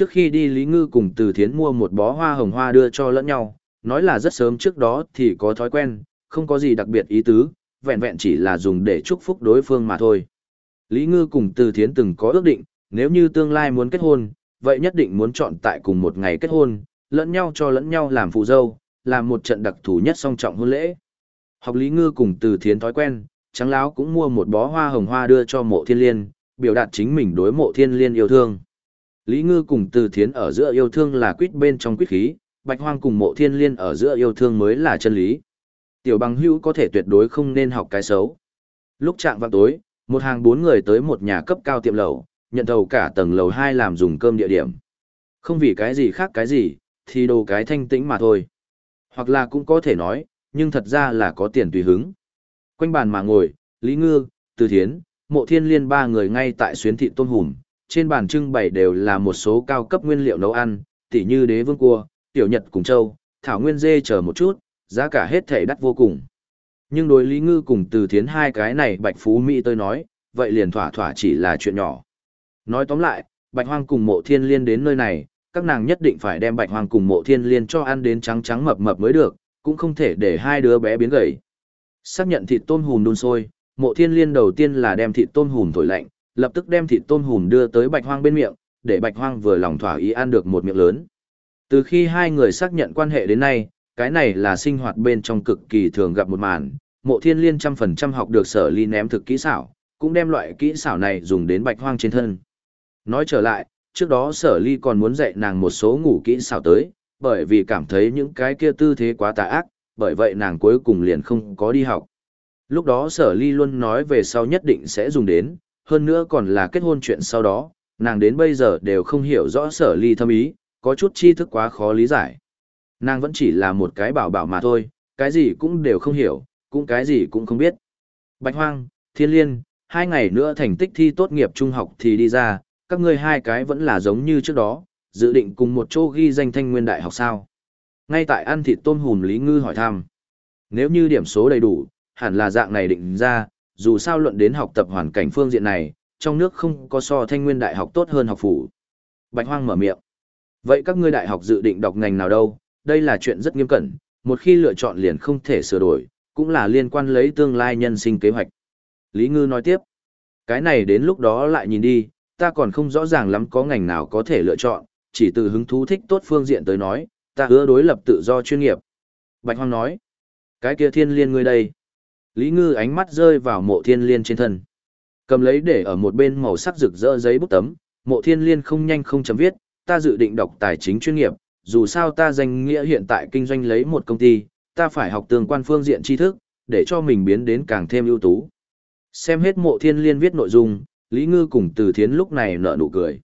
Trước khi đi Lý Ngư cùng Từ Thiến mua một bó hoa hồng hoa đưa cho lẫn nhau, nói là rất sớm trước đó thì có thói quen, không có gì đặc biệt ý tứ, vẹn vẹn chỉ là dùng để chúc phúc đối phương mà thôi. Lý Ngư cùng Từ Thiến từng có ước định, nếu như tương lai muốn kết hôn, vậy nhất định muốn chọn tại cùng một ngày kết hôn, lẫn nhau cho lẫn nhau làm phụ dâu, làm một trận đặc thù nhất song trọng hôn lễ. Học Lý Ngư cùng Từ Thiến thói quen, trắng láo cũng mua một bó hoa hồng hoa đưa cho mộ thiên liên, biểu đạt chính mình đối mộ thiên liên yêu thương. Lý Ngư cùng Từ Thiến ở giữa yêu thương là quýt bên trong quýt khí, Bạch Hoang cùng mộ thiên liên ở giữa yêu thương mới là chân lý. Tiểu bằng hữu có thể tuyệt đối không nên học cái xấu. Lúc chạm vào tối, một hàng bốn người tới một nhà cấp cao tiệm lẩu, nhận thầu cả tầng lầu hai làm dùng cơm địa điểm. Không vì cái gì khác cái gì, thì đồ cái thanh tĩnh mà thôi. Hoặc là cũng có thể nói, nhưng thật ra là có tiền tùy hứng. Quanh bàn mà ngồi, Lý Ngư, Từ Thiến, Mộ Thiên Liên ba người ngay tại xuyến thị tôm hùm, trên bàn trưng bày đều là một số cao cấp nguyên liệu nấu ăn, tỉ như đế vương cua, tiểu nhật cùng châu, thảo nguyên dê chờ một chút, giá cả hết thể đắt vô cùng. Nhưng đối Lý Ngư cùng Từ Thiến hai cái này Bạch Phú Mỹ tôi nói, vậy liền thỏa thỏa chỉ là chuyện nhỏ. Nói tóm lại, Bạch Hoang cùng Mộ Thiên Liên đến nơi này, các nàng nhất định phải đem Bạch Hoang cùng Mộ Thiên Liên cho ăn đến trắng trắng mập mập mới được, cũng không thể để hai đứa bé biến gầy. Xác nhận thịt tôm hùm đun sôi, Mộ Thiên Liên đầu tiên là đem thịt tôm hùm thổi lạnh, lập tức đem thịt tôm hùm đưa tới Bạch Hoang bên miệng, để Bạch Hoang vừa lòng thỏa ý ăn được một miệng lớn. Từ khi hai người xác nhận quan hệ đến nay, cái này là sinh hoạt bên trong cực kỳ thường gặp một màn, Mộ Thiên Liên trăm phần trăm học được sở ly ném thực kỹ xảo, cũng đem loại kỹ xảo này dùng đến Bạch Hoang trên thân. Nói trở lại, trước đó sở ly còn muốn dạy nàng một số ngủ kỹ xảo tới, bởi vì cảm thấy những cái kia tư thế quá tà ác, bởi vậy nàng cuối cùng liền không có đi học. Lúc đó sở ly luôn nói về sau nhất định sẽ dùng đến, hơn nữa còn là kết hôn chuyện sau đó, nàng đến bây giờ đều không hiểu rõ sở ly thâm ý, có chút tri thức quá khó lý giải. Nàng vẫn chỉ là một cái bảo bảo mà thôi, cái gì cũng đều không hiểu, cũng cái gì cũng không biết. Bạch Hoang, Thiên Liên, hai ngày nữa thành tích thi tốt nghiệp trung học thì đi ra, các ngươi hai cái vẫn là giống như trước đó, dự định cùng một chỗ ghi danh thanh nguyên đại học sao. Ngay tại ăn thịt tôm hùm Lý Ngư hỏi thăm. Nếu như điểm số đầy đủ, hẳn là dạng này định ra, dù sao luận đến học tập hoàn cảnh phương diện này, trong nước không có so thanh nguyên đại học tốt hơn học phủ. Bạch Hoang mở miệng. Vậy các ngươi đại học dự định đọc ngành nào đâu? Đây là chuyện rất nghiêm cẩn, một khi lựa chọn liền không thể sửa đổi, cũng là liên quan lấy tương lai nhân sinh kế hoạch. Lý Ngư nói tiếp. Cái này đến lúc đó lại nhìn đi, ta còn không rõ ràng lắm có ngành nào có thể lựa chọn, chỉ từ hứng thú thích tốt phương diện tới nói, ta hứa đối lập tự do chuyên nghiệp. Bạch Hoang nói, cái kia thiên liên ngươi đây. Lý Ngư ánh mắt rơi vào mộ thiên liên trên thân. Cầm lấy để ở một bên màu sắc rực rỡ giấy bút tấm, mộ thiên liên không nhanh không chấm viết, ta dự định đọc tài chính chuyên nghiệp, dù sao ta danh nghĩa hiện tại kinh doanh lấy một công ty, ta phải học tương quan phương diện tri thức, để cho mình biến đến càng thêm ưu tú. Xem hết mộ thiên liên viết nội dung, Lý Ngư cùng Từ Thiến lúc này nở nụ cười.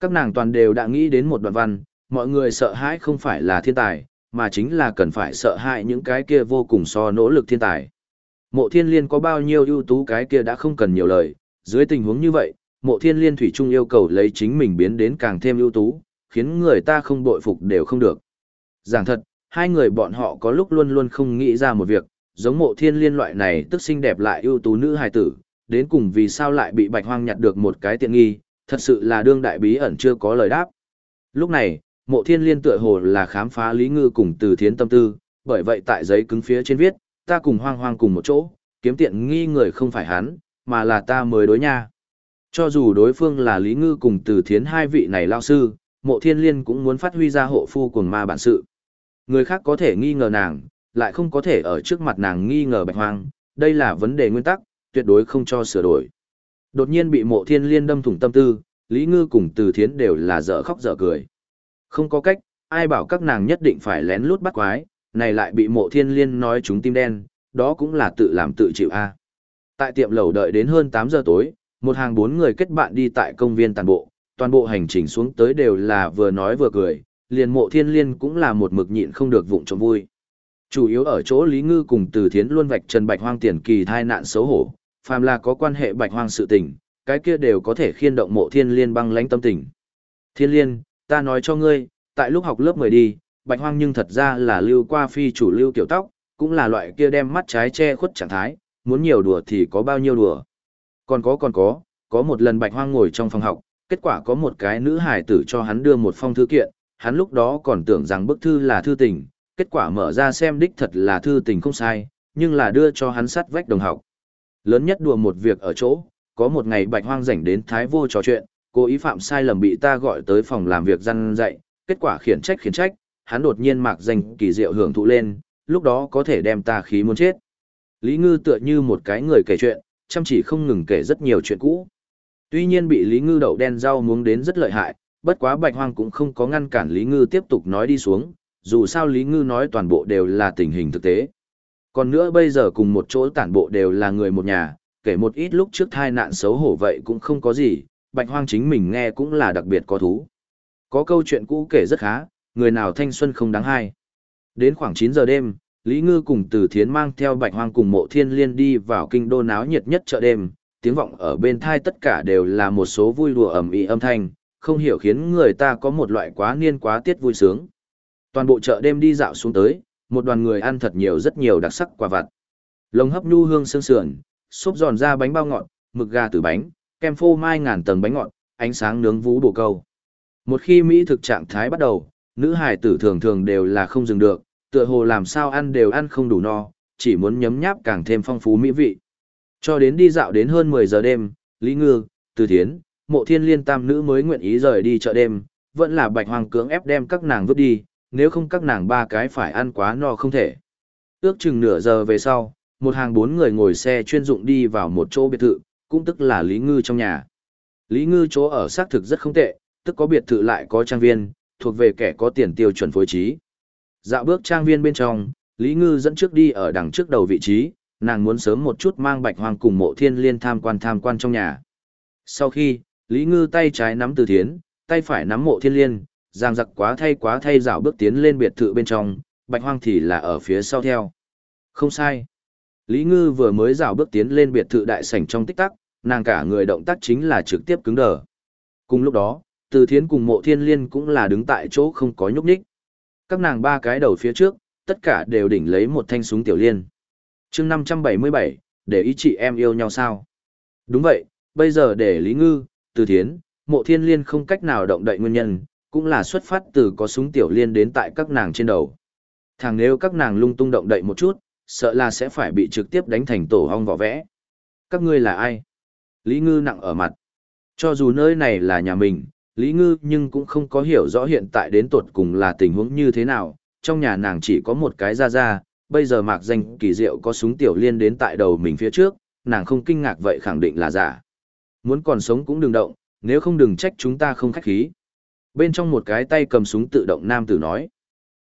Các nàng toàn đều đã nghĩ đến một đoạn văn, mọi người sợ hãi không phải là thiên tài, mà chính là cần phải sợ hãi những cái kia vô cùng so nỗ lực thiên tài. Mộ thiên liên có bao nhiêu ưu tú cái kia đã không cần nhiều lời, dưới tình huống như vậy, mộ thiên liên thủy trung yêu cầu lấy chính mình biến đến càng thêm ưu tú, khiến người ta không bội phục đều không được. Giảng thật, hai người bọn họ có lúc luôn luôn không nghĩ ra một việc, giống mộ thiên liên loại này tức xinh đẹp lại ưu tú nữ hài tử, đến cùng vì sao lại bị bạch hoang nhặt được một cái tiện nghi, thật sự là đương đại bí ẩn chưa có lời đáp. Lúc này, mộ thiên liên tựa hồ là khám phá lý ngư cùng từ thiến tâm tư, bởi vậy tại giấy cứng phía trên viết, ta cùng hoang hoang cùng một chỗ, kiếm tiện nghi người không phải hắn, mà là ta mới đối nha. Cho dù đối phương là lý ngư cùng từ thiến hai vị này lao sư, mộ thiên liên cũng muốn phát huy ra hộ phu cùng ma bản sự. Người khác có thể nghi ngờ nàng, lại không có thể ở trước mặt nàng nghi ngờ bạch hoang, đây là vấn đề nguyên tắc, tuyệt đối không cho sửa đổi. Đột nhiên bị mộ thiên liên đâm thủng tâm tư, Lý Ngư cùng Từ Thiến đều là dở khóc dở cười. Không có cách, ai bảo các nàng nhất định phải lén lút bắt quái, này lại bị mộ thiên liên nói chúng tim đen, đó cũng là tự làm tự chịu a. Tại tiệm lẩu đợi đến hơn 8 giờ tối, một hàng bốn người kết bạn đi tại công viên toàn bộ, toàn bộ hành trình xuống tới đều là vừa nói vừa cười, liền mộ thiên liên cũng là một mực nhịn không được vụng trộm vui. Chủ yếu ở chỗ Lý Ngư cùng Từ Thiến luôn vạch Trần Bạch Hoang tiền kỳ thai nạn xấu hổ, phàm là có quan hệ Bạch Hoang sự tình, cái kia đều có thể khiên động mộ thiên liên băng lãnh tâm tình. Thiên liên, ta nói cho ngươi, tại lúc học lớp 10 đi, Bạch Hoang nhưng thật ra là lưu qua phi chủ lưu tiểu tóc, cũng là loại kia đem mắt trái che khuất trạng thái, muốn nhiều đùa thì có bao nhiêu đùa. Còn có còn có, có một lần Bạch Hoang ngồi trong phòng học, Kết quả có một cái nữ hài tử cho hắn đưa một phong thư kiện, hắn lúc đó còn tưởng rằng bức thư là thư tình, kết quả mở ra xem đích thật là thư tình không sai, nhưng là đưa cho hắn sắt vách đồng học. Lớn nhất đùa một việc ở chỗ, có một ngày bạch hoang rảnh đến Thái Vô trò chuyện, cố ý phạm sai lầm bị ta gọi tới phòng làm việc răn dạy, kết quả khiển trách khiển trách, hắn đột nhiên mạc danh kỳ diệu hưởng thụ lên, lúc đó có thể đem ta khí muốn chết. Lý Ngư tựa như một cái người kể chuyện, chăm chỉ không ngừng kể rất nhiều chuyện cũ. Tuy nhiên bị Lý Ngư đậu đen rau muống đến rất lợi hại, bất quá Bạch Hoang cũng không có ngăn cản Lý Ngư tiếp tục nói đi xuống, dù sao Lý Ngư nói toàn bộ đều là tình hình thực tế. Còn nữa bây giờ cùng một chỗ tản bộ đều là người một nhà, kể một ít lúc trước tai nạn xấu hổ vậy cũng không có gì, Bạch Hoang chính mình nghe cũng là đặc biệt có thú. Có câu chuyện cũ kể rất khá, người nào thanh xuân không đáng hay. Đến khoảng 9 giờ đêm, Lý Ngư cùng Từ Thiến mang theo Bạch Hoang cùng Mộ Thiên Liên đi vào kinh đô náo nhiệt nhất chợ đêm, tiếng vọng ở bên thai tất cả đều là một số vui đùa ầm ĩ âm thanh, không hiểu khiến người ta có một loại quá niên quá tiết vui sướng. Toàn bộ chợ đêm đi dạo xuống tới, một đoàn người ăn thật nhiều rất nhiều đặc sắc quả vặt. Lồng hấp nhu hương sương sườn, xốp giòn ra bánh bao ngọt, mực gà tử bánh, kem phô mai ngàn tầng bánh ngọt, ánh sáng nướng vú bổ câu. Một khi Mỹ thực trạng thái bắt đầu, nữ hải tử thường thường đều là không dừng được, tựa hồ làm sao ăn đều ăn không đủ no, chỉ muốn nhấm nháp càng thêm phong phú mỹ vị. Cho đến đi dạo đến hơn 10 giờ đêm, Lý Ngư, Từ Thiến, Mộ Thiên Liên tam nữ mới nguyện ý rời đi chợ đêm, vẫn là Bạch Hoàng cưỡng ép đem các nàng vứt đi, nếu không các nàng ba cái phải ăn quá no không thể. Ước chừng nửa giờ về sau, một hàng bốn người ngồi xe chuyên dụng đi vào một chỗ biệt thự, cũng tức là Lý Ngư trong nhà. Lý Ngư chỗ ở xác thực rất không tệ, tức có biệt thự lại có trang viên, thuộc về kẻ có tiền tiêu chuẩn phối trí. Dạo bước trang viên bên trong, Lý Ngư dẫn trước đi ở đằng trước đầu vị trí, nàng muốn sớm một chút mang bạch Hoang cùng mộ thiên liên tham quan tham quan trong nhà. Sau khi, Lý Ngư tay trái nắm từ thiến, tay phải nắm mộ thiên liên, giang giặc quá thay quá thay dạo bước tiến lên biệt thự bên trong, bạch hoang thì là ở phía sau theo. Không sai. Lý Ngư vừa mới dạo bước tiến lên biệt thự đại sảnh trong tích tắc, nàng cả người động tác chính là trực tiếp cứng đờ. Cùng lúc đó, từ thiến cùng mộ thiên liên cũng là đứng tại chỗ không có nhúc nhích. Các nàng ba cái đầu phía trước, tất cả đều đỉnh lấy một thanh súng tiểu liên. chương 577, để ý chị em yêu nhau sao? Đúng vậy, bây giờ để Lý Ngư, Từ Thiến, Mộ Thiên Liên không cách nào động đậy nguyên nhân, cũng là xuất phát từ có súng tiểu liên đến tại các nàng trên đầu. Thằng nếu các nàng lung tung động đậy một chút, sợ là sẽ phải bị trực tiếp đánh thành tổ hong vỏ vẽ. Các ngươi là ai? Lý Ngư nặng ở mặt. Cho dù nơi này là nhà mình, Lý Ngư nhưng cũng không có hiểu rõ hiện tại đến tuột cùng là tình huống như thế nào, trong nhà nàng chỉ có một cái ra ra, bây giờ mạc danh kỳ diệu có súng tiểu liên đến tại đầu mình phía trước, nàng không kinh ngạc vậy khẳng định là giả. Muốn còn sống cũng đừng động, nếu không đừng trách chúng ta không khách khí. Bên trong một cái tay cầm súng tự động nam tử nói.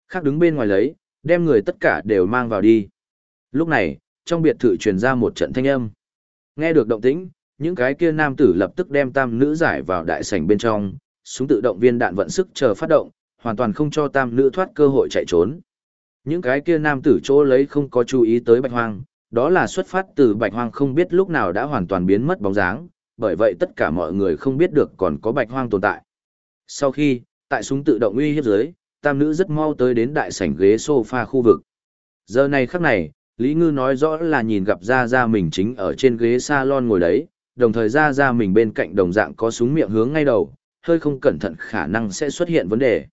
Khác đứng bên ngoài lấy, đem người tất cả đều mang vào đi. Lúc này, trong biệt thự truyền ra một trận thanh âm. Nghe được động tĩnh, những cái kia nam tử lập tức đem tam nữ giải vào đại sảnh bên trong, súng tự động viên đạn vận sức chờ phát động, hoàn toàn không cho tam nữ thoát cơ hội chạy trốn. Những cái kia nam tử chỗ lấy không có chú ý tới bạch hoang, đó là xuất phát từ bạch hoang không biết lúc nào đã hoàn toàn biến mất bóng dáng, bởi vậy tất cả mọi người không biết được còn có bạch hoang tồn tại. Sau khi, tại súng tự động uy hiếp dưới, tam nữ rất mau tới đến đại sảnh ghế sofa khu vực. Giờ này khắc này, Lý Ngư nói rõ là nhìn gặp gia gia mình chính ở trên ghế salon ngồi đấy, đồng thời gia gia mình bên cạnh đồng dạng có súng miệng hướng ngay đầu, hơi không cẩn thận khả năng sẽ xuất hiện vấn đề.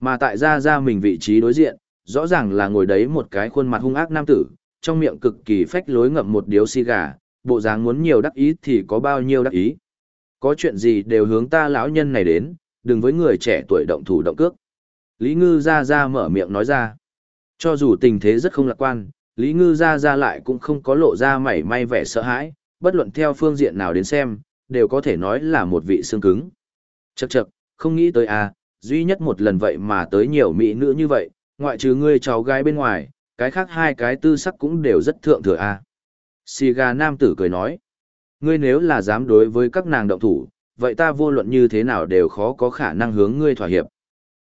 Mà tại ra ra mình vị trí đối diện, rõ ràng là ngồi đấy một cái khuôn mặt hung ác nam tử, trong miệng cực kỳ phách lối ngậm một điếu xì gà, bộ dáng muốn nhiều đắc ý thì có bao nhiêu đắc ý. Có chuyện gì đều hướng ta lão nhân này đến, đừng với người trẻ tuổi động thủ động cước. Lý Ngư ra ra mở miệng nói ra. Cho dù tình thế rất không lạc quan, Lý Ngư ra ra lại cũng không có lộ ra mảy may vẻ sợ hãi, bất luận theo phương diện nào đến xem, đều có thể nói là một vị xương cứng. Chậc chậc, không nghĩ tới à, duy nhất một lần vậy mà tới nhiều mỹ nữ như vậy, ngoại trừ ngươi cháu gái bên ngoài, cái khác hai cái tư sắc cũng đều rất thượng thừa à. Xì gà nam tử cười nói, ngươi nếu là dám đối với các nàng động thủ, vậy ta vô luận như thế nào đều khó có khả năng hướng ngươi thỏa hiệp.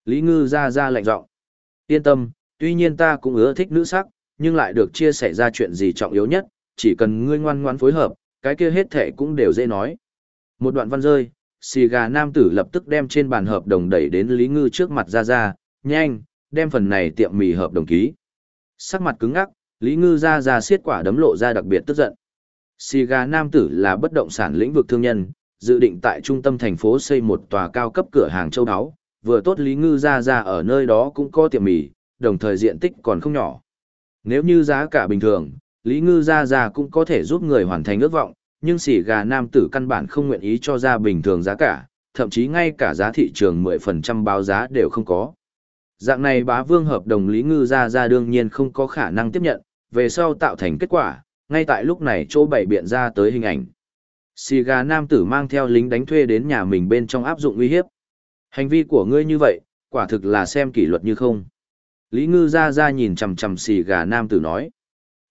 Lý ngư ra ra lạnh giọng Yên tâm, tuy nhiên ta cũng ưa thích nữ sắc, nhưng lại được chia sẻ ra chuyện gì trọng yếu nhất, chỉ cần ngươi ngoan ngoãn phối hợp, cái kia hết thể cũng đều dễ nói. Một đoạn văn rơi, xì gà nam tử lập tức đem trên bàn hợp đồng đẩy đến Lý Ngư trước mặt ra ra, nhanh, đem phần này tiệm mì hợp đồng ký. Sắc mặt cứng ngắc, Lý Ngư ra ra xiết quả đấm lộ ra đặc biệt tức giận. Xì gà nam tử là bất động sản lĩnh vực thương nhân, dự định tại trung tâm thành phố xây một tòa cao cấp cửa hàng châu đáo, vừa tốt Lý Ngư ra ra ở nơi đó cũng có tiệm mì, đồng thời diện tích còn không nhỏ. Nếu như giá cả bình thường, Lý Ngư ra ra cũng có thể giúp người hoàn thành ước vọng, nhưng xỉ gà nam tử căn bản không nguyện ý cho ra bình thường giá cả, thậm chí ngay cả giá thị trường 10% báo giá đều không có. Dạng này bá vương hợp đồng Lý Ngư ra ra đương nhiên không có khả năng tiếp nhận, về sau tạo thành kết quả, ngay tại lúc này chỗ bảy biện ra tới hình ảnh. Xì gà nam tử mang theo lính đánh thuê đến nhà mình bên trong áp dụng uy hiếp. Hành vi của ngươi như vậy, quả thực là xem kỷ luật như không. Lý Ngư ra ra nhìn chằm chằm xì gà nam tử nói.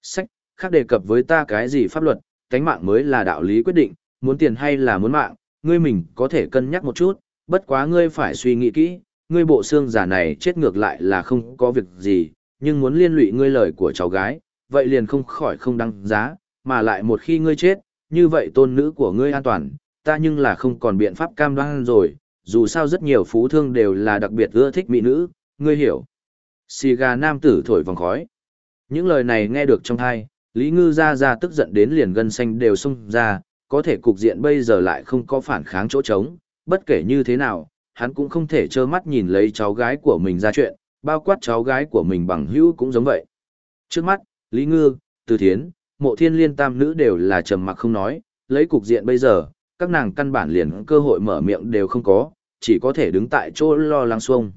Sách, khác đề cập với ta cái gì pháp luật, cánh mạng mới là đạo lý quyết định, muốn tiền hay là muốn mạng, ngươi mình có thể cân nhắc một chút, bất quá ngươi phải suy nghĩ kỹ, ngươi bộ xương giả này chết ngược lại là không có việc gì, nhưng muốn liên lụy ngươi lời của cháu gái, vậy liền không khỏi không đăng giá, mà lại một khi ngươi chết, như vậy tôn nữ của ngươi an toàn, ta nhưng là không còn biện pháp cam đoan rồi, dù sao rất nhiều phú thương đều là đặc biệt ưa thích mỹ nữ, ngươi hiểu. Xì gà nam tử thổi vòng khói. Những lời này nghe được trong thai, Lý Ngư ra ra tức giận đến liền gân xanh đều xông ra, có thể cục diện bây giờ lại không có phản kháng chỗ trống, bất kể như thế nào, hắn cũng không thể trơ mắt nhìn lấy cháu gái của mình ra chuyện, bao quát cháu gái của mình bằng hữu cũng giống vậy. Trước mắt, Lý Ngư, Từ Thiến, Mộ Thiên Liên tam nữ đều là trầm mặc không nói, lấy cục diện bây giờ, các nàng căn bản liền cơ hội mở miệng đều không có, chỉ có thể đứng tại chỗ lo lắng xuông.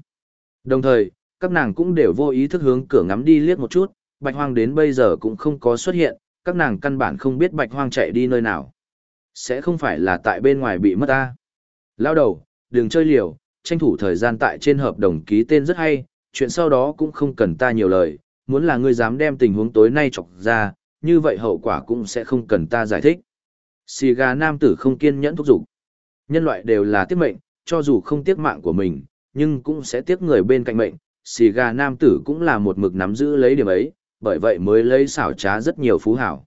Đồng thời, các nàng cũng đều vô ý thức hướng cửa ngắm đi liếc một chút, Bạch Hoang đến bây giờ cũng không có xuất hiện, các nàng căn bản không biết Bạch Hoang chạy đi nơi nào. Sẽ không phải là tại bên ngoài bị mất ta. Lao đầu, đừng chơi liều, tranh thủ thời gian tại trên hợp đồng ký tên rất hay, chuyện sau đó cũng không cần ta nhiều lời, muốn là ngươi dám đem tình huống tối nay chọc ra, như vậy hậu quả cũng sẽ không cần ta giải thích. Xì gà nam tử không kiên nhẫn thúc giục. Nhân loại đều là tiếc mệnh, cho dù không tiếc mạng của mình, nhưng cũng sẽ tiếc người bên cạnh mệnh. Xì gà nam tử cũng là một mực nắm giữ lấy điểm ấy, bởi vậy mới lấy xảo trá rất nhiều phú hảo.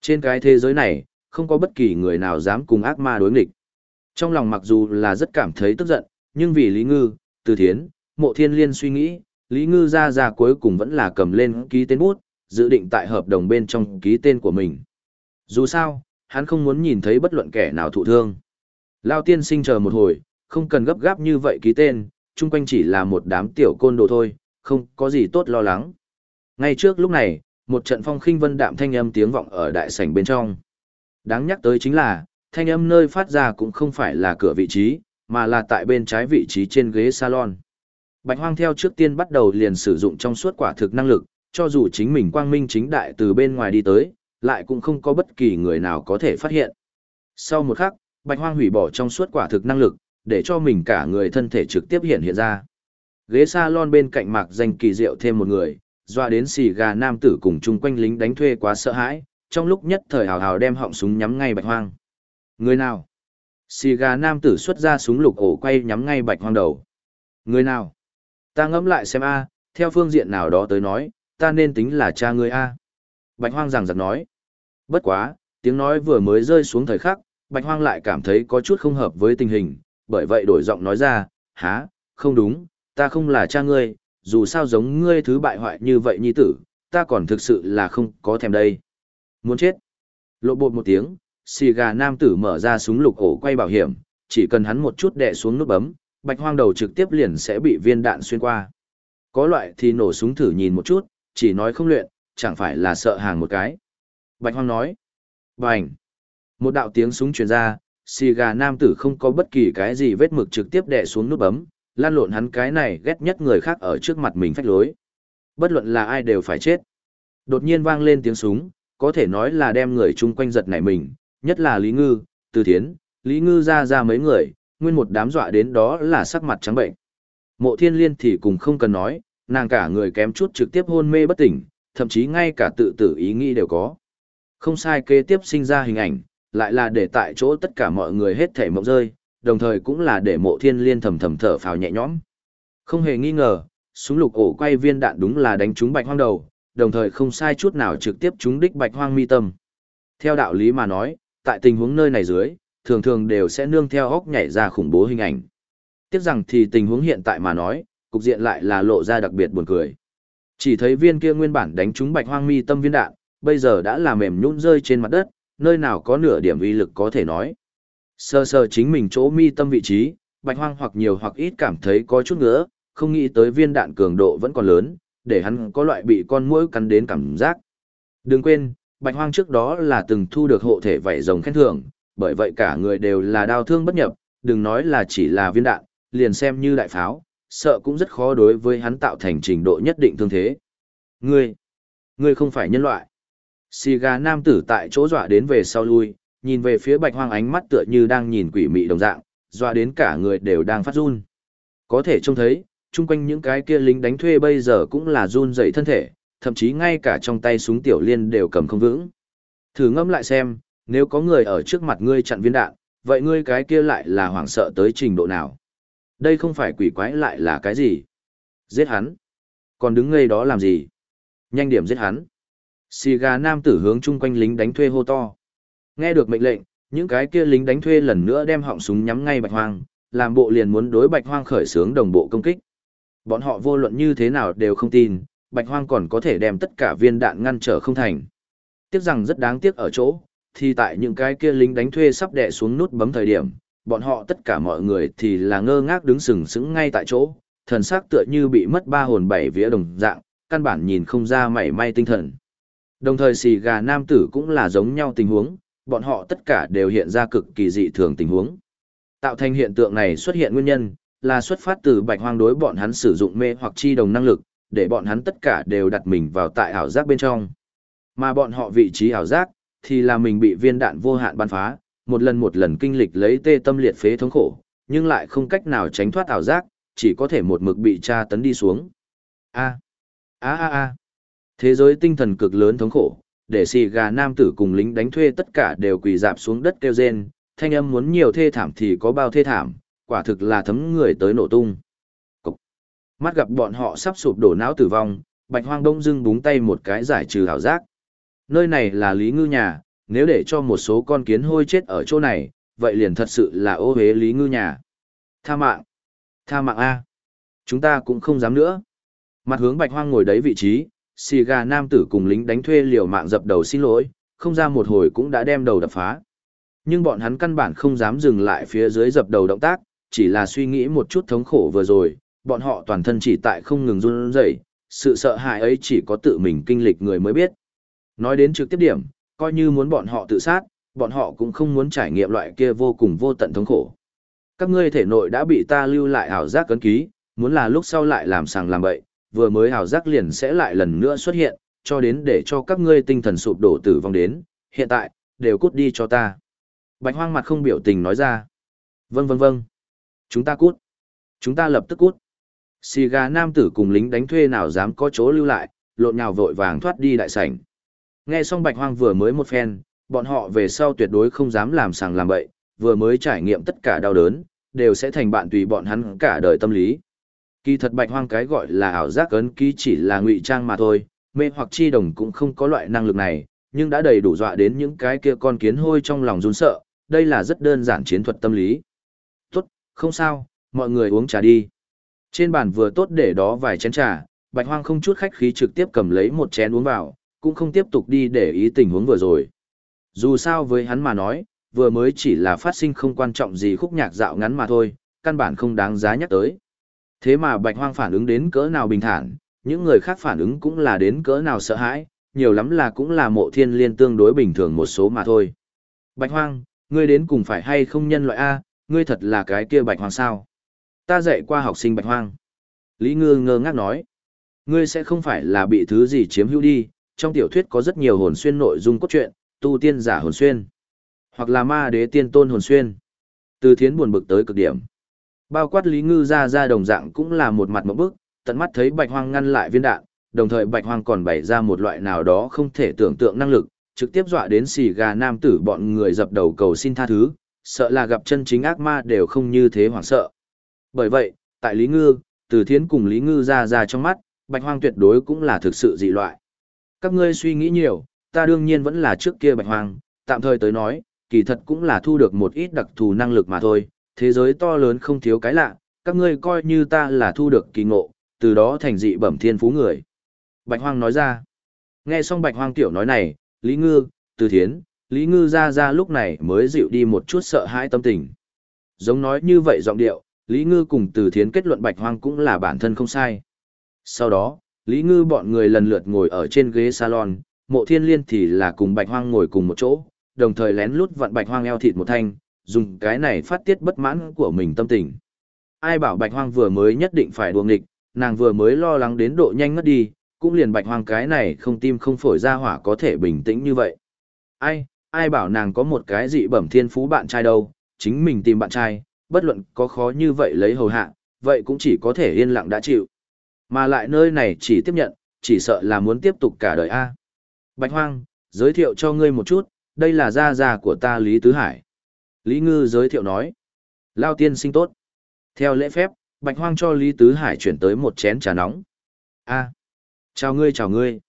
Trên cái thế giới này, không có bất kỳ người nào dám cùng ác ma đối nghịch. Trong lòng mặc dù là rất cảm thấy tức giận, nhưng vì Lý Ngư, Từ Thiến, Mộ Thiên Liên suy nghĩ, Lý Ngư ra ra cuối cùng vẫn là cầm lên ký tên bút, dự định tại hợp đồng bên trong ký tên của mình. Dù sao, hắn không muốn nhìn thấy bất luận kẻ nào thụ thương. Lao tiên sinh chờ một hồi, không cần gấp gáp như vậy ký tên, chung quanh chỉ là một đám tiểu côn đồ thôi, không có gì tốt lo lắng. Ngay trước lúc này, một trận phong khinh vân đạm thanh âm tiếng vọng ở đại sảnh bên trong. Đáng nhắc tới chính là, thanh âm nơi phát ra cũng không phải là cửa vị trí, mà là tại bên trái vị trí trên ghế salon. Bạch Hoang theo trước tiên bắt đầu liền sử dụng trong suốt quả thực năng lực, cho dù chính mình quang minh chính đại từ bên ngoài đi tới, lại cũng không có bất kỳ người nào có thể phát hiện. Sau một khắc, Bạch Hoang hủy bỏ trong suốt quả thực năng lực, để cho mình cả người thân thể trực tiếp hiện hiện ra. Ghế salon bên cạnh mạc danh kỳ diệu thêm một người, doa đến xì gà nam tử cùng chung quanh lính đánh thuê quá sợ hãi, trong lúc nhất thời hào hào đem họng súng nhắm ngay Bạch Hoang. Người nào? Xì gà nam tử xuất ra súng lục ổ quay nhắm ngay Bạch Hoang đầu. Người nào? Ta ngẫm lại xem a, theo phương diện nào đó tới nói, ta nên tính là cha ngươi a. Bạch Hoang rằng giật nói. Bất quá, tiếng nói vừa mới rơi xuống thời khắc, Bạch Hoang lại cảm thấy có chút không hợp với tình hình, bởi vậy đổi giọng nói ra, há, không đúng, ta không là cha ngươi, dù sao giống ngươi thứ bại hoại như vậy nhi tử, ta còn thực sự là không có thèm đây. Muốn chết. Lộ bột một tiếng, xì gà nam tử mở ra súng lục ổ quay bảo hiểm, chỉ cần hắn một chút đè xuống nút bấm, bạch hoang đầu trực tiếp liền sẽ bị viên đạn xuyên qua. Có loại thì nổ súng thử nhìn một chút, chỉ nói không luyện, chẳng phải là sợ hàng một cái. Bạch hoang nói. Bành. Một đạo tiếng súng truyền ra, xì gà nam tử không có bất kỳ cái gì vết mực trực tiếp đè xuống nút bấm, lan lộn hắn cái này ghét nhất người khác ở trước mặt mình phách lối. Bất luận là ai đều phải chết. Đột nhiên vang lên tiếng súng, có thể nói là đem người chung quanh giật nảy mình, nhất là Lý Ngư, Từ Thiến, Lý Ngư ra ra mấy người, nguyên một đám dọa đến đó là sắc mặt trắng bệnh. Mộ thiên liên thì cùng không cần nói, nàng cả người kém chút trực tiếp hôn mê bất tỉnh, thậm chí ngay cả tự tử ý nghĩ đều có. Không sai kế tiếp sinh ra hình ảnh, lại là để tại chỗ tất cả mọi người hết thể mộng rơi, đồng thời cũng là để mộ thiên liên thầm thầm thở phào nhẹ nhõm. Không hề nghi ngờ, súng lục ổ quay viên đạn đúng là đánh trúng bạch hoang đầu, đồng thời không sai chút nào trực tiếp trúng đích bạch hoang mi tâm. Theo đạo lý mà nói, tại tình huống nơi này dưới, thường thường đều sẽ nương theo hốc nhảy ra khủng bố hình ảnh. Tiếc rằng thì tình huống hiện tại mà nói, cục diện lại là lộ ra đặc biệt buồn cười. Chỉ thấy viên kia nguyên bản đánh trúng bạch hoang mi tâm viên đạn, bây giờ đã là mềm nhũn rơi trên mặt đất, nơi nào có nửa điểm uy lực có thể nói. Sơ sơ chính mình chỗ mi tâm vị trí, bạch hoang hoặc nhiều hoặc ít cảm thấy có chút ngứa, không nghĩ tới viên đạn cường độ vẫn còn lớn, để hắn có loại bị con muỗi cắn đến cảm giác. Đừng quên, bạch hoang trước đó là từng thu được hộ thể vảy rồng khen thưởng, bởi vậy cả người đều là đau thương bất nhập, đừng nói là chỉ là viên đạn, liền xem như đại pháo, sợ cũng rất khó đối với hắn tạo thành trình độ nhất định thương thế. Ngươi, ngươi không phải nhân loại. Xì gà nam tử tại chỗ dọa đến về sau lui, nhìn về phía bạch hoang ánh mắt tựa như đang nhìn quỷ mị đồng dạng, dọa đến cả người đều đang phát run. Có thể trông thấy, chung quanh những cái kia lính đánh thuê bây giờ cũng là run dậy thân thể, thậm chí ngay cả trong tay súng tiểu liên đều cầm không vững. Thử ngâm lại xem, nếu có người ở trước mặt ngươi chặn viên đạn, vậy ngươi cái kia lại là hoảng sợ tới trình độ nào? Đây không phải quỷ quái lại là cái gì? Giết hắn. Còn đứng ngây đó làm gì? Nhanh điểm giết hắn. Xì gà nam tử hướng chung quanh lính đánh thuê hô to. Nghe được mệnh lệnh, những cái kia lính đánh thuê lần nữa đem họng súng nhắm ngay bạch hoang, làm bộ liền muốn đối bạch hoang khởi xướng đồng bộ công kích. Bọn họ vô luận như thế nào đều không tin, bạch hoang còn có thể đem tất cả viên đạn ngăn trở không thành. Tiếc rằng rất đáng tiếc ở chỗ, thì tại những cái kia lính đánh thuê sắp đè xuống nút bấm thời điểm, bọn họ tất cả mọi người thì là ngơ ngác đứng sừng sững ngay tại chỗ, thần sắc tựa như bị mất ba hồn bảy vía đồng dạng, căn bản nhìn không ra mảy may tinh thần. Đồng thời xì gà nam tử cũng là giống nhau tình huống, bọn họ tất cả đều hiện ra cực kỳ dị thường tình huống. Tạo thành hiện tượng này xuất hiện nguyên nhân, là xuất phát từ bạch hoang đối bọn hắn sử dụng mê hoặc chi đồng năng lực, để bọn hắn tất cả đều đặt mình vào tại ảo giác bên trong. Mà bọn họ vị trí ảo giác, thì là mình bị viên đạn vô hạn bắn phá, một lần một lần kinh lịch lấy tê tâm liệt phế thống khổ, nhưng lại không cách nào tránh thoát ảo giác, chỉ có thể một mực bị tra tấn đi xuống. A. A a a. Thế giới tinh thần cực lớn thống khổ, để xì gà nam tử cùng lính đánh thuê tất cả đều quỳ dạp xuống đất kêu rên, thanh âm muốn nhiều thê thảm thì có bao thê thảm, quả thực là thấm người tới nổ tung. Cục. Mắt gặp bọn họ sắp sụp đổ não tử vong, bạch hoang đông dưng búng tay một cái giải trừ hảo giác. Nơi này là Lý Ngư nhà, nếu để cho một số con kiến hôi chết ở chỗ này, vậy liền thật sự là ô hế Lý Ngư nhà. Tha mạng. Tha mạng A. Chúng ta cũng không dám nữa. Mặt hướng bạch hoang ngồi đấy vị trí, xì gà nam tử cùng lính đánh thuê liều mạng dập đầu xin lỗi, không ra một hồi cũng đã đem đầu đập phá. Nhưng bọn hắn căn bản không dám dừng lại phía dưới dập đầu động tác, chỉ là suy nghĩ một chút thống khổ vừa rồi, bọn họ toàn thân chỉ tại không ngừng run rẩy, sự sợ hãi ấy chỉ có tự mình kinh lịch người mới biết. Nói đến trực tiếp điểm, coi như muốn bọn họ tự sát, bọn họ cũng không muốn trải nghiệm loại kia vô cùng vô tận thống khổ. Các ngươi thể nội đã bị ta lưu lại ảo giác cấn ký, muốn là lúc sau lại làm sàng làm bậy, vừa mới ảo giác liền sẽ lại lần nữa xuất hiện, cho đến để cho các ngươi tinh thần sụp đổ tử vong đến, hiện tại, đều cút đi cho ta. Bạch hoang mặt không biểu tình nói ra. Vâng vâng vâng. Chúng ta cút. Chúng ta lập tức cút. Xì gà nam tử cùng lính đánh thuê nào dám có chỗ lưu lại, lộn nhào vội vàng thoát đi đại sảnh. Nghe xong bạch hoang vừa mới một phen, bọn họ về sau tuyệt đối không dám làm sàng làm bậy, vừa mới trải nghiệm tất cả đau đớn, đều sẽ thành bạn tùy bọn hắn cả đời tâm lý. Kỳ thật bạch hoang cái gọi là ảo giác ấn ký chỉ là ngụy trang mà thôi, mê hoặc chi đồng cũng không có loại năng lực này, nhưng đã đầy đủ dọa đến những cái kia con kiến hôi trong lòng run sợ, đây là rất đơn giản chiến thuật tâm lý. Tốt, không sao, mọi người uống trà đi. Trên bàn vừa tốt để đó vài chén trà, bạch hoang không chút khách khí trực tiếp cầm lấy một chén uống vào, cũng không tiếp tục đi để ý tình huống vừa rồi. Dù sao với hắn mà nói, vừa mới chỉ là phát sinh không quan trọng gì khúc nhạc dạo ngắn mà thôi, căn bản không đáng giá nhắc tới. Thế mà bạch hoang phản ứng đến cỡ nào bình thản, những người khác phản ứng cũng là đến cỡ nào sợ hãi, nhiều lắm là cũng là mộ thiên liên tương đối bình thường một số mà thôi. Bạch hoang, ngươi đến cùng phải hay không nhân loại A, ngươi thật là cái kia bạch hoang sao? Ta dạy qua học sinh bạch hoang. Lý ngư ngơ ngác nói, ngươi sẽ không phải là bị thứ gì chiếm hữu đi, trong tiểu thuyết có rất nhiều hồn xuyên nội dung cốt truyện, tu tiên giả hồn xuyên, hoặc là ma đế tiên tôn hồn xuyên. Từ thiến buồn bực tới cực điểm. Bao quát Lý Ngư ra ra đồng dạng cũng là một mặt một bức, tận mắt thấy Bạch Hoang ngăn lại viên đạn, đồng thời Bạch Hoang còn bày ra một loại nào đó không thể tưởng tượng năng lực, trực tiếp dọa đến xì gà nam tử bọn người dập đầu cầu xin tha thứ, sợ là gặp chân chính ác ma đều không như thế hoảng sợ. Bởi vậy, tại Lý Ngư, từ thiến cùng Lý Ngư ra ra trong mắt, Bạch Hoang tuyệt đối cũng là thực sự dị loại. Các ngươi suy nghĩ nhiều, ta đương nhiên vẫn là trước kia Bạch Hoang, tạm thời tới nói, kỳ thật cũng là thu được một ít đặc thù năng lực mà thôi, thế giới to lớn không thiếu cái lạ, các ngươi coi như ta là thu được kỳ ngộ, từ đó thành dị bẩm thiên phú người. Bạch Hoang nói ra. Nghe xong Bạch Hoang tiểu nói này, Lý Ngư, Từ Thiến, Lý Ngư ra ra lúc này mới dịu đi một chút sợ hãi tâm tình. Giống nói như vậy giọng điệu, Lý Ngư cùng Từ Thiến kết luận Bạch Hoang cũng là bản thân không sai. Sau đó, Lý Ngư bọn người lần lượt ngồi ở trên ghế salon, mộ thiên liên thì là cùng Bạch Hoang ngồi cùng một chỗ, đồng thời lén lút vặn Bạch Hoang eo thịt một thanh, dùng cái này phát tiết bất mãn của mình tâm tình. Ai bảo Bạch Hoang vừa mới nhất định phải đuông nghịch, nàng vừa mới lo lắng đến độ nhanh ngất đi, cũng liền Bạch Hoang cái này không tim không phổi ra hỏa có thể bình tĩnh như vậy. Ai, ai bảo nàng có một cái dị bẩm thiên phú bạn trai đâu, chính mình tìm bạn trai, bất luận có khó như vậy lấy hầu hạ, vậy cũng chỉ có thể yên lặng đã chịu. Mà lại nơi này chỉ tiếp nhận, chỉ sợ là muốn tiếp tục cả đời A. Bạch Hoang, giới thiệu cho ngươi một chút, đây là gia gia của ta Lý Tứ Hải. Lý Ngư giới thiệu nói. Lao tiên sinh tốt. Theo lễ phép, Bạch Hoang cho Lý Tứ Hải chuyển tới một chén trà nóng. A, chào ngươi chào ngươi.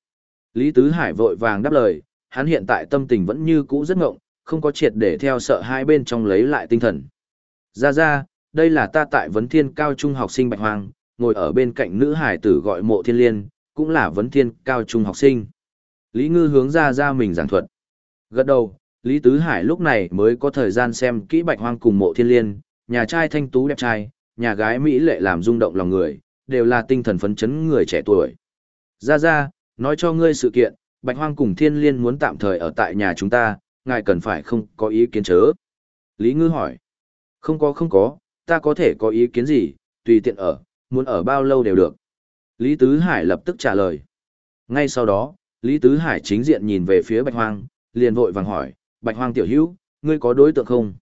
Lý Tứ Hải vội vàng đáp lời, hắn hiện tại tâm tình vẫn như cũ rất ngộng, không có triệt để theo sợ hai bên trong lấy lại tinh thần. Ra ra, đây là ta tại vấn thiên cao trung học sinh Bạch Hoang, ngồi ở bên cạnh nữ hải tử gọi mộ thiên liên, cũng là vấn thiên cao trung học sinh. Lý Ngư hướng ra ra mình giảng thuật. Gật đầu, Lý Tứ Hải lúc này mới có thời gian xem kỹ Bạch Hoang cùng mộ thiên liên, nhà trai thanh tú đẹp trai, nhà gái Mỹ lệ làm rung động lòng người, đều là tinh thần phấn chấn người trẻ tuổi. Ra ra, nói cho ngươi sự kiện, Bạch Hoang cùng Thiên Liên muốn tạm thời ở tại nhà chúng ta, ngài cần phải không có ý kiến chớ. Lý Ngư hỏi. Không có không có, ta có thể có ý kiến gì, tùy tiện ở, muốn ở bao lâu đều được. Lý Tứ Hải lập tức trả lời. Ngay sau đó, Lý Tứ Hải chính diện nhìn về phía Bạch Hoang, liền vội vàng hỏi, Bạch Hoang tiểu hữu, ngươi có đối tượng không?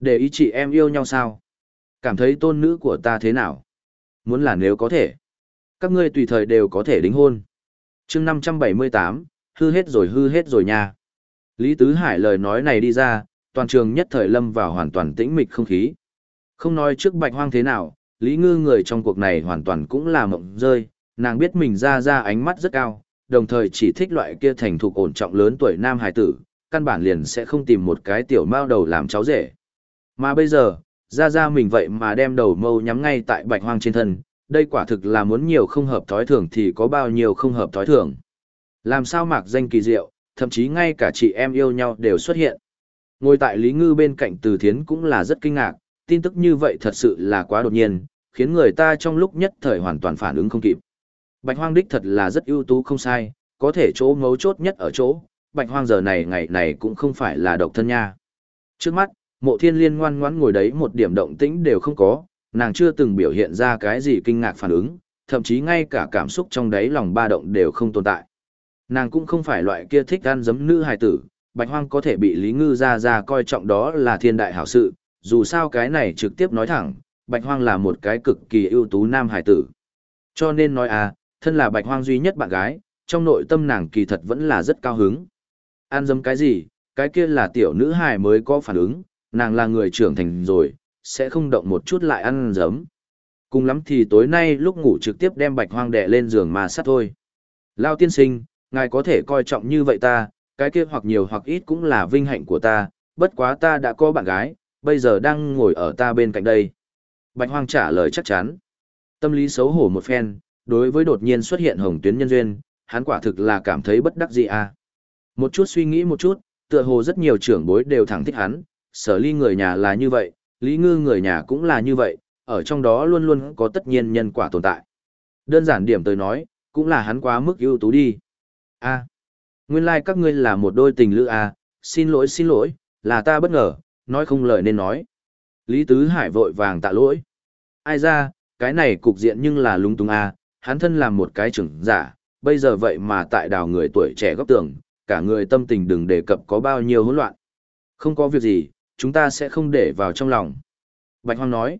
Để ý chị em yêu nhau sao? Cảm thấy tôn nữ của ta thế nào? Muốn là nếu có thể. Các ngươi tùy thời đều có thể đính hôn. chương 578, hư hết rồi hư hết rồi nha. Lý Tứ Hải lời nói này đi ra, toàn trường nhất thời lâm vào hoàn toàn tĩnh mịch không khí. Không nói trước bạch hoang thế nào, Lý Ngư người trong cuộc này hoàn toàn cũng là mộng rơi, nàng biết mình ra ra ánh mắt rất cao, đồng thời chỉ thích loại kia thành thục ổn trọng lớn tuổi nam hài tử, căn bản liền sẽ không tìm một cái tiểu mao đầu làm cháu rể. Mà bây giờ, ra ra mình vậy mà đem đầu mâu nhắm ngay tại bạch hoang trên thân, đây quả thực là muốn nhiều không hợp thói thường thì có bao nhiêu không hợp thói thường. Làm sao mạc danh kỳ diệu, thậm chí ngay cả chị em yêu nhau đều xuất hiện. Ngồi tại Lý Ngư bên cạnh Từ Thiến cũng là rất kinh ngạc, tin tức như vậy thật sự là quá đột nhiên, khiến người ta trong lúc nhất thời hoàn toàn phản ứng không kịp. Bạch Hoang đích thật là rất ưu tú không sai, có thể chỗ ngấu chốt nhất ở chỗ, Bạch Hoang giờ này ngày này cũng không phải là độc thân nha. Trước mắt, mộ thiên liên ngoan ngoãn ngồi đấy một điểm động tĩnh đều không có, nàng chưa từng biểu hiện ra cái gì kinh ngạc phản ứng, thậm chí ngay cả cảm xúc trong đáy lòng ba động đều không tồn tại. Nàng cũng không phải loại kia thích ăn giấm nữ hài tử, bạch hoang có thể bị Lý Ngư ra ra coi trọng đó là thiên đại hảo sự, dù sao cái này trực tiếp nói thẳng, bạch hoang là một cái cực kỳ ưu tú nam hài tử. Cho nên nói à, thân là bạch hoang duy nhất bạn gái, trong nội tâm nàng kỳ thật vẫn là rất cao hứng. Ăn dấm cái gì, cái kia là tiểu nữ hài mới có phản ứng, nàng là người trưởng thành rồi, sẽ không động một chút lại ăn dấm. Cùng lắm thì tối nay lúc ngủ trực tiếp đem bạch hoang đè lên giường mà sát thôi. Lao tiên sinh, ngài có thể coi trọng như vậy ta, cái kia hoặc nhiều hoặc ít cũng là vinh hạnh của ta, bất quá ta đã có bạn gái, bây giờ đang ngồi ở ta bên cạnh đây. Bạch hoang trả lời chắc chắn. Tâm lý xấu hổ một phen, đối với đột nhiên xuất hiện hồng tuyến nhân duyên, hắn quả thực là cảm thấy bất đắc dĩ à. Một chút suy nghĩ một chút, tựa hồ rất nhiều trưởng bối đều thẳng thích hắn, sở ly người nhà là như vậy, Lý Ngư người nhà cũng là như vậy, ở trong đó luôn luôn có tất nhiên nhân quả tồn tại. Đơn giản điểm tới nói, cũng là hắn quá mức ưu tú đi. A, nguyên lai like các ngươi là một đôi tình lữ à, xin lỗi xin lỗi, là ta bất ngờ, nói không lời nên nói. Lý Tứ Hải vội vàng tạ lỗi. Ai ra, cái này cục diện nhưng là lung tung à, hắn thân làm một cái trưởng giả, bây giờ vậy mà tại đào người tuổi trẻ góc tường, cả người tâm tình đừng đề cập có bao nhiêu hỗn loạn. Không có việc gì, chúng ta sẽ không để vào trong lòng. Bạch Hoang nói,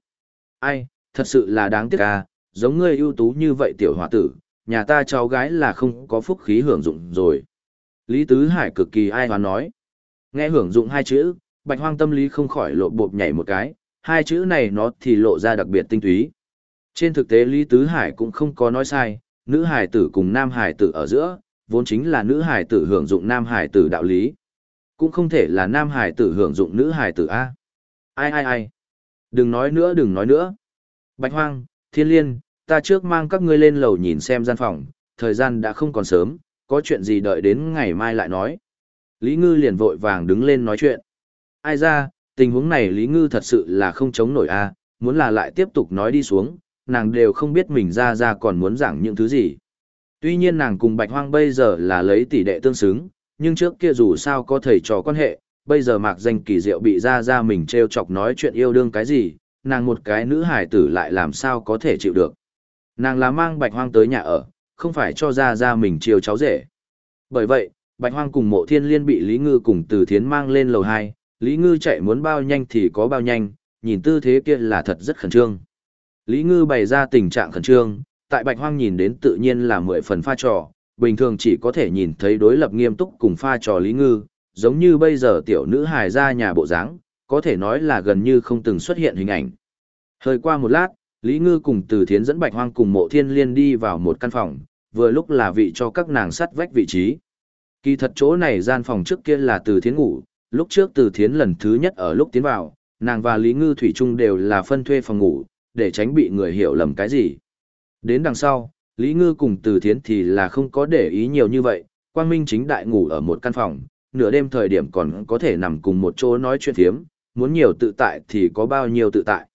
ai, thật sự là đáng tiếc à, giống ngươi ưu tú như vậy tiểu hòa tử, nhà ta cháu gái là không có phúc khí hưởng dụng rồi. Lý Tứ Hải cực kỳ ai hoán nói. Nghe hưởng dụng hai chữ, Bạch Hoang tâm lý không khỏi lộ bộp nhảy một cái, hai chữ này nó thì lộ ra đặc biệt tinh túy. Trên thực tế Lý Tứ Hải cũng không có nói sai, nữ hải tử cùng nam hải tử ở giữa, vốn chính là nữ hải tử hưởng dụng nam hải tử đạo lý. Cũng không thể là nam hải tử hưởng dụng nữ hải tử A. Ai ai ai. Đừng nói nữa đừng nói nữa. Bạch Hoang, Thiên Liên, ta trước mang các ngươi lên lầu nhìn xem gian phòng, thời gian đã không còn sớm, có chuyện gì đợi đến ngày mai lại nói. Lý Ngư liền vội vàng đứng lên nói chuyện. Ai ra, tình huống này Lý Ngư thật sự là không chống nổi a, muốn là lại tiếp tục nói đi xuống, nàng đều không biết mình ra ra còn muốn giảng những thứ gì. Tuy nhiên nàng cùng Bạch Hoang bây giờ là lấy tỷ đệ tương xứng, nhưng trước kia dù sao có thầy trò quan hệ, bây giờ mạc danh kỳ diệu bị ra ra mình treo chọc nói chuyện yêu đương cái gì, nàng một cái nữ hải tử lại làm sao có thể chịu được. Nàng là mang Bạch Hoang tới nhà ở, không phải cho ra ra mình chiều cháu rể. Bởi vậy, Bạch Hoang cùng mộ thiên liên bị Lý Ngư cùng từ thiến mang lên lầu 2, Lý Ngư chạy muốn bao nhanh thì có bao nhanh, nhìn tư thế kia là thật rất khẩn trương. Lý Ngư bày ra tình trạng khẩn trương, tại Bạch Hoang nhìn đến tự nhiên là mười phần pha trò, bình thường chỉ có thể nhìn thấy đối lập nghiêm túc cùng pha trò Lý Ngư, giống như bây giờ tiểu nữ hài ra nhà bộ dáng, có thể nói là gần như không từng xuất hiện hình ảnh. Hơi qua một lát, Lý Ngư cùng Từ Thiến dẫn Bạch Hoang cùng Mộ Thiên Liên đi vào một căn phòng, vừa lúc là vị cho các nàng sắt vách vị trí. Kỳ thật chỗ này gian phòng trước kia là Từ Thiến ngủ, lúc trước Từ Thiến lần thứ nhất ở lúc tiến vào, nàng và Lý Ngư Thủy chung đều là phân thuê phòng ngủ, để tránh bị người hiểu lầm cái gì. Đến đằng sau, Lý Ngư cùng Từ Thiến thì là không có để ý nhiều như vậy, Quang Minh chính đại ngủ ở một căn phòng, nửa đêm thời điểm còn có thể nằm cùng một chỗ nói chuyện thiếm, muốn nhiều tự tại thì có bao nhiêu tự tại.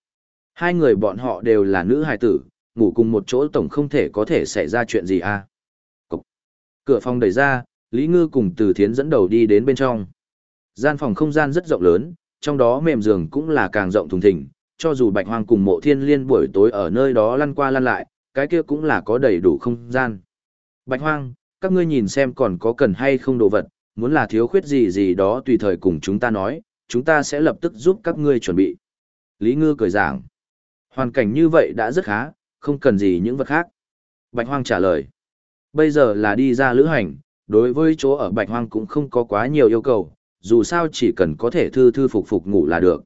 Hai người bọn họ đều là nữ hài tử, ngủ cùng một chỗ tổng không thể có thể xảy ra chuyện gì à. Cục. Cửa phòng đẩy ra, Lý Ngư cùng Từ Thiến dẫn đầu đi đến bên trong. Gian phòng không gian rất rộng lớn, trong đó mềm giường cũng là càng rộng thùng thình, cho dù Bạch Hoang cùng Mộ Thiên Liên buổi tối ở nơi đó lăn qua lăn lại, cái kia cũng là có đầy đủ không gian. Bạch Hoang, các ngươi nhìn xem còn có cần hay không đồ vật, muốn là thiếu khuyết gì gì đó tùy thời cùng chúng ta nói, chúng ta sẽ lập tức giúp các ngươi chuẩn bị. Lý Ngư cười giảng. Hoàn cảnh như vậy đã rất khá, không cần gì những vật khác. Bạch Hoang trả lời. Bây giờ là đi ra lữ hành, đối với chỗ ở Bạch Hoang cũng không có quá nhiều yêu cầu, dù sao chỉ cần có thể thư thư phục phục ngủ là được.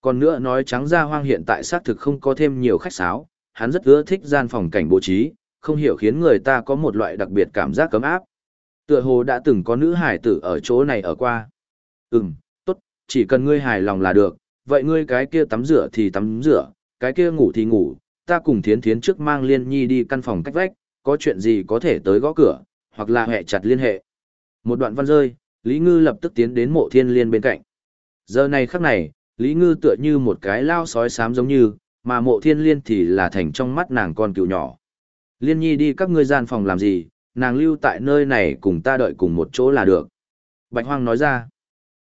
Còn nữa nói trắng ra Hoang hiện tại xác thực không có thêm nhiều khách sáo, hắn rất ưa thích gian phòng cảnh bố trí, không hiểu khiến người ta có một loại đặc biệt cảm giác cấm áp. Tựa hồ đã từng có nữ hải tử ở chỗ này ở qua. Ừm, tốt, chỉ cần ngươi hài lòng là được, vậy ngươi cái kia tắm rửa thì tắm rửa, cái kia ngủ thì ngủ, ta cùng thiến thiến trước mang liên nhi đi căn phòng cách vách, có chuyện gì có thể tới gõ cửa, hoặc là hẹ chặt liên hệ. Một đoạn văn rơi, Lý Ngư lập tức tiến đến mộ thiên liên bên cạnh. Giờ này khắc này, Lý Ngư tựa như một cái lao sói xám giống như, mà mộ thiên liên thì là thành trong mắt nàng con cựu nhỏ. Liên nhi đi các ngươi gian phòng làm gì, nàng lưu tại nơi này cùng ta đợi cùng một chỗ là được. Bạch Hoang nói ra.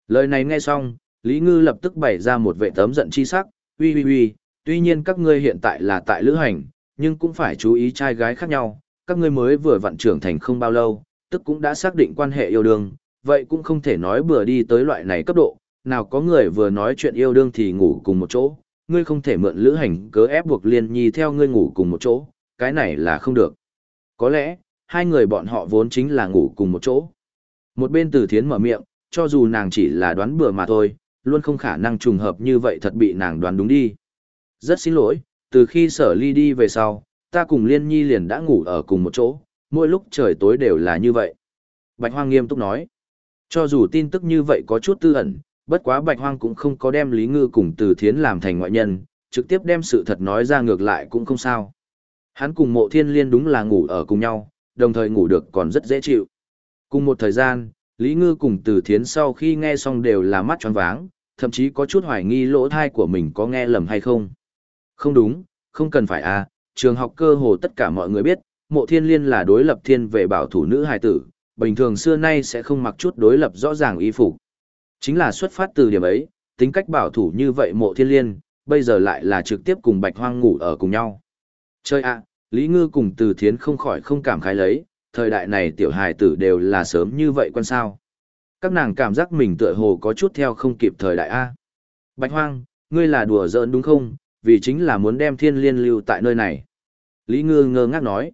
Lời này nghe xong, Lý Ngư lập tức bày ra một vệ tấm giận chi sắc, uy uy uy, tuy nhiên các ngươi hiện tại là tại lữ hành, nhưng cũng phải chú ý trai gái khác nhau, các ngươi mới vừa vận trưởng thành không bao lâu, tức cũng đã xác định quan hệ yêu đương, vậy cũng không thể nói bừa đi tới loại này cấp độ, nào có người vừa nói chuyện yêu đương thì ngủ cùng một chỗ, ngươi không thể mượn lữ hành cớ ép buộc liên nhi theo ngươi ngủ cùng một chỗ, cái này là không được. Có lẽ, hai người bọn họ vốn chính là ngủ cùng một chỗ. Một bên từ thiến mở miệng, cho dù nàng chỉ là đoán bừa mà thôi, luôn không khả năng trùng hợp như vậy thật bị nàng đoán đúng đi. Rất xin lỗi, từ khi sở ly đi về sau, ta cùng Liên Nhi liền đã ngủ ở cùng một chỗ, mỗi lúc trời tối đều là như vậy. Bạch Hoang nghiêm túc nói, cho dù tin tức như vậy có chút tư ẩn, bất quá Bạch Hoang cũng không có đem Lý Ngư cùng Từ Thiến làm thành ngoại nhân, trực tiếp đem sự thật nói ra ngược lại cũng không sao. Hắn cùng mộ thiên liên đúng là ngủ ở cùng nhau, đồng thời ngủ được còn rất dễ chịu. Cùng một thời gian, Lý Ngư cùng Từ Thiến sau khi nghe xong đều là mắt tròn váng, thậm chí có chút hoài nghi lỗ thai của mình có nghe lầm hay không. Không đúng, không cần phải à, trường học cơ hồ tất cả mọi người biết, mộ thiên liên là đối lập thiên về bảo thủ nữ hài tử, bình thường xưa nay sẽ không mặc chút đối lập rõ ràng y phục. Chính là xuất phát từ điểm ấy, tính cách bảo thủ như vậy mộ thiên liên, bây giờ lại là trực tiếp cùng bạch hoang ngủ ở cùng nhau. Chơi ạ, Lý Ngư cùng Từ Thiến không khỏi không cảm khái lấy, thời đại này tiểu hài tử đều là sớm như vậy quan sao. Các nàng cảm giác mình tựa hồ có chút theo không kịp thời đại A. Bạch hoang, ngươi là đùa giỡn đúng không, vì chính là muốn đem thiên liên lưu tại nơi này. Lý Ngư ngơ ngác nói,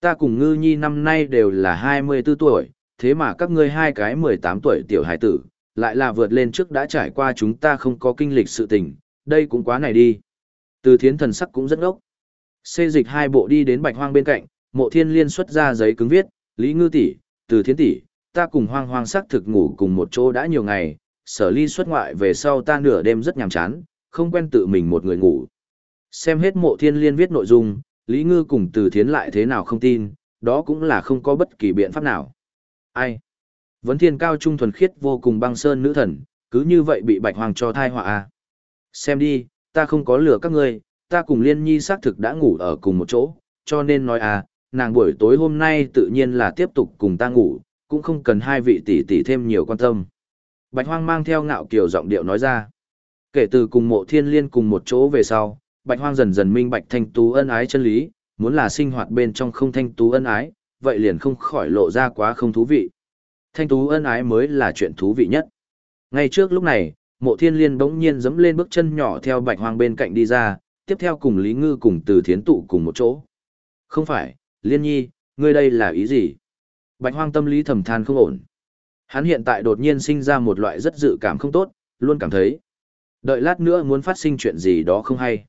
ta cùng Ngư Nhi năm nay đều là 24 tuổi, thế mà các ngươi hai cái 18 tuổi tiểu hải tử, lại là vượt lên trước đã trải qua chúng ta không có kinh lịch sự tình, đây cũng quá này đi. Từ thiến thần sắc cũng rất ngốc. Xê dịch hai bộ đi đến bạch hoang bên cạnh, mộ thiên liên xuất ra giấy cứng viết, Lý Ngư tỷ, từ thiến tỷ, ta cùng hoang hoang sắc thực ngủ cùng một chỗ đã nhiều ngày, sở ly xuất ngoại về sau ta nửa đêm rất nhàm chán, không quen tự mình một người ngủ. Xem hết mộ thiên liên viết nội dung, Lý Ngư cùng từ thiến lại thế nào không tin, đó cũng là không có bất kỳ biện pháp nào. Ai? Vấn thiên cao trung thuần khiết vô cùng băng sơn nữ thần, cứ như vậy bị bạch Hoàng cho thai họa à? Xem đi, ta không có lừa các ngươi, ta cùng liên nhi xác thực đã ngủ ở cùng một chỗ, cho nên nói à, nàng buổi tối hôm nay tự nhiên là tiếp tục cùng ta ngủ, cũng không cần hai vị tỷ tỷ thêm nhiều quan tâm. Bạch hoang mang theo ngạo kiều giọng điệu nói ra. Kể từ cùng mộ thiên liên cùng một chỗ về sau, bạch hoang dần dần minh bạch thanh tú ân ái chân lý, muốn là sinh hoạt bên trong không thanh tú ân ái, vậy liền không khỏi lộ ra quá không thú vị. Thanh tú ân ái mới là chuyện thú vị nhất. Ngay trước lúc này, mộ thiên liên bỗng nhiên dẫm lên bước chân nhỏ theo bạch hoang bên cạnh đi ra, tiếp theo cùng Lý Ngư cùng từ thiến tụ cùng một chỗ. Không phải, liên nhi, ngươi đây là ý gì? Bạch hoang tâm lý thầm than không ổn. Hắn hiện tại đột nhiên sinh ra một loại rất dự cảm không tốt, luôn cảm thấy. Đợi lát nữa muốn phát sinh chuyện gì đó không hay.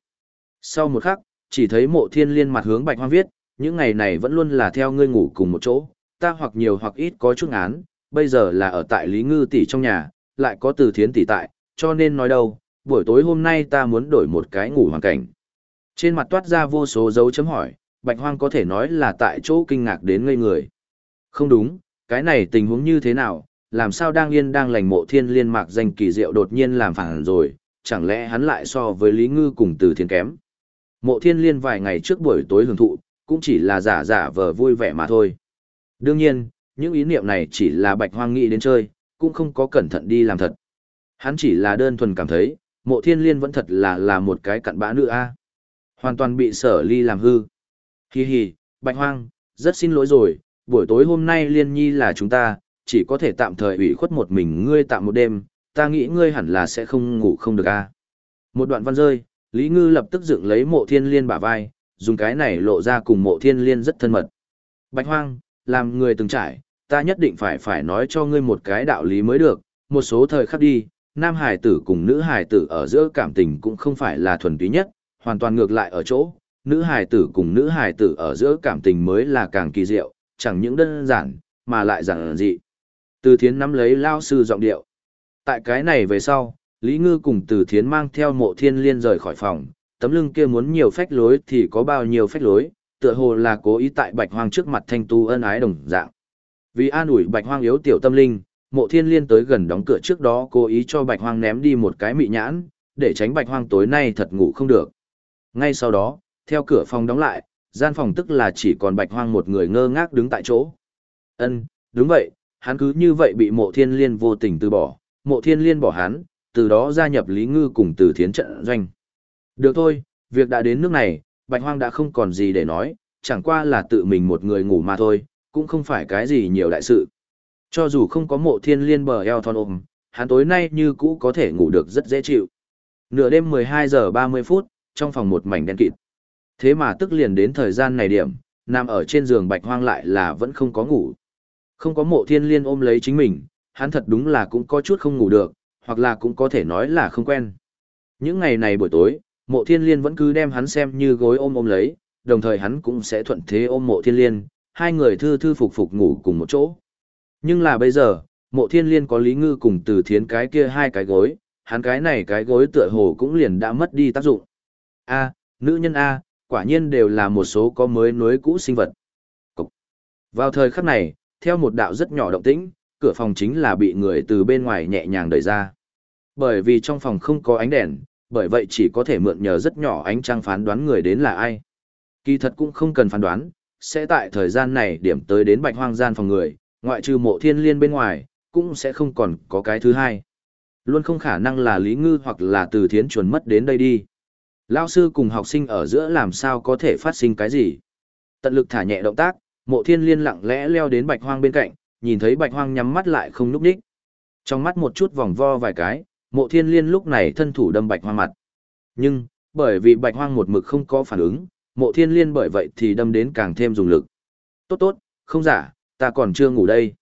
Sau một khắc, chỉ thấy mộ thiên liên mặt hướng bạch hoang viết, những ngày này vẫn luôn là theo ngươi ngủ cùng một chỗ, ta hoặc nhiều hoặc ít có chút án, bây giờ là ở tại Lý Ngư tỷ trong nhà, lại có từ thiến tỷ tại, cho nên nói đâu, buổi tối hôm nay ta muốn đổi một cái ngủ hoàn cảnh. Trên mặt toát ra vô số dấu chấm hỏi, bạch hoang có thể nói là tại chỗ kinh ngạc đến ngây người. Không đúng, cái này tình huống như thế nào, làm sao đang yên đang lành mộ thiên liên mạc danh kỳ diệu đột nhiên làm phản rồi, chẳng lẽ hắn lại so với Lý Ngư cùng từ thiên kém. Mộ thiên liên vài ngày trước buổi tối hưởng thụ, cũng chỉ là giả giả vờ vui vẻ mà thôi. Đương nhiên, những ý niệm này chỉ là bạch hoang nghĩ đến chơi, cũng không có cẩn thận đi làm thật. Hắn chỉ là đơn thuần cảm thấy, mộ thiên liên vẫn thật là là một cái cặn bã nữ a Hoàn toàn bị sở ly làm hư. Hi hi, bạch hoang, rất xin lỗi rồi, buổi tối hôm nay liên nhi là chúng ta, chỉ có thể tạm thời ủy khuất một mình ngươi tạm một đêm, ta nghĩ ngươi hẳn là sẽ không ngủ không được a. Một đoạn văn rơi, Lý Ngư lập tức dựng lấy mộ thiên liên bả vai, dùng cái này lộ ra cùng mộ thiên liên rất thân mật. Bạch hoang, làm người từng trải, ta nhất định phải phải nói cho ngươi một cái đạo lý mới được, một số thời khắc đi, nam hải tử cùng nữ hải tử ở giữa cảm tình cũng không phải là thuần túy nhất, hoàn toàn ngược lại ở chỗ, nữ hải tử cùng nữ hải tử ở giữa cảm tình mới là càng kỳ diệu, chẳng những đơn giản, mà lại giản dị. Từ thiến nắm lấy lao sư giọng điệu. Tại cái này về sau, Lý Ngư cùng từ thiến mang theo mộ thiên liên rời khỏi phòng, tấm lưng kia muốn nhiều phách lối thì có bao nhiêu phách lối, tựa hồ là cố ý tại bạch hoang trước mặt thanh tu ân ái đồng dạng. Vì an ủi bạch hoang yếu tiểu tâm linh, mộ thiên liên tới gần đóng cửa trước đó cố ý cho bạch hoang ném đi một cái mị nhãn, để tránh bạch hoang tối nay thật ngủ không được. Ngay sau đó, theo cửa phòng đóng lại, gian phòng tức là chỉ còn bạch hoang một người ngơ ngác đứng tại chỗ. Ân, đúng vậy, hắn cứ như vậy bị mộ thiên liên vô tình từ bỏ, mộ thiên liên bỏ hắn, từ đó gia nhập Lý Ngư cùng từ thiến trận doanh. Được thôi, việc đã đến nước này, bạch hoang đã không còn gì để nói, chẳng qua là tự mình một người ngủ mà thôi, cũng không phải cái gì nhiều đại sự. Cho dù không có mộ thiên liên bờ eo thon ôm, hắn tối nay như cũ có thể ngủ được rất dễ chịu. Nửa đêm 12 giờ 30 phút, trong phòng một mảnh đen kịt. Thế mà tức liền đến thời gian này điểm, nằm ở trên giường bạch hoang lại là vẫn không có ngủ. Không có mộ thiên liên ôm lấy chính mình, hắn thật đúng là cũng có chút không ngủ được, hoặc là cũng có thể nói là không quen. Những ngày này buổi tối, mộ thiên liên vẫn cứ đem hắn xem như gối ôm ôm lấy, đồng thời hắn cũng sẽ thuận thế ôm mộ thiên liên, hai người thư thư phục phục ngủ cùng một chỗ. Nhưng là bây giờ, mộ thiên liên có lý ngư cùng từ thiến cái kia hai cái gối, hắn cái này cái gối tựa hồ cũng liền đã mất đi tác dụng. A, nữ nhân A, quả nhiên đều là một số có mới nối cũ sinh vật. Cục. Vào thời khắc này, theo một đạo rất nhỏ động tĩnh, cửa phòng chính là bị người từ bên ngoài nhẹ nhàng đẩy ra. Bởi vì trong phòng không có ánh đèn, bởi vậy chỉ có thể mượn nhờ rất nhỏ ánh trăng phán đoán người đến là ai. Kỳ thật cũng không cần phán đoán, sẽ tại thời gian này điểm tới đến bạch hoang gian phòng người, ngoại trừ mộ thiên liên bên ngoài, cũng sẽ không còn có cái thứ hai. Luôn không khả năng là Lý Ngư hoặc là từ thiến chuẩn mất đến đây đi. Lao sư cùng học sinh ở giữa làm sao có thể phát sinh cái gì. Tận lực thả nhẹ động tác, mộ thiên liên lặng lẽ leo đến bạch hoang bên cạnh, nhìn thấy bạch hoang nhắm mắt lại không núp đích. Trong mắt một chút vòng vo vài cái, mộ thiên liên lúc này thân thủ đâm bạch hoang mặt. Nhưng, bởi vì bạch hoang một mực không có phản ứng, mộ thiên liên bởi vậy thì đâm đến càng thêm dùng lực. Tốt tốt, không giả, ta còn chưa ngủ đây.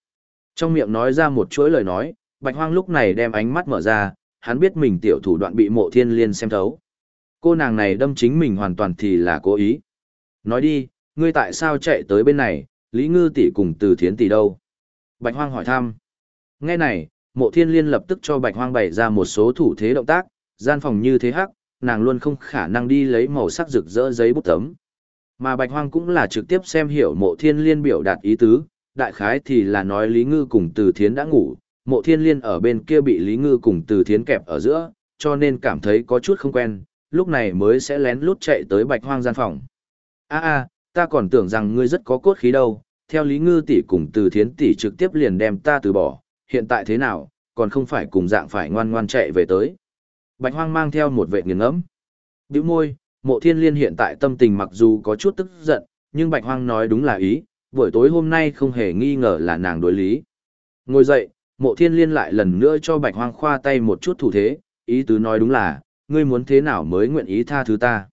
Trong miệng nói ra một chuỗi lời nói, bạch hoang lúc này đem ánh mắt mở ra, hắn biết mình tiểu thủ đoạn bị mộ thiên liên xem thấu. Cô nàng này đâm chính mình hoàn toàn thì là cố ý. Nói đi, ngươi tại sao chạy tới bên này, Lý Ngư tỷ cùng từ thiến tỷ đâu? Bạch hoang hỏi thăm. Nghe này, mộ thiên liên lập tức cho bạch hoang bày ra một số thủ thế động tác, gian phòng như thế hắc, nàng luôn không khả năng đi lấy màu sắc rực rỡ giấy bút tấm. Mà bạch hoang cũng là trực tiếp xem hiểu mộ thiên liên biểu đạt ý tứ, đại khái thì là nói Lý Ngư cùng Từ Thiến đã ngủ, mộ thiên liên ở bên kia bị Lý Ngư cùng Từ Thiến kẹp ở giữa, cho nên cảm thấy có chút không quen, lúc này mới sẽ lén lút chạy tới bạch hoang gian phòng. a a ta còn tưởng rằng ngươi rất có cốt khí đâu, theo Lý Ngư tỷ cùng Từ Thiến tỷ trực tiếp liền đem ta từ bỏ, hiện tại thế nào, còn không phải cùng dạng phải ngoan ngoan chạy về tới. Bạch hoang mang theo một vệ nghiền ngẫm. Biểu môi, mộ thiên liên hiện tại tâm tình mặc dù có chút tức giận, nhưng bạch hoang nói đúng là ý, buổi tối hôm nay không hề nghi ngờ là nàng đối lý. Ngồi dậy, mộ thiên liên lại lần nữa cho bạch hoang khoa tay một chút thủ thế, ý tứ nói đúng là, ngươi muốn thế nào mới nguyện ý tha thứ ta.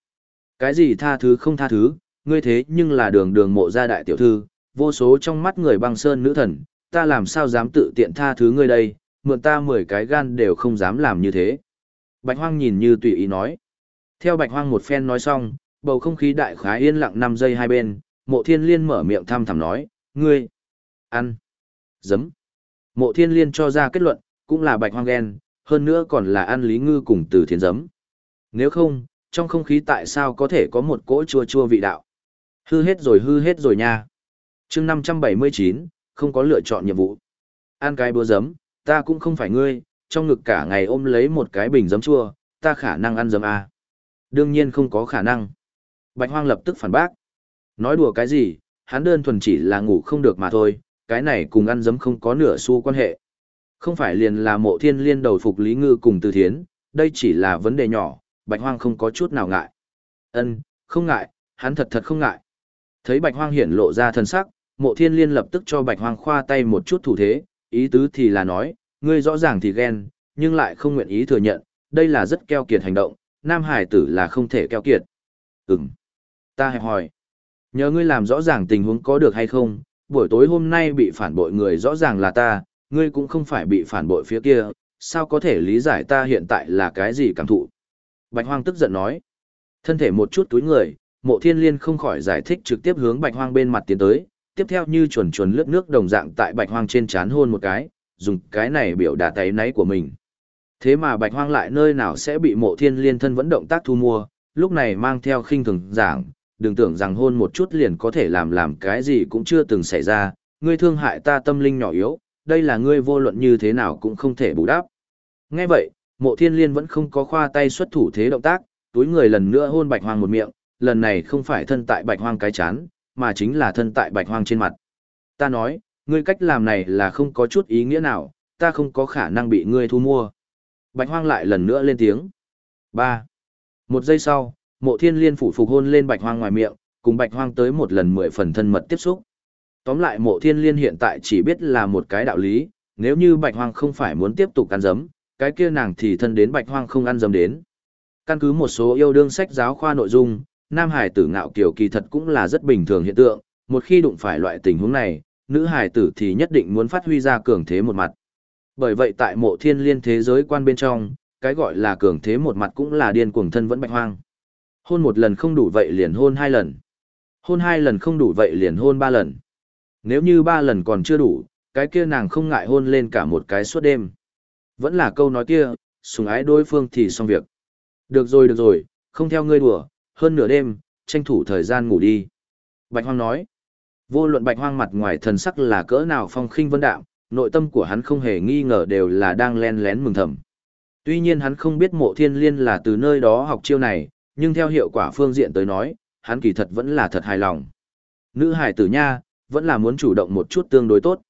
Cái gì tha thứ không tha thứ, ngươi thế nhưng là đường đường mộ gia đại tiểu thư, vô số trong mắt người băng sơn nữ thần, ta làm sao dám tự tiện tha thứ ngươi đây, mượn ta mười cái gan đều không dám làm như thế. Bạch hoang nhìn như tùy ý nói. Theo bạch hoang một phen nói xong, bầu không khí đại khái yên lặng 5 giây hai bên, mộ thiên liên mở miệng thăm thẳm nói, ngươi, ăn, giấm. Mộ thiên liên cho ra kết luận, cũng là bạch hoang ghen, hơn nữa còn là ăn lý ngư cùng từ thiên giấm. Nếu không, trong không khí tại sao có thể có một cỗ chua chua vị đạo? Hư hết rồi hư hết rồi nha. chương 579, không có lựa chọn nhiệm vụ. Ăn cái búa giấm, ta cũng không phải ngươi, trong ngực cả ngày ôm lấy một cái bình giấm chua, ta khả năng ăn giấm à. Đương nhiên không có khả năng. Bạch hoang lập tức phản bác. Nói đùa cái gì, hắn đơn thuần chỉ là ngủ không được mà thôi, cái này cùng ăn giấm không có nửa xu quan hệ. Không phải liền là mộ thiên liên đầu phục Lý Ngư cùng Từ Thiến, đây chỉ là vấn đề nhỏ, Bạch Hoang không có chút nào ngại. Ân, không ngại, hắn thật thật không ngại. Thấy Bạch Hoang hiển lộ ra thần sắc, mộ thiên liên lập tức cho Bạch Hoang khoa tay một chút thủ thế, ý tứ thì là nói, ngươi rõ ràng thì ghen, nhưng lại không nguyện ý thừa nhận, đây là rất keo kiệt hành động, nam hải tử là không thể keo kiệt. Ừm. Ta hẹp hỏi. Nhớ ngươi làm rõ ràng tình huống có được hay không, buổi tối hôm nay bị phản bội người rõ ràng là ta, ngươi cũng không phải bị phản bội phía kia, sao có thể lý giải ta hiện tại là cái gì cảm thụ. Bạch Hoang tức giận nói. Thân thể một chút túi người, mộ thiên liên không khỏi giải thích trực tiếp hướng Bạch Hoang bên mặt tiến tới, tiếp theo như chuồn chuồn lướt nước đồng dạng tại Bạch Hoang trên chán hôn một cái, dùng cái này biểu đạt tay náy của mình. Thế mà Bạch Hoang lại nơi nào sẽ bị mộ thiên liên thân vẫn động tác thu mua, lúc này mang theo khinh thường giảng, đừng tưởng rằng hôn một chút liền có thể làm làm cái gì cũng chưa từng xảy ra, ngươi thương hại ta tâm linh nhỏ yếu, đây là ngươi vô luận như thế nào cũng không thể bù đắp. Nghe vậy, mộ thiên liên vẫn không có khoa tay xuất thủ thế động tác, túi người lần nữa hôn bạch hoang một miệng, lần này không phải thân tại bạch hoang cái chán, mà chính là thân tại bạch hoang trên mặt. Ta nói, ngươi cách làm này là không có chút ý nghĩa nào, ta không có khả năng bị ngươi thu mua. Bạch hoang lại lần nữa lên tiếng. 3. Một giây sau, mộ thiên liên phủ phục hôn lên bạch hoang ngoài miệng, cùng bạch hoang tới một lần mười phần thân mật tiếp xúc. Tóm lại mộ thiên liên hiện tại chỉ biết là một cái đạo lý, nếu như bạch hoang không phải muốn tiếp tục ăn dấm, cái kia nàng thì thân đến bạch hoang không ăn dấm đến. Căn cứ một số yêu đương sách giáo khoa nội dung, nam hải tử ngạo kiểu kỳ thật cũng là rất bình thường hiện tượng, một khi đụng phải loại tình huống này, nữ hải tử thì nhất định muốn phát huy ra cường thế một mặt. Bởi vậy tại mộ thiên liên thế giới quan bên trong, cái gọi là cường thế một mặt cũng là điên cuồng thân vẫn bạch hoang. Hôn một lần không đủ vậy liền hôn hai lần. Hôn hai lần không đủ vậy liền hôn ba lần. Nếu như ba lần còn chưa đủ, cái kia nàng không ngại hôn lên cả một cái suốt đêm. Vẫn là câu nói kia, sùng ái đối phương thì xong việc. Được rồi được rồi, không theo ngươi đùa, hơn nửa đêm, tranh thủ thời gian ngủ đi. Bạch Hoang nói, vô luận Bạch Hoang mặt ngoài thần sắc là cỡ nào phong khinh vân đạm, nội tâm của hắn không hề nghi ngờ đều là đang len lén mừng thầm. Tuy nhiên hắn không biết mộ thiên liên là từ nơi đó học chiêu này, nhưng theo hiệu quả phương diện tới nói, hắn kỳ thật vẫn là thật hài lòng. Nữ hải tử nha, vẫn là muốn chủ động một chút tương đối tốt.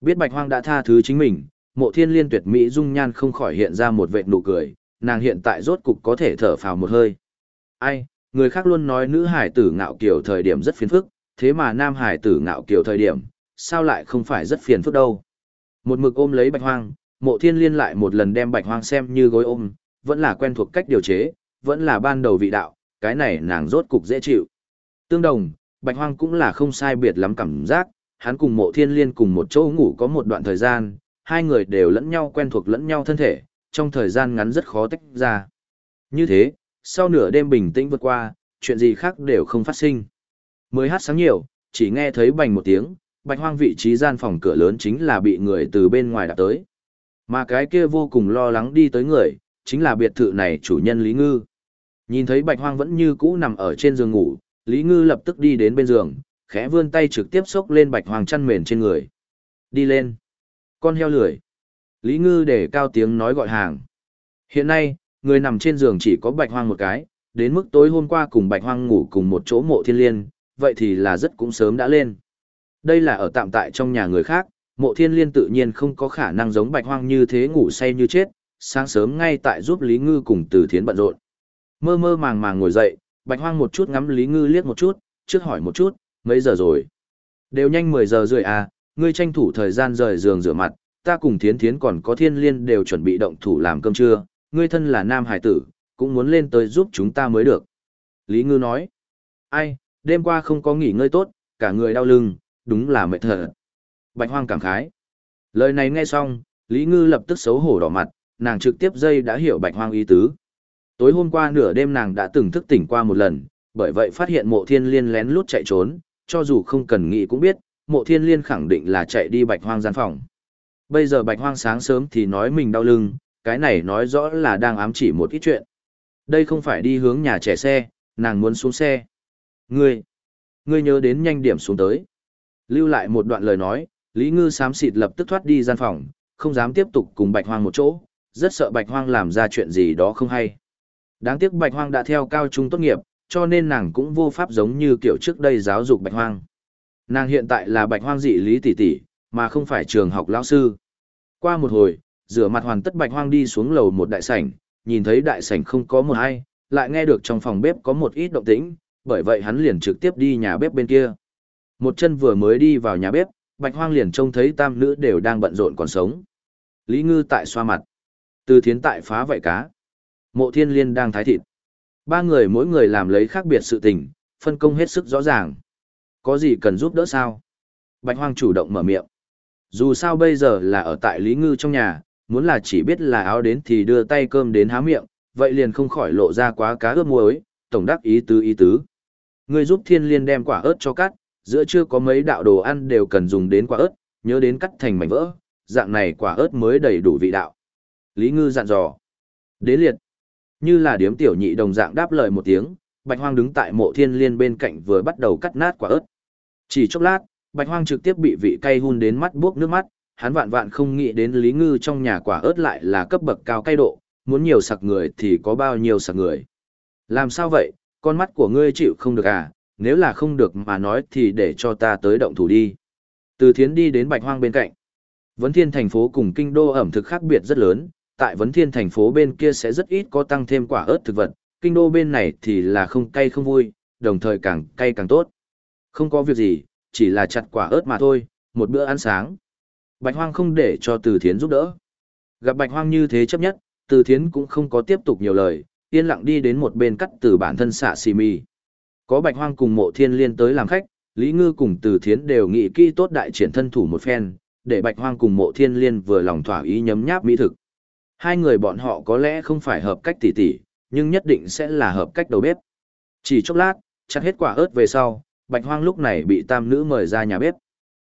Biết bạch hoang đã tha thứ chính mình, mộ thiên liên tuyệt mỹ dung nhan không khỏi hiện ra một vệt nụ cười, nàng hiện tại rốt cục có thể thở phào một hơi. Ai, người khác luôn nói nữ hải tử ngạo kiều thời điểm rất phiền phức, thế mà nam hải tử ngạo kiều thời điểm, sao lại không phải rất phiền phức đâu. Một mực ôm lấy bạch hoang, mộ thiên liên lại một lần đem bạch hoang xem như gối ôm, vẫn là quen thuộc cách điều chế, vẫn là ban đầu vị đạo, cái này nàng rốt cục dễ chịu. Tương đồng, bạch hoang cũng là không sai biệt lắm cảm giác, hắn cùng mộ thiên liên cùng một chỗ ngủ có một đoạn thời gian, hai người đều lẫn nhau quen thuộc lẫn nhau thân thể, trong thời gian ngắn rất khó tách ra. Như thế, sau nửa đêm bình tĩnh vượt qua, chuyện gì khác đều không phát sinh. Mới hát sáng nhiều, chỉ nghe thấy bành một tiếng, bạch hoang vị trí gian phòng cửa lớn chính là bị người từ bên ngoài đạp tới. Mà cái kia vô cùng lo lắng đi tới người, chính là biệt thự này chủ nhân Lý Ngư. Nhìn thấy bạch hoang vẫn như cũ nằm ở trên giường ngủ, Lý Ngư lập tức đi đến bên giường, khẽ vươn tay trực tiếp xốc lên bạch hoang chăn mền trên người. Đi lên. Con heo lười. Lý Ngư để cao tiếng nói gọi hàng. Hiện nay, người nằm trên giường chỉ có bạch hoang một cái, đến mức tối hôm qua cùng bạch hoang ngủ cùng một chỗ mộ thiên liên, vậy thì là rất cũng sớm đã lên. Đây là ở tạm tại trong nhà người khác, mộ thiên liên tự nhiên không có khả năng giống bạch hoang như thế ngủ say như chết, sáng sớm ngay tại giúp Lý Ngư cùng từ thiến bận rộn. Mơ mơ màng màng ngồi dậy, bạch hoang một chút ngắm Lý Ngư liếc một chút, trước hỏi một chút, mấy giờ rồi? Đều nhanh 10 giờ rưỡi à, ngươi tranh thủ thời gian rời giường rửa mặt, ta cùng thiến thiến còn có thiên liên đều chuẩn bị động thủ làm cơm trưa, ngươi thân là nam hải tử, cũng muốn lên tới giúp chúng ta mới được. Lý Ngư nói, ai, đêm qua không có nghỉ ngơi tốt, cả người đau lưng, đúng là mệt thở. Bạch hoang cảm khái. Lời này nghe xong, Lý Ngư lập tức xấu hổ đỏ mặt, nàng trực tiếp dây đã hiểu bạch hoang ý tứ. Tối hôm qua nửa đêm nàng đã từng thức tỉnh qua một lần, bởi vậy phát hiện mộ thiên liên lén lút chạy trốn, cho dù không cần nghĩ cũng biết, mộ thiên liên khẳng định là chạy đi bạch hoang gian phòng. Bây giờ bạch hoang sáng sớm thì nói mình đau lưng, cái này nói rõ là đang ám chỉ một ít chuyện. Đây không phải đi hướng nhà trẻ xe, nàng muốn xuống xe. Ngươi, ngươi nhớ đến nhanh điểm xuống tới. Lưu lại một đoạn lời nói, Lý Ngư sám xịt lập tức thoát đi gian phòng, không dám tiếp tục cùng Bạch Hoang một chỗ, rất sợ Bạch Hoang làm ra chuyện gì đó không hay. Đáng tiếc Bạch Hoang đã theo cao trung tốt nghiệp, cho nên nàng cũng vô pháp giống như kiểu trước đây giáo dục Bạch Hoang. Nàng hiện tại là Bạch Hoang dị lý tỷ tỷ, mà không phải trường học lão sư. Qua một hồi, rửa mặt hoàn tất Bạch Hoang đi xuống lầu một đại sảnh, nhìn thấy đại sảnh không có một ai, lại nghe được trong phòng bếp có một ít động tĩnh, bởi vậy hắn liền trực tiếp đi nhà bếp bên kia. Một chân vừa mới đi vào nhà bếp, Bạch Hoang liền trông thấy tam nữ đều đang bận rộn còn sống. Lý Ngư tại xoa mặt, Từ Thiến tại phá vảy cá, Mộ Thiên Liên đang thái thịt. Ba người mỗi người làm lấy khác biệt sự tình, phân công hết sức rõ ràng. Có gì cần giúp đỡ sao? Bạch Hoang chủ động mở miệng. Dù sao bây giờ là ở tại Lý Ngư trong nhà, muốn là chỉ biết là áo đến thì đưa tay cơm đến há miệng, vậy liền không khỏi lộ ra quá cá ướp muối, tổng đắc ý tứ ý tứ. Ngươi giúp Thiên Liên đem quả ớt cho cắt, giữa chưa có mấy đạo đồ ăn đều cần dùng đến quả ớt, nhớ đến cắt thành mảnh vỡ, dạng này quả ớt mới đầy đủ vị đạo. Lý Ngư dặn dò. Đế liệt. Như là điếm tiểu nhị đồng dạng đáp lời một tiếng, Bạch Hoang đứng tại mộ thiên liên bên cạnh vừa bắt đầu cắt nát quả ớt. Chỉ chốc lát, Bạch Hoang trực tiếp bị vị cay hun đến mắt buốc nước mắt, hắn vạn vạn không nghĩ đến Lý Ngư trong nhà quả ớt lại là cấp bậc cao cay độ, muốn nhiều sặc người thì có bao nhiêu sặc người. Làm sao vậy, con mắt của ngươi chịu không được à, nếu là không được mà nói thì để cho ta tới động thủ đi. Từ thiến đi đến bạch hoang bên cạnh. Vấn thiên thành phố cùng kinh đô ẩm thực khác biệt rất lớn, tại vấn thiên thành phố bên kia sẽ rất ít có tăng thêm quả ớt thực vật, kinh đô bên này thì là không cay không vui, đồng thời càng cay càng tốt. Không có việc gì, chỉ là chặt quả ớt mà thôi, một bữa ăn sáng. Bạch hoang không để cho từ thiến giúp đỡ. Gặp bạch hoang như thế chấp nhất, từ thiến cũng không có tiếp tục nhiều lời, yên lặng đi đến một bên cắt từ bản thân xạ xì mì. Có bạch hoang cùng mộ thiên liên tới làm khách, Lý Ngư cùng từ thiến đều nghị kỹ tốt đại triển thân thủ một phen, để bạch hoang cùng mộ thiên liên vừa lòng thỏa ý nhấm nháp mỹ thực. Hai người bọn họ có lẽ không phải hợp cách tỉ tỉ, nhưng nhất định sẽ là hợp cách đầu bếp. Chỉ chốc lát, chặt hết quả ớt về sau, bạch hoang lúc này bị tam nữ mời ra nhà bếp.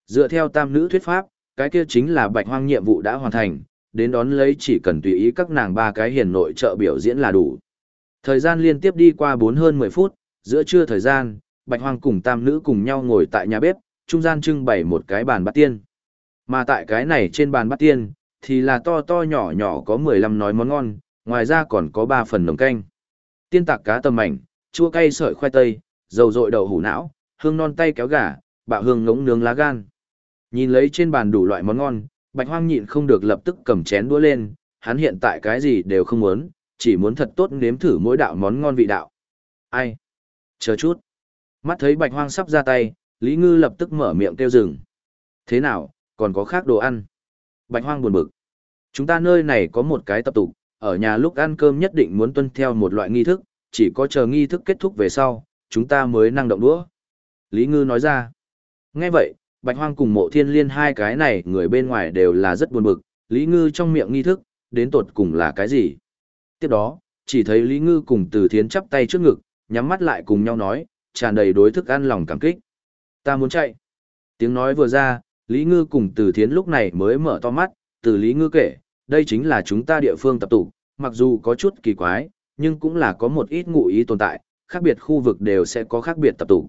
Dựa theo tam nữ thuyết pháp, cái kia chính là bạch hoang nhiệm vụ đã hoàn thành, đến đón lấy chỉ cần tùy ý các nàng ba cái hiền nội trợ biểu diễn là đủ. Thời gian liên tiếp đi qua 4 hơn 10 phút, giữa trưa thời gian, Bạch Hoang cùng tam nữ cùng nhau ngồi tại nhà bếp, trung gian trưng bày một cái bàn bát tiên. Mà tại cái này trên bàn bát tiên, thì là to to nhỏ nhỏ có 15 nói món ngon, ngoài ra còn có 3 phần nồng canh. Tiên tạc cá tầm mảnh, chua cay sợi khoai tây, dầu rội đậu hủ não, hương non tay kéo gà, bạo hương ngỗng nướng lá gan. Nhìn lấy trên bàn đủ loại món ngon, Bạch Hoang nhịn không được lập tức cầm chén đũa lên, hắn hiện tại cái gì đều không muốn, chỉ muốn thật tốt nếm thử mỗi đạo món ngon vị đạo. Ai? Chờ chút. Mắt thấy Bạch Hoang sắp ra tay, Lý Ngư lập tức mở miệng kêu dừng. Thế nào, còn có khác đồ ăn? Bạch Hoang buồn bực. Chúng ta nơi này có một cái tập tục, ở nhà lúc ăn cơm nhất định muốn tuân theo một loại nghi thức, chỉ có chờ nghi thức kết thúc về sau, chúng ta mới năng động đũa. Lý Ngư nói ra. Nghe vậy, Bạch Hoang cùng mộ thiên liên hai cái này người bên ngoài đều là rất buồn bực, Lý Ngư trong miệng nghi thức, đến tột cùng là cái gì? Tiếp đó, chỉ thấy Lý Ngư cùng Từ Thiến chắp tay trước ngực, nhắm mắt lại cùng nhau nói, tràn đầy đối thức ăn lòng cảm kích. Ta muốn chạy. Tiếng nói vừa ra, Lý Ngư cùng Từ Thiến lúc này mới mở to mắt, từ Lý Ngư kể, đây chính là chúng ta địa phương tập tụ, mặc dù có chút kỳ quái, nhưng cũng là có một ít ngụ ý tồn tại, khác biệt khu vực đều sẽ có khác biệt tập tụ.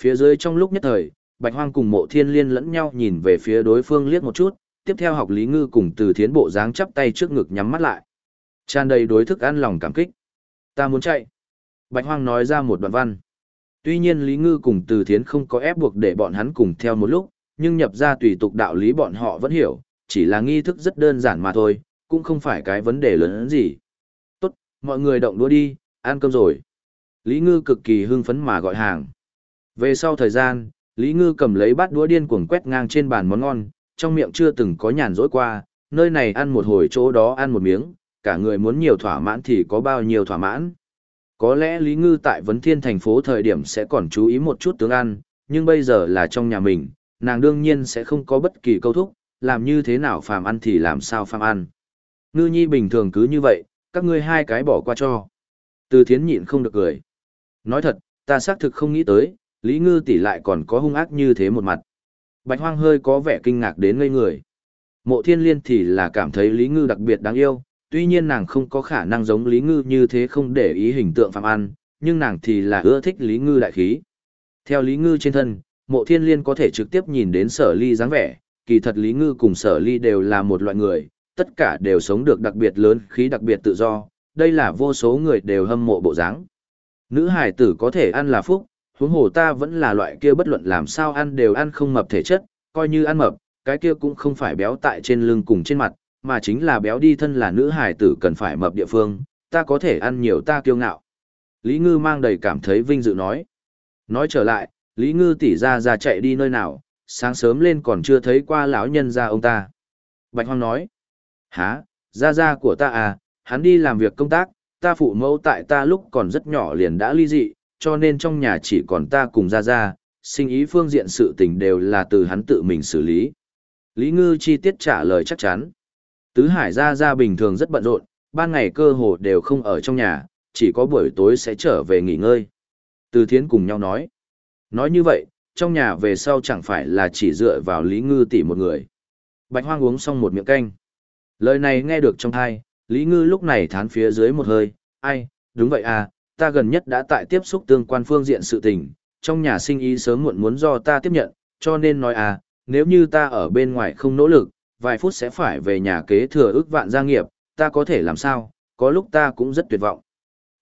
Phía dưới trong lúc nhất thời, Bạch Hoang cùng mộ thiên liên lẫn nhau nhìn về phía đối phương liếc một chút, tiếp theo học Lý Ngư cùng từ thiến bộ dáng chắp tay trước ngực nhắm mắt lại. Tràn đầy đối thức ăn lòng cảm kích. Ta muốn chạy. Bạch Hoang nói ra một đoạn văn. Tuy nhiên Lý Ngư cùng từ thiến không có ép buộc để bọn hắn cùng theo một lúc, nhưng nhập ra tùy tục đạo lý bọn họ vẫn hiểu, chỉ là nghi thức rất đơn giản mà thôi, cũng không phải cái vấn đề lớn hơn gì. Tốt, mọi người động đũa đi, ăn cơm rồi. Lý Ngư cực kỳ hưng phấn mà gọi hàng. Về sau thời gian, Lý Ngư cầm lấy bát đũa điên cuồng quét ngang trên bàn món ngon, trong miệng chưa từng có nhàn rỗi qua, nơi này ăn một hồi chỗ đó ăn một miếng, cả người muốn nhiều thỏa mãn thì có bao nhiêu thỏa mãn. Có lẽ Lý Ngư tại Vấn Thiên thành phố thời điểm sẽ còn chú ý một chút tướng ăn, nhưng bây giờ là trong nhà mình, nàng đương nhiên sẽ không có bất kỳ câu thúc, làm như thế nào phàm ăn thì làm sao phàm ăn. Ngư nhi bình thường cứ như vậy, các ngươi hai cái bỏ qua cho. Từ thiến nhịn không được cười. Nói thật, ta xác thực không nghĩ tới, Lý Ngư tỷ lại còn có hung ác như thế một mặt. Bạch Hoang hơi có vẻ kinh ngạc đến ngây người. Mộ thiên liên thì là cảm thấy Lý Ngư đặc biệt đáng yêu, tuy nhiên nàng không có khả năng giống Lý Ngư như thế không để ý hình tượng phạm ăn, nhưng nàng thì là ưa thích Lý Ngư đại khí. Theo Lý Ngư trên thân, mộ thiên liên có thể trực tiếp nhìn đến sở ly dáng vẻ, kỳ thật Lý Ngư cùng sở ly đều là một loại người, tất cả đều sống được đặc biệt lớn khí đặc biệt tự do, đây là vô số người đều hâm mộ bộ dáng. Nữ hải tử có thể ăn là phúc, huống hồ ta vẫn là loại kia bất luận làm sao ăn đều ăn không mập thể chất, coi như ăn mập, cái kia cũng không phải béo tại trên lưng cùng trên mặt, mà chính là béo đi thân là nữ hải tử cần phải mập địa phương, ta có thể ăn nhiều ta kiêu ngạo. Lý Ngư mang đầy cảm thấy vinh dự nói. Nói trở lại, Lý Ngư tỉ ra ra chạy đi nơi nào, sáng sớm lên còn chưa thấy qua lão nhân ra ông ta. Bạch Hoang nói. Hả, ra ra của ta à, hắn đi làm việc công tác, ta phụ mẫu tại ta lúc còn rất nhỏ liền đã ly dị, cho nên trong nhà chỉ còn ta cùng ra ra, sinh ý phương diện sự tình đều là từ hắn tự mình xử lý. Lý Ngư chi tiết trả lời chắc chắn. Tứ Hải gia gia bình thường rất bận rộn, ban ngày cơ hồ đều không ở trong nhà, chỉ có buổi tối sẽ trở về nghỉ ngơi. Từ Thiến cùng nhau nói. Nói như vậy, trong nhà về sau chẳng phải là chỉ dựa vào Lý Ngư tỷ một người. Bạch Hoang uống xong một miệng canh. Lời này nghe được trong thai, Lý Ngư lúc này thán phía dưới một hơi, ai, đúng vậy à, ta gần nhất đã tại tiếp xúc tương quan phương diện sự tình, trong nhà sinh ý sớm muộn muốn do ta tiếp nhận, cho nên nói à, nếu như ta ở bên ngoài không nỗ lực, vài phút sẽ phải về nhà kế thừa ước vạn gia nghiệp, ta có thể làm sao, có lúc ta cũng rất tuyệt vọng.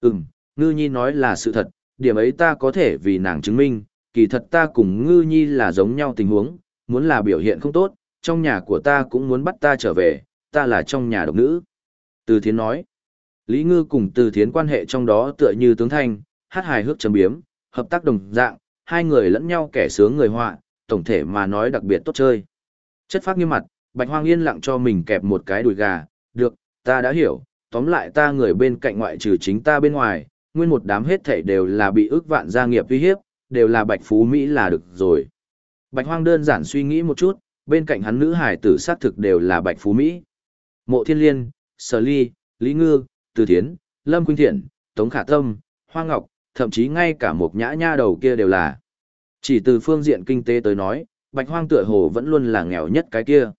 Ừm, Ngư Nhi nói là sự thật, điểm ấy ta có thể vì nàng chứng minh, kỳ thật ta cùng Ngư Nhi là giống nhau tình huống, muốn là biểu hiện không tốt, trong nhà của ta cũng muốn bắt ta trở về, ta là trong nhà độc nữ. Từ Thiến nói, Lý Ngư cùng Từ Thiến quan hệ trong đó tựa như tướng thanh, hát hài hước chấm biếm, hợp tác đồng dạng, hai người lẫn nhau kẻ sướng người họa, tổng thể mà nói đặc biệt tốt chơi. Chất phát nghiêm mặt, Bạch Hoang yên lặng cho mình kẹp một cái đùi gà, được, ta đã hiểu, tóm lại ta người bên cạnh ngoại trừ chính ta bên ngoài, nguyên một đám hết thảy đều là bị ước vạn gia nghiệp uy hiếp, đều là Bạch Phú Mỹ là được rồi. Bạch Hoang đơn giản suy nghĩ một chút, bên cạnh hắn nữ hải tử sát thực đều là Bạch Phú Mỹ. Mộ Thiên Liên, Sở Ly, Lý Ngư, Từ Thiến, Lâm Quynh Thiện, Tống Khả Tâm, Hoa Ngọc, thậm chí ngay cả một nhã nha đầu kia đều là. Chỉ từ phương diện kinh tế tới nói, Bạch Hoang tựa hồ vẫn luôn là nghèo nhất cái kia.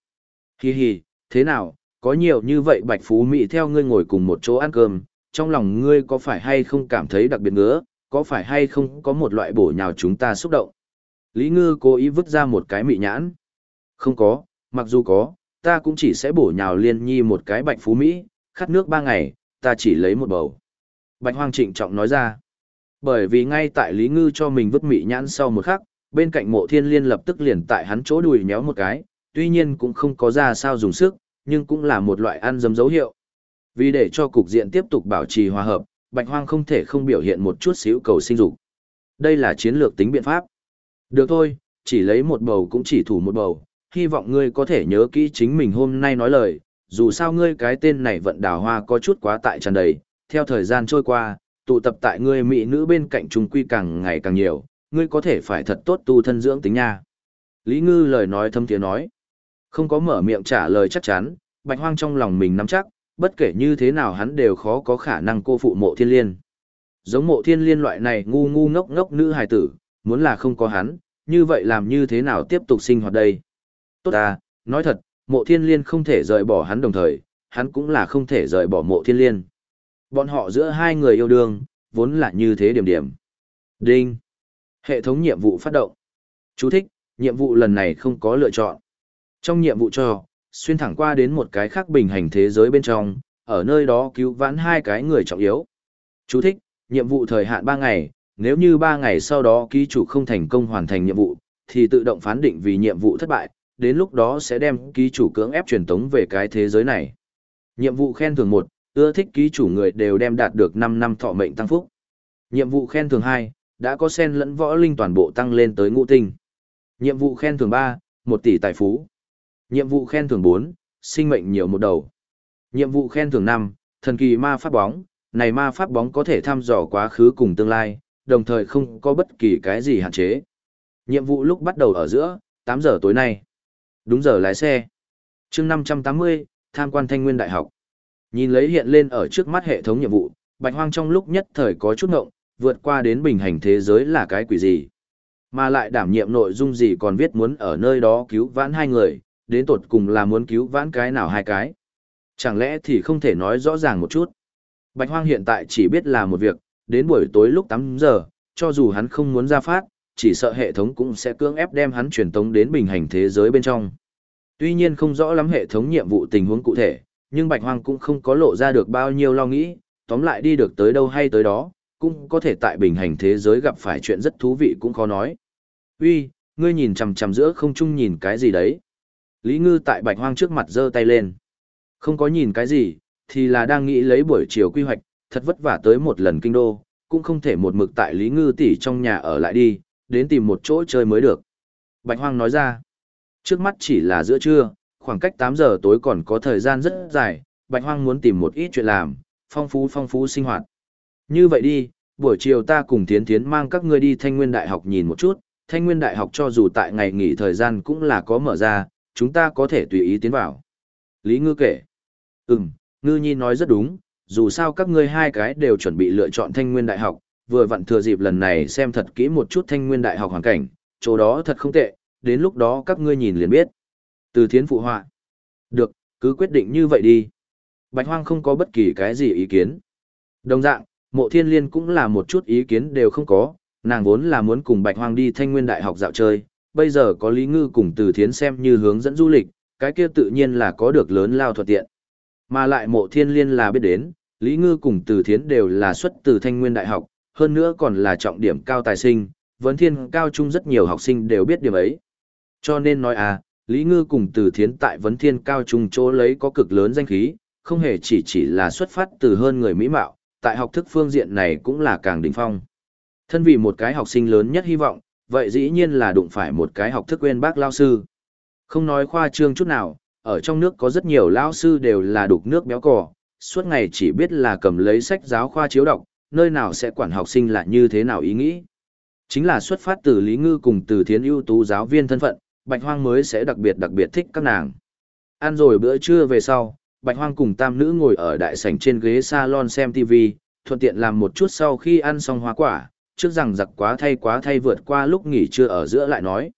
Hi hi, thế nào, có nhiều như vậy Bạch Phú Mỹ theo ngươi ngồi cùng một chỗ ăn cơm, trong lòng ngươi có phải hay không cảm thấy đặc biệt ngứa, có phải hay không có một loại bổ nhào chúng ta xúc động. Lý Ngư cố ý vứt ra một cái mị nhãn. Không có, mặc dù có, ta cũng chỉ sẽ bổ nhào liên nhi một cái Bạch Phú Mỹ, khát nước ba ngày, ta chỉ lấy một bầu. Bạch Hoang trịnh trọng nói ra. Bởi vì ngay tại Lý Ngư cho mình vứt mị nhãn sau một khắc, bên cạnh mộ thiên liên lập tức liền tại hắn chỗ đùi nhéo một cái, tuy nhiên cũng không có ra sao dùng sức, nhưng cũng là một loại ăn dấm dấu hiệu. Vì để cho cục diện tiếp tục bảo trì hòa hợp, Bạch Hoang không thể không biểu hiện một chút xíu cầu sinh dục. Đây là chiến lược tính biện pháp. Được thôi, chỉ lấy một bầu cũng chỉ thủ một bầu, hy vọng ngươi có thể nhớ kỹ chính mình hôm nay nói lời, dù sao ngươi cái tên này vận đào hoa có chút quá tại tràn đầy, theo thời gian trôi qua, tụ tập tại ngươi mỹ nữ bên cạnh trùng quy càng ngày càng nhiều, ngươi có thể phải thật tốt tu thân dưỡng tính nha. Lý Ngư lời nói thâm tiếng nói. Không có mở miệng trả lời chắc chắn, bạch hoang trong lòng mình nắm chắc, bất kể như thế nào hắn đều khó có khả năng cô phụ mộ thiên liên. Giống mộ thiên liên loại này ngu ngu ngốc ngốc nữ hài tử, muốn là không có hắn, như vậy làm như thế nào tiếp tục sinh hoạt đây? Tốt à, nói thật, mộ thiên liên không thể rời bỏ hắn đồng thời, hắn cũng là không thể rời bỏ mộ thiên liên. Bọn họ giữa hai người yêu đương, vốn là như thế điểm điểm. Đinh! Hệ thống nhiệm vụ phát động. Chú thích, nhiệm vụ lần này không có lựa chọn. Trong nhiệm vụ cho, xuyên thẳng qua đến một cái khác bình hành thế giới bên trong, ở nơi đó cứu vãn hai cái người trọng yếu. Chú thích, nhiệm vụ thời hạn 3 ngày, nếu như 3 ngày sau đó ký chủ không thành công hoàn thành nhiệm vụ, thì tự động phán định vì nhiệm vụ thất bại, đến lúc đó sẽ đem ký chủ cưỡng ép truyền tống về cái thế giới này. Nhiệm vụ khen thưởng 1, ưa thích ký chủ người đều đem đạt được 5 năm thọ mệnh tăng phúc. Nhiệm vụ khen thưởng 2, đã có sen lẫn võ linh toàn bộ tăng lên tới ngũ tinh. Nhiệm vụ khen thưởng 3, 1 tỷ tài phú. Nhiệm vụ khen thưởng 4, sinh mệnh nhiều một đầu. Nhiệm vụ khen thưởng 5, thần kỳ ma pháp bóng, này ma pháp bóng có thể thăm dò quá khứ cùng tương lai, đồng thời không có bất kỳ cái gì hạn chế. Nhiệm vụ lúc bắt đầu ở giữa, 8 giờ tối nay. Đúng giờ lái xe. chương 580, tham quan thanh nguyên đại học. Nhìn lấy hiện lên ở trước mắt hệ thống nhiệm vụ, bạch hoang trong lúc nhất thời có chút ngộng, vượt qua đến bình hành thế giới là cái quỷ gì. Mà lại đảm nhiệm nội dung gì còn viết muốn ở nơi đó cứu vãn hai người, đến tột cùng là muốn cứu vãn cái nào hai cái. Chẳng lẽ thì không thể nói rõ ràng một chút. Bạch hoang hiện tại chỉ biết là một việc, đến buổi tối lúc 8 giờ, cho dù hắn không muốn ra phát, chỉ sợ hệ thống cũng sẽ cưỡng ép đem hắn truyền tống đến bình hành thế giới bên trong. Tuy nhiên không rõ lắm hệ thống nhiệm vụ tình huống cụ thể, nhưng Bạch Hoang cũng không có lộ ra được bao nhiêu lo nghĩ, tóm lại đi được tới đâu hay tới đó, cũng có thể tại bình hành thế giới gặp phải chuyện rất thú vị cũng khó nói. Uy, ngươi nhìn chằm chằm giữa không trung nhìn cái gì đấy? Lý Ngư tại Bạch Hoang trước mặt giơ tay lên. Không có nhìn cái gì, thì là đang nghĩ lấy buổi chiều quy hoạch, thật vất vả tới một lần kinh đô, cũng không thể một mực tại Lý Ngư tỷ trong nhà ở lại đi, đến tìm một chỗ chơi mới được. Bạch Hoang nói ra, trước mắt chỉ là giữa trưa, khoảng cách 8 giờ tối còn có thời gian rất dài, Bạch Hoang muốn tìm một ít chuyện làm, phong phú phong phú sinh hoạt. Như vậy đi, buổi chiều ta cùng Thiến Thiến mang các ngươi đi Thanh Nguyên Đại học nhìn một chút, Thanh Nguyên Đại học cho dù tại ngày nghỉ thời gian cũng là có mở ra, chúng ta có thể tùy ý tiến vào. Lý Ngư kể, ừm, Ngư Nhi nói rất đúng, dù sao các ngươi hai cái đều chuẩn bị lựa chọn Thanh Nguyên Đại học, vừa vặn thừa dịp lần này xem thật kỹ một chút Thanh Nguyên Đại học hoàn cảnh, chỗ đó thật không tệ, đến lúc đó các ngươi nhìn liền biết. Từ thiến phụ họa. Được, cứ quyết định như vậy đi. Bạch Hoang không có bất kỳ cái gì ý kiến. Đồng dạng, mộ thiên liên cũng là một chút ý kiến đều không có, nàng vốn là muốn cùng Bạch Hoang đi thanh nguyên đại học dạo chơi, bây giờ có Lý Ngư cùng từ thiến xem như hướng dẫn du lịch, cái kia tự nhiên là có được lớn lao thuận tiện. Mà lại mộ thiên liên là biết đến, Lý Ngư cùng từ thiến đều là xuất từ thanh nguyên đại học, hơn nữa còn là trọng điểm cao tài sinh, vấn thiên cao trung rất nhiều học sinh đều biết điểm ấy. Cho nên nói à, Lý Ngư cùng từ thiến tại vấn thiên cao trung chỗ lấy có cực lớn danh khí, không hề chỉ chỉ là xuất phát từ hơn người mỹ mạo, tại học thức phương diện này cũng là càng đỉnh phong. Thân vì một cái học sinh lớn nhất hy vọng, vậy dĩ nhiên là đụng phải một cái học thức quên bác lao sư. Không nói khoa trương chút nào, ở trong nước có rất nhiều lao sư đều là đục nước béo cỏ suốt ngày chỉ biết là cầm lấy sách giáo khoa chiếu đọc, nơi nào sẽ quản học sinh là như thế nào ý nghĩ. Chính là xuất phát từ Lý Ngư cùng từ thiến ưu tú giáo viên thân phận, Bạch Hoang mới sẽ đặc biệt đặc biệt thích các nàng. Ăn rồi bữa trưa về sau, Bạch Hoang cùng tam nữ ngồi ở đại sảnh trên ghế salon xem TV, thuận tiện làm một chút sau khi ăn xong hoa quả, trước rằng giặc quá thay quá thay vượt qua lúc nghỉ trưa ở giữa lại nói.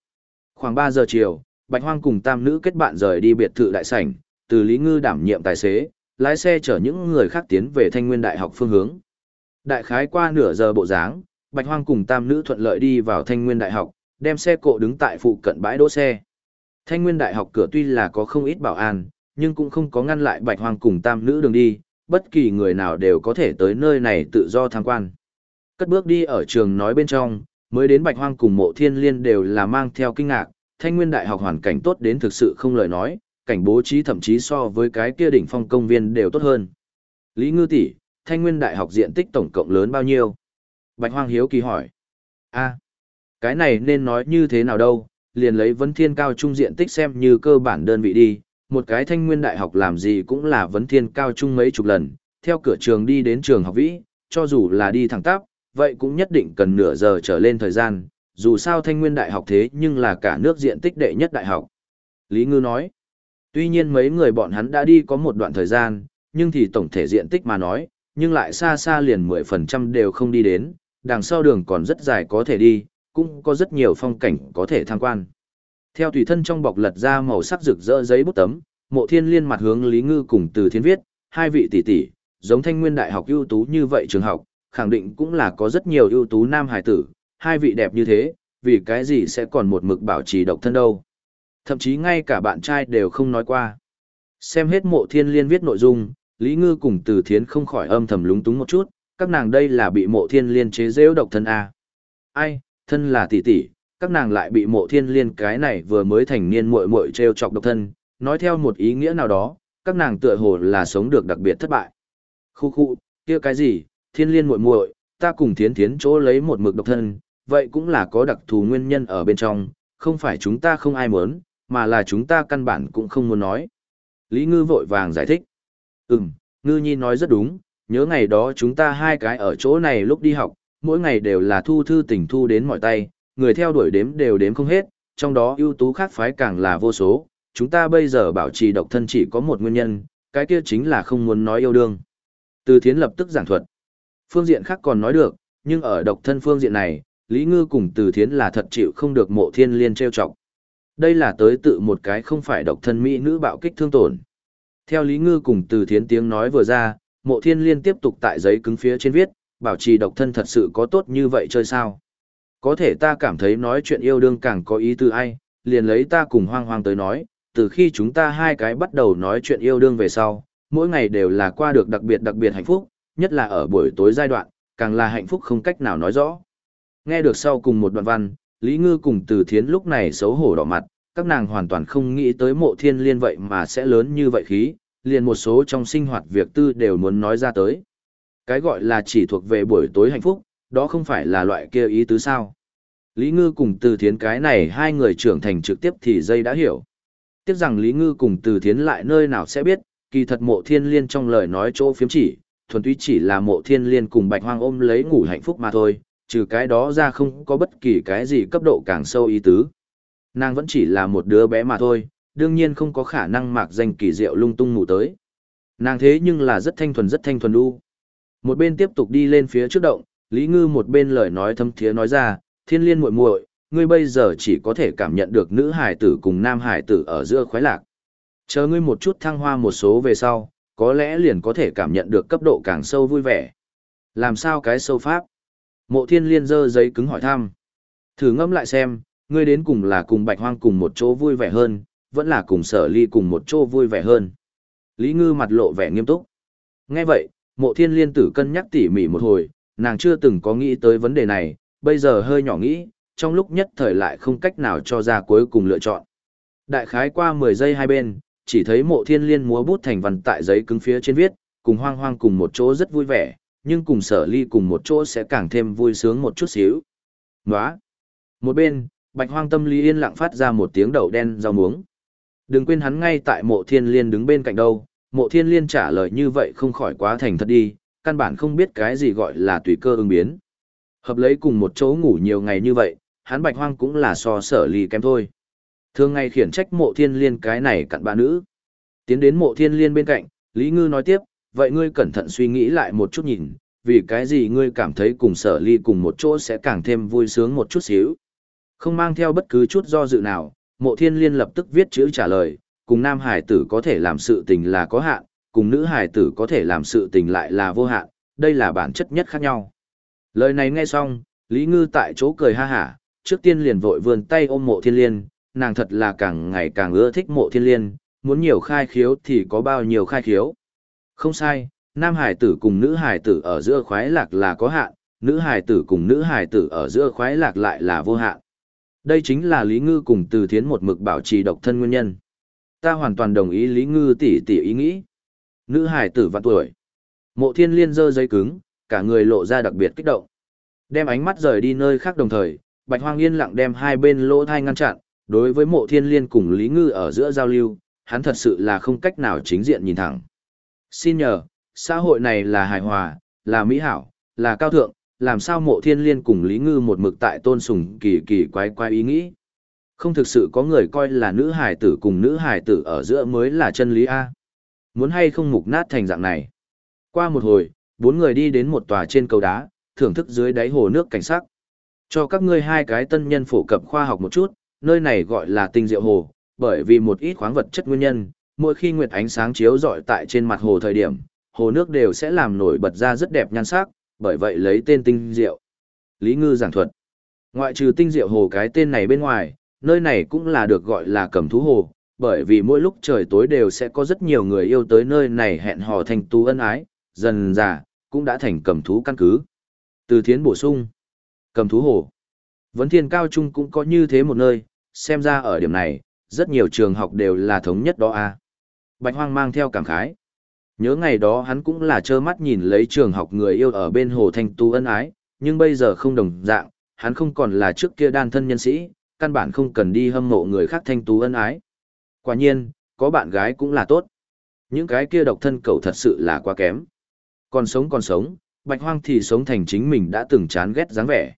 Khoảng 3 giờ chiều, Bạch Hoang cùng tam nữ kết bạn rời đi biệt thự đại sảnh, từ Lý Ngư đảm nhiệm tài xế, lái xe chở những người khác tiến về Thanh Nguyên Đại học phương hướng. Đại khái qua nửa giờ bộ dáng, Bạch Hoang cùng tam nữ thuận lợi đi vào Thanh Nguyên Đại học, đem xe cộ đứng tại phụ cận bãi đỗ xe. Thanh Nguyên Đại học cửa tuy là có không ít bảo an, nhưng cũng không có ngăn lại Bạch Hoang cùng tam nữ đường đi, bất kỳ người nào đều có thể tới nơi này tự do tham quan. Cất bước đi ở trường nói bên trong, mới đến Bạch Hoang cùng Mộ Thiên Liên đều là mang theo kinh ngạc, Thanh Nguyên Đại học hoàn cảnh tốt đến thực sự không lời nói, cảnh bố trí thậm chí so với cái kia đỉnh phong công viên đều tốt hơn. Lý Ngư tỷ, Thanh Nguyên Đại học diện tích tổng cộng lớn bao nhiêu? Bạch Hoang hiếu kỳ hỏi. A, cái này nên nói như thế nào đâu, liền lấy vấn thiên cao trung diện tích xem như cơ bản đơn vị đi, một cái thanh nguyên đại học làm gì cũng là vấn thiên cao trung mấy chục lần, theo cửa trường đi đến trường học vĩ, cho dù là đi thẳng tắp, vậy cũng nhất định cần nửa giờ trở lên thời gian, dù sao thanh nguyên đại học thế nhưng là cả nước diện tích đệ nhất đại học. Lý Ngư nói, tuy nhiên mấy người bọn hắn đã đi có một đoạn thời gian, nhưng thì tổng thể diện tích mà nói, nhưng lại xa xa liền 10% đều không đi đến, đằng sau đường còn rất dài có thể đi, cũng có rất nhiều phong cảnh có thể tham quan. Theo tùy thân trong bọc lật ra màu sắc rực rỡ giấy bút tấm, Mộ Thiên Liên mặt hướng Lý Ngư cùng Từ Thiên viết, hai vị tỷ tỷ, giống Thanh Nguyên Đại học ưu tú như vậy trường học, khẳng định cũng là có rất nhiều ưu tú nam hải tử, hai vị đẹp như thế, vì cái gì sẽ còn một mực bảo trì độc thân đâu. Thậm chí ngay cả bạn trai đều không nói qua. Xem hết mộ thiên liên viết nội dung, Lý Ngư cùng Từ Thiến không khỏi âm thầm lúng túng một chút, các nàng đây là bị mộ thiên liên chế rêu độc thân à. Ai, thân là tỷ tỷ, các nàng lại bị mộ thiên liên cái này vừa mới thành niên muội muội trêu chọc độc thân, nói theo một ý nghĩa nào đó, các nàng tựa hồ là sống được đặc biệt thất bại. Khu khu, kia cái gì, thiên liên muội muội, ta cùng thiến thiến chỗ lấy một mực độc thân, vậy cũng là có đặc thù nguyên nhân ở bên trong, không phải chúng ta không ai muốn, mà là chúng ta căn bản cũng không muốn nói. Lý Ngư vội vàng giải thích. Ừm, Ngư Nhi nói rất đúng, nhớ ngày đó chúng ta hai cái ở chỗ này lúc đi học, mỗi ngày đều là thu thư tình thu đến mọi tay, người theo đuổi đếm đều đếm không hết, trong đó ưu tú khác phái càng là vô số, chúng ta bây giờ bảo trì độc thân chỉ có một nguyên nhân, cái kia chính là không muốn nói yêu đương. Từ thiến lập tức giảng thuật. Phương diện khác còn nói được, nhưng ở độc thân phương diện này, Lý Ngư cùng từ thiến là thật chịu không được mộ thiên liên trêu chọc. Đây là tới tự một cái không phải độc thân mỹ nữ bạo kích thương tổn. Theo Lý Ngư cùng từ thiến tiếng nói vừa ra, mộ thiên liên tiếp tục tại giấy cứng phía trên viết, bảo trì độc thân thật sự có tốt như vậy chơi sao. Có thể ta cảm thấy nói chuyện yêu đương càng có ý từ ai, liền lấy ta cùng hoang hoang tới nói, từ khi chúng ta hai cái bắt đầu nói chuyện yêu đương về sau, mỗi ngày đều là qua được đặc biệt đặc biệt hạnh phúc, nhất là ở buổi tối giai đoạn, càng là hạnh phúc không cách nào nói rõ. Nghe được sau cùng một đoạn văn, Lý Ngư cùng Từ Thiến lúc này xấu hổ đỏ mặt, các nàng hoàn toàn không nghĩ tới mộ thiên liên vậy mà sẽ lớn như vậy khí, liền một số trong sinh hoạt việc tư đều muốn nói ra tới. Cái gọi là chỉ thuộc về buổi tối hạnh phúc, đó không phải là loại kia ý tứ sao. Lý Ngư cùng Từ Thiến cái này hai người trưởng thành trực tiếp thì dây đã hiểu. Tiếc rằng Lý Ngư cùng Từ Thiến lại nơi nào sẽ biết, kỳ thật mộ thiên liên trong lời nói chỗ phiếm chỉ, thuần túy chỉ là mộ thiên liên cùng bạch hoang ôm lấy ngủ hạnh phúc mà thôi, trừ cái đó ra không có bất kỳ cái gì cấp độ càng sâu ý tứ. Nàng vẫn chỉ là một đứa bé mà thôi, đương nhiên không có khả năng mạc danh kỳ diệu lung tung ngủ tới. Nàng thế nhưng là rất thanh thuần rất thanh thuần u. Một bên tiếp tục đi lên phía trước động, Lý Ngư một bên lời nói thâm thiế nói ra, thiên liên muội muội, ngươi bây giờ chỉ có thể cảm nhận được nữ hải tử cùng nam hải tử ở giữa khoái lạc. Chờ ngươi một chút thăng hoa một số về sau, có lẽ liền có thể cảm nhận được cấp độ càng sâu vui vẻ. Làm sao cái sâu pháp? Mộ thiên liên dơ giấy cứng hỏi thăm. Thử ngẫm lại xem, ngươi đến cùng là cùng bạch hoang cùng một chỗ vui vẻ hơn, vẫn là cùng sở ly cùng một chỗ vui vẻ hơn. Lý ngư mặt lộ vẻ nghiêm túc. Nghe vậy, mộ thiên liên tử cân nhắc tỉ mỉ một hồi, nàng chưa từng có nghĩ tới vấn đề này, bây giờ hơi nhỏ nghĩ, trong lúc nhất thời lại không cách nào cho ra cuối cùng lựa chọn. Đại khái qua 10 giây hai bên, chỉ thấy mộ thiên liên múa bút thành văn tại giấy cứng phía trên viết, cùng hoang hoang cùng một chỗ rất vui vẻ, nhưng cùng sở ly cùng một chỗ sẽ càng thêm vui sướng một chút xíu. Nóa! Một bên, bạch hoang tâm lý yên lặng phát ra một tiếng đầu đen rau muống. Đừng quên hắn ngay tại mộ thiên liên đứng bên cạnh đâu, mộ thiên liên trả lời như vậy không khỏi quá thành thật đi, căn bản không biết cái gì gọi là tùy cơ ứng biến. Hợp lấy cùng một chỗ ngủ nhiều ngày như vậy, hắn bạch hoang cũng là so sở ly kém thôi. Thường ngày khiển trách mộ thiên liên cái này cặn bạ nữ. Tiến đến mộ thiên liên bên cạnh, Lý Ngư nói tiếp, vậy ngươi cẩn thận suy nghĩ lại một chút nhìn, vì cái gì ngươi cảm thấy cùng sở ly cùng một chỗ sẽ càng thêm vui sướng một chút xíu. Không mang theo bất cứ chút do dự nào, mộ thiên liên lập tức viết chữ trả lời, cùng nam hải tử có thể làm sự tình là có hạn, cùng nữ hải tử có thể làm sự tình lại là vô hạn, đây là bản chất nhất khác nhau. Lời này nghe xong, Lý Ngư tại chỗ cười ha hả, trước tiên liền vội vươn tay ôm mộ thiên liên, nàng thật là càng ngày càng ưa thích mộ thiên liên, muốn nhiều khai khiếu thì có bao nhiêu khai khiếu. Không sai, nam hải tử cùng nữ hải tử ở giữa khoái lạc là có hạn, nữ hải tử cùng nữ hải tử ở giữa khoái lạc lại là vô hạn. Đây chính là Lý Ngư cùng Từ Thiến một mực bảo trì độc thân nguyên nhân. Ta hoàn toàn đồng ý Lý Ngư tỷ tỷ ý nghĩ. Nữ hải tử vạn tuổi. Mộ thiên liên dơ giấy cứng, cả người lộ ra đặc biệt kích động. Đem ánh mắt rời đi nơi khác đồng thời, Bạch Hoang yên lặng đem hai bên lỗ thai ngăn chặn, đối với mộ thiên liên cùng Lý Ngư ở giữa giao lưu, hắn thật sự là không cách nào chính diện nhìn thẳng. Xin nhờ, xã hội này là hài hòa, là mỹ hảo, là cao thượng, làm sao mộ thiên liên cùng Lý Ngư một mực tại tôn sùng kỳ kỳ quái quái ý nghĩ. Không thực sự có người coi là nữ hài tử cùng nữ hài tử ở giữa mới là chân lý A. Muốn hay không mục nát thành dạng này. Qua một hồi, bốn người đi đến một tòa trên cầu đá, thưởng thức dưới đáy hồ nước cảnh sắc. Cho các ngươi hai cái tân nhân phổ cập khoa học một chút, nơi này gọi là tinh diệu hồ, bởi vì một ít khoáng vật chất nguyên nhân, mỗi khi nguyệt ánh sáng chiếu rọi tại trên mặt hồ thời điểm, hồ nước đều sẽ làm nổi bật ra rất đẹp nhan sắc, bởi vậy lấy tên tinh diệu. Lý Ngư giảng thuật. Ngoại trừ tinh diệu hồ cái tên này bên ngoài, nơi này cũng là được gọi là cầm thú hồ, bởi vì mỗi lúc trời tối đều sẽ có rất nhiều người yêu tới nơi này hẹn hò thành tú ân ái, dần dà, cũng đã thành cầm thú căn cứ. Từ thiến bổ sung, cầm thú hồ. Vấn thiên cao trung cũng có như thế một nơi, xem ra ở điểm này, rất nhiều trường học đều là thống nhất đó a. À. Bạch Hoang mang theo cảm khái. Nhớ ngày đó hắn cũng là trơ mắt nhìn lấy trường học người yêu ở bên hồ thanh tu ân ái, nhưng bây giờ không đồng dạng, hắn không còn là trước kia đan thân nhân sĩ, căn bản không cần đi hâm mộ người khác thanh tú ân ái. Quả nhiên, có bạn gái cũng là tốt. Những cái kia độc thân cậu thật sự là quá kém. Còn sống còn sống, bạch hoang thì sống thành chính mình đã từng chán ghét dáng vẻ.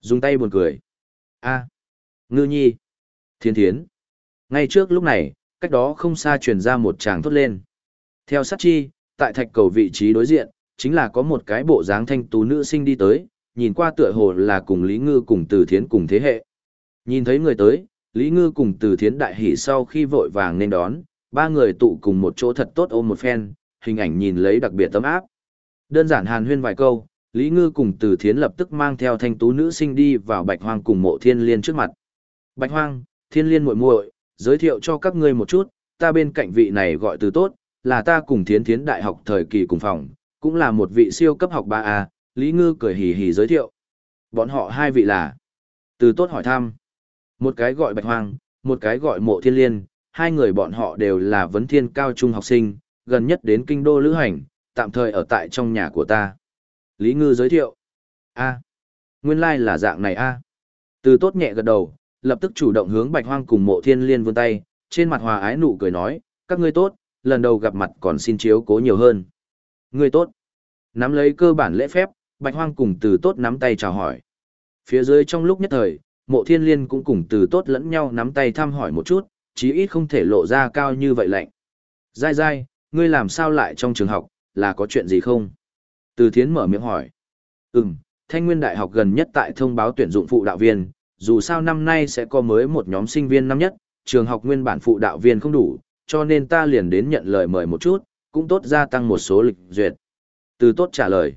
Dùng tay buồn cười. a ngư nhi. Thiên thiến. Ngay trước lúc này, cách đó không xa truyền ra một tràng thốt lên. Theo sát chi, tại thạch cầu vị trí đối diện, chính là có một cái bộ dáng thanh tú nữ sinh đi tới, nhìn qua tựa hồ là cùng Lý Ngư cùng Từ Thiến cùng thế hệ. Nhìn thấy người tới, Lý Ngư cùng Từ Thiến đại hỉ sau khi vội vàng nên đón, ba người tụ cùng một chỗ thật tốt ôm một phen, hình ảnh nhìn lấy đặc biệt tấm áp. Đơn giản hàn huyên vài câu, Lý Ngư cùng Từ Thiến lập tức mang theo thanh tú nữ sinh đi vào Bạch Hoang cùng mộ thiên liên trước mặt. Bạch Hoang, thiên liên muội muội, giới thiệu cho các ngươi một chút, ta bên cạnh vị này gọi từ tốt, là ta cùng Thiến Thiến đại học thời kỳ cùng phòng, cũng là một vị siêu cấp học ba A. Lý Ngư cười hì hì giới thiệu. Bọn họ hai vị là. Từ tốt hỏi thăm. Một cái gọi Bạch Hoang, một cái gọi Mộ Thiên Liên, hai người bọn họ đều là vấn thiên cao trung học sinh, gần nhất đến kinh đô lữ hành, tạm thời ở tại trong nhà của ta. Lý Ngư giới thiệu. A. Nguyên lai like là dạng này a. Từ tốt nhẹ gật đầu, lập tức chủ động hướng Bạch Hoang cùng Mộ Thiên Liên vươn tay, trên mặt hòa ái nụ cười nói, các ngươi tốt, lần đầu gặp mặt còn xin chiếu cố nhiều hơn. Ngươi tốt. Nắm lấy cơ bản lễ phép, Bạch Hoang cùng từ tốt nắm tay chào hỏi. Phía dưới trong lúc nhất thời, mộ thiên liên cũng cùng từ tốt lẫn nhau nắm tay thăm hỏi một chút, chí ít không thể lộ ra cao như vậy lạnh. Dai dai, ngươi làm sao lại trong trường học, là có chuyện gì không? Từ thiến mở miệng hỏi. Ừm, Thanh Nguyên Đại học gần nhất tại thông báo tuyển dụng phụ đạo viên, dù sao năm nay sẽ có mới một nhóm sinh viên năm nhất, trường học nguyên bản phụ đạo viên không đủ, cho nên ta liền đến nhận lời mời một chút, cũng tốt gia tăng một số lịch duyệt. Từ tốt trả lời.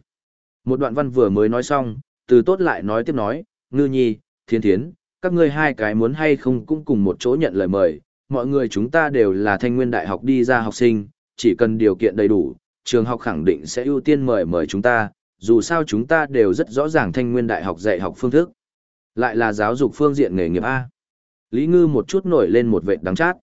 Một đoạn văn vừa mới nói xong, từ tốt lại nói tiếp nói, ngư nhi, thiên thiến, các ngươi hai cái muốn hay không cũng cùng một chỗ nhận lời mời, mọi người chúng ta đều là thanh nguyên đại học đi ra học sinh, chỉ cần điều kiện đầy đủ, trường học khẳng định sẽ ưu tiên mời mời chúng ta, dù sao chúng ta đều rất rõ ràng thanh nguyên đại học dạy học phương thức. Lại là giáo dục phương diện nghề nghiệp A. Lý Ngư một chút nổi lên một vệ đắng chát.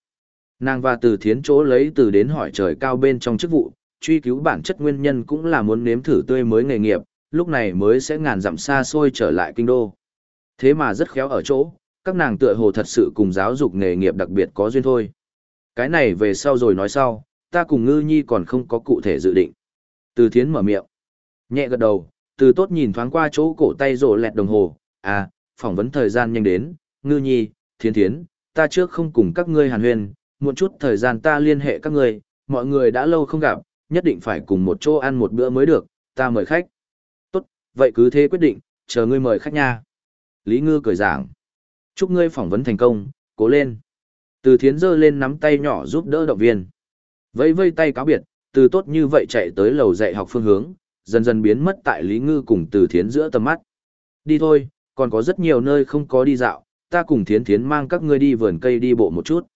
Nàng và từ thiến chỗ lấy từ đến hỏi trời cao bên trong chức vụ, truy cứu bản chất nguyên nhân cũng là muốn nếm thử tươi mới nghề nghiệp, lúc này mới sẽ ngàn dặm xa xôi trở lại kinh đô. Thế mà rất khéo ở chỗ, các nàng tựa hồ thật sự cùng giáo dục nghề nghiệp đặc biệt có duyên thôi. Cái này về sau rồi nói sau, ta cùng ngư nhi còn không có cụ thể dự định. Từ thiến mở miệng. Nhẹ gật đầu, từ tốt nhìn thoáng qua chỗ cổ tay rổ lẹt đồng hồ. À, phỏng vấn thời gian nhanh đến, ngư nhi, thiến thiến, ta trước không cùng các ngươi hàn huyên, một chút thời gian ta liên hệ các ngươi, mọi người đã lâu không gặp, nhất định phải cùng một chỗ ăn một bữa mới được, ta mời khách. Tốt, vậy cứ thế quyết định, chờ ngươi mời khách nha. Lý Ngư cười giảng. Chúc ngươi phỏng vấn thành công, cố lên. Từ thiến giơ lên nắm tay nhỏ giúp đỡ động viên. Vẫy vây tay cáo biệt, từ tốt như vậy chạy tới lầu dạy học phương hướng, dần dần biến mất tại Lý Ngư cùng từ thiến giữa tầm mắt. Đi thôi, còn có rất nhiều nơi không có đi dạo, ta cùng thiến thiến mang các ngươi đi vườn cây đi bộ một chút.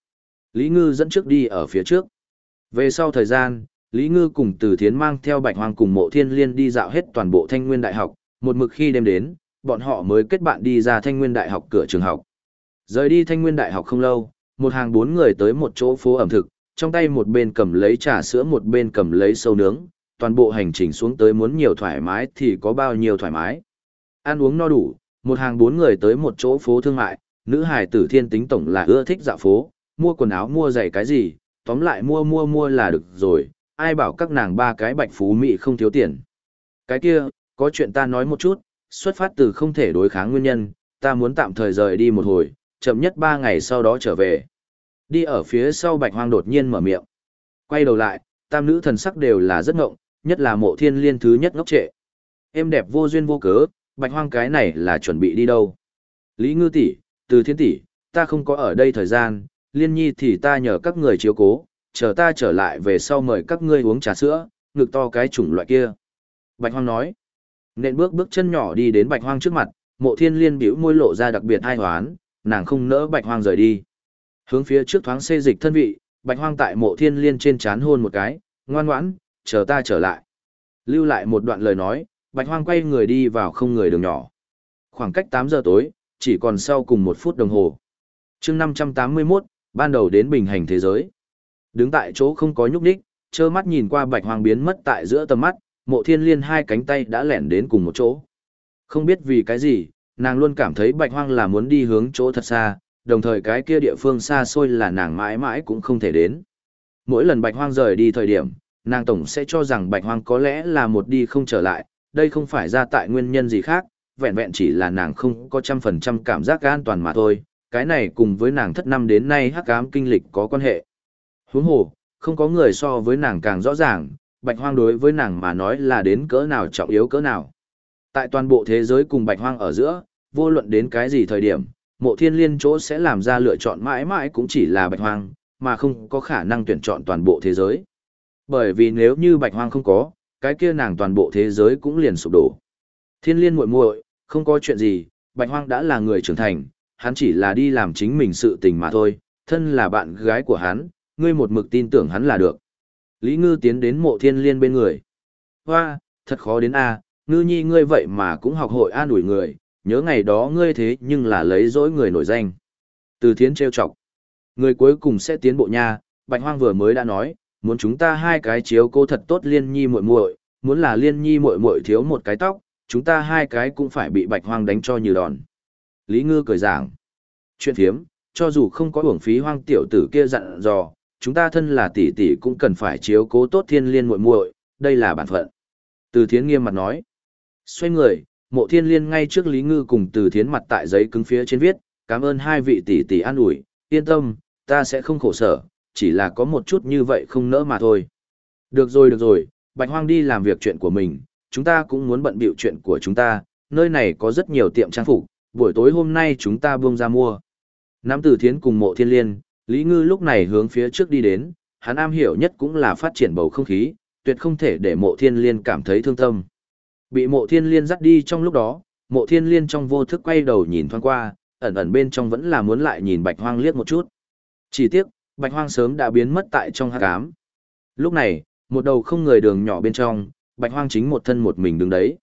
Lý Ngư dẫn trước đi ở phía trước. Về sau thời gian, Lý Ngư cùng Từ Thiến mang theo Bạch Hoang cùng Mộ Thiên Liên đi dạo hết toàn bộ Thanh Nguyên Đại học, một mực khi đêm đến, bọn họ mới kết bạn đi ra Thanh Nguyên Đại học cửa trường học. Rời đi Thanh Nguyên Đại học không lâu, một hàng bốn người tới một chỗ phố ẩm thực, trong tay một bên cầm lấy trà sữa một bên cầm lấy sâu nướng, toàn bộ hành trình xuống tới muốn nhiều thoải mái thì có bao nhiêu thoải mái. Ăn uống no đủ, một hàng bốn người tới một chỗ phố thương mại, nữ hài tử thiên tính tổng là ưa thích dạo phố, mua quần áo mua giày cái gì, tóm lại mua mua mua là được rồi, ai bảo các nàng ba cái bạch phú mỹ không thiếu tiền. Cái kia, có chuyện ta nói một chút, xuất phát từ không thể đối kháng nguyên nhân, ta muốn tạm thời rời đi một hồi, chậm nhất ba ngày sau đó trở về. Đi ở phía sau bạch hoang đột nhiên mở miệng. Quay đầu lại, tam nữ thần sắc đều là rất ngộng, nhất là mộ thiên liên thứ nhất ngốc trệ. Em đẹp vô duyên vô cớ, bạch hoang cái này là chuẩn bị đi đâu. Lý ngư tỷ, từ thiên tỷ, ta không có ở đây thời gian, liên nhi thì ta nhờ các người chiếu cố, chờ ta trở lại về sau mời các ngươi uống trà sữa, ngực to cái chủng loại kia. Bạch Hoang nói. Nện bước bước chân nhỏ đi đến Bạch Hoang trước mặt, mộ thiên liên biểu môi lộ ra đặc biệt hai hoán, nàng không nỡ bạch hoang rời đi. Hướng phía trước thoáng xê dịch thân vị, bạch hoang tại mộ thiên liên trên chán hôn một cái, ngoan ngoãn, chờ ta trở lại. Lưu lại một đoạn lời nói, bạch hoang quay người đi vào không người đường nhỏ. Khoảng cách 8 giờ tối, chỉ còn sau cùng một phút đồng hồ. Trưng 581, ban đầu đến bình hành thế giới. Đứng tại chỗ không có nhúc nhích, trơ mắt nhìn qua bạch hoang biến mất tại giữa tầm mắt, mộ thiên liên hai cánh tay đã lẻn đến cùng một chỗ. Không biết vì cái gì, nàng luôn cảm thấy bạch hoang là muốn đi hướng chỗ thật xa, đồng thời cái kia địa phương xa xôi là nàng mãi mãi cũng không thể đến. Mỗi lần bạch hoang rời đi thời điểm, nàng tổng sẽ cho rằng bạch hoang có lẽ là một đi không trở lại, đây không phải ra tại nguyên nhân gì khác, vẹn vẹn chỉ là nàng không có trăm phần trăm cảm giác an toàn mà thôi, cái này cùng với nàng thất năm đến nay hắc ám kinh lịch có quan hệ. Huống hồ, không có người so với nàng càng rõ ràng, bạch hoang đối với nàng mà nói là đến cỡ nào trọng yếu cỡ nào. Tại toàn bộ thế giới cùng bạch hoang ở giữa, vô luận đến cái gì thời điểm, mộ thiên liên chỗ sẽ làm ra lựa chọn mãi mãi cũng chỉ là bạch hoang, mà không có khả năng tuyển chọn toàn bộ thế giới. Bởi vì nếu như bạch hoang không có, cái kia nàng toàn bộ thế giới cũng liền sụp đổ. Thiên liên muội muội, không có chuyện gì, bạch hoang đã là người trưởng thành, hắn chỉ là đi làm chính mình sự tình mà thôi, thân là bạn gái của hắn, ngươi một mực tin tưởng hắn là được. Lý Ngư tiến đến mộ thiên liên bên người. Hoa, thật khó đến a, ngư nhi ngươi vậy mà cũng học hội an ủi người, nhớ ngày đó ngươi thế nhưng là lấy dỗi người nổi danh. Từ thiến trêu chọc. Người cuối cùng sẽ tiến bộ nha, Bạch Hoang vừa mới đã nói, muốn chúng ta hai cái chiếu cô thật tốt liên nhi muội muội, muốn là liên nhi muội muội thiếu một cái tóc, chúng ta hai cái cũng phải bị Bạch Hoang đánh cho như đòn. Lý Ngư cười giảng. Chuyện thiếm, cho dù không có uổng phí hoang tiểu tử kia dặn dò, chúng ta thân là tỷ tỷ cũng cần phải chiếu cố tốt thiên liên muội muội, đây là bản phận. Từ thiến nghiêm mặt nói. Xoay người, mộ thiên liên ngay trước Lý Ngư cùng từ thiến mặt tại giấy cứng phía trên viết, cảm ơn hai vị tỷ tỷ an ủi, yên tâm, ta sẽ không khổ sở, chỉ là có một chút như vậy không nỡ mà thôi. Được rồi được rồi, Bạch Hoang đi làm việc chuyện của mình, chúng ta cũng muốn bận bịu chuyện của chúng ta, nơi này có rất nhiều tiệm trang phục, buổi tối hôm nay chúng ta buông ra mua. Nam Tử Thiến cùng Mộ Thiên Liên, Lý Ngư lúc này hướng phía trước đi đến, hắn am hiểu nhất cũng là phát triển bầu không khí, tuyệt không thể để Mộ Thiên Liên cảm thấy thương tâm. Bị Mộ Thiên Liên dắt đi trong lúc đó, Mộ Thiên Liên trong vô thức quay đầu nhìn thoáng qua, ẩn ẩn bên trong vẫn là muốn lại nhìn Bạch Hoang liếc một chút. Chỉ tiếc, Bạch Hoang sớm đã biến mất tại trong hắc ám. Lúc này, một đầu không người đường nhỏ bên trong, Bạch Hoang chính một thân một mình đứng đấy.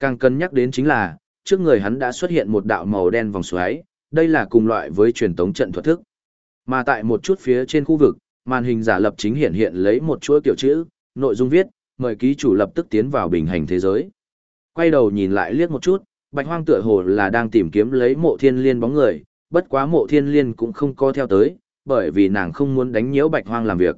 Càng cân nhắc đến chính là, trước người hắn đã xuất hiện một đạo màu đen vòng xoáy, đây là cùng loại với truyền tống trận thuật thức. Mà tại một chút phía trên khu vực, màn hình giả lập chính hiện hiện lấy một chuỗi kiểu chữ, nội dung viết, mời ký chủ lập tức tiến vào bình hành thế giới. Quay đầu nhìn lại liếc một chút, Bạch Hoang tựa hồ là đang tìm kiếm lấy mộ thiên liên bóng người, bất quá mộ thiên liên cũng không có theo tới, bởi vì nàng không muốn đánh nhiễu Bạch Hoang làm việc.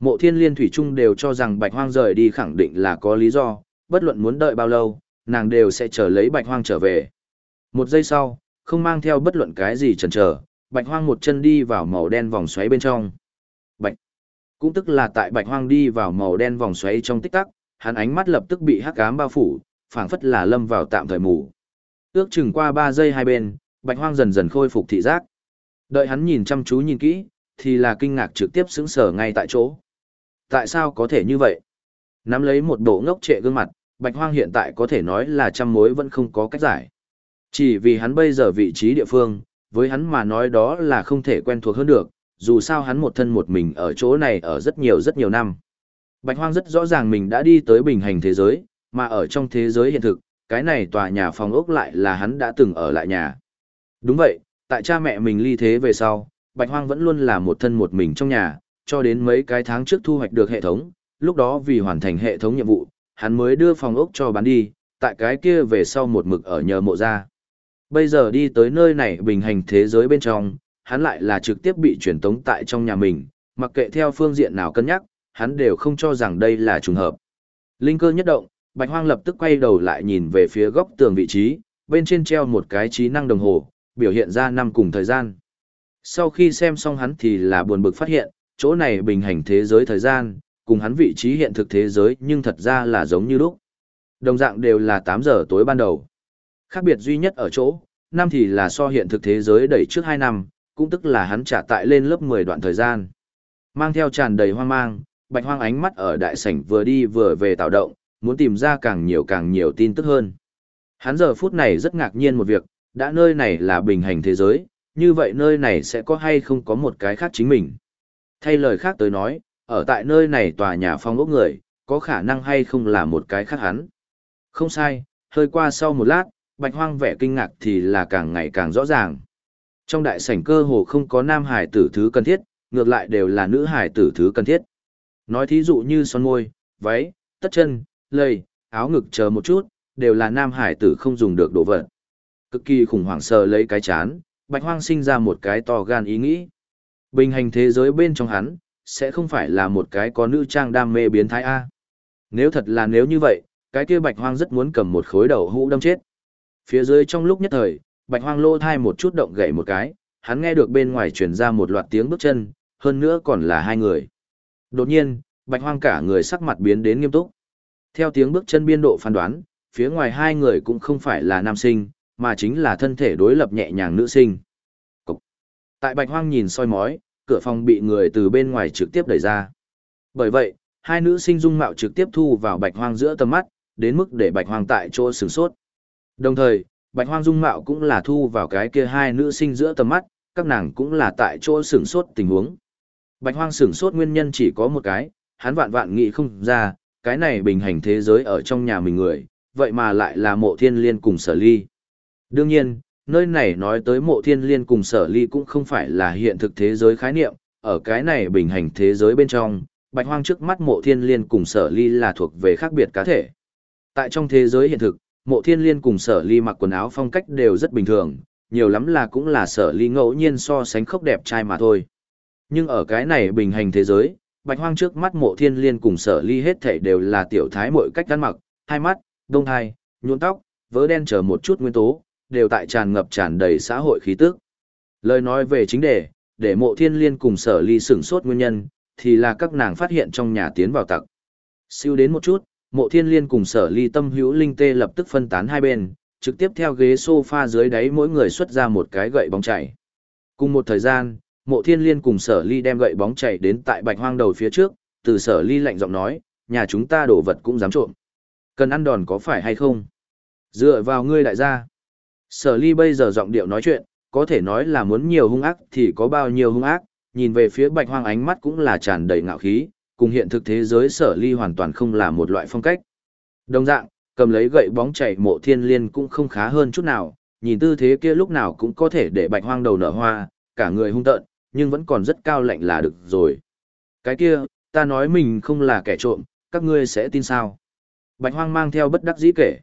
Mộ thiên liên thủy chung đều cho rằng Bạch Hoang rời đi khẳng định là có lý do, bất luận muốn đợi bao lâu, nàng đều sẽ chờ lấy Bạch Hoang trở về. Một giây sau, không mang theo bất luận cái gì chần chờ, Bạch Hoang một chân đi vào màu đen vòng xoáy bên trong. Bạch. Cũng tức là tại Bạch Hoang đi vào màu đen vòng xoáy trong tích tắc, hắn ánh mắt lập tức bị hắc ám bao phủ, phảng phất là lâm vào tạm thời mù. Ước chừng qua 3 giây hai bên, Bạch Hoang dần dần khôi phục thị giác. Đợi hắn nhìn chăm chú nhìn kỹ, thì là kinh ngạc trực tiếp sững sờ ngay tại chỗ. Tại sao có thể như vậy? Nắm lấy một bộ ngốc trệ gương mặt, Bạch Hoang hiện tại có thể nói là trăm mối vẫn không có cách giải. Chỉ vì hắn bây giờ vị trí địa phương, với hắn mà nói đó là không thể quen thuộc hơn được, dù sao hắn một thân một mình ở chỗ này ở rất nhiều rất nhiều năm. Bạch Hoang rất rõ ràng mình đã đi tới bình hành thế giới, mà ở trong thế giới hiện thực, cái này tòa nhà phòng ốc lại là hắn đã từng ở lại nhà. Đúng vậy, tại cha mẹ mình ly thế về sau, Bạch Hoang vẫn luôn là một thân một mình trong nhà, cho đến mấy cái tháng trước thu hoạch được hệ thống, lúc đó vì hoàn thành hệ thống nhiệm vụ, hắn mới đưa phòng ốc cho bán đi, tại cái kia về sau một mực ở nhờ mộ ra. Bây giờ đi tới nơi này bình hành thế giới bên trong, hắn lại là trực tiếp bị truyền tống tại trong nhà mình, mặc kệ theo phương diện nào cân nhắc, hắn đều không cho rằng đây là trùng hợp. Linh cơ nhất động, Bạch Hoang lập tức quay đầu lại nhìn về phía góc tường vị trí, bên trên treo một cái trí năng đồng hồ, biểu hiện ra năm cùng thời gian. Sau khi xem xong hắn thì là buồn bực phát hiện, chỗ này bình hành thế giới thời gian, cùng hắn vị trí hiện thực thế giới nhưng thật ra là giống như lúc. Đồng dạng đều là 8 giờ tối ban đầu. Khác biệt duy nhất ở chỗ, năm thì là so hiện thực thế giới đẩy trước 2 năm, cũng tức là hắn trả tại lên lớp 10 đoạn thời gian. Mang theo tràn đầy hoang mang, bạch hoang ánh mắt ở đại sảnh vừa đi vừa về tạo động, muốn tìm ra càng nhiều càng nhiều tin tức hơn. Hắn giờ phút này rất ngạc nhiên một việc, đã nơi này là bình hành thế giới, như vậy nơi này sẽ có hay không có một cái khác chính mình. Thay lời khác tới nói, ở tại nơi này tòa nhà phong ốc người, có khả năng hay không là một cái khác hắn. Không sai, hơi qua sau một lát, bạch hoang vẻ kinh ngạc thì là càng ngày càng rõ ràng. Trong đại sảnh cơ hồ không có nam hải tử thứ cần thiết, ngược lại đều là nữ hải tử thứ cần thiết. Nói thí dụ như son môi, váy, tất chân, lây, áo ngực chờ một chút, đều là nam hải tử không dùng được đồ vật. Cực kỳ khủng hoảng sờ lấy cái chán, bạch hoang sinh ra một cái to gan ý nghĩ. Bình hành thế giới bên trong hắn, sẽ không phải là một cái có nữ trang đam mê biến thái A. Nếu thật là nếu như vậy, cái kia bạch hoang rất muốn cầm một khối đầu hũ đâm chết. Phía dưới trong lúc nhất thời, bạch hoang lô thai một chút động gậy một cái, hắn nghe được bên ngoài truyền ra một loạt tiếng bước chân, hơn nữa còn là hai người. Đột nhiên, bạch hoang cả người sắc mặt biến đến nghiêm túc. Theo tiếng bước chân biên độ phán đoán, phía ngoài hai người cũng không phải là nam sinh, mà chính là thân thể đối lập nhẹ nhàng nữ sinh. Cục. Tại bạch hoang nhìn soi mói, cửa phòng bị người từ bên ngoài trực tiếp đẩy ra. Bởi vậy, hai nữ sinh dung mạo trực tiếp thu vào bạch hoang giữa tầm mắt, đến mức để bạch hoang tại chỗ sửng sốt. Đồng thời, bạch hoang dung mạo cũng là thu vào cái kia hai nữ sinh giữa tầm mắt, các nàng cũng là tại chỗ sửng sốt tình huống. Bạch hoang sửng sốt nguyên nhân chỉ có một cái, hắn vạn vạn nghĩ không ra, cái này bình hành thế giới ở trong nhà mình người, vậy mà lại là mộ thiên liên cùng sở ly. Đương nhiên, nơi này nói tới mộ thiên liên cùng sở ly cũng không phải là hiện thực thế giới khái niệm, ở cái này bình hành thế giới bên trong, bạch hoang trước mắt mộ thiên liên cùng sở ly là thuộc về khác biệt cá thể. Tại trong thế giới hiện thực, mộ thiên liên cùng sở ly mặc quần áo phong cách đều rất bình thường, nhiều lắm là cũng là sở ly ngẫu nhiên so sánh khốc đẹp trai mà thôi. Nhưng ở cái này bình hành thế giới, bạch hoang trước mắt mộ thiên liên cùng sở ly hết thảy đều là tiểu thái mọi cách ăn mặc, hai mắt, đông hai, nhuộn tóc, vớ đen chờ một chút nguyên tố, đều tại tràn ngập tràn đầy xã hội khí tức. Lời nói về chính đề, để mộ thiên liên cùng sở ly sửng sốt nguyên nhân, thì là các nàng phát hiện trong nhà tiến vào tặc. Siêu đến một chút, mộ thiên liên cùng sở ly tâm hữu linh tê lập tức phân tán hai bên, trực tiếp theo ghế sofa dưới đáy mỗi người xuất ra một cái gậy bóng chảy. Cùng một thời gian, mộ thiên liên cùng sở ly đem gậy bóng chảy đến tại bạch hoang đầu phía trước, từ sở ly lạnh giọng nói, nhà chúng ta đổ vật cũng dám trộm. Cần ăn đòn có phải hay không? Dựa vào ngươi đại gia. Sở ly bây giờ giọng điệu nói chuyện, có thể nói là muốn nhiều hung ác thì có bao nhiêu hung ác, nhìn về phía bạch hoang ánh mắt cũng là tràn đầy ngạo khí, cùng hiện thực thế giới sở ly hoàn toàn không là một loại phong cách. Đồng dạng, cầm lấy gậy bóng chảy mộ thiên liên cũng không khá hơn chút nào, nhìn tư thế kia lúc nào cũng có thể để bạch hoang đầu nở hoa, cả người hung tợn, nhưng vẫn còn rất cao lạnh là được rồi. Cái kia, ta nói mình không là kẻ trộm, các ngươi sẽ tin sao? Bạch hoang mang theo bất đắc dĩ kể.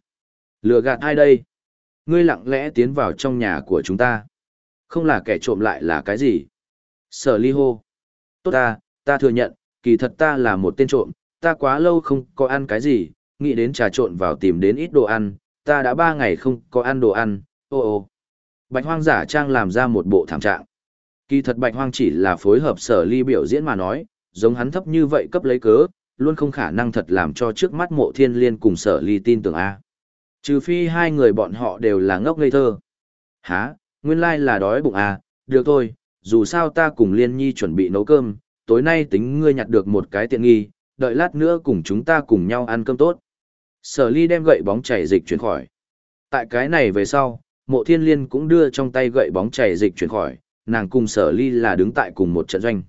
Lừa gạt ai đây? Ngươi lặng lẽ tiến vào trong nhà của chúng ta. Không là kẻ trộm lại là cái gì? Sở ly hô. Tốt ta, ta thừa nhận, kỳ thật ta là một tên trộm, ta quá lâu không có ăn cái gì, nghĩ đến trà trộn vào tìm đến ít đồ ăn, ta đã ba ngày không có ăn đồ ăn, ô ô. Bạch hoang giả trang làm ra một bộ thảm trạng. Kỳ thật bạch hoang chỉ là phối hợp sở ly biểu diễn mà nói, giống hắn thấp như vậy cấp lấy cớ, luôn không khả năng thật làm cho trước mắt mộ thiên liên cùng sở ly tin tưởng A. Trừ phi hai người bọn họ đều là ngốc ngây thơ. Hả, nguyên lai là đói bụng à, được thôi, dù sao ta cùng Liên Nhi chuẩn bị nấu cơm, tối nay tính ngươi nhặt được một cái tiện nghi, đợi lát nữa cùng chúng ta cùng nhau ăn cơm tốt. Sở ly đem gậy bóng chảy dịch chuyển khỏi. Tại cái này về sau, mộ thiên liên cũng đưa trong tay gậy bóng chảy dịch chuyển khỏi, nàng cùng sở ly là đứng tại cùng một trận doanh.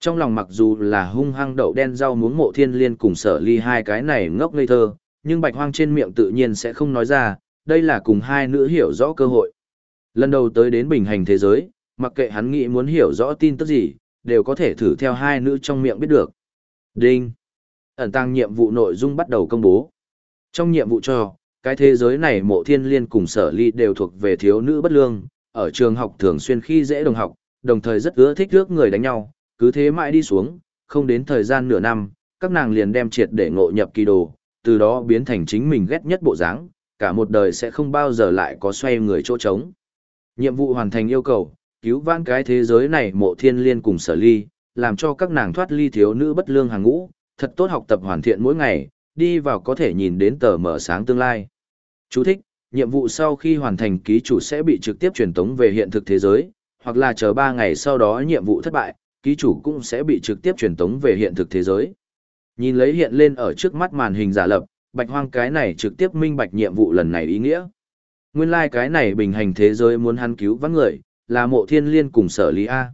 Trong lòng mặc dù là hung hăng đậu đen rau muống mộ thiên liên cùng sở ly hai cái này ngốc ngây thơ, nhưng bạch hoang trên miệng tự nhiên sẽ không nói ra, đây là cùng hai nữ hiểu rõ cơ hội. Lần đầu tới đến bình hành thế giới, mặc kệ hắn nghĩ muốn hiểu rõ tin tức gì, đều có thể thử theo hai nữ trong miệng biết được. Đinh. Ẩn tăng nhiệm vụ nội dung bắt đầu công bố. Trong nhiệm vụ cho, cái thế giới này mộ thiên liên cùng sở ly đều thuộc về thiếu nữ bất lương, ở trường học thường xuyên khi dễ đồng học, đồng thời rất ưa thích rước người đánh nhau, cứ thế mãi đi xuống, không đến thời gian nửa năm, các nàng liền đem triệt để ngộ nhập kỳ đồ, từ đó biến thành chính mình ghét nhất bộ dáng, cả một đời sẽ không bao giờ lại có xoay người chỗ trống. Nhiệm vụ hoàn thành yêu cầu, cứu vãn cái thế giới này mộ thiên liên cùng sở ly, làm cho các nàng thoát ly thiếu nữ bất lương hàng ngũ, thật tốt học tập hoàn thiện mỗi ngày, đi vào có thể nhìn đến tờ mở sáng tương lai. Chú thích, nhiệm vụ sau khi hoàn thành ký chủ sẽ bị trực tiếp truyền tống về hiện thực thế giới, hoặc là chờ 3 ngày sau đó nhiệm vụ thất bại, ký chủ cũng sẽ bị trực tiếp truyền tống về hiện thực thế giới. Nhìn lấy hiện lên ở trước mắt màn hình giả lập, bạch hoang cái này trực tiếp minh bạch nhiệm vụ lần này ý nghĩa. Nguyên lai like cái này bình hành thế giới muốn hắn cứu vãn người, là mộ thiên liên cùng sở ly A.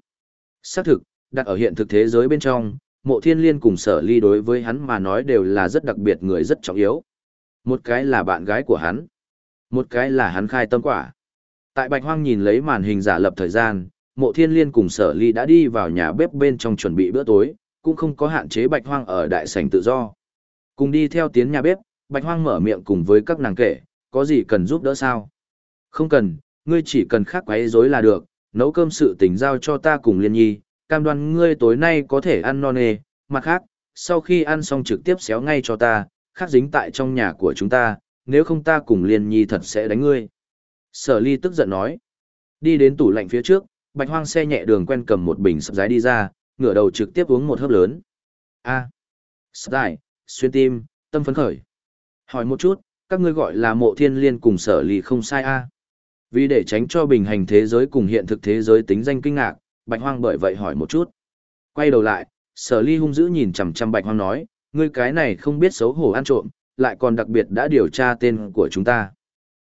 Xác thực, đặt ở hiện thực thế giới bên trong, mộ thiên liên cùng sở ly đối với hắn mà nói đều là rất đặc biệt người rất trọng yếu. Một cái là bạn gái của hắn, một cái là hắn khai tâm quả. Tại bạch hoang nhìn lấy màn hình giả lập thời gian, mộ thiên liên cùng sở ly đã đi vào nhà bếp bên trong chuẩn bị bữa tối, cũng không có hạn chế bạch hoang ở đại sảnh tự do. Cùng đi theo tiến nhà bếp, bạch hoang mở miệng cùng với các nàng kể, có gì cần giúp đỡ sao? Không cần, ngươi chỉ cần khắc quấy rối là được, nấu cơm sự tình giao cho ta cùng liên nhi, cam đoan ngươi tối nay có thể ăn non nê, mặt khác, sau khi ăn xong trực tiếp xéo ngay cho ta, khắc dính tại trong nhà của chúng ta, nếu không ta cùng liên nhi thật sẽ đánh ngươi. Sở ly tức giận nói, đi đến tủ lạnh phía trước, bạch hoang xe nhẹ đường quen cầm một bình sập giái đi ra, ngửa đầu trực tiếp uống một hớp lớn. A, à, xuyên tim, tâm phấn khởi. Hỏi một chút, các ngươi gọi là mộ thiên liên cùng sở ly không sai a Vì để tránh cho bình hành thế giới cùng hiện thực thế giới tính danh kinh ngạc, bạch hoang bởi vậy hỏi một chút. Quay đầu lại, sở ly hung dữ nhìn chằm chằm bạch hoang nói, ngươi cái này không biết xấu hổ ăn trộm, lại còn đặc biệt đã điều tra tên của chúng ta.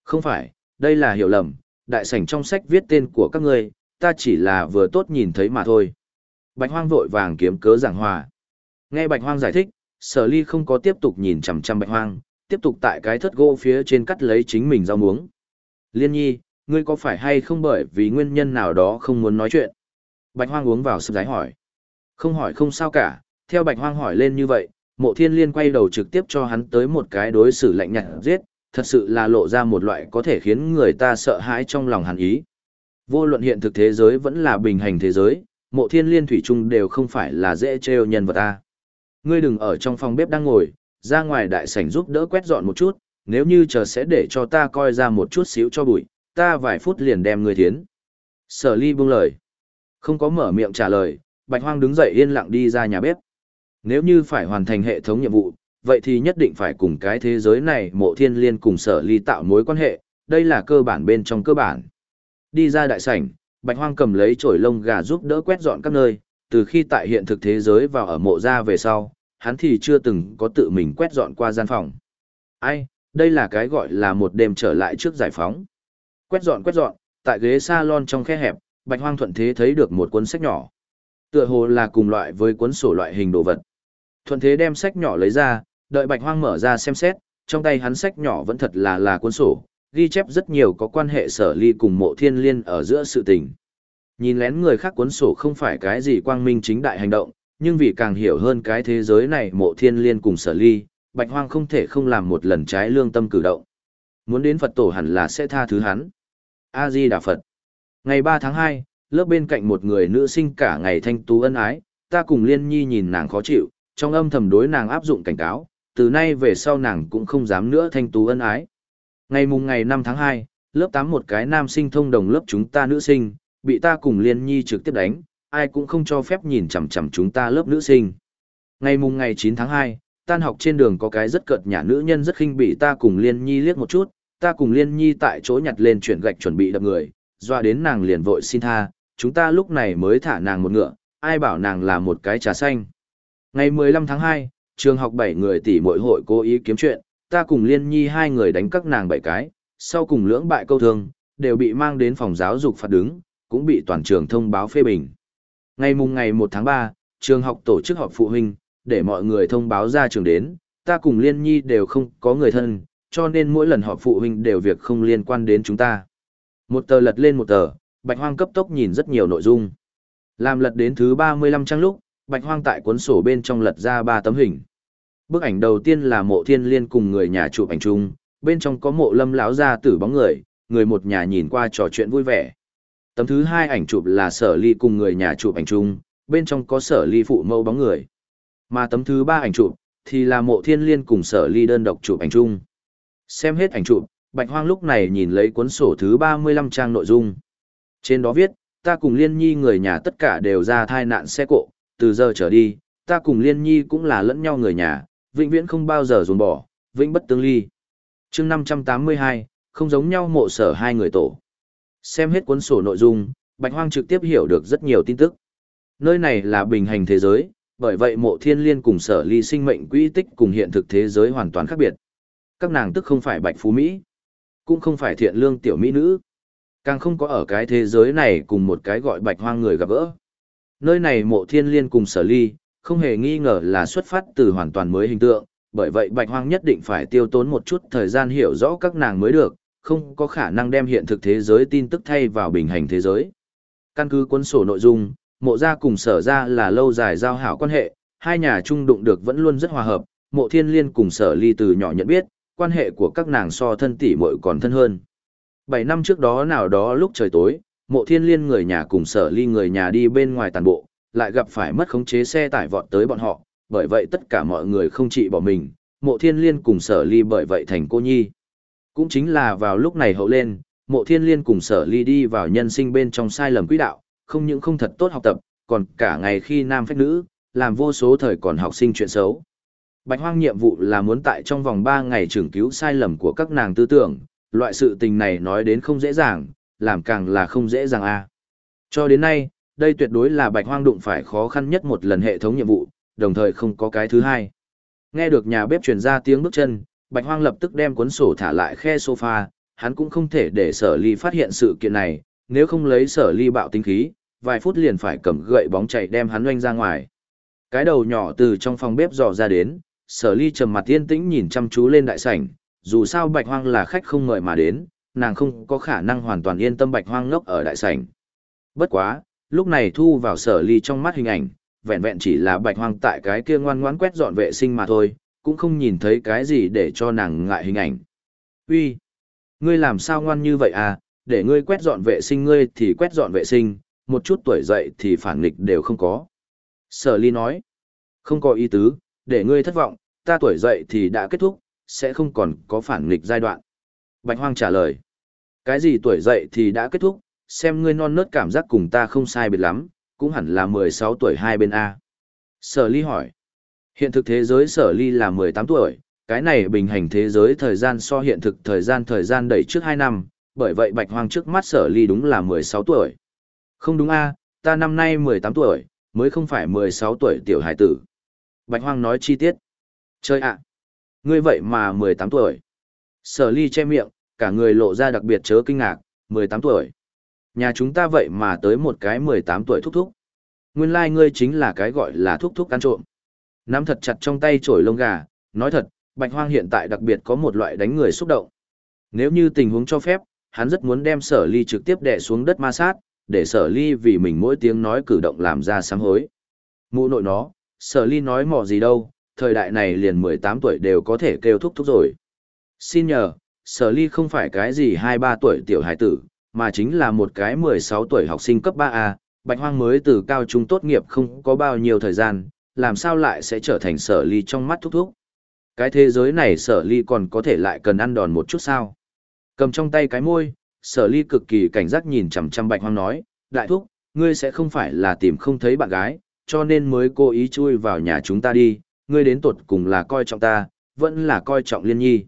Không phải, đây là hiểu lầm, đại sảnh trong sách viết tên của các ngươi, ta chỉ là vừa tốt nhìn thấy mà thôi. Bạch hoang vội vàng kiếm cớ giảng hòa. Nghe bạch hoang giải thích, sở ly không có tiếp tục nhìn chằm chằm bạch hoang, tiếp tục tại cái thất gỗ phía trên cắt lấy chính mình rau muống. Liên nhi, ngươi có phải hay không bởi vì nguyên nhân nào đó không muốn nói chuyện? Bạch hoang uống vào sập giái hỏi. Không hỏi không sao cả, theo bạch hoang hỏi lên như vậy, mộ thiên liên quay đầu trực tiếp cho hắn tới một cái đối xử lạnh nhạt giết, thật sự là lộ ra một loại có thể khiến người ta sợ hãi trong lòng hắn ý. Vô luận hiện thực thế giới vẫn là bình hành thế giới, mộ thiên liên thủy Trung đều không phải là dễ trêu nhân vật ta. Ngươi đừng ở trong phòng bếp đang ngồi, ra ngoài đại sảnh giúp đỡ quét dọn một chút, nếu như chờ sẽ để cho ta coi ra một chút xíu cho bụi, ta vài phút liền đem ngươi thiến. Sở ly buông lời. Không có mở miệng trả lời, bạch hoang đứng dậy yên lặng đi ra nhà bếp. Nếu như phải hoàn thành hệ thống nhiệm vụ, vậy thì nhất định phải cùng cái thế giới này mộ thiên liên cùng sở ly tạo mối quan hệ, đây là cơ bản bên trong cơ bản. Đi ra đại sảnh, bạch hoang cầm lấy chổi lông gà giúp đỡ quét dọn các nơi, từ khi tại hiện thực thế giới vào ở mộ ra về sau, hắn thì chưa từng có tự mình quét dọn qua gian phòng. Ai, đây là cái gọi là một đêm trở lại trước giải phóng. Quét dọn quét dọn, tại ghế salon trong khe hẹp, bạch hoang thuận thế thấy được một cuốn sách nhỏ. Tựa hồ là cùng loại với cuốn sổ loại hình đồ vật. Thuận thế đem sách nhỏ lấy ra, đợi bạch hoang mở ra xem xét, trong tay hắn sách nhỏ vẫn thật là là cuốn sổ, ghi chép rất nhiều có quan hệ sở ly cùng mộ thiên liên ở giữa sự tình. Nhìn lén người khác cuốn sổ không phải cái gì quang minh chính đại hành động, nhưng vì càng hiểu hơn cái thế giới này mộ thiên liên cùng sở ly, bạch hoang không thể không làm một lần trái lương tâm cử động. Muốn đến Phật tổ hẳn là sẽ tha thứ hắn. A-di Đà Phật. Ngày 3 tháng 2, lớp bên cạnh một người nữ sinh cả ngày thanh tú ân ái, ta cùng liên nhi nhìn nàng khó chịu, trong âm thầm đối nàng áp dụng cảnh cáo, từ nay về sau nàng cũng không dám nữa thanh tú ân ái. Ngày mùng ngày 5 tháng 2, lớp 8 một cái nam sinh thông đồng lớp chúng ta nữ sinh, bị ta cùng liên nhi trực tiếp đánh, ai cũng không cho phép nhìn chằm chằm chúng ta lớp nữ sinh. Ngày mùng ngày 9 tháng 2, tan học trên đường có cái rất cợt nhả nữ nhân rất khinh bị ta cùng liên nhi liếc một chút, ta cùng liên nhi tại chỗ nhặt lên chuyển gạch chuẩn bị đập người, doa đến nàng liền vội xin tha, chúng ta lúc này mới thả nàng một ngựa, ai bảo nàng là một cái trà xanh. Ngày 15 tháng 2, trường học 7 người tỷ mỗi hội cố ý kiếm chuyện, ta cùng liên nhi hai người đánh các nàng bảy cái, sau cùng lưỡng bại câu thương, đều bị mang đến phòng giáo dục phạt đứng, cũng bị toàn trường thông báo phê bình. Ngày mùng ngày 1 tháng 3, trường học tổ chức họp phụ huynh, để mọi người thông báo ra trường đến, ta cùng liên nhi đều không có người thân, cho nên mỗi lần họp phụ huynh đều việc không liên quan đến chúng ta. Một tờ lật lên một tờ, Bạch Hoang cấp tốc nhìn rất nhiều nội dung. Làm lật đến thứ 35 trang lúc, Bạch Hoang tại cuốn sổ bên trong lật ra ba tấm hình. Bức ảnh đầu tiên là mộ thiên liên cùng người nhà chụp ảnh chung, bên trong có mộ lâm lão ra tử bóng người, người một nhà nhìn qua trò chuyện vui vẻ. Tấm thứ hai ảnh chụp là sở ly cùng người nhà chụp ảnh chung, bên trong có sở ly phụ mẫu bóng người. Mà tấm thứ ba ảnh chụp thì là mộ thiên liên cùng sở ly đơn độc chụp ảnh chung. Xem hết ảnh chụp, Bạch Hoang lúc này nhìn lấy cuốn sổ thứ 35 trang nội dung. Trên đó viết, ta cùng Liên Nhi người nhà tất cả đều ra thai nạn xe cộ, từ giờ trở đi, ta cùng Liên Nhi cũng là lẫn nhau người nhà, vĩnh viễn không bao giờ dồn bỏ, vĩnh bất tương ly. chương 582, không giống nhau mộ sở hai người tổ. Xem hết cuốn sổ nội dung, Bạch Hoang trực tiếp hiểu được rất nhiều tin tức. Nơi này là bình hành thế giới, bởi vậy mộ thiên liên cùng sở ly sinh mệnh quỹ tích cùng hiện thực thế giới hoàn toàn khác biệt. Các nàng tức không phải bạch phú Mỹ, cũng không phải thiện lương tiểu Mỹ nữ. Càng không có ở cái thế giới này cùng một cái gọi bạch hoang người gặp gỡ. Nơi này mộ thiên liên cùng sở ly, không hề nghi ngờ là xuất phát từ hoàn toàn mới hình tượng, bởi vậy bạch hoang nhất định phải tiêu tốn một chút thời gian hiểu rõ các nàng mới được, không có khả năng đem hiện thực thế giới tin tức thay vào bình hành thế giới. Căn cứ cuốn sổ nội dung, mộ gia cùng sở gia là lâu dài giao hảo quan hệ, hai nhà chung đụng được vẫn luôn rất hòa hợp, mộ thiên liên cùng sở ly từ nhỏ nhận biết, quan hệ của các nàng so thân tỷ muội còn thân hơn. Bảy năm trước đó nào đó lúc trời tối, mộ thiên liên người nhà cùng sở ly người nhà đi bên ngoài tàn bộ, lại gặp phải mất khống chế xe tải vọt tới bọn họ, bởi vậy tất cả mọi người không chỉ bỏ mình, mộ thiên liên cùng sở ly bởi vậy thành cô nhi. Cũng chính là vào lúc này hậu lên, mộ thiên liên cùng sở ly đi vào nhân sinh bên trong sai lầm quỹ đạo, không những không thật tốt học tập, còn cả ngày khi nam phách nữ, làm vô số thời còn học sinh chuyện xấu. Bạch hoang nhiệm vụ là muốn tại trong vòng 3 ngày trưởng cứu sai lầm của các nàng tư tưởng, loại sự tình này nói đến không dễ dàng, làm càng là không dễ dàng a. Cho đến nay, đây tuyệt đối là bạch hoang đụng phải khó khăn nhất một lần hệ thống nhiệm vụ, đồng thời không có cái thứ hai. Nghe được nhà bếp truyền ra tiếng bước chân, bạch hoang lập tức đem cuốn sổ thả lại khe sofa, hắn cũng không thể để sở ly phát hiện sự kiện này, nếu không lấy sở ly bạo tinh khí, vài phút liền phải cầm gậy bóng chạy đem hắn oanh ra ngoài. Cái đầu nhỏ từ trong phòng bếp dò ra đến, sở ly trầm mặt yên tĩnh nhìn chăm chú lên đại sảnh, dù sao bạch hoang là khách không mời mà đến, nàng không có khả năng hoàn toàn yên tâm bạch hoang ngốc ở đại sảnh. Bất quá, lúc này thu vào sở ly trong mắt hình ảnh, vẹn vẹn chỉ là bạch hoang tại cái kia ngoan ngoãn quét dọn vệ sinh mà thôi, cũng không nhìn thấy cái gì để cho nàng ngại hình ảnh. Uy, ngươi làm sao ngoan như vậy à, để ngươi quét dọn vệ sinh ngươi thì quét dọn vệ sinh, một chút tuổi dậy thì phản nghịch đều không có. Sở ly nói, không có ý tứ, để ngươi thất vọng, ta tuổi dậy thì đã kết thúc, sẽ không còn có phản nghịch giai đoạn. Bạch hoang trả lời, cái gì tuổi dậy thì đã kết thúc, xem ngươi non nớt cảm giác cùng ta không sai biệt lắm, cũng hẳn là 16 tuổi hai bên A. Sở ly hỏi, hiện thực thế giới sở ly là 18 tuổi, cái này bình hành thế giới thời gian so hiện thực thời gian thời gian đẩy trước 2 năm, bởi vậy bạch hoang trước mắt sở ly đúng là 16 tuổi. Không đúng A, ta năm nay 18 tuổi, mới không phải 16 tuổi tiểu hải tử. Bạch hoang nói chi tiết. Chơi ạ, ngươi vậy mà 18 tuổi. Sở ly che miệng, cả người lộ ra đặc biệt chớ kinh ngạc, 18 tuổi. Nhà chúng ta vậy mà tới một cái 18 tuổi thúc thúc. Nguyên lai like ngươi chính là cái gọi là thúc thúc ăn trộm. Nắm thật chặt trong tay chổi lông gà, nói thật, bạch hoang hiện tại đặc biệt có một loại đánh người xúc động. Nếu như tình huống cho phép, hắn rất muốn đem sở ly trực tiếp đè xuống đất ma sát, để sở ly vì mình mỗi tiếng nói cử động làm ra sám hối. Mụ nội nó, sở ly nói mò gì đâu, thời đại này liền 18 tuổi đều có thể kêu thúc thúc rồi. Xin nhờ, sở ly không phải cái gì 2-3 tuổi tiểu hải tử, mà chính là một cái 16 tuổi học sinh cấp 3A, bạch hoang mới từ cao trung tốt nghiệp không có bao nhiêu thời gian, làm sao lại sẽ trở thành sở ly trong mắt thúc thúc. Cái thế giới này sở ly còn có thể lại cần ăn đòn một chút sao. Cầm trong tay cái môi, sở ly cực kỳ cảnh giác nhìn chằm chằm bạch hoang nói, đại thúc, ngươi sẽ không phải là tìm không thấy bạn gái, cho nên mới cố ý chui vào nhà chúng ta đi, ngươi đến tuột cùng là coi trọng ta, vẫn là coi trọng liên nhi.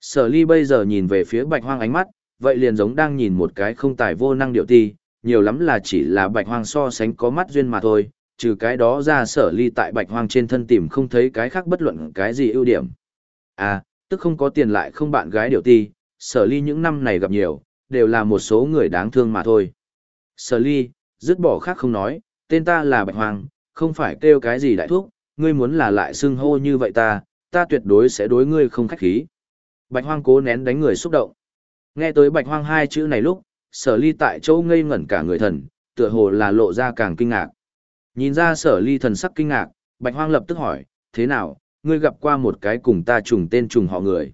Sở ly bây giờ nhìn về phía bạch hoang ánh mắt, vậy liền giống đang nhìn một cái không tài vô năng điệu ti, nhiều lắm là chỉ là bạch hoang so sánh có mắt duyên mà thôi, trừ cái đó ra sở ly tại bạch hoang trên thân tìm không thấy cái khác bất luận cái gì ưu điểm. À, tức không có tiền lại không bạn gái điệu ti, sở ly những năm này gặp nhiều, đều là một số người đáng thương mà thôi. Sở ly, dứt bỏ khác không nói, tên ta là bạch hoang, không phải kêu cái gì đại thúc, ngươi muốn là lại xưng hô như vậy ta, ta tuyệt đối sẽ đối ngươi không khách khí. Bạch hoang cố nén đánh người xúc động. Nghe tới bạch hoang hai chữ này lúc, sở ly tại chỗ ngây ngẩn cả người thần, tựa hồ là lộ ra càng kinh ngạc. Nhìn ra sở ly thần sắc kinh ngạc, bạch hoang lập tức hỏi, thế nào, ngươi gặp qua một cái cùng ta trùng tên trùng họ người.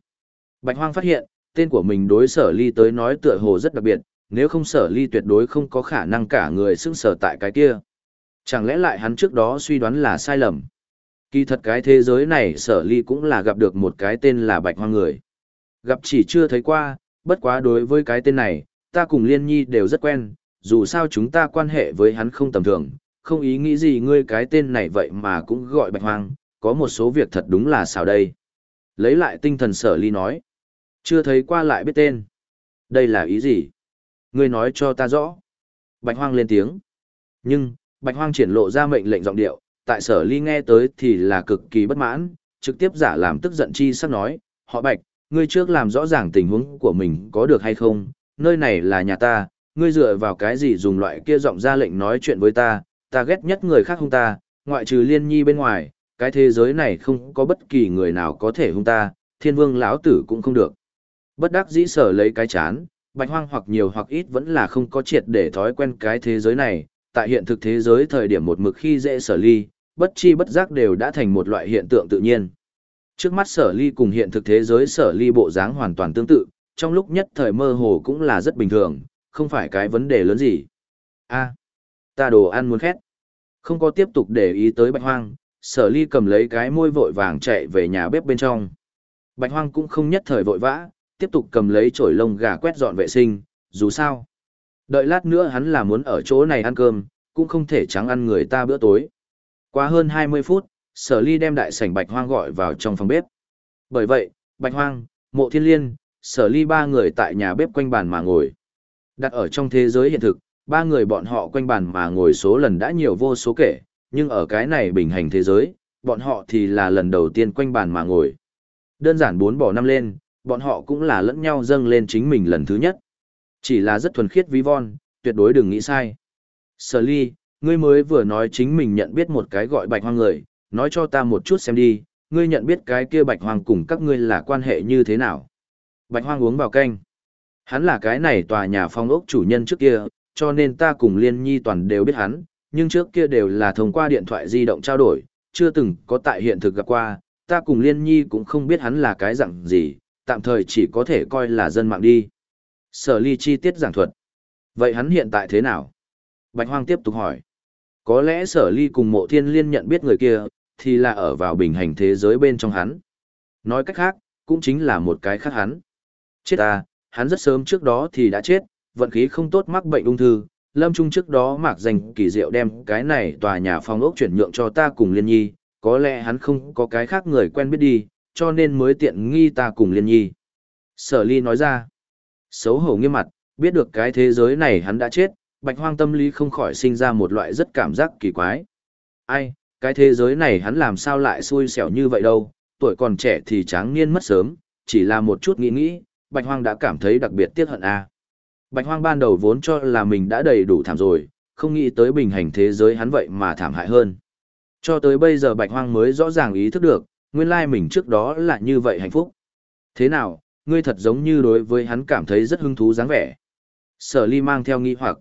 Bạch hoang phát hiện, tên của mình đối sở ly tới nói tựa hồ rất đặc biệt, nếu không sở ly tuyệt đối không có khả năng cả người xưng sở tại cái kia. Chẳng lẽ lại hắn trước đó suy đoán là sai lầm? Kỳ thật cái thế giới này sở ly cũng là gặp được một cái tên là bạch hoang người. Gặp chỉ chưa thấy qua, bất quá đối với cái tên này, ta cùng Liên Nhi đều rất quen, dù sao chúng ta quan hệ với hắn không tầm thường, không ý nghĩ gì ngươi cái tên này vậy mà cũng gọi bạch hoang, có một số việc thật đúng là sao đây. Lấy lại tinh thần sở ly nói, chưa thấy qua lại biết tên. Đây là ý gì? Ngươi nói cho ta rõ. Bạch hoang lên tiếng. Nhưng, bạch hoang triển lộ ra mệnh lệnh giọng điệu, tại sở ly nghe tới thì là cực kỳ bất mãn, trực tiếp giả làm tức giận chi sắp nói, họ bạch, ngươi trước làm rõ ràng tình huống của mình có được hay không, nơi này là nhà ta, ngươi dựa vào cái gì dùng loại kia giọng ra lệnh nói chuyện với ta, ta ghét nhất người khác hung ta, ngoại trừ liên nhi bên ngoài, cái thế giới này không có bất kỳ người nào có thể hung ta, thiên vương lão tử cũng không được. Bất đắc dĩ sở lấy cái chán, bạch hoang hoặc nhiều hoặc ít vẫn là không có triệt để thói quen cái thế giới này, tại hiện thực thế giới thời điểm một mực khi dễ sở ly, bất chi bất giác đều đã thành một loại hiện tượng tự nhiên. Trước mắt sở ly cùng hiện thực thế giới sở ly bộ dáng hoàn toàn tương tự, trong lúc nhất thời mơ hồ cũng là rất bình thường, không phải cái vấn đề lớn gì. a ta đồ ăn muốn khét. Không có tiếp tục để ý tới bạch hoang, sở ly cầm lấy cái môi vội vàng chạy về nhà bếp bên trong. Bạch hoang cũng không nhất thời vội vã, tiếp tục cầm lấy chổi lông gà quét dọn vệ sinh, dù sao. Đợi lát nữa hắn là muốn ở chỗ này ăn cơm, cũng không thể trắng ăn người ta bữa tối. Qua hơn 20 phút, sở ly đem đại sảnh bạch hoang gọi vào trong phòng bếp. Bởi vậy, bạch hoang, mộ thiên liên, sở ly ba người tại nhà bếp quanh bàn mà ngồi. Đặt ở trong thế giới hiện thực, ba người bọn họ quanh bàn mà ngồi số lần đã nhiều vô số kể, nhưng ở cái này bình hành thế giới, bọn họ thì là lần đầu tiên quanh bàn mà ngồi. Đơn giản bốn bỏ năm lên, bọn họ cũng là lẫn nhau dâng lên chính mình lần thứ nhất. Chỉ là rất thuần khiết ví von, tuyệt đối đừng nghĩ sai. Sở ly, ngươi mới vừa nói chính mình nhận biết một cái gọi bạch hoang người, nói cho ta một chút xem đi, ngươi nhận biết cái kia bạch hoang cùng các ngươi là quan hệ như thế nào. Bạch hoang uống vào canh. Hắn là cái này tòa nhà phong ốc chủ nhân trước kia, cho nên ta cùng liên nhi toàn đều biết hắn, nhưng trước kia đều là thông qua điện thoại di động trao đổi, chưa từng có tại hiện thực gặp qua, ta cùng liên nhi cũng không biết hắn là cái dạng gì, tạm thời chỉ có thể coi là dân mạng đi. Sở ly chi tiết giảng thuật. Vậy hắn hiện tại thế nào? Bạch Hoang tiếp tục hỏi. Có lẽ sở ly cùng mộ thiên liên nhận biết người kia, thì là ở vào bình hành thế giới bên trong hắn. Nói cách khác, cũng chính là một cái khác hắn. Chết à, hắn rất sớm trước đó thì đã chết, vận khí không tốt mắc bệnh ung thư. Lâm Trung trước đó mạc dành kỳ diệu đem cái này tòa nhà phong ốc chuyển nhượng cho ta cùng Liên Nhi, có lẽ hắn không có cái khác người quen biết đi, cho nên mới tiện nghi ta cùng Liên Nhi. Sở ly nói ra, xấu hổ nghiêm mặt, biết được cái thế giới này hắn đã chết, bạch hoang tâm lý không khỏi sinh ra một loại rất cảm giác kỳ quái. Ai, cái thế giới này hắn làm sao lại xui xẻo như vậy đâu, tuổi còn trẻ thì tráng niên mất sớm, chỉ là một chút nghĩ nghĩ, bạch hoang đã cảm thấy đặc biệt tiếc hận a. Bạch hoang ban đầu vốn cho là mình đã đầy đủ thảm rồi, không nghĩ tới bình hành thế giới hắn vậy mà thảm hại hơn. Cho tới bây giờ bạch hoang mới rõ ràng ý thức được, nguyên lai mình trước đó là như vậy hạnh phúc. Thế nào, ngươi thật giống như đối với hắn cảm thấy rất hứng thú dáng vẻ. Sở ly mang theo nghi hoặc.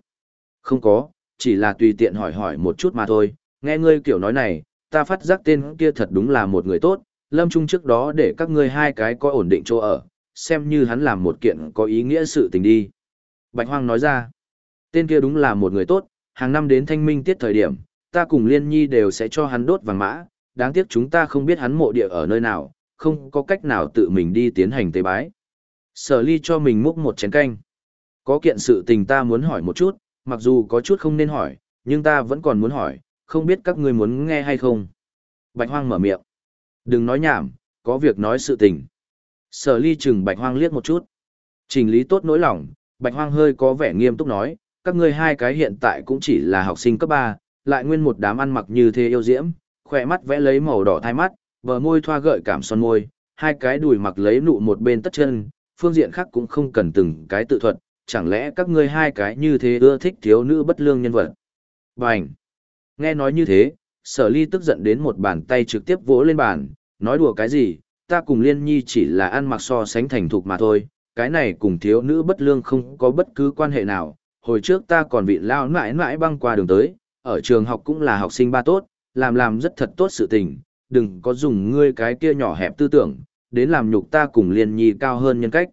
Không có, chỉ là tùy tiện hỏi hỏi một chút mà thôi, nghe ngươi kiểu nói này, ta phát giác tên kia thật đúng là một người tốt, lâm trung trước đó để các ngươi hai cái có ổn định chỗ ở, xem như hắn làm một kiện có ý nghĩa sự tình đi. Bạch Hoang nói ra, tên kia đúng là một người tốt, hàng năm đến thanh minh tiết thời điểm, ta cùng Liên Nhi đều sẽ cho hắn đốt vàng mã, đáng tiếc chúng ta không biết hắn mộ địa ở nơi nào, không có cách nào tự mình đi tiến hành tế bái. Sở ly cho mình múc một chén canh. Có kiện sự tình ta muốn hỏi một chút, mặc dù có chút không nên hỏi, nhưng ta vẫn còn muốn hỏi, không biết các ngươi muốn nghe hay không. Bạch hoang mở miệng. Đừng nói nhảm, có việc nói sự tình. Sở ly chừng bạch hoang liếc một chút. Trình lý tốt nỗi lòng, bạch hoang hơi có vẻ nghiêm túc nói, các ngươi hai cái hiện tại cũng chỉ là học sinh cấp 3, lại nguyên một đám ăn mặc như thế yêu diễm, khỏe mắt vẽ lấy màu đỏ thai mắt, bờ môi thoa gợi cảm son môi, hai cái đùi mặc lấy nụ một bên tất chân, phương diện khác cũng không cần từng cái tự thuật, chẳng lẽ các ngươi hai cái như thế ưa thích thiếu nữ bất lương nhân vật. Bành! Nghe nói như thế, sở ly tức giận đến một bàn tay trực tiếp vỗ lên bàn, nói đùa cái gì, ta cùng liên nhi chỉ là ăn mặc so sánh thành thục mà thôi, cái này cùng thiếu nữ bất lương không có bất cứ quan hệ nào, hồi trước ta còn bị lao mãi mãi băng qua đường tới, ở trường học cũng là học sinh ba tốt, làm làm rất thật tốt sự tình, đừng có dùng ngươi cái kia nhỏ hẹp tư tưởng, đến làm nhục ta cùng liên nhi cao hơn nhân cách.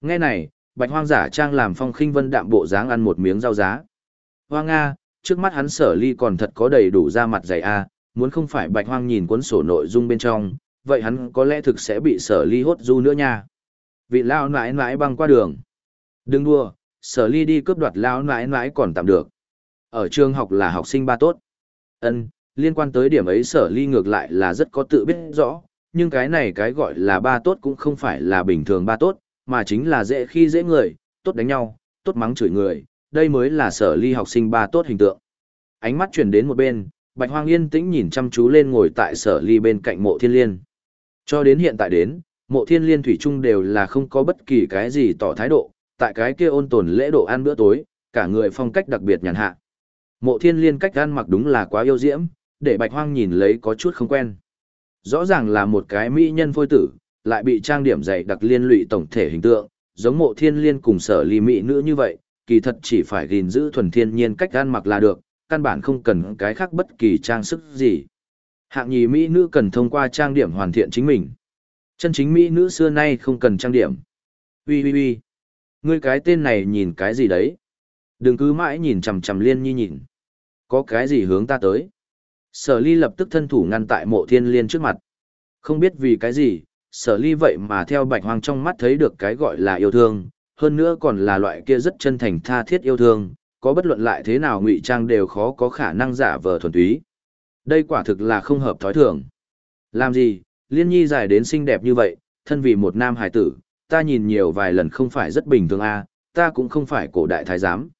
Nghe này, bạch hoang giả trang làm phong khinh vân đạm bộ dáng ăn một miếng rau giá. Hoang Nga, trước mắt hắn sở ly còn thật có đầy đủ da mặt dày a, muốn không phải bạch hoang nhìn cuốn sổ nội dung bên trong, vậy hắn có lẽ thực sẽ bị sở ly hốt du nữa nha. Vị lao nãi nãi băng qua đường. Đừng đua, sở ly đi cướp đoạt lao nãi nãi còn tạm được. Ở trường học là học sinh ba tốt. Ân, liên quan tới điểm ấy sở ly ngược lại là rất có tự biết rõ, nhưng cái này cái gọi là ba tốt cũng không phải là bình thường ba tốt, mà chính là dễ khi dễ người, tốt đánh nhau, tốt mắng chửi người, đây mới là sở ly học sinh ba tốt hình tượng. Ánh mắt chuyển đến một bên, Bạch Hoang yên tĩnh nhìn chăm chú lên ngồi tại sở ly bên cạnh mộ thiên liên. Cho đến hiện tại đến, Mộ thiên liên thủy chung đều là không có bất kỳ cái gì tỏ thái độ, tại cái kia ôn tồn lễ độ ăn bữa tối, cả người phong cách đặc biệt nhàn hạ. Mộ thiên liên cách ăn mặc đúng là quá yêu diễm, để bạch hoang nhìn lấy có chút không quen. Rõ ràng là một cái mỹ nhân phôi tử, lại bị trang điểm dày đặc liên lụy tổng thể hình tượng, giống mộ thiên liên cùng sở ly mỹ nữ như vậy, kỳ thật chỉ phải gìn giữ thuần thiên nhiên cách ăn mặc là được, căn bản không cần cái khác bất kỳ trang sức gì. Hạng nhì mỹ nữ cần thông qua trang điểm hoàn thiện chính mình. Chân chính mỹ nữ xưa nay không cần trang điểm. Ui ui ui. Ngươi cái tên này nhìn cái gì đấy? Đừng cứ mãi nhìn chằm chằm liên nhi nhìn. Có cái gì hướng ta tới? Sở ly lập tức thân thủ ngăn tại mộ thiên liên trước mặt. Không biết vì cái gì, sở ly vậy mà theo bạch hoang trong mắt thấy được cái gọi là yêu thương, hơn nữa còn là loại kia rất chân thành tha thiết yêu thương, có bất luận lại thế nào ngụy trang đều khó có khả năng giả vờ thuần túy. Đây quả thực là không hợp thói thường. Làm gì, liên nhi dài đến xinh đẹp như vậy, thân vì một nam hài tử, ta nhìn nhiều vài lần không phải rất bình thường a, à, ta cũng không phải cổ đại thái giám.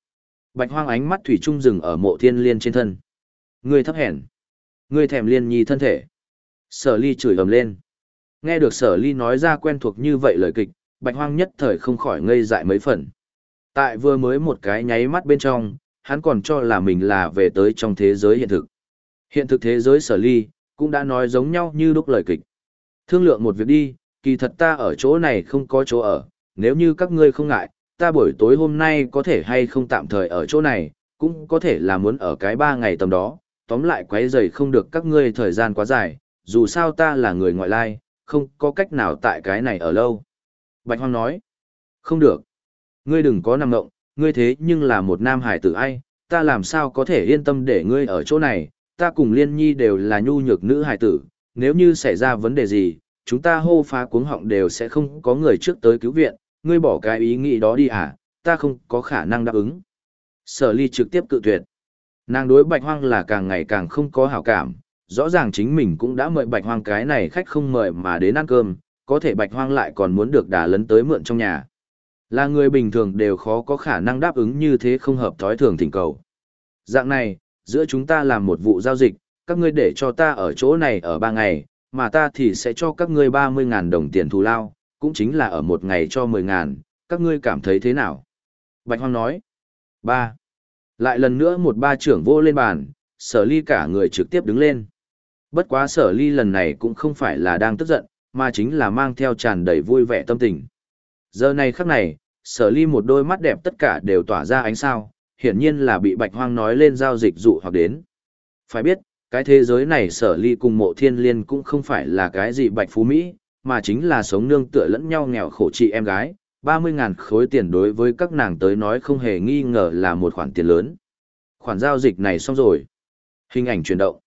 Bạch hoang ánh mắt thủy trung dừng ở mộ thiên liên trên thân. Ngươi thấp hèn. Ngươi thèm liên nhi thân thể. Sở ly chửi ầm lên. Nghe được sở ly nói ra quen thuộc như vậy lời kịch, bạch hoang nhất thời không khỏi ngây dại mấy phần. Tại vừa mới một cái nháy mắt bên trong, hắn còn cho là mình là về tới trong thế giới hiện thực. Hiện thực thế giới sở ly, cũng đã nói giống nhau như đúc lời kịch. Thương lượng một việc đi, kỳ thật ta ở chỗ này không có chỗ ở, nếu như các ngươi không ngại, ta buổi tối hôm nay có thể hay không tạm thời ở chỗ này, cũng có thể là muốn ở cái ba ngày tầm đó, tóm lại quấy rầy không được các ngươi thời gian quá dài, dù sao ta là người ngoại lai, không có cách nào tại cái này ở lâu. Bạch Hoang nói, không được. Ngươi đừng có nằm ngộng, ngươi thế nhưng là một nam hải tử ai, ta làm sao có thể yên tâm để ngươi ở chỗ này, ta cùng liên nhi đều là nhu nhược nữ hải tử, nếu như xảy ra vấn đề gì, chúng ta hô phá cuống họng đều sẽ không có người trước tới cứu viện, ngươi bỏ cái ý nghĩ đó đi à, ta không có khả năng đáp ứng. Sở ly trực tiếp cự tuyệt. Nàng đối bạch hoang là càng ngày càng không có hảo cảm, rõ ràng chính mình cũng đã mời bạch hoang cái này khách không mời mà đến ăn cơm, có thể bạch hoang lại còn muốn được đả lấn tới mượn trong nhà. Là người bình thường đều khó có khả năng đáp ứng như thế không hợp thói thường thỉnh cầu. Dạng này, giữa chúng ta làm một vụ giao dịch, các ngươi để cho ta ở chỗ này ở ba ngày, mà ta thì sẽ cho các ngươi 30.000 đồng tiền thù lao, cũng chính là ở một ngày cho 10.000, các ngươi cảm thấy thế nào? Bạch Hoang nói. ba Lại lần nữa một ba trưởng vô lên bàn, sở ly cả người trực tiếp đứng lên. Bất quá sở ly lần này cũng không phải là đang tức giận, mà chính là mang theo tràn đầy vui vẻ tâm tình. Giờ này khắc này, sở ly một đôi mắt đẹp tất cả đều tỏa ra ánh sao, hiển nhiên là bị bạch hoang nói lên giao dịch dụ hoặc đến. Phải biết, cái thế giới này sở ly cùng mộ thiên liên cũng không phải là cái gì bạch phú Mỹ, mà chính là sống nương tựa lẫn nhau nghèo khổ chị em gái, 30.000 khối tiền đối với các nàng tới nói không hề nghi ngờ là một khoản tiền lớn. Khoản giao dịch này xong rồi. Hình ảnh chuyển động.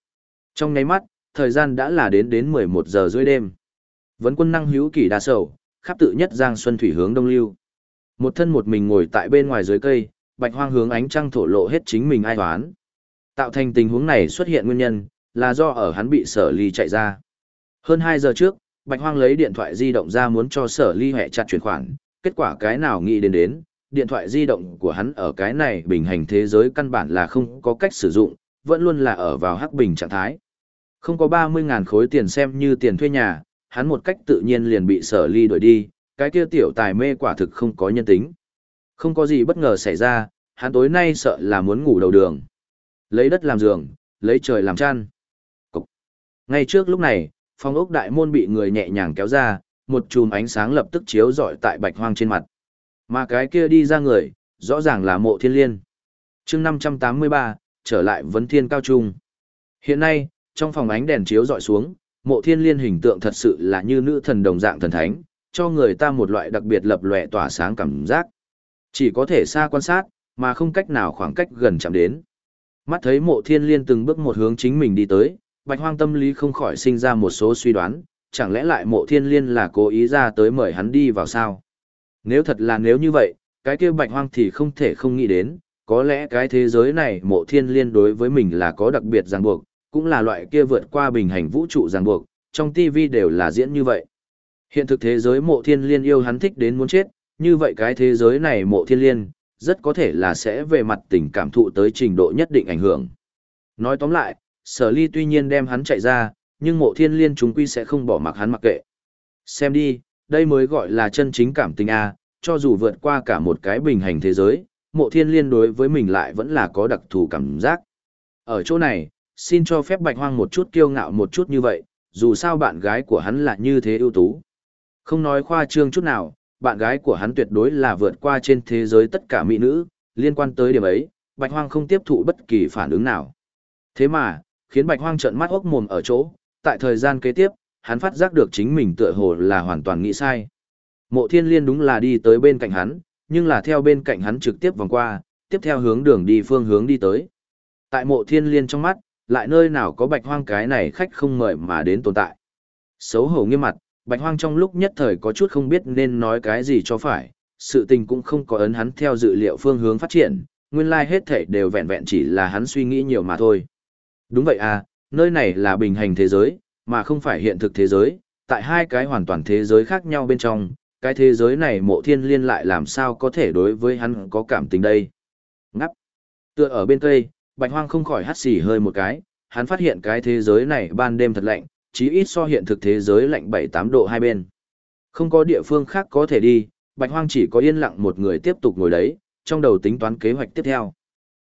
Trong nháy mắt, thời gian đã là đến đến 11 giờ rưỡi đêm. Vấn quân năng hữu kỳ đa sầu, khắp tự nhất Giang Xuân Thủy hướng đông lưu. Một thân một mình ngồi tại bên ngoài dưới cây, bạch hoang hướng ánh trăng thổ lộ hết chính mình ai toán. Tạo thành tình huống này xuất hiện nguyên nhân, là do ở hắn bị sở ly chạy ra. Hơn 2 giờ trước, bạch hoang lấy điện thoại di động ra muốn cho sở ly hẹ chặt chuyển khoản, kết quả cái nào nghĩ đến đến, điện thoại di động của hắn ở cái này bình hành thế giới căn bản là không có cách sử dụng, vẫn luôn là ở vào hắc bình trạng thái. Không có 30.000 khối tiền xem như tiền thuê nhà, hắn một cách tự nhiên liền bị sở ly đuổi đi, cái kia tiểu tài mê quả thực không có nhân tính. Không có gì bất ngờ xảy ra, hắn tối nay sợ là muốn ngủ đầu đường. Lấy đất làm giường, lấy trời làm chăn. Cục. Ngay trước lúc này, phòng ốc đại môn bị người nhẹ nhàng kéo ra, một chùm ánh sáng lập tức chiếu rọi tại bạch hoang trên mặt. Mà cái kia đi ra người, rõ ràng là mộ thiên liên. Trưng 583, trở lại vấn thiên cao trung. Hiện nay, trong phòng ánh đèn chiếu rọi xuống, mộ thiên liên hình tượng thật sự là như nữ thần đồng dạng thần thánh, cho người ta một loại đặc biệt lập lòe tỏa sáng cảm giác. Chỉ có thể xa quan sát, mà không cách nào khoảng cách gần chạm đến. Mắt thấy mộ thiên liên từng bước một hướng chính mình đi tới, bạch hoang tâm lý không khỏi sinh ra một số suy đoán, chẳng lẽ lại mộ thiên liên là cố ý ra tới mời hắn đi vào sao? Nếu thật là nếu như vậy, cái kia bạch hoang thì không thể không nghĩ đến, có lẽ cái thế giới này mộ thiên liên đối với mình là có đặc biệt ràng buộc, cũng là loại kia vượt qua bình hành vũ trụ ràng buộc, trong TV đều là diễn như vậy. Hiện thực thế giới mộ thiên liên yêu hắn thích đến muốn chết, như vậy cái thế giới này mộ thiên liên, rất có thể là sẽ về mặt tình cảm thụ tới trình độ nhất định ảnh hưởng. Nói tóm lại, sở ly tuy nhiên đem hắn chạy ra, nhưng mộ thiên liên chúng quy sẽ không bỏ mặc hắn mặc kệ. Xem đi, đây mới gọi là chân chính cảm tình A, cho dù vượt qua cả một cái bình hành thế giới, mộ thiên liên đối với mình lại vẫn là có đặc thù cảm giác. Ở chỗ này, xin cho phép bạch hoang một chút kiêu ngạo một chút như vậy, dù sao bạn gái của hắn là như thế ưu tú. Không nói khoa trương chút nào, bạn gái của hắn tuyệt đối là vượt qua trên thế giới tất cả mỹ nữ, liên quan tới điểm ấy, bạch hoang không tiếp thụ bất kỳ phản ứng nào. Thế mà, khiến bạch hoang trợn mắt ốc mồm ở chỗ, tại thời gian kế tiếp, hắn phát giác được chính mình tựa hồ là hoàn toàn nghĩ sai. Mộ thiên liên đúng là đi tới bên cạnh hắn, nhưng là theo bên cạnh hắn trực tiếp vòng qua, tiếp theo hướng đường đi phương hướng đi tới. Tại mộ thiên liên trong mắt, lại nơi nào có bạch hoang cái này khách không mời mà đến tồn tại. Xấu hổ nghiêm mặt, bạch hoang trong lúc nhất thời có chút không biết nên nói cái gì cho phải, sự tình cũng không có ấn hắn theo dự liệu phương hướng phát triển, nguyên lai like hết thảy đều vẹn vẹn chỉ là hắn suy nghĩ nhiều mà thôi. Đúng vậy à, nơi này là bình hành thế giới, mà không phải hiện thực thế giới, tại hai cái hoàn toàn thế giới khác nhau bên trong, cái thế giới này mộ thiên liên lại làm sao có thể đối với hắn có cảm tình đây. Ngắp. Tựa ở bên cây, bạch hoang không khỏi hắt xì hơi một cái, hắn phát hiện cái thế giới này ban đêm thật lạnh, chí ít so hiện thực thế giới lạnh 7-8 độ hai bên. Không có địa phương khác có thể đi, bạch hoang chỉ có yên lặng một người tiếp tục ngồi đấy, trong đầu tính toán kế hoạch tiếp theo.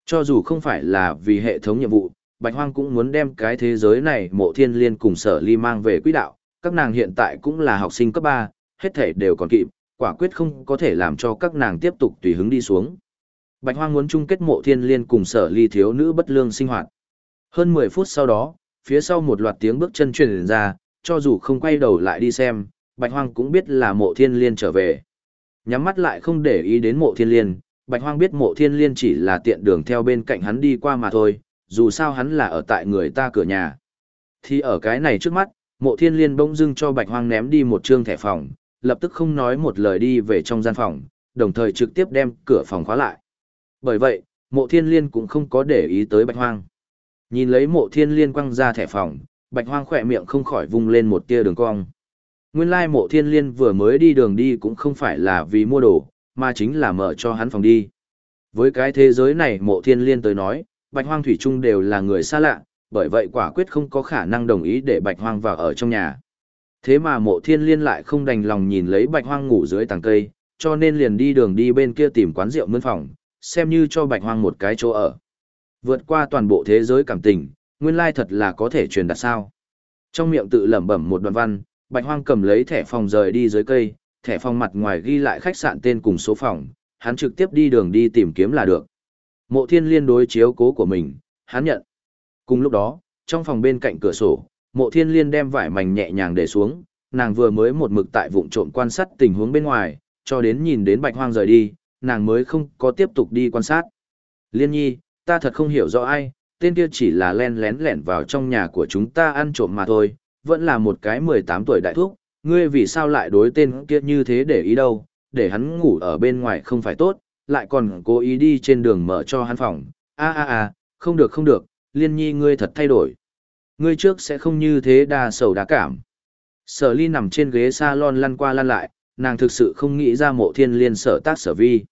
Cho dù không phải là vì hệ thống nhiệm vụ, Bạch Hoang cũng muốn đem cái thế giới này mộ thiên liên cùng sở ly mang về quỹ đạo, các nàng hiện tại cũng là học sinh cấp 3, hết thể đều còn kịp, quả quyết không có thể làm cho các nàng tiếp tục tùy hứng đi xuống. Bạch Hoang muốn chung kết mộ thiên liên cùng sở ly thiếu nữ bất lương sinh hoạt. Hơn 10 phút sau đó, phía sau một loạt tiếng bước chân truyền ra, cho dù không quay đầu lại đi xem, Bạch Hoang cũng biết là mộ thiên liên trở về. Nhắm mắt lại không để ý đến mộ thiên liên, Bạch Hoang biết mộ thiên liên chỉ là tiện đường theo bên cạnh hắn đi qua mà thôi, dù sao hắn là ở tại người ta cửa nhà. Thì ở cái này trước mắt, mộ thiên liên bỗng dưng cho Bạch Hoang ném đi một trương thẻ phòng, lập tức không nói một lời đi về trong gian phòng, đồng thời trực tiếp đem cửa phòng khóa lại. Bởi vậy, mộ thiên liên cũng không có để ý tới Bạch Hoang. Nhìn lấy mộ thiên liên quăng ra thẻ phòng, Bạch Hoang khỏe miệng không khỏi vung lên một tia đường cong. Nguyên lai mộ thiên liên vừa mới đi đường đi cũng không phải là vì mua đồ, mà chính là mở cho hắn phòng đi. Với cái thế giới này mộ thiên liên tới nói, bạch hoang thủy trung đều là người xa lạ, bởi vậy quả quyết không có khả năng đồng ý để bạch hoang vào ở trong nhà. Thế mà mộ thiên liên lại không đành lòng nhìn lấy bạch hoang ngủ dưới tàng cây, cho nên liền đi đường đi bên kia tìm quán rượu mướn phòng, xem như cho bạch hoang một cái chỗ ở. Vượt qua toàn bộ thế giới cảm tình, nguyên lai thật là có thể truyền đạt sao. Trong miệng tự lẩm bẩm một đoạn văn, bạch hoang cầm lấy thẻ phòng rời đi dưới cây, thẻ phòng mặt ngoài ghi lại khách sạn tên cùng số phòng, hắn trực tiếp đi đường đi tìm kiếm là được. Mộ thiên liên đối chiếu cố của mình, hắn nhận. Cùng lúc đó, trong phòng bên cạnh cửa sổ, mộ thiên liên đem vải mảnh nhẹ nhàng để xuống, nàng vừa mới một mực tại vụng trộm quan sát tình huống bên ngoài, cho đến nhìn đến bạch hoang rời đi, nàng mới không có tiếp tục đi quan sát. Liên nhi, ta thật không hiểu rõ ai, tên kia chỉ là len lén lẻn vào trong nhà của chúng ta ăn trộm mà thôi, vẫn là một cái 18 tuổi đại thúc, ngươi vì sao lại đối tên kia như thế để ý đâu, để hắn ngủ ở bên ngoài không phải tốt, lại còn cố ý đi trên đường mở cho hắn phòng. A a a, không được không được, liên nhi ngươi thật thay đổi. Ngươi trước sẽ không như thế đa sầu đa cảm. Sở ly nằm trên ghế salon lăn qua lăn lại, nàng thực sự không nghĩ ra mộ thiên liên sở tác sở vi.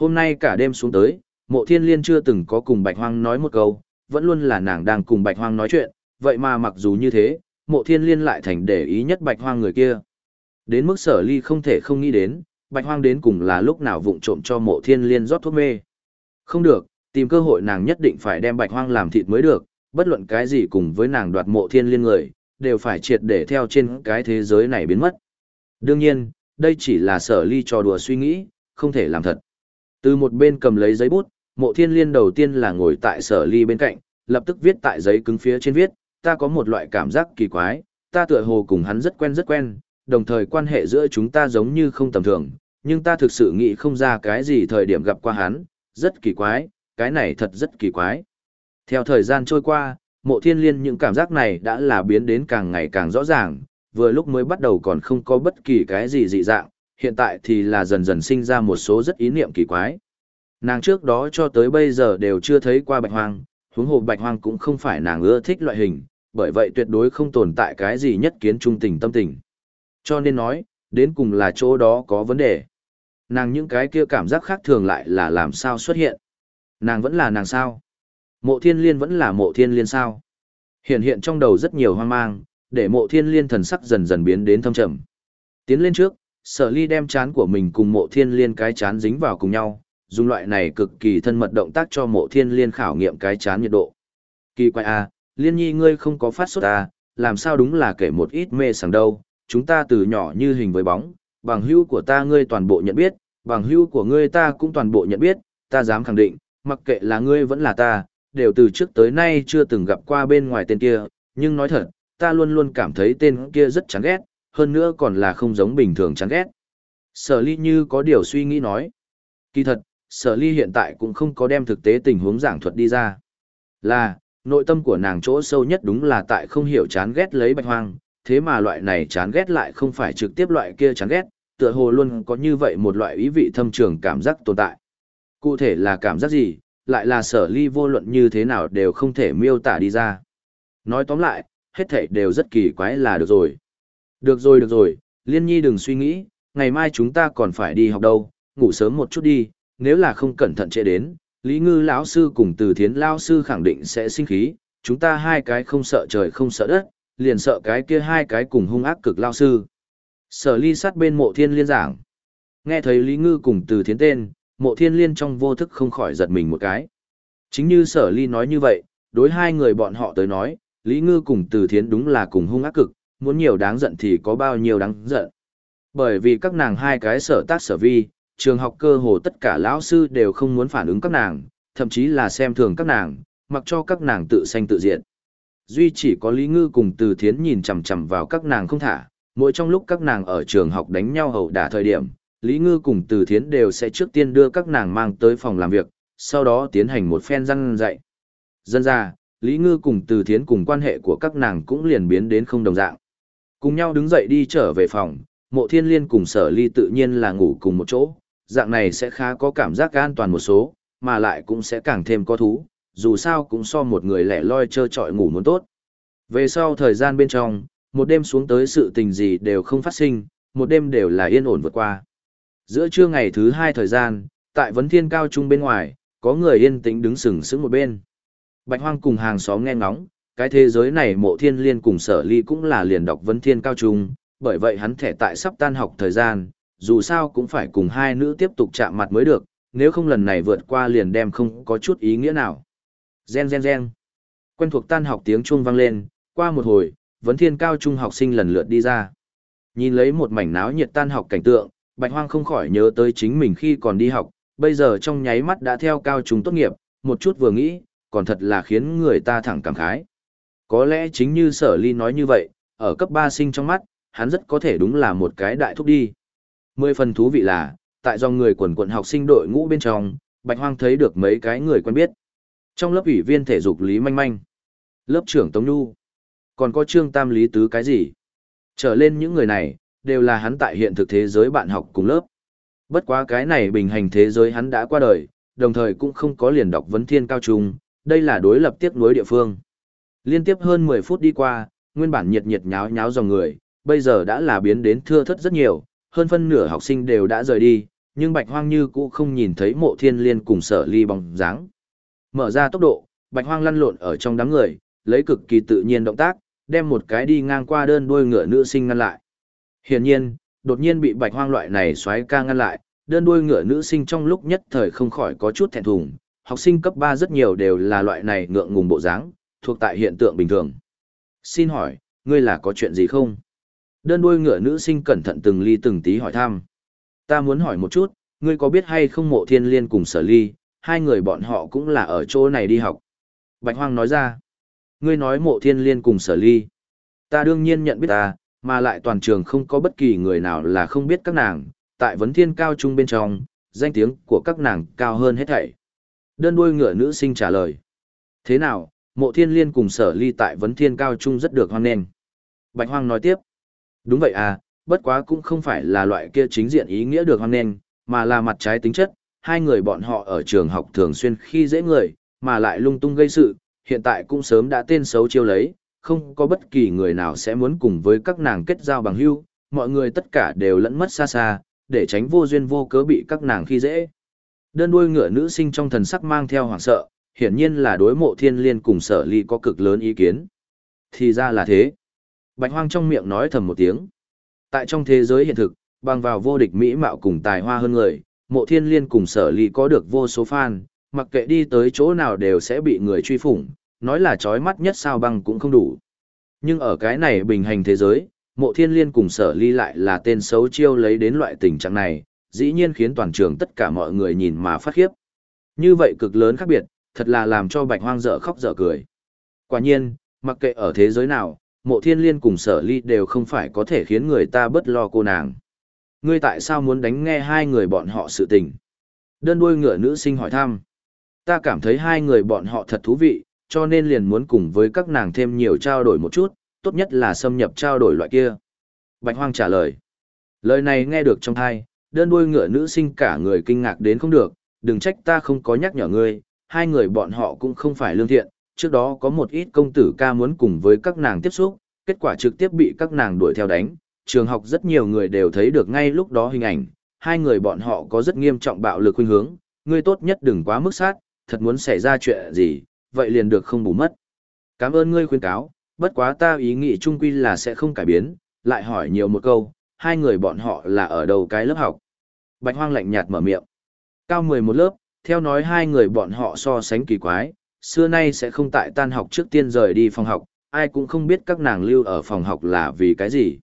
Hôm nay cả đêm xuống tới, mộ thiên liên chưa từng có cùng bạch hoang nói một câu, vẫn luôn là nàng đang cùng bạch hoang nói chuyện, vậy mà mặc dù như thế, mộ thiên liên lại thành để ý nhất bạch hoang người kia. Đến mức sở ly không thể không nghĩ đến, bạch hoang đến cùng là lúc nào vụng trộm cho mộ thiên liên rót thuốc mê. Không được, tìm cơ hội nàng nhất định phải đem bạch hoang làm thịt mới được, bất luận cái gì cùng với nàng đoạt mộ thiên liên người, đều phải triệt để theo trên cái thế giới này biến mất. Đương nhiên, đây chỉ là sở ly trò đùa suy nghĩ, không thể làm thật. Từ một bên cầm lấy giấy bút, mộ thiên liên đầu tiên là ngồi tại sở ly bên cạnh, lập tức viết tại giấy cứng phía trên viết, ta có một loại cảm giác kỳ quái, ta tựa hồ cùng hắn rất quen rất quen, đồng thời quan hệ giữa chúng ta giống như không tầm thường, nhưng ta thực sự nghĩ không ra cái gì thời điểm gặp qua hắn, rất kỳ quái, cái này thật rất kỳ quái. Theo thời gian trôi qua, mộ thiên liên những cảm giác này đã là biến đến càng ngày càng rõ ràng, vừa lúc mới bắt đầu còn không có bất kỳ cái gì dị dạng, hiện tại thì là dần dần sinh ra một số rất ý niệm kỳ quái. Nàng trước đó cho tới bây giờ đều chưa thấy qua bạch hoang, huống hồ bạch hoang cũng không phải nàng ưa thích loại hình, bởi vậy tuyệt đối không tồn tại cái gì nhất kiến trung tình tâm tình. Cho nên nói, đến cùng là chỗ đó có vấn đề. Nàng những cái kia cảm giác khác thường lại là làm sao xuất hiện. Nàng vẫn là nàng sao. Mộ thiên liên vẫn là mộ thiên liên sao. Hiện hiện trong đầu rất nhiều hoang mang, để mộ thiên liên thần sắc dần dần biến đến thâm trầm. Tiến lên trước, sở ly đem chán của mình cùng mộ thiên liên cái chán dính vào cùng nhau, dùng loại này cực kỳ thân mật động tác cho mộ thiên liên khảo nghiệm cái chán nhiệt độ. Kỳ quái à, liên nhi ngươi không có phát xuất à, làm sao đúng là kể một ít mê sảng đâu, chúng ta từ nhỏ như hình với bóng, bằng hữu của ta ngươi toàn bộ nhận biết, bằng hữu của ngươi ta cũng toàn bộ nhận biết, ta dám khẳng định, mặc kệ là ngươi vẫn là ta, đều từ trước tới nay chưa từng gặp qua bên ngoài tên kia, nhưng nói thật, ta luôn luôn cảm thấy tên kia rất chán ghét, hơn nữa còn là không giống bình thường chán ghét. Sở ly như có điều suy nghĩ nói. Kỳ thật, sở ly hiện tại cũng không có đem thực tế tình huống giảng thuật đi ra. Là, nội tâm của nàng chỗ sâu nhất đúng là tại không hiểu chán ghét lấy bạch hoang, thế mà loại này chán ghét lại không phải trực tiếp loại kia chán ghét, tựa hồ luôn có như vậy một loại ý vị thâm trường cảm giác tồn tại. Cụ thể là cảm giác gì, lại là sở ly vô luận như thế nào đều không thể miêu tả đi ra. Nói tóm lại, hết thảy đều rất kỳ quái là được rồi. Được rồi được rồi, Liên Nhi đừng suy nghĩ, ngày mai chúng ta còn phải đi học đâu, ngủ sớm một chút đi, nếu là không cẩn thận trễ đến, Lý Ngư lão sư cùng Từ Thiến lão sư khẳng định sẽ sinh khí, chúng ta hai cái không sợ trời không sợ đất, liền sợ cái kia hai cái cùng hung ác cực lão sư. Sở Ly sát bên Mộ Thiên Liên giảng. Nghe thấy Lý Ngư cùng Từ Thiến tên, Mộ Thiên Liên trong vô thức không khỏi giật mình một cái. Chính như Sở Ly nói như vậy, đối hai người bọn họ tới nói, Lý Ngư cùng Từ Thiến đúng là cùng hung ác cực, muốn nhiều đáng giận thì có bao nhiêu đáng giận. Bởi vì các nàng hai cái sở tác sở vi, trường học cơ hồ tất cả lão sư đều không muốn phản ứng các nàng, thậm chí là xem thường các nàng, mặc cho các nàng tự sanh tự diện. Duy chỉ có Lý Ngư cùng Từ Thiến nhìn chằm chằm vào các nàng không thả, mỗi trong lúc các nàng ở trường học đánh nhau hậu đả thời điểm, Lý Ngư cùng Từ Thiến đều sẽ trước tiên đưa các nàng mang tới phòng làm việc, sau đó tiến hành một phen răng dạy. Dân ra, Lý Ngư cùng Từ Thiến cùng quan hệ của các nàng cũng liền biến đến không đồng dạng. Cùng nhau đứng dậy đi trở về phòng, mộ thiên liên cùng sở ly tự nhiên là ngủ cùng một chỗ, dạng này sẽ khá có cảm giác an toàn một số, mà lại cũng sẽ càng thêm có thú, dù sao cũng so một người lẻ loi chơi trọi ngủ muốn tốt. Về sau thời gian bên trong, một đêm xuống tới sự tình gì đều không phát sinh, một đêm đều là yên ổn vượt qua. Giữa trưa ngày thứ hai thời gian, tại vấn thiên cao trung bên ngoài, có người yên tĩnh đứng sừng sững một bên. Bạch hoang cùng hàng xóm nghe ngóng, cái thế giới này mộ thiên liên cùng sở ly cũng là liền đọc vấn thiên cao trung, bởi vậy hắn thẻ tại sắp tan học thời gian, dù sao cũng phải cùng hai nữ tiếp tục chạm mặt mới được, nếu không lần này vượt qua liền đem không có chút ý nghĩa nào. Gen gen gen. Quen thuộc tan học tiếng chuông vang lên, qua một hồi, vấn thiên cao trung học sinh lần lượt đi ra. Nhìn lấy một mảnh náo nhiệt tan học cảnh tượng, Bạch Hoang không khỏi nhớ tới chính mình khi còn đi học, bây giờ trong nháy mắt đã theo cao trung tốt nghiệp, một chút vừa nghĩ, còn thật là khiến người ta thẳng cảm khái. Có lẽ chính như sở ly nói như vậy, ở cấp 3 sinh trong mắt, hắn rất có thể đúng là một cái đại thúc đi. Mười phần thú vị là, tại dòng người quần quận học sinh đội ngũ bên trong, Bạch Hoang thấy được mấy cái người quen biết. Trong lớp ủy viên thể dục Lý Manh Manh, lớp trưởng Tống Nhu, còn có Trương Tam Lý Tứ cái gì. Trở lên những người này, đều là hắn tại hiện thực thế giới bạn học cùng lớp. Bất quá cái này bình hành thế giới hắn đã qua đời, đồng thời cũng không có liền đọc vấn thiên cao trung, đây là đối lập tiếp nối địa phương. Liên tiếp hơn 10 phút đi qua, nguyên bản nhiệt nhiệt nháo nháo dòng người, bây giờ đã là biến đến thưa thất rất nhiều, hơn phân nửa học sinh đều đã rời đi, nhưng Bạch Hoang như cũ không nhìn thấy mộ thiên liên cùng sở ly bóng dáng. Mở ra tốc độ, Bạch Hoang lăn lộn ở trong đám người, lấy cực kỳ tự nhiên động tác, đem một cái đi ngang qua đơn đuôi ngựa nữ sinh ngăn lại. Hiển nhiên, đột nhiên bị Bạch Hoang loại này xoáy ca ngăn lại, đơn đuôi ngựa nữ sinh trong lúc nhất thời không khỏi có chút thẹn thùng, học sinh cấp 3 rất nhiều đều là loại này ngượng ngùng bộ dáng, thuộc tại hiện tượng bình thường. Xin hỏi, ngươi là có chuyện gì không? Đơn đuôi ngựa nữ sinh cẩn thận từng ly từng tí hỏi thăm. Ta muốn hỏi một chút, ngươi có biết hay không mộ thiên liên cùng sở ly, hai người bọn họ cũng là ở chỗ này đi học. Bạch Hoang nói ra. Ngươi nói mộ thiên liên cùng sở ly. Ta đương nhiên nhận biết ta, mà lại toàn trường không có bất kỳ người nào là không biết các nàng, tại vấn thiên cao trung bên trong, danh tiếng của các nàng cao hơn hết thảy. Đơn đuôi ngựa nữ sinh trả lời. Thế nào, mộ thiên liên cùng sở ly tại vấn thiên cao trung rất được hoan nghênh. Bạch Hoang nói tiếp. Đúng vậy à, bất quá cũng không phải là loại kia chính diện ý nghĩa được hoan nghênh, mà là mặt trái tính chất. Hai người bọn họ ở trường học thường xuyên khi dễ người, mà lại lung tung gây sự, hiện tại cũng sớm đã tên xấu chiêu lấy, không có bất kỳ người nào sẽ muốn cùng với các nàng kết giao bằng hữu, mọi người tất cả đều lẫn mất xa xa, để tránh vô duyên vô cớ bị các nàng khi dễ. Đơn đuôi ngựa nữ sinh trong thần sắc mang theo hoảng sợ, hiển nhiên là đối mộ thiên liên cùng sở ly có cực lớn ý kiến. Thì ra là thế. Bạch hoang trong miệng nói thầm một tiếng. Tại trong thế giới hiện thực, bằng vào vô địch mỹ mạo cùng tài hoa hơn người, mộ thiên liên cùng sở ly có được vô số fan, mặc kệ đi tới chỗ nào đều sẽ bị người truy phủng, nói là chói mắt nhất sao băng cũng không đủ. Nhưng ở cái này bình hành thế giới, mộ thiên liên cùng sở ly lại là tên xấu chiêu lấy đến loại tình trạng này, dĩ nhiên khiến toàn trường tất cả mọi người nhìn mà phát khiếp. Như vậy cực lớn khác biệt, thật là làm cho bạch hoang dở khóc dở cười. Quả nhiên, mặc kệ ở thế giới nào, mộ thiên liên cùng sở ly đều không phải có thể khiến người ta bất lo cô nàng. Ngươi tại sao muốn đánh nghe hai người bọn họ sự tình? Đơn đuôi ngựa nữ sinh hỏi thăm. Ta cảm thấy hai người bọn họ thật thú vị, cho nên liền muốn cùng với các nàng thêm nhiều trao đổi một chút, tốt nhất là xâm nhập trao đổi loại kia. Bạch Hoang trả lời. Lời này nghe được trong thai, đơn đuôi ngựa nữ sinh cả người kinh ngạc đến không được, đừng trách ta không có nhắc nhở ngươi, hai người bọn họ cũng không phải lương thiện, trước đó có một ít công tử ca muốn cùng với các nàng tiếp xúc, kết quả trực tiếp bị các nàng đuổi theo đánh, trường học rất nhiều người đều thấy được ngay lúc đó hình ảnh, hai người bọn họ có rất nghiêm trọng bạo lực khuynh hướng, ngươi tốt nhất đừng quá mức sát, thật muốn xảy ra chuyện gì, vậy liền được không bù mất. Cảm ơn ngươi khuyên cáo, bất quá ta ý nghĩ chung quy là sẽ không cải biến, lại hỏi nhiều một câu, hai người bọn họ là ở đầu cái lớp học. Bạch hoang lạnh nhạt mở miệng. Cao 11 lớp, theo nói hai người bọn họ so sánh kỳ quái, xưa nay sẽ không tại tan học trước tiên rời đi phòng học, ai cũng không biết các nàng lưu ở phòng học là vì cái gì.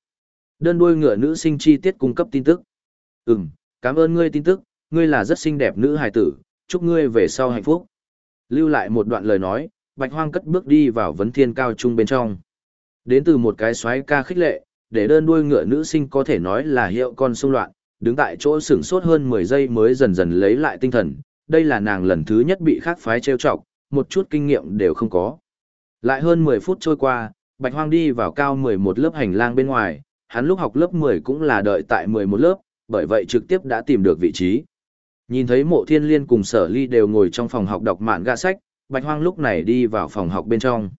Đơn đuôi ngựa nữ sinh chi tiết cung cấp tin tức. Ừm, cảm ơn ngươi tin tức, ngươi là rất xinh đẹp nữ hài tử, chúc ngươi về sau hạnh phúc. Lưu lại một đoạn lời nói, Bạch Hoang cất bước đi vào vấn thiên cao trung bên trong. Đến từ một cái xoáy ca khích lệ, để đơn đuôi ngựa nữ sinh có thể nói là hiệu con xung loạn, đứng tại chỗ sửng sốt hơn 10 giây mới dần dần lấy lại tinh thần. Đây là nàng lần thứ nhất bị khác phái trêu chọc, một chút kinh nghiệm đều không có. Lại hơn 10 phút trôi qua, Bạch Hoang đi vào cao 11 lớp hành lang bên ngoài, hắn lúc học lớp 10 cũng là đợi tại 11 lớp, bởi vậy trực tiếp đã tìm được vị trí. Nhìn thấy mộ thiên liên cùng sở ly đều ngồi trong phòng học đọc mạn gạ sách, Bạch Hoang lúc này đi vào phòng học bên trong.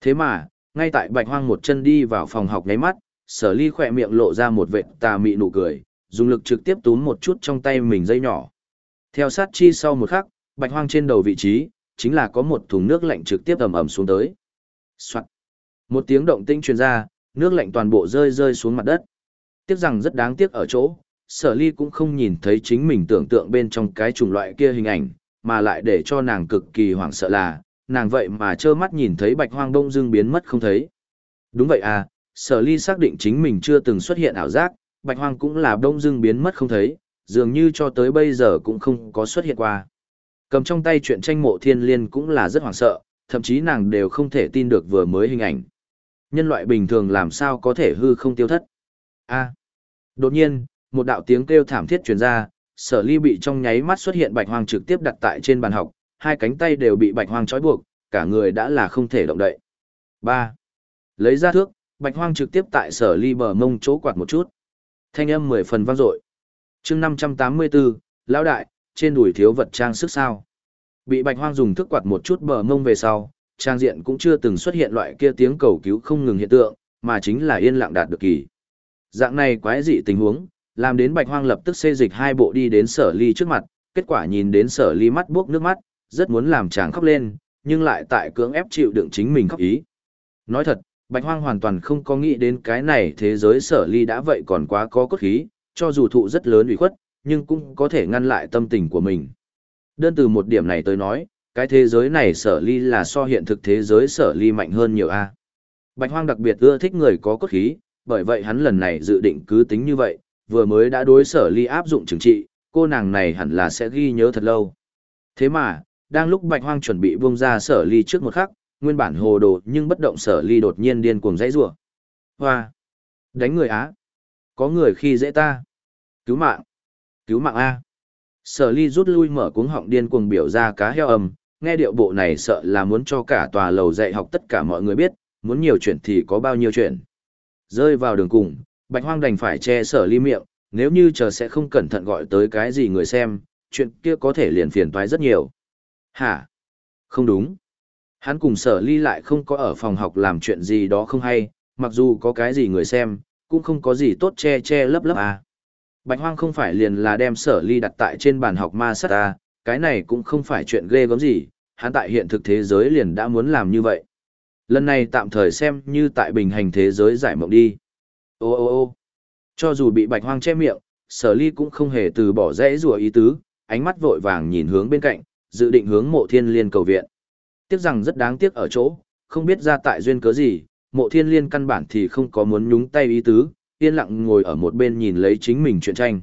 Thế mà, ngay tại Bạch Hoang một chân đi vào phòng học nháy mắt, sở ly khỏe miệng lộ ra một vệt tà mị nụ cười, dùng lực trực tiếp túm một chút trong tay mình dây nhỏ. Theo sát chi sau một khắc, Bạch Hoang trên đầu vị trí, chính là có một thùng nước lạnh trực tiếp ầm ầm xuống tới. Soạn. Một tiếng động tinh truyền ra, nước lạnh toàn bộ rơi rơi xuống mặt đất. Tiếc rằng rất đáng tiếc ở chỗ, sở ly cũng không nhìn thấy chính mình tưởng tượng bên trong cái chủng loại kia hình ảnh, mà lại để cho nàng cực kỳ hoảng sợ là, nàng vậy mà trơ mắt nhìn thấy bạch hoang đông dương biến mất không thấy. Đúng vậy à, sở ly xác định chính mình chưa từng xuất hiện ảo giác, bạch hoang cũng là đông dương biến mất không thấy, dường như cho tới bây giờ cũng không có xuất hiện qua. Cầm trong tay chuyện tranh mộ thiên liên cũng là rất hoảng sợ, thậm chí nàng đều không thể tin được vừa mới hình ảnh. Nhân loại bình thường làm sao có thể hư không tiêu thất. a đột nhiên, một đạo tiếng kêu thảm thiết truyền ra, sở ly bị trong nháy mắt xuất hiện bạch hoang trực tiếp đặt tại trên bàn học, hai cánh tay đều bị bạch hoang trói buộc, cả người đã là không thể động đậy. 3. Lấy ra thước, bạch hoang trực tiếp tại sở ly bờ mông chỗ quạt một chút. Thanh âm mười phần vang dội. Chương 584, lão đại, trên đùi thiếu vật trang sức sao? Bị bạch hoang dùng thước quạt một chút bờ mông về sau, trang diện cũng chưa từng xuất hiện loại kia tiếng cầu cứu không ngừng hiện tượng, mà chính là yên lặng đạt được kỳ. Dạng này quái dị tình huống, làm đến bạch hoang lập tức xê dịch hai bộ đi đến sở ly trước mặt, kết quả nhìn đến sở ly mắt buốc nước mắt, rất muốn làm chàng khóc lên, nhưng lại tại cưỡng ép chịu đựng chính mình khóc ý. Nói thật, bạch hoang hoàn toàn không có nghĩ đến cái này thế giới sở ly đã vậy còn quá có cốt khí, cho dù thụ rất lớn ủy khuất, nhưng cũng có thể ngăn lại tâm tình của mình. Đơn từ một điểm này tới nói, cái thế giới này sở ly là so hiện thực thế giới sở ly mạnh hơn nhiều a. Bạch hoang đặc biệt ưa thích người có cốt khí, bởi vậy hắn lần này dự định cứ tính như vậy, vừa mới đã đối sở ly áp dụng trừng trị, cô nàng này hẳn là sẽ ghi nhớ thật lâu. Thế mà, đang lúc bạch hoang chuẩn bị buông ra sở ly trước một khắc, nguyên bản hồ đồ nhưng bất động sở ly đột nhiên điên cuồng dãy rủa. Hoa! Đánh người Á! Có người khi dễ ta! Cứu mạng! Cứu mạng A! Sở ly rút lui mở cuống họng điên cuồng biểu ra cá heo ầm, nghe điệu bộ này sợ là muốn cho cả tòa lầu dạy học tất cả mọi người biết, muốn nhiều chuyện thì có bao nhiêu chuyện. Rơi vào đường cùng, Bạch Hoang đành phải che sở ly miệng, nếu như chờ sẽ không cẩn thận gọi tới cái gì người xem, chuyện kia có thể liền phiền toái rất nhiều. Hả? Không đúng. Hắn cùng sở ly lại không có ở phòng học làm chuyện gì đó không hay, mặc dù có cái gì người xem, cũng không có gì tốt che che lấp lấp à. Bạch Hoang không phải liền là đem sở ly đặt tại trên bàn học ma sát à, cái này cũng không phải chuyện ghê gớm gì, hắn tại hiện thực thế giới liền đã muốn làm như vậy. Lần này tạm thời xem như tại bình hành thế giới giải mộng đi. Ô ô ô Cho dù bị bạch hoang che miệng, sở ly cũng không hề từ bỏ rẽ rùa ý tứ, ánh mắt vội vàng nhìn hướng bên cạnh, dự định hướng mộ thiên liên cầu viện. Tiếc rằng rất đáng tiếc ở chỗ, không biết ra tại duyên cớ gì, mộ thiên liên căn bản thì không có muốn nhúng tay ý tứ, yên lặng ngồi ở một bên nhìn lấy chính mình chuyện tranh.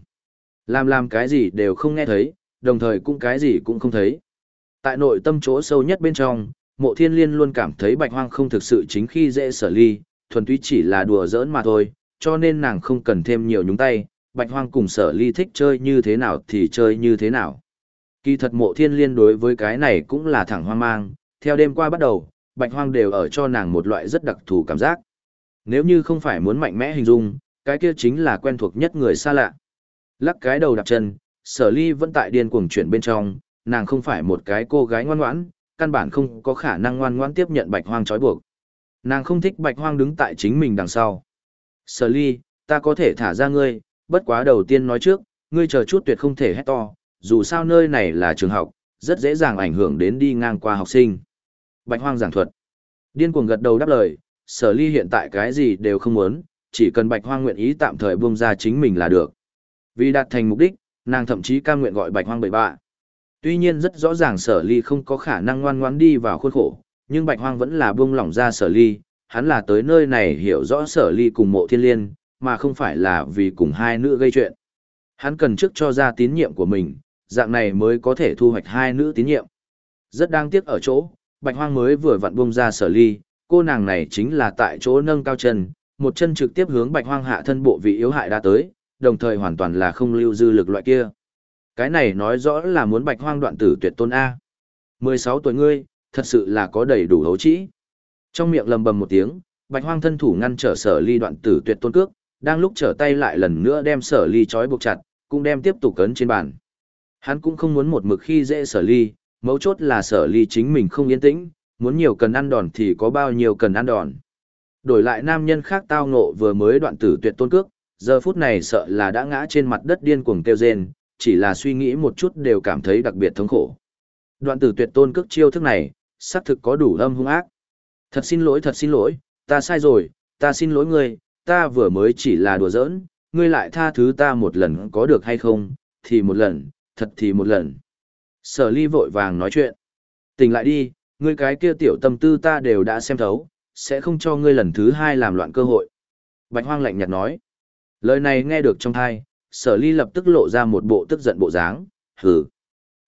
Làm làm cái gì đều không nghe thấy, đồng thời cũng cái gì cũng không thấy. Tại nội tâm chỗ sâu nhất bên trong, mộ thiên liên luôn cảm thấy bạch hoang không thực sự chính khi dễ sở ly, thuần túy chỉ là đùa giỡn mà thôi, cho nên nàng không cần thêm nhiều nhúng tay, bạch hoang cùng sở ly thích chơi như thế nào thì chơi như thế nào. Kỳ thật mộ thiên liên đối với cái này cũng là thẳng hoang mang, theo đêm qua bắt đầu, bạch hoang đều ở cho nàng một loại rất đặc thù cảm giác. Nếu như không phải muốn mạnh mẽ hình dung, cái kia chính là quen thuộc nhất người xa lạ. Lắc cái đầu đạp chân, sở ly vẫn tại điên cuồng chuyển bên trong, nàng không phải một cái cô gái ngoan ngoãn, căn bản không có khả năng ngoan ngoãn tiếp nhận bạch hoang trói buộc. Nàng không thích bạch hoang đứng tại chính mình đằng sau. Sở ly, ta có thể thả ra ngươi, bất quá đầu tiên nói trước, ngươi chờ chút tuyệt không thể hét to, dù sao nơi này là trường học, rất dễ dàng ảnh hưởng đến đi ngang qua học sinh. Bạch hoang giảng thuật. Điên cuồng gật đầu đáp lời, sở ly hiện tại cái gì đều không muốn, chỉ cần bạch hoang nguyện ý tạm thời buông ra chính mình là được. Vì đạt thành mục đích, nàng thậm chí cam nguyện gọi bạch hoang bậy bạ. Tuy nhiên rất rõ ràng sở ly không có khả năng ngoan ngoãn đi vào khuôn khổ, nhưng bạch hoang vẫn là buông lỏng ra sở ly, hắn là tới nơi này hiểu rõ sở ly cùng mộ thiên liên, mà không phải là vì cùng hai nữ gây chuyện. Hắn cần trước cho ra tín nhiệm của mình, dạng này mới có thể thu hoạch hai nữ tín nhiệm. Rất đáng tiếc ở chỗ, bạch hoang mới vừa vặn buông ra sở ly, cô nàng này chính là tại chỗ nâng cao chân, một chân trực tiếp hướng bạch hoang hạ thân bộ vị yếu hại đã tới, đồng thời hoàn toàn là không lưu dư lực loại kia. Cái này nói rõ là muốn bạch hoang đoạn tử tuyệt tôn A. 16 tuổi ngươi, thật sự là có đầy đủ hấu trĩ. Trong miệng lầm bầm một tiếng, bạch hoang thân thủ ngăn trở sở ly đoạn tử tuyệt tôn cước, đang lúc trở tay lại lần nữa đem sở ly chói buộc chặt, cũng đem tiếp tục cấn trên bàn. Hắn cũng không muốn một mực khi dễ sở ly, mấu chốt là sở ly chính mình không yên tĩnh, muốn nhiều cần ăn đòn thì có bao nhiêu cần ăn đòn. Đổi lại nam nhân khác tao ngộ vừa mới đoạn tử tuyệt tôn cước, giờ phút này sợ là đã ngã trên mặt đất điên cuồng kêu rên, chỉ là suy nghĩ một chút đều cảm thấy đặc biệt thống khổ. Đoạn tử tuyệt tôn cước chiêu thức này, xác thực có đủ âm hung ác. Thật xin lỗi thật xin lỗi, ta sai rồi, ta xin lỗi ngươi, ta vừa mới chỉ là đùa giỡn, ngươi lại tha thứ ta một lần có được hay không, thì một lần, thật thì một lần. Sở ly vội vàng nói chuyện. Tỉnh lại đi, ngươi cái kia tiểu tâm tư ta đều đã xem thấu, sẽ không cho ngươi lần thứ hai làm loạn cơ hội. Bạch hoang lạnh nhạt nói. Lời này nghe được trong thai, sở ly lập tức lộ ra một bộ tức giận bộ dáng, hừ.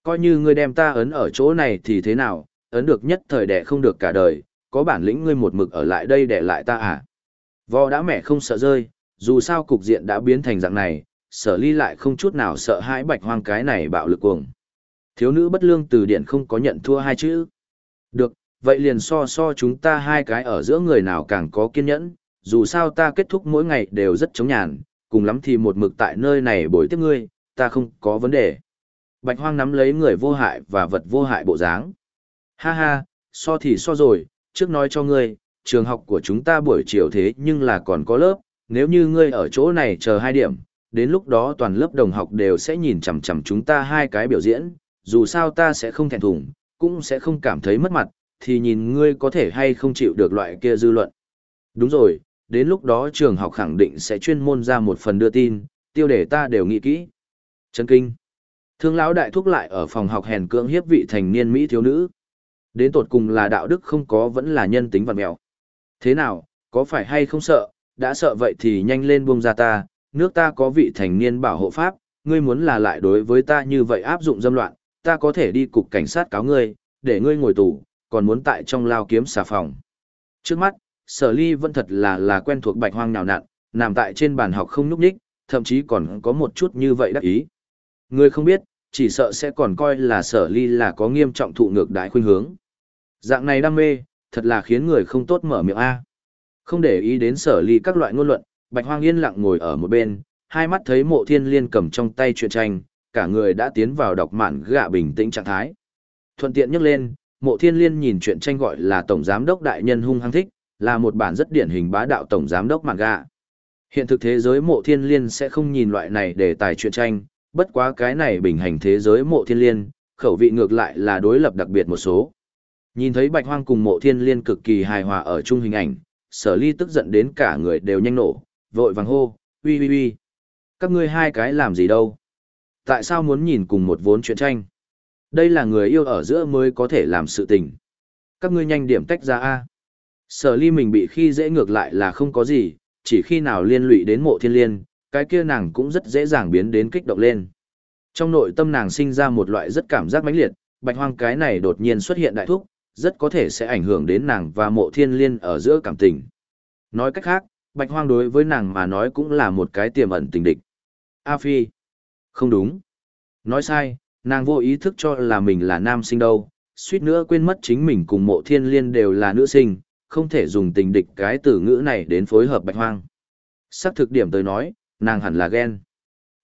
Coi như ngươi đem ta ấn ở chỗ này thì thế nào, ấn được nhất thời đẻ không được cả đời, có bản lĩnh ngươi một mực ở lại đây để lại ta à. Vò đã mẹ không sợ rơi, dù sao cục diện đã biến thành dạng này, sở ly lại không chút nào sợ hãi bạch hoang cái này bạo lực cuồng. Thiếu nữ bất lương từ điện không có nhận thua hai chữ. Được, vậy liền so so chúng ta hai cái ở giữa người nào càng có kiên nhẫn, dù sao ta kết thúc mỗi ngày đều rất chống nhàn, cùng lắm thì một mực tại nơi này bồi tiếp ngươi, ta không có vấn đề. Bạch hoang nắm lấy người vô hại và vật vô hại bộ dáng. Ha ha, so thì so rồi, trước nói cho ngươi, trường học của chúng ta buổi chiều thế nhưng là còn có lớp, nếu như ngươi ở chỗ này chờ hai điểm, đến lúc đó toàn lớp đồng học đều sẽ nhìn chằm chằm chúng ta hai cái biểu diễn, dù sao ta sẽ không thẹn thùng, cũng sẽ không cảm thấy mất mặt, thì nhìn ngươi có thể hay không chịu được loại kia dư luận. Đúng rồi, đến lúc đó trường học khẳng định sẽ chuyên môn ra một phần đưa tin, tiêu đề ta đều nghĩ kỹ. Chân kinh. Thương lão đại thúc lại ở phòng học hèn cưỡng hiếp vị thành niên Mỹ thiếu nữ. Đến tột cùng là đạo đức không có vẫn là nhân tính vật mèo. Thế nào, có phải hay không sợ, đã sợ vậy thì nhanh lên buông ra ta, nước ta có vị thành niên bảo hộ pháp, ngươi muốn là lại đối với ta như vậy áp dụng dâm loạn, ta có thể đi cục cảnh sát cáo ngươi, để ngươi ngồi tù, còn muốn tại trong lao kiếm xà phòng. Trước mắt, sở ly vẫn thật là là quen thuộc bạch hoang nào nặn, nằm tại trên bàn học không nhúc nhích, thậm chí còn có một chút như vậy đắc ý. Ngươi không biết, chỉ sợ sẽ còn coi là sở ly là có nghiêm trọng thụ ngược đại khuyên hướng. Dạng này đam mê, thật là khiến người không tốt mở miệng A. Không để ý đến sở ly các loại ngôn luận, bạch hoang yên lặng ngồi ở một bên, hai mắt thấy mộ thiên liên cầm trong tay truyện tranh, cả người đã tiến vào đọc mạn gạ bình tĩnh trạng thái. Thuận tiện nhắc lên, mộ thiên liên nhìn chuyện tranh gọi là Tổng Giám đốc Đại Nhân hung hăng thích, là một bản rất điển hình bá đạo Tổng Giám đốc mạn gạ. Hiện thực thế giới mộ thiên liên sẽ không nhìn loại này để tài chuyện tranh, bất quá cái này bình hành thế giới mộ thiên liên, khẩu vị ngược lại là đối lập đặc biệt một số. Nhìn thấy bạch hoang cùng mộ thiên liên cực kỳ hài hòa ở chung hình ảnh, sở ly tức giận đến cả người đều nhanh nổ, vội vàng hô, uy uy uy. Các ngươi hai cái làm gì đâu? Tại sao muốn nhìn cùng một vốn chuyện tranh? Đây là người yêu ở giữa mới có thể làm sự tình. Các ngươi nhanh điểm tách ra A. Sở ly mình bị khi dễ ngược lại là không có gì, chỉ khi nào liên lụy đến mộ thiên liên, cái kia nàng cũng rất dễ dàng biến đến kích động lên. Trong nội tâm nàng sinh ra một loại rất cảm giác mãnh liệt, bạch hoang cái này đột nhiên xuất hiện đại thúc, rất có thể sẽ ảnh hưởng đến nàng và mộ thiên liên ở giữa cảm tình. Nói cách khác, bạch hoang đối với nàng mà nói cũng là một cái tiềm ẩn tình địch. A Phi. Không đúng. Nói sai, nàng vô ý thức cho là mình là nam sinh đâu, suýt nữa quên mất chính mình cùng mộ thiên liên đều là nữ sinh, không thể dùng tình địch cái từ ngữ này đến phối hợp bạch hoang. Sắc thực điểm tới nói, nàng hẳn là ghen.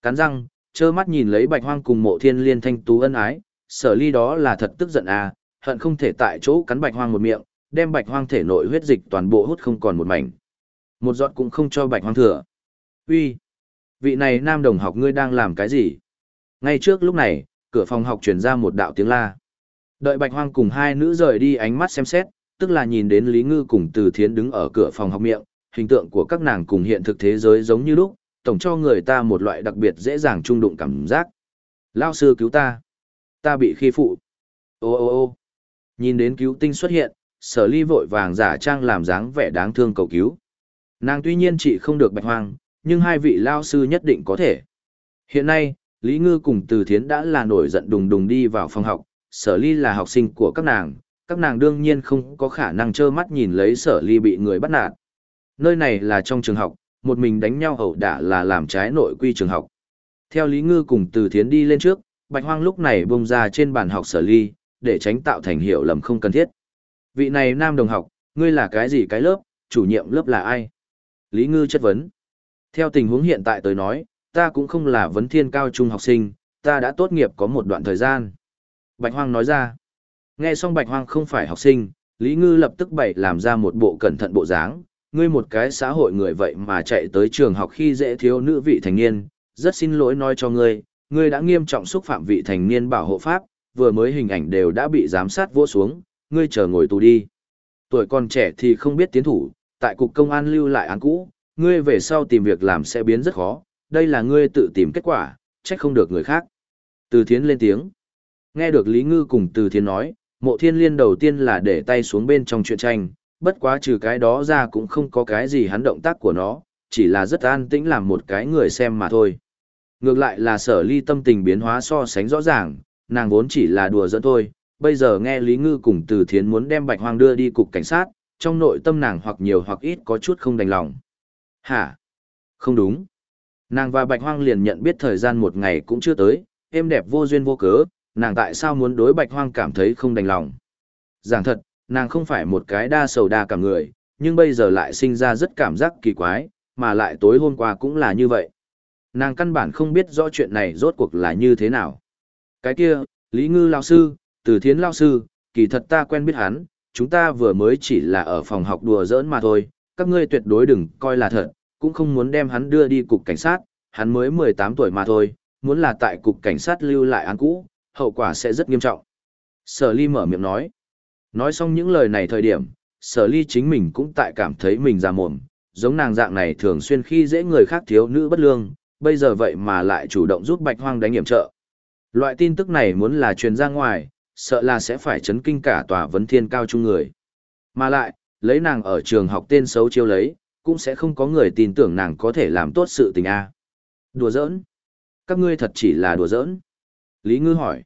Cắn răng, trơ mắt nhìn lấy bạch hoang cùng mộ thiên liên thanh tú ân ái, sở ly đó là thật tức giận à, hận không thể tại chỗ cắn bạch hoang một miệng, đem bạch hoang thể nội huyết dịch toàn bộ hút không còn một mảnh. Một giọt cũng không cho bạch hoang thừa. Uy, vị này nam đồng học ngươi đang làm cái gì? Ngay trước lúc này, cửa phòng học truyền ra một đạo tiếng la. Đợi bạch hoang cùng hai nữ rời đi ánh mắt xem xét, tức là nhìn đến Lý Ngư cùng Từ Thiến đứng ở cửa phòng học miệng, hình tượng của các nàng cùng hiện thực thế giới giống như lúc, tổng cho người ta một loại đặc biệt dễ dàng trung đụng cảm giác. Lao sư cứu ta. Ta bị khi phụ. Ô ô ô nhìn đến cứu tinh xuất hiện, sở ly vội vàng giả trang làm dáng vẻ đáng thương cầu cứu. Nàng tuy nhiên chị không được bạch hoang, nhưng hai vị lao sư nhất định có thể. Hiện nay, Lý Ngư cùng Từ Thiến đã là nổi giận đùng đùng đi vào phòng học, sở ly là học sinh của các nàng, các nàng đương nhiên không có khả năng trơ mắt nhìn lấy sở ly bị người bắt nạt. Nơi này là trong trường học, một mình đánh nhau ẩu đả là làm trái nội quy trường học. Theo Lý Ngư cùng Từ Thiến đi lên trước, Bạch Hoang lúc này bông ra trên bàn học sở ly, để tránh tạo thành hiểu lầm không cần thiết. Vị này nam đồng học, ngươi là cái gì cái lớp, chủ nhiệm lớp là ai? Lý Ngư chất vấn. Theo tình huống hiện tại tới nói, ta cũng không là vấn thiên cao trung học sinh, ta đã tốt nghiệp có một đoạn thời gian. Bạch Hoang nói ra. Nghe xong Bạch Hoang không phải học sinh, Lý Ngư lập tức bày làm ra một bộ cẩn thận bộ dáng, ngươi một cái xã hội người vậy mà chạy tới trường học khi dễ thiếu nữ vị thành niên, rất xin lỗi nói cho ngươi, ngươi đã nghiêm trọng xúc phạm vị thành niên bảo hộ pháp, vừa mới hình ảnh đều đã bị giám sát vỗ xuống, ngươi chờ ngồi tù đi. Tuổi còn trẻ thì không biết tiến thủ, tại cục công an lưu lại án cũ, ngươi về sau tìm việc làm sẽ biến rất khó, đây là ngươi tự tìm kết quả, trách không được người khác. Từ thiến lên tiếng. Nghe được Lý Ngư cùng từ thiến nói, mộ thiên liên đầu tiên là để tay xuống bên trong chuyện tranh, bất quá trừ cái đó ra cũng không có cái gì hắn động tác của nó, chỉ là rất an tĩnh làm một cái người xem mà thôi. Ngược lại là sở ly tâm tình biến hóa so sánh rõ ràng, nàng vốn chỉ là đùa giỡn thôi, bây giờ nghe Lý Ngư cùng từ thiến muốn đem bạch hoang đưa đi cục cảnh sát, trong nội tâm nàng hoặc nhiều hoặc ít có chút không đành lòng. Hả? Không đúng. Nàng và bạch hoang liền nhận biết thời gian một ngày cũng chưa tới, êm đẹp vô duyên vô cớ, nàng tại sao muốn đối bạch hoang cảm thấy không đành lòng. Giảng thật, nàng không phải một cái đa sầu đa cảm người, nhưng bây giờ lại sinh ra rất cảm giác kỳ quái, mà lại tối hôm qua cũng là như vậy. Nàng căn bản không biết rõ chuyện này rốt cuộc là như thế nào. Cái kia, Lý Ngư lao sư, Từ Thiến lao sư, kỳ thật ta quen biết hắn, chúng ta vừa mới chỉ là ở phòng học đùa giỡn mà thôi, các ngươi tuyệt đối đừng coi là thật, cũng không muốn đem hắn đưa đi cục cảnh sát, hắn mới 18 tuổi mà thôi, muốn là tại cục cảnh sát lưu lại án cũ, hậu quả sẽ rất nghiêm trọng. Sở ly mở miệng nói. Nói xong những lời này thời điểm, sở ly chính mình cũng tại cảm thấy mình già mồm, giống nàng dạng này thường xuyên khi dễ người khác thiếu nữ bất lương, bây giờ vậy mà lại chủ động giúp bạch hoang đánh hiểm trợ. Loại tin tức này muốn là truyền ra ngoài, sợ là sẽ phải chấn kinh cả tòa vấn thiên cao trung người. Mà lại, lấy nàng ở trường học tên xấu chiêu lấy, cũng sẽ không có người tin tưởng nàng có thể làm tốt sự tình a. Đùa giỡn? Các ngươi thật chỉ là đùa giỡn? Lý Ngư hỏi.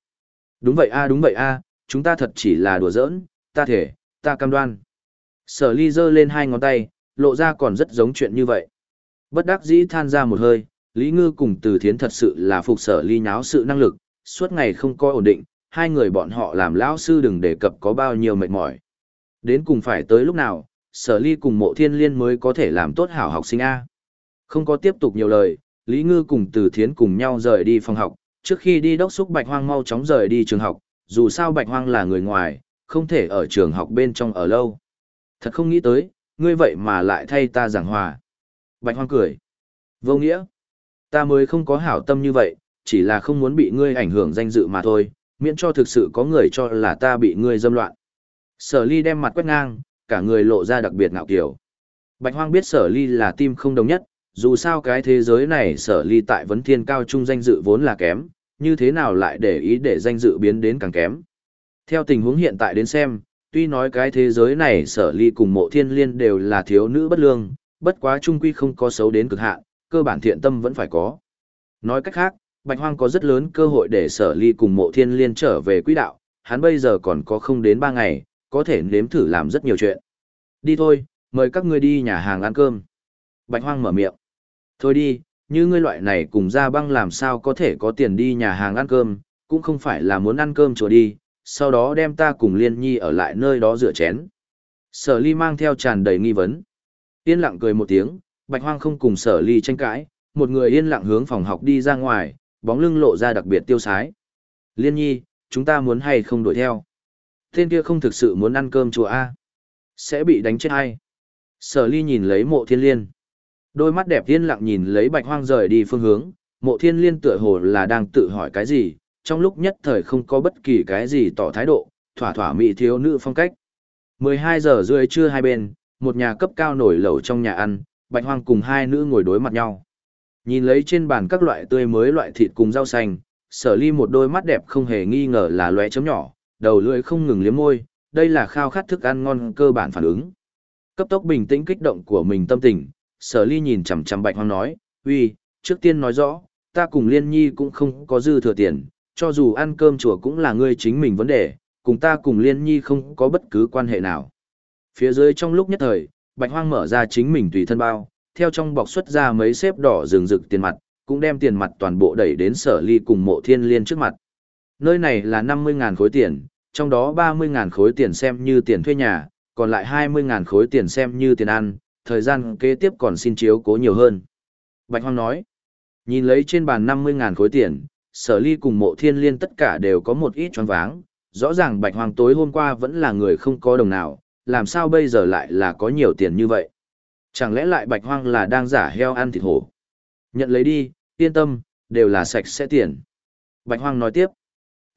Đúng vậy a đúng vậy a, chúng ta thật chỉ là đùa giỡn, ta thể, ta cam đoan. Sở ly giơ lên hai ngón tay, lộ ra còn rất giống chuyện như vậy. Bất đắc dĩ than ra một hơi, Lý Ngư cùng Từ Thiến thật sự là phục sở ly nháo sự năng lực, suốt ngày không có ổn định, hai người bọn họ làm lão sư đừng đề cập có bao nhiêu mệt mỏi. Đến cùng phải tới lúc nào, sở ly cùng mộ thiên liên mới có thể làm tốt hảo học sinh A. Không có tiếp tục nhiều lời, Lý Ngư cùng Từ Thiến cùng nhau rời đi phòng học, trước khi đi đốc xúc Bạch Hoang mau chóng rời đi trường học, dù sao Bạch Hoang là người ngoài, không thể ở trường học bên trong ở lâu. Thật không nghĩ tới, ngươi vậy mà lại thay ta giảng hòa. Bạch Hoang cười. Vô nghĩa. Ta mới không có hảo tâm như vậy, chỉ là không muốn bị ngươi ảnh hưởng danh dự mà thôi, miễn cho thực sự có người cho là ta bị ngươi dâm loạn. Sở ly đem mặt quét ngang, cả người lộ ra đặc biệt ngạo kiểu. Bạch Hoang biết sở ly là tim không đồng nhất, Dù sao cái thế giới này sở ly tại vấn thiên cao trung danh dự vốn là kém, như thế nào lại để ý để danh dự biến đến càng kém. Theo tình huống hiện tại đến xem, tuy nói cái thế giới này sở ly cùng mộ thiên liên đều là thiếu nữ bất lương, bất quá trung quy không có xấu đến cực hạn, cơ bản thiện tâm vẫn phải có. Nói cách khác, Bạch Hoang có rất lớn cơ hội để sở ly cùng mộ thiên liên trở về quỹ đạo, hắn bây giờ còn có không đến 3 ngày, có thể nếm thử làm rất nhiều chuyện. Đi thôi, mời các ngươi đi nhà hàng ăn cơm. Bạch Hoang mở miệng. Thôi đi, như ngươi loại này cùng ra băng làm sao có thể có tiền đi nhà hàng ăn cơm, cũng không phải là muốn ăn cơm chùa đi, sau đó đem ta cùng Liên Nhi ở lại nơi đó rửa chén. Sở ly mang theo tràn đầy nghi vấn. Yên lặng cười một tiếng, bạch hoang không cùng sở ly tranh cãi, một người yên lặng hướng phòng học đi ra ngoài, bóng lưng lộ ra đặc biệt tiêu sái. Liên Nhi, chúng ta muốn hay không đuổi theo? Tên kia không thực sự muốn ăn cơm chùa A. Sẽ bị đánh chết hay? Sở ly nhìn lấy mộ thiên liên. Đôi mắt đẹp yên lặng nhìn lấy bạch hoang rời đi phương hướng, mộ thiên liên tựa hồ là đang tự hỏi cái gì, trong lúc nhất thời không có bất kỳ cái gì tỏ thái độ, thỏa thỏa mỹ thiếu nữ phong cách. 12 giờ rưỡi trưa hai bên, một nhà cấp cao nổi lẩu trong nhà ăn, bạch hoang cùng hai nữ ngồi đối mặt nhau. Nhìn lấy trên bàn các loại tươi mới loại thịt cùng rau xanh, sở ly một đôi mắt đẹp không hề nghi ngờ là lóe chấm nhỏ, đầu lưỡi không ngừng liếm môi, đây là khao khát thức ăn ngon cơ bản phản ứng. Cấp tốc bình tĩnh kích động của mình tâm tình, sở ly nhìn chằm chằm bạch hoang nói, uy, trước tiên nói rõ, ta cùng liên nhi cũng không có dư thừa tiền, cho dù ăn cơm chùa cũng là ngươi chính mình vấn đề, cùng ta cùng liên nhi không có bất cứ quan hệ nào. Phía dưới trong lúc nhất thời, bạch hoang mở ra chính mình tùy thân bao, theo trong bọc xuất ra mấy xếp đỏ rừng rực tiền mặt, cũng đem tiền mặt toàn bộ đẩy đến sở ly cùng mộ thiên liên trước mặt. Nơi này là 50.000 khối tiền, trong đó 30.000 khối tiền xem như tiền thuê nhà, còn lại 20.000 khối tiền xem như tiền ăn, thời gian kế tiếp còn xin chiếu cố nhiều hơn. Bạch Hoang nói, nhìn lấy trên bàn 50.000 khối tiền, sở ly cùng mộ thiên liên tất cả đều có một ít choáng váng, rõ ràng Bạch Hoang tối hôm qua vẫn là người không có đồng nào, làm sao bây giờ lại là có nhiều tiền như vậy? Chẳng lẽ lại Bạch Hoang là đang giả heo ăn thịt hổ? Nhận lấy đi, yên tâm, đều là sạch sẽ tiền. Bạch Hoang nói tiếp,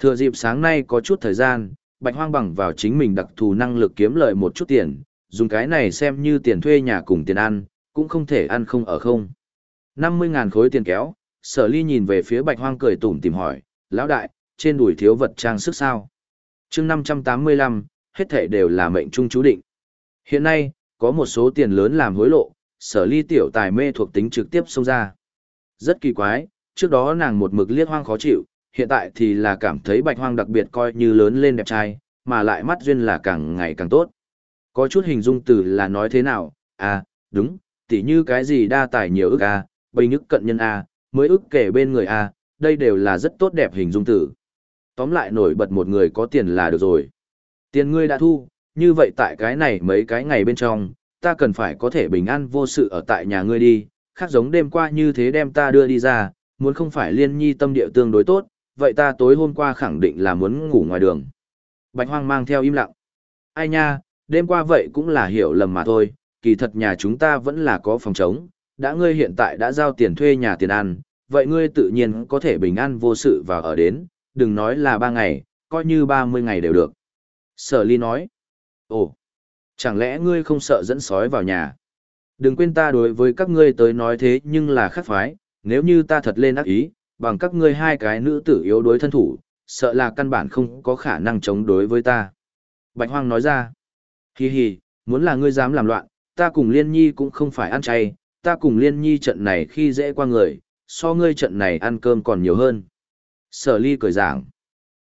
thừa dịp sáng nay có chút thời gian, Bạch Hoang bằng vào chính mình đặc thù năng lực kiếm lợi một chút tiền, dùng cái này xem như tiền thuê nhà cùng tiền ăn, cũng không thể ăn không ở không. 50.000 khối tiền kéo, sở ly nhìn về phía bạch hoang cười tủm tìm hỏi, lão đại, trên đùi thiếu vật trang sức sao? Trước 585, hết thể đều là mệnh trung chú định. Hiện nay, có một số tiền lớn làm hối lộ, sở ly tiểu tài mê thuộc tính trực tiếp xông ra. Rất kỳ quái, trước đó nàng một mực liếc hoang khó chịu, hiện tại thì là cảm thấy bạch hoang đặc biệt coi như lớn lên đẹp trai, mà lại mắt duyên là càng ngày càng tốt. Có chút hình dung từ là nói thế nào, à, đúng, tỉ như cái gì đa tài nhiều ức à, bây nhức cận nhân à, mới ức kể bên người à, đây đều là rất tốt đẹp hình dung từ. Tóm lại nổi bật một người có tiền là được rồi. Tiền ngươi đã thu, như vậy tại cái này mấy cái ngày bên trong, ta cần phải có thể bình an vô sự ở tại nhà ngươi đi, khác giống đêm qua như thế đem ta đưa đi ra, muốn không phải liên nhi tâm địa tương đối tốt, vậy ta tối hôm qua khẳng định là muốn ngủ ngoài đường. Bạch hoang mang theo im lặng. Ai nha, đêm qua vậy cũng là hiểu lầm mà thôi, kỳ thật nhà chúng ta vẫn là có phòng trống, đã ngươi hiện tại đã giao tiền thuê nhà tiền ăn, vậy ngươi tự nhiên có thể bình an vô sự vào ở đến, đừng nói là ba ngày, coi như ba mươi ngày đều được. Sở ly nói, ồ, chẳng lẽ ngươi không sợ dẫn sói vào nhà? Đừng quên ta đối với các ngươi tới nói thế nhưng là khắc phái, nếu như ta thật lên ác ý, bằng các ngươi hai cái nữ tử yếu đối thân thủ, sợ là căn bản không có khả năng chống đối với ta. Bạch Hoang nói ra, hì hì, muốn là ngươi dám làm loạn, ta cùng Liên Nhi cũng không phải ăn chay, ta cùng Liên Nhi trận này khi dễ qua người, so ngươi trận này ăn cơm còn nhiều hơn. Sở ly cười giảng.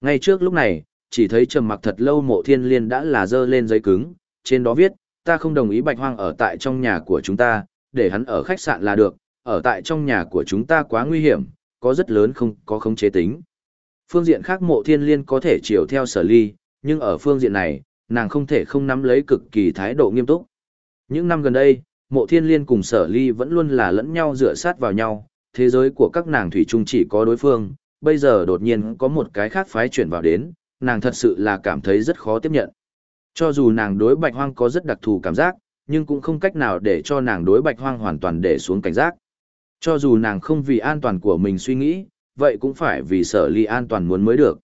Ngay trước lúc này, chỉ thấy trầm mặc thật lâu mộ thiên liên đã là dơ lên giấy cứng, trên đó viết, ta không đồng ý bạch hoang ở tại trong nhà của chúng ta, để hắn ở khách sạn là được, ở tại trong nhà của chúng ta quá nguy hiểm, có rất lớn không có khống chế tính. Phương diện khác mộ thiên liên có thể chiều theo sở ly, nhưng ở phương diện này, nàng không thể không nắm lấy cực kỳ thái độ nghiêm túc. Những năm gần đây, mộ thiên liên cùng sở ly vẫn luôn là lẫn nhau dựa sát vào nhau, thế giới của các nàng thủy chung chỉ có đối phương, bây giờ đột nhiên có một cái khác phái chuyển vào đến, nàng thật sự là cảm thấy rất khó tiếp nhận. Cho dù nàng đối bạch hoang có rất đặc thù cảm giác, nhưng cũng không cách nào để cho nàng đối bạch hoang hoàn toàn để xuống cảnh giác. Cho dù nàng không vì an toàn của mình suy nghĩ, vậy cũng phải vì sở ly an toàn muốn mới được.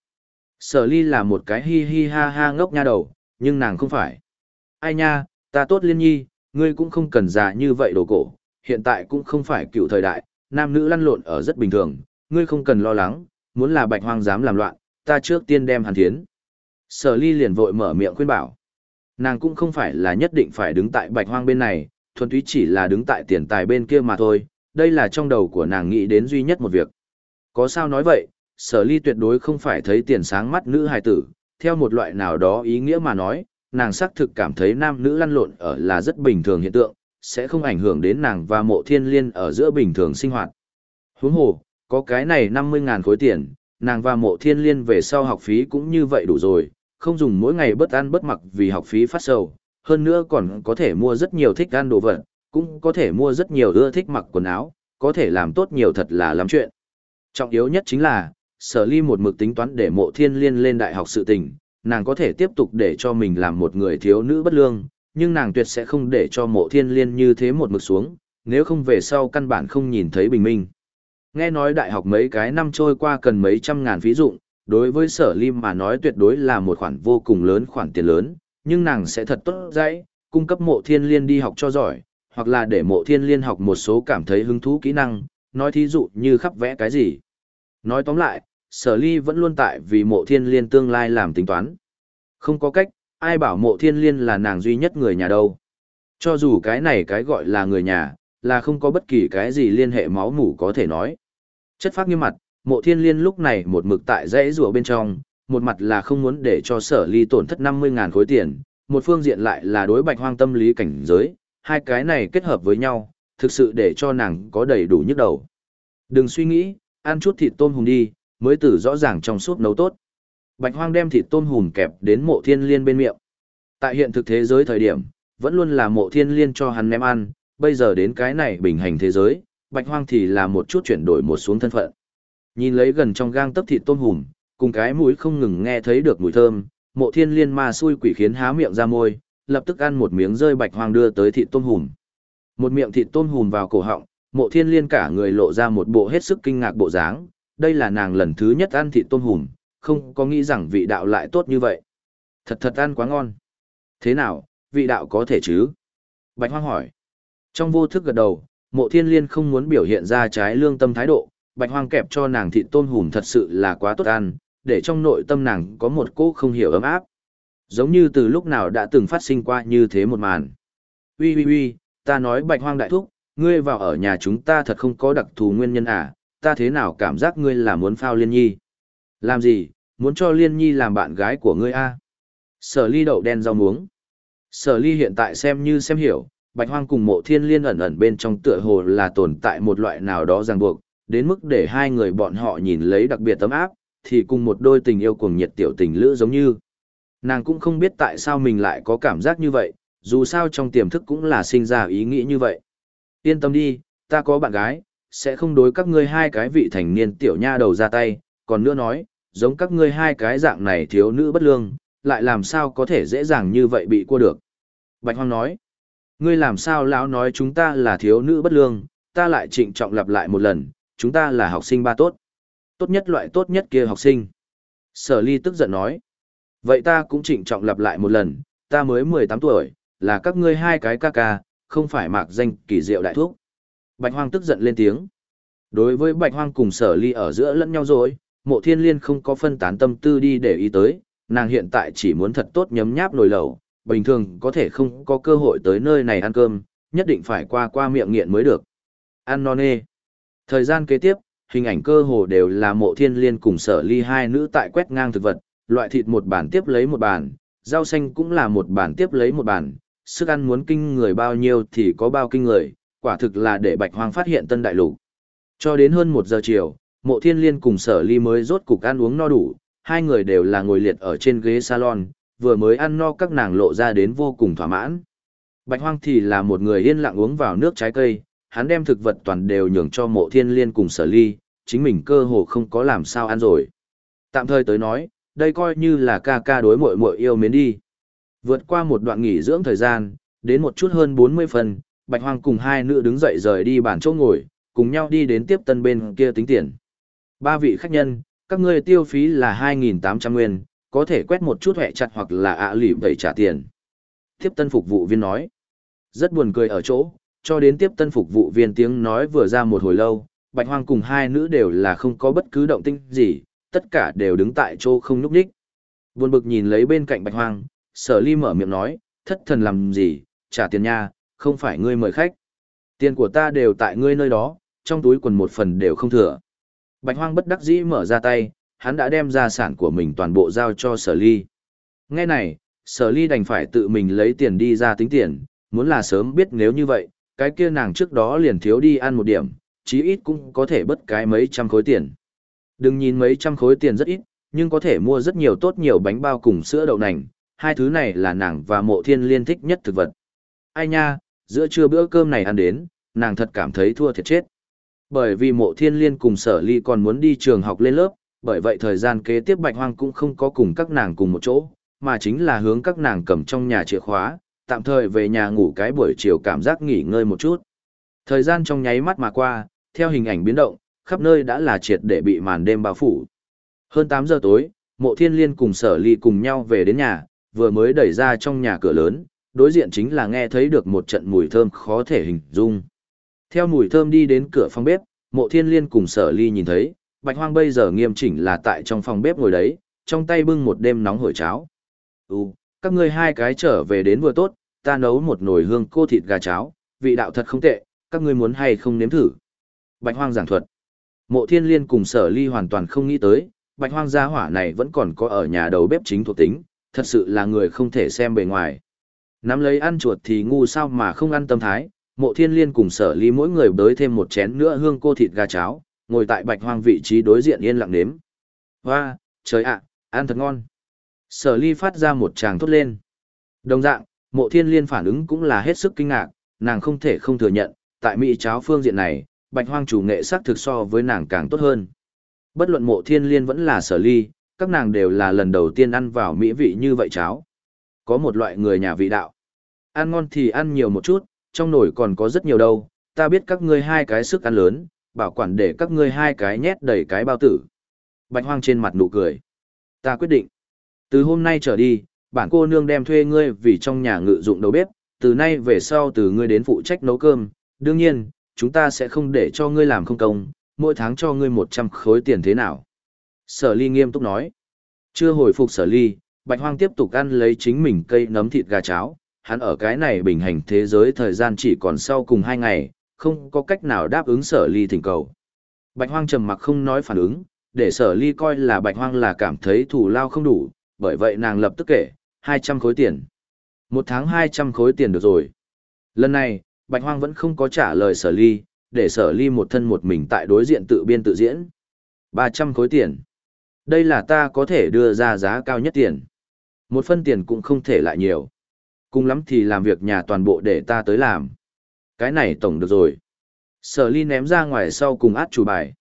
Sở ly là một cái hi hi ha ha ngốc nha đầu, nhưng nàng không phải. Ai nha, ta tốt liên nhi, ngươi cũng không cần già như vậy đồ cổ, hiện tại cũng không phải cựu thời đại, nam nữ lăn lộn ở rất bình thường, ngươi không cần lo lắng, muốn là bạch hoang dám làm loạn, ta trước tiên đem hàn thiến. Sở ly liền vội mở miệng khuyên bảo. Nàng cũng không phải là nhất định phải đứng tại bạch hoang bên này, thuần túy chỉ là đứng tại tiền tài bên kia mà thôi, đây là trong đầu của nàng nghĩ đến duy nhất một việc. Có sao nói vậy, sở ly tuyệt đối không phải thấy tiền sáng mắt nữ hài tử, theo một loại nào đó ý nghĩa mà nói, nàng xác thực cảm thấy nam nữ lăn lộn ở là rất bình thường hiện tượng, sẽ không ảnh hưởng đến nàng và mộ thiên liên ở giữa bình thường sinh hoạt. Huống hồ, có cái này 50.000 khối tiền, nàng và mộ thiên liên về sau học phí cũng như vậy đủ rồi, không dùng mỗi ngày bất ăn bất mặc vì học phí phát sầu, hơn nữa còn có thể mua rất nhiều thích ăn đồ vật, cũng có thể mua rất nhiều ưa thích mặc quần áo, có thể làm tốt nhiều thật là lắm chuyện. Trọng yếu nhất chính là, sở ly một mực tính toán để mộ thiên liên lên đại học sự tình, nàng có thể tiếp tục để cho mình làm một người thiếu nữ bất lương, nhưng nàng tuyệt sẽ không để cho mộ thiên liên như thế một mực xuống, nếu không về sau căn bản không nhìn thấy bình minh. Nghe nói đại học mấy cái năm trôi qua cần mấy trăm ngàn phí dụng, đối với sở ly mà nói tuyệt đối là một khoản vô cùng lớn khoản tiền lớn, nhưng nàng sẽ thật tốt dãy, cung cấp mộ thiên liên đi học cho giỏi, hoặc là để mộ thiên liên học một số cảm thấy hứng thú kỹ năng, nói thí dụ như khắp vẽ cái gì. Nói tóm lại, sở ly vẫn luôn tại vì mộ thiên liên tương lai làm tính toán. Không có cách, ai bảo mộ thiên liên là nàng duy nhất người nhà đâu. Cho dù cái này cái gọi là người nhà, là không có bất kỳ cái gì liên hệ máu mủ có thể nói. Chất phát như mặt, mộ thiên liên lúc này một mực tại dãy rùa bên trong, một mặt là không muốn để cho sở ly tổn thất 50.000 khối tiền, một phương diện lại là đối bạch hoang tâm lý cảnh giới, hai cái này kết hợp với nhau, thực sự để cho nàng có đầy đủ nhức đầu. Đừng suy nghĩ, ăn chút thịt tôm hùm đi, mới tử rõ ràng trong suốt nấu tốt. Bạch hoang đem thịt tôm hùm kẹp đến mộ thiên liên bên miệng. Tại hiện thực thế giới thời điểm, vẫn luôn là mộ thiên liên cho hắn ném ăn, bây giờ đến cái này bình hành thế giới, bạch hoang thì là một chút chuyển đổi một xuống thân phận. Nhìn lấy gần trong gang tấc thịt tôm hùm, cùng cái mũi không ngừng nghe thấy được mùi thơm, mộ thiên liên ma xui quỷ khiến há miệng ra môi, lập tức ăn một miếng rơi bạch hoang đưa tới thịt tôm hùm. Một miệng thịt tôm hùm vào cổ họng, mộ thiên liên cả người lộ ra một bộ hết sức kinh ngạc bộ dáng, đây là nàng lần thứ nhất ăn thịt tôm hùm, không có nghĩ rằng vị đạo lại tốt như vậy. Thật thật ăn quá ngon. Thế nào, vị đạo có thể chứ? Bạch hoang hỏi. Trong vô thức gật đầu, mộ thiên liên không muốn biểu hiện ra trái lương tâm thái độ, bạch hoang kẹp cho nàng thịt tôm hùm thật sự là quá tốt ăn, để trong nội tâm nàng có một cỗ không hiểu ấm áp. Giống như từ lúc nào đã từng phát sinh qua như thế một màn. Ui ui ui, ta nói bạch hoang đại thúc, ngươi vào ở nhà chúng ta thật không có đặc thù nguyên nhân à, ta thế nào cảm giác ngươi là muốn phao liên nhi. Làm gì, muốn cho liên nhi làm bạn gái của ngươi à? Sở ly đậu đen rau muống. Sở ly hiện tại xem như xem hiểu, bạch hoang cùng mộ thiên liên ẩn ẩn bên trong tựa hồ là tồn tại một loại nào đó ràng buộc, đến mức để hai người bọn họ nhìn lấy đặc biệt tấm áp, thì cùng một đôi tình yêu cuồng nhiệt tiểu tình lữ giống như. Nàng cũng không biết tại sao mình lại có cảm giác như vậy, dù sao trong tiềm thức cũng là sinh ra ý nghĩ như vậy. Yên tâm đi, ta có bạn gái, sẽ không đối các ngươi hai cái vị thành niên tiểu nha đầu ra tay, còn nữa nói, giống các ngươi hai cái dạng này thiếu nữ bất lương, lại làm sao có thể dễ dàng như vậy bị cua được. Bạch Hoang nói, ngươi làm sao lão nói chúng ta là thiếu nữ bất lương, ta lại trịnh trọng lặp lại một lần, chúng ta là học sinh ba tốt. Tốt nhất loại tốt nhất kia học sinh. Sở ly tức giận nói, vậy ta cũng trịnh trọng lặp lại một lần, ta mới 18 tuổi, là các ngươi hai cái ca ca, không phải mạc danh kỳ diệu đại thuốc. Bạch Hoang tức giận lên tiếng. Đối với Bạch Hoang cùng sở ly ở giữa lẫn nhau rồi, mộ thiên liên không có phân tán tâm tư đi để ý tới, nàng hiện tại chỉ muốn thật tốt nhấm nháp nồi lẩu, bình thường có thể không có cơ hội tới nơi này ăn cơm, nhất định phải qua qua miệng nghiện mới được. Ăn non nê. Thời gian kế tiếp, hình ảnh cơ hồ đều là mộ thiên liên cùng sở ly hai nữ tại quét ngang thực vật, loại thịt một bản tiếp lấy một bản, rau xanh cũng là một bản tiếp lấy một bản, sức ăn muốn kinh người bao nhiêu thì có bao kinh người, quả thực là để bạch hoang phát hiện tân đại lục. Cho đến hơn một giờ chiều, mộ thiên liên cùng sở ly mới rốt cục ăn uống no đủ, hai người đều là ngồi liệt ở trên ghế salon, vừa mới ăn no các nàng lộ ra đến vô cùng thỏa mãn. Bạch hoang thì là một người yên lặng uống vào nước trái cây, hắn đem thực vật toàn đều nhường cho mộ thiên liên cùng sở ly, chính mình cơ hồ không có làm sao ăn rồi. Tạm thời tới nói, đây coi như là ca ca đối mội mội yêu mến đi. Vượt qua một đoạn nghỉ dưỡng thời gian, đến một chút hơn 40 phần, Bạch Hoang cùng hai nữ đứng dậy rời đi bàn chỗ ngồi, cùng nhau đi đến tiếp tân bên kia tính tiền. Ba vị khách nhân, các ngươi tiêu phí là 2.800 nguyên, có thể quét một chút hẹ chặt hoặc là ạ à lỉ đẩy trả tiền. Tiếp tân phục vụ viên nói. Rất buồn cười ở chỗ, cho đến tiếp tân phục vụ viên tiếng nói vừa ra một hồi lâu, Bạch Hoang cùng hai nữ đều là không có bất cứ động tĩnh gì, tất cả đều đứng tại chỗ không nhúc nhích. Buồn bực nhìn lấy bên cạnh Bạch Hoang, Sở Ly mở miệng nói, thất thần làm gì, trả tiền nha, không phải ngươi mời khách. Tiền của ta đều tại ngươi nơi đó, trong túi quần một phần đều không thừa. Bạch Hoang bất đắc dĩ mở ra tay, hắn đã đem gia sản của mình toàn bộ giao cho Sở Ly. Nghe này, Sở Ly đành phải tự mình lấy tiền đi ra tính tiền, muốn là sớm biết nếu như vậy, cái kia nàng trước đó liền thiếu đi ăn một điểm, chí ít cũng có thể bất cái mấy trăm khối tiền. Đừng nhìn mấy trăm khối tiền rất ít, nhưng có thể mua rất nhiều tốt nhiều bánh bao cùng sữa đậu nành, hai thứ này là nàng và mộ thiên liên thích nhất thực vật. Ai nha, giữa trưa bữa cơm này ăn đến, nàng thật cảm thấy thua thiệt chết. Bởi vì mộ thiên liên cùng sở ly còn muốn đi trường học lên lớp, bởi vậy thời gian kế tiếp bạch hoang cũng không có cùng các nàng cùng một chỗ, mà chính là hướng các nàng cầm trong nhà chìa khóa, tạm thời về nhà ngủ cái buổi chiều cảm giác nghỉ ngơi một chút. Thời gian trong nháy mắt mà qua, theo hình ảnh biến động, khắp nơi đã là triệt để bị màn đêm bao phủ. Hơn 8 giờ tối, mộ thiên liên cùng sở ly cùng nhau về đến nhà, vừa mới đẩy ra trong nhà cửa lớn, đối diện chính là nghe thấy được một trận mùi thơm khó thể hình dung. Theo mùi thơm đi đến cửa phòng bếp, mộ thiên liên cùng sở ly nhìn thấy, bạch hoang bây giờ nghiêm chỉnh là tại trong phòng bếp ngồi đấy, trong tay bưng một đêm nóng hổi cháo. Ừ, các ngươi hai cái trở về đến vừa tốt, ta nấu một nồi hương cô thịt gà cháo, vị đạo thật không tệ, các ngươi muốn hay không nếm thử. Bạch hoang giảng thuật. Mộ thiên liên cùng sở ly hoàn toàn không nghĩ tới, bạch hoang gia hỏa này vẫn còn có ở nhà đầu bếp chính thuộc tính, thật sự là người không thể xem bề ngoài. Nắm lấy ăn chuột thì ngu sao mà không ăn tâm thái, mộ thiên liên cùng sở ly mỗi người bới thêm một chén nữa hương cô thịt gà cháo, ngồi tại bạch hoang vị trí đối diện yên lặng nếm. Hoa, trời ạ, ăn thật ngon. Sở ly phát ra một tràng thốt lên. Đồng dạng, mộ thiên liên phản ứng cũng là hết sức kinh ngạc, nàng không thể không thừa nhận, tại mỹ cháo phương diện này, bạch hoang chủ nghệ sắc thực so với nàng càng tốt hơn. Bất luận mộ thiên liên vẫn là sở ly, các nàng đều là lần đầu tiên ăn vào mỹ vị như vậy cháo. Có một loại người nhà vị đạo. Ăn ngon thì ăn nhiều một chút, trong nồi còn có rất nhiều đâu, ta biết các ngươi hai cái sức ăn lớn, bảo quản để các ngươi hai cái nhét đầy cái bao tử. Bạch hoang trên mặt nụ cười. Ta quyết định. Từ hôm nay trở đi, bản cô nương đem thuê ngươi vì trong nhà ngự dụng đầu bếp, từ nay về sau từ ngươi đến phụ trách nấu cơm, đương nhiên, chúng ta sẽ không để cho ngươi làm không công, mỗi tháng cho ngươi 100 khối tiền thế nào. Sở ly nghiêm túc nói. Chưa hồi phục sở ly, bạch hoang tiếp tục ăn lấy chính mình cây nấm thịt gà cháo, hắn ở cái này bình hành thế giới thời gian chỉ còn sau cùng hai ngày, không có cách nào đáp ứng sở ly thỉnh cầu. Bạch hoang trầm mặc không nói phản ứng, để sở ly coi là bạch hoang là cảm thấy thủ lao không đủ, bởi vậy nàng lập tức kể, 200 khối tiền. Một tháng 200 khối tiền được rồi. Lần này, bạch hoang vẫn không có trả lời sở ly, để sở ly một thân một mình tại đối diện tự biên tự diễn. 300 khối tiền. Đây là ta có thể đưa ra giá cao nhất tiền. Một phân tiền cũng không thể lại nhiều. Cùng lắm thì làm việc nhà toàn bộ để ta tới làm. Cái này tổng được rồi. Sở ly ném ra ngoài sau cùng át chủ bài.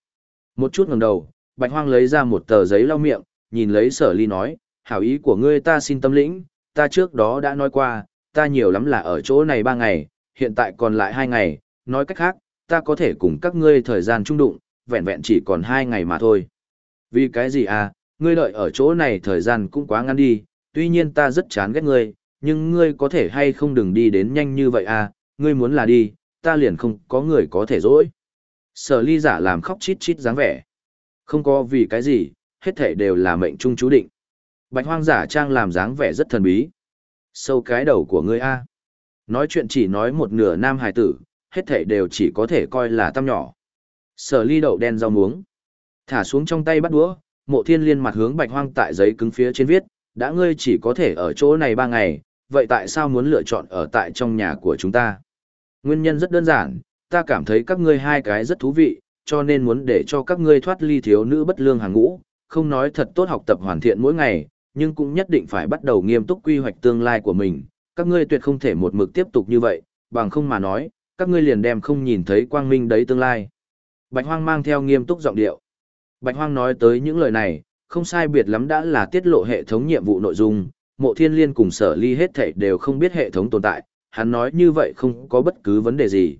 Một chút ngẩng đầu, bạch hoang lấy ra một tờ giấy lau miệng, nhìn lấy sở ly nói, hảo ý của ngươi ta xin tâm lĩnh, ta trước đó đã nói qua, ta nhiều lắm là ở chỗ này ba ngày, hiện tại còn lại hai ngày, nói cách khác, ta có thể cùng các ngươi thời gian trung đụng, vẹn vẹn chỉ còn hai ngày mà thôi. Vì cái gì à, ngươi đợi ở chỗ này thời gian cũng quá ngắn đi, tuy nhiên ta rất chán ghét ngươi, nhưng ngươi có thể hay không đừng đi đến nhanh như vậy à, ngươi muốn là đi, ta liền không có người có thể dỗi. Sở ly giả làm khóc chít chít dáng vẻ. Không có vì cái gì, hết thể đều là mệnh trung chú định. Bạch hoang giả trang làm dáng vẻ rất thần bí. Sâu cái đầu của ngươi a. Nói chuyện chỉ nói một nửa nam hài tử, hết thảy đều chỉ có thể coi là tăm nhỏ. Sở ly đậu đen rau muống. Thả xuống trong tay bắt đũa, mộ thiên liên mặt hướng bạch hoang tại giấy cứng phía trên viết, đã ngươi chỉ có thể ở chỗ này ba ngày, vậy tại sao muốn lựa chọn ở tại trong nhà của chúng ta? Nguyên nhân rất đơn giản, ta cảm thấy các ngươi hai cái rất thú vị, cho nên muốn để cho các ngươi thoát ly thiếu nữ bất lương hàng ngũ, không nói thật tốt học tập hoàn thiện mỗi ngày, nhưng cũng nhất định phải bắt đầu nghiêm túc quy hoạch tương lai của mình, các ngươi tuyệt không thể một mực tiếp tục như vậy, bằng không mà nói, các ngươi liền đem không nhìn thấy quang minh đấy tương lai. Bạch Hoang mang theo nghiêm túc giọng điệu. Bạch Hoang nói tới những lời này, không sai biệt lắm đã là tiết lộ hệ thống nhiệm vụ nội dung, mộ thiên liên cùng sở ly hết thảy đều không biết hệ thống tồn tại, hắn nói như vậy không có bất cứ vấn đề gì.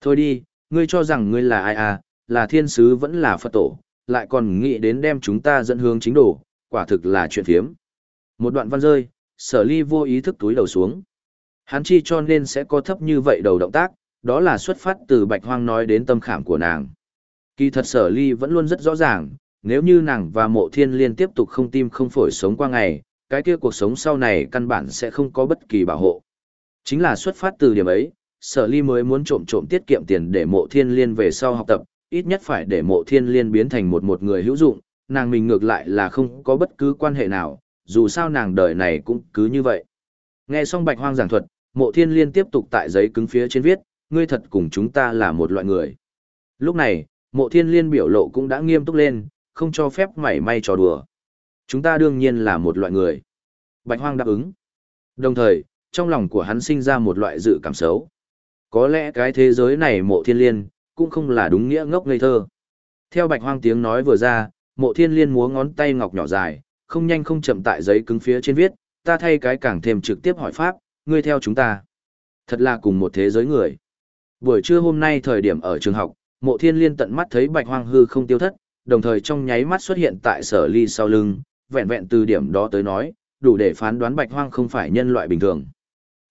Thôi đi, ngươi cho rằng ngươi là ai à, là thiên sứ vẫn là Phật tổ, lại còn nghĩ đến đem chúng ta dẫn hướng chính đồ, quả thực là chuyện phiếm. Một đoạn văn rơi, sở ly vô ý thức túi đầu xuống. Hắn chi cho nên sẽ có thấp như vậy đầu động tác, Đó là xuất phát từ bạch hoang nói đến tâm khảm của nàng. Kỳ thật sở ly vẫn luôn rất rõ ràng, nếu như nàng và mộ thiên liên tiếp tục không tim không phổi sống qua ngày, cái kia cuộc sống sau này căn bản sẽ không có bất kỳ bảo hộ. Chính là xuất phát từ điểm ấy, sở ly mới muốn trộm trộm tiết kiệm tiền để mộ thiên liên về sau học tập, ít nhất phải để mộ thiên liên biến thành một một người hữu dụng, nàng mình ngược lại là không có bất cứ quan hệ nào, dù sao nàng đời này cũng cứ như vậy. Nghe xong bạch hoang giảng thuật, mộ thiên liên tiếp tục tại giấy cứng phía trên viết, ngươi thật cùng chúng ta là một loại người. Lúc này, mộ thiên liên biểu lộ cũng đã nghiêm túc lên, không cho phép mảy may trò đùa. Chúng ta đương nhiên là một loại người. Bạch hoang đáp ứng. Đồng thời, trong lòng của hắn sinh ra một loại dự cảm xấu. Có lẽ cái thế giới này mộ thiên liên, cũng không là đúng nghĩa ngốc ngây thơ. Theo bạch hoang tiếng nói vừa ra, mộ thiên liên múa ngón tay ngọc nhỏ dài, không nhanh không chậm tại giấy cứng phía trên viết, ta thay cái càng thêm trực tiếp hỏi pháp, ngươi theo chúng ta. Thật là cùng một thế giới người. Buổi trưa hôm nay thời điểm ở trường học, mộ thiên liên tận mắt thấy bạch hoang hư không tiêu thất, đồng thời trong nháy mắt xuất hiện tại sở ly sau lưng, vẹn vẹn từ điểm đó tới nói, đủ để phán đoán bạch hoang không phải nhân loại bình thường.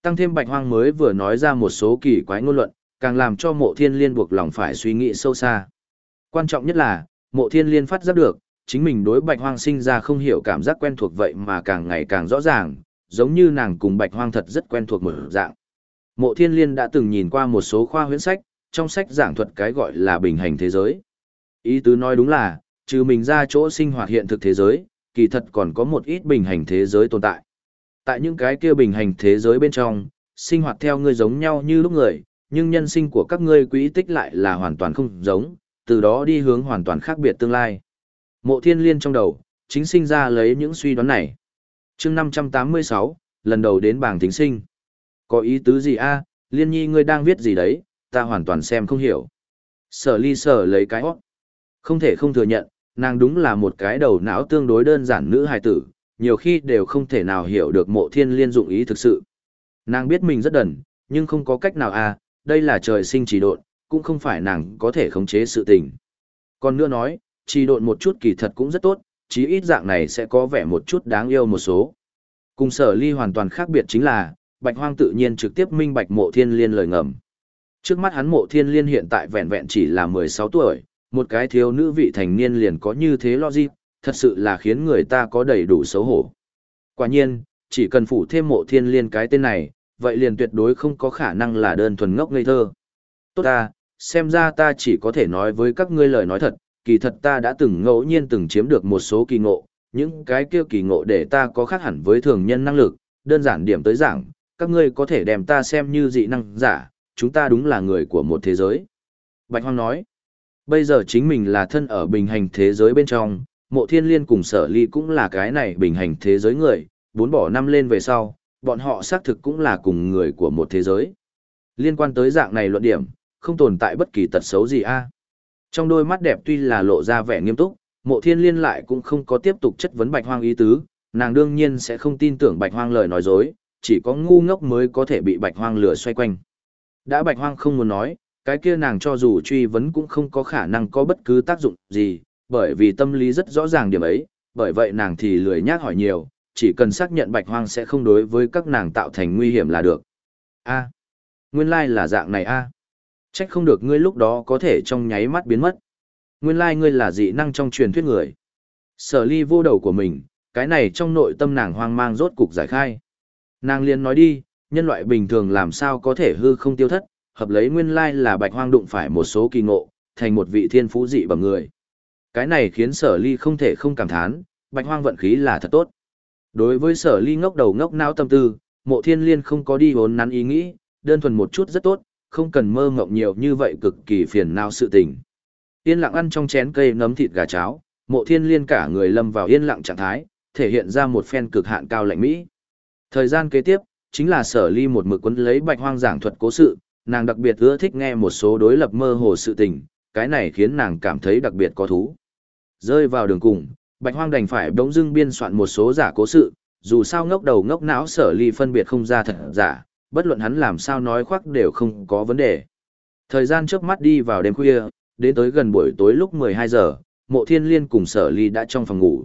Tăng thêm bạch hoang mới vừa nói ra một số kỳ quái ngôn luận, càng làm cho mộ thiên liên buộc lòng phải suy nghĩ sâu xa. Quan trọng nhất là, mộ thiên liên phát giác được, chính mình đối bạch hoang sinh ra không hiểu cảm giác quen thuộc vậy mà càng ngày càng rõ ràng, giống như nàng cùng bạch hoang thật rất quen thuộc một dạng. Mộ thiên liên đã từng nhìn qua một số khoa huyễn sách, trong sách giảng thuật cái gọi là bình hành thế giới. Ý tứ nói đúng là, trừ mình ra chỗ sinh hoạt hiện thực thế giới, kỳ thật còn có một ít bình hành thế giới tồn tại. Tại những cái kia bình hành thế giới bên trong, sinh hoạt theo ngươi giống nhau như lúc người, nhưng nhân sinh của các ngươi quỹ tích lại là hoàn toàn không giống, từ đó đi hướng hoàn toàn khác biệt tương lai. Mộ thiên liên trong đầu, chính sinh ra lấy những suy đoán này. chương 586, lần đầu đến bảng tính sinh. Có ý tứ gì a liên nhi ngươi đang viết gì đấy, ta hoàn toàn xem không hiểu. Sở ly sở lấy cái hót. Không thể không thừa nhận, nàng đúng là một cái đầu não tương đối đơn giản nữ hài tử, nhiều khi đều không thể nào hiểu được mộ thiên liên dụng ý thực sự. Nàng biết mình rất đần, nhưng không có cách nào à, đây là trời sinh chỉ độn, cũng không phải nàng có thể khống chế sự tình. Còn nữa nói, trì độn một chút kỳ thật cũng rất tốt, chí ít dạng này sẽ có vẻ một chút đáng yêu một số. Cùng sở ly hoàn toàn khác biệt chính là, bạch hoang tự nhiên trực tiếp minh bạch mộ thiên liên lời ngầm. Trước mắt hắn mộ thiên liên hiện tại vẹn vẹn chỉ là 16 tuổi, một cái thiếu nữ vị thành niên liền có như thế lo gì, thật sự là khiến người ta có đầy đủ xấu hổ. Quả nhiên, chỉ cần phủ thêm mộ thiên liên cái tên này, vậy liền tuyệt đối không có khả năng là đơn thuần ngốc ngây thơ. Tốt ta, xem ra ta chỉ có thể nói với các ngươi lời nói thật, kỳ thật ta đã từng ngẫu nhiên từng chiếm được một số kỳ ngộ, những cái kia kỳ ngộ để ta có khác hẳn với thường nhân năng lực, đơn giản điểm tới giảng, các ngươi có thể đem ta xem như dị năng giả, chúng ta đúng là người của một thế giới. Bạch Hoang nói, bây giờ chính mình là thân ở bình hành thế giới bên trong, mộ thiên liên cùng sở ly cũng là cái này bình hành thế giới người, bốn bỏ năm lên về sau, bọn họ xác thực cũng là cùng người của một thế giới. Liên quan tới dạng này luận điểm, không tồn tại bất kỳ tật xấu gì a. Trong đôi mắt đẹp tuy là lộ ra vẻ nghiêm túc, mộ thiên liên lại cũng không có tiếp tục chất vấn bạch hoang ý tứ, nàng đương nhiên sẽ không tin tưởng bạch hoang lời nói dối, chỉ có ngu ngốc mới có thể bị bạch hoang lừa xoay quanh. Đã bạch hoang không muốn nói, cái kia nàng cho dù truy vấn cũng không có khả năng có bất cứ tác dụng gì, bởi vì tâm lý rất rõ ràng điểm ấy, bởi vậy nàng thì lười nhác hỏi nhiều, chỉ cần xác nhận bạch hoang sẽ không đối với các nàng tạo thành nguy hiểm là được. A, nguyên lai là dạng này a. Trách không được ngươi lúc đó có thể trong nháy mắt biến mất. Nguyên lai ngươi là dị năng trong truyền thuyết người. Sở ly vô đầu của mình, cái này trong nội tâm nàng hoang mang rốt cục giải khai. Nàng liền nói đi, nhân loại bình thường làm sao có thể hư không tiêu thất, hợp lấy nguyên lai là bạch hoang đụng phải một số kỳ ngộ, thành một vị thiên phú dị bằng người. Cái này khiến sở ly không thể không cảm thán, bạch hoang vận khí là thật tốt. Đối với sở ly ngốc đầu ngốc não tâm tư, mộ thiên liên không có đi hốn nắn ý nghĩ, đơn thuần một chút rất tốt, không cần mơ ngộng nhiều như vậy cực kỳ phiền não sự tình. Yên lặng ăn trong chén cây nấm thịt gà cháo, mộ thiên liên cả người lâm vào yên lặng trạng thái, thể hiện ra một phen cực hạn cao lạnh mỹ. Thời gian kế tiếp, chính là sở ly một mực quấn lấy bạch hoang giảng thuật cố sự, nàng đặc biệt ưa thích nghe một số đối lập mơ hồ sự tình, cái này khiến nàng cảm thấy đặc biệt có thú. Rơi vào đường cùng, bạch hoang đành phải đống dưng biên soạn một số giả cố sự, dù sao ngốc đầu ngốc não sở ly phân biệt không ra thật giả, bất luận hắn làm sao nói khoác đều không có vấn đề. Thời gian trước mắt đi vào đêm khuya, đến tới gần buổi tối lúc 12 giờ, mộ thiên liên cùng sở ly đã trong phòng ngủ.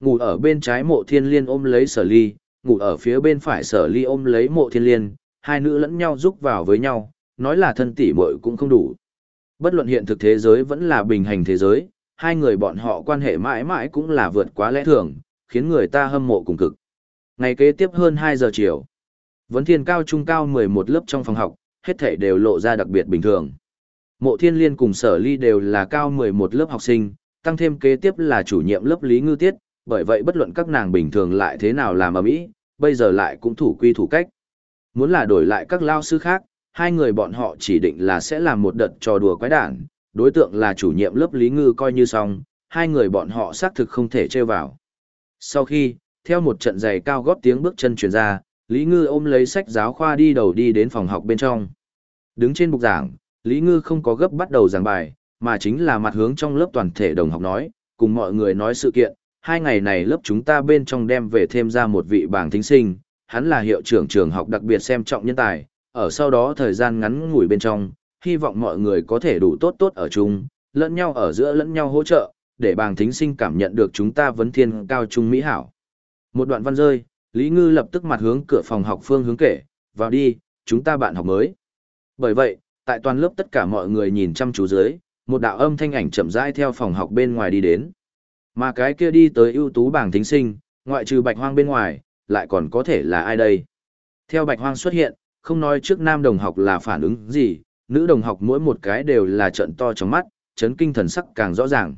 Ngủ ở bên trái mộ thiên liên ôm lấy sở ly, ngủ ở phía bên phải sở ly ôm lấy mộ thiên liên, hai nữ lẫn nhau rúc vào với nhau, nói là thân tỷ muội cũng không đủ. Bất luận hiện thực thế giới vẫn là bình hành thế giới, hai người bọn họ quan hệ mãi mãi cũng là vượt quá lẽ thường, khiến người ta hâm mộ cùng cực. Ngày kế tiếp hơn 2 giờ chiều, vấn thiên cao trung cao 11 lớp trong phòng học, hết thể đều lộ ra đặc biệt bình thường. Mộ thiên liên cùng sở ly đều là cao 11 lớp học sinh, tăng thêm kế tiếp là chủ nhiệm lớp lý ngư tiết, bởi vậy bất luận các nàng bình thường lại thế nào làm ở mỹ, bây giờ lại cũng thủ quy thủ cách. Muốn là đổi lại các lao sư khác, hai người bọn họ chỉ định là sẽ làm một đợt trò đùa quái đản, đối tượng là chủ nhiệm lớp Lý Ngư coi như xong, hai người bọn họ xác thực không thể trêu vào. Sau khi, theo một trận giày cao gót tiếng bước chân truyền ra, Lý Ngư ôm lấy sách giáo khoa đi đầu đi đến phòng học bên trong. Đứng trên bục giảng, Lý Ngư không có gấp bắt đầu giảng bài, mà chính là mặt hướng trong lớp toàn thể đồng học nói, cùng mọi người nói sự kiện, hai ngày này lớp chúng ta bên trong đem về thêm ra một vị bảng thính sinh, hắn là hiệu trưởng trường học đặc biệt xem trọng nhân tài, ở sau đó thời gian ngắn ngủi bên trong, hy vọng mọi người có thể đủ tốt tốt ở chung, lẫn nhau ở giữa lẫn nhau hỗ trợ, để bàng thính sinh cảm nhận được chúng ta vấn thiên cao trung mỹ hảo. Một đoạn văn rơi, Lý Ngư lập tức mặt hướng cửa phòng học phương hướng kể, vào đi, chúng ta bạn học mới. Bởi vậy, tại toàn lớp tất cả mọi người nhìn chăm chú dưới, một đạo âm thanh ảnh chậm rãi theo phòng học bên ngoài đi đến. Mà cái kia đi tới ưu tú bảng thính sinh, ngoại trừ bạch hoang bên ngoài, lại còn có thể là ai đây? Theo bạch hoang xuất hiện, không nói trước nam đồng học là phản ứng gì, nữ đồng học mỗi một cái đều là trận to trong mắt, chấn kinh thần sắc càng rõ ràng.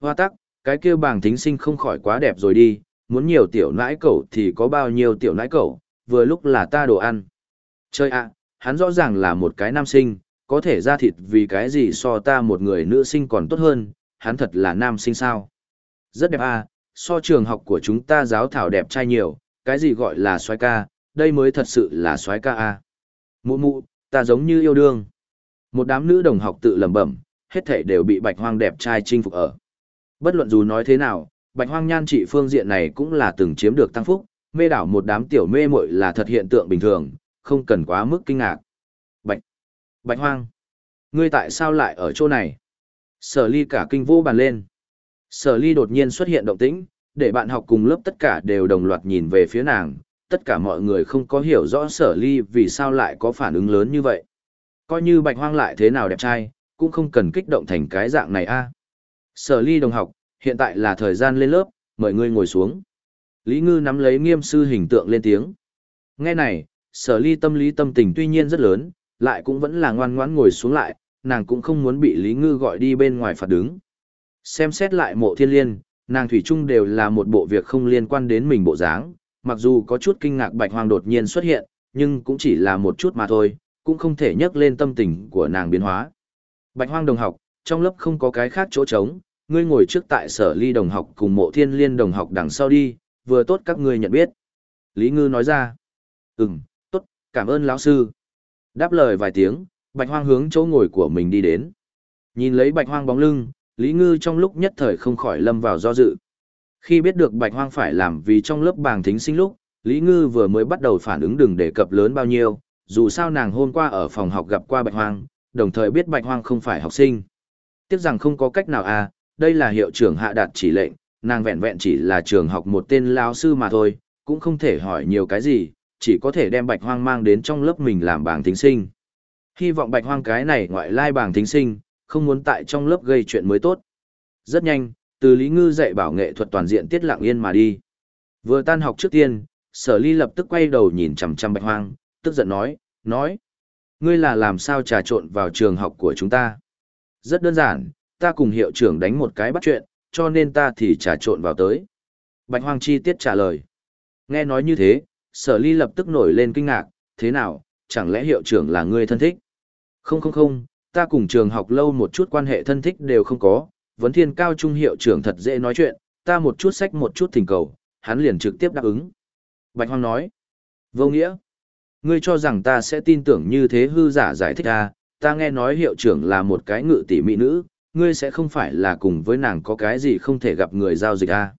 Hoa tắc, cái kia bảng thính sinh không khỏi quá đẹp rồi đi, muốn nhiều tiểu nãi cẩu thì có bao nhiêu tiểu nãi cẩu, vừa lúc là ta đồ ăn. Chơi ạ, hắn rõ ràng là một cái nam sinh, có thể ra thịt vì cái gì so ta một người nữ sinh còn tốt hơn, hắn thật là nam sinh sao. Rất đẹp à, so trường học của chúng ta giáo thảo đẹp trai nhiều, cái gì gọi là xoái ca, đây mới thật sự là xoái ca à. Mụ mụ, ta giống như yêu đương. Một đám nữ đồng học tự lẩm bẩm, hết thảy đều bị bạch hoang đẹp trai chinh phục ở. Bất luận dù nói thế nào, bạch hoang nhan trị phương diện này cũng là từng chiếm được tăng phúc, mê đảo một đám tiểu mê muội là thật hiện tượng bình thường, không cần quá mức kinh ngạc. Bạch, bạch hoang, ngươi tại sao lại ở chỗ này? Sở ly cả kinh vô bàn lên. Sở ly đột nhiên xuất hiện động tĩnh, để bạn học cùng lớp tất cả đều đồng loạt nhìn về phía nàng, tất cả mọi người không có hiểu rõ sở ly vì sao lại có phản ứng lớn như vậy. Coi như bạch hoang lại thế nào đẹp trai, cũng không cần kích động thành cái dạng này a. Sở ly đồng học, hiện tại là thời gian lên lớp, mời ngươi ngồi xuống. Lý Ngư nắm lấy nghiêm sư hình tượng lên tiếng. Nghe này, sở ly tâm lý tâm tình tuy nhiên rất lớn, lại cũng vẫn là ngoan ngoãn ngồi xuống lại, nàng cũng không muốn bị Lý Ngư gọi đi bên ngoài phạt đứng. Xem xét lại mộ thiên liên, nàng thủy Trung đều là một bộ việc không liên quan đến mình bộ dáng, mặc dù có chút kinh ngạc bạch hoang đột nhiên xuất hiện, nhưng cũng chỉ là một chút mà thôi, cũng không thể nhắc lên tâm tình của nàng biến hóa. Bạch hoang đồng học, trong lớp không có cái khác chỗ trống, ngươi ngồi trước tại sở ly đồng học cùng mộ thiên liên đồng học đằng sau đi, vừa tốt các ngươi nhận biết. Lý Ngư nói ra, ừm, tốt, cảm ơn lão sư. Đáp lời vài tiếng, bạch hoang hướng chỗ ngồi của mình đi đến. Nhìn lấy bạch hoang bóng lưng, Lý Ngư trong lúc nhất thời không khỏi lâm vào do dự. Khi biết được bạch hoang phải làm vì trong lớp bàng thính sinh lúc, Lý Ngư vừa mới bắt đầu phản ứng đừng đề cập lớn bao nhiêu, dù sao nàng hôm qua ở phòng học gặp qua bạch hoang, đồng thời biết bạch hoang không phải học sinh. Tiếc rằng không có cách nào à, đây là hiệu trưởng hạ đạt chỉ lệnh, nàng vẹn vẹn chỉ là trường học một tên lao sư mà thôi, cũng không thể hỏi nhiều cái gì, chỉ có thể đem bạch hoang mang đến trong lớp mình làm bảng thính sinh. Hy vọng bạch hoang cái này ngoại lai bảng thính sinh, không muốn tại trong lớp gây chuyện mới tốt. Rất nhanh, từ Lý Ngư dạy bảo nghệ thuật toàn diện tiết lặng yên mà đi. Vừa tan học trước tiên, sở ly lập tức quay đầu nhìn chằm chằm bạch hoang, tức giận nói, nói. Ngươi là làm sao trà trộn vào trường học của chúng ta? Rất đơn giản, ta cùng hiệu trưởng đánh một cái bắt chuyện, cho nên ta thì trà trộn vào tới. Bạch hoang chi tiết trả lời. Nghe nói như thế, sở ly lập tức nổi lên kinh ngạc, thế nào, chẳng lẽ hiệu trưởng là người thân thích? Không không không, ta cùng trường học lâu một chút quan hệ thân thích đều không có, vấn thiên cao trung hiệu trưởng thật dễ nói chuyện, ta một chút sách một chút thỉnh cầu, hắn liền trực tiếp đáp ứng. Bạch Hoang nói, vô nghĩa, ngươi cho rằng ta sẽ tin tưởng như thế hư giả giải thích à, ta nghe nói hiệu trưởng là một cái ngự tỷ mỹ nữ, ngươi sẽ không phải là cùng với nàng có cái gì không thể gặp người giao dịch à.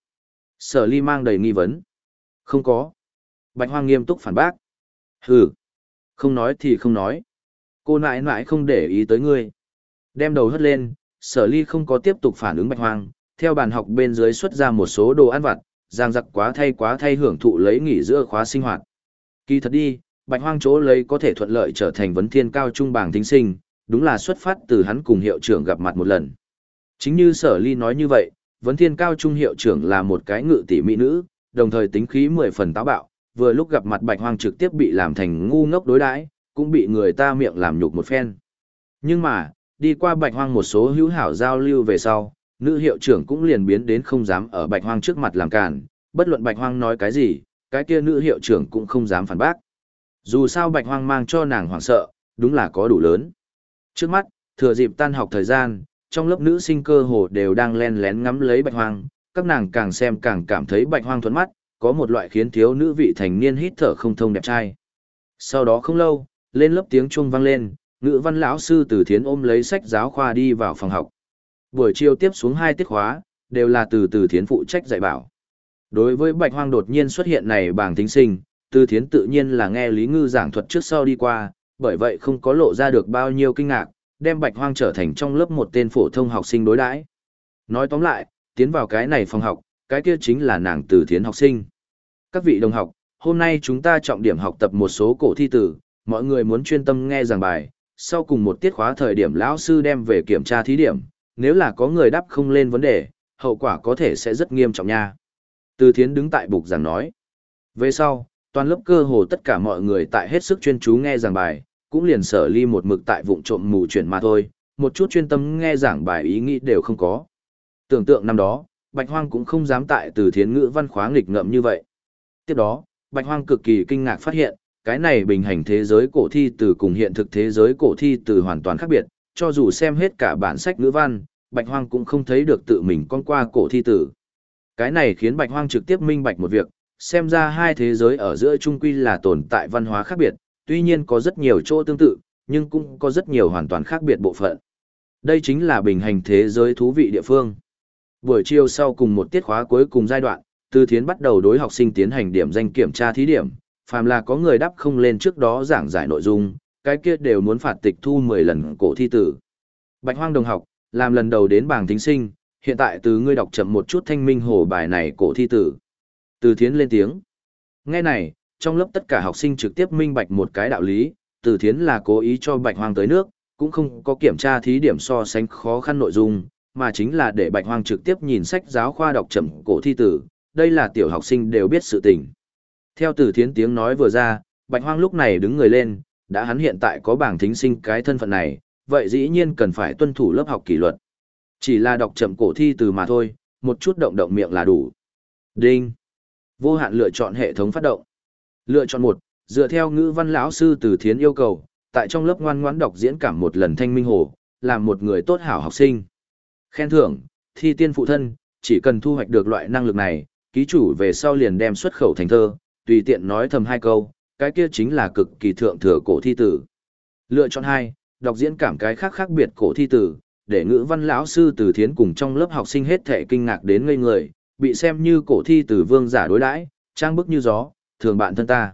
Sở ly mang đầy nghi vấn. Không có. Bạch Hoang nghiêm túc phản bác. Hừ. Không nói thì không nói. Cô nãi nãi không để ý tới ngươi. Đem đầu hất lên, sở ly không có tiếp tục phản ứng bạch hoang, theo bàn học bên dưới xuất ra một số đồ ăn vặt, giang giặc quá thay quá thay hưởng thụ lấy nghỉ giữa khóa sinh hoạt. Kỳ thật đi, Bạch Hoang chỗ lấy có thể thuận lợi trở thành vấn thiên cao trung bảng thính sinh, đúng là xuất phát từ hắn cùng hiệu trưởng gặp mặt một lần. Chính như sở ly nói như vậy, vấn thiên cao trung hiệu trưởng là một cái ngự tỷ mỹ nữ, đồng thời tính khí mười phần táo bạo, vừa lúc gặp mặt Bạch Hoang trực tiếp bị làm thành ngu ngốc đối đãi, cũng bị người ta miệng làm nhục một phen. Nhưng mà, đi qua Bạch Hoang một số hữu hảo giao lưu về sau, nữ hiệu trưởng cũng liền biến đến không dám ở Bạch Hoang trước mặt làm cản, bất luận Bạch Hoang nói cái gì, cái kia nữ hiệu trưởng cũng không dám phản bác. Dù sao Bạch Hoang mang cho nàng hoảng sợ, đúng là có đủ lớn. Trước mắt, thừa dịp tan học thời gian, trong lớp nữ sinh cơ hồ đều đang len lén ngắm lấy Bạch Hoang, các nàng càng xem càng cảm thấy Bạch Hoang thuẫn mắt, có một loại khiến thiếu nữ vị thành niên hít thở không thông đẹp trai. Sau đó không lâu, lên lớp tiếng chuông vang lên, ngữ văn lão sư từ thiến ôm lấy sách giáo khoa đi vào phòng học. Buổi chiều tiếp xuống hai tiết khóa, đều là từ từ thiến phụ trách dạy bảo. Đối với Bạch Hoang đột nhiên xuất hiện này bảng tính sinh, từ thiến tự nhiên là nghe Lý Ngư giảng thuật trước sau đi qua, bởi vậy không có lộ ra được bao nhiêu kinh ngạc, đem Bạch Hoang trở thành trong lớp một tên phổ thông học sinh đối đãi. Nói tóm lại, tiến vào cái này phòng học, cái kia chính là nàng từ thiến học sinh. Các vị đồng học, hôm nay chúng ta trọng điểm học tập một số cổ thi tử, mọi người muốn chuyên tâm nghe giảng bài, sau cùng một tiết khóa thời điểm lão sư đem về kiểm tra thí điểm, nếu là có người đáp không lên vấn đề, hậu quả có thể sẽ rất nghiêm trọng nha. Từ thiến đứng tại bục giảng nói. Về sau, toàn lớp cơ hồ tất cả mọi người tại hết sức chuyên chú nghe giảng bài, cũng liền sở ly một mực tại vụng trộm mù chuyển mà thôi, một chút chuyên tâm nghe giảng bài ý nghĩ đều không có. Tưởng tượng năm đó, Bạch Hoang cũng không dám tại từ thiến ngữ văn khóa nghịch ngợm như vậy. Tiếp đó, Bạch Hoang cực kỳ kinh ngạc phát hiện, cái này bình hành thế giới cổ thi từ cùng hiện thực thế giới cổ thi từ hoàn toàn khác biệt, cho dù xem hết cả bản sách ngữ văn, Bạch Hoang cũng không thấy được tự mình con qua cổ thi tử. Cái này khiến Bạch Hoang trực tiếp minh bạch một việc, xem ra hai thế giới ở giữa chung quy là tồn tại văn hóa khác biệt, tuy nhiên có rất nhiều chỗ tương tự, nhưng cũng có rất nhiều hoàn toàn khác biệt bộ phận. Đây chính là bình hành thế giới thú vị địa phương. Buổi chiều sau cùng một tiết khóa cuối cùng giai đoạn, Tư Thiến bắt đầu đối học sinh tiến hành điểm danh kiểm tra thí điểm, phàm là có người đáp không lên trước đó giảng giải nội dung, cái kia đều muốn phạt tịch thu 10 lần cổ thi tử. Bạch Hoang đồng học, làm lần đầu đến bảng tính sinh, hiện tại từ ngươi đọc chậm một chút thanh minh hồ bài này cổ thi tử. Từ thiến lên tiếng. Nghe này, trong lớp tất cả học sinh trực tiếp minh bạch một cái đạo lý, từ thiến là cố ý cho bạch hoang tới nước, cũng không có kiểm tra thí điểm so sánh khó khăn nội dung, mà chính là để bạch hoang trực tiếp nhìn sách giáo khoa đọc chậm cổ thi tử, đây là tiểu học sinh đều biết sự tình. Theo từ thiến tiếng nói vừa ra, bạch hoang lúc này đứng người lên, đã hắn hiện tại có bảng thính sinh cái thân phận này, vậy dĩ nhiên cần phải tuân thủ lớp học kỷ luật. Chỉ là đọc chậm cổ thi từ mà thôi, một chút động động miệng là đủ. Đinh. Vô hạn lựa chọn hệ thống phát động. Lựa chọn một, dựa theo ngữ văn lão sư từ thiến yêu cầu, tại trong lớp ngoan ngoãn đọc diễn cảm một lần thanh minh hồ, làm một người tốt hảo học sinh. Khen thưởng, thi tiên phụ thân, chỉ cần thu hoạch được loại năng lực này, ký chủ về sau liền đem xuất khẩu thành thơ, tùy tiện nói thầm hai câu, cái kia chính là cực kỳ thượng thừa cổ thi tử. Lựa chọn hai, đọc diễn cảm cái khác khác biệt cổ thi tử, để ngữ văn lão sư từ thiến cùng trong lớp học sinh hết thể kinh ngạc đến ngây người, bị xem như cổ thi từ vương giả đối đãi, trang bức như gió, thường bạn thân ta.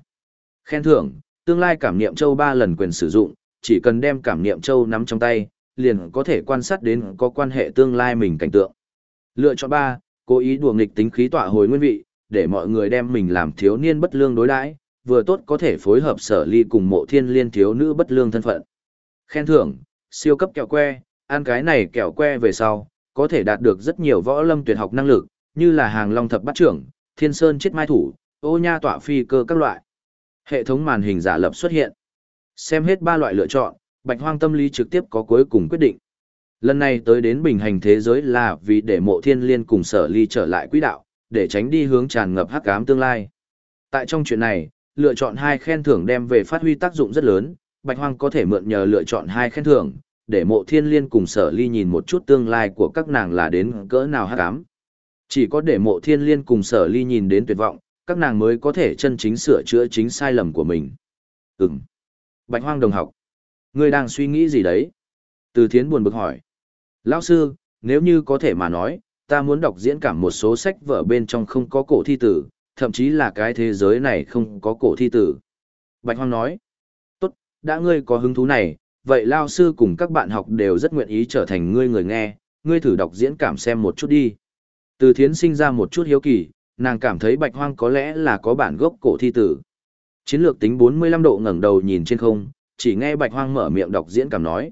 Khen thưởng, tương lai cảm niệm châu ba lần quyền sử dụng, chỉ cần đem cảm niệm châu nắm trong tay, liền có thể quan sát đến có quan hệ tương lai mình cảnh tượng. Lựa chọn ba, cố ý đùa nghịch tính khí tọa hồi nguyên vị, để mọi người đem mình làm thiếu niên bất lương đối đãi, vừa tốt có thể phối hợp sở ly cùng mộ thiên liên thiếu nữ bất lương thân phận. Khen thưởng, siêu cấp kẹo que, ăn cái này kẹo que về sau, có thể đạt được rất nhiều võ lâm tuyệt học năng lực, như là hàng long thập bát trưởng, thiên sơn chết mai thủ, ô nha tọa phi cơ các loại. Hệ thống màn hình giả lập xuất hiện. Xem hết ba loại lựa chọn, bạch hoang tâm lý trực tiếp có cuối cùng quyết định. Lần này tới đến bình hành thế giới là vì để mộ thiên liên cùng sở ly trở lại quỹ đạo, để tránh đi hướng tràn ngập hắc ám tương lai. Tại trong chuyện này, lựa chọn hai khen thưởng đem về phát huy tác dụng rất lớn, bạch hoang có thể mượn nhờ lựa chọn hai khen thưởng, để mộ thiên liên cùng sở ly nhìn một chút tương lai của các nàng là đến cỡ nào hắc ám. Chỉ có để mộ thiên liên cùng sở ly nhìn đến tuyệt vọng, các nàng mới có thể chân chính sửa chữa chính sai lầm của mình. Ừm. Bạch hoang đồng học. Ngươi đang suy nghĩ gì đấy? Từ thiến buồn bực hỏi. Lão sư, nếu như có thể mà nói, ta muốn đọc diễn cảm một số sách vở bên trong không có cổ thi tử, thậm chí là cái thế giới này không có cổ thi tử. Bạch hoang nói. Tốt, đã ngươi có hứng thú này, vậy Lao sư cùng các bạn học đều rất nguyện ý trở thành ngươi người nghe, ngươi thử đọc diễn cảm xem một chút đi. Từ thiến sinh ra một chút hiếu kỳ, nàng cảm thấy bạch hoang có lẽ là có bản gốc cổ thi tử. Chiến lược tính 45 độ ngẩng đầu nhìn trên không, chỉ nghe Bạch Hoang mở miệng đọc diễn cảm nói.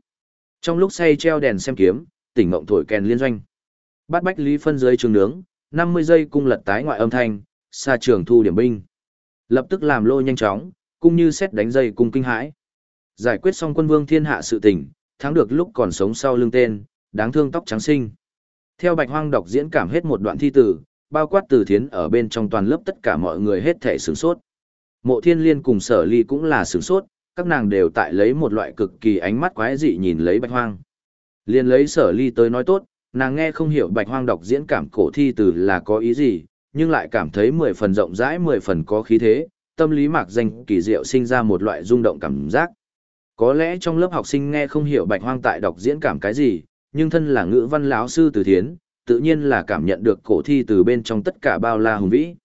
Trong lúc say treo đèn xem kiếm, tỉnh mộng thổi kèn liên doanh. Bát bách lý phân dưới trường nướng, 50 giây cung lật tái ngoại âm thanh, xa trường thu điểm binh. Lập tức làm lô nhanh chóng, cung như xét đánh dây cung kinh hãi. Giải quyết xong quân vương thiên hạ sự tình, thắng được lúc còn sống sau lưng tên, đáng thương tóc trắng sinh. Theo Bạch Hoang đọc diễn cảm hết một đoạn thi tử, bao quát từ thiến ở bên trong toàn lớp tất cả mọi người hết thể sửng sốt. Mộ thiên liên cùng sở ly cũng là sửng sốt, các nàng đều tại lấy một loại cực kỳ ánh mắt quái dị nhìn lấy Bạch Hoang. Liên lấy sở ly tới nói tốt, nàng nghe không hiểu Bạch Hoang đọc diễn cảm cổ thi tử là có ý gì, nhưng lại cảm thấy mười phần rộng rãi mười phần có khí thế, tâm lý mạc danh kỳ diệu sinh ra một loại rung động cảm giác. Có lẽ trong lớp học sinh nghe không hiểu Bạch Hoang tại đọc diễn cảm cái gì, nhưng thân là ngữ văn lão sư từ thiến, tự nhiên là cảm nhận được cổ thi từ bên trong tất cả bao la hùng vĩ.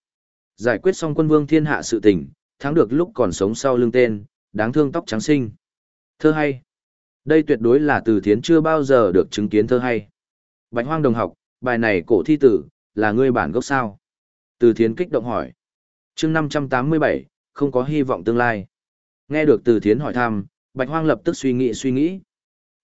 Giải quyết xong quân vương thiên hạ sự tình, thắng được lúc còn sống sau lưng tên, đáng thương tóc trắng sinh. Thơ hay. Đây tuyệt đối là từ thiến chưa bao giờ được chứng kiến thơ hay. Bạch hoang đồng học, bài này cổ thi tử, là ngươi bản gốc sao? Từ thiến kích động hỏi. chương 587, không có hy vọng tương lai. Nghe được từ thiến hỏi thăm, Bạch hoang lập tức suy nghĩ suy nghĩ.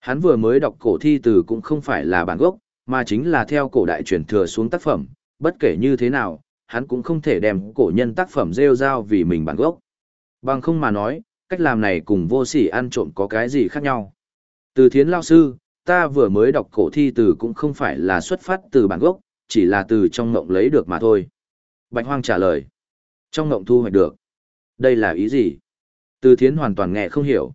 Hắn vừa mới đọc cổ thi từ cũng không phải là bản gốc, mà chính là theo cổ đại truyền thừa xuống tác phẩm, bất kể như thế nào, hắn cũng không thể đem cổ nhân tác phẩm rêu rao vì mình bản gốc. Bằng không mà nói, cách làm này cùng vô sỉ ăn trộm có cái gì khác nhau. Từ thiến lao sư, ta vừa mới đọc cổ thi từ cũng không phải là xuất phát từ bản gốc, chỉ là từ trong ngộng lấy được mà thôi. Bạch Hoang trả lời. Trong ngộng thu hoạch được. Đây là ý gì? Từ thiến hoàn toàn nghe không hiểu.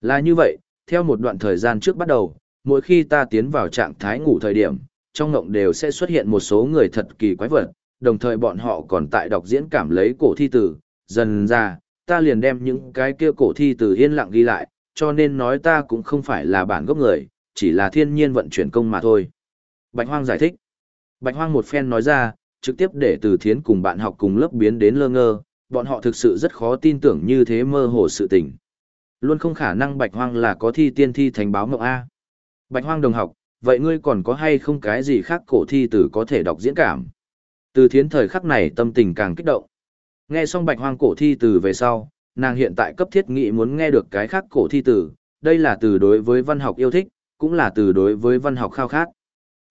Là như vậy, theo một đoạn thời gian trước bắt đầu, mỗi khi ta tiến vào trạng thái ngủ thời điểm, trong ngộng đều sẽ xuất hiện một số người thật kỳ quái vật, đồng thời bọn họ còn tại đọc diễn cảm lấy cổ thi tử, dần ra, ta liền đem những cái kia cổ thi tử yên lặng ghi lại, cho nên nói ta cũng không phải là bản gốc người, chỉ là thiên nhiên vận chuyển công mà thôi. Bạch Hoang giải thích. Bạch Hoang một phen nói ra, trực tiếp để từ thiến cùng bạn học cùng lớp biến đến lơ ngơ, bọn họ thực sự rất khó tin tưởng như thế mơ hồ sự tình. Luôn không khả năng Bạch Hoang là có thi tiên thi thành báo ngọc A. Bạch Hoang đồng học, vậy ngươi còn có hay không cái gì khác cổ thi tử có thể đọc diễn cảm? Từ thiến thời khắc này tâm tình càng kích động. Nghe xong Bạch Hoang cổ thi tử về sau, nàng hiện tại cấp thiết nghị muốn nghe được cái khác cổ thi tử, đây là từ đối với văn học yêu thích, cũng là từ đối với văn học khao khát.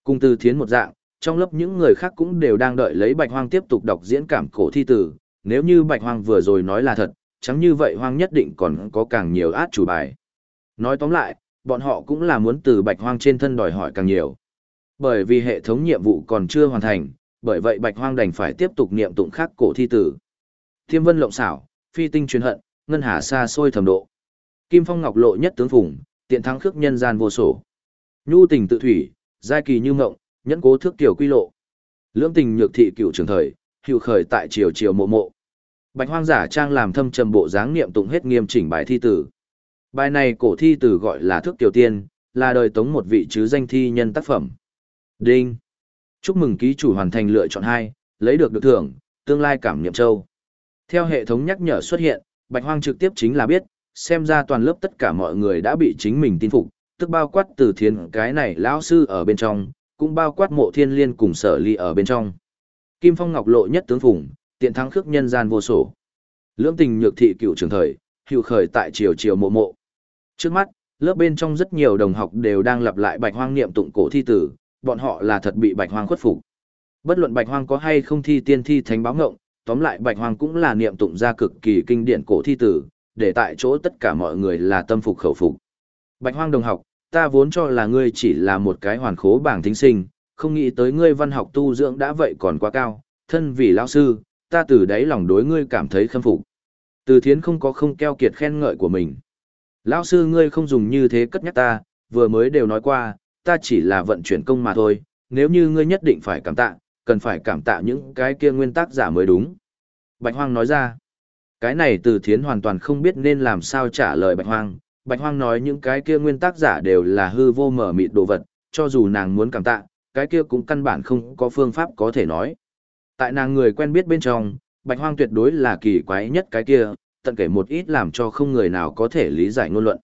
Cùng từ thiến một dạng, trong lớp những người khác cũng đều đang đợi lấy Bạch Hoang tiếp tục đọc diễn cảm cổ thi tử, nếu như Bạch Hoang vừa rồi nói là thật, chẳng như vậy Hoang nhất định còn có càng nhiều át chủ bài. Nói tóm lại, bọn họ cũng là muốn từ Bạch Hoang trên thân đòi hỏi càng nhiều. Bởi vì hệ thống nhiệm vụ còn chưa hoàn thành, bởi vậy Bạch Hoang đành phải tiếp tục niệm tụng khắc cổ thi tử. Thiêm vân lộng xảo, phi tinh truyền hận, ngân hà xa xôi thầm độ. Kim phong ngọc lộ nhất tướng phùng, tiện thắng khước nhân gian vô sổ. Nhu tình tự thủy, giai kỳ như ngộng, nhẫn cố thước tiểu quy lộ. Lưỡng tình nhược thị cựu trường thời, hiệu khởi tại triều triều mộ mộ. Bạch hoang giả trang làm thâm trầm bộ dáng niệm tụng hết nghiêm chỉnh bài thi tử. Bài này cổ thi tử gọi là thước tiểu tiên, là đời tống một vị chứ danh thi nhân tác phẩm. Đinh. Chúc mừng ký chủ hoàn thành lựa chọn hai, lấy được được thưởng, tương lai cảm niệm châu. Theo hệ thống nhắc nhở xuất hiện, Bạch Hoang trực tiếp chính là biết, xem ra toàn lớp tất cả mọi người đã bị chính mình tin phục, tức bao quát từ thiên cái này lão sư ở bên trong, cũng bao quát mộ thiên liên cùng sở ly ở bên trong. Kim Phong Ngọc lộ nhất tướng phùng, tiện thắng khước nhân gian vô sổ. Lưỡng tình nhược thị cựu trường thời, hữu khởi tại triều triều mộ mộ. Trước mắt, lớp bên trong rất nhiều đồng học đều đang lặp lại bạch hoang niệm tụng cổ thi tử, bọn họ là thật bị bạch hoang khuất phục. Bất luận bạch hoang có hay không thi tiên thi thánh báo ngộng, tóm lại bạch hoang cũng là niệm tụng ra cực kỳ kinh điển cổ thi tử, để tại chỗ tất cả mọi người là tâm phục khẩu phục. Bạch hoang đồng học, ta vốn cho là ngươi chỉ là một cái hoàn khố bảng thính sinh, không nghĩ tới ngươi văn học tu dưỡng đã vậy còn quá cao, thân vì lão sư, ta từ đáy lòng đối ngươi cảm thấy khâm phục. Từ thiến không có không keo kiệt khen ngợi của mình. Lão sư ngươi không dùng như thế cất nhắc ta, vừa mới đều nói qua, ta chỉ là vận chuyển công mà thôi, nếu như ngươi nhất định phải cảm tạ, cần phải cảm tạ những cái kia nguyên tắc giả mới đúng. Bạch Hoang nói ra, cái này từ thiến hoàn toàn không biết nên làm sao trả lời Bạch Hoang. Bạch Hoang nói những cái kia nguyên tắc giả đều là hư vô mở mịt đồ vật, cho dù nàng muốn cảm tạ, cái kia cũng căn bản không có phương pháp có thể nói. Tại nàng người quen biết bên trong, Bạch Hoang tuyệt đối là kỳ quái nhất cái kia, tận kể một ít làm cho không người nào có thể lý giải ngôn luận.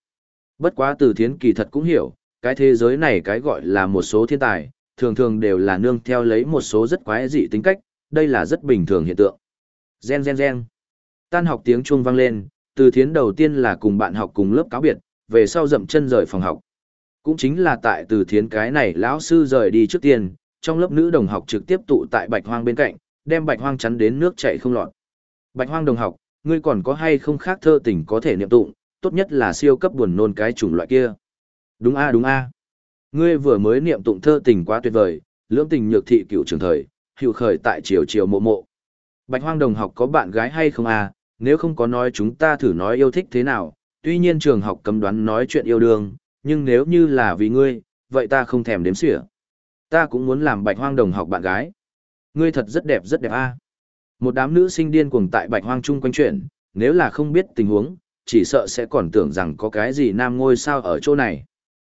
Bất quá từ thiến kỳ thật cũng hiểu, cái thế giới này cái gọi là một số thiên tài, thường thường đều là nương theo lấy một số rất quái dị tính cách, đây là rất bình thường hiện tượng. Gen gen gen. Tan học tiếng chuông vang lên, từ thiến đầu tiên là cùng bạn học cùng lớp cáo biệt, về sau dậm chân rời phòng học. Cũng chính là tại từ thiến cái này lão sư rời đi trước tiên, trong lớp nữ đồng học trực tiếp tụ tại bạch hoang bên cạnh, đem bạch hoang chắn đến nước chảy không lọt. Bạch hoang đồng học, ngươi còn có hay không khác thơ tình có thể niệm tụng, tốt nhất là siêu cấp buồn nôn cái chủng loại kia. Đúng a đúng a. Ngươi vừa mới niệm tụng thơ tình quá tuyệt vời, lưỡng tình nhược thị cựu trường thời, hiệu khởi tại chiều chiều mộ mộ. Bạch hoang đồng học có bạn gái hay không a? Nếu không có nói chúng ta thử nói yêu thích thế nào, tuy nhiên trường học cấm đoán nói chuyện yêu đương, nhưng nếu như là vì ngươi, vậy ta không thèm đếm xỉa. Ta cũng muốn làm bạch hoang đồng học bạn gái. Ngươi thật rất đẹp rất đẹp a. Một đám nữ sinh điên cuồng tại bạch hoang chung quanh chuyện, nếu là không biết tình huống, chỉ sợ sẽ còn tưởng rằng có cái gì nam ngôi sao ở chỗ này.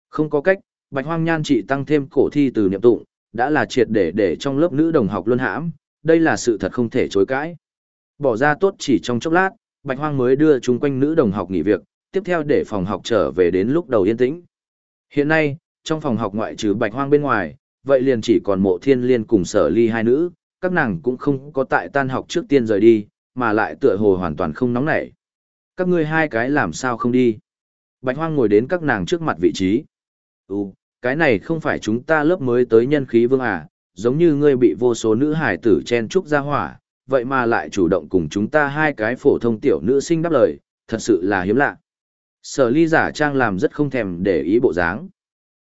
Không có cách, bạch hoang nhan trị tăng thêm cổ thi từ niệm tụng, đã là triệt để để trong lớp nữ đồng học luân hãm, đây là sự thật không thể chối cãi. Bỏ ra tốt chỉ trong chốc lát, bạch hoang mới đưa chung quanh nữ đồng học nghỉ việc, tiếp theo để phòng học trở về đến lúc đầu yên tĩnh. Hiện nay, trong phòng học ngoại trừ bạch hoang bên ngoài, vậy liền chỉ còn mộ thiên liên cùng sở ly hai nữ, các nàng cũng không có tại tan học trước tiên rời đi, mà lại tựa hồ hoàn toàn không nóng nảy. Các ngươi hai cái làm sao không đi? Bạch hoang ngồi đến các nàng trước mặt vị trí. Ừ, cái này không phải chúng ta lớp mới tới nhân khí vương à, giống như ngươi bị vô số nữ hải tử chen trúc ra hỏa, vậy mà lại chủ động cùng chúng ta hai cái phổ thông tiểu nữ sinh đáp lời, thật sự là hiếm lạ. Sở ly giả trang làm rất không thèm để ý bộ dáng.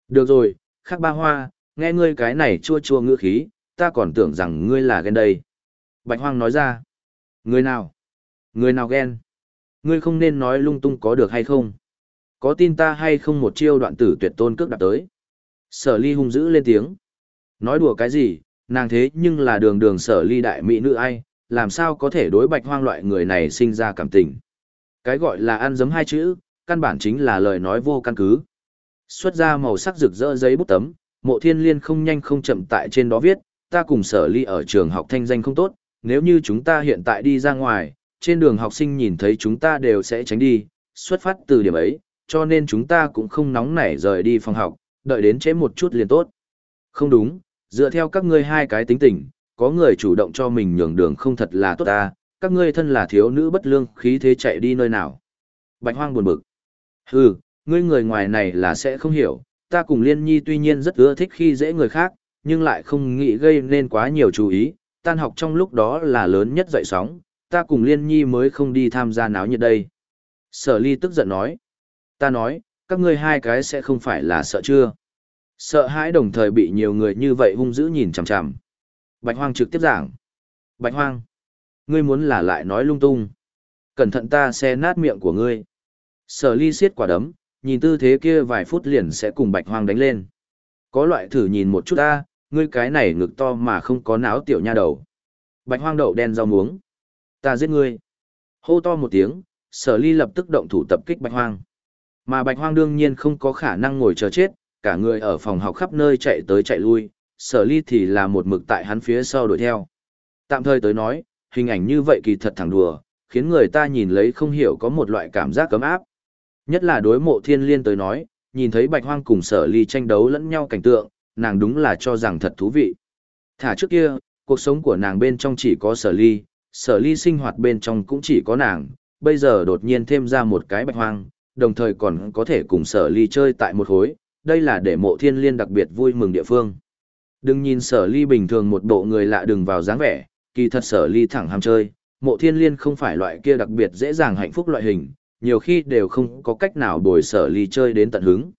Được rồi, khắc ba hoa, nghe ngươi cái này chua chua ngữ khí, ta còn tưởng rằng ngươi là ghen đây. Bạch hoang nói ra. Người nào? Người nào ghen? Ngươi không nên nói lung tung có được hay không? Có tin ta hay không một chiêu đoạn tử tuyệt tôn cước đạp tới? Sở ly hung dữ lên tiếng. Nói đùa cái gì, nàng thế nhưng là đường đường sở ly đại mỹ nữ ai, làm sao có thể đối bạch hoang loại người này sinh ra cảm tình. Cái gọi là ăn giấm hai chữ, căn bản chính là lời nói vô căn cứ. Xuất ra màu sắc rực rỡ giấy bút tấm, mộ thiên liên không nhanh không chậm tại trên đó viết, ta cùng sở ly ở trường học thanh danh không tốt, nếu như chúng ta hiện tại đi ra ngoài, trên đường học sinh nhìn thấy chúng ta đều sẽ tránh đi, xuất phát từ điểm ấy, cho nên chúng ta cũng không nóng nảy rời đi phòng học, đợi đến chế một chút liền tốt. Không đúng, dựa theo các ngươi hai cái tính tình, có người chủ động cho mình nhường đường không thật là tốt ta, các ngươi thân là thiếu nữ bất lương khí thế chạy đi nơi nào. Bạch hoang buồn bực. Hừ, ngươi người ngoài này là sẽ không hiểu, ta cùng liên nhi tuy nhiên rất ưa thích khi dễ người khác, nhưng lại không nghĩ gây nên quá nhiều chú ý, tan học trong lúc đó là lớn nhất dậy sóng, ta cùng liên nhi mới không đi tham gia náo nhiệt đây. Sở ly tức giận nói. Ta nói, các ngươi hai cái sẽ không phải là sợ chưa? Sợ hãi đồng thời bị nhiều người như vậy hung dữ nhìn chằm chằm. Bạch Hoang trực tiếp giảng. Bạch Hoang, ngươi muốn là lại nói lung tung. Cẩn thận ta sẽ nát miệng của ngươi. Sở ly siết quả đấm, nhìn tư thế kia vài phút liền sẽ cùng Bạch Hoang đánh lên. Có loại thử nhìn một chút ta, ngươi cái này ngực to mà không có náo tiểu nha đầu. Bạch Hoang đậu đen rau muống. Ta giết ngươi. Hô to một tiếng, sở ly lập tức động thủ tập kích Bạch Hoang. Mà Bạch Hoang đương nhiên không có khả năng ngồi chờ chết, cả người ở phòng học khắp nơi chạy tới chạy lui, sở ly thì là một mực tại hắn phía sau đuổi theo. Tạm thời tới nói, hình ảnh như vậy kỳ thật thẳng đùa, khiến người ta nhìn lấy không hiểu có một loại cảm giác cấm áp. Nhất là đối mộ thiên liên tới nói, nhìn thấy bạch hoang cùng sở ly tranh đấu lẫn nhau cảnh tượng, nàng đúng là cho rằng thật thú vị. Thả trước kia, cuộc sống của nàng bên trong chỉ có sở ly, sở ly sinh hoạt bên trong cũng chỉ có nàng, bây giờ đột nhiên thêm ra một cái bạch hoang, đồng thời còn có thể cùng sở ly chơi tại một hối, đây là để mộ thiên liên đặc biệt vui mừng địa phương. Đừng nhìn sở ly bình thường một bộ người lạ đừng vào dáng vẻ, kỳ thật sở ly thẳng ham chơi, mộ thiên liên không phải loại kia đặc biệt dễ dàng hạnh phúc loại hình, nhiều khi đều không có cách nào bồi sở ly chơi đến tận hứng.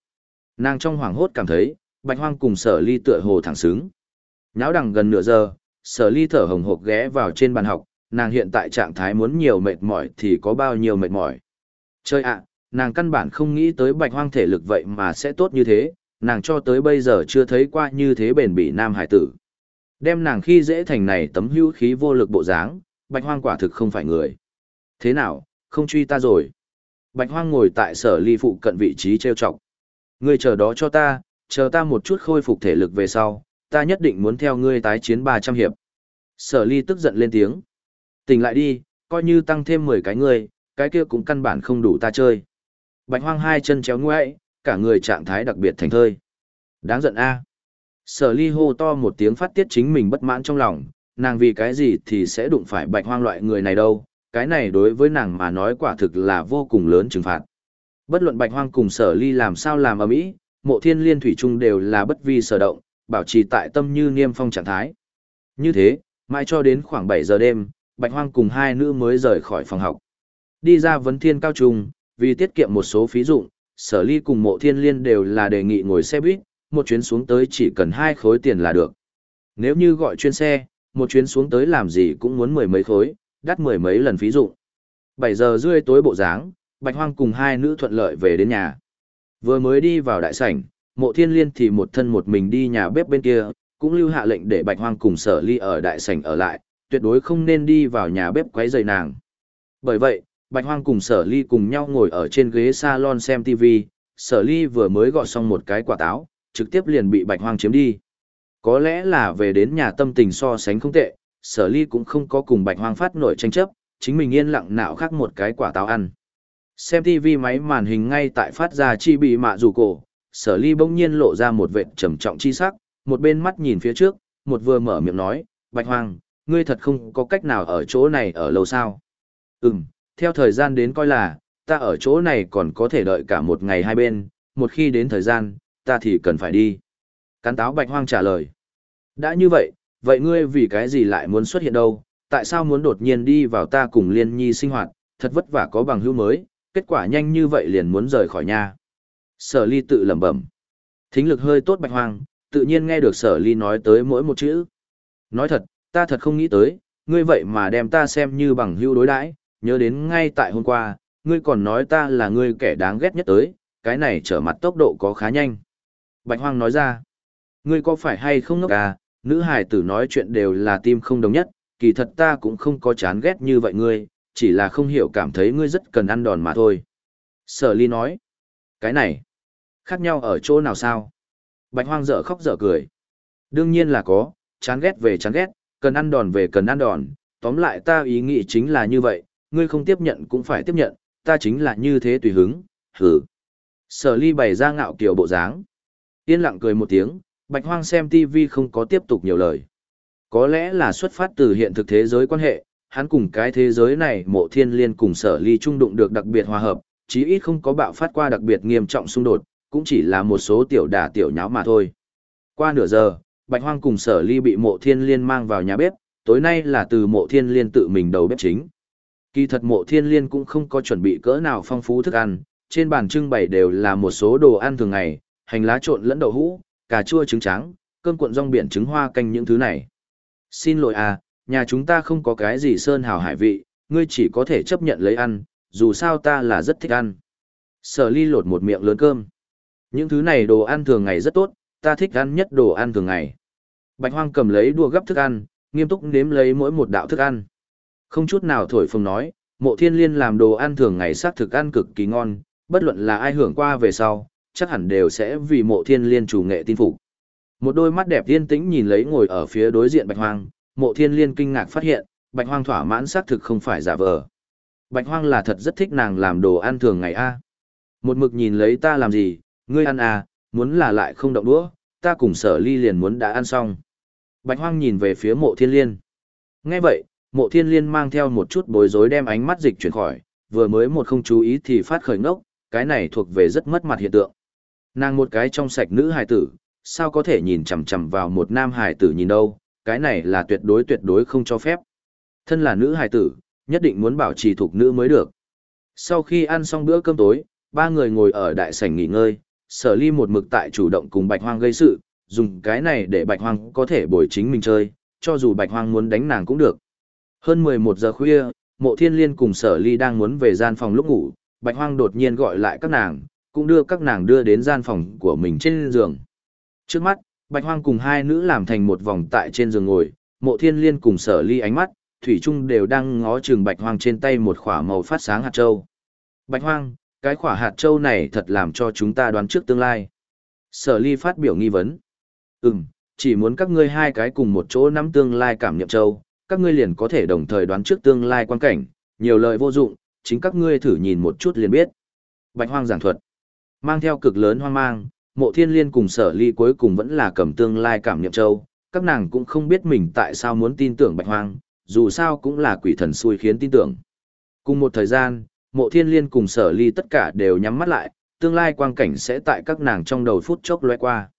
Nàng trong hoàng hốt cảm thấy, bạch hoang cùng sở ly tựa hồ thẳng xứng. Nháo đằng gần nửa giờ, sở ly thở hồng hộc ghé vào trên bàn học, nàng hiện tại trạng thái muốn nhiều mệt mỏi thì có bao nhiêu mệt mỏi. Chơi ạ, nàng căn bản không nghĩ tới bạch hoang thể lực vậy mà sẽ tốt như thế, nàng cho tới bây giờ chưa thấy qua như thế bền bỉ nam hải tử. Đem nàng khi dễ thành này tấm hữu khí vô lực bộ dáng, bạch hoang quả thực không phải người. Thế nào, không truy ta rồi. Bạch hoang ngồi tại sở ly phụ cận vị trí treo chọc. Ngươi chờ đó cho ta, chờ ta một chút khôi phục thể lực về sau, ta nhất định muốn theo ngươi tái chiến 300 hiệp. Sở ly tức giận lên tiếng. Tỉnh lại đi, coi như tăng thêm 10 cái ngươi, cái kia cũng căn bản không đủ ta chơi. Bạch hoang hai chân chéo ngoại, cả người trạng thái đặc biệt thành thơi. Đáng giận a. Sở ly hô to một tiếng phát tiết chính mình bất mãn trong lòng, nàng vì cái gì thì sẽ đụng phải bạch hoang loại người này đâu, cái này đối với nàng mà nói quả thực là vô cùng lớn trừng phạt. Bất luận bạch hoang cùng sở ly làm sao làm ở mỹ, mộ thiên liên thủy chung đều là bất vi sở động, bảo trì tại tâm như niêm phong trạng thái. Như thế, mãi cho đến khoảng 7 giờ đêm, bạch hoang cùng hai nữ mới rời khỏi phòng học. Đi ra vấn thiên cao trung, vì tiết kiệm một số phí dụng, sở ly cùng mộ thiên liên đều là đề nghị ngồi xe buýt, một chuyến xuống tới chỉ cần hai khối tiền là được. Nếu như gọi chuyên xe, một chuyến xuống tới làm gì cũng muốn mười mấy khối, đắt mười mấy lần phí dụ. 7 giờ rưỡi tối bộ dáng, Bạch Hoang cùng hai nữ thuận lợi về đến nhà. Vừa mới đi vào đại sảnh, mộ thiên liên thì một thân một mình đi nhà bếp bên kia, cũng lưu hạ lệnh để Bạch Hoang cùng sở ly ở đại sảnh ở lại, tuyệt đối không nên đi vào nhà bếp quấy rầy nàng. Bởi vậy, Bạch Hoang cùng sở ly cùng nhau ngồi ở trên ghế salon xem TV, sở ly vừa mới gọi xong một cái quả táo, trực tiếp liền bị Bạch Hoang chiếm đi. Có lẽ là về đến nhà tâm tình so sánh không tệ, sở ly cũng không có cùng Bạch Hoang phát nổi tranh chấp, chính mình yên lặng nạo khắc một cái quả táo ăn. Xem TV máy màn hình ngay tại phát ra chi bị mạ dù cổ, sở ly bỗng nhiên lộ ra một vệt trầm trọng chi sắc, một bên mắt nhìn phía trước, một vừa mở miệng nói, Bạch Hoang, ngươi thật không có cách nào ở chỗ này ở lâu sao. Ừm, theo thời gian đến coi là, ta ở chỗ này còn có thể đợi cả một ngày hai bên, một khi đến thời gian, ta thì cần phải đi. Cán táo Bạch Hoang trả lời. Đã như vậy, vậy ngươi vì cái gì lại muốn xuất hiện đâu, tại sao muốn đột nhiên đi vào ta cùng liên nhi sinh hoạt, thật vất vả có bằng hữu mới, kết quả nhanh như vậy liền muốn rời khỏi nhà. Sở ly tự lẩm bẩm. Thính lực hơi tốt bạch hoang, tự nhiên nghe được sở ly nói tới mỗi một chữ. Nói thật, ta thật không nghĩ tới, ngươi vậy mà đem ta xem như bằng hữu đối đãi, nhớ đến ngay tại hôm qua, ngươi còn nói ta là ngươi kẻ đáng ghét nhất tới, cái này trở mặt tốc độ có khá nhanh. Bạch hoang nói ra, ngươi có phải hay không ngốc à, nữ hài tử nói chuyện đều là tim không đồng nhất, kỳ thật ta cũng không có chán ghét như vậy ngươi, chỉ là không hiểu cảm thấy ngươi rất cần ăn đòn mà thôi. Sở ly nói, cái này, khác nhau ở chỗ nào sao? Bạch hoang dở khóc dở cười. Đương nhiên là có, chán ghét về chán ghét, cần ăn đòn về cần ăn đòn, tóm lại ta ý nghĩ chính là như vậy, ngươi không tiếp nhận cũng phải tiếp nhận, ta chính là như thế tùy hứng, hừ. Sở ly bày ra ngạo kiều bộ dáng. Yên lặng cười một tiếng, bạch hoang xem TV không có tiếp tục nhiều lời. Có lẽ là xuất phát từ hiện thực thế giới quan hệ, hắn cùng cái thế giới này mộ thiên liên cùng sở ly trung đụng được đặc biệt hòa hợp, chí ít không có bạo phát qua đặc biệt nghiêm trọng xung đột, cũng chỉ là một số tiểu đả tiểu nháo mà thôi. Qua nửa giờ, Bạch Hoang cùng sở ly bị mộ thiên liên mang vào nhà bếp, tối nay là từ mộ thiên liên tự mình đầu bếp chính. Kỳ thật mộ thiên liên cũng không có chuẩn bị cỡ nào phong phú thức ăn, trên bàn trưng bày đều là một số đồ ăn thường ngày, hành lá trộn lẫn đậu hũ, cà chua trứng trắng, cơm cuộn rong biển trứng hoa canh những thứ này. Xin lỗi à, nhà chúng ta không có cái gì sơn hào hải vị, ngươi chỉ có thể chấp nhận lấy ăn, dù sao ta là rất thích ăn. Sở ly lột một miệng lớn cơm. Những thứ này đồ ăn thường ngày rất tốt, ta thích ăn nhất đồ ăn thường ngày. Bạch hoang cầm lấy đua gấp thức ăn, nghiêm túc nếm lấy mỗi một đạo thức ăn. Không chút nào thổi phồng nói, mộ thiên liên làm đồ ăn thường ngày sát thực ăn cực kỳ ngon, bất luận là ai hưởng qua về sau, chắc hẳn đều sẽ vì mộ thiên liên chủ nghệ tin phục. Một đôi mắt đẹp yên tĩnh nhìn lấy ngồi ở phía đối diện bạch hoang, mộ thiên liên kinh ngạc phát hiện, bạch hoang thỏa mãn xác thực không phải giả vờ. Bạch hoang là thật rất thích nàng làm đồ ăn thường ngày a. Một mực nhìn lấy ta làm gì, ngươi ăn à, muốn là lại không động đũa, ta cùng sở ly liền muốn đã ăn xong. Bạch hoang nhìn về phía mộ thiên liên. Nghe vậy, mộ thiên liên mang theo một chút bối rối đem ánh mắt dịch chuyển khỏi, vừa mới một không chú ý thì phát khởi ngốc, cái này thuộc về rất mất mặt hiện tượng. Nàng một cái trong sạch nữ hài tử, sao có thể nhìn chằm chằm vào một nam hài tử nhìn đâu, cái này là tuyệt đối tuyệt đối không cho phép. Thân là nữ hài tử, nhất định muốn bảo trì thuộc nữ mới được. Sau khi ăn xong bữa cơm tối, ba người ngồi ở đại sảnh nghỉ ngơi, sở ly một mực tại chủ động cùng bạch hoang gây sự, dùng cái này để bạch hoang có thể bồi chính mình chơi, cho dù bạch hoang muốn đánh nàng cũng được. Hơn 11 giờ khuya, mộ thiên liên cùng sở ly đang muốn về gian phòng lúc ngủ, bạch hoang đột nhiên gọi lại các nàng, cũng đưa các nàng đưa đến gian phòng của mình trên giường. Trước mắt, Bạch Hoang cùng hai nữ làm thành một vòng tại trên giường ngồi, mộ thiên liên cùng sở ly ánh mắt, Thủy Trung đều đang ngó chừng Bạch Hoang trên tay một khỏa màu phát sáng hạt châu. Bạch Hoang, cái khỏa hạt châu này thật làm cho chúng ta đoán trước tương lai. Sở ly phát biểu nghi vấn. Ừm, chỉ muốn các ngươi hai cái cùng một chỗ nắm tương lai cảm nghiệm châu, các ngươi liền có thể đồng thời đoán trước tương lai quan cảnh, nhiều lời vô dụng, chính các ngươi thử nhìn một chút liền biết. Bạch Hoang giảng thuật. Mang theo cực lớn hoang mang, mộ thiên liên cùng sở ly cuối cùng vẫn là cầm tương lai cảm nghiệm châu, các nàng cũng không biết mình tại sao muốn tin tưởng bạch hoang, dù sao cũng là quỷ thần xui khiến tin tưởng. Cùng một thời gian, mộ thiên liên cùng sở ly tất cả đều nhắm mắt lại, tương lai quang cảnh sẽ tại các nàng trong đầu phút chốc lóe qua.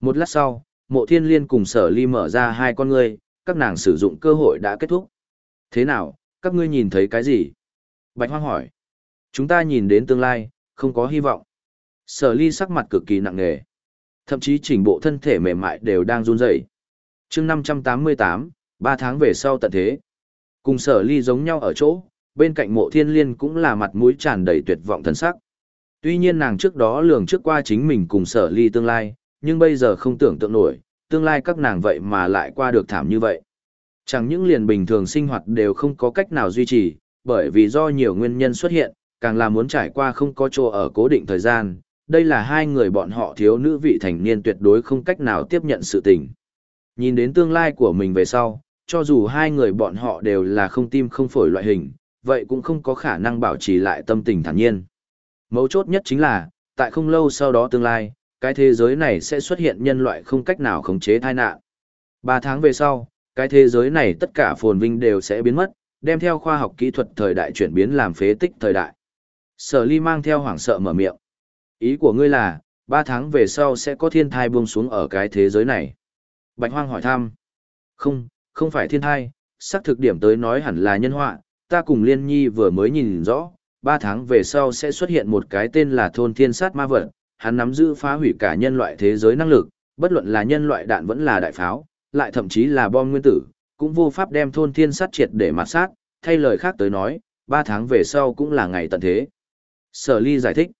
Một lát sau, mộ thiên liên cùng sở ly mở ra hai con ngươi, các nàng sử dụng cơ hội đã kết thúc. Thế nào, các ngươi nhìn thấy cái gì? Bạch hoang hỏi. Chúng ta nhìn đến tương lai, không có hy vọng. Sở ly sắc mặt cực kỳ nặng nề. Thậm chí chỉnh bộ thân thể mềm mại đều đang run rẩy. chương 588, 3 tháng về sau tận thế. Cùng sở ly giống nhau ở chỗ, bên cạnh mộ thiên liên cũng là mặt mũi tràn đầy tuyệt vọng thân sắc. Tuy nhiên nàng trước đó lường trước qua chính mình cùng sở ly tương lai, nhưng bây giờ không tưởng tượng nổi, tương lai các nàng vậy mà lại qua được thảm như vậy. Chẳng những liền bình thường sinh hoạt đều không có cách nào duy trì, bởi vì do nhiều nguyên nhân xuất hiện, càng là muốn trải qua không có chỗ ở cố định thời gian, đây là hai người bọn họ thiếu nữ vị thành niên tuyệt đối không cách nào tiếp nhận sự tình. Nhìn đến tương lai của mình về sau, cho dù hai người bọn họ đều là không tim không phổi loại hình, vậy cũng không có khả năng bảo trì lại tâm tình thản nhiên. Mấu chốt nhất chính là, tại không lâu sau đó tương lai, cái thế giới này sẽ xuất hiện nhân loại không cách nào khống chế tai nạn. Ba tháng về sau, cái thế giới này tất cả phồn vinh đều sẽ biến mất, đem theo khoa học kỹ thuật thời đại chuyển biến làm phế tích thời đại. Sở ly mang theo hoảng sợ mở miệng. Ý của ngươi là, ba tháng về sau sẽ có thiên thai buông xuống ở cái thế giới này. Bạch hoang hỏi thăm. Không, không phải thiên thai, xác thực điểm tới nói hẳn là nhân họa, ta cùng liên nhi vừa mới nhìn rõ, ba tháng về sau sẽ xuất hiện một cái tên là thôn thiên sát ma vật, hắn nắm giữ phá hủy cả nhân loại thế giới năng lực, bất luận là nhân loại đạn vẫn là đại pháo, lại thậm chí là bom nguyên tử, cũng vô pháp đem thôn thiên sát triệt để mặt sát, thay lời khác tới nói, ba tháng về sau cũng là ngày tận thế. Sở ly giải thích,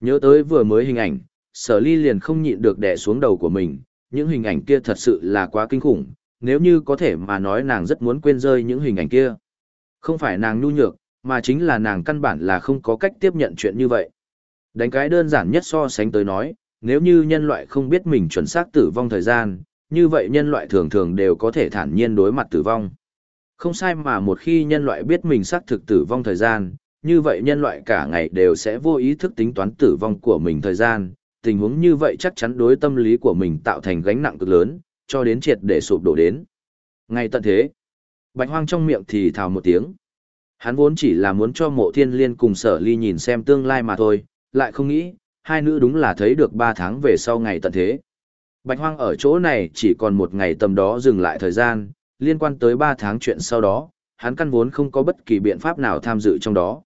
nhớ tới vừa mới hình ảnh, sở ly liền không nhịn được đè xuống đầu của mình, những hình ảnh kia thật sự là quá kinh khủng, nếu như có thể mà nói nàng rất muốn quên rơi những hình ảnh kia. Không phải nàng nhu nhược, mà chính là nàng căn bản là không có cách tiếp nhận chuyện như vậy. Đánh cái đơn giản nhất so sánh tới nói, nếu như nhân loại không biết mình chuẩn xác tử vong thời gian, như vậy nhân loại thường thường đều có thể thản nhiên đối mặt tử vong. Không sai mà một khi nhân loại biết mình xác thực tử vong thời gian, như vậy nhân loại cả ngày đều sẽ vô ý thức tính toán tử vong của mình thời gian, tình huống như vậy chắc chắn đối tâm lý của mình tạo thành gánh nặng cực lớn, cho đến triệt để sụp đổ đến. Ngay tận thế, bạch hoang trong miệng thì thào một tiếng. Hắn vốn chỉ là muốn cho mộ thiên liên cùng sở ly nhìn xem tương lai mà thôi, lại không nghĩ, hai nữ đúng là thấy được ba tháng về sau ngày tận thế. Bạch hoang ở chỗ này chỉ còn một ngày tầm đó dừng lại thời gian, liên quan tới ba tháng chuyện sau đó, hắn căn vốn không có bất kỳ biện pháp nào tham dự trong đó.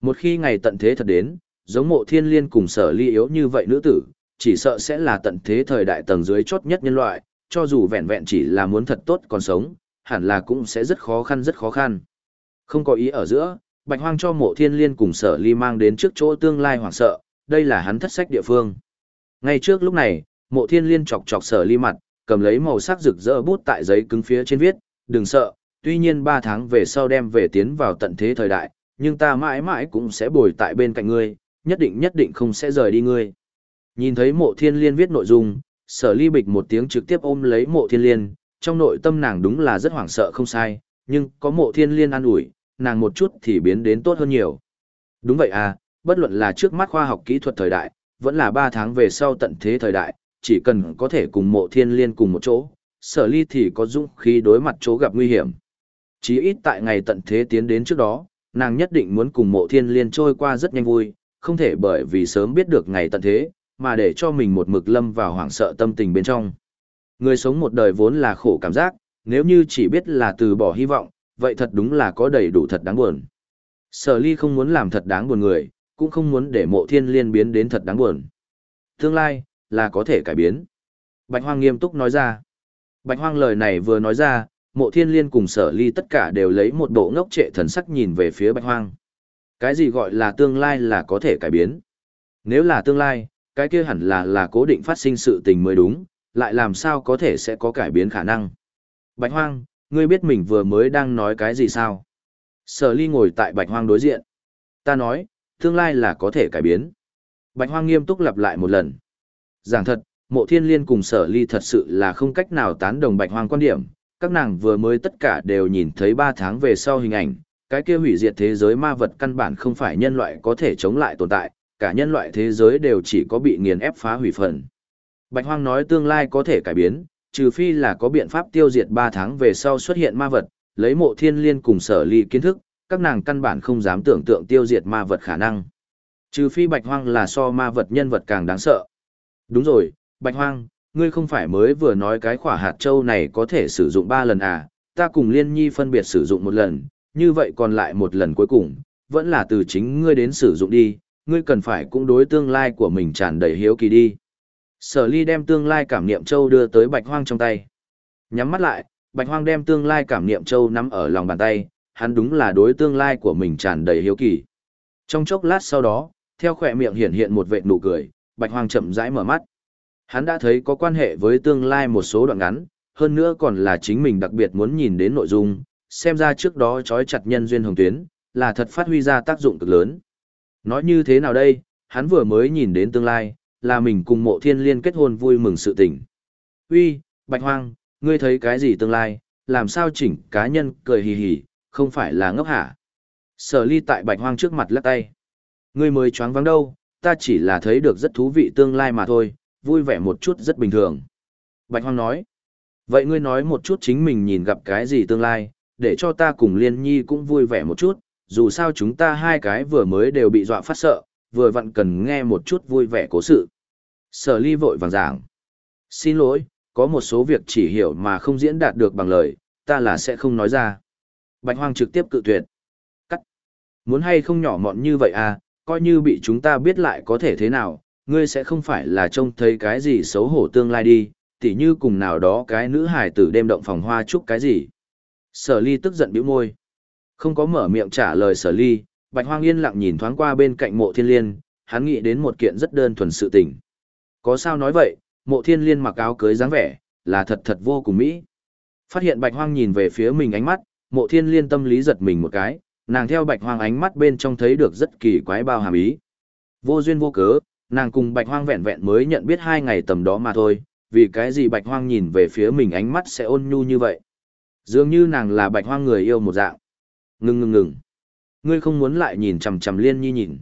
Một khi ngày tận thế thật đến, giống mộ thiên liên cùng sở ly yếu như vậy nữ tử, chỉ sợ sẽ là tận thế thời đại tầng dưới chốt nhất nhân loại, cho dù vẹn vẹn chỉ là muốn thật tốt còn sống, hẳn là cũng sẽ rất khó khăn rất khó khăn. Không có ý ở giữa, bạch hoang cho mộ thiên liên cùng sở ly mang đến trước chỗ tương lai hoảng sợ, đây là hắn thất sách địa phương. Ngay trước lúc này, mộ thiên liên chọc chọc sở ly mặt, cầm lấy màu sắc rực rỡ bút tại giấy cứng phía trên viết, đừng sợ, tuy nhiên ba tháng về sau đem về tiến vào tận thế thời đại, nhưng ta mãi mãi cũng sẽ bồi tại bên cạnh ngươi, nhất định nhất định không sẽ rời đi ngươi. Nhìn thấy mộ thiên liên viết nội dung, sở ly bịch một tiếng trực tiếp ôm lấy mộ thiên liên, trong nội tâm nàng đúng là rất hoảng sợ không sai, nhưng có mộ thiên liên an ủi, nàng một chút thì biến đến tốt hơn nhiều. Đúng vậy à, bất luận là trước mắt khoa học kỹ thuật thời đại, vẫn là 3 tháng về sau tận thế thời đại, chỉ cần có thể cùng mộ thiên liên cùng một chỗ, sở ly thì có dũng khí đối mặt chỗ gặp nguy hiểm. Chí ít tại ngày tận thế tiến đến trước đó, nàng nhất định muốn cùng mộ thiên liên trôi qua rất nhanh vui, không thể bởi vì sớm biết được ngày tận thế, mà để cho mình một mực lâm vào hoảng sợ tâm tình bên trong. Người sống một đời vốn là khổ cảm giác, nếu như chỉ biết là từ bỏ hy vọng, vậy thật đúng là có đầy đủ thật đáng buồn. Sở ly không muốn làm thật đáng buồn người, cũng không muốn để mộ thiên liên biến đến thật đáng buồn. Tương lai, là có thể cải biến. Bạch Hoang nghiêm túc nói ra. Bạch Hoang lời này vừa nói ra, mộ thiên liên cùng sở ly tất cả đều lấy một bộ ngốc trệ thần sắc nhìn về phía Bạch Hoang. Cái gì gọi là tương lai là có thể cải biến? Nếu là tương lai, cái kia hẳn là là cố định phát sinh sự tình mới đúng, lại làm sao có thể sẽ có cải biến khả năng. Bạch Hoang, ngươi biết mình vừa mới đang nói cái gì sao? Sở ly ngồi tại Bạch Hoang đối diện. Ta nói, tương lai là có thể cải biến. Bạch Hoang nghiêm túc lặp lại một lần. Giảng thật, mộ thiên liên cùng sở ly thật sự là không cách nào tán đồng Bạch Hoang quan điểm. Các nàng vừa mới tất cả đều nhìn thấy ba tháng về sau hình ảnh, cái kia hủy diệt thế giới ma vật căn bản không phải nhân loại có thể chống lại tồn tại, cả nhân loại thế giới đều chỉ có bị nghiền ép phá hủy phần. Bạch Hoang nói tương lai có thể cải biến, trừ phi là có biện pháp tiêu diệt 3 tháng về sau xuất hiện ma vật, lấy mộ thiên liên cùng sở ly kiến thức, các nàng căn bản không dám tưởng tượng tiêu diệt ma vật khả năng. Trừ phi bạch hoang là so ma vật nhân vật càng đáng sợ. Đúng rồi, bạch hoang, ngươi không phải mới vừa nói cái khỏa hạt châu này có thể sử dụng ba lần à, ta cùng liên nhi phân biệt sử dụng một lần, như vậy còn lại một lần cuối cùng, vẫn là từ chính ngươi đến sử dụng đi, ngươi cần phải cũng đối tương lai của mình tràn đầy hiếu kỳ đi. Sở ly đem tương lai cảm niệm châu đưa tới bạch hoang trong tay. Nhắm mắt lại, bạch hoang đem tương lai cảm niệm châu nắm ở lòng bàn tay, hắn đúng là đối tương lai của mình tràn đầy hiếu kỳ. Trong chốc lát sau đó, theo khỏe miệng hiện hiện một vệt nụ cười, bạch hoang chậm rãi mở mắt. Hắn đã thấy có quan hệ với tương lai một số đoạn ngắn, hơn nữa còn là chính mình đặc biệt muốn nhìn đến nội dung, xem ra trước đó trói chặt nhân duyên hồng tuyến, là thật phát huy ra tác dụng cực lớn. Nói như thế nào đây, hắn vừa mới nhìn đến tương lai, là mình cùng mộ thiên liên kết hôn vui mừng sự tình. Uy, Bạch Hoang, ngươi thấy cái gì tương lai, làm sao chỉnh cá nhân cười hì hì, không phải là ngốc hả? Sở ly tại Bạch Hoang trước mặt lắc tay. Ngươi mới choáng vắng đâu, ta chỉ là thấy được rất thú vị tương lai mà thôi, vui vẻ một chút rất bình thường. Bạch Hoang nói. Vậy ngươi nói một chút chính mình nhìn gặp cái gì tương lai, để cho ta cùng Liên Nhi cũng vui vẻ một chút, dù sao chúng ta hai cái vừa mới đều bị dọa phát sợ, vừa vặn cần nghe một chút vui vẻ cố sự. Sở ly vội vàng giảng. Xin lỗi, có một số việc chỉ hiểu mà không diễn đạt được bằng lời, ta là sẽ không nói ra. Bạch Hoang trực tiếp cự tuyệt. Cắt. Muốn hay không nhỏ mọn như vậy à, coi như bị chúng ta biết lại có thể thế nào, ngươi sẽ không phải là trông thấy cái gì xấu hổ tương lai đi, tỉ như cùng nào đó cái nữ hài tử đêm động phòng hoa chúc cái gì. Sở ly tức giận bĩu môi. Không có mở miệng trả lời sở ly, bạch hoang yên lặng nhìn thoáng qua bên cạnh mộ thiên liên, hắn nghĩ đến một kiện rất đơn thuần sự tình. Có sao nói vậy, mộ thiên liên mặc áo cưới dáng vẻ, là thật thật vô cùng mỹ. Phát hiện bạch hoang nhìn về phía mình ánh mắt, mộ thiên liên tâm lý giật mình một cái, nàng theo bạch hoang ánh mắt bên trong thấy được rất kỳ quái bao hàm ý. Vô duyên vô cớ, nàng cùng bạch hoang vẹn vẹn mới nhận biết hai ngày tầm đó mà thôi, vì cái gì bạch hoang nhìn về phía mình ánh mắt sẽ ôn nhu như vậy. Dường như nàng là bạch hoang người yêu một dạng. Ngừng ngừng ngừng. Ngươi không muốn lại nhìn chằm chằm liên nhi nhìn.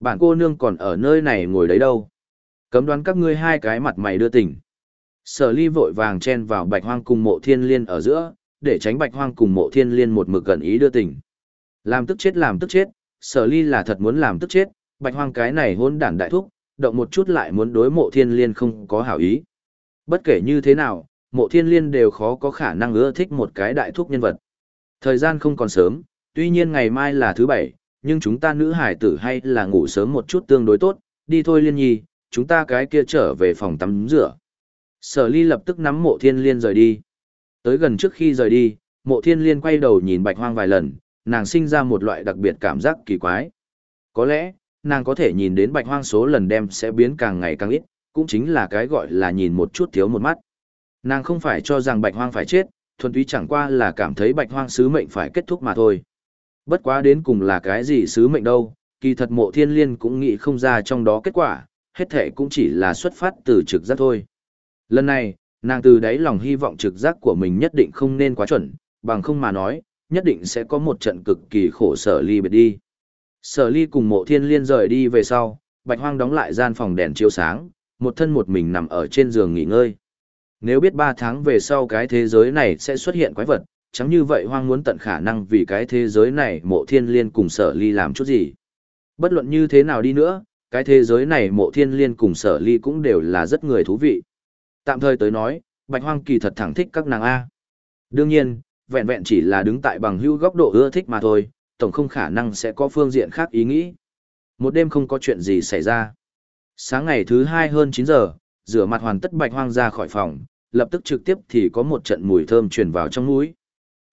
Bản cô nương còn ở nơi này ngồi đấy đâu. Cấm đoán các ngươi hai cái mặt mày đưa tình. Sở ly vội vàng chen vào bạch hoang cùng mộ thiên liên ở giữa, để tránh bạch hoang cùng mộ thiên liên một mực gần ý đưa tình. Làm tức chết làm tức chết, sở ly là thật muốn làm tức chết, bạch hoang cái này hôn đản đại thúc, động một chút lại muốn đối mộ thiên liên không có hảo ý. Bất kể như thế nào, mộ thiên liên đều khó có khả năng ưa thích một cái đại thúc nhân vật. Thời gian không còn sớm, tuy nhiên ngày mai là thứ bảy, nhưng chúng ta nữ hải tử hay là ngủ sớm một chút tương đối tốt, đi thôi liên nhi, chúng ta cái kia trở về phòng tắm rửa. Sở ly lập tức nắm mộ thiên liên rời đi. Tới gần trước khi rời đi, mộ thiên liên quay đầu nhìn bạch hoang vài lần, nàng sinh ra một loại đặc biệt cảm giác kỳ quái. Có lẽ, nàng có thể nhìn đến bạch hoang số lần đem sẽ biến càng ngày càng ít, cũng chính là cái gọi là nhìn một chút thiếu một mắt. Nàng không phải cho rằng bạch hoang phải chết, thuần túy chẳng qua là cảm thấy bạch hoang sứ mệnh phải kết thúc mà thôi. Bất quá đến cùng là cái gì sứ mệnh đâu, kỳ thật mộ thiên liên cũng nghĩ không ra trong đó kết quả, hết thể cũng chỉ là xuất phát từ trực giác thôi. Lần này, nàng từ đáy lòng hy vọng trực giác của mình nhất định không nên quá chuẩn, bằng không mà nói, nhất định sẽ có một trận cực kỳ khổ sở ly biệt đi. Sở ly cùng mộ thiên liên rời đi về sau, bạch hoang đóng lại gian phòng đèn chiếu sáng, một thân một mình nằm ở trên giường nghỉ ngơi. Nếu biết 3 tháng về sau cái thế giới này sẽ xuất hiện quái vật, chẳng như vậy hoang muốn tận khả năng vì cái thế giới này mộ thiên liên cùng sở ly làm chút gì. Bất luận như thế nào đi nữa, cái thế giới này mộ thiên liên cùng sở ly cũng đều là rất người thú vị. Tạm thời tới nói, bạch hoang kỳ thật thẳng thích các nàng A. Đương nhiên, vẹn vẹn chỉ là đứng tại bằng hữu góc độ ưa thích mà thôi, tổng không khả năng sẽ có phương diện khác ý nghĩ. Một đêm không có chuyện gì xảy ra. Sáng ngày thứ hai hơn 9 giờ, rửa mặt hoàn tất bạch hoang ra khỏi phòng, lập tức trực tiếp thì có một trận mùi thơm truyền vào trong mũi.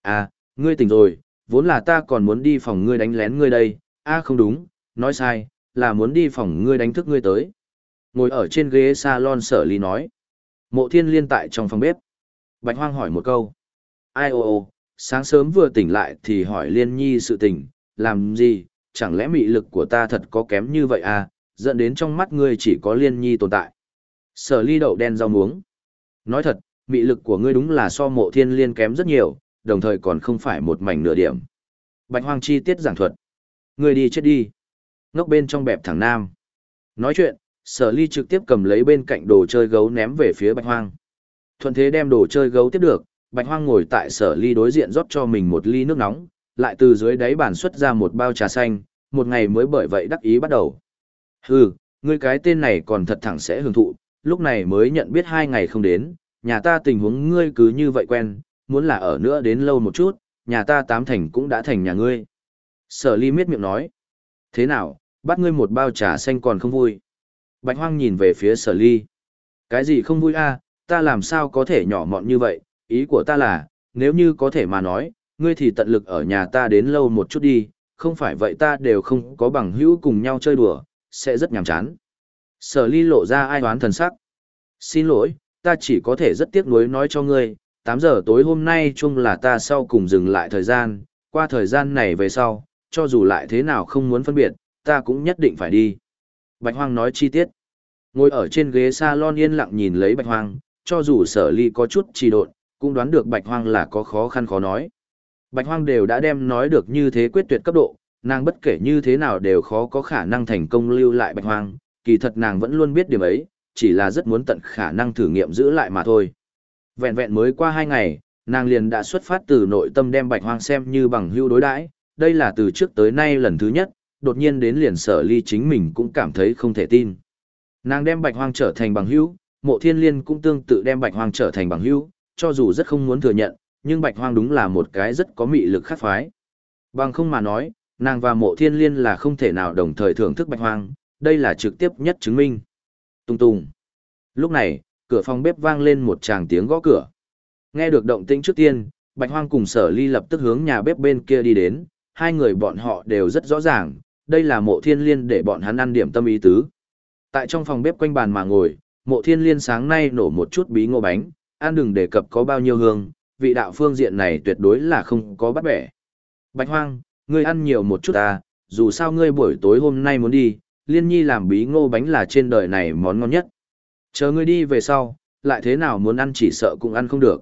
À, ngươi tỉnh rồi, vốn là ta còn muốn đi phòng ngươi đánh lén ngươi đây, a à, không đúng, nói sai, là muốn đi phòng ngươi đánh thức ngươi tới. Ngồi ở trên ghế salon sở ly nói. Mộ thiên liên tại trong phòng bếp. Bạch hoang hỏi một câu. Ai ô ô, sáng sớm vừa tỉnh lại thì hỏi liên nhi sự tình, làm gì, chẳng lẽ mị lực của ta thật có kém như vậy à, dẫn đến trong mắt ngươi chỉ có liên nhi tồn tại. Sở ly đậu đen rau muống. Nói thật, mị lực của ngươi đúng là so mộ thiên liên kém rất nhiều, đồng thời còn không phải một mảnh nửa điểm. Bạch hoang chi tiết giảng thuật. Ngươi đi chết đi. Ngốc bên trong bẹp thẳng nam. Nói chuyện, sở ly trực tiếp cầm lấy bên cạnh đồ chơi gấu ném về phía bạch hoang. Thuận thế đem đồ chơi gấu tiếp được, bạch hoang ngồi tại sở ly đối diện rót cho mình một ly nước nóng, lại từ dưới đáy bàn xuất ra một bao trà xanh, một ngày mới bởi vậy đắc ý bắt đầu. Hừ, ngươi cái tên này còn thật thẳng sẽ hưởng thụ, lúc này mới nhận biết hai ngày không đến, nhà ta tình huống ngươi cứ như vậy quen, muốn là ở nữa đến lâu một chút, nhà ta tám thành cũng đã thành nhà ngươi. Sở ly miết miệng nói. Thế nào, bắt ngươi một bao trà xanh còn không vui. Bạch hoang nhìn về phía sở ly. Cái gì không vui a? ta làm sao có thể nhỏ mọn như vậy, ý của ta là, nếu như có thể mà nói, ngươi thì tận lực ở nhà ta đến lâu một chút đi, không phải vậy ta đều không có bằng hữu cùng nhau chơi đùa, sẽ rất nhàm chán. Sở ly lộ ra ai đoán thần sắc. Xin lỗi, ta chỉ có thể rất tiếc nuối nói cho ngươi, 8 giờ tối hôm nay chung là ta sau cùng dừng lại thời gian, qua thời gian này về sau, cho dù lại thế nào không muốn phân biệt, ta cũng nhất định phải đi. Bạch Hoang nói chi tiết. Ngồi ở trên ghế salon yên lặng nhìn lấy Bạch Hoang, cho dù sở ly có chút trì độn, cũng đoán được Bạch Hoang là có khó khăn khó nói. Bạch Hoang đều đã đem nói được như thế quyết tuyệt cấp độ, nàng bất kể như thế nào đều khó có khả năng thành công lưu lại Bạch Hoang, kỳ thật nàng vẫn luôn biết điểm ấy, chỉ là rất muốn tận khả năng thử nghiệm giữ lại mà thôi. Vẹn vẹn mới qua hai ngày, nàng liền đã xuất phát từ nội tâm đem Bạch Hoang xem như bằng hữu đối đãi, đây là từ trước tới nay lần thứ nhất, đột nhiên đến liền sở ly chính mình cũng cảm thấy không thể tin. Nàng đem Bạch Hoang trở thành bằng hữu, mộ thiên liên cũng tương tự đem Bạch Hoang trở thành bằng hữu, cho dù rất không muốn thừa nhận, nhưng Bạch Hoang đúng là một cái rất có mị lực khác phái. Bằng không mà nói, nàng và mộ thiên liên là không thể nào đồng thời thưởng thức Bạch Hoang, đây là trực tiếp nhất chứng minh. Tung tung. Lúc này, cửa phòng bếp vang lên một tràng tiếng gõ cửa. Nghe được động tĩnh trước tiên, Bạch Hoang cùng Sở Ly lập tức hướng nhà bếp bên kia đi đến, hai người bọn họ đều rất rõ ràng, đây là mộ thiên liên để bọn hắn ăn điểm tâm ý tứ. Tại trong phòng bếp quanh bàn mà ngồi, mộ thiên liên sáng nay nổ một chút bí ngô bánh, ăn đừng đề cập có bao nhiêu hương, vị đạo phương diện này tuyệt đối là không có bắt bẻ. Bạch Hoang, ngươi ăn nhiều một chút à, dù sao ngươi buổi tối hôm nay muốn đi, liên nhi làm bí ngô bánh là trên đời này món ngon nhất. Chờ ngươi đi về sau, lại thế nào muốn ăn chỉ sợ cũng ăn không được.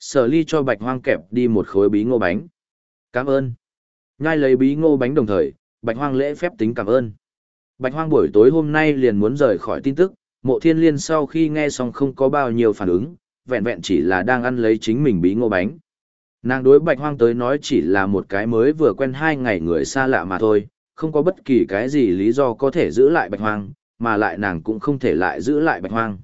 Sở ly cho bạch hoang kẹp đi một khối bí ngô bánh. Cảm ơn. Nhai lấy bí ngô bánh đồng thời, bạch hoang lễ phép tính cảm ơn. Bạch hoang buổi tối hôm nay liền muốn rời khỏi tin tức, mộ thiên liên sau khi nghe xong không có bao nhiêu phản ứng, vẹn vẹn chỉ là đang ăn lấy chính mình bí ngô bánh. Nàng đối bạch hoang tới nói chỉ là một cái mới vừa quen hai ngày người xa lạ mà thôi, không có bất kỳ cái gì lý do có thể giữ lại bạch hoang, mà lại nàng cũng không thể lại giữ lại bạch hoang.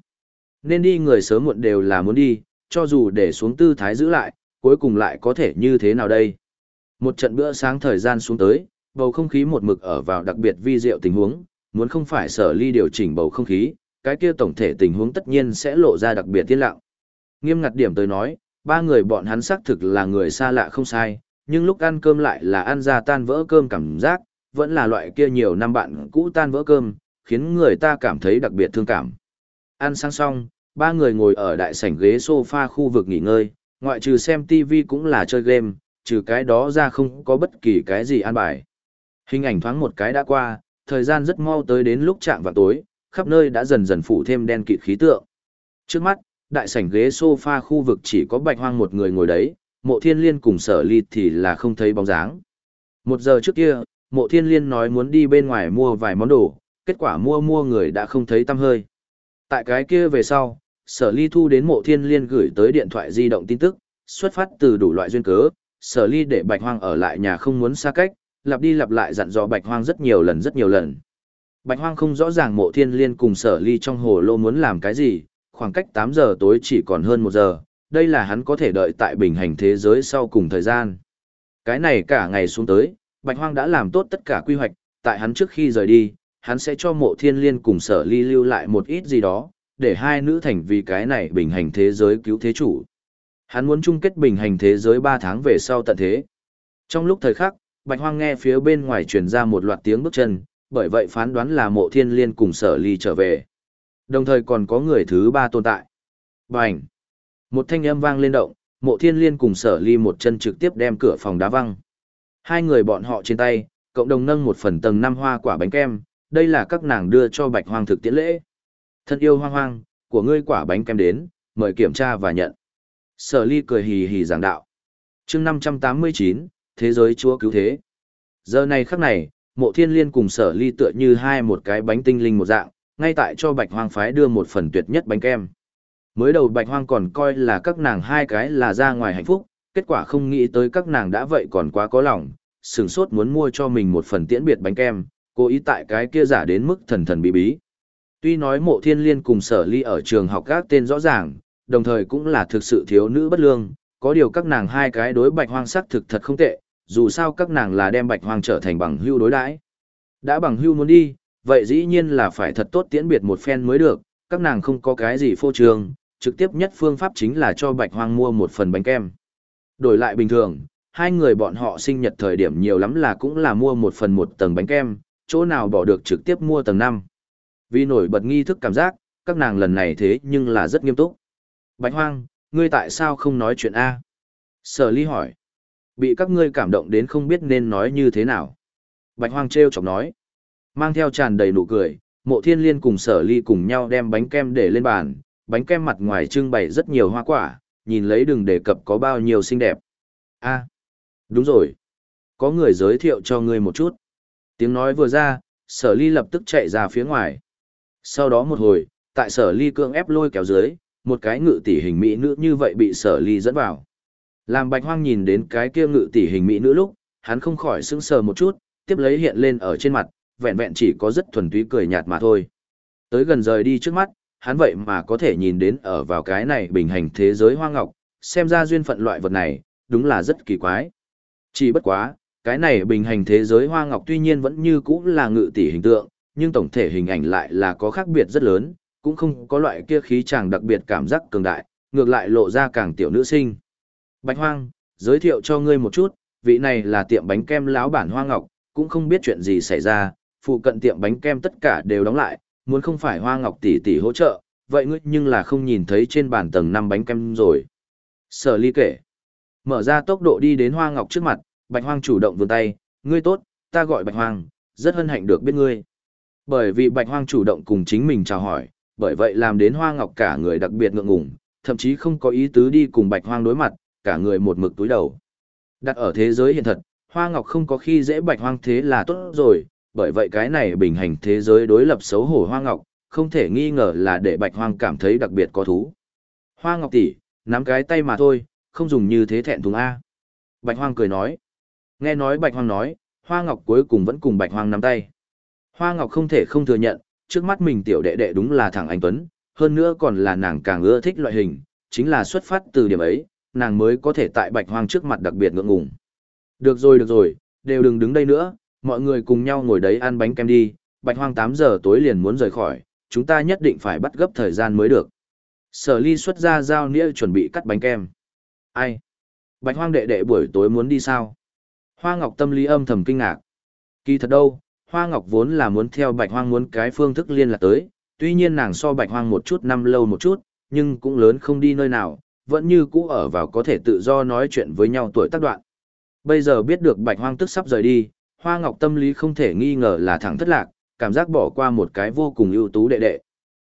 Nên đi người sớm muộn đều là muốn đi, cho dù để xuống tư thái giữ lại, cuối cùng lại có thể như thế nào đây? Một trận bữa sáng thời gian xuống tới, bầu không khí một mực ở vào đặc biệt vi diệu tình huống, muốn không phải sở ly điều chỉnh bầu không khí, cái kia tổng thể tình huống tất nhiên sẽ lộ ra đặc biệt tiên lặng. Nghiêm ngặt điểm tới nói, ba người bọn hắn xác thực là người xa lạ không sai, nhưng lúc ăn cơm lại là ăn ra tan vỡ cơm cảm giác, vẫn là loại kia nhiều năm bạn cũ tan vỡ cơm, khiến người ta cảm thấy đặc biệt thương cảm. Ăn sang xong, ba người ngồi ở đại sảnh ghế sofa khu vực nghỉ ngơi, ngoại trừ xem TV cũng là chơi game, trừ cái đó ra không có bất kỳ cái gì an bài. Hình ảnh thoáng một cái đã qua, thời gian rất mau tới đến lúc chạm vào tối, khắp nơi đã dần dần phủ thêm đen kịt khí tượng. Trước mắt, đại sảnh ghế sofa khu vực chỉ có bạch hoang một người ngồi đấy, mộ thiên liên cùng sở ly thì là không thấy bóng dáng. Một giờ trước kia, mộ thiên liên nói muốn đi bên ngoài mua vài món đồ, kết quả mua mua người đã không thấy tăm hơi. Tại cái kia về sau, sở ly thu đến mộ thiên liên gửi tới điện thoại di động tin tức, xuất phát từ đủ loại duyên cớ, sở ly để bạch hoang ở lại nhà không muốn xa cách, lặp đi lặp lại dặn dò bạch hoang rất nhiều lần rất nhiều lần. Bạch hoang không rõ ràng mộ thiên liên cùng sở ly trong hồ lô muốn làm cái gì, khoảng cách 8 giờ tối chỉ còn hơn 1 giờ, đây là hắn có thể đợi tại bình hành thế giới sau cùng thời gian. Cái này cả ngày xuống tới, Bạch Hoang đã làm tốt tất cả quy hoạch, tại hắn trước khi rời đi, hắn sẽ cho mộ thiên liên cùng sở ly lưu lại một ít gì đó, để hai nữ thành vì cái này bình hành thế giới cứu thế chủ. Hắn muốn chung kết bình hành thế giới 3 tháng về sau tận thế. Trong lúc thời khắc, Bạch Hoang nghe phía bên ngoài truyền ra một loạt tiếng bước chân, bởi vậy phán đoán là mộ thiên liên cùng sở ly trở về. Đồng thời còn có người thứ ba tồn tại. Bành! Một thanh âm vang lên động, mộ thiên liên cùng sở ly một chân trực tiếp đem cửa phòng đá văng. Hai người bọn họ trên tay, cộng đồng nâng một phần tầng năm hoa quả bánh kem, đây là các nàng đưa cho bạch hoang thực tiễn lễ. Thân yêu hoang hoang, của ngươi quả bánh kem đến, mời kiểm tra và nhận. Sở ly cười hì hì giảng đạo. chương 589, Thế giới chúa cứu thế. Giờ này khắc này, mộ thiên liên cùng sở ly tựa như hai một cái bánh tinh linh một dạng, ngay tại cho bạch hoang phái đưa một phần tuyệt nhất bánh kem. Mới đầu bạch hoang còn coi là các nàng hai cái là ra ngoài hạnh phúc, kết quả không nghĩ tới các nàng đã vậy còn quá có lòng, sửng sốt muốn mua cho mình một phần tiễn biệt bánh kem, cố ý tại cái kia giả đến mức thần thần bí bí. Tuy nói mộ thiên liên cùng sở ly ở trường học các tên rõ ràng, đồng thời cũng là thực sự thiếu nữ bất lương, có điều các nàng hai cái đối bạch hoang sắc thực thật không tệ, dù sao các nàng là đem bạch hoang trở thành bằng hưu đối đãi. Đã bằng hưu muốn đi, vậy dĩ nhiên là phải thật tốt tiễn biệt một phen mới được, các nàng không có cái gì phô trương, trực tiếp nhất phương pháp chính là cho bạch hoang mua một phần bánh kem. Đổi lại bình thường, hai người bọn họ sinh nhật thời điểm nhiều lắm là cũng là mua một phần một tầng bánh kem, chỗ nào bỏ được trực tiếp mua tầng 5. Vì nổi bật nghi thức cảm giác, các nàng lần này thế nhưng là rất nghiêm túc. Bạch hoang, ngươi tại sao không nói chuyện A? Sở ly hỏi. Bị các ngươi cảm động đến không biết nên nói như thế nào. Bạch hoang treo chọc nói. Mang theo tràn đầy nụ cười, mộ thiên liên cùng sở ly cùng nhau đem bánh kem để lên bàn. Bánh kem mặt ngoài trưng bày rất nhiều hoa quả, nhìn lấy đừng đề cập có bao nhiêu xinh đẹp. A, đúng rồi. Có người giới thiệu cho ngươi một chút. Tiếng nói vừa ra, sở ly lập tức chạy ra phía ngoài. Sau đó một hồi, tại sở ly cưỡng ép lôi kéo dưới, một cái ngự tỷ hình mỹ nữ như vậy bị sở ly dẫn vào. Làm bạch hoang nhìn đến cái kia ngự tỷ hình mỹ nữ lúc, hắn không khỏi sững sờ một chút, tiếp lấy hiện lên ở trên mặt, vẹn vẹn chỉ có rất thuần túy cười nhạt mà thôi. Tới gần rời đi trước mắt, hắn vậy mà có thể nhìn đến ở vào cái này bình hành thế giới hoa ngọc, xem ra duyên phận loại vật này, đúng là rất kỳ quái. Chỉ bất quá, cái này bình hành thế giới hoa ngọc tuy nhiên vẫn như cũ là ngự tỷ hình tượng, nhưng tổng thể hình ảnh lại là có khác biệt rất lớn, cũng không có loại kia khí chàng đặc biệt cảm giác cường đại, ngược lại lộ ra càng tiểu nữ sinh. Bạch Hoang, giới thiệu cho ngươi một chút, vị này là tiệm bánh kem lão bản Hoa Ngọc, cũng không biết chuyện gì xảy ra, phụ cận tiệm bánh kem tất cả đều đóng lại, muốn không phải Hoa Ngọc tỷ tỷ hỗ trợ, vậy ngươi nhưng là không nhìn thấy trên bàn tầng 5 bánh kem rồi. Sở ly kể. Mở ra tốc độ đi đến Hoa Ngọc trước mặt, Bạch Hoang chủ động vươn tay, ngươi tốt, ta gọi Bạch Hoang, rất hân hạnh được biết ngươi. Bởi vì Bạch Hoang chủ động cùng chính mình chào hỏi, bởi vậy làm đến Hoa Ngọc cả người đặc biệt ngượng ngùng, thậm chí không có ý tứ đi cùng Bạch Hoang đối mặt, cả người một mực túi đầu. Đặt ở thế giới hiện thật, Hoa Ngọc không có khi dễ Bạch Hoang thế là tốt rồi, bởi vậy cái này bình hành thế giới đối lập xấu hổ Hoa Ngọc, không thể nghi ngờ là để Bạch Hoang cảm thấy đặc biệt có thú. Hoa Ngọc tỷ, nắm cái tay mà thôi, không dùng như thế thẹn thùng a. Bạch Hoang cười nói. Nghe nói Bạch Hoang nói, Hoa Ngọc cuối cùng vẫn cùng Bạch Hoang nắm tay. Hoa Ngọc không thể không thừa nhận, trước mắt mình tiểu đệ đệ đúng là thằng anh Tuấn, hơn nữa còn là nàng càng ưa thích loại hình, chính là xuất phát từ điểm ấy, nàng mới có thể tại Bạch Hoang trước mặt đặc biệt ngượng ngùng. Được rồi được rồi, đều đừng đứng đây nữa, mọi người cùng nhau ngồi đấy ăn bánh kem đi, Bạch Hoang 8 giờ tối liền muốn rời khỏi, chúng ta nhất định phải bắt gấp thời gian mới được. Sở ly xuất ra dao nĩa chuẩn bị cắt bánh kem. Ai? Bạch Hoang đệ đệ buổi tối muốn đi sao? Hoa Ngọc tâm lý âm thầm kinh ngạc. Kỳ thật đâu, Hoa Ngọc vốn là muốn theo Bạch Hoang muốn cái phương thức liên lạc tới, tuy nhiên nàng so Bạch Hoang một chút năm lâu một chút, nhưng cũng lớn không đi nơi nào, vẫn như cũ ở vào có thể tự do nói chuyện với nhau tuổi tác đoạn. Bây giờ biết được Bạch Hoang tức sắp rời đi, Hoa Ngọc tâm lý không thể nghi ngờ là thẳng thất lạc, cảm giác bỏ qua một cái vô cùng ưu tú đệ đệ.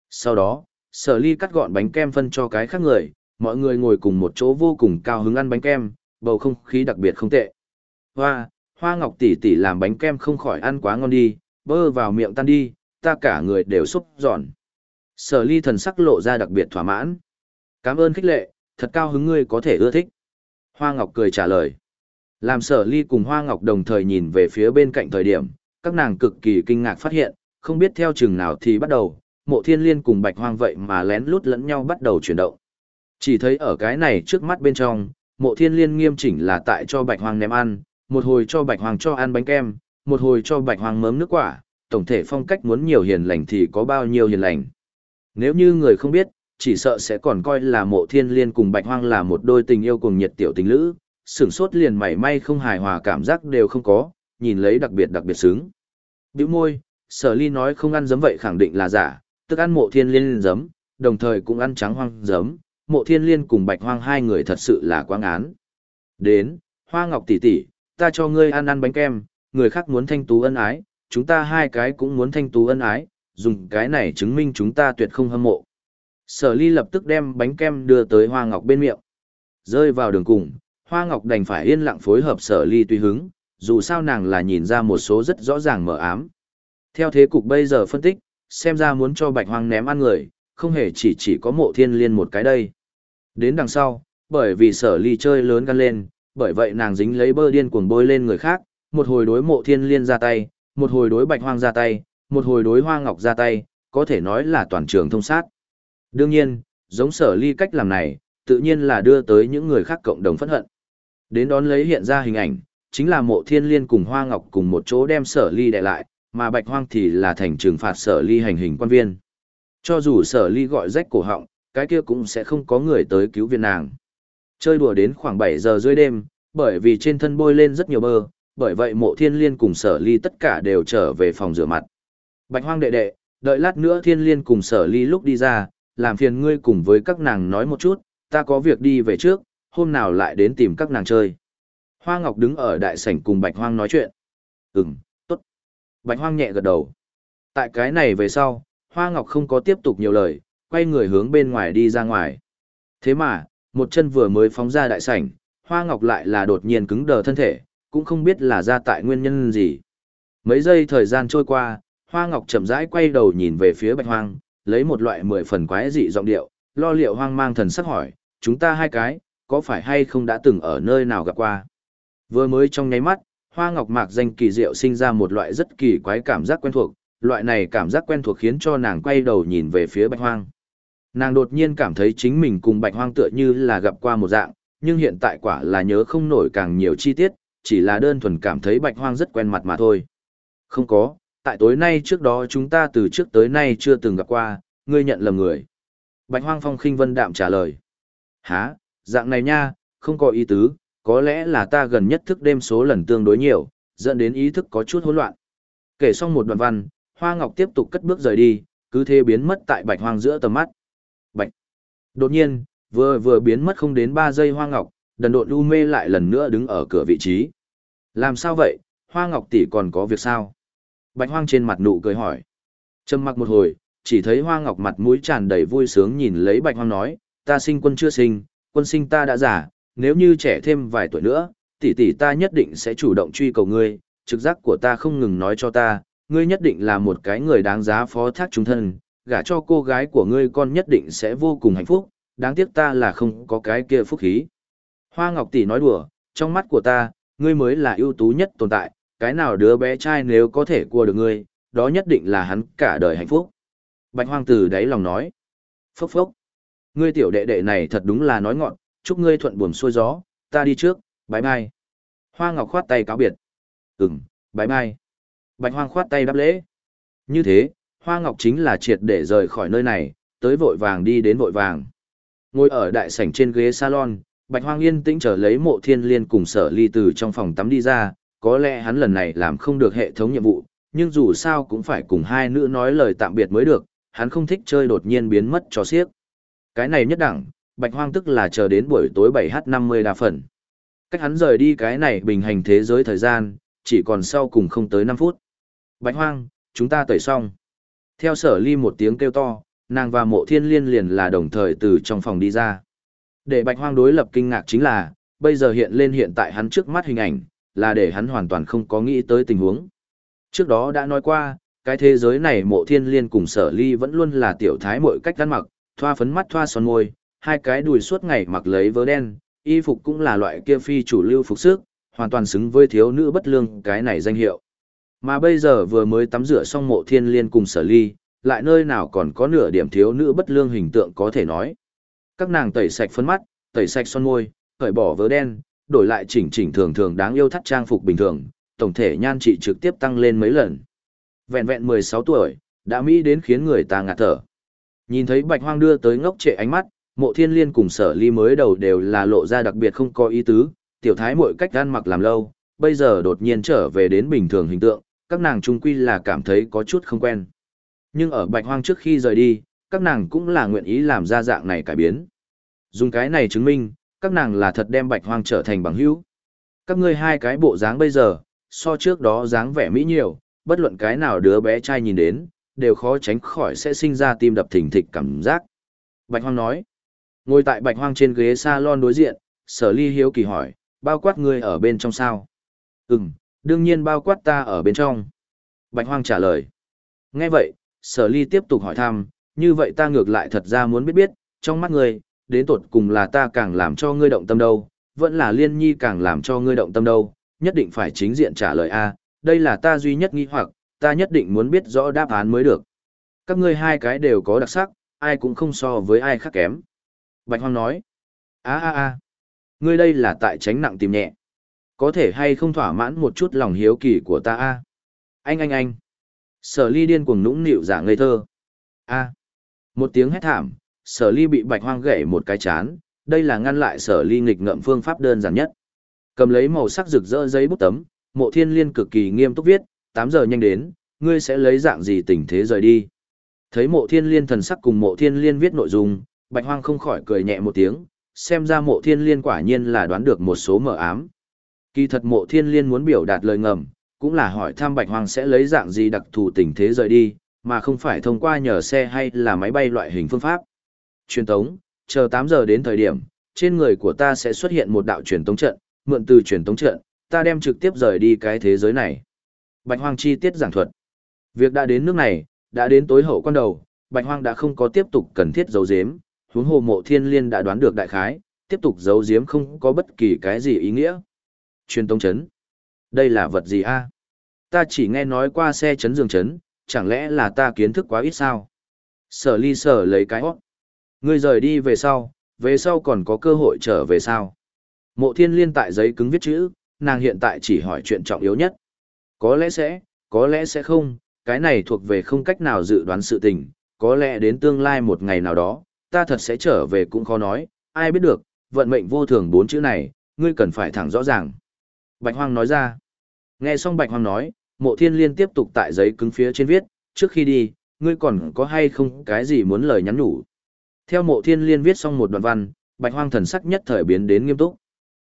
Sau đó, Sở Ly cắt gọn bánh kem phân cho cái khác người, mọi người ngồi cùng một chỗ vô cùng cao hứng ăn bánh kem, bầu không khí đặc biệt không tệ. Hoa, Hoa Ngọc tỷ tỷ làm bánh kem không khỏi ăn quá ngon đi, bơ vào miệng tan đi, ta cả người đều xúc giòn. Sở Ly thần sắc lộ ra đặc biệt thỏa mãn. Cảm ơn khích lệ, thật cao hứng ngươi có thể ưa thích. Hoa Ngọc cười trả lời. Làm sở ly cùng Hoa Ngọc đồng thời nhìn về phía bên cạnh thời điểm, các nàng cực kỳ kinh ngạc phát hiện, không biết theo chừng nào thì bắt đầu, mộ thiên liên cùng bạch hoang vậy mà lén lút lẫn nhau bắt đầu chuyển động. Chỉ thấy ở cái này trước mắt bên trong, mộ thiên liên nghiêm chỉnh là tại cho bạch hoang ném ăn, một hồi cho bạch hoang cho ăn bánh kem, một hồi cho bạch hoang mớm nước quả, tổng thể phong cách muốn nhiều hiền lành thì có bao nhiêu hiền lành. Nếu như người không biết, chỉ sợ sẽ còn coi là mộ thiên liên cùng bạch hoang là một đôi tình yêu cùng nhiệt tiểu tình lữ, sửng sốt liền mảy may không hài hòa cảm giác đều không có, nhìn lấy đặc biệt đặc biệt sướng. Biểu môi, sở ly nói không ăn giấm vậy khẳng định là giả, tức ăn mộ thiên liên giấm, đồng thời cũng ăn trắng hoang giấm, mộ thiên liên cùng bạch hoang hai người thật sự là quang án. Đến, hoa ngọc tỷ tỷ, ta cho ngươi ăn ăn bánh kem, người khác muốn thanh tú ân ái, chúng ta hai cái cũng muốn thanh tú ân ái, dùng cái này chứng minh chúng ta tuyệt không hâm mộ. Sở ly lập tức đem bánh kem đưa tới hoa ngọc bên miệng. Rơi vào đường cùng, hoa ngọc đành phải yên lặng phối hợp sở ly tùy hứng, dù sao nàng là nhìn ra một số rất rõ ràng mở ám. Theo thế cục bây giờ phân tích, xem ra muốn cho bạch hoang ném ăn người, không hề chỉ chỉ có mộ thiên liên một cái đây. Đến đằng sau, bởi vì sở ly chơi lớn gan lên, bởi vậy nàng dính lấy bơ điên cuồng bôi lên người khác, một hồi đối mộ thiên liên ra tay, một hồi đối bạch hoang ra tay, một hồi đối hoa ngọc ra tay, có thể nói là toàn trường thông sát. Đương nhiên, giống sở ly cách làm này, tự nhiên là đưa tới những người khác cộng đồng phẫn hận. Đến đón lấy hiện ra hình ảnh, chính là mộ thiên liên cùng hoa ngọc cùng một chỗ đem sở ly đệ lại, mà bạch hoang thì là thành trừng phạt sở ly hành hình quan viên. Cho dù sở ly gọi rách cổ họng, cái kia cũng sẽ không có người tới cứu viện nàng. Chơi đùa đến khoảng 7 giờ rưỡi đêm, bởi vì trên thân bôi lên rất nhiều bơ, bởi vậy mộ thiên liên cùng sở ly tất cả đều trở về phòng rửa mặt. Bạch hoang đệ đệ, đợi lát nữa thiên liên cùng sở ly lúc đi ra, làm phiền ngươi cùng với các nàng nói một chút, ta có việc đi về trước, hôm nào lại đến tìm các nàng chơi. Hoa Ngọc đứng ở đại sảnh cùng Bạch Hoang nói chuyện. Ừm, tốt. Bạch Hoang nhẹ gật đầu. Tại cái này về sau, Hoa Ngọc không có tiếp tục nhiều lời, quay người hướng bên ngoài đi ra ngoài. Thế mà, một chân vừa mới phóng ra đại sảnh, Hoa Ngọc lại là đột nhiên cứng đờ thân thể, cũng không biết là ra tại nguyên nhân gì. Mấy giây thời gian trôi qua, Hoa Ngọc chậm rãi quay đầu nhìn về phía Bạch Hoang, lấy một loại mười phần quái dị giọng điệu, lo liệu hoang mang thần sắc hỏi, chúng ta hai cái, có phải hay không đã từng ở nơi nào gặp qua? Vừa mới trong nháy mắt, Hoa Ngọc Mạc danh kỳ diệu sinh ra một loại rất kỳ quái cảm giác quen thuộc, loại này cảm giác quen thuộc khiến cho nàng quay đầu nhìn về phía Bạch Hoang. Nàng đột nhiên cảm thấy chính mình cùng Bạch Hoang tựa như là gặp qua một dạng, nhưng hiện tại quả là nhớ không nổi càng nhiều chi tiết, chỉ là đơn thuần cảm thấy Bạch Hoang rất quen mặt mà thôi. Không có, tại tối nay trước đó chúng ta từ trước tới nay chưa từng gặp qua, ngươi nhận lầm người. Bạch Hoang Phong khinh vân đạm trả lời. Hả, dạng này nha, không có ý tứ, có lẽ là ta gần nhất thức đêm số lần tương đối nhiều, dẫn đến ý thức có chút hỗn loạn. Kể xong một đoạn văn, Hoa Ngọc tiếp tục cất bước rời đi, cứ thế biến mất tại Bạch Hoang giữa tầm mắt. Bạch. Đột nhiên, vừa vừa biến mất không đến 3 giây Hoa Ngọc, đần độn u mê lại lần nữa đứng ở cửa vị trí. Làm sao vậy, Hoa Ngọc tỷ còn có việc sao? Bạch Hoang trên mặt nụ cười hỏi. Trầm mặc một hồi, chỉ thấy Hoa Ngọc mặt mũi tràn đầy vui sướng nhìn lấy Bạch Hoang nói, ta sinh quân chưa sinh, quân sinh ta đã già, nếu như trẻ thêm vài tuổi nữa, tỷ tỷ ta nhất định sẽ chủ động truy cầu ngươi, trực giác của ta không ngừng nói cho ta, ngươi nhất định là một cái người đáng giá phó thác chúng thân, gả cho cô gái của ngươi con nhất định sẽ vô cùng hạnh phúc, đáng tiếc ta là không có cái kia phúc khí. Hoa Ngọc tỷ nói đùa, trong mắt của ta, ngươi mới là ưu tú nhất tồn tại, cái nào đứa bé trai nếu có thể cua được ngươi, đó nhất định là hắn cả đời hạnh phúc. Bạch hoang từ đáy lòng nói. Phốc phốc. Ngươi tiểu đệ đệ này thật đúng là nói ngọn, chúc ngươi thuận buồm xuôi gió, ta đi trước, bái mai. Hoa Ngọc khoát tay cáo biệt. Ừm, bái mai. Bạch hoang khoát tay đáp lễ. Như thế, Hoa Ngọc chính là triệt để rời khỏi nơi này, tới vội vàng đi đến vội vàng. Ngồi ở đại sảnh trên ghế salon, Bạch Hoang yên tĩnh chờ lấy mộ thiên liên cùng sở ly từ trong phòng tắm đi ra, có lẽ hắn lần này làm không được hệ thống nhiệm vụ, nhưng dù sao cũng phải cùng hai nữ nói lời tạm biệt mới được, hắn không thích chơi đột nhiên biến mất cho xiếc. Cái này nhất đẳng, Bạch Hoang tức là chờ đến buổi tối 7h50 đa phần. Cách hắn rời đi cái này bình hành thế giới thời gian, chỉ còn sau cùng không tới 5 phút. Bạch Hoang, chúng ta tẩy xong. Theo sở ly một tiếng kêu to, nàng và mộ thiên liên liền là đồng thời từ trong phòng đi ra. Để Bạch Hoang đối lập kinh ngạc chính là, bây giờ hiện lên hiện tại hắn trước mắt hình ảnh, là để hắn hoàn toàn không có nghĩ tới tình huống. Trước đó đã nói qua, cái thế giới này mộ thiên liên cùng sở ly vẫn luôn là tiểu thái mội cách ăn mặc, thoa phấn mắt thoa son môi, hai cái đùi suốt ngày mặc lấy vớ đen, y phục cũng là loại kia phi chủ lưu phục sức, hoàn toàn xứng với thiếu nữ bất lương cái này danh hiệu. Mà bây giờ vừa mới tắm rửa xong mộ thiên liên cùng sở ly, lại nơi nào còn có nửa điểm thiếu nữ bất lương hình tượng có thể nói. Các nàng tẩy sạch phấn mắt, tẩy sạch son môi, cởi bỏ vớ đen, đổi lại chỉnh chỉnh thường thường đáng yêu thắt trang phục bình thường, tổng thể nhan trị trực tiếp tăng lên mấy lần. Vẹn vẹn 16 tuổi, đã mỹ đến khiến người ta ngạt thở. Nhìn thấy Bạch Hoang đưa tới ngốc trệ ánh mắt, Mộ Thiên Liên cùng Sở Ly mới đầu đều là lộ ra đặc biệt không có ý tứ, tiểu thái mỗi cách ăn mặc làm lâu, bây giờ đột nhiên trở về đến bình thường hình tượng, các nàng trung quy là cảm thấy có chút không quen. Nhưng ở Bạch Hoang trước khi rời đi, các nàng cũng là nguyện ý làm ra dạng này cải biến. Dùng cái này chứng minh, các nàng là thật đem bạch hoang trở thành bằng hữu. Các ngươi hai cái bộ dáng bây giờ, so trước đó dáng vẻ mỹ nhiều, bất luận cái nào đứa bé trai nhìn đến, đều khó tránh khỏi sẽ sinh ra tim đập thình thịch cảm giác. Bạch hoang nói, ngồi tại bạch hoang trên ghế salon đối diện, sở ly hiếu kỳ hỏi, bao quát ngươi ở bên trong sao? Ừm, đương nhiên bao quát ta ở bên trong. Bạch hoang trả lời. Nghe vậy, sở ly tiếp tục hỏi thăm, như vậy ta ngược lại thật ra muốn biết biết, trong mắt ngươi, đến tột cùng là ta càng làm cho ngươi động tâm đâu, vẫn là liên nhi càng làm cho ngươi động tâm đâu, nhất định phải chính diện trả lời A, đây là ta duy nhất nghi hoặc, ta nhất định muốn biết rõ đáp án mới được. Các ngươi hai cái đều có đặc sắc, ai cũng không so với ai khác kém. Bạch Hoang nói, a a a, ngươi đây là tại tránh nặng tìm nhẹ. Có thể hay không thỏa mãn một chút lòng hiếu kỳ của ta a? Anh anh anh. Sở ly điên cuồng nũng nịu giả ngây thơ. A. Một tiếng hét thảm, sở ly bị bạch hoang gãy một cái chán, đây là ngăn lại sở ly nghịch ngợm phương pháp đơn giản nhất. Cầm lấy màu sắc rực rỡ giấy bút tấm, mộ thiên liên cực kỳ nghiêm túc viết, 8 giờ nhanh đến, ngươi sẽ lấy dạng gì tình thế rời đi. Thấy mộ thiên liên thần sắc cùng mộ thiên liên viết nội dung, bạch hoang không khỏi cười nhẹ một tiếng, xem ra mộ thiên liên quả nhiên là đoán được một số mờ ám. Kỳ thật mộ thiên liên muốn biểu đạt lời ngầm, cũng là hỏi thăm bạch hoang sẽ lấy dạng gì đặc thù tình thế rời đi, mà không phải thông qua nhờ xe hay là máy bay loại hình phương pháp. Truyền tống, chờ 8 giờ đến thời điểm, trên người của ta sẽ xuất hiện một đạo truyền tống trận, mượn từ truyền tống trận, ta đem trực tiếp rời đi cái thế giới này. Bạch Hoang chi tiết giảng thuật. Việc đã đến nước này, đã đến tối hậu quan đầu, Bạch Hoang đã không có tiếp tục cần thiết giấu giếm, huống hồ mộ thiên liên đã đoán được đại khái, tiếp tục giấu giếm không có bất kỳ cái gì ý nghĩa. Truyền tông chấn. Đây là vật gì a? Ta chỉ nghe nói qua xe chấn giường chấn, chẳng lẽ là ta kiến thức quá ít sao? Sở ly sở lấy cái hót. Ngươi rời đi về sau, về sau còn có cơ hội trở về sao? Mộ thiên liên tại giấy cứng viết chữ, nàng hiện tại chỉ hỏi chuyện trọng yếu nhất. Có lẽ sẽ, có lẽ sẽ không, cái này thuộc về không cách nào dự đoán sự tình, có lẽ đến tương lai một ngày nào đó, ta thật sẽ trở về cũng khó nói, ai biết được, vận mệnh vô thường bốn chữ này, ngươi cần phải thẳng rõ ràng. Bạch Hoang nói ra. Nghe xong Bạch Hoang nói, mộ thiên liên tiếp tục tại giấy cứng phía trên viết, trước khi đi, ngươi còn có hay không cái gì muốn lời nhắn nhủ. Theo mộ thiên liên viết xong một đoạn văn, Bạch Hoang thần sắc nhất thời biến đến nghiêm túc.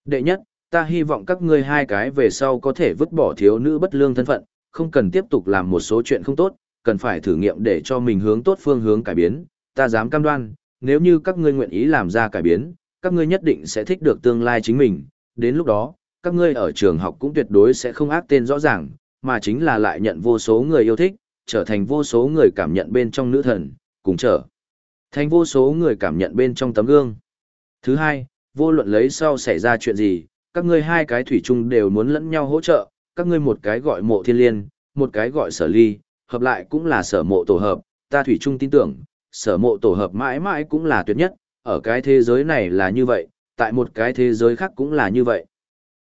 Đệ nhất, ta hy vọng các ngươi hai cái về sau có thể vứt bỏ thiếu nữ bất lương thân phận, không cần tiếp tục làm một số chuyện không tốt, cần phải thử nghiệm để cho mình hướng tốt phương hướng cải biến, ta dám cam đoan, nếu như các ngươi nguyện ý làm ra cải biến, các ngươi nhất định sẽ thích được tương lai chính mình, đến lúc đó, các ngươi ở trường học cũng tuyệt đối sẽ không ác tên rõ ràng, mà chính là lại nhận vô số người yêu thích, trở thành vô số người cảm nhận bên trong nữ thần, cùng trở thành vô số người cảm nhận bên trong tấm gương. Thứ hai, vô luận lấy sau xảy ra chuyện gì, các ngươi hai cái thủy chung đều muốn lẫn nhau hỗ trợ, các ngươi một cái gọi mộ thiên liên, một cái gọi sở ly, hợp lại cũng là sở mộ tổ hợp, ta thủy chung tin tưởng, sở mộ tổ hợp mãi mãi cũng là tuyệt nhất, ở cái thế giới này là như vậy, tại một cái thế giới khác cũng là như vậy.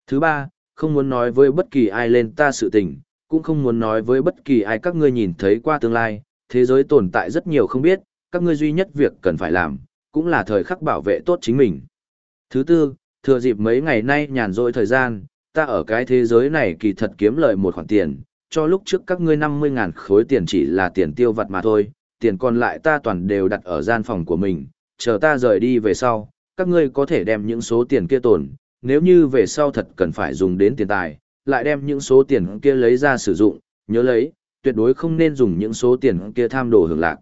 Thứ ba, không muốn nói với bất kỳ ai lên ta sự tình, cũng không muốn nói với bất kỳ ai các ngươi nhìn thấy qua tương lai, thế giới tồn tại rất nhiều không biết, các ngươi duy nhất việc cần phải làm, cũng là thời khắc bảo vệ tốt chính mình. Thứ tư, thừa dịp mấy ngày nay nhàn rỗi thời gian, ta ở cái thế giới này kỳ thật kiếm lợi một khoản tiền, cho lúc trước các ngươi 50.000 khối tiền chỉ là tiền tiêu vặt mà thôi, tiền còn lại ta toàn đều đặt ở gian phòng của mình, chờ ta rời đi về sau, các ngươi có thể đem những số tiền kia tồn, nếu như về sau thật cần phải dùng đến tiền tài, lại đem những số tiền kia lấy ra sử dụng, nhớ lấy, tuyệt đối không nên dùng những số tiền kia tham đồ hưởng lạc.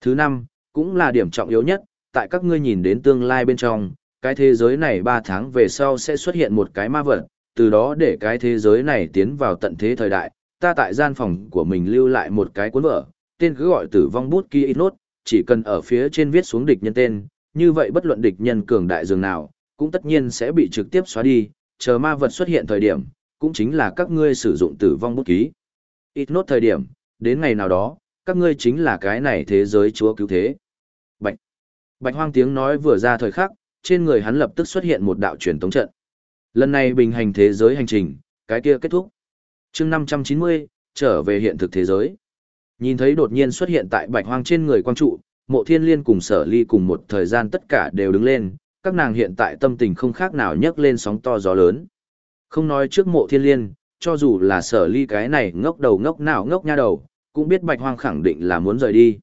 Thứ năm, cũng là điểm trọng yếu nhất, tại các ngươi nhìn đến tương lai bên trong, cái thế giới này 3 tháng về sau sẽ xuất hiện một cái ma vật, từ đó để cái thế giới này tiến vào tận thế thời đại, ta tại gian phòng của mình lưu lại một cái cuốn vở, tên cứ gọi tử vong bút ký ít nốt, chỉ cần ở phía trên viết xuống địch nhân tên, như vậy bất luận địch nhân cường đại dường nào, cũng tất nhiên sẽ bị trực tiếp xóa đi, chờ ma vật xuất hiện thời điểm, cũng chính là các ngươi sử dụng tử vong bút ký. Ít nốt thời điểm, đến ngày nào đó, các ngươi chính là cái này thế giới chúa cứu thế. Bạch. Bạch hoang tiếng nói vừa ra thời khắc, trên người hắn lập tức xuất hiện một đạo truyền tống trận. Lần này bình hành thế giới hành trình, cái kia kết thúc. chương 590, trở về hiện thực thế giới. Nhìn thấy đột nhiên xuất hiện tại bạch hoang trên người quang trụ, mộ thiên liên cùng sở ly cùng một thời gian tất cả đều đứng lên, các nàng hiện tại tâm tình không khác nào nhấc lên sóng to gió lớn. Không nói trước mộ thiên liên, cho dù là sở ly cái này ngốc đầu ngốc nào ngốc nha đầu, cũng biết bạch hoang khẳng định là muốn rời đi.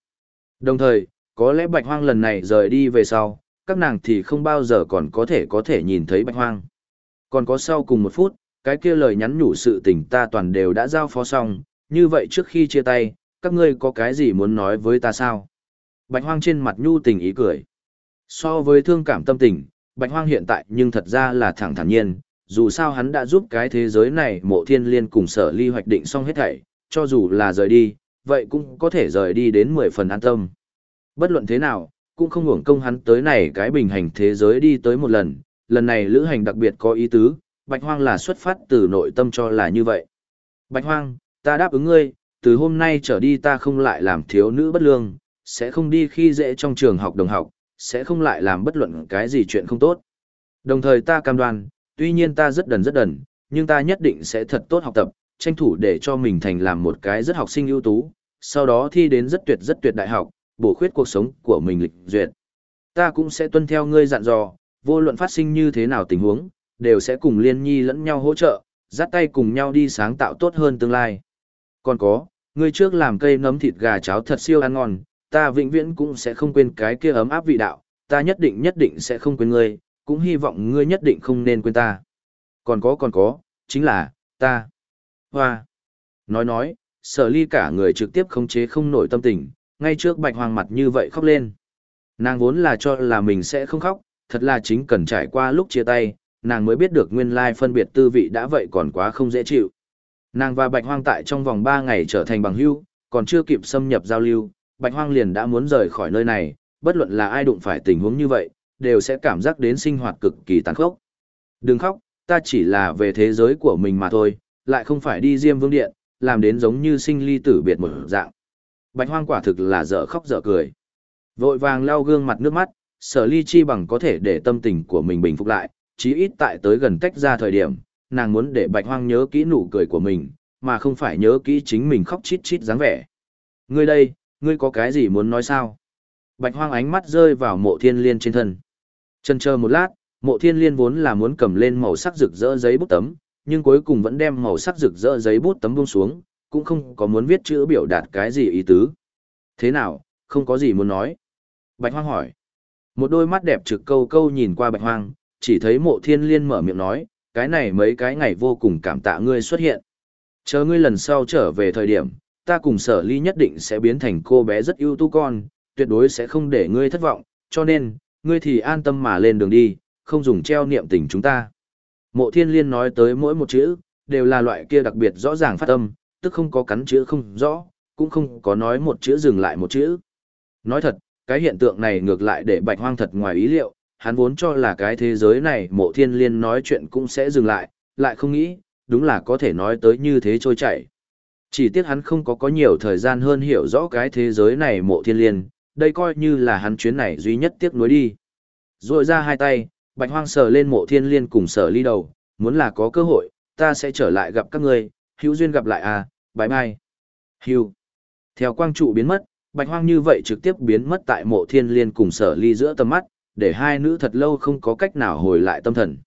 Đồng thời, có lẽ bạch hoang lần này rời đi về sau, các nàng thì không bao giờ còn có thể có thể nhìn thấy bạch hoang. Còn có sau cùng một phút, cái kia lời nhắn nhủ sự tình ta toàn đều đã giao phó xong, như vậy trước khi chia tay, các ngươi có cái gì muốn nói với ta sao? Bạch hoang trên mặt nhu tình ý cười. So với thương cảm tâm tình, bạch hoang hiện tại nhưng thật ra là thẳng thắn nhiên, dù sao hắn đã giúp cái thế giới này mộ thiên liên cùng sở ly hoạch định xong hết thảy, cho dù là rời đi, vậy cũng có thể rời đi đến 10 phần an tâm. Bất luận thế nào, cũng không hưởng công hắn tới này cái bình hành thế giới đi tới một lần, lần này lữ hành đặc biệt có ý tứ, Bạch Hoang là xuất phát từ nội tâm cho là như vậy. Bạch Hoang, ta đáp ứng ngươi, từ hôm nay trở đi ta không lại làm thiếu nữ bất lương, sẽ không đi khi dễ trong trường học đồng học, sẽ không lại làm bất luận cái gì chuyện không tốt. Đồng thời ta cam đoan, tuy nhiên ta rất đần rất đần, nhưng ta nhất định sẽ thật tốt học tập, tranh thủ để cho mình thành làm một cái rất học sinh ưu tú, sau đó thi đến rất tuyệt rất tuyệt đại học, bổ khuyết cuộc sống của mình lịch duyệt. Ta cũng sẽ tuân theo ngươi dặn dò, vô luận phát sinh như thế nào tình huống, đều sẽ cùng liên nhi lẫn nhau hỗ trợ, dắt tay cùng nhau đi sáng tạo tốt hơn tương lai. Còn có, ngươi trước làm cây nấm thịt gà cháo thật siêu ăn ngon, ta vĩnh viễn cũng sẽ không quên cái kia ấm áp vị đạo, ta nhất định nhất định sẽ không quên ngươi, cũng hy vọng ngươi nhất định không nên quên ta. Còn có còn có, chính là, ta. Hoa. Nói nói, sở ly cả người trực tiếp khống chế không nổi tâm tình, ngay trước bạch hoàng mặt như vậy khóc lên. Nàng vốn là cho là mình sẽ không khóc, thật là chính cần trải qua lúc chia tay, nàng mới biết được nguyên lai phân biệt tư vị đã vậy còn quá không dễ chịu. Nàng và bạch hoang tại trong vòng 3 ngày trở thành bằng hữu, còn chưa kịp xâm nhập giao lưu, bạch hoang liền đã muốn rời khỏi nơi này, bất luận là ai đụng phải tình huống như vậy, đều sẽ cảm giác đến sinh hoạt cực kỳ tàn khốc. Đừng khóc, ta chỉ là về thế giới của mình mà thôi, lại không phải đi Diêm Vương Điện, làm đến giống như sinh ly tử biệt một dạng. Bạch hoang quả thực là dở khóc dở cười. Vội vàng lau gương mặt nước mắt, sở ly chi bằng có thể để tâm tình của mình bình phục lại, chí ít tại tới gần tách ra thời điểm, nàng muốn để bạch hoang nhớ kỹ nụ cười của mình, mà không phải nhớ kỹ chính mình khóc chít chít dáng vẻ. Ngươi đây, ngươi có cái gì muốn nói sao? Bạch hoang ánh mắt rơi vào mộ thiên liên trên thân. Chân chờ một lát, mộ thiên liên vốn là muốn cầm lên màu sắc rực rỡ giấy bút tấm, nhưng cuối cùng vẫn đem màu sắc rực rỡ giấy bút tấm buông xuống, cũng không có muốn viết chữ biểu đạt cái gì ý tứ. Thế nào, không có gì muốn nói. Bạch hoang hỏi. Một đôi mắt đẹp trực câu câu nhìn qua bạch hoang, chỉ thấy mộ thiên liên mở miệng nói, cái này mấy cái ngày vô cùng cảm tạ ngươi xuất hiện. Chờ ngươi lần sau trở về thời điểm, ta cùng sở ly nhất định sẽ biến thành cô bé rất ưu tú con, tuyệt đối sẽ không để ngươi thất vọng, cho nên, ngươi thì an tâm mà lên đường đi, không dùng treo niệm tình chúng ta. Mộ thiên liên nói tới mỗi một chữ, đều là loại kia đặc biệt rõ ràng phát âm, tức không có cắn chữ không rõ, cũng không có nói một chữ dừng lại một chữ. Nói thật, cái hiện tượng này ngược lại để bạch hoang thật ngoài ý liệu, hắn vốn cho là cái thế giới này mộ thiên liên nói chuyện cũng sẽ dừng lại, lại không nghĩ, đúng là có thể nói tới như thế trôi chảy. Chỉ tiếc hắn không có có nhiều thời gian hơn hiểu rõ cái thế giới này mộ thiên liên, đây coi như là hắn chuyến này duy nhất tiếc nuối đi. Rồi ra hai tay, bạch hoang sờ lên mộ thiên liên cùng sờ ly đầu, muốn là có cơ hội, ta sẽ trở lại gặp các ngươi, hữu duyên gặp lại à, bye bye. Hưu, Theo quang trụ biến mất, bạch hoang như vậy trực tiếp biến mất tại mộ thiên liên cùng sở ly giữa tầm mắt, để hai nữ thật lâu không có cách nào hồi lại tâm thần.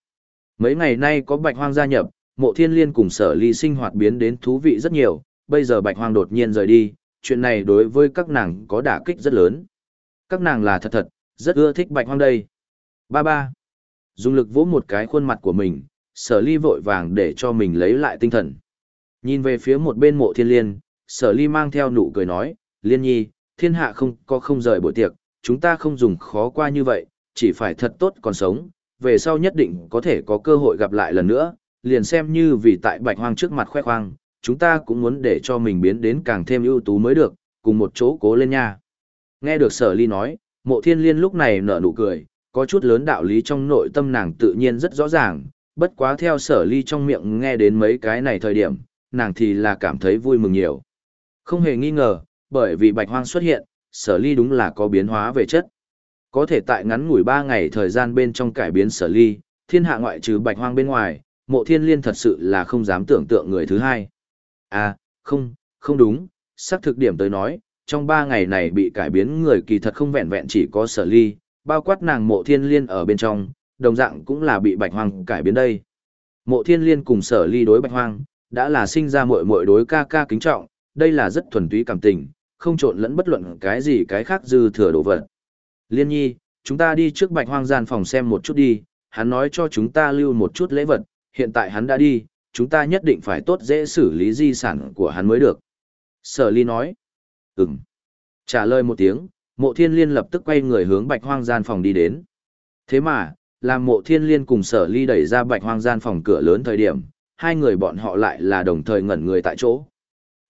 Mấy ngày nay có bạch hoang gia nhập, mộ thiên liên cùng sở ly sinh hoạt biến đến thú vị rất nhiều, bây giờ bạch hoang đột nhiên rời đi, chuyện này đối với các nàng có đả kích rất lớn. Các nàng là thật thật, rất ưa thích bạch hoang đây. Ba ba. Dùng lực vỗ một cái khuôn mặt của mình, sở ly vội vàng để cho mình lấy lại tinh thần. Nhìn về phía một bên mộ thiên liên, sở ly mang theo nụ cười nói, liên nhi, thiên hạ không có không rời buổi tiệc, chúng ta không dùng khó qua như vậy, chỉ phải thật tốt còn sống, về sau nhất định có thể có cơ hội gặp lại lần nữa, liền xem như vì tại bạch hoang trước mặt khoe khoang, chúng ta cũng muốn để cho mình biến đến càng thêm ưu tú mới được, cùng một chỗ cố lên nha. Nghe được sở ly nói, mộ thiên liên lúc này nở nụ cười, có chút lớn đạo lý trong nội tâm nàng tự nhiên rất rõ ràng, bất quá theo sở ly trong miệng nghe đến mấy cái này thời điểm, nàng thì là cảm thấy vui mừng nhiều. Không hề nghi ngờ, bởi vì bạch hoang xuất hiện, sở ly đúng là có biến hóa về chất. Có thể tại ngắn ngủi 3 ngày thời gian bên trong cải biến sở ly, thiên hạ ngoại trừ bạch hoang bên ngoài, mộ thiên liên thật sự là không dám tưởng tượng người thứ hai. À, không, không đúng, xác thực điểm tới nói, trong 3 ngày này bị cải biến người kỳ thật không vẹn vẹn chỉ có sở ly, bao quát nàng mộ thiên liên ở bên trong, đồng dạng cũng là bị bạch hoang cải biến đây. Mộ thiên liên cùng sở ly đối bạch hoang, đã là sinh ra muội muội đối ca ca kính trọng, đây là rất thuần túy cảm tình, không trộn lẫn bất luận cái gì cái khác dư thừa đồ vật. Liên nhi, chúng ta đi trước bạch hoang gian phòng xem một chút đi, hắn nói cho chúng ta lưu một chút lễ vật, hiện tại hắn đã đi, chúng ta nhất định phải tốt dễ xử lý di sản của hắn mới được. Sở ly nói, ừm. Trả lời một tiếng, mộ thiên liên lập tức quay người hướng bạch hoang gian phòng đi đến. Thế mà, làm mộ thiên liên cùng sở ly đẩy ra bạch hoang gian phòng cửa lớn thời điểm, hai người bọn họ lại là đồng thời ngẩn người tại chỗ.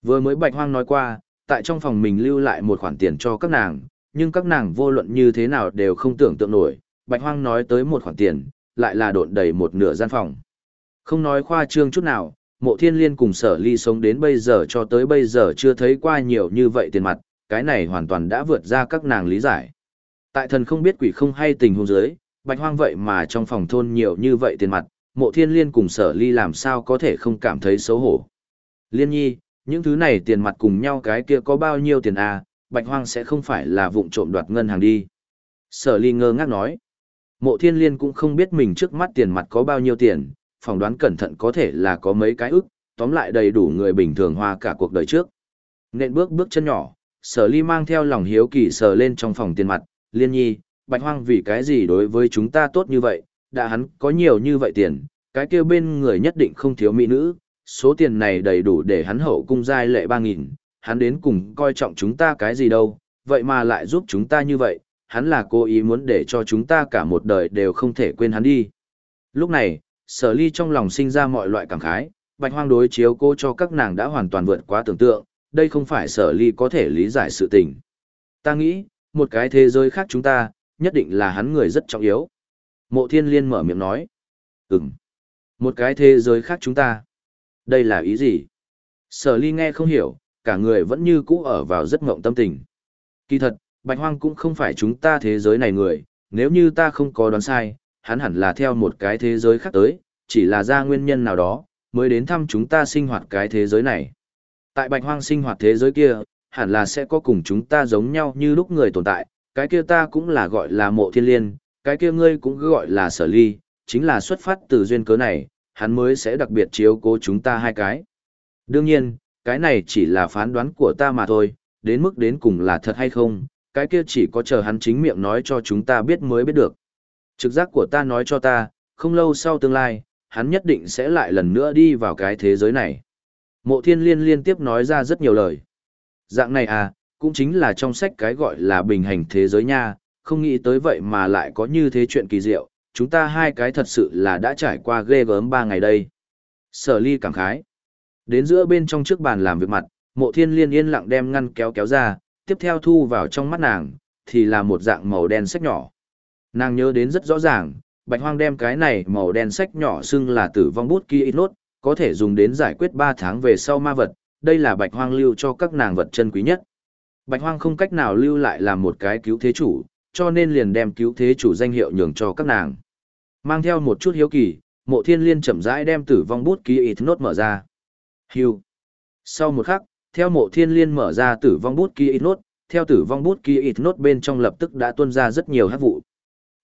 Vừa mới bạch hoang nói qua, tại trong phòng mình lưu lại một khoản tiền cho các nàng, nhưng các nàng vô luận như thế nào đều không tưởng tượng nổi, Bạch Hoang nói tới một khoản tiền, lại là độn đầy một nửa gian phòng. Không nói khoa trương chút nào, mộ thiên liên cùng sở ly sống đến bây giờ cho tới bây giờ chưa thấy qua nhiều như vậy tiền mặt, cái này hoàn toàn đã vượt ra các nàng lý giải. Tại thần không biết quỷ không hay tình huống dưới, bạch hoang vậy mà trong phòng thôn nhiều như vậy tiền mặt, mộ thiên liên cùng sở ly làm sao có thể không cảm thấy xấu hổ. Liên nhi, những thứ này tiền mặt cùng nhau cái kia có bao nhiêu tiền à, bạch hoang sẽ không phải là vụng trộm đoạt ngân hàng đi. Sở ly ngơ ngác nói. Mộ thiên liên cũng không biết mình trước mắt tiền mặt có bao nhiêu tiền, phỏng đoán cẩn thận có thể là có mấy cái ức, tóm lại đầy đủ người bình thường hoa cả cuộc đời trước. Nên bước bước chân nhỏ, sở ly mang theo lòng hiếu kỳ sờ lên trong phòng tiền mặt, liên nhi, bạch hoang vì cái gì đối với chúng ta tốt như vậy, đã hắn có nhiều như vậy tiền, cái kia bên người nhất định không thiếu mỹ nữ, số tiền này đầy đủ để hắn hậu cung giai lệ ba nghìn, hắn đến cùng coi trọng chúng ta cái gì đâu, vậy mà lại giúp chúng ta như vậy, hắn là cố ý muốn để cho chúng ta cả một đời đều không thể quên hắn đi. Lúc này, sở ly trong lòng sinh ra mọi loại cảm khái, bạch hoang đối chiếu cô cho các nàng đã hoàn toàn vượt quá tưởng tượng, đây không phải sở ly có thể lý giải sự tình. Ta nghĩ, một cái thế giới khác chúng ta, nhất định là hắn người rất trọng yếu. Mộ thiên liên mở miệng nói. Ừm. Một cái thế giới khác chúng ta. Đây là ý gì? Sở ly nghe không hiểu, cả người vẫn như cũ ở vào rất ngộng tâm tình. Kỳ thật, bạch hoang cũng không phải chúng ta thế giới này người, nếu như ta không có đoán sai, hắn hẳn là theo một cái thế giới khác tới, chỉ là ra nguyên nhân nào đó, mới đến thăm chúng ta sinh hoạt cái thế giới này. Tại bạch hoang sinh hoạt thế giới kia, hẳn là sẽ có cùng chúng ta giống nhau như lúc người tồn tại, cái kia ta cũng là gọi là mộ thiên liên, cái kia ngươi cũng gọi là sở ly, chính là xuất phát từ duyên cớ này, hắn mới sẽ đặc biệt chiếu cố chúng ta hai cái. Đương nhiên, cái này chỉ là phán đoán của ta mà thôi, đến mức đến cùng là thật hay không, cái kia chỉ có chờ hắn chính miệng nói cho chúng ta biết mới biết được. Trực giác của ta nói cho ta, không lâu sau tương lai, hắn nhất định sẽ lại lần nữa đi vào cái thế giới này. Mộ thiên liên liên tiếp nói ra rất nhiều lời. Dạng này à, cũng chính là trong sách cái gọi là bình hành thế giới nha, không nghĩ tới vậy mà lại có như thế chuyện kỳ diệu, chúng ta hai cái thật sự là đã trải qua ghê gớm ba ngày đây. Sở ly cảm khái. Đến giữa bên trong trước bàn làm việc mặt, mộ thiên liên yên lặng đem ngăn kéo kéo ra, tiếp theo thu vào trong mắt nàng, thì là một dạng màu đen sách nhỏ. Nàng nhớ đến rất rõ ràng, bạch hoang đem cái này màu đen sách nhỏ xưng là tử vong bút kia ít nốt, có thể dùng đến giải quyết 3 tháng về sau ma vật, đây là bạch hoang lưu cho các nàng vật chân quý nhất. Bạch hoang không cách nào lưu lại làm một cái cứu thế chủ, cho nên liền đem cứu thế chủ danh hiệu nhường cho các nàng. Mang theo một chút hiếu kỳ, mộ thiên liên chậm rãi đem tử vong bút ký ít nốt mở ra. Hiu. Sau một khắc, theo mộ thiên liên mở ra tử vong bút ký ít nốt, theo tử vong bút ký ít nốt bên trong lập tức đã tuôn ra rất nhiều hắc vụ.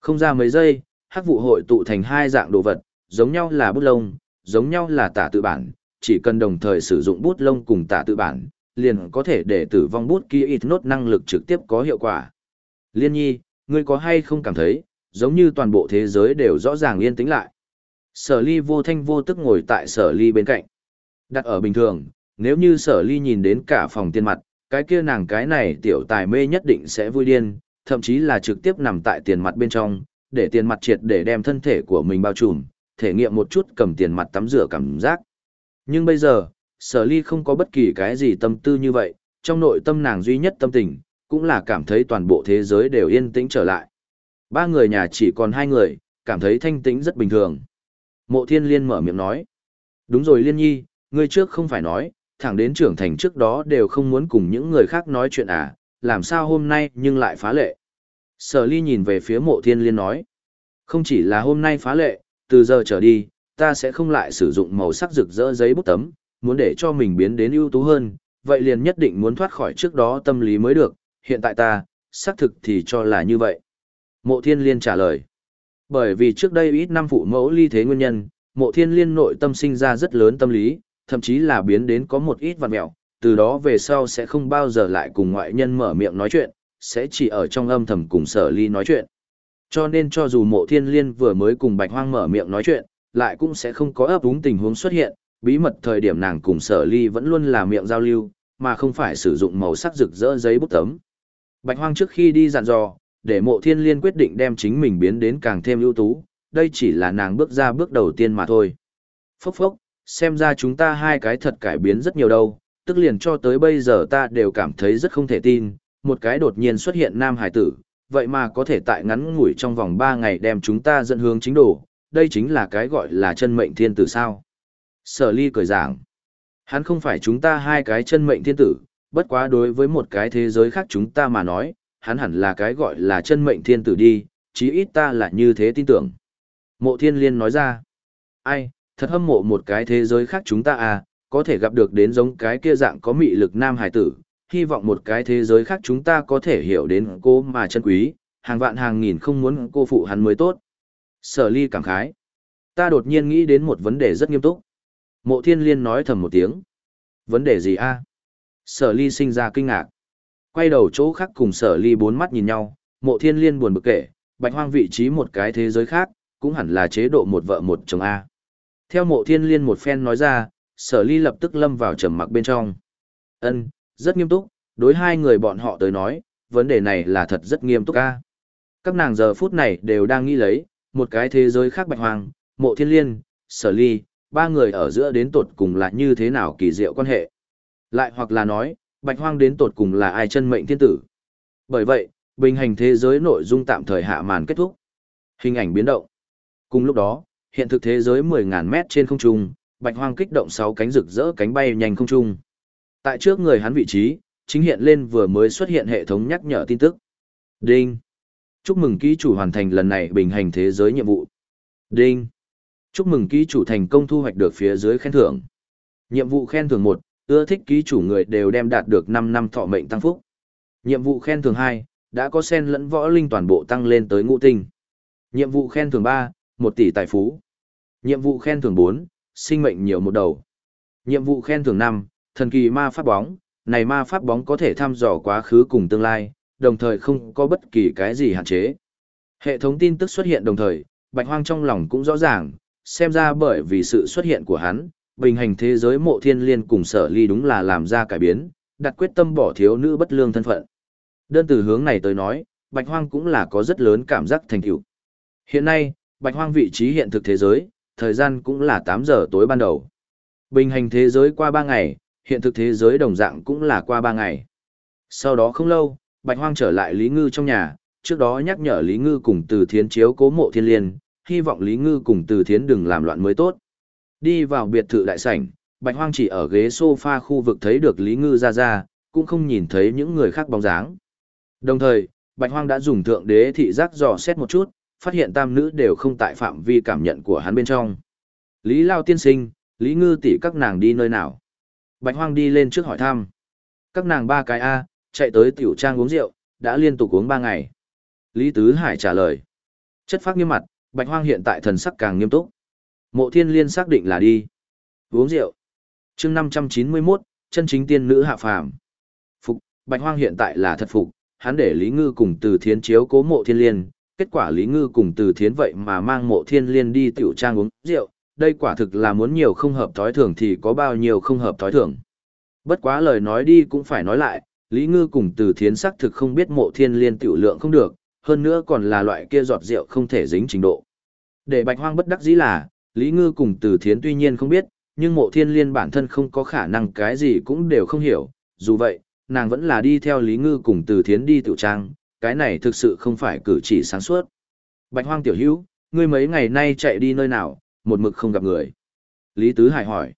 Không ra mấy giây, hắc vụ hội tụ thành hai dạng đồ vật, giống nhau là bút lông, giống nhau là tả tự bản, chỉ cần đồng thời sử dụng bút lông cùng tả tự bản, liền có thể để tử vong bút ký ít nốt năng lực trực tiếp có hiệu quả. Liên nhi, ngươi có hay không cảm thấy, giống như toàn bộ thế giới đều rõ ràng yên tĩnh lại. Sở ly vô thanh vô tức ngồi tại sở ly bên cạnh. Đặt ở bình thường, nếu như sở ly nhìn đến cả phòng tiền mặt, cái kia nàng cái này tiểu tài mê nhất định sẽ vui điên, thậm chí là trực tiếp nằm tại tiền mặt bên trong, để tiền mặt triệt để đem thân thể của mình bao trùm, thể nghiệm một chút cầm tiền mặt tắm rửa cảm giác. Nhưng bây giờ, sở ly không có bất kỳ cái gì tâm tư như vậy, trong nội tâm nàng duy nhất tâm tình, cũng là cảm thấy toàn bộ thế giới đều yên tĩnh trở lại. Ba người nhà chỉ còn hai người, cảm thấy thanh tĩnh rất bình thường. Mộ thiên liên mở miệng nói. Đúng rồi liên nhi, ngươi trước không phải nói, thẳng đến trưởng thành trước đó đều không muốn cùng những người khác nói chuyện à, làm sao hôm nay nhưng lại phá lệ. Sở ly nhìn về phía mộ thiên liên nói. Không chỉ là hôm nay phá lệ, từ giờ trở đi, ta sẽ không lại sử dụng màu sắc rực rỡ giấy bút tấm, muốn để cho mình biến đến ưu tú hơn, vậy liền nhất định muốn thoát khỏi trước đó tâm lý mới được, hiện tại ta, xác thực thì cho là như vậy. Mộ thiên liên trả lời. Bởi vì trước đây ít năm phụ mẫu ly thế nguyên nhân, mộ thiên liên nội tâm sinh ra rất lớn tâm lý, thậm chí là biến đến có một ít vằn mẹo, từ đó về sau sẽ không bao giờ lại cùng ngoại nhân mở miệng nói chuyện, sẽ chỉ ở trong âm thầm cùng sở ly nói chuyện. Cho nên cho dù mộ thiên liên vừa mới cùng bạch hoang mở miệng nói chuyện, lại cũng sẽ không có ấp úng tình huống xuất hiện, bí mật thời điểm nàng cùng sở ly vẫn luôn là miệng giao lưu, mà không phải sử dụng màu sắc rực rỡ giấy bút tấm. Bạch hoang trước khi đi dặn dò, để mộ thiên liên quyết định đem chính mình biến đến càng thêm ưu tú, đây chỉ là nàng bước ra bước đầu tiên mà thôi. Phốc phốc, xem ra chúng ta hai cái thật cải biến rất nhiều đâu, tức liền cho tới bây giờ ta đều cảm thấy rất không thể tin, một cái đột nhiên xuất hiện nam hải tử, vậy mà có thể tại ngắn ngủi trong vòng 3 ngày đem chúng ta dẫn hướng chính đồ, đây chính là cái gọi là chân mệnh thiên tử sao. Sở ly cười giảng, hắn không phải chúng ta hai cái chân mệnh thiên tử, bất quá đối với một cái thế giới khác chúng ta mà nói, hắn hẳn là cái gọi là chân mệnh thiên tử đi, chí ít ta là như thế tin tưởng. Mộ thiên liên nói ra, ai, thật hâm mộ một cái thế giới khác chúng ta à, có thể gặp được đến giống cái kia dạng có mị lực nam hải tử, hy vọng một cái thế giới khác chúng ta có thể hiểu đến cô mà chân quý, hàng vạn hàng nghìn không muốn cô phụ hắn mới tốt. Sở ly cảm khái. Ta đột nhiên nghĩ đến một vấn đề rất nghiêm túc. Mộ thiên liên nói thầm một tiếng. Vấn đề gì a? Sở ly sinh ra kinh ngạc. Quay đầu chỗ khác cùng sở ly bốn mắt nhìn nhau, mộ thiên liên buồn bực kể, bạch hoang vị trí một cái thế giới khác, cũng hẳn là chế độ một vợ một chồng A. Theo mộ thiên liên một phen nói ra, sở ly lập tức lâm vào trầm mặc bên trong. Ân, rất nghiêm túc, đối hai người bọn họ tới nói, vấn đề này là thật rất nghiêm túc A. Các nàng giờ phút này đều đang nghĩ lấy, một cái thế giới khác bạch hoang, mộ thiên liên, sở ly, ba người ở giữa đến tột cùng là như thế nào kỳ diệu quan hệ. Lại hoặc là nói, bạch hoang đến tột cùng là ai chân mệnh thiên tử. Bởi vậy, bình hành thế giới nội dung tạm thời hạ màn kết thúc. Hình ảnh biến động. Cùng lúc đó, hiện thực thế giới 10.000 mét trên không trung, bạch hoang kích động sáu cánh rực rỡ cánh bay nhanh không trung. Tại trước người hắn vị trí, chính hiện lên vừa mới xuất hiện hệ thống nhắc nhở tin tức. Đinh. Chúc mừng ký chủ hoàn thành lần này bình hành thế giới nhiệm vụ. Đinh. Chúc mừng ký chủ thành công thu hoạch được phía dưới khen thưởng. Nhiệm vụ khen thưởng 1, ưa thích ký chủ người đều đem đạt được 5 năm thọ mệnh tăng phúc. Nhiệm vụ khen thưởng 2, đã có sen lẫn võ linh toàn bộ tăng lên tới ngũ tinh. Nhiệm vụ khen thưởng 3, 1 tỷ tài phú. Nhiệm vụ khen thưởng 4, sinh mệnh nhiều một đầu. Nhiệm vụ khen thưởng 5, thần kỳ ma pháp bóng, này ma pháp bóng có thể thăm dò quá khứ cùng tương lai, đồng thời không có bất kỳ cái gì hạn chế. Hệ thống tin tức xuất hiện đồng thời, Bạch Hoang trong lòng cũng rõ ràng, xem ra bởi vì sự xuất hiện của hắn, bình hành thế giới mộ thiên liên cùng sở ly đúng là làm ra cải biến, đặt quyết tâm bỏ thiếu nữ bất lương thân phận. Đơn từ hướng này tới nói, Bạch Hoang cũng là có rất lớn cảm giác thành tựu. Hiện nay, Bạch Hoang vị trí hiện thực thế giới, thời gian cũng là 8 giờ tối ban đầu. Bình hành thế giới qua 3 ngày, hiện thực thế giới đồng dạng cũng là qua 3 ngày. Sau đó không lâu, Bạch Hoang trở lại Lý Ngư trong nhà, trước đó nhắc nhở Lý Ngư cùng Từ Thiến chiếu cố mộ thiên liên, hy vọng Lý Ngư cùng Từ Thiến đừng làm loạn mới tốt. Đi vào biệt thự đại sảnh, Bạch Hoang chỉ ở ghế sofa khu vực thấy được Lý Ngư ra ra, cũng không nhìn thấy những người khác bóng dáng. Đồng thời, Bạch Hoang đã dùng thượng đế thị giác dò xét một chút, phát hiện tam nữ đều không tại phạm vi cảm nhận của hắn bên trong. Lý Lao tiên sinh, Lý Ngư tỷ các nàng đi nơi nào? Bạch Hoang đi lên trước hỏi thăm. Các nàng ba cái A, chạy tới tiểu trang uống rượu, đã liên tục uống ba ngày. Lý Tứ Hải trả lời. Chất phát nghiêm mặt, Bạch Hoang hiện tại thần sắc càng nghiêm túc. Mộ Thiên Liên xác định là đi. Uống rượu. Chương 591, chân chính tiên nữ hạ phàm. Phục, Bạch Hoang hiện tại là thật phục, hắn để Lý Ngư cùng Từ Thiến chiếu cố Mộ Thiên Liên, kết quả Lý Ngư cùng Từ Thiến vậy mà mang Mộ Thiên Liên đi tiểu trang uống rượu, đây quả thực là muốn nhiều không hợp thói thường thì có bao nhiêu không hợp thói thường. Bất quá lời nói đi cũng phải nói lại, Lý Ngư cùng Từ Thiến xác thực không biết Mộ Thiên Liên tiểu lượng không được, hơn nữa còn là loại kia giọt rượu không thể dính trình độ. Để Bạch Hoang bất đắc dĩ là, Lý Ngư cùng Từ Thiến tuy nhiên không biết, nhưng mộ thiên liên bản thân không có khả năng cái gì cũng đều không hiểu, dù vậy, nàng vẫn là đi theo Lý Ngư cùng Từ Thiến đi tiểu trang, cái này thực sự không phải cử chỉ sáng suốt. Bạch Hoang tiểu hữu, ngươi mấy ngày nay chạy đi nơi nào, một mực không gặp người. Lý Tứ Hải hỏi,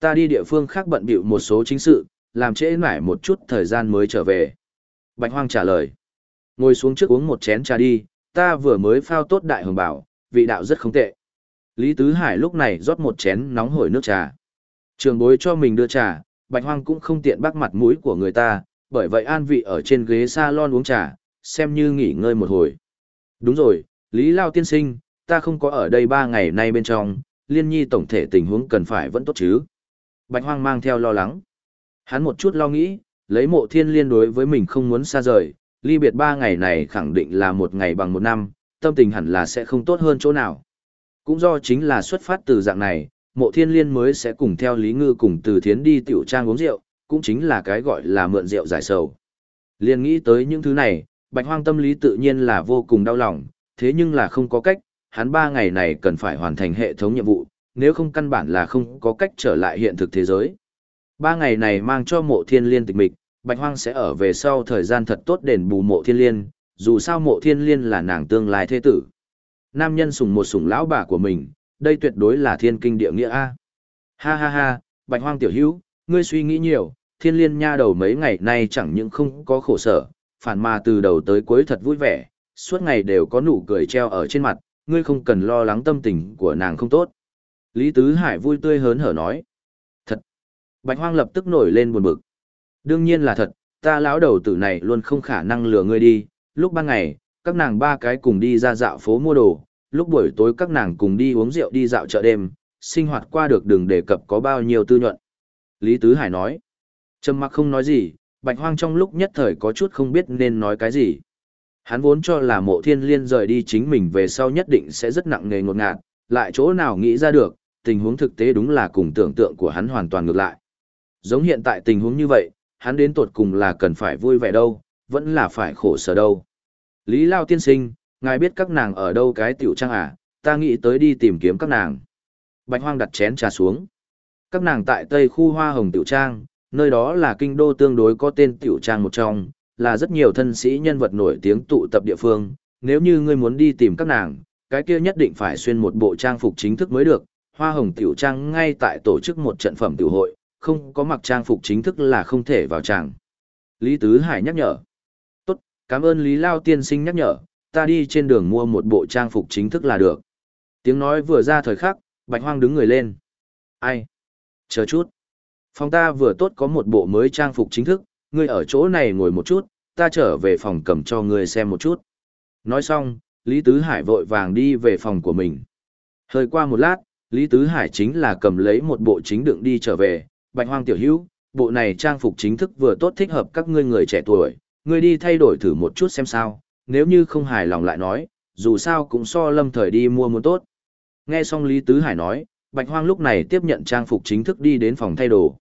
ta đi địa phương khác bận bịu một số chính sự, làm trễ nải một chút thời gian mới trở về. Bạch Hoang trả lời, ngồi xuống trước uống một chén trà đi, ta vừa mới phao tốt đại hồng bảo, vị đạo rất không tệ. Lý Tứ Hải lúc này rót một chén nóng hổi nước trà. Trường bối cho mình đưa trà, Bạch Hoang cũng không tiện bắt mặt mũi của người ta, bởi vậy an vị ở trên ghế salon uống trà, xem như nghỉ ngơi một hồi. Đúng rồi, Lý Lao tiên sinh, ta không có ở đây ba ngày nay bên trong, liên nhi tổng thể tình huống cần phải vẫn tốt chứ. Bạch Hoang mang theo lo lắng. Hắn một chút lo nghĩ, lấy mộ thiên liên đối với mình không muốn xa rời, ly biệt ba ngày này khẳng định là một ngày bằng một năm, tâm tình hẳn là sẽ không tốt hơn chỗ nào. Cũng do chính là xuất phát từ dạng này, mộ thiên liên mới sẽ cùng theo Lý Ngư cùng từ thiến đi tiểu trang uống rượu, cũng chính là cái gọi là mượn rượu giải sầu. Liên nghĩ tới những thứ này, bạch hoang tâm lý tự nhiên là vô cùng đau lòng, thế nhưng là không có cách, hắn ba ngày này cần phải hoàn thành hệ thống nhiệm vụ, nếu không căn bản là không có cách trở lại hiện thực thế giới. Ba ngày này mang cho mộ thiên liên tịch mịch, Bạch Hoang sẽ ở về sau thời gian thật tốt đền bù mộ thiên liên, dù sao mộ thiên liên là nàng tương lai thế tử. Nam nhân sùng một sùng lão bà của mình, đây tuyệt đối là thiên kinh địa nghĩa A. Ha ha ha, Bạch Hoang tiểu hữu, ngươi suy nghĩ nhiều, thiên liên nha đầu mấy ngày nay chẳng những không có khổ sở, phản mà từ đầu tới cuối thật vui vẻ, suốt ngày đều có nụ cười treo ở trên mặt, ngươi không cần lo lắng tâm tình của nàng không tốt. Lý Tứ Hải vui tươi hớn hở nói. Thật. Bạch Hoang lập tức nổi lên buồn bực. Đương nhiên là thật, ta lão đầu tử này luôn không khả năng lừa ngươi đi, lúc ban ngày, các nàng ba cái cùng đi ra dạo phố mua đồ, lúc buổi tối các nàng cùng đi uống rượu đi dạo chợ đêm, sinh hoạt qua được đừng đề cập có bao nhiêu tư nhuận. Lý Tứ Hải nói. Trầm mặc không nói gì, Bạch Hoang trong lúc nhất thời có chút không biết nên nói cái gì. Hắn vốn cho là mộ thiên liên rời đi chính mình về sau nhất định sẽ rất nặng nề ngột ngạt, lại chỗ nào nghĩ ra được, tình huống thực tế đúng là cùng tưởng tượng của hắn hoàn toàn ngược lại. Giống hiện tại tình huống như vậy, hắn đến tột cùng là cần phải vui vẻ đâu, vẫn là phải khổ sở đâu. Lý Lao tiên sinh, ngài biết các nàng ở đâu cái tiểu trang à, ta nghĩ tới đi tìm kiếm các nàng. Bạch Hoang đặt chén trà xuống. Các nàng tại Tây khu Hoa Hồng tiểu trang, nơi đó là kinh đô tương đối có tên tiểu trang một trong, là rất nhiều thân sĩ nhân vật nổi tiếng tụ tập địa phương. Nếu như ngươi muốn đi tìm các nàng, cái kia nhất định phải xuyên một bộ trang phục chính thức mới được. Hoa Hồng tiểu trang ngay tại tổ chức một trận phẩm tiểu hội, không có mặc trang phục chính thức là không thể vào tràng. Lý Tứ Hải nhắc nhở. Cảm ơn Lý Lao tiên sinh nhắc nhở, ta đi trên đường mua một bộ trang phục chính thức là được. Tiếng nói vừa ra thời khắc, Bạch Hoang đứng người lên. Ai? Chờ chút. Phòng ta vừa tốt có một bộ mới trang phục chính thức, ngươi ở chỗ này ngồi một chút, ta trở về phòng cầm cho ngươi xem một chút. Nói xong, Lý Tứ Hải vội vàng đi về phòng của mình. Hơi qua một lát, Lý Tứ Hải chính là cầm lấy một bộ chính đựng đi trở về, Bạch Hoang tiểu hữu, bộ này trang phục chính thức vừa tốt thích hợp các ngươi người trẻ tuổi, ngươi đi thay đổi thử một chút xem sao, nếu như không hài lòng lại nói, dù sao cũng so lâm thời đi mua muốn tốt. Nghe xong Lý Tứ Hải nói, Bạch Hoang lúc này tiếp nhận trang phục chính thức đi đến phòng thay đồ.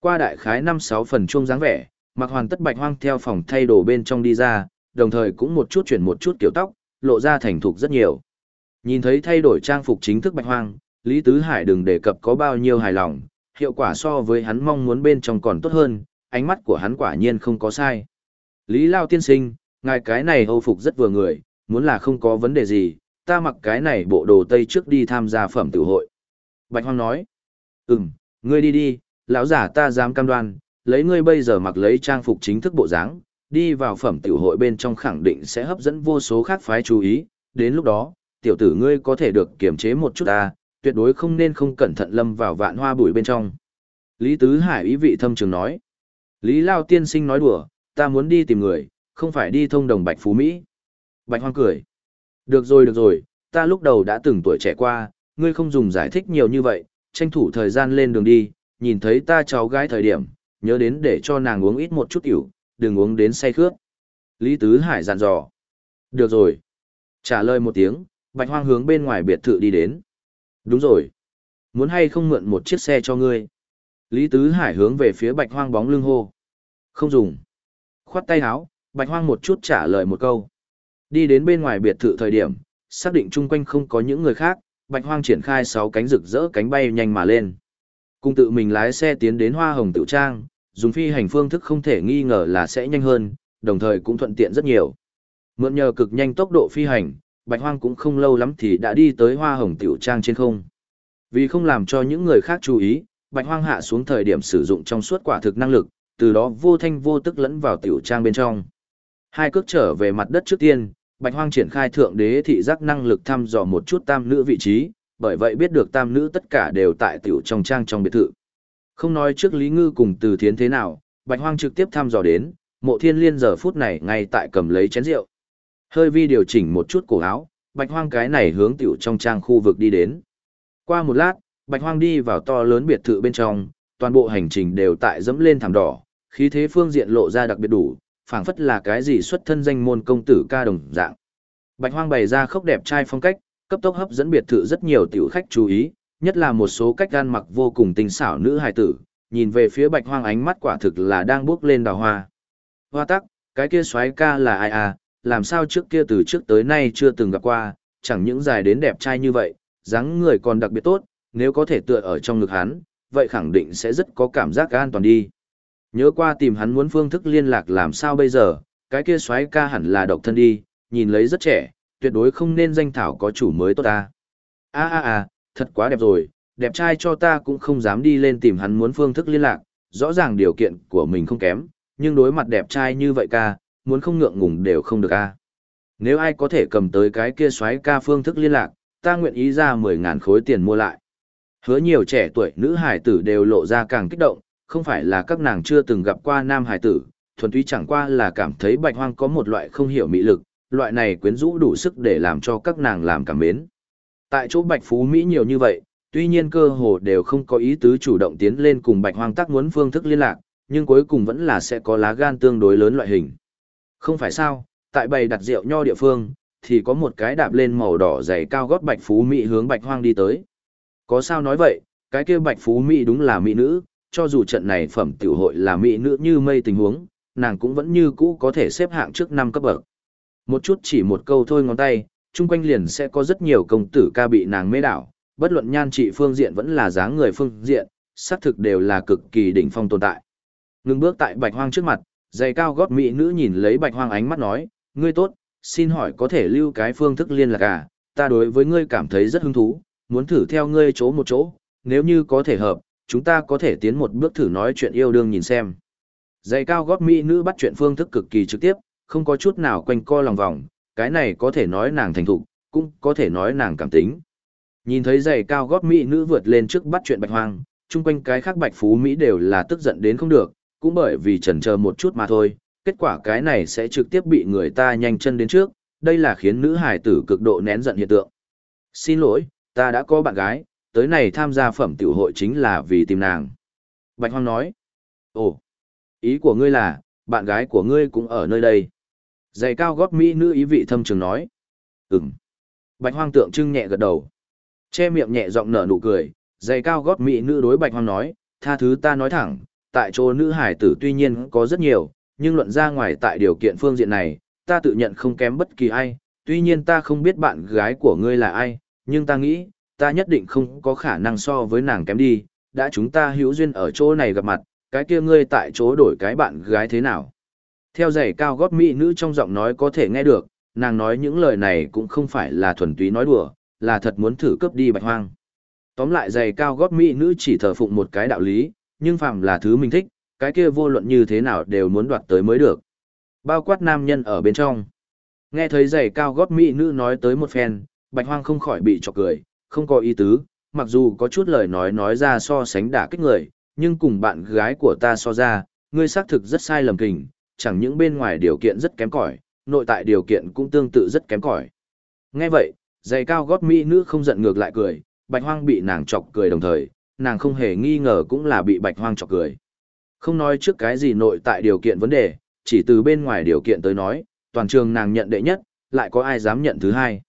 Qua đại khái 5-6 phần chuông dáng vẻ, mặc hoàn tất Bạch Hoang theo phòng thay đồ bên trong đi ra, đồng thời cũng một chút chuyển một chút kiểu tóc, lộ ra thành thục rất nhiều. Nhìn thấy thay đổi trang phục chính thức Bạch Hoang, Lý Tứ Hải đừng đề cập có bao nhiêu hài lòng, hiệu quả so với hắn mong muốn bên trong còn tốt hơn, ánh mắt của hắn quả nhiên không có sai. Lý Lao tiên sinh, ngài cái này hầu phục rất vừa người, muốn là không có vấn đề gì, ta mặc cái này bộ đồ tây trước đi tham gia phẩm tử hội. Bạch Hoang nói, ừm, ngươi đi đi, lão giả ta dám cam đoan, lấy ngươi bây giờ mặc lấy trang phục chính thức bộ dáng, đi vào phẩm tiểu hội bên trong khẳng định sẽ hấp dẫn vô số khác phái chú ý, đến lúc đó, tiểu tử ngươi có thể được kiềm chế một chút ta, tuyệt đối không nên không cẩn thận lâm vào vạn hoa bụi bên trong. Lý Tứ Hải ý vị thâm trường nói. Lý Lao tiên sinh nói đùa, ta muốn đi tìm người, không phải đi thông đồng Bạch Phú Mỹ. Bạch Hoang cười. Được rồi được rồi, ta lúc đầu đã từng tuổi trẻ qua, ngươi không dùng giải thích nhiều như vậy, tranh thủ thời gian lên đường đi, nhìn thấy ta cháu gái thời điểm, nhớ đến để cho nàng uống ít một chút tiểu, đừng uống đến say khướt. Lý Tứ Hải dặn dò. Được rồi. Trả lời một tiếng, Bạch Hoang hướng bên ngoài biệt thự đi đến. Đúng rồi. Muốn hay không mượn một chiếc xe cho ngươi? Lý Tứ Hải hướng về phía Bạch Hoang bóng lưng hô. Không dùng. Khoát tay áo, Bạch Hoang một chút trả lời một câu. Đi đến bên ngoài biệt thự thời điểm, xác định chung quanh không có những người khác, Bạch Hoang triển khai sáu cánh rực rỡ cánh bay nhanh mà lên. Cùng tự mình lái xe tiến đến Hoa Hồng Tiểu Trang, dùng phi hành phương thức không thể nghi ngờ là sẽ nhanh hơn, đồng thời cũng thuận tiện rất nhiều. Mượn nhờ cực nhanh tốc độ phi hành, Bạch Hoang cũng không lâu lắm thì đã đi tới Hoa Hồng Tiểu Trang trên không. Vì không làm cho những người khác chú ý, Bạch Hoang hạ xuống thời điểm sử dụng trong suốt quả thực năng lực, từ đó vô thanh vô tức lẫn vào Tiểu Trang bên trong. Hai cước trở về mặt đất trước tiên, Bạch Hoang triển khai thượng đế thị giác năng lực thăm dò một chút tam nữ vị trí, bởi vậy biết được tam nữ tất cả đều tại tiểu trong trang trong biệt thự. Không nói trước Lý Ngư cùng Từ Thiến thế nào, Bạch Hoang trực tiếp thăm dò đến, mộ thiên liên giờ phút này ngay tại cầm lấy chén rượu. Hơi vi điều chỉnh một chút cổ áo, Bạch Hoang cái này hướng tiểu trong trang khu vực đi đến. Qua một lát, Bạch Hoang đi vào to lớn biệt thự bên trong, toàn bộ hành trình đều tại dẫm lên thảm đỏ, khí thế phương diện lộ ra đặc biệt đủ, phảng phất là cái gì xuất thân danh môn công tử ca đồng dạng. Bạch Hoang bày ra khốc đẹp trai phong cách, cấp tốc hấp dẫn biệt thự rất nhiều tiểu khách chú ý, nhất là một số cách gan mặc vô cùng tinh xảo nữ hài tử, nhìn về phía Bạch Hoang ánh mắt quả thực là đang bước lên đào hoa. Hoa tắc, cái kia xoái ca là ai à, làm sao trước kia từ trước tới nay chưa từng gặp qua, chẳng những dài đến đẹp trai như vậy, dáng người còn đặc biệt tốt, nếu có thể tựa ở trong ngực hắn, vậy khẳng định sẽ rất có cảm giác an toàn đi. Nhớ qua tìm hắn muốn phương thức liên lạc làm sao bây giờ, cái kia xoáy ca hẳn là độc thân đi, nhìn lấy rất trẻ, tuyệt đối không nên danh thảo có chủ mới tốt ta. A a a, thật quá đẹp rồi, đẹp trai cho ta cũng không dám đi lên tìm hắn muốn phương thức liên lạc, rõ ràng điều kiện của mình không kém, nhưng đối mặt đẹp trai như vậy ca, muốn không ngượng ngùng đều không được a. Nếu ai có thể cầm tới cái kia xoáy ca phương thức liên lạc, ta nguyện ý ra 10.000 khối tiền mua lại. Hứa nhiều trẻ tuổi nữ hải tử đều lộ ra càng kích động, không phải là các nàng chưa từng gặp qua nam hải tử, thuần túy chẳng qua là cảm thấy bạch hoang có một loại không hiểu mị lực, loại này quyến rũ đủ sức để làm cho các nàng làm cảm mến. Tại chỗ bạch phú Mỹ nhiều như vậy, tuy nhiên cơ hồ đều không có ý tứ chủ động tiến lên cùng bạch hoang tác muốn phương thức liên lạc, nhưng cuối cùng vẫn là sẽ có lá gan tương đối lớn loại hình. Không phải sao, tại bầy đặt rượu nho địa phương, thì có một cái đạp lên màu đỏ dày cao gót bạch phú Mỹ hướng bạch hoang đi tới. Có sao nói vậy, cái kia bạch phú Mỹ đúng là Mỹ nữ, cho dù trận này phẩm tiểu hội là Mỹ nữ như mây tình huống, nàng cũng vẫn như cũ có thể xếp hạng trước năm cấp bậc. Một chút chỉ một câu thôi ngón tay, chung quanh liền sẽ có rất nhiều công tử ca bị nàng mê đảo, bất luận nhan trị phương diện vẫn là dáng người phương diện, xác thực đều là cực kỳ đỉnh phong tồn tại. Ngưng bước tại bạch hoang trước mặt, giày cao gót mỹ nữ nhìn lấy bạch hoang ánh mắt nói, ngươi tốt, xin hỏi có thể lưu cái phương thức liên lạc à, ta đối với ngươi cảm thấy rất hứng thú, muốn thử theo ngươi chỗ một chỗ, nếu như có thể hợp, chúng ta có thể tiến một bước thử nói chuyện yêu đương nhìn xem. Giày cao gót mỹ nữ bắt chuyện phương thức cực kỳ trực tiếp, không có chút nào quanh co lòng vòng, cái này có thể nói nàng thành thục, cũng có thể nói nàng cảm tính. Nhìn thấy giày cao gót mỹ nữ vượt lên trước bắt chuyện bạch hoang, chung quanh cái khác bạch phú mỹ đều là tức giận đến không được, cũng bởi vì chần chờ một chút mà thôi, kết quả cái này sẽ trực tiếp bị người ta nhanh chân đến trước, đây là khiến nữ hải tử cực độ nén giận hiện tượng. Xin lỗi, ta đã có bạn gái, tới này tham gia phẩm tiểu hội chính là vì tìm nàng. Bạch Hoang nói, ồ, ý của ngươi là, bạn gái của ngươi cũng ở nơi đây. Giày cao gót mỹ nữ ý vị thâm trường nói, ừm. Bạch Hoang tượng trưng nhẹ gật đầu. Che miệng nhẹ giọng nở nụ cười, giày cao gót mỹ nữ đối Bạch Hoang nói, tha thứ ta nói thẳng, tại chỗ nữ hải tử tuy nhiên có rất nhiều, nhưng luận ra ngoài tại điều kiện phương diện này, ta tự nhận không kém bất kỳ ai, tuy nhiên ta không biết bạn gái của ngươi là ai, nhưng ta nghĩ, ta nhất định không có khả năng so với nàng kém đi, đã chúng ta hữu duyên ở chỗ này gặp mặt, cái kia ngươi tại chỗ đổi cái bạn gái thế nào. Theo giày cao gót mỹ nữ trong giọng nói có thể nghe được, nàng nói những lời này cũng không phải là thuần túy nói đùa, là thật muốn thử cướp đi bạch hoang. Tóm lại giày cao gót mỹ nữ chỉ thờ phụng một cái đạo lý, nhưng phàm là thứ mình thích, cái kia vô luận như thế nào đều muốn đoạt tới mới được. Bao quát nam nhân ở bên trong. Nghe thấy giày cao gót mỹ nữ nói tới một phen, bạch hoang không khỏi bị chọc cười, không có ý tứ, mặc dù có chút lời nói nói ra so sánh đả kích người, nhưng cùng bạn gái của ta so ra, ngươi xác thực rất sai lầm kình, chẳng những bên ngoài điều kiện rất kém cỏi, nội tại điều kiện cũng tương tự rất kém cỏi. Nghe vậy, giày cao gót mỹ nữ không giận ngược lại cười, bạch hoang bị nàng chọc cười đồng thời, nàng không hề nghi ngờ cũng là bị bạch hoang chọc cười. Không nói trước cái gì nội tại điều kiện vấn đề, chỉ từ bên ngoài điều kiện tới nói, toàn trường nàng nhận đệ nhất, lại có ai dám nhận thứ hai.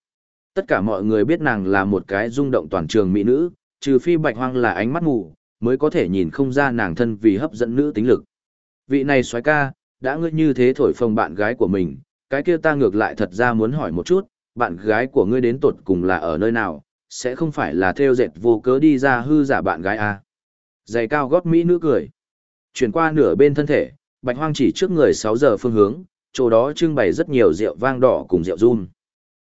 Tất cả mọi người biết nàng là một cái rung động toàn trường mỹ nữ, trừ phi bạch hoang là ánh mắt mù, mới có thể nhìn không ra nàng thân vì hấp dẫn nữ tính lực. Vị này xoái ca, đã ngươi như thế thổi phồng bạn gái của mình, cái kia ta ngược lại thật ra muốn hỏi một chút, bạn gái của ngươi đến tột cùng là ở nơi nào, sẽ không phải là theo dệt vô cớ đi ra hư giả bạn gái à. Giày cao gót mỹ nữ cười. Chuyển qua nửa bên thân thể, bạch hoang chỉ trước người 6 giờ phương hướng, chỗ đó trưng bày rất nhiều rượu vang đỏ cùng rượu rum.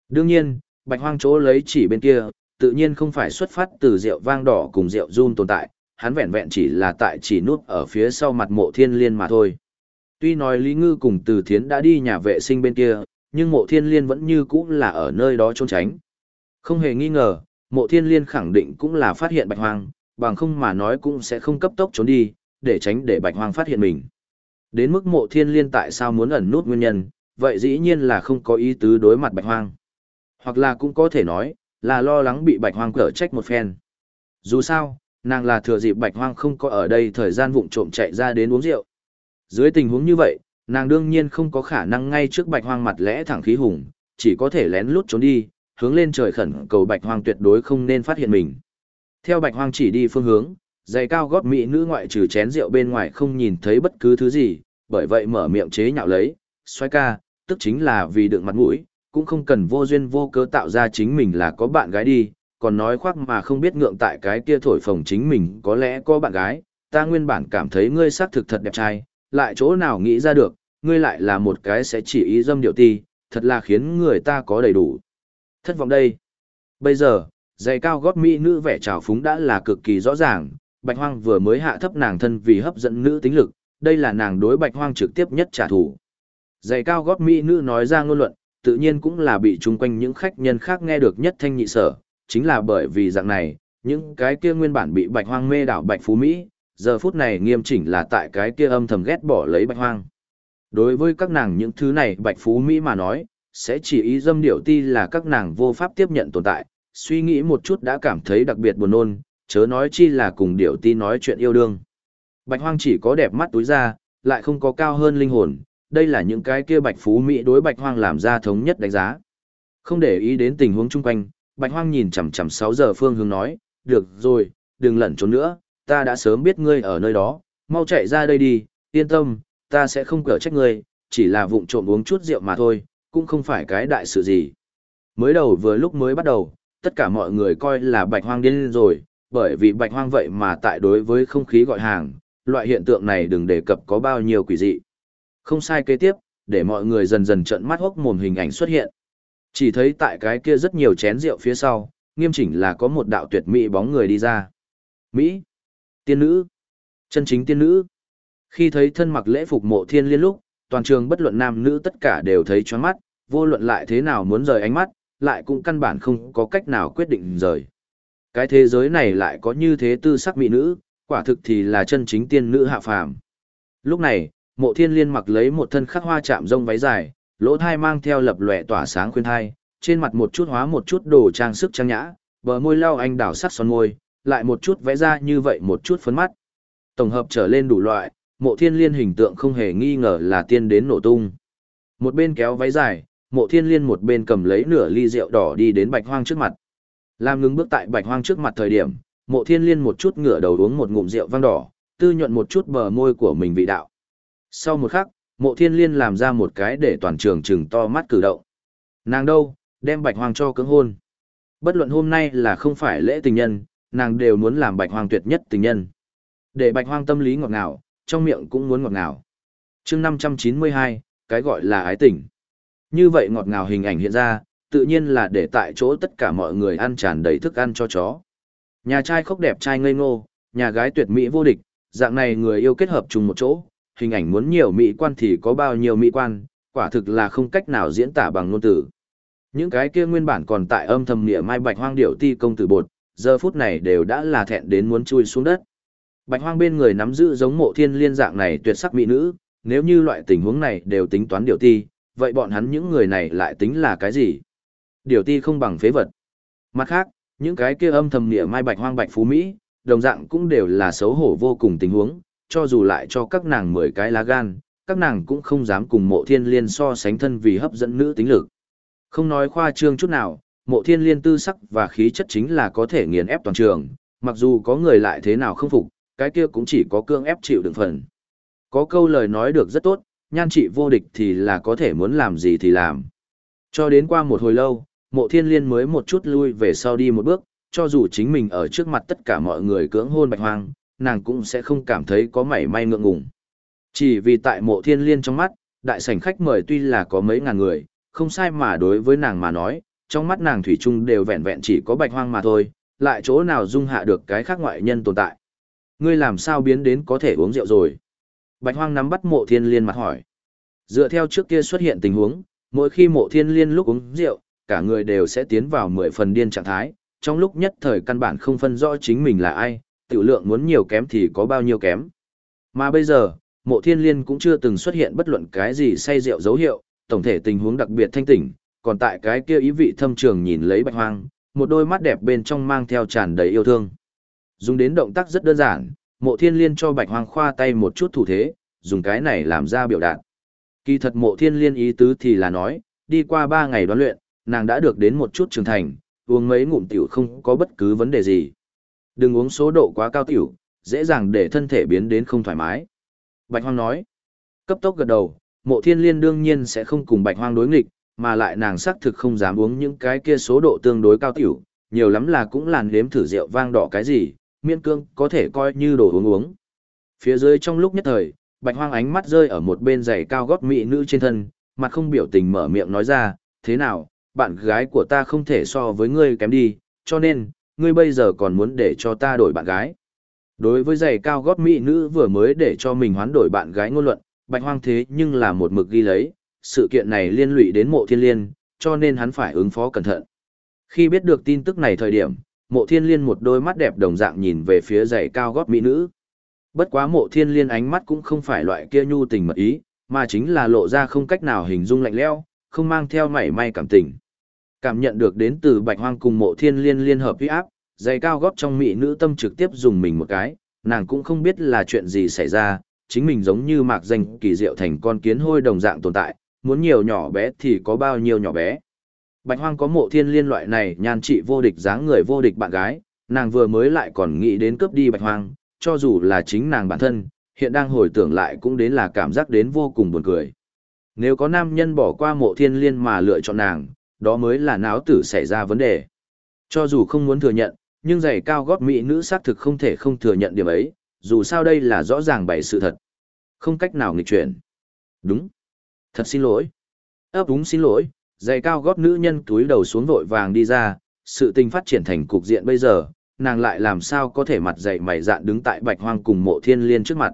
Đương nhiên, bạch hoang chỗ lấy chỉ bên kia, tự nhiên không phải xuất phát từ rượu vang đỏ cùng rượu run tồn tại, hắn vẹn vẹn chỉ là tại chỉ nút ở phía sau mặt mộ thiên liên mà thôi. Tuy nói Lý Ngư cùng Từ Thiến đã đi nhà vệ sinh bên kia, nhưng mộ thiên liên vẫn như cũ là ở nơi đó trốn tránh. Không hề nghi ngờ, mộ thiên liên khẳng định cũng là phát hiện bạch hoang, bằng không mà nói cũng sẽ không cấp tốc trốn đi, để tránh để bạch hoang phát hiện mình. Đến mức mộ thiên liên tại sao muốn ẩn nút nguyên nhân, vậy dĩ nhiên là không có ý tứ đối mặt bạch hoang. Hoặc là cũng có thể nói, là lo lắng bị bạch hoang cở trách một phen. Dù sao, nàng là thừa dịp bạch hoang không có ở đây thời gian vụng trộm chạy ra đến uống rượu. Dưới tình huống như vậy, nàng đương nhiên không có khả năng ngay trước bạch hoang mặt lẽ thẳng khí hùng, chỉ có thể lén lút trốn đi, hướng lên trời khẩn cầu bạch hoang tuyệt đối không nên phát hiện mình. Theo bạch hoang chỉ đi phương hướng, giày cao gót mỹ nữ ngoại trừ chén rượu bên ngoài không nhìn thấy bất cứ thứ gì, bởi vậy mở miệng chế nhạo lấy, xoay ca, tức chính là vì đựng mặt mũi, cũng không cần vô duyên vô cớ tạo ra chính mình là có bạn gái đi, còn nói khoác mà không biết ngượng tại cái kia thổi phồng chính mình có lẽ có bạn gái, ta nguyên bản cảm thấy ngươi xác thực thật đẹp trai, lại chỗ nào nghĩ ra được, ngươi lại là một cái sẽ chỉ ý dâm điệu ti, thật là khiến người ta có đầy đủ. Thất vọng đây. Bây giờ, giày cao gót mỹ nữ vẻ trào phúng đã là cực kỳ rõ ràng, bạch hoang vừa mới hạ thấp nàng thân vì hấp dẫn nữ tính lực, đây là nàng đối bạch hoang trực tiếp nhất trả thù. Giày cao gót mỹ nữ nói ra ngôn luận, tự nhiên cũng là bị chung quanh những khách nhân khác nghe được nhất thanh nhị sở, chính là bởi vì dạng này, những cái kia nguyên bản bị bạch hoang mê đảo bạch phú Mỹ, giờ phút này nghiêm chỉnh là tại cái kia âm thầm ghét bỏ lấy bạch hoang. Đối với các nàng những thứ này bạch phú Mỹ mà nói, sẽ chỉ ý dâm điểu ti là các nàng vô pháp tiếp nhận tồn tại, suy nghĩ một chút đã cảm thấy đặc biệt buồn nôn, chớ nói chi là cùng điểu ti nói chuyện yêu đương. Bạch hoang chỉ có đẹp mắt túi ra, lại không có cao hơn linh hồn, đây là những cái kia bạch phú Mỹ đối bạch hoang làm ra thống nhất đánh giá. Không để ý đến tình huống chung quanh, bạch hoang nhìn chằm chằm 6 giờ phương hướng nói, được rồi, đừng lẩn trốn nữa, ta đã sớm biết ngươi ở nơi đó, mau chạy ra đây đi, yên tâm, ta sẽ không cở trách ngươi, chỉ là vụng trộm uống chút rượu mà thôi, cũng không phải cái đại sự gì. Mới đầu vừa lúc mới bắt đầu, tất cả mọi người coi là bạch hoang điên rồi, bởi vì bạch hoang vậy mà tại đối với không khí gọi hàng, loại hiện tượng này đừng đề cập có bao nhiêu quỷ dị. Không sai kế tiếp, để mọi người dần dần trợn mắt hốc mồm hình ảnh xuất hiện. Chỉ thấy tại cái kia rất nhiều chén rượu phía sau, nghiêm chỉnh là có một đạo tuyệt mỹ bóng người đi ra. Mỹ, tiên nữ, chân chính tiên nữ. Khi thấy thân mặc lễ phục mộ thiên liên lúc, toàn trường bất luận nam nữ tất cả đều thấy choáng mắt, vô luận lại thế nào muốn rời ánh mắt, lại cũng căn bản không có cách nào quyết định rời. Cái thế giới này lại có như thế tư sắc mỹ nữ, quả thực thì là chân chính tiên nữ hạ phàm. Lúc này, mộ thiên liên mặc lấy một thân khắc hoa chạm rông váy dài, lỗ thai mang theo lập lòe tỏa sáng khuyên thai, trên mặt một chút hóa một chút đồ trang sức trang nhã, bờ môi lau anh đào sắc son môi, lại một chút vẽ ra như vậy một chút phấn mắt. Tổng hợp trở lên đủ loại, mộ thiên liên hình tượng không hề nghi ngờ là tiên đến nổ tung. Một bên kéo váy dài, mộ thiên liên một bên cầm lấy nửa ly rượu đỏ đi đến bạch hoang trước mặt. Làm ngừng bước tại bạch hoang trước mặt thời điểm, mộ thiên liên một chút ngửa đầu uống một ngụm rượu vang đỏ, tư nhuận một chút bờ môi của mình vị đạo. Sau một khắc, mộ thiên liên làm ra một cái để toàn trường chừng to mắt cử động. Nàng đâu, đem bạch hoang cho cưỡng hôn. Bất luận hôm nay là không phải lễ tình nhân, nàng đều muốn làm bạch hoang tuyệt nhất tình nhân. Để bạch hoang tâm lý ngọt ngào, trong miệng cũng muốn ngọt ngào. Chương 592, cái gọi là ái tình. Như vậy ngọt ngào hình ảnh hiện ra, tự nhiên là để tại chỗ tất cả mọi người ăn tràn đầy thức ăn cho chó. Nhà trai khóc đẹp trai ngây ngô, nhà gái tuyệt mỹ vô địch, dạng này người yêu kết hợp chung một chỗ, hình ảnh muốn nhiều mỹ quan thì có bao nhiêu mỹ quan, quả thực là không cách nào diễn tả bằng ngôn từ. Những cái kia nguyên bản còn tại âm thầm nghĩa mai bạch hoang điểu ti công tử bột, giờ phút này đều đã là thẹn đến muốn chui xuống đất. Bạch hoang bên người nắm giữ giống mộ thiên liên dạng này tuyệt sắc mỹ nữ, nếu như loại tình huống này đều tính toán điều ti, vậy bọn hắn những người này lại tính là cái gì? Điều ti không bằng phế vật. Mặt khác, những cái kia âm thầm nghĩa mai bạch hoang bạch phú Mỹ, đồng dạng cũng đều là xấu hổ vô cùng tình huống, cho dù lại cho các nàng mười cái lá gan, các nàng cũng không dám cùng mộ thiên liên so sánh thân vì hấp dẫn nữ tính lực. Không nói khoa trương chút nào, mộ thiên liên tư sắc và khí chất chính là có thể nghiền ép toàn trường, mặc dù có người lại thế nào không phục, cái kia cũng chỉ có cương ép chịu đựng phần. Có câu lời nói được rất tốt, nhan trị vô địch thì là có thể muốn làm gì thì làm. Cho đến qua một hồi lâu, mộ thiên liên mới một chút lui về sau đi một bước, cho dù chính mình ở trước mặt tất cả mọi người cưỡng hôn bạch hoang, nàng cũng sẽ không cảm thấy có mảy may ngượng ngùng. Chỉ vì tại mộ thiên liên trong mắt, đại sảnh khách mời tuy là có mấy ngàn người, không sai mà đối với nàng mà nói, trong mắt nàng thủy chung đều vẹn vẹn chỉ có bạch hoang mà thôi, lại chỗ nào dung hạ được cái khác ngoại nhân tồn tại. Ngươi làm sao biến đến có thể uống rượu rồi? Bạch hoang nắm bắt mộ thiên liên mặt hỏi. Dựa theo trước kia xuất hiện tình huống, mỗi khi mộ thiên liên lúc uống rượu, cả người đều sẽ tiến vào mười phần điên trạng thái, trong lúc nhất thời căn bản không phân rõ chính mình là ai, tiểu lượng muốn nhiều kém thì có bao nhiêu kém. Mà bây giờ, mộ thiên liên cũng chưa từng xuất hiện bất luận cái gì say rượu dấu hiệu, tổng thể tình huống đặc biệt thanh tỉnh, còn tại cái kia ý vị thâm trường nhìn lấy bạch hoang, một đôi mắt đẹp bên trong mang theo tràn đầy yêu thương. Dùng đến động tác rất đơn giản, mộ thiên liên cho bạch hoang khoa tay một chút thủ thế, dùng cái này làm ra biểu đạt. Kỳ thật mộ thiên liên ý tứ thì là nói, đi qua ba ngày đoán luyện, nàng đã được đến một chút trưởng thành, uống mấy ngụm tiểu không có bất cứ vấn đề gì. Đừng uống số độ quá cao tiểu, dễ dàng để thân thể biến đến không thoải mái. Bạch hoang nói, cấp tốc gật đầu, mộ thiên liên đương nhiên sẽ không cùng bạch hoang đối nghịch, mà lại nàng xác thực không dám uống những cái kia số độ tương đối cao tiểu, nhiều lắm là cũng làn đếm thử rượu vang đỏ cái gì, miên cương có thể coi như đồ uống uống. Phía dưới trong lúc nhất thời, bạch hoang ánh mắt rơi ở một bên giày cao gót mỹ nữ trên thân, mặt không biểu tình mở miệng nói ra, thế nào, bạn gái của ta không thể so với ngươi kém đi, cho nên, ngươi bây giờ còn muốn để cho ta đổi bạn gái. Đối với giày cao gót mỹ nữ vừa mới để cho mình hoán đổi bạn gái ngôn luận, bạch hoang thế nhưng là một mực ghi lấy, sự kiện này liên lụy đến mộ thiên liên, cho nên hắn phải ứng phó cẩn thận. Khi biết được tin tức này thời điểm, mộ thiên liên một đôi mắt đẹp đồng dạng nhìn về phía giày cao gót mỹ nữ. Bất quá mộ thiên liên ánh mắt cũng không phải loại kia nhu tình mật ý, mà chính là lộ ra không cách nào hình dung lạnh lẽo, không mang theo mảy may cảm tình. Cảm nhận được đến từ bạch hoang cùng mộ thiên liên liên hợp huy áp, dày cao gót trong mỹ nữ tâm trực tiếp dùng mình một cái, nàng cũng không biết là chuyện gì xảy ra, chính mình giống như mạc danh kỳ diệu thành con kiến hôi đồng dạng tồn tại, muốn nhiều nhỏ bé thì có bao nhiêu nhỏ bé. Bạch hoang có mộ thiên liên loại này nhan trị vô địch dáng người vô địch bạn gái, nàng vừa mới lại còn nghĩ đến cướp đi bạch hoang, cho dù là chính nàng bản thân, hiện đang hồi tưởng lại cũng đến là cảm giác đến vô cùng buồn cười. Nếu có nam nhân bỏ qua mộ thiên liên mà lựa chọn nàng, đó mới là náo tử xảy ra vấn đề. Cho dù không muốn thừa nhận, nhưng giày cao gót mỹ nữ xác thực không thể không thừa nhận điểm ấy, dù sao đây là rõ ràng bày sự thật. Không cách nào nghịch chuyển. Đúng. Thật xin lỗi. ấp đúng xin lỗi, giày cao gót nữ nhân túi đầu xuống vội vàng đi ra, sự tình phát triển thành cục diện bây giờ, nàng lại làm sao có thể mặt dày mày dạn đứng tại bạch hoang cùng mộ thiên liên trước mặt.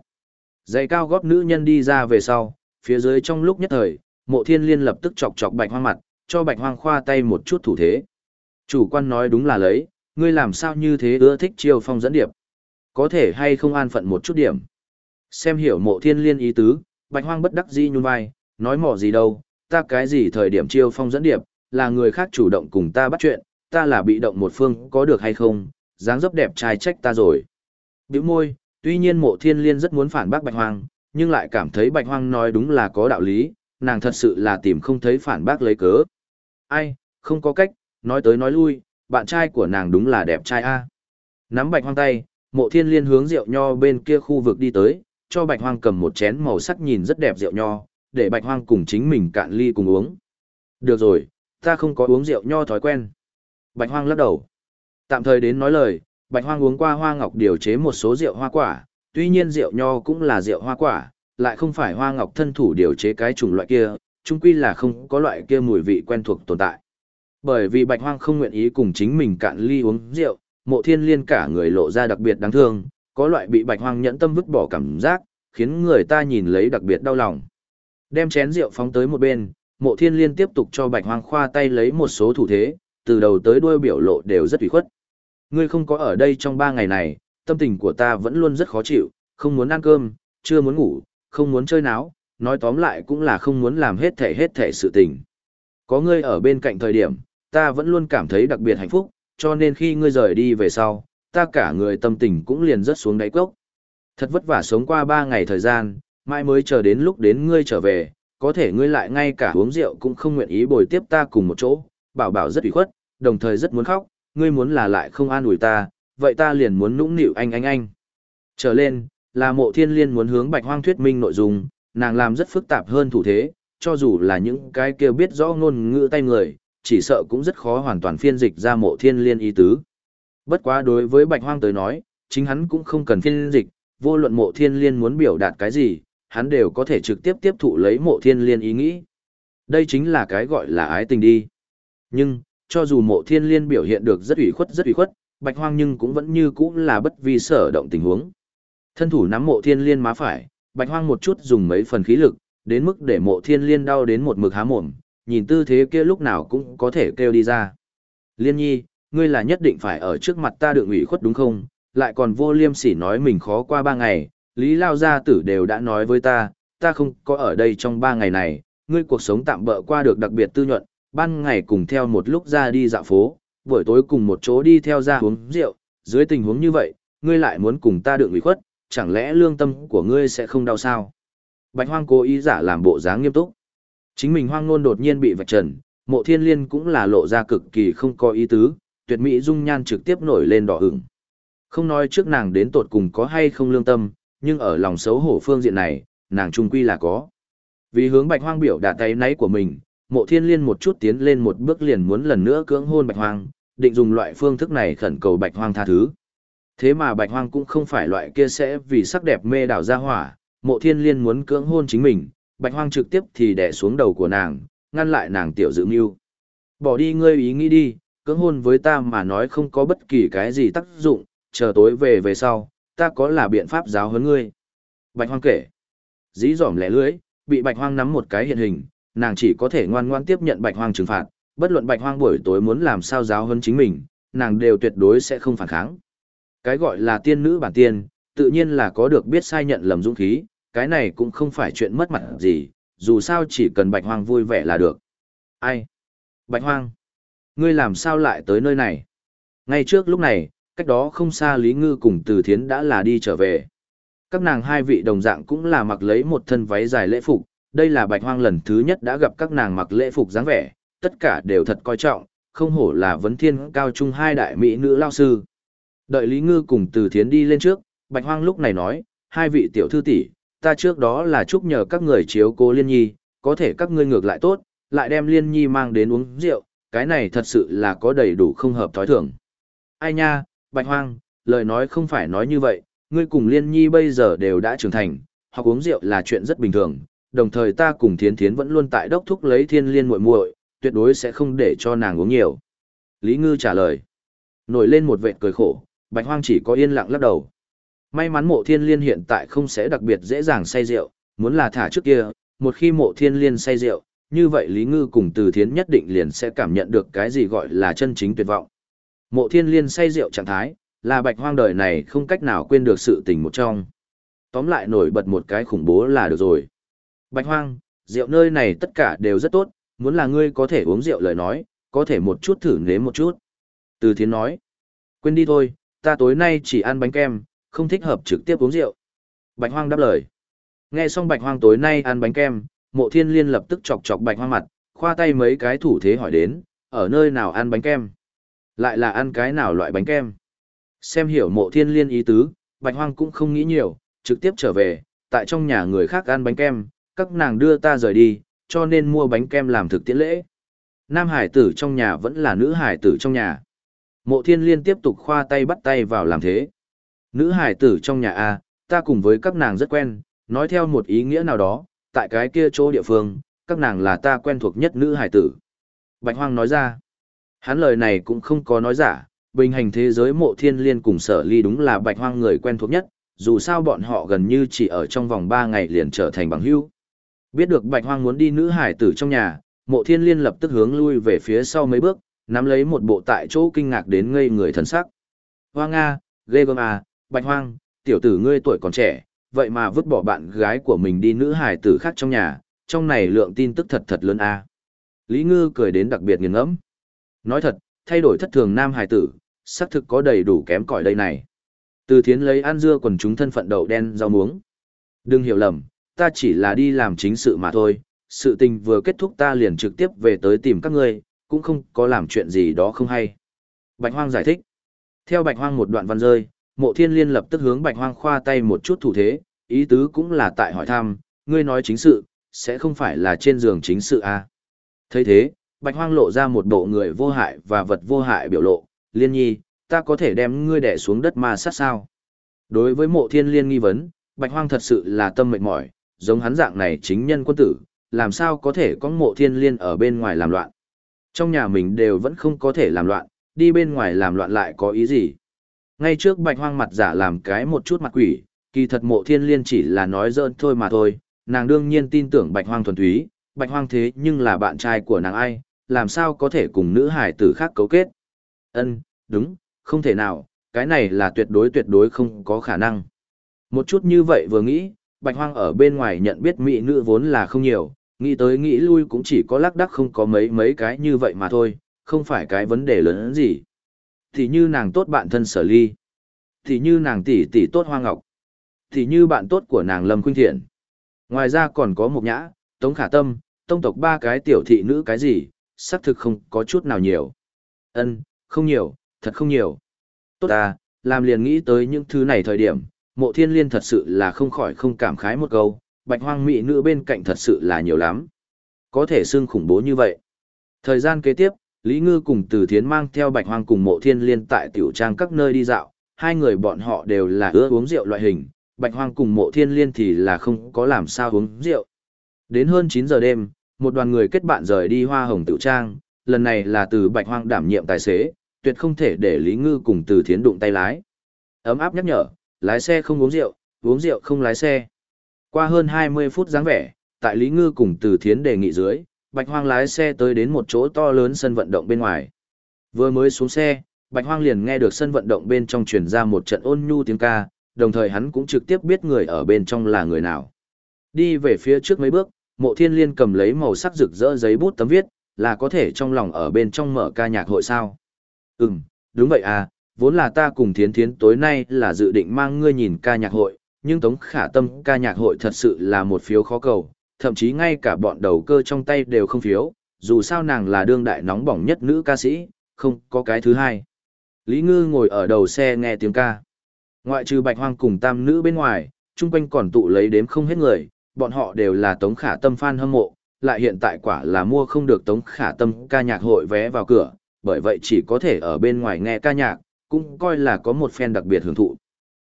Giày cao gót nữ nhân đi ra về sau, phía dưới trong lúc nhất thời, mộ thiên liên lập tức chọc chọc bạch hoang mặt, cho bạch hoang khoa tay một chút thủ thế. Chủ quan nói đúng là lấy, ngươi làm sao như thế ưa thích chiêu phong dẫn điệp. Có thể hay không an phận một chút điểm. Xem hiểu mộ thiên liên ý tứ, bạch hoang bất đắc dĩ nhún vai, nói mỏ gì đâu, ta cái gì thời điểm chiêu phong dẫn điệp, là người khác chủ động cùng ta bắt chuyện, ta là bị động một phương có được hay không, dáng dấp đẹp trai trách ta rồi. Biểu môi, tuy nhiên mộ thiên liên rất muốn phản bác bạch hoang, nhưng lại cảm thấy bạch hoang nói đúng là có đạo lý, nàng thật sự là tìm không thấy phản bác lấy cớ. Ai, không có cách, nói tới nói lui, bạn trai của nàng đúng là đẹp trai a. Nắm bạch hoang tay, mộ thiên liên hướng rượu nho bên kia khu vực đi tới, cho bạch hoang cầm một chén màu sắc nhìn rất đẹp rượu nho, để bạch hoang cùng chính mình cạn ly cùng uống. Được rồi, ta không có uống rượu nho thói quen. Bạch hoang lắc đầu. Tạm thời đến nói lời, bạch hoang uống qua hoa ngọc điều chế một số rượu hoa quả, tuy nhiên rượu nho cũng là rượu hoa quả, lại không phải hoa ngọc thân thủ điều chế cái chủng loại kia, chung quy là không có loại kia mùi vị quen thuộc tồn tại. Bởi vì bạch hoang không nguyện ý cùng chính mình cạn ly uống rượu, mộ thiên liên cả người lộ ra đặc biệt đáng thương, có loại bị bạch hoang nhẫn tâm vứt bỏ cảm giác, khiến người ta nhìn lấy đặc biệt đau lòng. Đem chén rượu phóng tới một bên, mộ thiên liên tiếp tục cho bạch hoang khoa tay lấy một số thủ thế, từ đầu tới đuôi biểu lộ đều rất ủy khuất. Ngươi không có ở đây trong ba ngày này, tâm tình của ta vẫn luôn rất khó chịu, không muốn ăn cơm, chưa muốn ngủ, không muốn chơi náo, nói tóm lại cũng là không muốn làm hết thể hết thể sự tình. Có ngươi ở bên cạnh thời điểm, ta vẫn luôn cảm thấy đặc biệt hạnh phúc, cho nên khi ngươi rời đi về sau, ta cả người tâm tình cũng liền rất xuống đáy cốc. Thật vất vả sống qua ba ngày thời gian, mai mới chờ đến lúc đến ngươi trở về, có thể ngươi lại ngay cả uống rượu cũng không nguyện ý bồi tiếp ta cùng một chỗ, bảo bảo rất ủy khuất, đồng thời rất muốn khóc, ngươi muốn là lại không an ủi ta, vậy ta liền muốn nũng nịu anh anh anh. Trở lên, là mộ thiên liên muốn hướng bạch hoang thuyết minh nội dung, nàng làm rất phức tạp hơn thủ thế, cho dù là những cái kia biết rõ ngôn ngữ tay người, chỉ sợ cũng rất khó hoàn toàn phiên dịch ra mộ thiên liên ý tứ. Bất quá đối với bạch hoang tới nói, chính hắn cũng không cần phiên dịch, vô luận mộ thiên liên muốn biểu đạt cái gì, hắn đều có thể trực tiếp tiếp thụ lấy mộ thiên liên ý nghĩ. Đây chính là cái gọi là ái tình đi. Nhưng, cho dù mộ thiên liên biểu hiện được rất ủy khuất rất ủy khuất, bạch hoang nhưng cũng vẫn như cũ là bất vi sở động tình huống. Thân thủ nắm mộ thiên liên má phải, bạch hoang một chút dùng mấy phần khí lực, đến mức để mộ thiên liên đau đến một mực há mồm, nhìn tư thế kia lúc nào cũng có thể kêu đi ra. Liên nhi, ngươi là nhất định phải ở trước mặt ta được ủy khuất đúng không? Lại còn vô liêm sỉ nói mình khó qua ba ngày, Lý Lao Gia Tử đều đã nói với ta, ta không có ở đây trong ba ngày này, ngươi cuộc sống tạm bỡ qua được đặc biệt tư nhuận, ban ngày cùng theo một lúc ra đi dạo phố, buổi tối cùng một chỗ đi theo ra uống rượu, dưới tình huống như vậy, ngươi lại muốn cùng ta được ủy khuất, chẳng lẽ lương tâm của ngươi sẽ không đau sao? Bạch Hoang cố ý giả làm bộ dáng nghiêm túc. Chính mình hoang ngôn đột nhiên bị vạch trần, mộ thiên liên cũng là lộ ra cực kỳ không có ý tứ, tuyệt mỹ dung nhan trực tiếp nổi lên đỏ ửng. Không nói trước nàng đến tột cùng có hay không lương tâm, nhưng ở lòng xấu hổ phương diện này, nàng trung quy là có. Vì hướng bạch hoang biểu đạt tay náy của mình, mộ thiên liên một chút tiến lên một bước liền muốn lần nữa cưỡng hôn bạch hoang, định dùng loại phương thức này khẩn cầu bạch hoang tha thứ. Thế mà bạch hoang cũng không phải loại kia sẽ vì sắc đẹp mê đảo ra hỏa, mộ thiên liên muốn cưỡng hôn chính mình, bạch hoang trực tiếp thì đè xuống đầu của nàng, ngăn lại nàng tiểu dự mưu. Bỏ đi ngươi ý nghĩ đi, cưỡng hôn với ta mà nói không có bất kỳ cái gì tác dụng, chờ tối về về sau, ta có là biện pháp giáo huấn ngươi. Bạch hoang kể, dí dỏm lẻ lưỡi bị bạch hoang nắm một cái hiện hình, nàng chỉ có thể ngoan ngoãn tiếp nhận bạch hoang trừng phạt, bất luận bạch hoang buổi tối muốn làm sao giáo huấn chính mình, nàng đều tuyệt đối sẽ không phản kháng. Cái gọi là tiên nữ bản tiên, tự nhiên là có được biết sai nhận lầm dũng khí, cái này cũng không phải chuyện mất mặt gì, dù sao chỉ cần bạch hoang vui vẻ là được. Ai? Bạch hoang? Ngươi làm sao lại tới nơi này? Ngay trước lúc này, cách đó không xa Lý Ngư cùng Từ Thiến đã là đi trở về. Các nàng hai vị đồng dạng cũng là mặc lấy một thân váy dài lễ phục, đây là bạch hoang lần thứ nhất đã gặp các nàng mặc lễ phục dáng vẻ, tất cả đều thật coi trọng, không hổ là vấn thiên cao trung hai đại mỹ nữ lao sư. Đợi Lý Ngư cùng Từ Thiến đi lên trước, bạch hoang lúc này nói, hai vị tiểu thư tỷ, ta trước đó là chúc nhờ các người chiếu cố liên nhi, có thể các ngươi ngược lại tốt, lại đem liên nhi mang đến uống rượu, cái này thật sự là có đầy đủ không hợp thói thường. Ai nha, bạch hoang, lời nói không phải nói như vậy, ngươi cùng liên nhi bây giờ đều đã trưởng thành, hoặc uống rượu là chuyện rất bình thường, đồng thời ta cùng thiến thiến vẫn luôn tại đốc thúc lấy thiên liên muội muội, tuyệt đối sẽ không để cho nàng uống nhiều. Lý Ngư trả lời. Nổi lên một vệt cười khổ, bạch hoang chỉ có yên lặng lắc đầu. May mắn mộ thiên liên hiện tại không sẽ đặc biệt dễ dàng say rượu, muốn là thả trước kia, một khi mộ thiên liên say rượu, như vậy Lý Ngư cùng Từ Thiến nhất định liền sẽ cảm nhận được cái gì gọi là chân chính tuyệt vọng. Mộ thiên liên say rượu trạng thái, là bạch hoang đời này không cách nào quên được sự tình một trong. Tóm lại nổi bật một cái khủng bố là được rồi. Bạch hoang, rượu nơi này tất cả đều rất tốt, muốn là ngươi có thể uống rượu lời nói, có thể một chút thử nếm một chút. Từ Thiến nói, quên đi thôi, ta tối nay chỉ ăn bánh kem, không thích hợp trực tiếp uống rượu. Bạch Hoang đáp lời. Nghe xong Bạch Hoang tối nay ăn bánh kem, Mộ Thiên Liên lập tức chọc chọc Bạch Hoang mặt, khoa tay mấy cái thủ thế hỏi đến, ở nơi nào ăn bánh kem? Lại là ăn cái nào loại bánh kem? Xem hiểu Mộ Thiên Liên ý tứ, Bạch Hoang cũng không nghĩ nhiều, trực tiếp trở về, tại trong nhà người khác ăn bánh kem, các nàng đưa ta rời đi, cho nên mua bánh kem làm thực tiễn lễ. Nam hải tử trong nhà vẫn là nữ hải tử trong nhà. Mộ Thiên Liên tiếp tục khoa tay bắt tay vào làm thế. Nữ hải tử trong nhà A, ta cùng với các nàng rất quen, nói theo một ý nghĩa nào đó, tại cái kia chỗ địa phương, các nàng là ta quen thuộc nhất nữ hải tử. Bạch Hoang nói ra, hắn lời này cũng không có nói giả, bình hành thế giới mộ thiên liên cùng sở ly đúng là Bạch Hoang người quen thuộc nhất, dù sao bọn họ gần như chỉ ở trong vòng 3 ngày liền trở thành bằng hữu. Biết được Bạch Hoang muốn đi nữ hải tử trong nhà, mộ thiên liên lập tức hướng lui về phía sau mấy bước, nắm lấy một bộ tại chỗ kinh ngạc đến ngây người thần sắc. Hoang Nga, ghê gớm à, Bạch hoang, tiểu tử ngươi tuổi còn trẻ, vậy mà vứt bỏ bạn gái của mình đi nữ hài tử khác trong nhà, trong này lượng tin tức thật thật lớn a. Lý Ngư cười đến đặc biệt nghiền ngẫm. Nói thật, thay đổi thất thường nam hài tử, xác thực có đầy đủ kém cỏi đây này. Từ thiến lấy An dưa quần chúng thân phận đậu đen rau muống. Đừng hiểu lầm, ta chỉ là đi làm chính sự mà thôi, sự tình vừa kết thúc ta liền trực tiếp về tới tìm các ngươi, cũng không có làm chuyện gì đó không hay. Bạch Hoang giải thích. Theo Bạch Hoang một đoạn văn rơi, mộ thiên liên lập tức hướng bạch hoang khoa tay một chút thủ thế, ý tứ cũng là tại hỏi thăm, ngươi nói chính sự, sẽ không phải là trên giường chính sự à. thấy thế, bạch hoang lộ ra một bộ người vô hại và vật vô hại biểu lộ, liên nhi, ta có thể đem ngươi đè xuống đất ma sát sao. Đối với mộ thiên liên nghi vấn, bạch hoang thật sự là tâm mệt mỏi, giống hắn dạng này chính nhân quân tử, làm sao có thể có mộ thiên liên ở bên ngoài làm loạn. Trong nhà mình đều vẫn không có thể làm loạn, đi bên ngoài làm loạn lại có ý gì. Ngay trước bạch hoang mặt giả làm cái một chút mặt quỷ, kỳ thật mộ thiên liên chỉ là nói dỡn thôi mà thôi, nàng đương nhiên tin tưởng bạch hoang thuần túy, bạch hoang thế nhưng là bạn trai của nàng ai, làm sao có thể cùng nữ hải tử khác cấu kết. Ân, đúng, không thể nào, cái này là tuyệt đối tuyệt đối không có khả năng. Một chút như vậy vừa nghĩ, bạch hoang ở bên ngoài nhận biết mỹ nữ vốn là không nhiều, nghĩ tới nghĩ lui cũng chỉ có lác đắc không có mấy mấy cái như vậy mà thôi, không phải cái vấn đề lớn gì thì như nàng tốt bạn thân sở ly, thì như nàng tỷ tỷ tốt hoa ngọc, thì như bạn tốt của nàng lâm khuynh thiện. Ngoài ra còn có một nhã, tống khả tâm, tông tộc ba cái tiểu thị nữ cái gì, xác thực không có chút nào nhiều. Ân, không nhiều, thật không nhiều. Tốt ta, làm liền nghĩ tới những thứ này thời điểm, mộ thiên liên thật sự là không khỏi không cảm khái một câu, bạch hoang mỹ nữ bên cạnh thật sự là nhiều lắm. Có thể xưng khủng bố như vậy. Thời gian kế tiếp, Lý Ngư cùng Từ Thiến mang theo Bạch Hoang cùng Mộ Thiên Liên tại tiểu trang các nơi đi dạo, hai người bọn họ đều là ưa uống rượu loại hình, Bạch Hoang cùng mộ thiên liên thì là không có làm sao uống rượu. Đến hơn 9 giờ đêm, một đoàn người kết bạn rời đi hoa hồng tiểu trang, lần này là từ Bạch Hoang đảm nhiệm tài xế, tuyệt không thể để Lý Ngư cùng từ thiến đụng tay lái. Ấm áp nhắc nhở, lái xe không uống rượu, uống rượu không lái xe. Qua hơn 20 phút dáng vẻ, tại Lý Ngư cùng từ thiến đề nghị dưới, Bạch Hoang lái xe tới đến một chỗ to lớn sân vận động bên ngoài. Vừa mới xuống xe, Bạch Hoang liền nghe được sân vận động bên trong truyền ra một trận ôn nhu tiếng ca, đồng thời hắn cũng trực tiếp biết người ở bên trong là người nào. Đi về phía trước mấy bước, Mộ Thiên Liên cầm lấy màu sắc rực rỡ giấy bút tấm viết, là có thể trong lòng ở bên trong mở ca nhạc hội sao? Ừm, đúng vậy à, vốn là ta cùng Thiến Thiến tối nay là dự định mang ngươi nhìn ca nhạc hội, nhưng Tống Khả Tâm ca nhạc hội thật sự là một phiếu khó cầu, thậm chí ngay cả bọn đầu cơ trong tay đều không phiếu, dù sao nàng là đương đại nóng bỏng nhất nữ ca sĩ, không có cái thứ hai. Lý Ngư ngồi ở đầu xe nghe tiếng ca. Ngoại trừ bạch hoang cùng tam nữ bên ngoài, chung quanh còn tụ lấy đếm không hết người, bọn họ đều là Tống Khả Tâm fan hâm mộ, lại hiện tại quả là mua không được Tống Khả Tâm ca nhạc hội vé vào cửa, bởi vậy chỉ có thể ở bên ngoài nghe ca nhạc, cũng coi là có một fan đặc biệt hưởng thụ.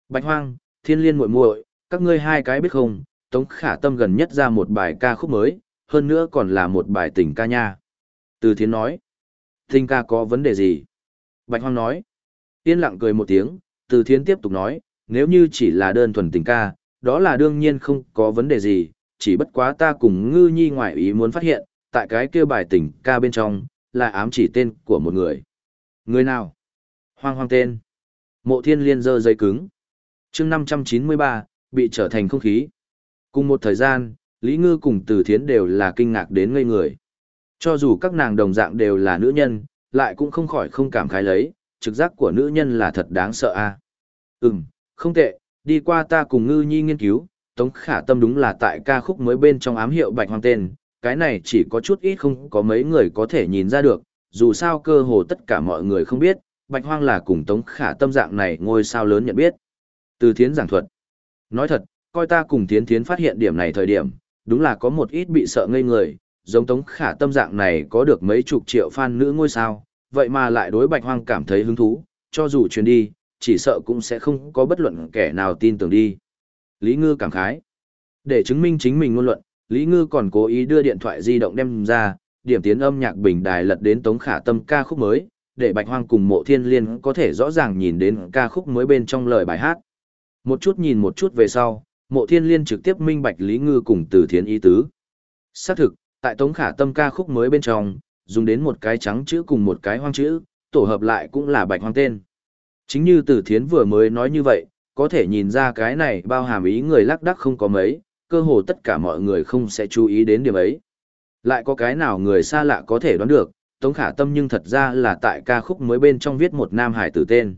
Bạch Hoang, Thiên Liên muội muội, các ngươi hai cái biết không, Tống Khả Tâm gần nhất ra một bài ca khúc mới, hơn nữa còn là một bài tình ca nha. Từ Thiến nói, tình ca có vấn đề gì? Bạch Hoang nói, yên lặng cười một tiếng, Từ Thiến tiếp tục nói, nếu như chỉ là đơn thuần tình ca, đó là đương nhiên không có vấn đề gì, chỉ bất quá ta cùng ngư nhi ngoại ý muốn phát hiện, tại cái kia bài tình ca bên trong, là ám chỉ tên của một người. Người nào? Hoang hoang tên. Mộ thiên liên dơ dây cứng chương 593, bị trở thành không khí. Cùng một thời gian, Lý Ngư cùng Từ Thiến đều là kinh ngạc đến ngây người. Cho dù các nàng đồng dạng đều là nữ nhân, lại cũng không khỏi không cảm khái lấy, trực giác của nữ nhân là thật đáng sợ a. À? Ừm, không tệ, đi qua ta cùng Ngư Nhi nghiên cứu, Tống Khả Tâm đúng là tại ca khúc mới bên trong ám hiệu Bạch Hoang tên, cái này chỉ có chút ít không có mấy người có thể nhìn ra được, dù sao cơ hồ tất cả mọi người không biết, Bạch Hoang là cùng Tống Khả Tâm dạng này ngôi sao lớn nhận biết. Từ Thiến giảng thuật. Nói thật, coi ta cùng Thiến Thiến phát hiện điểm này thời điểm, đúng là có một ít bị sợ ngây người, giống Tống Khả Tâm dạng này có được mấy chục triệu fan nữ ngôi sao, vậy mà lại đối Bạch Hoang cảm thấy hứng thú, cho dù truyền đi, chỉ sợ cũng sẽ không có bất luận kẻ nào tin tưởng đi. Lý Ngư cảm khái. Để chứng minh chính mình ngôn luận, Lý Ngư còn cố ý đưa điện thoại di động đem ra, điểm tiến âm nhạc bình đài lật đến Tống Khả Tâm ca khúc mới, để Bạch Hoang cùng Mộ Thiên Liên có thể rõ ràng nhìn đến ca khúc mới bên trong lời bài hát. Một chút nhìn một chút về sau, Mộ Thiên Liên trực tiếp minh bạch Lý Ngư cùng Từ Thiến ý tứ. Xác thực, tại Tống Khả Tâm ca khúc mới bên trong, dùng đến một cái trắng chữ cùng một cái hoang chữ, tổ hợp lại cũng là Bạch Hoang tên. Chính như Từ Thiến vừa mới nói như vậy, có thể nhìn ra cái này bao hàm ý người lắc đắc không có mấy, cơ hồ tất cả mọi người không sẽ chú ý đến điểm ấy. Lại có cái nào người xa lạ có thể đoán được, Tống Khả Tâm nhưng thật ra là tại ca khúc mới bên trong viết một nam hải tử tên.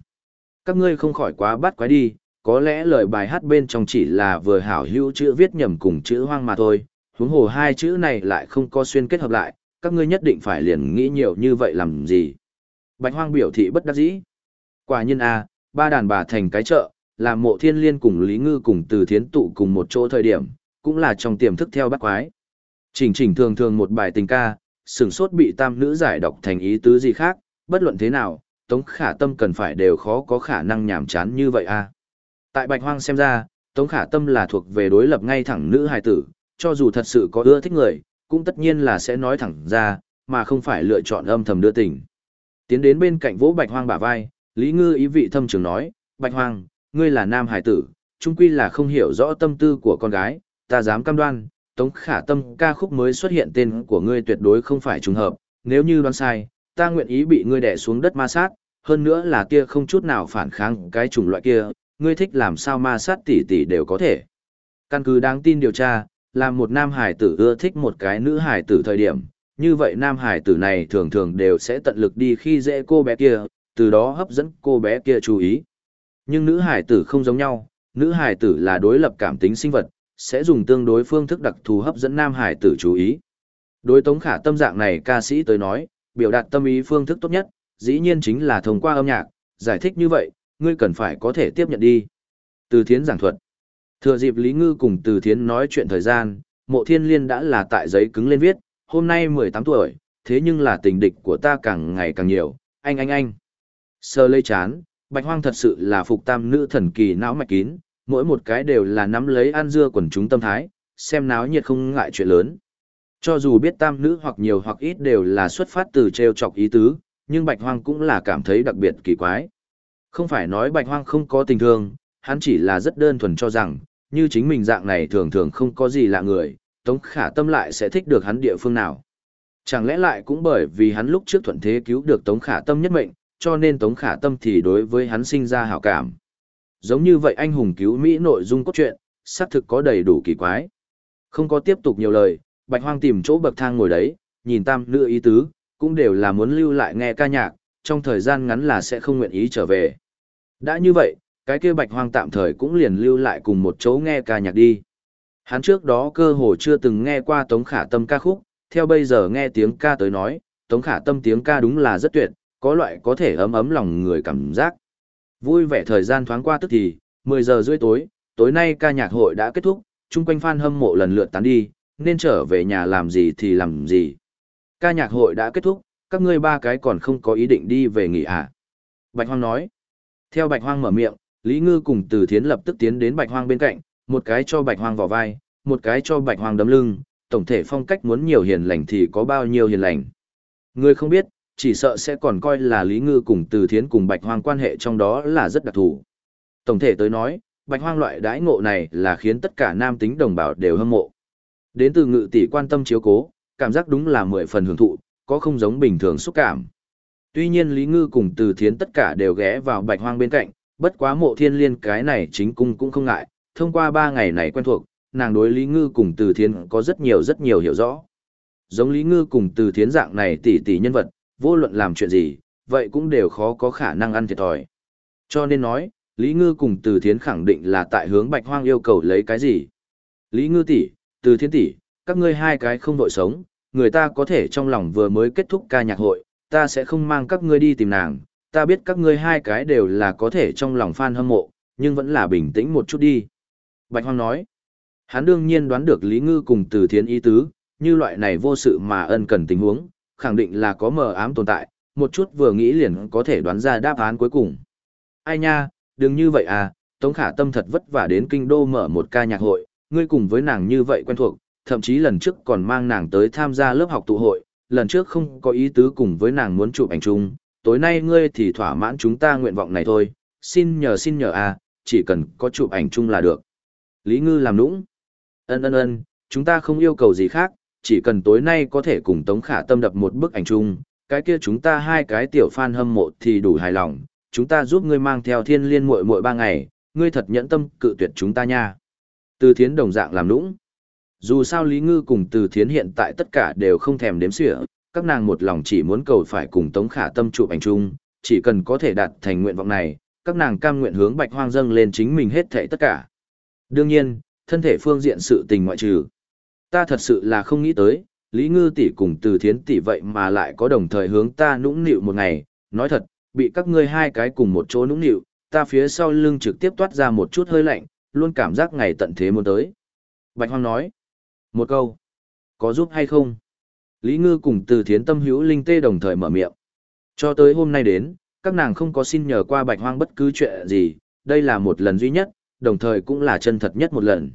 Các ngươi không khỏi quá bắt quái đi, có lẽ lời bài hát bên trong chỉ là vừa hảo hữu chữ viết nhầm cùng chữ hoang mà thôi, huống hồ hai chữ này lại không có xuyên kết hợp lại, các ngươi nhất định phải liền nghĩ nhiều như vậy làm gì. Bạch hoang biểu thị bất đắc dĩ. Quả nhiên a, ba đàn bà thành cái chợ, làm mộ thiên liên cùng Lý Ngư cùng từ thiến tụ cùng một chỗ thời điểm, cũng là trong tiềm thức theo bác quái. Chỉnh chỉnh thường thường một bài tình ca, sừng sốt bị tam nữ giải đọc thành ý tứ gì khác, bất luận thế nào, Tống Khả Tâm cần phải đều khó có khả năng nhảm chán như vậy a. Tại Bạch Hoang xem ra, Tống Khả Tâm là thuộc về đối lập ngay thẳng nữ hài tử, cho dù thật sự có ưa thích người, cũng tất nhiên là sẽ nói thẳng ra, mà không phải lựa chọn âm thầm đưa tình. Tiến đến bên cạnh vỗ Bạch Hoang bả vai, Lý Ngư ý vị thâm trường nói, Bạch Hoang, ngươi là nam hải tử, chung quy là không hiểu rõ tâm tư của con gái, ta dám cam đoan, Tống Khả Tâm ca khúc mới xuất hiện tên của ngươi tuyệt đối không phải trùng hợp, nếu như đoán sai, ta nguyện ý bị ngươi đè xuống đất ma sát, hơn nữa là kia không chút nào phản kháng cái chủng loại kia, ngươi thích làm sao ma sát tỷ tỷ đều có thể. Căn cứ đáng tin điều tra, là một nam hải tử ưa thích một cái nữ hải tử thời điểm, như vậy nam hải tử này thường thường đều sẽ tận lực đi khi dễ cô bé kia, từ đó hấp dẫn cô bé kia chú ý. Nhưng nữ hải tử không giống nhau, nữ hải tử là đối lập cảm tính sinh vật, sẽ dùng tương đối phương thức đặc thù hấp dẫn nam hải tử chú ý. Đối tống khả tâm dạng này ca sĩ tới nói, biểu đạt tâm ý phương thức tốt nhất, dĩ nhiên chính là thông qua âm nhạc, giải thích như vậy, ngươi cần phải có thể tiếp nhận đi. Từ thiến giảng thuật. Thừa dịp Lý Ngư cùng Từ thiến nói chuyện thời gian, mộ thiên liên đã là tại giấy cứng lên viết, hôm nay 18 tuổi, thế nhưng là tình địch của ta càng ngày càng nhiều, anh anh anh. Sơ lây chán, bạch hoang thật sự là phục tam nữ thần kỳ não mạch kín, mỗi một cái đều là nắm lấy ăn dưa quần chúng tâm thái, xem náo nhiệt không ngại chuyện lớn. Cho dù biết tam nữ hoặc nhiều hoặc ít đều là xuất phát từ treo chọc ý tứ, nhưng bạch hoang cũng là cảm thấy đặc biệt kỳ quái. Không phải nói bạch hoang không có tình thương, hắn chỉ là rất đơn thuần cho rằng, như chính mình dạng này thường thường không có gì lạ người, Tống Khả Tâm lại sẽ thích được hắn địa phương nào. Chẳng lẽ lại cũng bởi vì hắn lúc trước thuận thế cứu được Tống Khả Tâm nhất mệnh, cho nên Tống Khả Tâm thì đối với hắn sinh ra hảo cảm. Giống như vậy anh hùng cứu Mỹ nội dung cốt truyện, xác thực có đầy đủ kỳ quái. Không có tiếp tục nhiều lời, Bạch Hoang tìm chỗ bậc thang ngồi đấy, nhìn tam nữ ý tứ, cũng đều là muốn lưu lại nghe ca nhạc, trong thời gian ngắn là sẽ không nguyện ý trở về. Đã như vậy, cái kia Bạch Hoang tạm thời cũng liền lưu lại cùng một chỗ nghe ca nhạc đi. Hắn trước đó cơ hồ chưa từng nghe qua Tống Khả Tâm ca khúc, theo bây giờ nghe tiếng ca tới nói, Tống Khả Tâm tiếng ca đúng là rất tuyệt, có loại có thể ấm ấm lòng người cảm giác. Vui vẻ thời gian thoáng qua tức thì, 10 giờ rưỡi tối, tối nay ca nhạc hội đã kết thúc, chung quanh fan hâm mộ lần lượt tán đi, nên trở về nhà làm gì thì làm gì. Ca nhạc hội đã kết thúc, các ngươi ba cái còn không có ý định đi về nghỉ à? Bạch Hoang nói. Theo Bạch Hoang mở miệng, Lý Ngư cùng Từ Thiến lập tức tiến đến Bạch Hoang bên cạnh, một cái cho Bạch Hoang vào vai, một cái cho Bạch Hoang đấm lưng, tổng thể phong cách muốn nhiều hiền lành thì có bao nhiêu hiền lành. Người không biết, chỉ sợ sẽ còn coi là Lý Ngư cùng Từ Thiến cùng Bạch Hoang quan hệ trong đó là rất đặc thù. Tổng thể tới nói, Bạch Hoang loại đãi ngộ này là khiến tất cả nam tính đồng bào đều hâm mộ. Đến từ ngự tỷ quan tâm chiếu cố, cảm giác đúng là mười phần hưởng thụ, có không giống bình thường xúc cảm. Tuy nhiên Lý Ngư cùng Từ Thiến tất cả đều ghé vào Bạch Hoang bên cạnh, bất quá mộ thiên liên cái này chính cung cũng không ngại, thông qua ba ngày này quen thuộc, nàng đối Lý Ngư cùng Từ Thiến có rất nhiều rất nhiều hiểu rõ. Giống Lý Ngư cùng Từ Thiến dạng này tỷ tỷ nhân vật, vô luận làm chuyện gì, vậy cũng đều khó có khả năng ăn thiệt thòi. Cho nên nói, Lý Ngư cùng Từ Thiến khẳng định là tại hướng Bạch Hoang yêu cầu lấy cái gì. Lý Ngư tỷ, Từ Thiến tỷ, các ngươi hai cái không đội sống, người ta có thể trong lòng vừa mới kết thúc ca nhạc hội, ta sẽ không mang các ngươi đi tìm nàng, ta biết các ngươi hai cái đều là có thể trong lòng fan hâm mộ, nhưng vẫn là bình tĩnh một chút đi. Bạch Hoang nói, hắn đương nhiên đoán được Lý Ngư cùng Từ Thiến ý tứ, như loại này vô sự mà ân cần tình huống, khẳng định là có mờ ám tồn tại, một chút vừa nghĩ liền có thể đoán ra đáp án cuối cùng. Ai nha, đừng như vậy à, Tống Khả Tâm thật vất vả đến kinh đô mở một ca nhạc hội, ngươi cùng với nàng như vậy quen thuộc, thậm chí lần trước còn mang nàng tới tham gia lớp học tụ hội, lần trước không có ý tứ cùng với nàng muốn chụp ảnh chung, tối nay ngươi thì thỏa mãn chúng ta nguyện vọng này thôi, xin nhờ xin nhờ à, chỉ cần có chụp ảnh chung là được. Lý Ngư làm nũng. Ân ân ân, chúng ta không yêu cầu gì khác, chỉ cần tối nay có thể cùng Tống Khả Tâm đập một bức ảnh chung, cái kia chúng ta hai cái tiểu fan hâm mộ thì đủ hài lòng, chúng ta giúp ngươi mang theo thiên liên muội muội ba ngày, ngươi thật nhẫn tâm cự tuyệt chúng ta nha. Từ thiến đồng dạng làm nũng. Dù sao Lý Ngư cùng từ thiến hiện tại tất cả đều không thèm đếm xỉa, các nàng một lòng chỉ muốn cầu phải cùng Tống Khả Tâm chụp ảnh chung, chỉ cần có thể đạt thành nguyện vọng này, các nàng cam nguyện hướng bạch hoang dâng lên chính mình hết thảy tất cả. Đương nhiên, thân thể phương diện sự tình ngoại trừ. Ta thật sự là không nghĩ tới, Lý Ngư tỷ cùng Từ Thiến tỷ vậy mà lại có đồng thời hướng ta nũng nịu một ngày, nói thật, bị các ngươi hai cái cùng một chỗ nũng nịu, ta phía sau lưng trực tiếp toát ra một chút hơi lạnh, luôn cảm giác ngày tận thế muốn tới. Bạch Hoang nói, một câu, có giúp hay không? Lý Ngư cùng Từ Thiến tâm hữu linh tê đồng thời mở miệng. Cho tới hôm nay đến, các nàng không có xin nhờ qua Bạch Hoang bất cứ chuyện gì, đây là một lần duy nhất, đồng thời cũng là chân thật nhất một lần.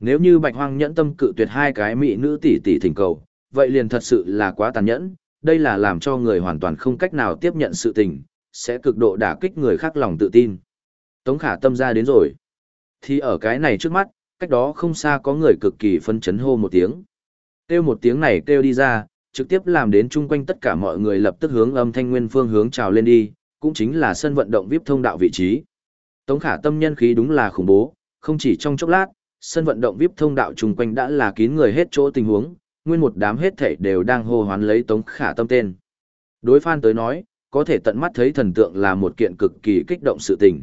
Nếu như Bạch Hoang nhẫn tâm cự tuyệt hai cái mỹ nữ tỷ tỷ thỉnh cầu, vậy liền thật sự là quá tàn nhẫn, đây là làm cho người hoàn toàn không cách nào tiếp nhận sự tình, sẽ cực độ đả kích người khác lòng tự tin. Tống khả tâm ra đến rồi. Thì ở cái này trước mắt, cách đó không xa có người cực kỳ phân chấn hô một tiếng. Kêu một tiếng này kêu đi ra, trực tiếp làm đến chung quanh tất cả mọi người lập tức hướng âm thanh nguyên phương hướng trào lên đi, cũng chính là sân vận động VIP thông đạo vị trí. Tống khả tâm nhân khí đúng là khủng bố, không chỉ trong chốc lát, sân vận động VIP thông đạo chung quanh đã là kín người hết chỗ tình huống, nguyên một đám hết thảy đều đang hô hoán lấy Tống Khả Tâm tên. Đối fan tới nói, có thể tận mắt thấy thần tượng là một kiện cực kỳ kích động sự tình.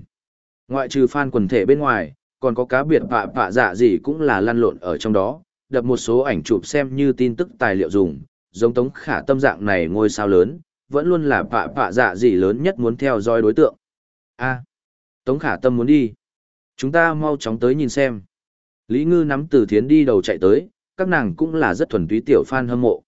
Ngoại trừ fan quần thể bên ngoài, còn có cá biệt bạ bạ dạ gì cũng là lăn lộn ở trong đó, đập một số ảnh chụp xem như tin tức tài liệu dùng, giống Tống Khả Tâm dạng này ngôi sao lớn, vẫn luôn là bạ bạ dạ gì lớn nhất muốn theo dõi đối tượng. A, Tống Khả Tâm muốn đi. Chúng ta mau chóng tới nhìn xem. Lý Ngư nắm Từ Thiến đi đầu chạy tới, các nàng cũng là rất thuần túy tiểu fan hâm mộ.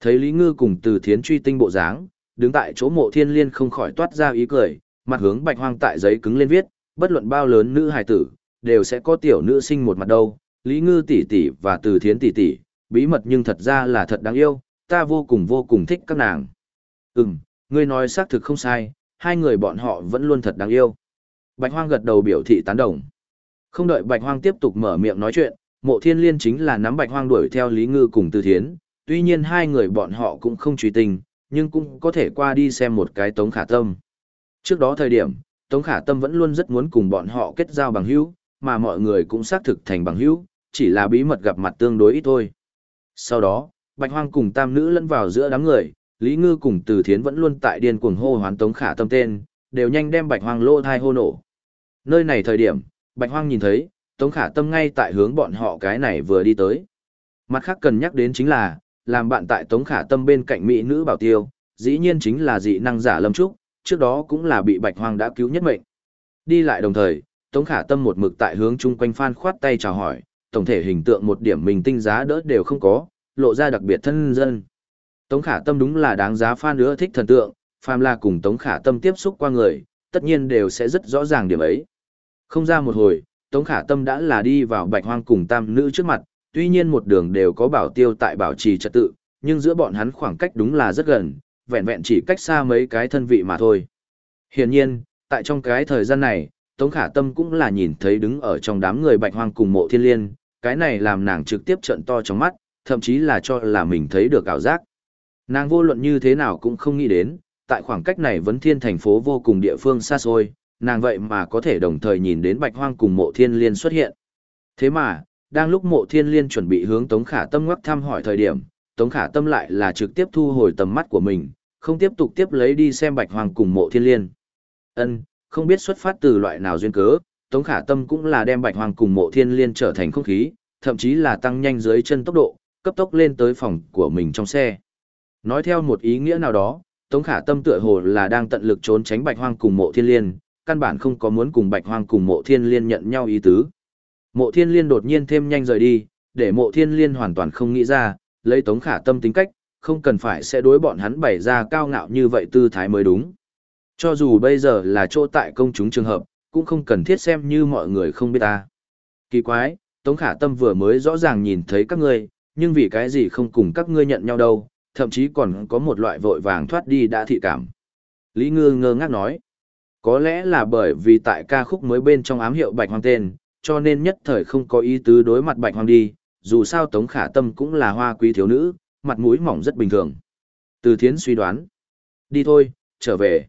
Thấy Lý Ngư cùng Từ Thiến truy tinh bộ dáng, đứng tại chỗ mộ thiên liên không khỏi toát ra ý cười, Mặt hướng bạch hoang tại giấy cứng lên viết, bất luận bao lớn nữ hài tử, đều sẽ có tiểu nữ sinh một mặt đâu, Lý Ngư tỷ tỷ và Từ Thiến tỷ tỷ, bí mật nhưng thật ra là thật đáng yêu, ta vô cùng vô cùng thích các nàng. Ừm, ngươi nói xác thực không sai, hai người bọn họ vẫn luôn thật đáng yêu. Bạch Hoang gật đầu biểu thị tán đồng. Không đợi Bạch Hoang tiếp tục mở miệng nói chuyện, Mộ Thiên Liên chính là nắm Bạch Hoang đuổi theo Lý Ngư cùng Từ Thiến, tuy nhiên hai người bọn họ cũng không truy tình, nhưng cũng có thể qua đi xem một cái Tống Khả Tâm. Trước đó thời điểm, Tống Khả Tâm vẫn luôn rất muốn cùng bọn họ kết giao bằng hữu, mà mọi người cũng xác thực thành bằng hữu, chỉ là bí mật gặp mặt tương đối ít thôi. Sau đó, Bạch Hoang cùng tam nữ lẫn vào giữa đám người, Lý Ngư cùng Từ Thiến vẫn luôn tại điên cuồng hô hoán Tống Khả Tâm tên, đều nhanh đem Bạch Hoang lô thai hô nổ. Nơi này thời điểm, Bạch Hoang nhìn thấy, Tống Khả Tâm ngay tại hướng bọn họ cái này vừa đi tới. Mặt khác cần nhắc đến chính là, làm bạn tại Tống Khả Tâm bên cạnh mỹ nữ bảo tiêu, dĩ nhiên chính là dị năng giả Lâm Trúc, trước đó cũng là bị Bạch Hoang đã cứu nhất mệnh. Đi lại đồng thời, Tống Khả Tâm một mực tại hướng chung quanh phan khoát tay chào hỏi, tổng thể hình tượng một điểm mình tinh giá đỡ đều không có, lộ ra đặc biệt thân dân. Tống Khả Tâm đúng là đáng giá phan nữa thích thần tượng, phàm là cùng Tống Khả Tâm tiếp xúc qua người, tất nhiên đều sẽ rất rõ ràng điểm ấy. Không ra một hồi, Tống Khả Tâm đã là đi vào bạch hoang cùng tam nữ trước mặt, tuy nhiên một đường đều có bảo tiêu tại bảo trì trật tự, nhưng giữa bọn hắn khoảng cách đúng là rất gần, vẹn vẹn chỉ cách xa mấy cái thân vị mà thôi. Hiển nhiên, tại trong cái thời gian này, Tống Khả Tâm cũng là nhìn thấy đứng ở trong đám người bạch hoang cùng mộ thiên liên, cái này làm nàng trực tiếp trợn to trong mắt, thậm chí là cho là mình thấy được ảo giác. Nàng vô luận như thế nào cũng không nghĩ đến, tại khoảng cách này vấn thiên thành phố vô cùng địa phương xa xôi, nàng vậy mà có thể đồng thời nhìn đến bạch hoang cùng mộ thiên liên xuất hiện. Thế mà, đang lúc mộ thiên liên chuẩn bị hướng Tống Khả Tâm ngoắc thăm hỏi thời điểm, Tống Khả Tâm lại là trực tiếp thu hồi tầm mắt của mình, không tiếp tục tiếp lấy đi xem bạch hoang cùng mộ thiên liên. Ân, không biết xuất phát từ loại nào duyên cớ, Tống Khả Tâm cũng là đem bạch hoàng cùng mộ thiên liên trở thành không khí, thậm chí là tăng nhanh dưới chân tốc độ, cấp tốc lên tới phòng của mình trong xe. Nói theo một ý nghĩa nào đó, Tống Khả Tâm tựa hồ là đang tận lực trốn tránh Bạch Hoang cùng Mộ Thiên Liên, căn bản không có muốn cùng Bạch Hoang cùng Mộ Thiên Liên nhận nhau ý tứ. Mộ Thiên Liên đột nhiên thêm nhanh rời đi, để Mộ Thiên Liên hoàn toàn không nghĩ ra, lấy Tống Khả Tâm tính cách, không cần phải sẽ đối bọn hắn bày ra cao ngạo như vậy tư thái mới đúng. Cho dù bây giờ là chỗ tại công chúng trường hợp, cũng không cần thiết xem như mọi người không biết ta. Kỳ quái, Tống Khả Tâm vừa mới rõ ràng nhìn thấy các ngươi, nhưng vì cái gì không cùng các ngươi nhận nhau đâu, thậm chí còn có một loại vội vàng thoát đi đã thị cảm. Lý Ngư ngơ ngác nói, có lẽ là bởi vì tại ca khúc mới bên trong ám hiệu Bạch Hoàng tên, cho nên nhất thời không có ý tứ đối mặt Bạch Hoàng đi, dù sao Tống Khả Tâm cũng là hoa quý thiếu nữ, mặt mũi mỏng rất bình thường. Từ Thiến suy đoán, đi thôi, trở về.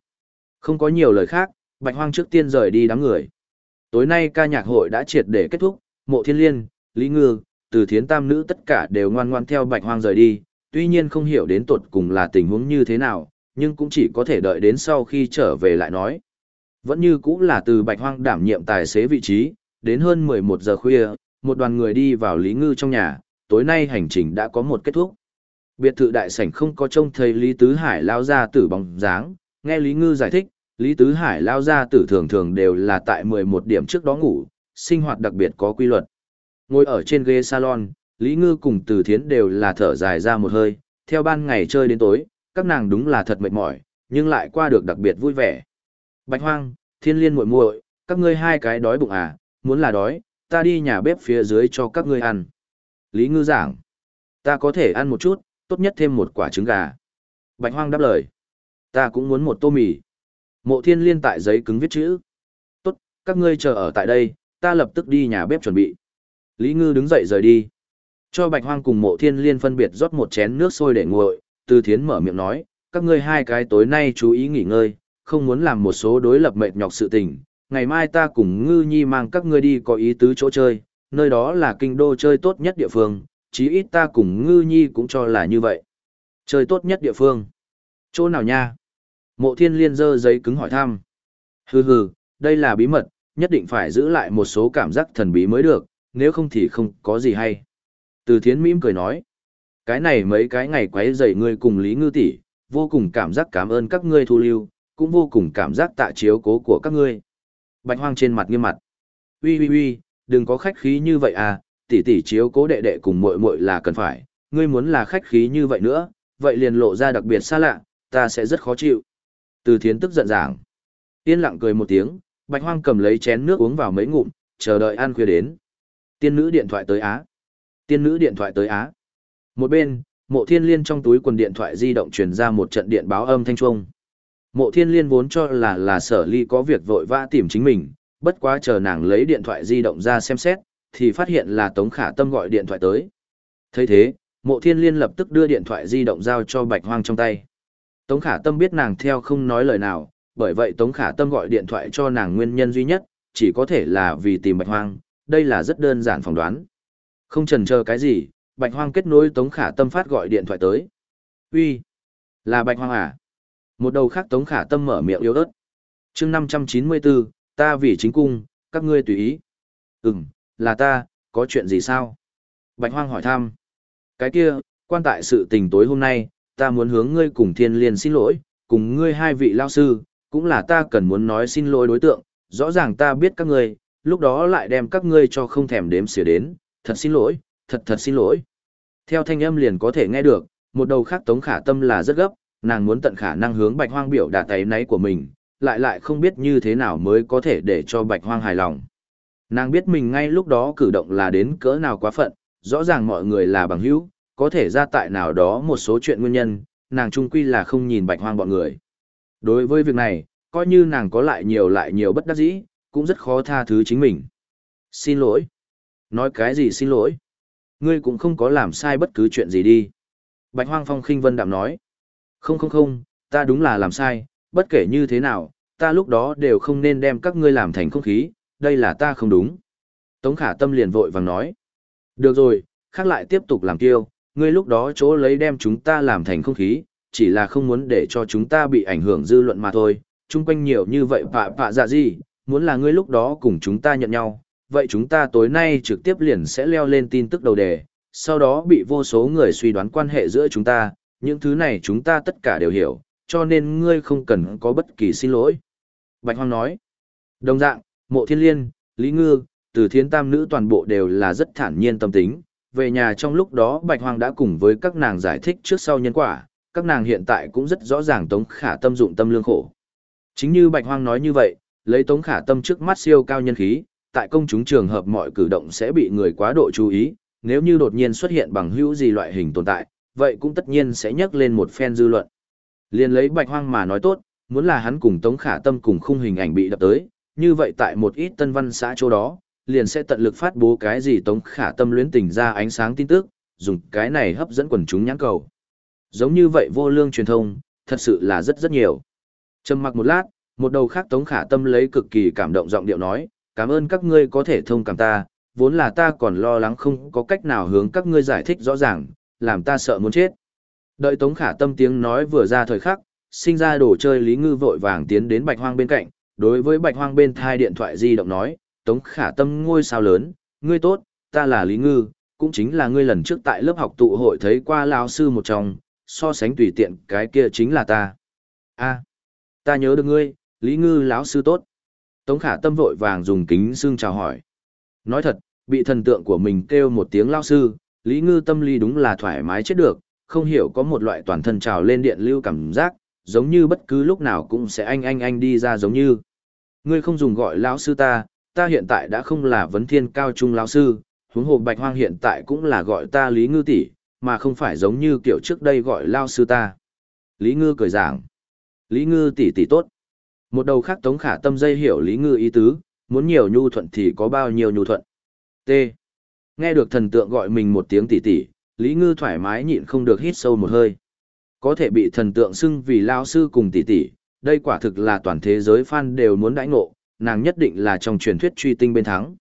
Không có nhiều lời khác, Bạch Hoang trước tiên rời đi đám người. Tối nay ca nhạc hội đã triệt để kết thúc, Mộ Thiên Liên, Lý Ngư, Từ Thiến tam nữ tất cả đều ngoan ngoan theo Bạch Hoang rời đi, tuy nhiên không hiểu đến tột cùng là tình huống như thế nào, nhưng cũng chỉ có thể đợi đến sau khi trở về lại nói. Vẫn như cũng là từ Bạch Hoang đảm nhiệm tài xế vị trí, đến hơn 11 giờ khuya, một đoàn người đi vào Lý Ngư trong nhà, tối nay hành trình đã có một kết thúc. Biệt thự đại sảnh không có trông thấy Lý Tứ Hải lao ra tử bóng dáng, nghe Lý Ngư giải thích, Lý Tứ Hải lao ra tử thường thường đều là tại 11 điểm trước đó ngủ, sinh hoạt đặc biệt có quy luật. Ngồi ở trên ghế salon, Lý Ngư cùng Từ Thiến đều là thở dài ra một hơi, theo ban ngày chơi đến tối, các nàng đúng là thật mệt mỏi, nhưng lại qua được đặc biệt vui vẻ. Bạch Hoang, Thiên Liên muội muội, các ngươi hai cái đói bụng à, muốn là đói, ta đi nhà bếp phía dưới cho các ngươi ăn. Lý Ngư giảng, ta có thể ăn một chút, tốt nhất thêm một quả trứng gà. Bạch Hoang đáp lời, ta cũng muốn một tô mì. Mộ Thiên Liên tại giấy cứng viết chữ. Tốt, các ngươi chờ ở tại đây, ta lập tức đi nhà bếp chuẩn bị. Lý Ngư đứng dậy rời đi. Cho Bạch Hoang cùng Mộ Thiên Liên phân biệt rót một chén nước sôi để nguội, Từ Thiến mở miệng nói, các ngươi hai cái tối nay chú ý nghỉ ngơi, không muốn làm một số đối lập mệt nhọc sự tình. Ngày mai ta cùng Ngư Nhi mang các ngươi đi có ý tứ chỗ chơi, nơi đó là kinh đô chơi tốt nhất địa phương, chí ít ta cùng Ngư Nhi cũng cho là như vậy. Chơi tốt nhất địa phương. Chỗ nào nha? Mộ Thiên Liên giơ giấy cứng hỏi thăm. Hừ hừ, đây là bí mật, nhất định phải giữ lại một số cảm giác thần bí mới được, nếu không thì không có gì hay. Từ thiến mỉm cười nói, cái này mấy cái ngày quấy rầy ngươi cùng Lý Ngư tỷ, vô cùng cảm giác cảm ơn các ngươi thu lưu, cũng vô cùng cảm giác tạ chiếu cố của các ngươi. Bạch Hoang trên mặt nghiêm mặt. Ui ui ui, đừng có khách khí như vậy à, tỷ tỷ chiếu cố đệ đệ cùng muội muội là cần phải, ngươi muốn là khách khí như vậy nữa, vậy liền lộ ra đặc biệt xa lạ, ta sẽ rất khó chịu. Từ thiến tức giận giảng. Yên lặng cười một tiếng, Bạch Hoang cầm lấy chén nước uống vào mấy ngụm, chờ đợi ăn khuya đến. Tiên nữ điện thoại tới Á. Tiên nữ điện thoại tới Á. Một bên, mộ thiên liên trong túi quần điện thoại di động truyền ra một trận điện báo âm thanh trung. Mộ thiên liên vốn cho là là sở ly có việc vội vã tìm chính mình, bất quá chờ nàng lấy điện thoại di động ra xem xét, thì phát hiện là Tống Khả Tâm gọi điện thoại tới. thấy thế, mộ thiên liên lập tức đưa điện thoại di động giao cho Bạch Hoang trong tay. Tống Khả Tâm biết nàng theo không nói lời nào, bởi vậy Tống Khả Tâm gọi điện thoại cho nàng nguyên nhân duy nhất, chỉ có thể là vì tìm Bạch Hoang, đây là rất đơn giản phỏng đoán. Không chần chờ cái gì, Bạch Hoang kết nối Tống Khả Tâm phát gọi điện thoại tới. Uy, là Bạch Hoang à? Một đầu khác Tống Khả Tâm mở miệng yếu ớt. Chương 594, ta vì chính cung, các ngươi tùy ý. Ừm, là ta, có chuyện gì sao? Bạch Hoang hỏi thăm. Cái kia, quan tại sự tình tối hôm nay, ta muốn hướng ngươi cùng thiên liên xin lỗi, cùng ngươi hai vị lao sư, cũng là ta cần muốn nói xin lỗi đối tượng, rõ ràng ta biết các ngươi, lúc đó lại đem các ngươi cho không thèm đếm xỉa đến, thật xin lỗi, thật thật xin lỗi. Theo thanh âm liền có thể nghe được, một đầu khác tống khả tâm là rất gấp, nàng muốn tận khả năng hướng bạch hoang biểu đạt tay náy của mình, lại lại không biết như thế nào mới có thể để cho bạch hoang hài lòng. Nàng biết mình ngay lúc đó cử động là đến cỡ nào quá phận, rõ ràng mọi người là bằng hữu, có thể ra tại nào đó một số chuyện nguyên nhân, nàng trung quy là không nhìn bạch hoang bọn người. Đối với việc này, coi như nàng có lại nhiều lại nhiều bất đắc dĩ, cũng rất khó tha thứ chính mình. Xin lỗi. Nói cái gì xin lỗi? Ngươi cũng không có làm sai bất cứ chuyện gì đi. Bạch hoang phong khinh vân đạm nói. Không không không, ta đúng là làm sai, bất kể như thế nào, ta lúc đó đều không nên đem các ngươi làm thành không khí, đây là ta không đúng. Tống khả tâm liền vội vàng nói. Được rồi, khác lại tiếp tục làm kiêu, ngươi lúc đó chỗ lấy đem chúng ta làm thành không khí, chỉ là không muốn để cho chúng ta bị ảnh hưởng dư luận mà thôi, chung quanh nhiều như vậy pạ pạ dạ gì, muốn là ngươi lúc đó cùng chúng ta nhận nhau, vậy chúng ta tối nay trực tiếp liền sẽ leo lên tin tức đầu đề, sau đó bị vô số người suy đoán quan hệ giữa chúng ta, những thứ này chúng ta tất cả đều hiểu, cho nên ngươi không cần có bất kỳ xin lỗi. Bạch Hoang nói, đồng dạng, mộ thiên liên, Lý Ngư, từ thiên tam nữ toàn bộ đều là rất thản nhiên tâm tính, về nhà trong lúc đó Bạch Hoang đã cùng với các nàng giải thích trước sau nhân quả, các nàng hiện tại cũng rất rõ ràng Tống Khả Tâm dụng tâm lương khổ. Chính như Bạch Hoang nói như vậy, lấy Tống Khả Tâm trước mắt siêu cao nhân khí, tại công chúng trường hợp mọi cử động sẽ bị người quá độ chú ý, nếu như đột nhiên xuất hiện bằng hữu gì loại hình tồn tại, vậy cũng tất nhiên sẽ nhắc lên một phen dư luận. Liên lấy Bạch Hoang mà nói tốt, muốn là hắn cùng Tống Khả Tâm cùng khung hình ảnh bị đập tới, như vậy tại một ít tân văn xã chỗ đó, liền sẽ tận lực phát bố cái gì Tống Khả Tâm luyến tình ra ánh sáng tin tức, dùng cái này hấp dẫn quần chúng nhãn cầu. Giống như vậy vô lương truyền thông, thật sự là rất rất nhiều. Trầm mặc một lát, một đầu khác Tống Khả Tâm lấy cực kỳ cảm động giọng điệu nói, cảm ơn các ngươi có thể thông cảm ta, vốn là ta còn lo lắng không có cách nào hướng các ngươi giải thích rõ ràng, làm ta sợ muốn chết. Đợi Tống Khả Tâm tiếng nói vừa ra thời khắc, sinh ra đồ chơi Lý Ngư vội vàng tiến đến Bạch Hoang bên cạnh, đối với Bạch Hoang bên thai điện thoại di động nói, Tống Khả Tâm ngôi sao lớn, ngươi tốt, ta là Lý Ngư, cũng chính là ngươi lần trước tại lớp học tụ hội thấy qua lão sư một trong, so sánh tùy tiện cái kia chính là ta. A, ta nhớ được ngươi, Lý Ngư lão sư tốt. Tống Khả Tâm vội vàng dùng kính xương chào hỏi. Nói thật, bị thần tượng của mình kêu một tiếng lão sư, Lý Ngư tâm lý đúng là thoải mái chết được, không hiểu có một loại toàn thân trào lên điện lưu cảm giác, giống như bất cứ lúc nào cũng sẽ anh anh anh đi ra giống như. Ngươi không dùng gọi lão sư ta, ta hiện tại đã không là vấn thiên cao trung lão sư, huống hồ bạch hoang hiện tại cũng là gọi ta Lý Ngư tỷ, mà không phải giống như kiểu trước đây gọi lão sư ta. Lý Ngư cười giảng. Lý Ngư tỷ tỷ tốt. Một đầu khác tống khả tâm dây hiểu Lý Ngư ý tứ, muốn nhiều nhu thuận thì có bao nhiêu nhu thuận. T. Nghe được thần tượng gọi mình một tiếng tỷ tỷ, Lý Ngư thoải mái nhịn không được hít sâu một hơi. Có thể bị thần tượng xưng vì lao sư cùng tỷ tỷ, đây quả thực là toàn thế giới fan đều muốn đãi ngộ, nàng nhất định là trong truyền thuyết truy tinh bên thắng.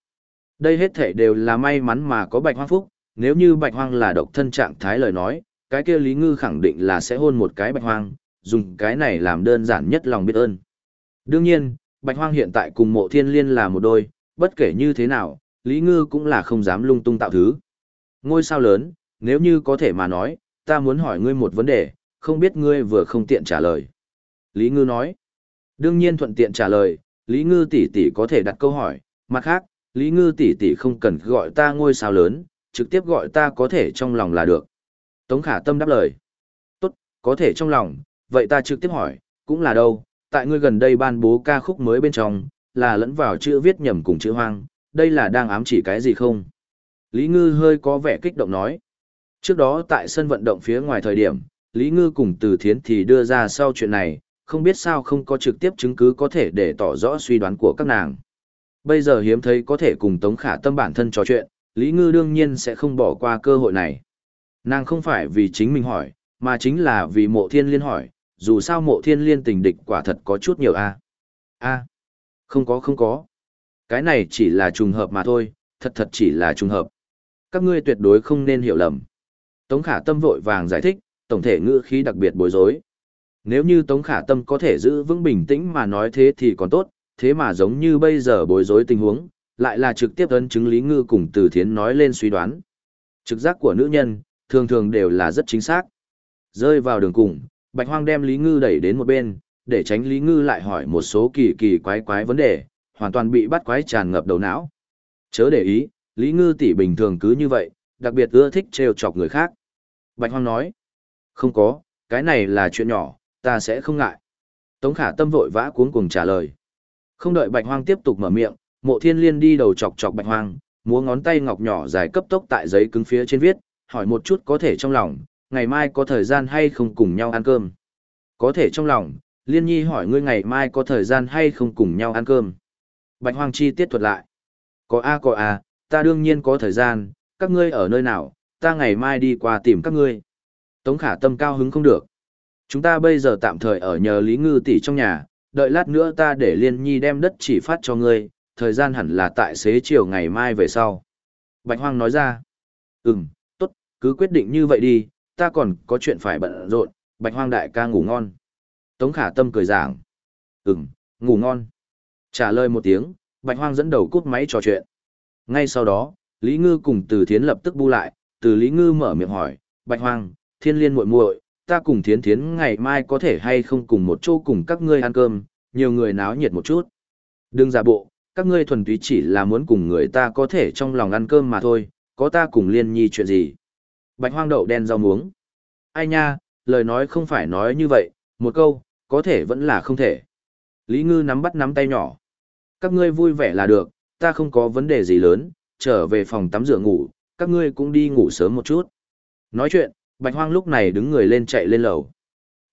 Đây hết thể đều là may mắn mà có bạch hoang phúc, nếu như bạch hoang là độc thân trạng thái lời nói, cái kia Lý Ngư khẳng định là sẽ hôn một cái bạch hoang, dùng cái này làm đơn giản nhất lòng biết ơn. Đương nhiên, bạch hoang hiện tại cùng mộ thiên liên là một đôi, bất kể như thế nào, Lý Ngư cũng là không dám lung tung tạo thứ. Ngôi sao lớn, nếu như có thể mà nói, ta muốn hỏi ngươi một vấn đề, không biết ngươi vừa không tiện trả lời. Lý Ngư nói, đương nhiên thuận tiện trả lời, Lý Ngư tỷ tỷ có thể đặt câu hỏi, mặt khác, Lý Ngư tỷ tỷ không cần gọi ta ngôi sao lớn, trực tiếp gọi ta có thể trong lòng là được. Tống Khả Tâm đáp lời, tốt, có thể trong lòng, vậy ta trực tiếp hỏi, cũng là đâu, tại ngươi gần đây ban bố ca khúc mới bên trong, là lẫn vào chữ viết nhầm cùng chữ hoang, đây là đang ám chỉ cái gì không? Lý Ngư hơi có vẻ kích động nói. Trước đó tại sân vận động phía ngoài thời điểm, Lý Ngư cùng Từ Thiến thì đưa ra sau chuyện này, không biết sao không có trực tiếp chứng cứ có thể để tỏ rõ suy đoán của các nàng. Bây giờ hiếm thấy có thể cùng Tống Khả Tâm bản thân trò chuyện, Lý Ngư đương nhiên sẽ không bỏ qua cơ hội này. Nàng không phải vì chính mình hỏi, mà chính là vì mộ thiên liên hỏi, dù sao mộ thiên liên tình địch quả thật có chút nhiều a a không có không có. Cái này chỉ là trùng hợp mà thôi, thật thật chỉ là trùng hợp. Các ngươi tuyệt đối không nên hiểu lầm. Tống khả tâm vội vàng giải thích, tổng thể ngữ khí đặc biệt bối rối. Nếu như Tống khả tâm có thể giữ vững bình tĩnh mà nói thế thì còn tốt, thế mà giống như bây giờ bối rối tình huống, lại là trực tiếp ấn chứng Lý Ngư cùng Từ Thiến nói lên suy đoán. Trực giác của nữ nhân, thường thường đều là rất chính xác. Rơi vào đường cùng, Bạch Hoang đem Lý Ngư đẩy đến một bên, để tránh Lý Ngư lại hỏi một số kỳ kỳ quái quái vấn đề, hoàn toàn bị bắt quái tràn ngập đầu não. Chớ để ý, Lý Ngư tỷ bình thường cứ như vậy, đặc biệt ưa thích trêu chọc người khác. Bạch Hoang nói, không có, cái này là chuyện nhỏ, ta sẽ không ngại. Tống khả tâm vội vã cuống cuồng trả lời. Không đợi Bạch Hoang tiếp tục mở miệng, mộ thiên liên đi đầu chọc chọc Bạch Hoang, múa ngón tay ngọc nhỏ dài cấp tốc tại giấy cứng phía trên viết, hỏi một chút có thể trong lòng, ngày mai có thời gian hay không cùng nhau ăn cơm. Có thể trong lòng, Liên Nhi hỏi ngươi ngày mai có thời gian hay không cùng nhau ăn cơm. Bạch Hoang chi tiết thuật lại. Có a có a, ta đương nhiên có thời gian, các ngươi ở nơi nào, ta ngày mai đi qua tìm các ngươi. Tống khả tâm cao hứng không được. Chúng ta bây giờ tạm thời ở nhờ Lý Ngư tỷ trong nhà, đợi lát nữa ta để Liên Nhi đem đất chỉ phát cho ngươi, thời gian hẳn là tại xế chiều ngày mai về sau. Bạch Hoang nói ra. Ừm, tốt, cứ quyết định như vậy đi, ta còn có chuyện phải bận rộn, Bạch Hoang đại ca ngủ ngon. Tống khả tâm cười giảng. Ừm, ngủ ngon. Trả lời một tiếng, Bạch Hoang dẫn đầu cút máy trò chuyện. Ngay sau đó, Lý Ngư cùng Từ Thiến lập tức bu lại, từ Lý Ngư mở miệng hỏi, Bạch Hoang, Thiên Liên muội muội, ta cùng Thiến Thiến ngày mai có thể hay không cùng một chỗ cùng các ngươi ăn cơm, nhiều người náo nhiệt một chút. Đừng giả bộ, các ngươi thuần túy chỉ là muốn cùng người ta có thể trong lòng ăn cơm mà thôi, có ta cùng Liên Nhi chuyện gì. Bạch Hoang đậu đen rau muống. Ai nha, lời nói không phải nói như vậy, một câu, có thể vẫn là không thể. Lý Ngư nắm bắt nắm tay nhỏ. Các ngươi vui vẻ là được, ta không có vấn đề gì lớn, trở về phòng tắm rửa ngủ, các ngươi cũng đi ngủ sớm một chút. Nói chuyện, Bạch Hoang lúc này đứng người lên chạy lên lầu.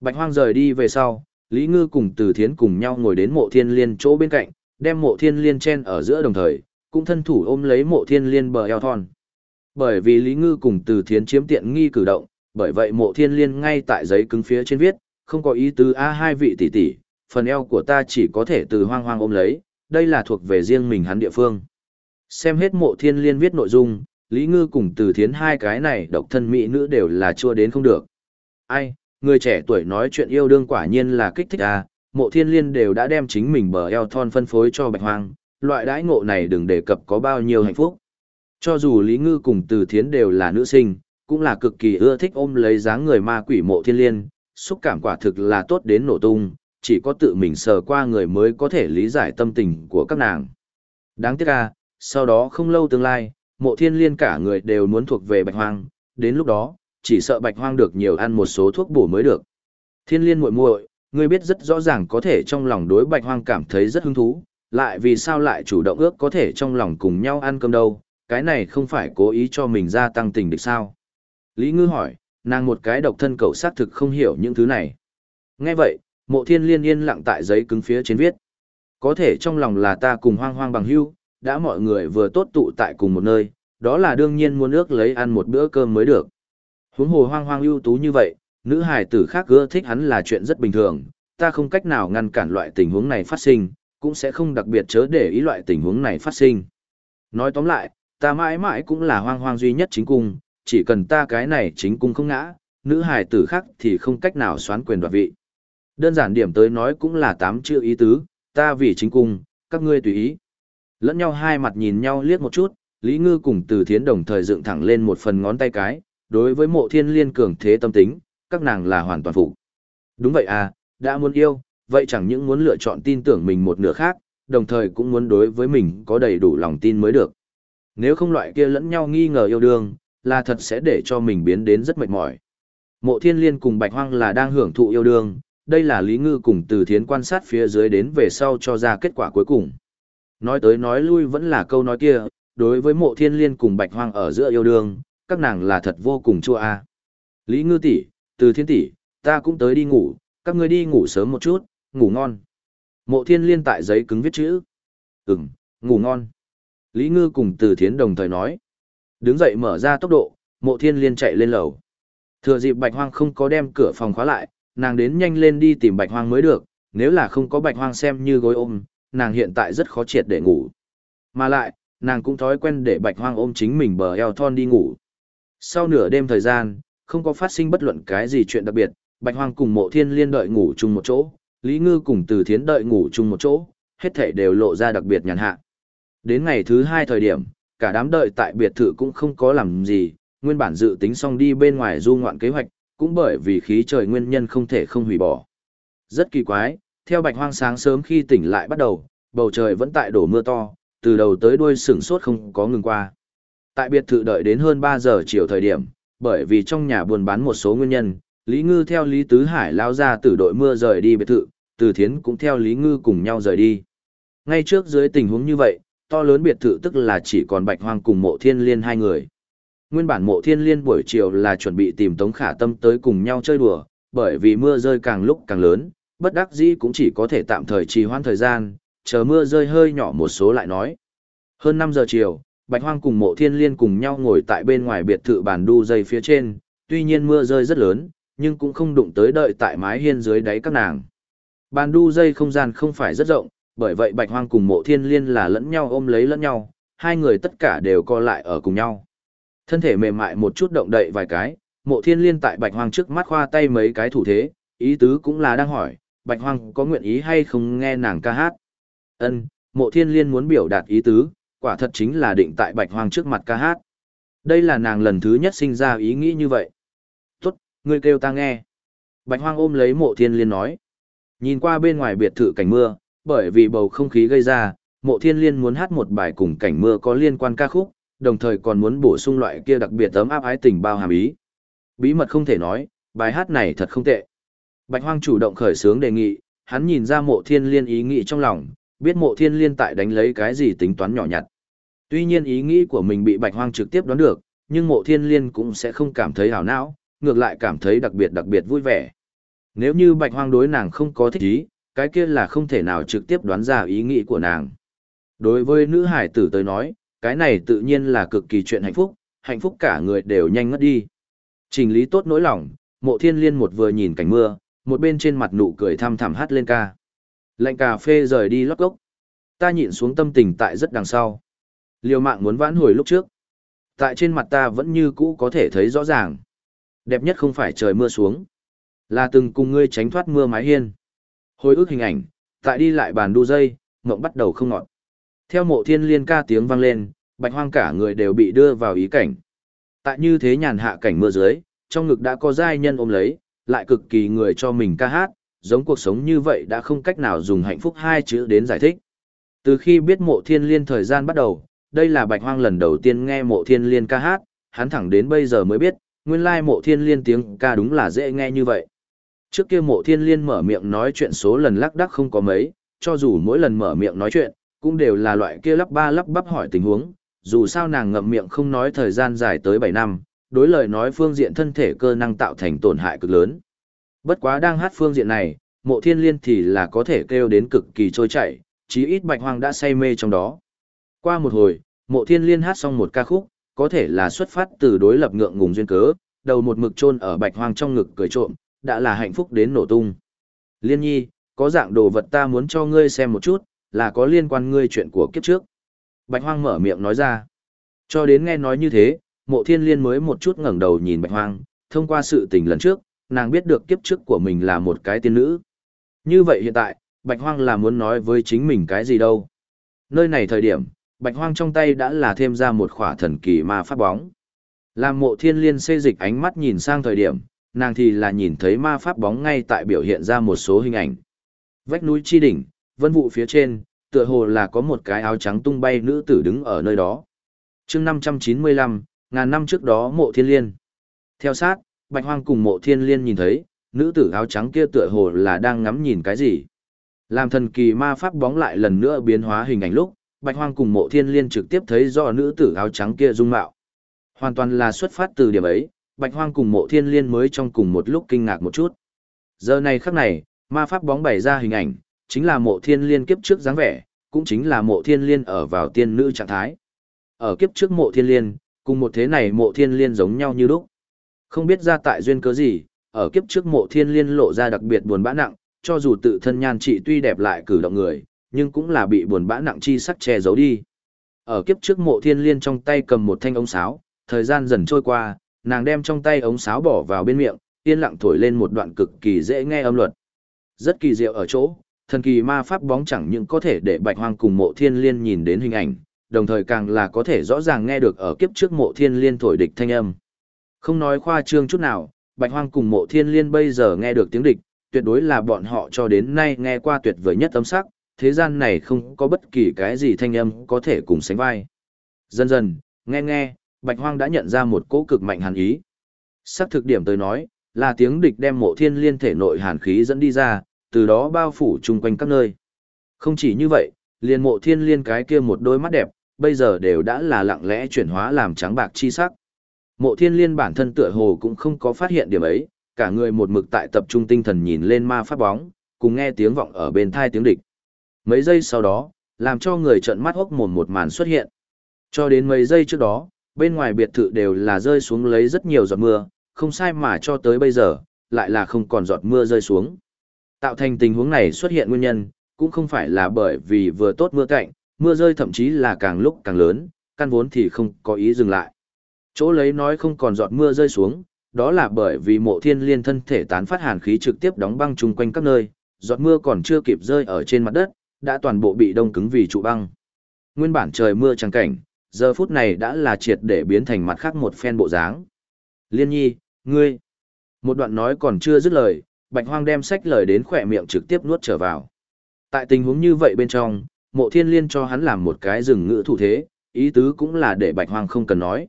Bạch Hoang rời đi về sau, Lý Ngư cùng Từ Thiến cùng nhau ngồi đến mộ thiên liên chỗ bên cạnh, đem mộ thiên liên chen ở giữa đồng thời, cũng thân thủ ôm lấy mộ thiên liên bờ eo thon. Bởi vì Lý Ngư cùng Từ Thiến chiếm tiện nghi cử động, bởi vậy mộ thiên liên ngay tại giấy cứng phía trên viết, không có ý tứ a hai vị tỷ tỷ, phần eo của ta chỉ có thể từ hoang hoang ôm lấy, đây là thuộc về riêng mình hắn địa phương. Xem hết mộ thiên liên viết nội dung, Lý Ngư cùng từ thiến hai cái này độc thân mỹ nữ đều là chua đến không được. Ai, người trẻ tuổi nói chuyện yêu đương quả nhiên là kích thích à, mộ thiên liên đều đã đem chính mình bờ eo thon phân phối cho bạch hoang, loại đãi ngộ này đừng đề cập có bao nhiêu hạnh phúc. Cho dù Lý Ngư cùng từ thiến đều là nữ sinh, cũng là cực kỳ ưa thích ôm lấy dáng người ma quỷ mộ thiên liên, xúc cảm quả thực là tốt đến nổ tung, chỉ có tự mình sờ qua người mới có thể lý giải tâm tình của các nàng. Đáng tiếc à, sau đó không lâu tương lai, mộ thiên liên cả người đều muốn thuộc về bạch hoang, đến lúc đó, chỉ sợ bạch hoang được nhiều ăn một số thuốc bổ mới được. Thiên liên muội muội, ngươi biết rất rõ ràng có thể trong lòng đối bạch hoang cảm thấy rất hứng thú, lại vì sao lại chủ động ước có thể trong lòng cùng nhau ăn cơm đâu, cái này không phải cố ý cho mình gia tăng tình địch sao. Lý Ngư hỏi, nàng một cái độc thân cậu xác thực không hiểu những thứ này. Nghe vậy, mộ thiên liên yên lặng tại giấy cứng phía trên viết. Có thể trong lòng là ta cùng hoang hoang bằng hưu, đã mọi người vừa tốt tụ tại cùng một nơi, đó là đương nhiên muốn ước lấy ăn một bữa cơm mới được. Huống hồ hoang hoang ưu tú như vậy, nữ hài tử khác ưa thích hắn là chuyện rất bình thường, ta không cách nào ngăn cản loại tình huống này phát sinh, cũng sẽ không đặc biệt chớ để ý loại tình huống này phát sinh. Nói tóm lại, ta mãi mãi cũng là hoang hoang duy nhất chính cung, chỉ cần ta cái này chính cung không ngã, nữ hài tử khác thì không cách nào xoán quyền đoạt vị. Đơn giản điểm tới nói cũng là tám chữ ý tứ, ta vì chính cung, các ngươi tùy ý. Lẫn nhau hai mặt nhìn nhau liếc một chút, Lý Ngư cùng Từ Thiến đồng thời dựng thẳng lên một phần ngón tay cái, đối với mộ thiên liên cường thế tâm tính, các nàng là hoàn toàn phụ. Đúng vậy à, đã muốn yêu, vậy chẳng những muốn lựa chọn tin tưởng mình một nửa khác, đồng thời cũng muốn đối với mình có đầy đủ lòng tin mới được. Nếu không loại kia lẫn nhau nghi ngờ yêu đương, là thật sẽ để cho mình biến đến rất mệt mỏi. Mộ thiên liên cùng bạch hoang là đang hưởng thụ yêu đương, đây là Lý Ngư cùng từ thiến quan sát phía dưới đến về sau cho ra kết quả cuối cùng. Nói tới nói lui vẫn là câu nói kia, đối với mộ thiên liên cùng bạch hoang ở giữa yêu đương, các nàng là thật vô cùng chua a. Lý Ngư tỷ, từ thiên tỷ, ta cũng tới đi ngủ, các ngươi đi ngủ sớm một chút, ngủ ngon. Mộ thiên liên tại giấy cứng viết chữ. Ừm, ngủ ngon. Lý Ngư cùng từ thiến đồng thời nói. Đứng dậy mở ra tốc độ, mộ thiên liên chạy lên lầu. Thừa dịp bạch hoang không có đem cửa phòng khóa lại, nàng đến nhanh lên đi tìm bạch hoang mới được, nếu là không có bạch hoang xem như gối ôm, nàng hiện tại rất khó triệt để ngủ. Mà lại, nàng cũng thói quen để bạch hoang ôm chính mình bờ eo thon đi ngủ. Sau nửa đêm thời gian, không có phát sinh bất luận cái gì chuyện đặc biệt, bạch hoang cùng mộ thiên liên đợi ngủ chung một chỗ, Lý Ngư cùng từ thiến đợi ngủ chung một chỗ, hết thảy đều lộ ra đặc biệt nhàn hạ. Đến ngày thứ hai thời điểm, cả đám đợi tại biệt thự cũng không có làm gì, nguyên bản dự tính xong đi bên ngoài du ngoạn kế hoạch, cũng bởi vì khí trời nguyên nhân không thể không hủy bỏ. Rất kỳ quái, theo bạch hoang sáng sớm khi tỉnh lại bắt đầu, bầu trời vẫn tại đổ mưa to, từ đầu tới đuôi sửng sốt không có ngừng qua. Tại biệt thự đợi đến hơn 3 giờ chiều thời điểm, bởi vì trong nhà buôn bán một số nguyên nhân, Lý Ngư theo Lý Tứ Hải lao ra từ đội mưa rời đi biệt thự, Từ Thiến cũng theo Lý Ngư cùng nhau rời đi. Ngay trước dưới tình huống như vậy, to lớn biệt thự tức là chỉ còn Bạch Hoang cùng Mộ Thiên Liên hai người. Nguyên bản Mộ Thiên Liên buổi chiều là chuẩn bị tìm Tống Khả Tâm tới cùng nhau chơi đùa, bởi vì mưa rơi càng lúc càng lớn, bất đắc dĩ cũng chỉ có thể tạm thời trì hoãn thời gian, chờ mưa rơi hơi nhỏ một số lại nói. Hơn 5 giờ chiều, Bạch Hoang cùng Mộ Thiên Liên cùng nhau ngồi tại bên ngoài biệt thự bàn đu dây phía trên, tuy nhiên mưa rơi rất lớn, nhưng cũng không đụng tới đợi tại mái hiên dưới đáy các nàng. Bàn đu dây không gian không phải rất rộng, bởi vậy Bạch Hoang cùng Mộ Thiên Liên là lẫn nhau ôm lấy lẫn nhau, hai người tất cả đều co lại ở cùng nhau. Thân thể mềm mại một chút động đậy vài cái, Mộ Thiên Liên tại Bạch Hoang trước mắt khoa tay mấy cái thủ thế, ý tứ cũng là đang hỏi, Bạch Hoang có nguyện ý hay không nghe nàng ca hát. Ân, Mộ Thiên Liên muốn biểu đạt ý tứ, quả thật chính là định tại Bạch Hoang trước mặt ca hát. Đây là nàng lần thứ nhất sinh ra ý nghĩ như vậy. Tốt, ngươi kêu ta nghe. Bạch Hoang ôm lấy Mộ Thiên Liên nói. Nhìn qua bên ngoài biệt thự cảnh mưa, bởi vì bầu không khí gây ra, Mộ Thiên Liên muốn hát một bài cùng cảnh mưa có liên quan ca khúc, đồng thời còn muốn bổ sung loại kia đặc biệt ấm áp ái tình bao hàm ý. Bí mật không thể nói, bài hát này thật không tệ. Bạch Hoang chủ động khởi sướng đề nghị, hắn nhìn ra mộ thiên liên ý nghĩ trong lòng, biết mộ thiên liên tại đánh lấy cái gì tính toán nhỏ nhặt. Tuy nhiên ý nghĩ của mình bị Bạch Hoang trực tiếp đoán được, nhưng mộ thiên liên cũng sẽ không cảm thấy hảo não, ngược lại cảm thấy đặc biệt đặc biệt vui vẻ. Nếu như Bạch Hoang đối nàng không có thích ý, cái kia là không thể nào trực tiếp đoán ra ý nghĩ của nàng. Đối với nữ hải tử tới nói, cái này tự nhiên là cực kỳ chuyện hạnh phúc, hạnh phúc cả người đều nhanh ngất đi. Trình lý tốt nỗi lòng, mộ thiên liên một vừa nhìn cảnh mưa, một bên trên mặt nụ cười thăm thẳm hát lên ca. Lạnh cà phê rời đi lót gốc. Ta nhịn xuống tâm tình tại rất đằng sau. Liều mạng muốn vãn hồi lúc trước. Tại trên mặt ta vẫn như cũ có thể thấy rõ ràng. Đẹp nhất không phải trời mưa xuống. Là từng cùng ngươi tránh thoát mưa mái hiên. Hồi ức hình ảnh, tại đi lại bàn đu dây, mộng bắt đầu không ngọt. Theo mộ thiên liên ca tiếng vang lên, bạch hoang cả người đều bị đưa vào ý cảnh. Tại như thế nhàn hạ cảnh mưa dưới, trong ngực đã có giai nhân ôm lấy, lại cực kỳ người cho mình ca hát, giống cuộc sống như vậy đã không cách nào dùng hạnh phúc hai chữ đến giải thích. Từ khi biết mộ thiên liên thời gian bắt đầu, đây là bạch hoang lần đầu tiên nghe mộ thiên liên ca hát, hắn thẳng đến bây giờ mới biết, nguyên lai mộ thiên liên tiếng ca đúng là dễ nghe như vậy. Trước kia mộ thiên liên mở miệng nói chuyện số lần lắc đắc không có mấy, cho dù mỗi lần mở miệng nói chuyện, cũng đều là loại kia lắp ba lắp bắp hỏi tình huống, dù sao nàng ngậm miệng không nói thời gian dài tới 7 năm, đối lời nói phương diện thân thể cơ năng tạo thành tổn hại cực lớn. Bất quá đang hát phương diện này, mộ thiên liên thì là có thể kêu đến cực kỳ trôi chảy, chí ít bạch hoang đã say mê trong đó. Qua một hồi, mộ thiên liên hát xong một ca khúc, có thể là xuất phát từ đối lập ngượng ngùng duyên cớ, đầu một mực chôn ở bạch hoang trong ngực cười trộm, đã là hạnh phúc đến nổ tung. Liên nhi, có dạng đồ vật ta muốn cho ngươi xem một chút, là có liên quan ngươi chuyện của kiếp trước. Bạch hoang mở miệng nói ra. Cho đến nghe nói như thế, mộ thiên liên mới một chút ngẩng đầu nhìn bạch hoang, thông qua sự tình lần trước, nàng biết được kiếp trước của mình là một cái tiên nữ. Như vậy hiện tại, bạch hoang là muốn nói với chính mình cái gì đâu. Nơi này thời điểm, bạch hoang trong tay đã là thêm ra một khỏa thần kỳ ma pháp bóng. Làm mộ thiên liên xê dịch ánh mắt nhìn sang thời điểm, nàng thì là nhìn thấy ma pháp bóng ngay tại biểu hiện ra một số hình ảnh. Vách núi chi đỉnh, vân vụ phía trên, tựa hồ là có một cái áo trắng tung bay nữ tử đứng ở nơi đó. chương 595, ngàn năm trước đó mộ thiên liên. Theo sát, Bạch Hoang cùng mộ thiên liên nhìn thấy, nữ tử áo trắng kia tựa hồ là đang ngắm nhìn cái gì. Làm thần kỳ ma pháp bóng lại lần nữa biến hóa hình ảnh lúc, Bạch Hoang cùng Mộ Thiên Liên trực tiếp thấy rõ nữ tử áo trắng kia dung mạo. Hoàn toàn là xuất phát từ điểm ấy, Bạch Hoang cùng Mộ Thiên Liên mới trong cùng một lúc kinh ngạc một chút. Giờ này khắc này, ma pháp bóng bày ra hình ảnh, chính là Mộ Thiên Liên kiếp trước dáng vẻ, cũng chính là Mộ Thiên Liên ở vào tiên nữ trạng thái. Ở kiếp trước Mộ Thiên Liên, cùng một thế này Mộ Thiên Liên giống nhau như lúc. Không biết ra tại duyên cớ gì, ở kiếp trước Mộ Thiên Liên lộ ra đặc biệt buồn bã nặng, cho dù tự thân nhan trị tuy đẹp lại cử động người, nhưng cũng là bị buồn bã nặng chi sắc che giấu đi. Ở kiếp trước mộ thiên liên trong tay cầm một thanh ống sáo, thời gian dần trôi qua, nàng đem trong tay ống sáo bỏ vào bên miệng, yên lặng thổi lên một đoạn cực kỳ dễ nghe âm luật. Rất kỳ diệu ở chỗ, thần kỳ ma pháp bóng chẳng những có thể để bạch hoang cùng mộ thiên liên nhìn đến hình ảnh, đồng thời càng là có thể rõ ràng nghe được ở kiếp trước mộ thiên liên thổi địch thanh âm. Không nói khoa trương chút nào, bạch hoang cùng mộ thiên liên bây giờ nghe được tiếng địch, tuyệt đối là bọn họ cho đến nay nghe qua tuyệt vời nhất âm sắc, thế gian này không có bất kỳ cái gì thanh âm có thể cùng sánh vai. Dần dần, nghe nghe, Bạch Hoang đã nhận ra một cỗ cực mạnh hàn ý. Sắc thực điểm tới nói, là tiếng địch đem mộ thiên liên thể nội hàn khí dẫn đi ra, từ đó bao phủ chung quanh các nơi. Không chỉ như vậy, liền mộ thiên liên cái kia một đôi mắt đẹp, bây giờ đều đã là lặng lẽ chuyển hóa làm trắng bạc chi sắc. Mộ thiên liên bản thân tựa hồ cũng không có phát hiện điểm ấy, cả người một mực tại tập trung tinh thần nhìn lên ma pháp bóng, cùng nghe tiếng vọng ở bên thai tiếng địch. Mấy giây sau đó, làm cho người trợn mắt hốc mồm một màn xuất hiện. Cho đến mấy giây trước đó, bên ngoài biệt thự đều là rơi xuống lấy rất nhiều giọt mưa, không sai mà cho tới bây giờ, lại là không còn giọt mưa rơi xuống. Tạo thành tình huống này xuất hiện nguyên nhân, cũng không phải là bởi vì vừa tốt mưa cạnh, mưa rơi thậm chí là càng lúc càng lớn, căn vốn thì không có ý dừng lại. Chỗ lấy nói không còn giọt mưa rơi xuống, đó là bởi vì mộ thiên liên thân thể tán phát hàn khí trực tiếp đóng băng chung quanh các nơi, giọt mưa còn chưa kịp rơi ở trên mặt đất, đã toàn bộ bị đông cứng vì trụ băng. Nguyên bản trời mưa trắng cảnh, giờ phút này đã là triệt để biến thành mặt khác một phen bộ dáng. Liên nhi, ngươi. Một đoạn nói còn chưa dứt lời, bạch hoang đem sách lời đến khỏe miệng trực tiếp nuốt trở vào. Tại tình huống như vậy bên trong, mộ thiên liên cho hắn làm một cái rừng ngữ thủ thế, ý tứ cũng là để bạch hoang không cần nói.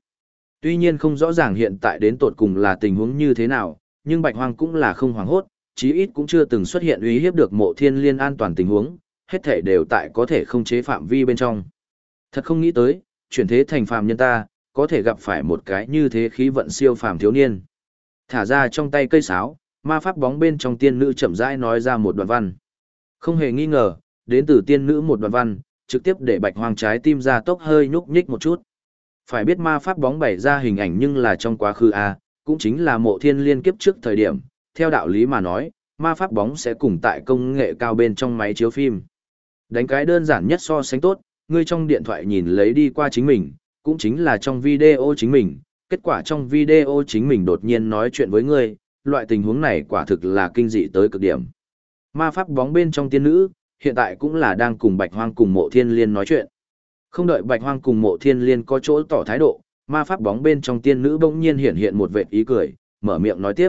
Tuy nhiên không rõ ràng hiện tại đến tột cùng là tình huống như thế nào, nhưng bạch hoang cũng là không hoảng hốt, chí ít cũng chưa từng xuất hiện uy hiếp được mộ thiên liên an toàn tình huống, hết thể đều tại có thể không chế phạm vi bên trong. Thật không nghĩ tới, chuyển thế thành phàm nhân ta, có thể gặp phải một cái như thế khí vận siêu phàm thiếu niên. Thả ra trong tay cây sáo, ma pháp bóng bên trong tiên nữ chậm rãi nói ra một đoạn văn. Không hề nghi ngờ, đến từ tiên nữ một đoạn văn, trực tiếp để bạch hoang trái tim ra tốc hơi nhúc nhích một chút. Phải biết ma pháp bóng bày ra hình ảnh nhưng là trong quá khứ a, cũng chính là mộ thiên liên kiếp trước thời điểm, theo đạo lý mà nói, ma pháp bóng sẽ cùng tại công nghệ cao bên trong máy chiếu phim. Đánh cái đơn giản nhất so sánh tốt, ngươi trong điện thoại nhìn lấy đi qua chính mình, cũng chính là trong video chính mình, kết quả trong video chính mình đột nhiên nói chuyện với ngươi, loại tình huống này quả thực là kinh dị tới cực điểm. Ma pháp bóng bên trong tiên nữ, hiện tại cũng là đang cùng Bạch Hoang cùng Mộ Thiên Liên nói chuyện. Không đợi Bạch Hoang cùng Mộ Thiên Liên có chỗ tỏ thái độ, ma pháp bóng bên trong tiên nữ bỗng nhiên hiện hiện một vệt ý cười, mở miệng nói tiếp.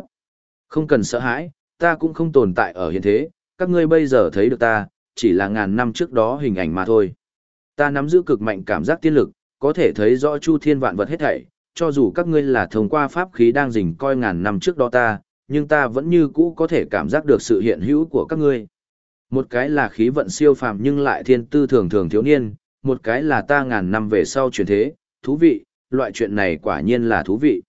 Không cần sợ hãi, ta cũng không tồn tại ở hiện thế, các ngươi bây giờ thấy được ta, chỉ là ngàn năm trước đó hình ảnh mà thôi. Ta nắm giữ cực mạnh cảm giác tiên lực, có thể thấy rõ chu thiên vạn vật hết thảy, cho dù các ngươi là thông qua pháp khí đang rình coi ngàn năm trước đó ta, nhưng ta vẫn như cũ có thể cảm giác được sự hiện hữu của các ngươi. Một cái là khí vận siêu phàm nhưng lại thiên tư thường thường thiếu niên, một cái là ta ngàn năm về sau chuyển thế, thú vị, loại chuyện này quả nhiên là thú vị.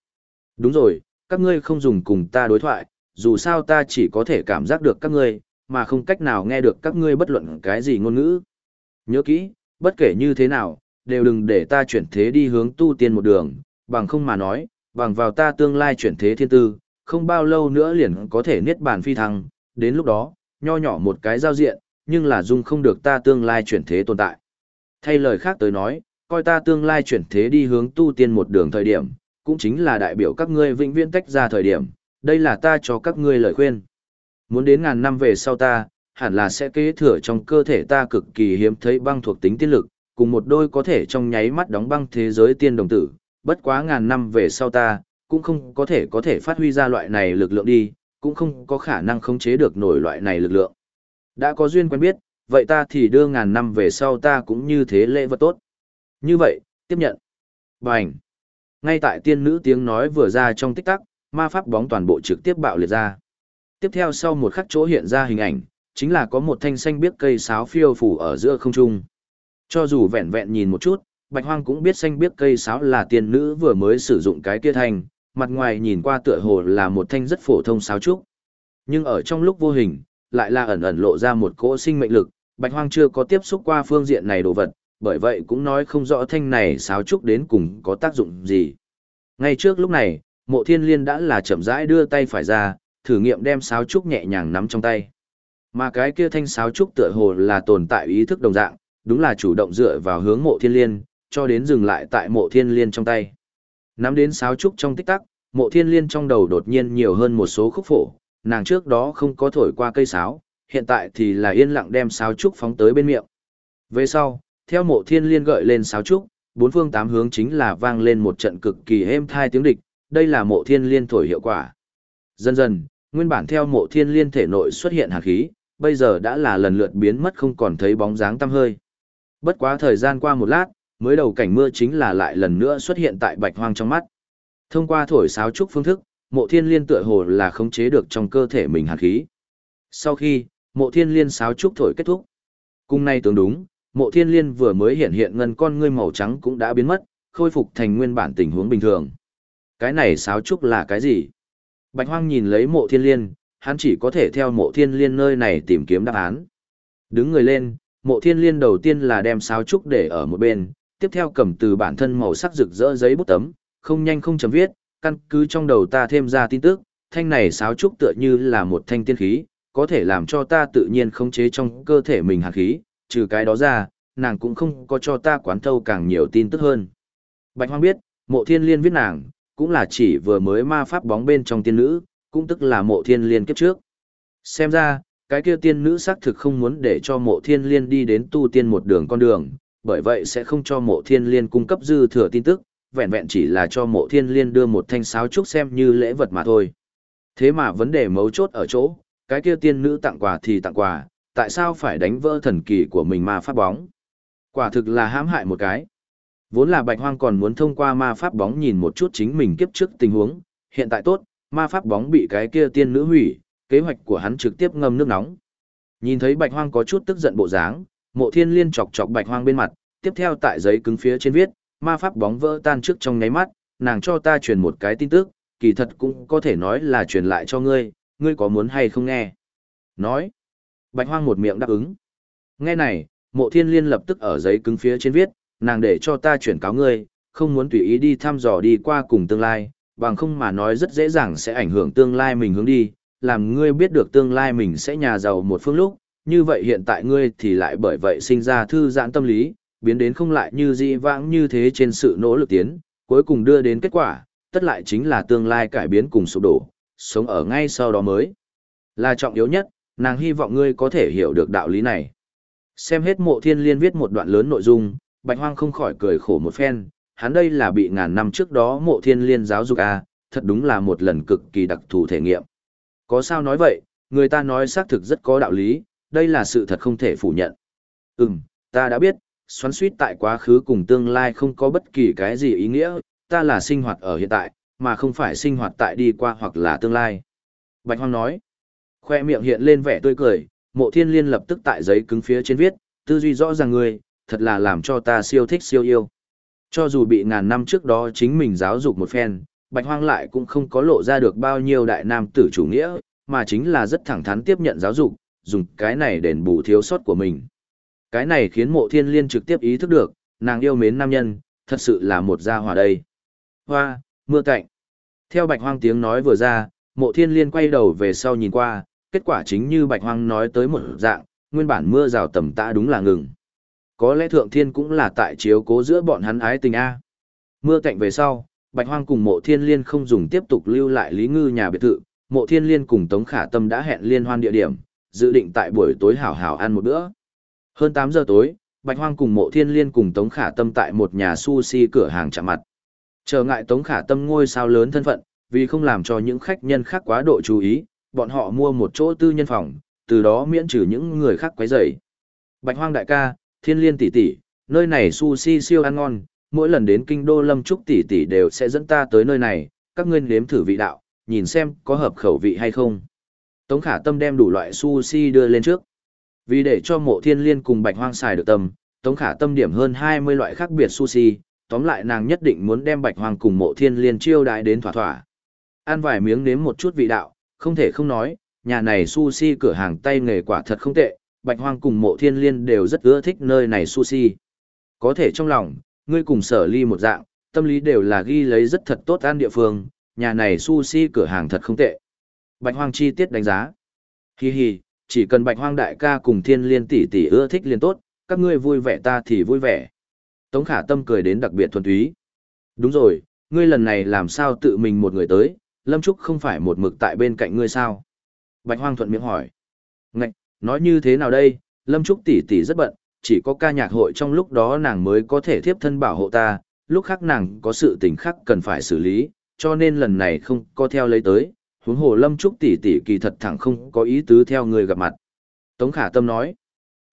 Đúng rồi, các ngươi không dùng cùng ta đối thoại, dù sao ta chỉ có thể cảm giác được các ngươi, mà không cách nào nghe được các ngươi bất luận cái gì ngôn ngữ. Nhớ kỹ, bất kể như thế nào, đều đừng để ta chuyển thế đi hướng tu tiên một đường, bằng không mà nói, bằng vào ta tương lai chuyển thế thiên tư, không bao lâu nữa liền có thể niết bàn phi thăng, đến lúc đó, nho nhỏ một cái giao diện, nhưng là dung không được ta tương lai chuyển thế tồn tại. Thay lời khác tới nói, coi ta tương lai chuyển thế đi hướng tu tiên một đường thời điểm, cũng chính là đại biểu các ngươi vĩnh viễn tách ra thời điểm, đây là ta cho các ngươi lời khuyên. Muốn đến ngàn năm về sau ta, hẳn là sẽ kế thừa trong cơ thể ta cực kỳ hiếm thấy băng thuộc tính tiên lực, cùng một đôi có thể trong nháy mắt đóng băng thế giới tiên đồng tử, bất quá ngàn năm về sau ta, cũng không có thể có thể phát huy ra loại này lực lượng đi, cũng không có khả năng khống chế được nổi loại này lực lượng. Đã có duyên quen biết, vậy ta thì đưa ngàn năm về sau ta cũng như thế lễ vật tốt. Như vậy, tiếp nhận. Bành. Ngay tại tiên nữ tiếng nói vừa ra trong tích tắc, ma pháp bóng toàn bộ trực tiếp bạo liệt ra. Tiếp theo sau một khắc chỗ hiện ra hình ảnh, chính là có một thanh xanh biếc cây sáo phiêu phủ ở giữa không trung. Cho dù vẹn vẹn nhìn một chút, Bạch Hoang cũng biết xanh biếc cây sáo là tiên nữ vừa mới sử dụng cái kia thanh, mặt ngoài nhìn qua tựa hồ là một thanh rất phổ thông sáo trúc. Nhưng ở trong lúc vô hình, lại là ẩn ẩn lộ ra một cỗ sinh mệnh lực, Bạch Hoang chưa có tiếp xúc qua phương diện này đồ vật, bởi vậy cũng nói không rõ thanh này sáo trúc đến cùng có tác dụng gì. Ngay trước lúc này, mộ thiên liên đã là chậm rãi đưa tay phải ra, thử nghiệm đem sáo trúc nhẹ nhàng nắm trong tay. Mà cái kia thanh sáo trúc tựa hồ là tồn tại ý thức đồng dạng, đúng là chủ động dựa vào hướng mộ thiên liên, cho đến dừng lại tại mộ thiên liên trong tay. Nắm đến sáo trúc trong tích tắc, mộ thiên liên trong đầu đột nhiên nhiều hơn một số khúc phổ, nàng trước đó không có thổi qua cây sáo, hiện tại thì là yên lặng đem sáo trúc phóng tới bên miệng. Về sau, theo mộ thiên liên gợi lên sáo trúc, bốn phương tám hướng chính là vang lên một trận cực kỳ êm thai tiếng địch, đây là mộ thiên liên thổi hiệu quả. Dần dần, nguyên bản theo mộ thiên liên thể nội xuất hiện hạt khí, bây giờ đã là lần lượt biến mất không còn thấy bóng dáng tăm hơi. Bất quá thời gian qua một lát, mới đầu cảnh mưa chính là lại lần nữa xuất hiện tại bạch hoang trong mắt. Thông qua thổi sáo trúc phương thức, mộ thiên liên tựa hồ là khống chế được trong cơ thể mình hàn khí. Sau khi, mộ thiên liên sáo trúc thổi kết thúc. Cùng nay tưởng đúng, mộ thiên liên vừa mới hiện hiện ngân con ngươi màu trắng cũng đã biến mất, khôi phục thành nguyên bản tình huống bình thường. Cái này sáo trúc là cái gì? Bạch hoang nhìn lấy mộ thiên liên, hắn chỉ có thể theo mộ thiên liên nơi này tìm kiếm đáp án. Đứng người lên, mộ thiên liên đầu tiên là đem sáo trúc để ở một bên, tiếp theo cầm từ bản thân màu sắc rực rỡ giấy bút tấm, không nhanh không chấm viết, căn cứ trong đầu ta thêm ra tin tức, thanh này sáo trúc tựa như là một thanh tiên khí, có thể làm cho ta tự nhiên khống chế trong cơ thể mình hạt khí, trừ cái đó ra, nàng cũng không có cho ta quán thâu càng nhiều tin tức hơn. Bạch Hoang biết, mộ thiên liên viết nàng, cũng là chỉ vừa mới ma pháp bóng bên trong tiên nữ, cũng tức là mộ thiên liên kiếp trước. Xem ra, cái kia tiên nữ xác thực không muốn để cho mộ thiên liên đi đến tu tiên một đường con đường, bởi vậy sẽ không cho mộ thiên liên cung cấp dư thừa tin tức, vẹn vẹn chỉ là cho mộ thiên liên đưa một thanh sáo trúc xem như lễ vật mà thôi. Thế mà vấn đề mấu chốt ở chỗ, cái kia tiên nữ tặng quà thì tặng quà, tại sao phải đánh vỡ thần kỳ của mình ma pháp bóng? Quả thực là hãm hại một cái. Vốn là bạch hoang còn muốn thông qua ma pháp bóng nhìn một chút chính mình kiếp trước tình huống, hiện tại tốt, ma pháp bóng bị cái kia tiên nữ hủy, kế hoạch của hắn trực tiếp ngâm nước nóng. Nhìn thấy bạch hoang có chút tức giận bộ dáng, mộ thiên liên chọc chọc bạch hoang bên mặt, tiếp theo tại giấy cứng phía trên viết, ma pháp bóng vỡ tan trước trong nháy mắt, nàng cho ta truyền một cái tin tức, kỳ thật cũng có thể nói là truyền lại cho ngươi, ngươi có muốn hay không nghe. Nói. Bạch hoang một miệng đáp ứng. Nghe này, mộ thiên liên lập tức ở giấy cứng phía trên viết, nàng để cho ta chuyển cáo ngươi, không muốn tùy ý đi thăm dò đi qua cùng tương lai, bằng không mà nói rất dễ dàng sẽ ảnh hưởng tương lai mình hướng đi, làm ngươi biết được tương lai mình sẽ nhà giàu một phương lúc, như vậy hiện tại ngươi thì lại bởi vậy sinh ra thư giãn tâm lý, biến đến không lại như di vãng như thế trên sự nỗ lực tiến, cuối cùng đưa đến kết quả, tất lại chính là tương lai cải biến cùng sụp đổ, sống ở ngay sau đó mới. Là trọng yếu nhất, nàng hy vọng ngươi có thể hiểu được đạo lý này. Xem hết mộ thiên liên viết một đoạn lớn nội dung, bạch hoang không khỏi cười khổ một phen, hắn đây là bị ngàn năm trước đó mộ thiên liên giáo dục à, thật đúng là một lần cực kỳ đặc thù thể nghiệm. Có sao nói vậy, người ta nói xác thực rất có đạo lý, đây là sự thật không thể phủ nhận. Ừm, ta đã biết, xoắn suýt tại quá khứ cùng tương lai không có bất kỳ cái gì ý nghĩa, ta là sinh hoạt ở hiện tại, mà không phải sinh hoạt tại đi qua hoặc là tương lai. Bạch Hoang nói, khoe miệng hiện lên vẻ tươi cười, mộ thiên liên lập tức tại giấy cứng phía trên viết, tư duy rõ ràng người, thật là làm cho ta siêu thích siêu yêu. Cho dù bị ngàn năm trước đó chính mình giáo dục một phen, Bạch Hoang lại cũng không có lộ ra được bao nhiêu đại nam tử chủ nghĩa, mà chính là rất thẳng thắn tiếp nhận giáo dục, dùng cái này đền bù thiếu sót của mình. Cái này khiến mộ thiên liên trực tiếp ý thức được, nàng yêu mến nam nhân, thật sự là một gia hòa đây. Hoa, mưa cạnh. Theo bạch hoang tiếng nói vừa ra, mộ thiên liên quay đầu về sau nhìn qua, kết quả chính như bạch hoang nói tới một dạng, nguyên bản mưa rào tầm tã đúng là ngừng. Có lẽ thượng thiên cũng là tại chiếu cố giữa bọn hắn ái tình A. Mưa cạnh về sau, bạch hoang cùng mộ thiên liên không dùng tiếp tục lưu lại lý ngư nhà biệt thự, mộ thiên liên cùng tống khả tâm đã hẹn liên hoan địa điểm, dự định tại buổi tối hảo hảo ăn một bữa. Hơn 8 giờ tối, Bạch Hoang cùng Mộ Thiên Liên cùng Tống Khả Tâm tại một nhà sushi cửa hàng chạm mặt. Trở ngại Tống Khả Tâm ngôi sao lớn thân phận, vì không làm cho những khách nhân khác quá độ chú ý, bọn họ mua một chỗ tư nhân phòng, từ đó miễn trừ những người khác quấy rầy. Bạch Hoang đại ca, Thiên Liên tỷ tỷ, nơi này sushi siêu ăn ngon, mỗi lần đến kinh đô Lâm Trúc tỷ tỷ đều sẽ dẫn ta tới nơi này, các ngươi nếm thử vị đạo, nhìn xem có hợp khẩu vị hay không. Tống khả tâm đem đủ loại sushi đưa lên trước. Vì để cho mộ thiên liên cùng bạch hoang xài được tâm, Tống khả tâm điểm hơn 20 loại khác biệt sushi, tóm lại nàng nhất định muốn đem bạch hoang cùng mộ thiên liên chiêu đãi đến thỏa thỏa. Ăn vài miếng nếm một chút vị đạo, không thể không nói, nhà này sushi cửa hàng tay nghề quả thật không tệ, bạch hoang cùng mộ thiên liên đều rất ưa thích nơi này sushi. Có thể trong lòng, ngươi cùng sở ly một dạng, tâm lý đều là ghi lấy rất thật tốt ăn địa phương, nhà này sushi cửa hàng thật không tệ. Bạch hoang chi tiết đánh giá. Hi hi, chỉ cần bạch hoang đại ca cùng thiên liên tỷ tỷ ưa thích liền tốt, các ngươi vui vẻ ta thì vui vẻ. Tống khả tâm cười đến đặc biệt thuần túy. Đúng rồi, ngươi lần này làm sao tự mình một người tới, Lâm Trúc không phải một mực tại bên cạnh ngươi sao? Bạch hoang thuận miệng hỏi. Ngạch, nói như thế nào đây, Lâm Trúc tỷ tỷ rất bận, chỉ có ca nhạc hội trong lúc đó nàng mới có thể tiếp thân bảo hộ ta, lúc khác nàng có sự tình khác cần phải xử lý, cho nên lần này không có theo lấy tới, huống hồ Lâm Trúc tỷ tỷ kỳ thật thẳng không có ý tứ theo người gặp mặt. Tống Khả Tâm nói,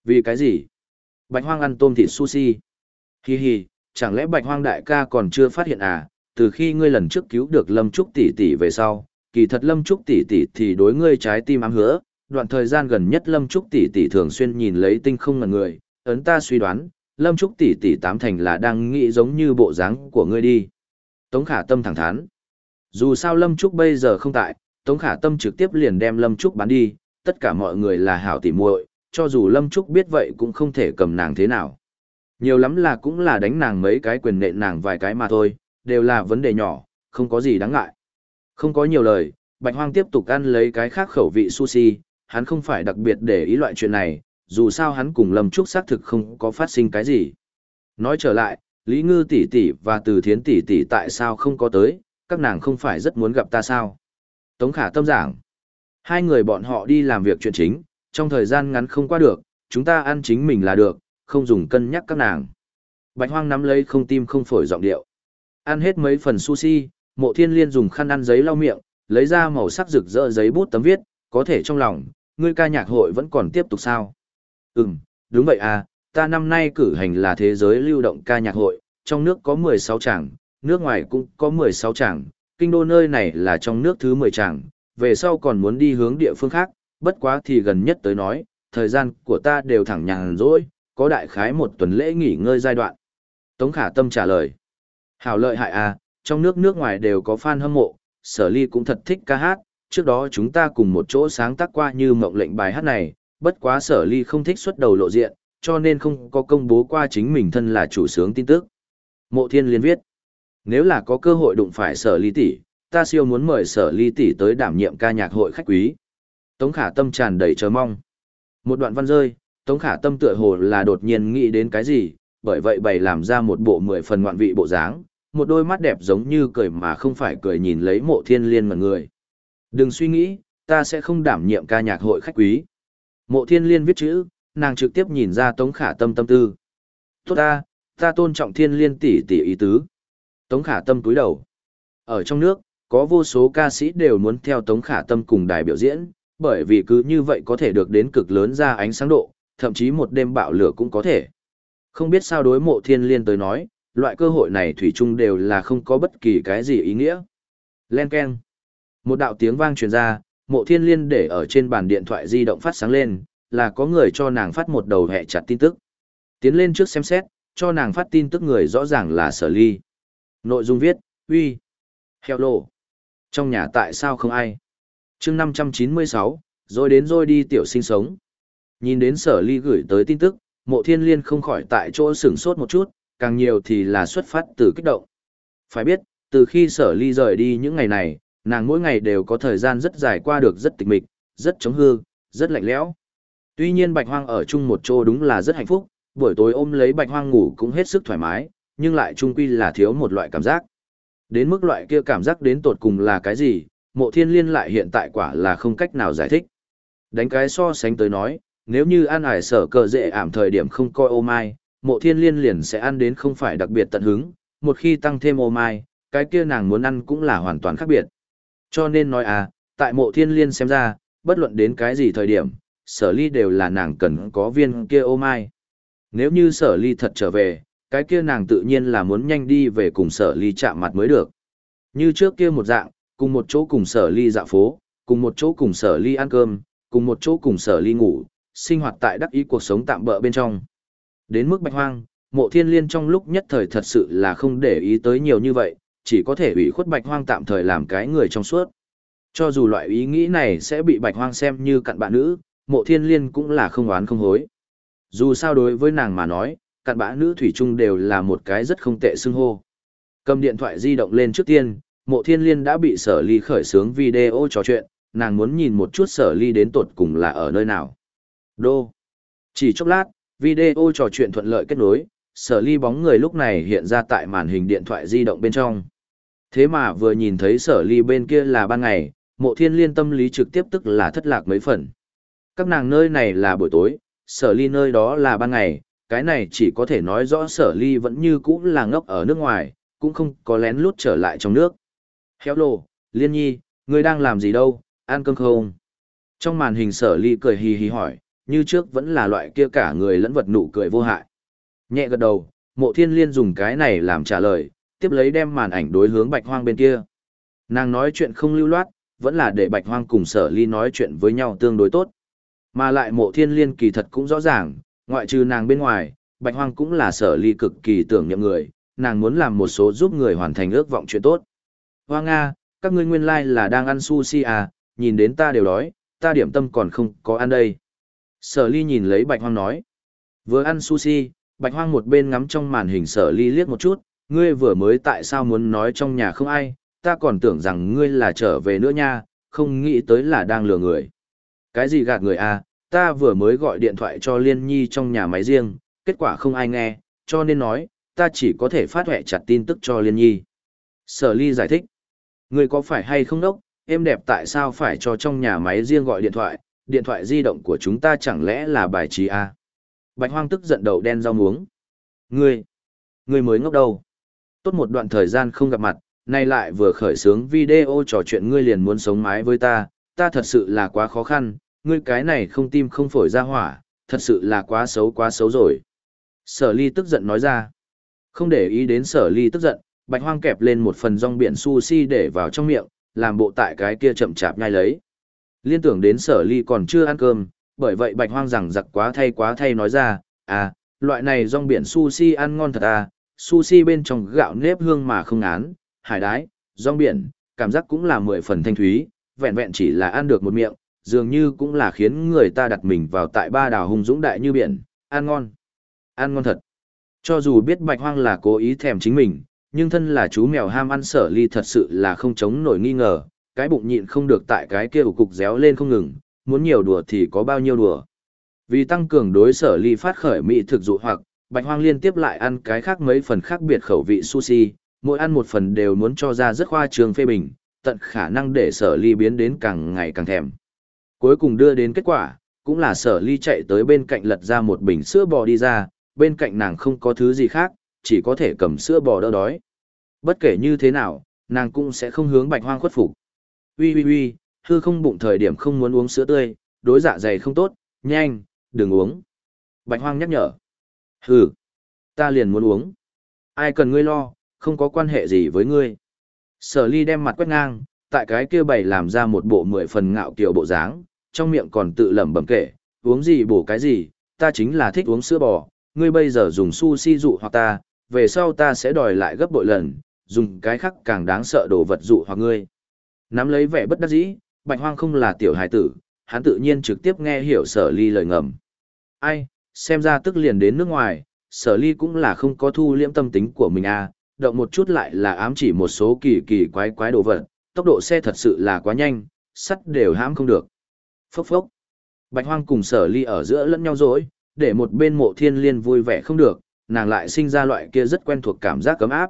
vì cái gì? Bạch Hoang ăn tôm thịt sushi. hì hì chẳng lẽ Bạch Hoang đại ca còn chưa phát hiện à, từ khi ngươi lần trước cứu được Lâm Trúc tỷ tỷ về sau, kỳ thật Lâm Trúc tỷ tỷ thì đối ngươi trái tim ám hứa, đoạn thời gian gần nhất Lâm Trúc tỷ tỷ thường xuyên nhìn lấy tinh không ngần người, ấn ta suy đoán, Lâm Trúc tỷ tỷ tám thành là đang nghĩ giống như bộ dáng của ngươi đi. Tống Khả Tâm thẳng thắn. Dù sao Lâm Trúc bây giờ không tại, Tống Khả Tâm trực tiếp liền đem Lâm Trúc bán đi, tất cả mọi người là hảo tỉ muội, cho dù Lâm Trúc biết vậy cũng không thể cầm nàng thế nào. Nhiều lắm là cũng là đánh nàng mấy cái quyền nện nàng vài cái mà thôi, đều là vấn đề nhỏ, không có gì đáng ngại. Không có nhiều lời, Bạch Hoang tiếp tục ăn lấy cái khác khẩu vị sushi, hắn không phải đặc biệt để ý loại chuyện này, dù sao hắn cùng Lâm Trúc xác thực không có phát sinh cái gì. Nói trở lại, Lý Ngư tỷ tỷ và Từ Thiến tỷ tỷ tại sao không có tới, các nàng không phải rất muốn gặp ta sao? Tống Khả tâm giảng. Hai người bọn họ đi làm việc chuyện chính, trong thời gian ngắn không qua được, chúng ta ăn chính mình là được, không dùng cân nhắc các nàng. Bạch Hoang nắm lấy không tim không phổi giọng điệu. Ăn hết mấy phần sushi, mộ thiên liên dùng khăn ăn giấy lau miệng, lấy ra màu sắc rực rỡ giấy bút tấm viết, có thể trong lòng, ngươi ca nhạc hội vẫn còn tiếp tục sao? Ừm, đúng vậy à, ta năm nay cử hành là thế giới lưu động ca nhạc hội, trong nước có 16 chàng, nước ngoài cũng có 16 chàng, kinh đô nơi này là trong nước thứ 10 chàng, về sau còn muốn đi hướng địa phương khác, bất quá thì gần nhất tới nói, thời gian của ta đều thẳng nhàn rỗi, có đại khái một tuần lễ nghỉ ngơi giai đoạn. Tống Khả Tâm trả lời. Hảo lợi hại à, trong nước nước ngoài đều có fan hâm mộ, sở ly cũng thật thích ca hát, trước đó chúng ta cùng một chỗ sáng tác qua như mộng lệnh bài hát này, bất quá sở ly không thích xuất đầu lộ diện, cho nên không có công bố qua chính mình thân là chủ sướng tin tức. Mộ thiên liên viết, nếu là có cơ hội đụng phải sở ly tỷ, ta siêu muốn mời sở ly tỷ tới đảm nhiệm ca nhạc hội khách quý. Tống khả tâm tràn đầy chờ mong. Một đoạn văn rơi, Tống khả tâm tựa hồ là đột nhiên nghĩ đến cái gì, bởi vậy bày làm ra một bộ mười phần ngoạn vị bộ dáng, một đôi mắt đẹp giống như cười mà không phải cười nhìn lấy mộ thiên liên mà người. Đừng suy nghĩ, ta sẽ không đảm nhiệm ca nhạc hội khách quý. Mộ thiên liên viết chữ, nàng trực tiếp nhìn ra Tống Khả Tâm tâm tư. Tốt ta, ta tôn trọng thiên liên tỷ tỷ ý tứ. Tống Khả Tâm túi đầu. Ở trong nước, có vô số ca sĩ đều muốn theo Tống Khả Tâm cùng đài biểu diễn, bởi vì cứ như vậy có thể được đến cực lớn ra ánh sáng độ, thậm chí một đêm bạo lửa cũng có thể. Không biết sao đối mộ thiên liên tới nói, loại cơ hội này thủy chung đều là không có bất kỳ cái gì ý nghĩa. Len Ken. Một đạo tiếng vang truyền ra, mộ thiên liên để ở trên bàn điện thoại di động phát sáng lên, là có người cho nàng phát một đầu hẹ chặt tin tức. Tiến lên trước xem xét, cho nàng phát tin tức người rõ ràng là sở ly. Nội dung viết, uy, lộ Trong nhà tại sao không ai? chương 596, rồi đến rồi đi tiểu sinh sống. Nhìn đến sở ly gửi tới tin tức, mộ thiên liên không khỏi tại chỗ sửng sốt một chút, càng nhiều thì là xuất phát từ kích động. Phải biết, từ khi sở ly rời đi những ngày này, nàng mỗi ngày đều có thời gian rất dài qua được rất tịch mịch, rất chống hư, rất lạnh lẽo. Tuy nhiên bạch hoang ở chung một chỗ đúng là rất hạnh phúc, buổi tối ôm lấy bạch hoang ngủ cũng hết sức thoải mái, nhưng lại trung quy là thiếu một loại cảm giác. Đến mức loại kia cảm giác đến tột cùng là cái gì, mộ thiên liên lại hiện tại quả là không cách nào giải thích. Đánh cái so sánh tới nói, nếu như ăn ải sở cờ dễ ảm thời điểm không coi ô mai, mộ thiên liên liền sẽ ăn đến không phải đặc biệt tận hứng, một khi tăng thêm ô mai, cái kia nàng muốn ăn cũng là hoàn toàn khác biệt. Cho nên nói à, tại mộ thiên liên xem ra, bất luận đến cái gì thời điểm, sở ly đều là nàng cần có viên kia ô mai. Nếu như sở ly thật trở về, cái kia nàng tự nhiên là muốn nhanh đi về cùng sở ly chạm mặt mới được. Như trước kia một dạng, cùng một chỗ cùng sở ly dạo phố, cùng một chỗ cùng sở ly ăn cơm, cùng một chỗ cùng sở ly ngủ, sinh hoạt tại đắc ý cuộc sống tạm bỡ bên trong. Đến mức bạch hoang, mộ thiên liên trong lúc nhất thời thật sự là không để ý tới nhiều như vậy, chỉ có thể ủy khuất bạch hoang tạm thời làm cái người trong suốt. Cho dù loại ý nghĩ này sẽ bị bạch hoang xem như cặn bạn nữ, mộ thiên liên cũng là không oán không hối. Dù sao đối với nàng mà nói, cặn bã nữ thủy chung đều là một cái rất không tệ xưng hô. Cầm điện thoại di động lên trước tiên, mộ thiên liên đã bị sở ly khởi sướng video trò chuyện, nàng muốn nhìn một chút sở ly đến tột cùng là ở nơi nào. Đô. Chỉ chốc lát, video trò chuyện thuận lợi kết nối, sở ly bóng người lúc này hiện ra tại màn hình điện thoại di động bên trong. Thế mà vừa nhìn thấy sở ly bên kia là ban ngày, mộ thiên liên tâm lý trực tiếp tức là thất lạc mấy phần. Các nàng nơi này là buổi tối, sở ly nơi đó là ban ngày, cái này chỉ có thể nói rõ sở ly vẫn như cũ là ngốc ở nước ngoài, cũng không có lén lút trở lại trong nước. Héo lộ, liên nhi, ngươi đang làm gì đâu, ăn cơm không? Trong màn hình sở ly cười hì hì hỏi, như trước vẫn là loại kia cả người lẫn vật nụ cười vô hại. Nhẹ gật đầu, mộ thiên liên dùng cái này làm trả lời, tiếp lấy đem màn ảnh đối hướng bạch hoang bên kia. Nàng nói chuyện không lưu loát, vẫn là để bạch hoang cùng sở ly nói chuyện với nhau tương đối tốt. Mà lại mộ thiên liên kỳ thật cũng rõ ràng, ngoại trừ nàng bên ngoài, bạch hoang cũng là sở ly cực kỳ tưởng nhậm người, nàng muốn làm một số giúp người hoàn thành ước vọng chuyện tốt. Hoa Nga, các ngươi nguyên lai like là đang ăn sushi à, nhìn đến ta đều đói, ta điểm tâm còn không có ăn đây. Sở ly nhìn lấy bạch hoang nói. Vừa ăn sushi, bạch hoang một bên ngắm trong màn hình sở ly liếc một chút, ngươi vừa mới tại sao muốn nói trong nhà không ai, ta còn tưởng rằng ngươi là trở về nữa nha, không nghĩ tới là đang lừa người. Cái gì gạt người à, ta vừa mới gọi điện thoại cho Liên Nhi trong nhà máy riêng, kết quả không ai nghe, cho nên nói, ta chỉ có thể phát hẹ chặt tin tức cho Liên Nhi. Sở ly giải thích, người có phải hay không đốc, em đẹp tại sao phải cho trong nhà máy riêng gọi điện thoại, điện thoại di động của chúng ta chẳng lẽ là bài trí à? Bạch hoang tức giận đầu đen rau muống. Ngươi, ngươi mới ngốc đâu. Tốt một đoạn thời gian không gặp mặt, nay lại vừa khởi sướng video trò chuyện ngươi liền muốn sống mái với ta, ta thật sự là quá khó khăn, ngươi cái này không tim không phổi ra hỏa, thật sự là quá xấu quá xấu rồi. Sở ly tức giận nói ra. Không để ý đến sở ly tức giận, bạch hoang kẹp lên một phần rong biển sushi để vào trong miệng, làm bộ tại cái kia chậm chạp nhai lấy. Liên tưởng đến sở ly còn chưa ăn cơm, bởi vậy bạch hoang rằng giặc quá thay quá thay nói ra, à, loại này rong biển sushi ăn ngon thật à, sushi bên trong gạo nếp hương mà không án, hải đái, rong biển, cảm giác cũng là mười phần thanh thúy, vẹn vẹn chỉ là ăn được một miệng, dường như cũng là khiến người ta đặt mình vào tại ba đảo hùng dũng đại như biển, ăn ngon. Ăn ngon thật. Cho dù biết bạch hoang là cố ý thèm chính mình, nhưng thân là chú mèo ham ăn sở ly thật sự là không chống nổi nghi ngờ, cái bụng nhịn không được tại cái kia cục réo lên không ngừng, muốn nhiều đùa thì có bao nhiêu đùa. Vì tăng cường đối sở ly phát khởi mỹ thực dụ hoặc, bạch hoang liên tiếp lại ăn cái khác mấy phần khác biệt khẩu vị sushi, mỗi ăn một phần đều muốn cho ra rất khoa trương phê bình, tận khả năng để sở ly biến đến càng ngày càng thèm. Cuối cùng đưa đến kết quả, cũng là sở ly chạy tới bên cạnh lật ra một bình sữa bò đi ra, bên cạnh nàng không có thứ gì khác, chỉ có thể cầm sữa bò đỡ đói. Bất kể như thế nào, nàng cũng sẽ không hướng bạch hoang khuất phục. Ui ui ui, hư không bụng thời điểm không muốn uống sữa tươi, đối dạ dày không tốt, nhanh, đừng uống. Bạch hoang nhắc nhở. Hừ, ta liền muốn uống. Ai cần ngươi lo, không có quan hệ gì với ngươi. Sở ly đem mặt quét ngang, tại cái kia bày làm ra một bộ mười phần ngạo kiều bộ dáng, trong miệng còn tự lẩm bẩm kể, uống gì bổ cái gì, ta chính là thích uống sữa bò, ngươi bây giờ dùng sushi dụ hoặc ta, về sau ta sẽ đòi lại gấp bội lần, dùng cái khác càng đáng sợ đồ vật dụ hoặc ngươi. Nắm lấy vẻ bất đắc dĩ, bạch hoang không là tiểu hài tử, hắn tự nhiên trực tiếp nghe hiểu sở ly lời ngầm. Ai, xem ra tức liền đến nước ngoài, sở ly cũng là không có thu liễm tâm tính của mình à, động một chút lại là ám chỉ một số kỳ kỳ quái quái đồ vật, tốc độ xe thật sự là quá nhanh, sắt đều hãm không được. Phốc phốc. Bạch hoang cùng sở ly ở giữa lẫn nhau dối, để một bên mộ thiên liên vui vẻ không được, nàng lại sinh ra loại kia rất quen thuộc cảm giác cấm áp.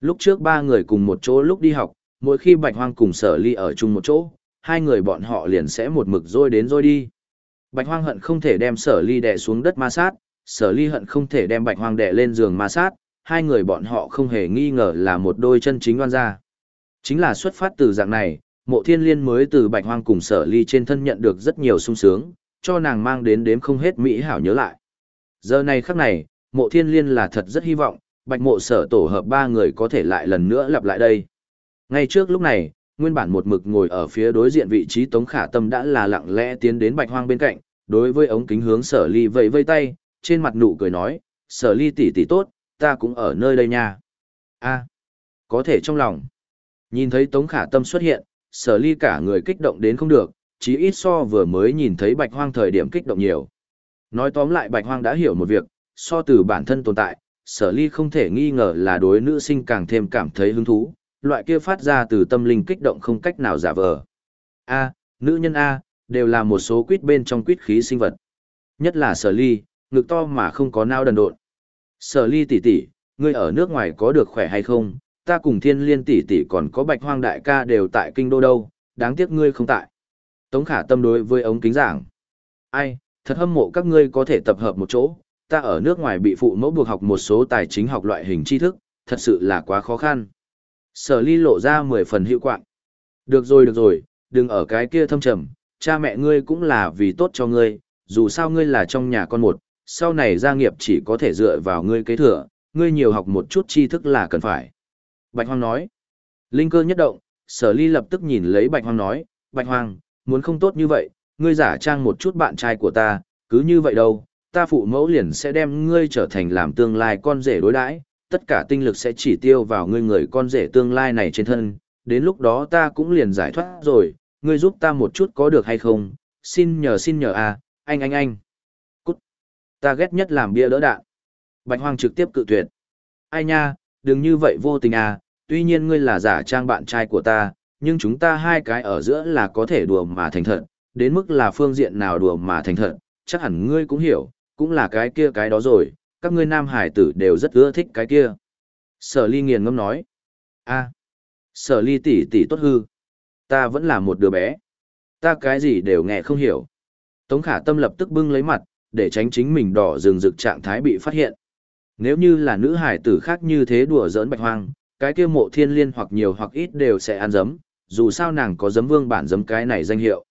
Lúc trước ba người cùng một chỗ lúc đi học, mỗi khi bạch hoang cùng sở ly ở chung một chỗ, hai người bọn họ liền sẽ một mực rôi đến rôi đi. Bạch hoang hận không thể đem sở ly đè xuống đất ma sát, sở ly hận không thể đem bạch hoang đè lên giường ma sát, hai người bọn họ không hề nghi ngờ là một đôi chân chính oan gia. Chính là xuất phát từ dạng này, mộ thiên liên mới từ bạch hoang cùng sở ly trên thân nhận được rất nhiều sung sướng, cho nàng mang đến đếm không hết mỹ hảo nhớ lại. Giờ này khắc này, mộ thiên liên là thật rất hy vọng, bạch mộ sở tổ hợp ba người có thể lại lần nữa lặp lại đây. Ngay trước lúc này, nguyên bản một mực ngồi ở phía đối diện vị trí Tống Khả Tâm đã là lặng lẽ tiến đến Bạch Hoang bên cạnh, đối với ống kính hướng Sở Ly vẫy vây tay, trên mặt nụ cười nói, Sở Ly tỷ tỷ tốt, ta cũng ở nơi đây nha. A, có thể trong lòng. Nhìn thấy Tống Khả Tâm xuất hiện, Sở Ly cả người kích động đến không được, chí ít so vừa mới nhìn thấy Bạch Hoang thời điểm kích động nhiều. Nói tóm lại Bạch Hoang đã hiểu một việc, so từ bản thân tồn tại, Sở Ly không thể nghi ngờ là đối nữ sinh càng thêm cảm thấy hứng thú, loại kia phát ra từ tâm linh kích động không cách nào giả vờ. A, nữ nhân A, đều là một số quýt bên trong quýt khí sinh vật. Nhất là sở ly, ngực to mà không có nao đần độn. Sở ly tỷ tỷ, ngươi ở nước ngoài có được khỏe hay không? Ta cùng thiên liên tỷ tỷ còn có bạch hoang đại ca đều tại kinh đô đâu, đáng tiếc ngươi không tại. Tống khả tâm đối với ống kính giảng. Ai, thật hâm mộ các ngươi có thể tập hợp một chỗ, ta ở nước ngoài bị phụ mẫu buộc học một số tài chính học loại hình tri thức, thật sự là quá khó khăn. Sở ly lộ ra mười phần hiệu quạng. Được rồi được rồi, đừng ở cái kia thâm trầm, cha mẹ ngươi cũng là vì tốt cho ngươi, dù sao ngươi là trong nhà con một, sau này gia nghiệp chỉ có thể dựa vào ngươi kế thừa, ngươi nhiều học một chút tri thức là cần phải. Bạch Hoang nói. Linh cơ nhất động, sở ly lập tức nhìn lấy Bạch Hoang nói, Bạch Hoang, muốn không tốt như vậy, ngươi giả trang một chút bạn trai của ta, cứ như vậy đâu, ta phụ mẫu liền sẽ đem ngươi trở thành làm tương lai con rể đối đãi, tất cả tinh lực sẽ chỉ tiêu vào ngươi người con rể tương lai này trên thân, đến lúc đó ta cũng liền giải thoát rồi, ngươi giúp ta một chút có được hay không, xin nhờ xin nhờ à, anh anh anh. Cút. Ta ghét nhất làm bia đỡ đạn. Bạch Hoang trực tiếp cự tuyệt. Ai nha, đừng như vậy vô tình à, tuy nhiên ngươi là giả trang bạn trai của ta, nhưng chúng ta hai cái ở giữa là có thể đùa mà thành thật, đến mức là phương diện nào đùa mà thành thật, chắc hẳn ngươi cũng hiểu, cũng là cái kia cái đó rồi, các ngươi nam hải tử đều rất ưa thích cái kia. Sở ly nghiền ngâm nói. a sở ly tỷ tỷ tốt hư. Ta vẫn là một đứa bé. Ta cái gì đều nghe không hiểu. Tống khả tâm lập tức bưng lấy mặt, để tránh chính mình đỏ rừng rực trạng thái bị phát hiện. Nếu như là nữ hải tử khác như thế đùa giỡn bạch hoang, cái kia mộ thiên liên hoặc nhiều hoặc ít đều sẽ ăn dấm, dù sao nàng có dấm vương bản dấm cái này danh hiệu.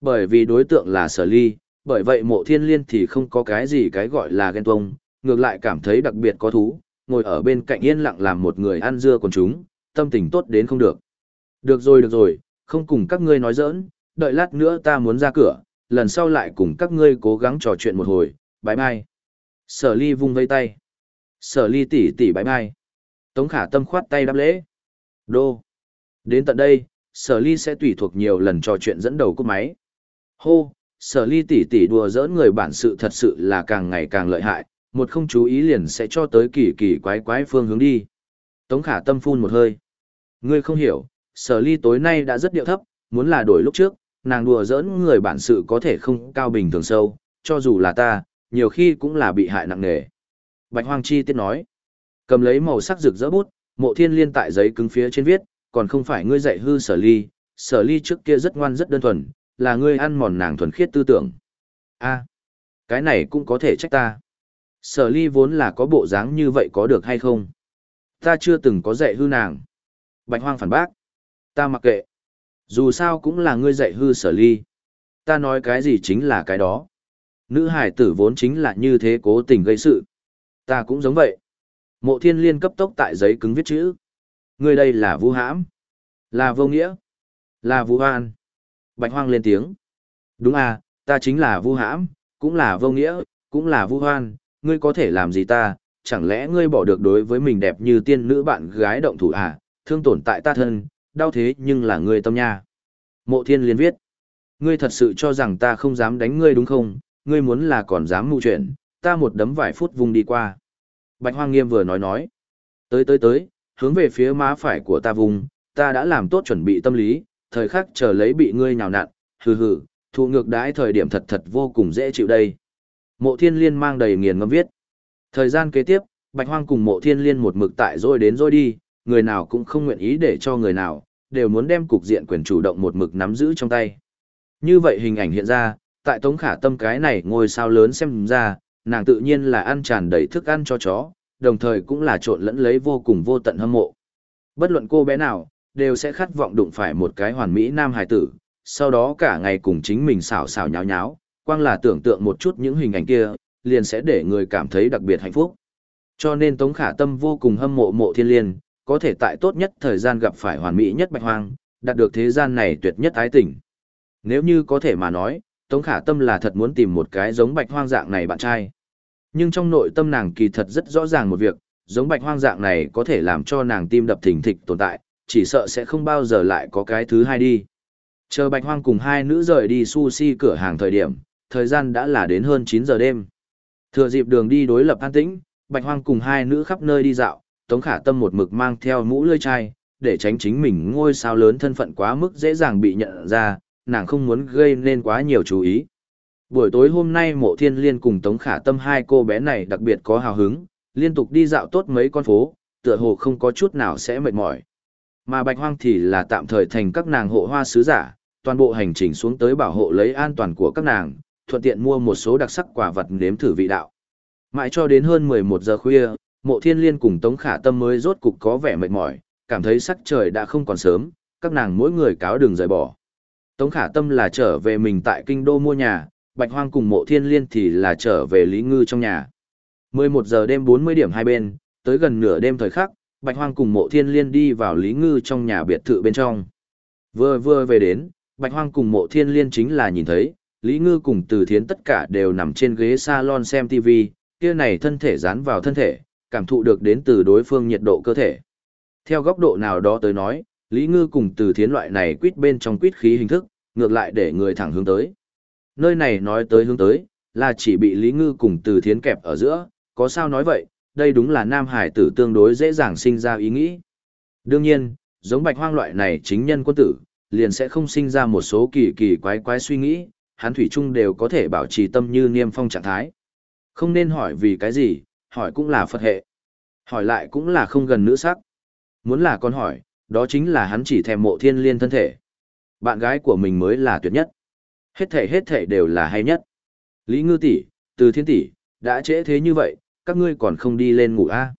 Bởi vì đối tượng là sở ly, bởi vậy mộ thiên liên thì không có cái gì cái gọi là ghen tuông, ngược lại cảm thấy đặc biệt có thú, ngồi ở bên cạnh yên lặng làm một người ăn dưa còn chúng, tâm tình tốt đến không được. Được rồi được rồi, không cùng các ngươi nói giỡn, đợi lát nữa ta muốn ra cửa, lần sau lại cùng các ngươi cố gắng trò chuyện một hồi, bye bye. Sở ly vung vây tay. Sở ly tỉ tỉ bye bye. Tống khả tâm khoát tay đáp lễ. Đô. Đến tận đây, sở ly sẽ tùy thuộc nhiều lần trò chuyện dẫn đầu cúp máy. Hô, sở ly tỉ tỉ đùa giỡn người bản sự thật sự là càng ngày càng lợi hại, một không chú ý liền sẽ cho tới kỳ kỳ quái quái phương hướng đi. Tống khả tâm phun một hơi. Ngươi không hiểu, sở ly tối nay đã rất điệu thấp, muốn là đổi lúc trước, nàng đùa giỡn người bản sự có thể không cao bình thường sâu, cho dù là ta, nhiều khi cũng là bị hại nặng nề. Bạch Hoang Chi tiết nói, cầm lấy màu sắc rực rỡ bút, mộ thiên liên tại giấy cứng phía trên viết, còn không phải ngươi dạy hư sở ly, sở ly trước kia rất ngoan rất đơn thuần, là ngươi ăn mòn nàng thuần khiết tư tưởng. a cái này cũng có thể trách ta. Sở ly vốn là có bộ dáng như vậy có được hay không? Ta chưa từng có dạy hư nàng. Bạch hoang phản bác. Ta mặc kệ. Dù sao cũng là ngươi dạy hư sở ly. Ta nói cái gì chính là cái đó. Nữ hải tử vốn chính là như thế cố tình gây sự. Ta cũng giống vậy. Mộ thiên liên cấp tốc tại giấy cứng viết chữ. Ngươi đây là vu hãm. Là vô nghĩa. Là vu hoan. Bạch hoang lên tiếng. Đúng à, ta chính là vu hãm, cũng là vô nghĩa, cũng là vu hoan, ngươi có thể làm gì ta, chẳng lẽ ngươi bỏ được đối với mình đẹp như tiên nữ bạn gái động thủ à, thương tổn tại ta thân, đau thế nhưng là ngươi tâm nha. Mộ thiên liên viết, ngươi thật sự cho rằng ta không dám đánh ngươi đúng không, ngươi muốn là còn dám mưu chuyện, ta một đấm vài phút vùng đi qua. Bạch Hoang Nghiêm vừa nói nói, tới tới tới, hướng về phía má phải của ta vùng, ta đã làm tốt chuẩn bị tâm lý, thời khắc chờ lấy bị ngươi nhào nặn, hừ hừ, thụ ngược đãi thời điểm thật thật vô cùng dễ chịu đây. Mộ thiên liên mang đầy nghiền ngâm viết. Thời gian kế tiếp, Bạch Hoang cùng mộ thiên liên một mực tại rồi đến rồi đi, người nào cũng không nguyện ý để cho người nào, đều muốn đem cục diện quyền chủ động một mực nắm giữ trong tay. Như vậy hình ảnh hiện ra, tại tống khả tâm cái này ngôi sao lớn xem ra, nàng tự nhiên là ăn tràn đầy thức ăn cho chó, đồng thời cũng là trộn lẫn lấy vô cùng vô tận hâm mộ. Bất luận cô bé nào, đều sẽ khát vọng đụng phải một cái hoàn mỹ nam hài tử, sau đó cả ngày cùng chính mình xảo xảo nháo nháo, quang là tưởng tượng một chút những hình ảnh kia, liền sẽ để người cảm thấy đặc biệt hạnh phúc. Cho nên Tống Khả Tâm vô cùng hâm mộ mộ thiên liên, có thể tại tốt nhất thời gian gặp phải hoàn mỹ nhất bạch hoang, đạt được thế gian này tuyệt nhất ái tình. Nếu như có thể mà nói, Tống Khả Tâm là thật muốn tìm một cái giống bạch hoang dạng này bạn trai. Nhưng trong nội tâm nàng kỳ thật rất rõ ràng một việc, giống bạch hoang dạng này có thể làm cho nàng tim đập thình thịch tồn tại, chỉ sợ sẽ không bao giờ lại có cái thứ hai đi. Chờ bạch hoang cùng hai nữ rời đi sushi cửa hàng thời điểm, thời gian đã là đến hơn 9 giờ đêm. Thừa dịp đường đi đối lập an tĩnh, bạch hoang cùng hai nữ khắp nơi đi dạo, Tống Khả Tâm một mực mang theo mũ lưỡi chai, để tránh chính mình ngôi sao lớn thân phận quá mức dễ dàng bị nhận ra, nàng không muốn gây nên quá nhiều chú ý. Buổi tối hôm nay mộ thiên liên cùng Tống Khả Tâm hai cô bé này đặc biệt có hào hứng, liên tục đi dạo tốt mấy con phố, tựa hồ không có chút nào sẽ mệt mỏi. Mà bạch hoang thì là tạm thời thành các nàng hộ hoa sứ giả, toàn bộ hành trình xuống tới bảo hộ lấy an toàn của các nàng, thuận tiện mua một số đặc sắc quả vật nếm thử vị đạo. Mãi cho đến hơn 11 giờ khuya, mộ thiên liên cùng Tống Khả Tâm mới rốt cục có vẻ mệt mỏi, cảm thấy sắc trời đã không còn sớm, các nàng mỗi người cáo đường rời bỏ. Tống Khả Tâm là trở về mình tại kinh đô mua nhà, Bạch Hoang cùng mộ thiên liên thì là trở về Lý Ngư trong nhà. 11 giờ đêm 40 điểm hai bên, tới gần nửa đêm thời khắc, Bạch Hoang cùng mộ thiên liên đi vào Lý Ngư trong nhà biệt thự bên trong. Vừa vừa về đến, Bạch Hoang cùng mộ thiên liên chính là nhìn thấy, Lý Ngư cùng Từ Thiến tất cả đều nằm trên ghế salon xem TV, kia này thân thể dán vào thân thể, cảm thụ được đến từ đối phương nhiệt độ cơ thể. Theo góc độ nào đó tới nói, Lý Ngư cùng Từ Thiến loại này quýt bên trong quýt khí hình thức, ngược lại để người thẳng hướng tới. Nơi này nói tới hướng tới, là chỉ bị Lý Ngư cùng Từ Thiến kẹp ở giữa, có sao nói vậy, đây đúng là nam hải tử tương đối dễ dàng sinh ra ý nghĩ. Đương nhiên, giống bạch hoang loại này chính nhân quân tử, liền sẽ không sinh ra một số kỳ kỳ quái quái suy nghĩ, hắn thủy chung đều có thể bảo trì tâm như niêm phong trạng thái. Không nên hỏi vì cái gì, hỏi cũng là Phật hệ. Hỏi lại cũng là không gần nữ sắc. Muốn là con hỏi, đó chính là hắn chỉ thèm mộ thiên liên thân thể. Bạn gái của mình mới là tuyệt nhất. Hết thể hết thể đều là hay nhất. Lý ngư tỷ, từ thiên tỷ, đã trễ thế như vậy, các ngươi còn không đi lên ngủ a à?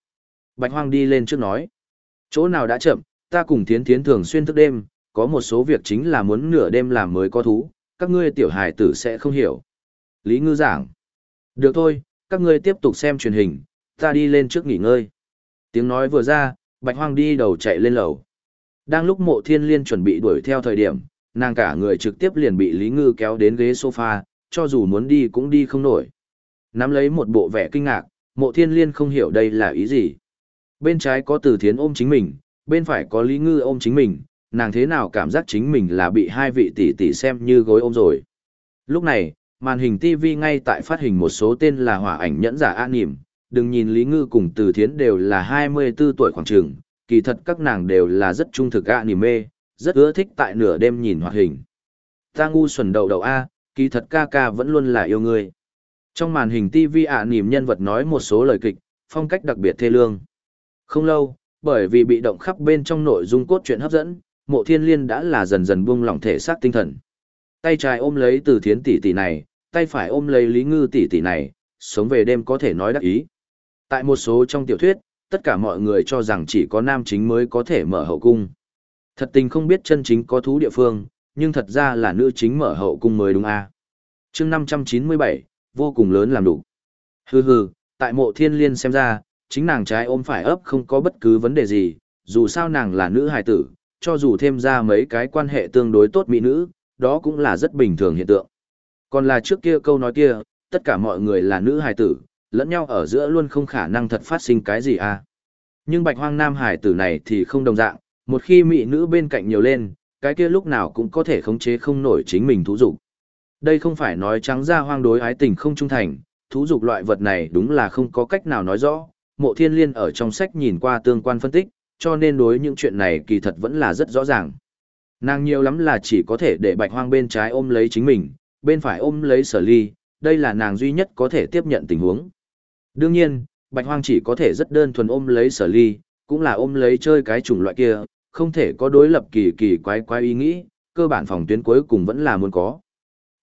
Bạch hoang đi lên trước nói. Chỗ nào đã chậm, ta cùng thiến thiến thường xuyên thức đêm, có một số việc chính là muốn nửa đêm làm mới có thú, các ngươi tiểu hài tử sẽ không hiểu. Lý ngư giảng. Được thôi, các ngươi tiếp tục xem truyền hình, ta đi lên trước nghỉ ngơi. Tiếng nói vừa ra, bạch hoang đi đầu chạy lên lầu. Đang lúc mộ thiên liên chuẩn bị đuổi theo thời điểm, nàng cả người trực tiếp liền bị Lý Ngư kéo đến ghế sofa, cho dù muốn đi cũng đi không nổi. Nắm lấy một bộ vẻ kinh ngạc, mộ thiên liên không hiểu đây là ý gì. Bên trái có từ thiến ôm chính mình, bên phải có Lý Ngư ôm chính mình, nàng thế nào cảm giác chính mình là bị hai vị tỷ tỷ xem như gối ôm rồi. Lúc này, màn hình TV ngay tại phát hình một số tên là hỏa ảnh nhẫn giả an nỉm, đừng nhìn Lý Ngư cùng Từ Thiến đều là 24 tuổi khoảng trường, kỳ thật các nàng đều là rất trung thực ạ, niềm mê, rất ưa thích tại nửa đêm nhìn hoạt hình. Ta ngu xuẩn đầu đầu A, kỳ thật ca ca vẫn luôn là yêu người. Trong màn hình TV ạ nỉm nhân vật nói một số lời kịch, phong cách đặc biệt thê lương. Không lâu, bởi vì bị động khắp bên trong nội dung cốt truyện hấp dẫn, mộ thiên liên đã là dần dần buông lỏng thể xác tinh thần. Tay trái ôm lấy từ thiến tỷ tỷ này, tay phải ôm lấy lý ngư tỷ tỷ này, sống về đêm có thể nói đắc ý. Tại một số trong tiểu thuyết, tất cả mọi người cho rằng chỉ có nam chính mới có thể mở hậu cung. Thật tình không biết chân chính có thú địa phương, nhưng thật ra là nữ chính mở hậu cung mới đúng a. À. Chương 597, vô cùng lớn làm đủ. Hừ hừ, tại mộ thiên liên xem ra, chính nàng trái ôm phải ấp không có bất cứ vấn đề gì, dù sao nàng là nữ hài tử, cho dù thêm ra mấy cái quan hệ tương đối tốt mỹ nữ, đó cũng là rất bình thường hiện tượng. Còn là trước kia câu nói kia, tất cả mọi người là nữ hài tử, lẫn nhau ở giữa luôn không khả năng thật phát sinh cái gì à. Nhưng bạch hoang nam hải tử này thì không đồng dạng, một khi mỹ nữ bên cạnh nhiều lên, cái kia lúc nào cũng có thể khống chế không nổi chính mình thú dục. Đây không phải nói trắng ra hoang đối ái tình không trung thành, thú dục loại vật này đúng là không có cách nào nói rõ. Mộ thiên liên ở trong sách nhìn qua tương quan phân tích, cho nên đối những chuyện này kỳ thật vẫn là rất rõ ràng. Nàng nhiều lắm là chỉ có thể để bạch hoang bên trái ôm lấy chính mình, bên phải ôm lấy sở ly, đây là nàng duy nhất có thể tiếp nhận tình huống. Đương nhiên, bạch hoang chỉ có thể rất đơn thuần ôm lấy sở ly, cũng là ôm lấy chơi cái chủng loại kia, không thể có đối lập kỳ kỳ quái quái ý nghĩ, cơ bản phòng tuyến cuối cùng vẫn là muốn có.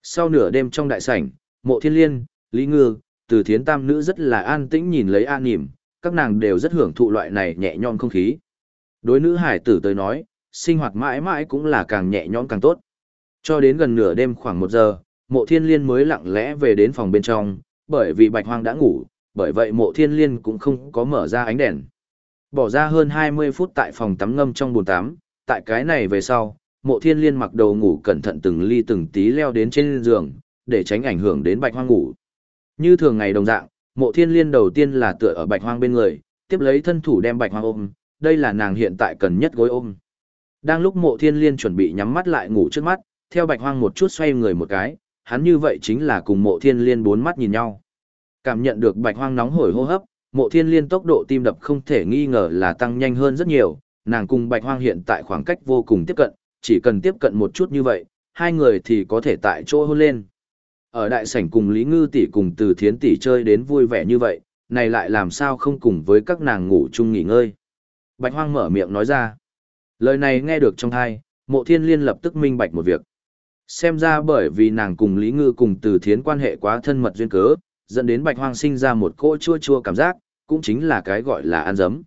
Sau nửa đêm trong đại sảnh, mộ thiên liên, lý ngư, từ thiến tam nữ rất là an tĩnh nhìn lấy an nỉm, các nàng đều rất hưởng thụ loại này nhẹ nhõm không khí. Đối nữ hải tử tới nói, sinh hoạt mãi mãi cũng là càng nhẹ nhõm càng tốt. Cho đến gần nửa đêm khoảng một giờ, mộ thiên liên mới lặng lẽ về đến phòng bên trong, bởi vì bạch hoang đã ngủ, bởi vậy mộ thiên liên cũng không có mở ra ánh đèn. Bỏ ra hơn 20 phút tại phòng tắm ngâm trong bồn tắm, tại cái này về sau, mộ thiên liên mặc đầu ngủ cẩn thận từng ly từng tí leo đến trên giường, để tránh ảnh hưởng đến bạch hoang ngủ. Như thường ngày đồng dạng, mộ thiên liên đầu tiên là tựa ở bạch hoang bên người, tiếp lấy thân thủ đem bạch hoang ôm, đây là nàng hiện tại cần nhất gối ôm. Đang lúc mộ thiên liên chuẩn bị nhắm mắt lại ngủ trước mắt, theo bạch hoang một chút xoay người một cái, hắn như vậy chính là cùng mộ thiên liên bốn mắt nhìn nhau. Cảm nhận được bạch hoang nóng hổi hô hấp, mộ thiên liên tốc độ tim đập không thể nghi ngờ là tăng nhanh hơn rất nhiều, nàng cùng bạch hoang hiện tại khoảng cách vô cùng tiếp cận, chỉ cần tiếp cận một chút như vậy, hai người thì có thể tại chỗ hôn lên. Ở đại sảnh cùng Lý Ngư tỷ cùng từ thiến tỷ chơi đến vui vẻ như vậy, này lại làm sao không cùng với các nàng ngủ chung nghỉ ngơi. Bạch hoang mở miệng nói ra. Lời này nghe được trong thai, mộ thiên liên lập tức minh bạch một việc. Xem ra bởi vì nàng cùng Lý Ngư cùng từ thiến quan hệ quá thân mật duyên cớ, dẫn đến bạch hoang sinh ra một cỗ chua chua cảm giác, cũng chính là cái gọi là ăn dấm.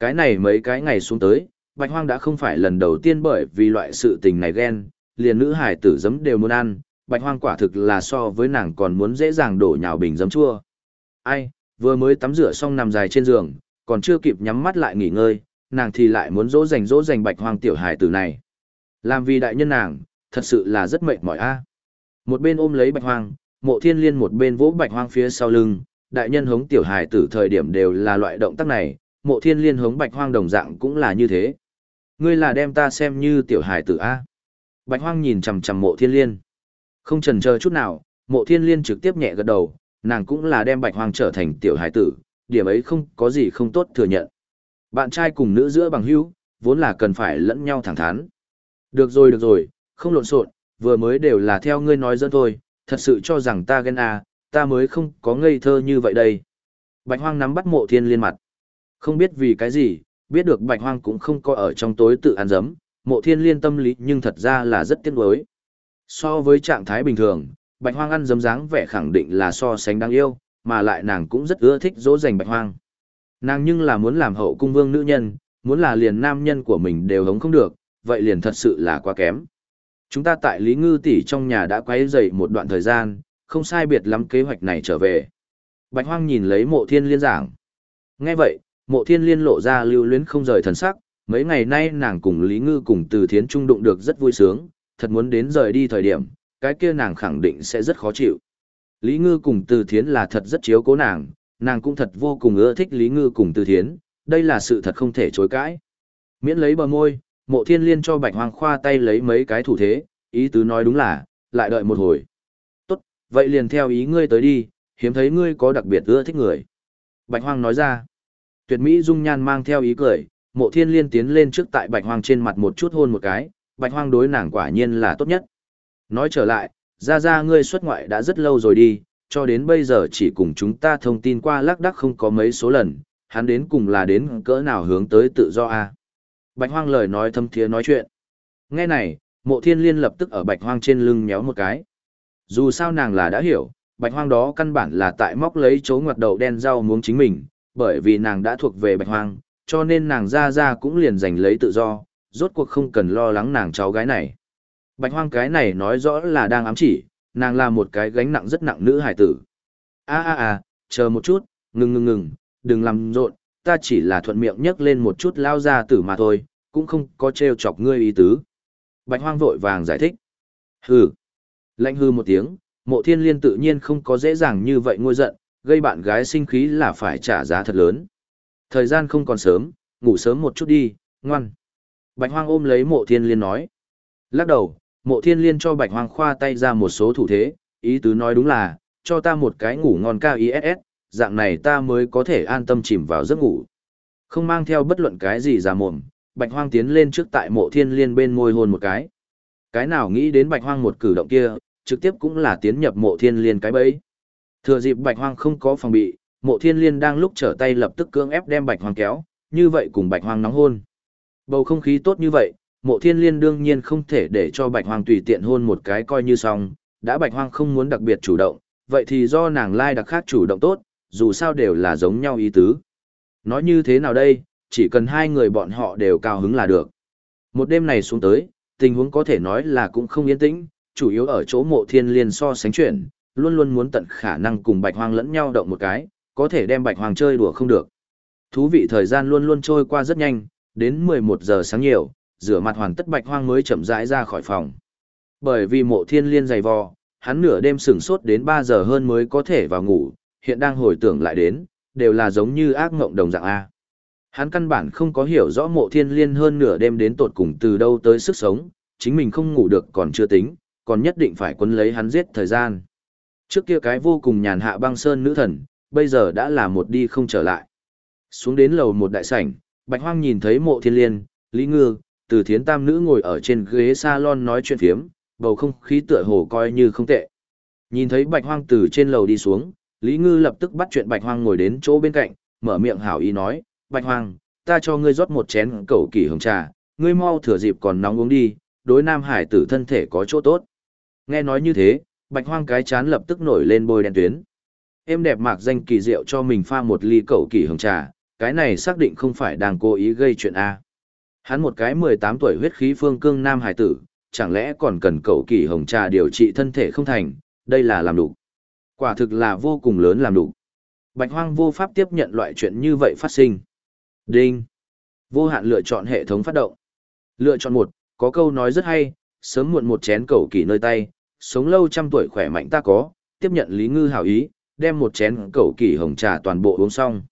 Cái này mấy cái ngày xuống tới, bạch hoang đã không phải lần đầu tiên bởi vì loại sự tình này ghen, liền nữ hải tử dấm đều muốn ăn, bạch hoang quả thực là so với nàng còn muốn dễ dàng đổ nhào bình dấm chua. Ai, vừa mới tắm rửa xong nằm dài trên giường, còn chưa kịp nhắm mắt lại nghỉ ngơi, nàng thì lại muốn dỗ dành dỗ dành bạch hoang tiểu hải tử này. Làm vì đại nhân nàng, thật sự là rất mệt mỏi a. Một bên ôm lấy bạch hoang, mộ thiên liên một bên vỗ bạch hoang phía sau lưng, đại nhân hống tiểu hải tử thời điểm đều là loại động tác này, mộ thiên liên hống bạch hoang đồng dạng cũng là như thế. Ngươi là đem ta xem như tiểu hải tử a. Bạch hoang nhìn chằm chằm mộ thiên liên. Không chần chờ chút nào, mộ thiên liên trực tiếp nhẹ gật đầu, nàng cũng là đem bạch hoang trở thành tiểu hải tử, điểm ấy không có gì không tốt thừa nhận. Bạn trai cùng nữ giữa bằng hữu, vốn là cần phải lẫn nhau thẳng thắn. Được rồi được rồi, không lộn xộn, vừa mới đều là theo ngươi nói dân thôi, thật sự cho rằng ta ghen à, ta mới không có ngây thơ như vậy đây. Bạch hoang nắm bắt mộ thiên liên mặt. Không biết vì cái gì, biết được bạch hoang cũng không có ở trong tối tự ăn dấm, mộ thiên liên tâm lý nhưng thật ra là rất tiếc nuối. So với trạng thái bình thường, bạch hoang ăn dấm dáng vẻ khẳng định là so sánh đáng yêu, mà lại nàng cũng rất ưa thích dỗ dành bạch hoang. Nàng nhưng là muốn làm hậu cung vương nữ nhân, muốn là liền nam nhân của mình đều hống không được, vậy liền thật sự là quá kém. Chúng ta tại Lý Ngư tỷ trong nhà đã quấy dậy một đoạn thời gian, không sai biệt lắm kế hoạch này trở về. Bạch Hoang nhìn lấy mộ thiên liên giảng. Nghe vậy, mộ thiên liên lộ ra lưu luyến không rời thần sắc, mấy ngày nay nàng cùng Lý Ngư cùng từ thiến trung đụng được rất vui sướng, thật muốn đến rời đi thời điểm, cái kia nàng khẳng định sẽ rất khó chịu. Lý Ngư cùng từ thiến là thật rất chiếu cố nàng, nàng cũng thật vô cùng ưa thích Lý Ngư cùng từ thiến, đây là sự thật không thể chối cãi. Miễn lấy bờ môi, mộ thiên liên cho bạch hoang khoa tay lấy mấy cái thủ thế, ý tứ nói đúng là, lại đợi một hồi. Tốt, vậy liền theo ý ngươi tới đi, hiếm thấy ngươi có đặc biệt ưa thích người. Bạch hoang nói ra, tuyệt mỹ dung nhan mang theo ý cười, mộ thiên liên tiến lên trước tại bạch hoang trên mặt một chút hôn một cái, bạch hoang đối nàng quả nhiên là tốt nhất. Nói trở lại, ra ra ngươi xuất ngoại đã rất lâu rồi đi, cho đến bây giờ chỉ cùng chúng ta thông tin qua lắc đắc không có mấy số lần, hắn đến cùng là đến cỡ nào hướng tới tự do a Bạch hoang lời nói thâm thiế nói chuyện. Nghe này, mộ thiên liên lập tức ở bạch hoang trên lưng nhéo một cái. Dù sao nàng là đã hiểu, bạch hoang đó căn bản là tại móc lấy chỗ ngoặt đầu đen rau muống chính mình, bởi vì nàng đã thuộc về bạch hoang, cho nên nàng ra ra cũng liền giành lấy tự do, rốt cuộc không cần lo lắng nàng cháu gái này. Bạch hoang cái này nói rõ là đang ám chỉ, nàng là một cái gánh nặng rất nặng nữ hải tử. a a a chờ một chút, ngừng ngừng ngừng, đừng làm rộn, ta chỉ là thuận miệng nhấc lên một chút lao ra tử mà thôi, cũng không có trêu chọc ngươi ý tứ. Bạch hoang vội vàng giải thích. Hừ. Lạnh hư một tiếng, mộ thiên liên tự nhiên không có dễ dàng như vậy ngôi giận, gây bạn gái sinh khí là phải trả giá thật lớn. Thời gian không còn sớm, ngủ sớm một chút đi, ngoan. Bạch hoang ôm lấy mộ thiên liên nói. Lắc đầu, mộ thiên liên cho bạch hoang khoa tay ra một số thủ thế, ý tứ nói đúng là, cho ta một cái ngủ ngon cao ISS, dạng này ta mới có thể an tâm chìm vào giấc ngủ. Không mang theo bất luận cái gì ra mồm, bạch hoang tiến lên trước tại mộ thiên liên bên môi hôn một cái. Cái nào nghĩ đến bạch hoang một cử động kia, trực tiếp cũng là tiến nhập mộ thiên liên cái bẫy. Thừa dịp bạch hoang không có phòng bị, mộ thiên liên đang lúc trở tay lập tức cưỡng ép đem bạch hoang kéo, như vậy cùng bạch hoang nóng hôn. Bầu không khí tốt như vậy, mộ thiên liên đương nhiên không thể để cho bạch hoang tùy tiện hôn một cái coi như xong, đã bạch hoang không muốn đặc biệt chủ động, vậy thì do nàng lai đặc khác chủ động tốt, dù sao đều là giống nhau ý tứ. Nói như thế nào đây, chỉ cần hai người bọn họ đều cao hứng là được. Một đêm này xuống tới, tình huống có thể nói là cũng không yên tĩnh, chủ yếu ở chỗ mộ thiên liên so sánh chuyển, luôn luôn muốn tận khả năng cùng bạch hoang lẫn nhau động một cái, có thể đem bạch hoang chơi đùa không được. Thú vị thời gian luôn luôn trôi qua rất nhanh, đến 11 giờ sáng nhiều, rửa mặt hoàn tất bạch hoang mới chậm rãi ra khỏi phòng. Bởi vì mộ thiên liên dày vò, hắn nửa đêm sừng sốt đến 3 giờ hơn mới có thể vào ngủ, hiện đang hồi tưởng lại đến, đều là giống như ác ngộng đồng dạng A. Hắn căn bản không có hiểu rõ mộ thiên liên hơn nửa đêm đến tột cùng từ đâu tới sức sống, chính mình không ngủ được còn chưa tính, còn nhất định phải quấn lấy hắn giết thời gian. Trước kia cái vô cùng nhàn hạ băng sơn nữ thần, bây giờ đã là một đi không trở lại. Xuống đến lầu một đại sảnh, Bạch Hoang nhìn thấy mộ thiên liên, Lý Ngư, từ thiến tam nữ ngồi ở trên ghế salon nói chuyện phiếm, bầu không khí tựa hồ coi như không tệ. Nhìn thấy Bạch Hoang từ trên lầu đi xuống, Lý Ngư lập tức bắt chuyện Bạch Hoang ngồi đến chỗ bên cạnh, mở miệng hảo ý nói, Bạch Hoang, ta cho ngươi rót một chén cầu kỳ hồng trà, ngươi mau thừa dịp còn nóng uống đi, đối nam hải tử thân thể có chỗ tốt. Nghe nói như thế, Bạch Hoang cái chán lập tức nổi lên bôi đen tuyến. Em đẹp mạc danh kỳ diệu cho mình pha một ly cầu kỳ hồng trà, cái này xác định không phải đang cố ý gây chuyện A. Hắn một cái 18 tuổi huyết khí phương cương nam hải tử, chẳng lẽ còn cần cầu kỳ hồng trà điều trị thân thể không thành, đây là làm đủ. Quả thực là vô cùng lớn làm đủ. Bạch hoang vô pháp tiếp nhận loại chuyện như vậy phát sinh. Đinh. Vô hạn lựa chọn hệ thống phát động. Lựa chọn một, có câu nói rất hay, sớm muộn một chén cầu kỳ nơi tay, sống lâu trăm tuổi khỏe mạnh ta có, tiếp nhận Lý Ngư hảo ý, đem một chén cầu kỳ hồng trà toàn bộ uống xong.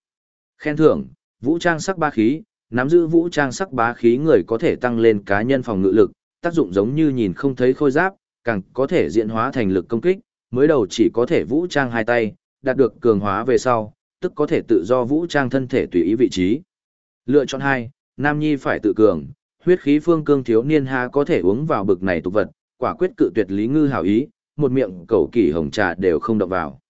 Khen thưởng, vũ trang sắc ba khí, nắm giữ vũ trang sắc bá khí người có thể tăng lên cá nhân phòng ngự lực, tác dụng giống như nhìn không thấy khôi giáp, càng có thể diễn hóa thành lực công kích, mới đầu chỉ có thể vũ trang hai tay, đạt được cường hóa về sau, tức có thể tự do vũ trang thân thể tùy ý vị trí. Lựa chọn hai, Nam Nhi phải tự cường, huyết khí phương cương thiếu niên ha có thể uống vào bực này tục vật, quả quyết cự tuyệt lý ngư hảo ý, một miệng cầu kỳ hồng trà đều không động vào.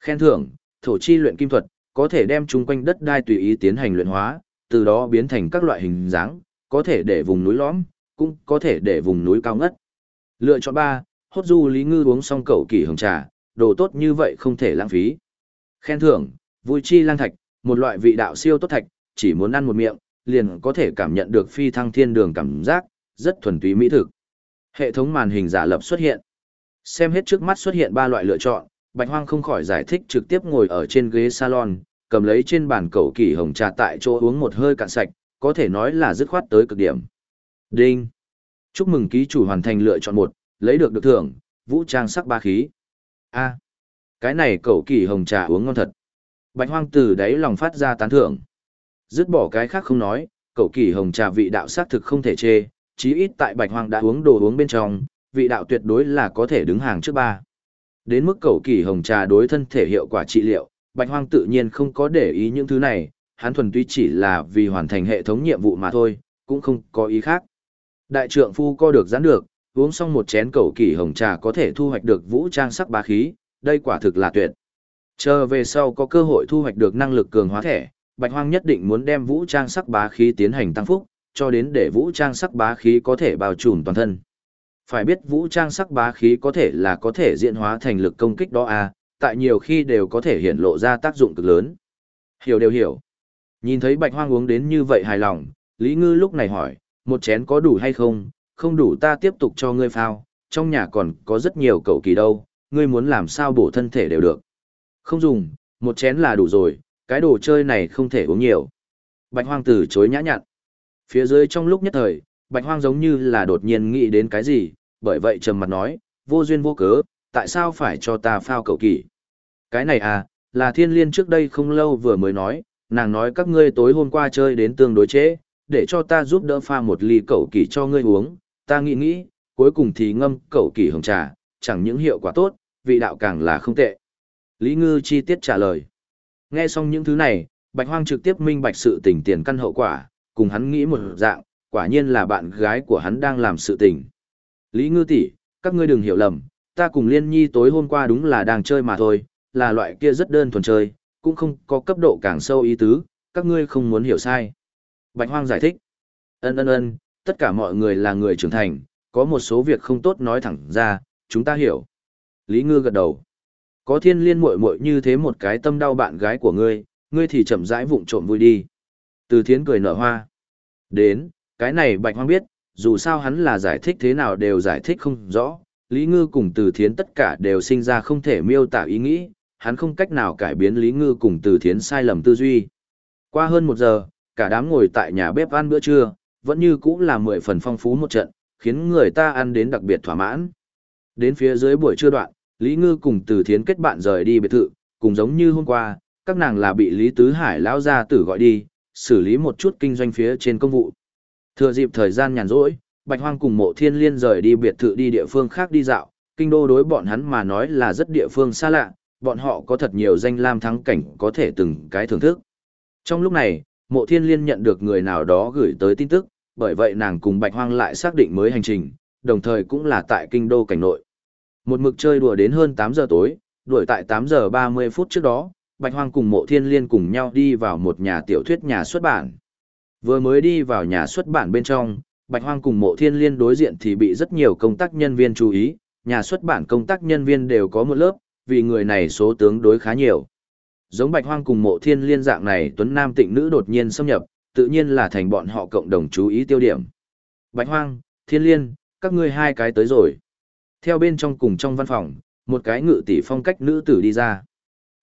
Khen thưởng, thổ chi luyện kim thuật, có thể đem chung quanh đất đai tùy ý tiến hành luyện hóa, từ đó biến thành các loại hình dáng, có thể để vùng núi lõm, cũng có thể để vùng núi cao ngất. Lựa chọn ba, hốt du lý ngư uống xong cậu kỳ hồng trà, đồ tốt như vậy không thể lãng phí. Khen thưởng, vui chi lang thạch, một loại vị đạo siêu tốt thạch, chỉ muốn ăn một miệng, liền có thể cảm nhận được phi thăng thiên đường cảm giác, rất thuần túy mỹ thực. Hệ thống màn hình giả lập xuất hiện. Xem hết trước mắt xuất hiện ba loại lựa chọn, Bạch Hoang không khỏi giải thích trực tiếp ngồi ở trên ghế salon, cầm lấy trên bàn cầu kỳ hồng trà tại chỗ uống một hơi cạn sạch, có thể nói là dứt khoát tới cực điểm. Đinh! Chúc mừng ký chủ hoàn thành lựa chọn một, lấy được được thưởng, vũ trang sắc ba khí. A, cái này cậu kỳ hồng trà uống ngon thật. Bạch hoang từ đáy lòng phát ra tán thưởng. Dứt bỏ cái khác không nói, cậu kỳ hồng trà vị đạo sắc thực không thể chê, chí ít tại bạch hoang đã uống đồ uống bên trong, vị đạo tuyệt đối là có thể đứng hàng trước ba. Đến mức cậu kỳ hồng trà đối thân thể hiệu quả trị liệu, Bạch Hoang tự nhiên không có để ý những thứ này, hắn thuần túy chỉ là vì hoàn thành hệ thống nhiệm vụ mà thôi, cũng không có ý khác. Đại trượng phu co được giãn được, uống xong một chén cầu kỳ hồng trà có thể thu hoạch được vũ trang sắc bá khí, đây quả thực là tuyệt. Chờ về sau có cơ hội thu hoạch được năng lực cường hóa thẻ, Bạch Hoang nhất định muốn đem vũ trang sắc bá khí tiến hành tăng phúc, cho đến để vũ trang sắc bá khí có thể bao trùm toàn thân. Phải biết vũ trang sắc bá khí có thể là có thể diễn hóa thành lực công kích đó à, tại nhiều khi đều có thể hiện lộ ra tác dụng cực lớn. Hiểu đều hiểu. Nhìn thấy bạch hoang uống đến như vậy hài lòng, Lý Ngư lúc này hỏi, một chén có đủ hay không, không đủ ta tiếp tục cho ngươi phao, trong nhà còn có rất nhiều cậu kỳ đâu, ngươi muốn làm sao bổ thân thể đều được. Không dùng, một chén là đủ rồi, cái đồ chơi này không thể uống nhiều. Bạch hoang từ chối nhã nhặn. Phía dưới trong lúc nhất thời, bạch hoang giống như là đột nhiên nghĩ đến cái gì, bởi vậy trầm mặt nói, vô duyên vô cớ, tại sao phải cho ta phao cậu kỳ. Cái này à, là thiên liên trước đây không lâu vừa mới nói, nàng nói các ngươi tối hôm qua chơi đến tương đối chế, để cho ta giúp đỡ pha một ly cậu kỳ cho ngươi uống, ta nghĩ nghĩ, cuối cùng thì ngâm cậu kỳ hồng trà, chẳng những hiệu quả tốt, vị đạo càng là không tệ. Lý Ngư chi tiết trả lời. Nghe xong những thứ này, Bạch Hoang trực tiếp minh bạch sự tình tiền căn hậu quả, cùng hắn nghĩ một dạng, quả nhiên là bạn gái của hắn đang làm sự tình. Lý Ngư tỷ, các ngươi đừng hiểu lầm, ta cùng Liên Nhi tối hôm qua đúng là đang chơi mà thôi, là loại kia rất đơn thuần chơi, cũng không có cấp độ càng sâu ý tứ, các ngươi không muốn hiểu sai. Bạch Hoang giải thích. Ân ân ân, tất cả mọi người là người trưởng thành, có một số việc không tốt nói thẳng ra, chúng ta hiểu. Lý Ngư gật đầu. Có thiên liên muội muội như thế một cái tâm đau bạn gái của ngươi, ngươi thì chậm rãi vụng trộm vui đi. Từ thiến cười nở hoa. Đến, cái này Bạch Hoang biết, dù sao hắn là giải thích thế nào đều giải thích không rõ. Lý Ngư cùng Từ Thiến tất cả đều sinh ra không thể miêu tả ý nghĩ, hắn không cách nào cải biến Lý Ngư cùng Từ Thiến sai lầm tư duy. Qua hơn một giờ, cả đám ngồi tại nhà bếp ăn bữa trưa, vẫn như cũng là mười phần phong phú một trận, khiến người ta ăn đến đặc biệt thỏa mãn. Đến phía dưới buổi trưa đoạn, Lý Ngư cùng Từ Thiến kết bạn rời đi biệt thự, cùng giống như hôm qua, các nàng là bị Lý Tứ Hải lão gia tử gọi đi, xử lý một chút kinh doanh phía trên công vụ. Thừa dịp thời gian nhàn rỗi, Bạch Hoang cùng Mộ Thiên Liên rời đi biệt thự đi địa phương khác đi dạo, kinh đô đối bọn hắn mà nói là rất địa phương xa lạ, bọn họ có thật nhiều danh lam thắng cảnh có thể từng cái thưởng thức. Trong lúc này, Mộ Thiên Liên nhận được người nào đó gửi tới tin tức, bởi vậy nàng cùng Bạch Hoang lại xác định mới hành trình, đồng thời cũng là tại kinh đô cảnh nội. Một mực chơi đùa đến hơn 8 giờ tối, đuổi tại 8 giờ 30 phút trước đó, Bạch Hoang cùng Mộ Thiên Liên cùng nhau đi vào một nhà tiểu thuyết nhà xuất bản. Vừa mới đi vào nhà xuất bản bên trong, Bạch Hoang cùng Mộ Thiên Liên đối diện thì bị rất nhiều công tác nhân viên chú ý, nhà xuất bản công tác nhân viên đều có một lớp, vì người này số tướng đối khá nhiều. Giống Bạch Hoang cùng Mộ Thiên Liên dạng này tuấn nam tịnh nữ đột nhiên xâm nhập, tự nhiên là thành bọn họ cộng đồng chú ý tiêu điểm. Bạch Hoang, Thiên Liên, các ngươi hai cái tới rồi. Theo bên trong cùng trong văn phòng, một cái ngự tỷ phong cách nữ tử đi ra.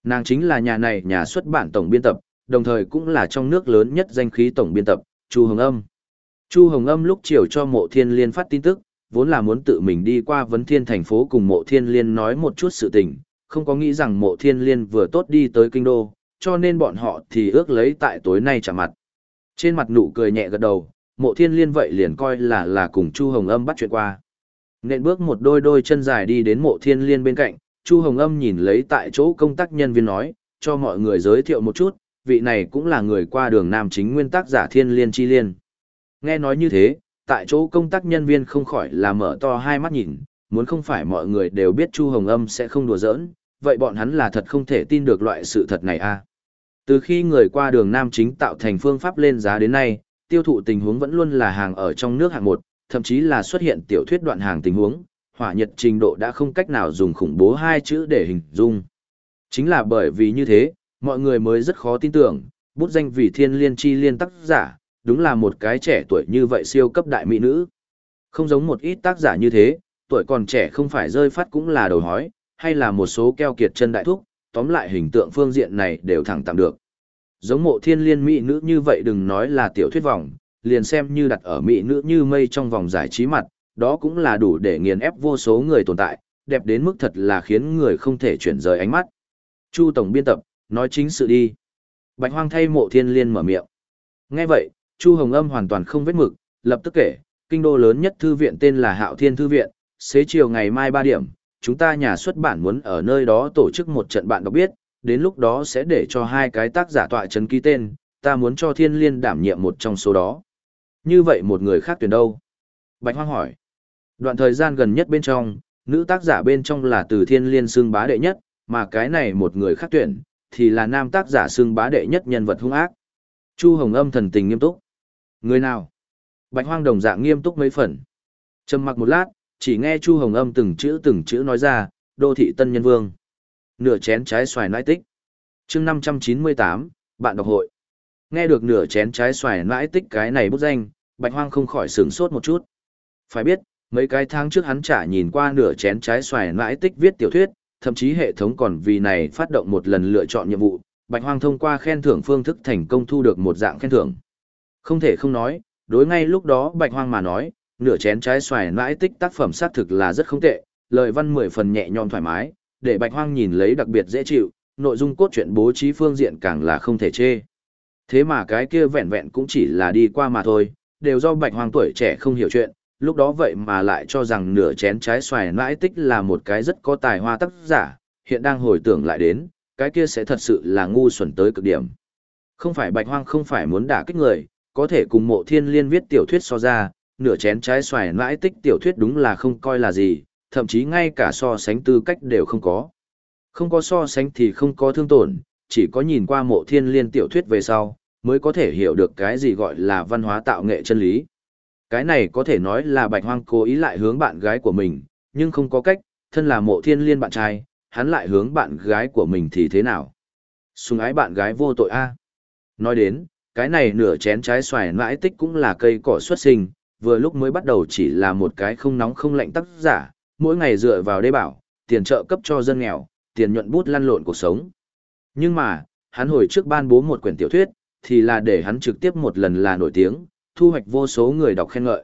Nàng chính là nhà này nhà xuất bản tổng biên tập, đồng thời cũng là trong nước lớn nhất danh khí tổng biên tập, Chu Hồng Âm. Chu Hồng Âm lúc chiều cho mộ thiên liên phát tin tức, vốn là muốn tự mình đi qua vấn thiên thành phố cùng mộ thiên liên nói một chút sự tình, không có nghĩ rằng mộ thiên liên vừa tốt đi tới kinh đô, cho nên bọn họ thì ước lấy tại tối nay trả mặt. Trên mặt nụ cười nhẹ gật đầu, mộ thiên liên vậy liền coi là là cùng Chu Hồng Âm bắt chuyện qua. Nên bước một đôi đôi chân dài đi đến mộ thiên liên bên cạnh, Chu Hồng Âm nhìn lấy tại chỗ công tác nhân viên nói, cho mọi người giới thiệu một chút, vị này cũng là người qua đường nam chính nguyên tác giả thiên liên chi liên. Nghe nói như thế, tại chỗ công tác nhân viên không khỏi là mở to hai mắt nhìn, muốn không phải mọi người đều biết Chu Hồng Âm sẽ không đùa giỡn, vậy bọn hắn là thật không thể tin được loại sự thật này a. À. Từ khi người qua đường nam chính tạo thành phương pháp lên giá đến nay, tiêu thụ tình huống vẫn luôn là hàng ở trong nước hạng một, thậm chí là xuất hiện tiểu thuyết đoạn hàng tình huống, hỏa nhật trình độ đã không cách nào dùng khủng bố hai chữ để hình dung. Chính là bởi vì như thế, mọi người mới rất khó tin tưởng, bút danh vì thiên liên chi liên tác giả, đúng là một cái trẻ tuổi như vậy siêu cấp đại mỹ nữ. Không giống một ít tác giả như thế, tuổi còn trẻ không phải rơi phát cũng là đầu hói, hay là một số keo kiệt chân đại thúc, tóm lại hình tượng phương diện này đều thẳng tạm được. Giống mộ thiên liên mỹ nữ như vậy đừng nói là tiểu thuyết vòng, liền xem như đặt ở mỹ nữ như mây trong vòng giải trí mặt, đó cũng là đủ để nghiền ép vô số người tồn tại, đẹp đến mức thật là khiến người không thể chuyển rời ánh mắt. Chu Tổng biên tập, nói chính sự đi. Bạch Hoang thay mộ thiên liên mở miệng. Nghe vậy, Chu Hồng Âm hoàn toàn không vết mực, lập tức kể, kinh đô lớn nhất thư viện tên là Hạo Thiên Thư Viện, xế chiều ngày mai 3 điểm, chúng ta nhà xuất bản muốn ở nơi đó tổ chức một trận bạn đọc biết, đến lúc đó sẽ để cho hai cái tác giả tọa chấn ký tên, ta muốn cho Thiên Liên đảm nhiệm một trong số đó. Như vậy một người khác tuyển đâu? Bạch Hoang hỏi. Đoạn thời gian gần nhất bên trong, nữ tác giả bên trong là từ Thiên Liên xương bá đệ nhất, mà cái này một người khác tuyển, thì là nam tác giả xương bá đệ nhất nhân vật hung ác. Chu Hồng Âm thần tình nghiêm túc. Người nào? Bạch Hoang đồng dạng nghiêm túc mấy phần. Trầm mặc một lát, chỉ nghe Chu Hồng Âm từng chữ từng chữ nói ra, đô thị tân nhân vương. Nửa chén trái xoài nãi tích. Chương 598, bạn đọc hội. Nghe được nửa chén trái xoài nãi tích cái này bút danh, Bạch Hoang không khỏi sửng sốt một chút. Phải biết, mấy cái tháng trước hắn trả nhìn qua nửa chén trái xoài nãi tích viết tiểu thuyết, thậm chí hệ thống còn vì này phát động một lần lựa chọn nhiệm vụ, Bạch Hoang thông qua khen thưởng phương thức thành công thu được một dạng khen thưởng. Không thể không nói, đối ngay lúc đó Bạch Hoang mà nói, nửa chén trái xoài nãi tích tác phẩm xác thực là rất không tệ, lời văn mười phần nhẹ nhõm thoải mái, để Bạch Hoang nhìn lấy đặc biệt dễ chịu, nội dung cốt truyện bố trí phương diện càng là không thể chê. Thế mà cái kia vẹn vẹn cũng chỉ là đi qua mà thôi, đều do Bạch Hoang tuổi trẻ không hiểu chuyện, lúc đó vậy mà lại cho rằng nửa chén trái xoài nãi tích là một cái rất có tài hoa tác giả, hiện đang hồi tưởng lại đến, cái kia sẽ thật sự là ngu xuẩn tới cực điểm. Không phải Bạch Hoang không phải muốn đả kích người, có thể cùng mộ thiên liên viết tiểu thuyết so ra, nửa chén trái xoài nãi tích tiểu thuyết đúng là không coi là gì, thậm chí ngay cả so sánh tư cách đều không có. Không có so sánh thì không có thương tổn, chỉ có nhìn qua mộ thiên liên tiểu thuyết về sau, mới có thể hiểu được cái gì gọi là văn hóa tạo nghệ chân lý. Cái này có thể nói là bạch hoang cố ý lại hướng bạn gái của mình, nhưng không có cách, thân là mộ thiên liên bạn trai, hắn lại hướng bạn gái của mình thì thế nào? Sùng ái bạn gái vô tội a. Nói đến, cái này nửa chén trái xoài mãi tích cũng là cây cỏ xuất sinh, vừa lúc mới bắt đầu chỉ là một cái không nóng không lạnh tác giả, mỗi ngày dựa vào đê bảo, tiền trợ cấp cho dân nghèo, tiền nhuận bút lăn lộn cuộc sống. Nhưng mà, hắn hồi trước ban bố một quyển tiểu thuyết, thì là để hắn trực tiếp một lần là nổi tiếng, thu hoạch vô số người đọc khen ngợi.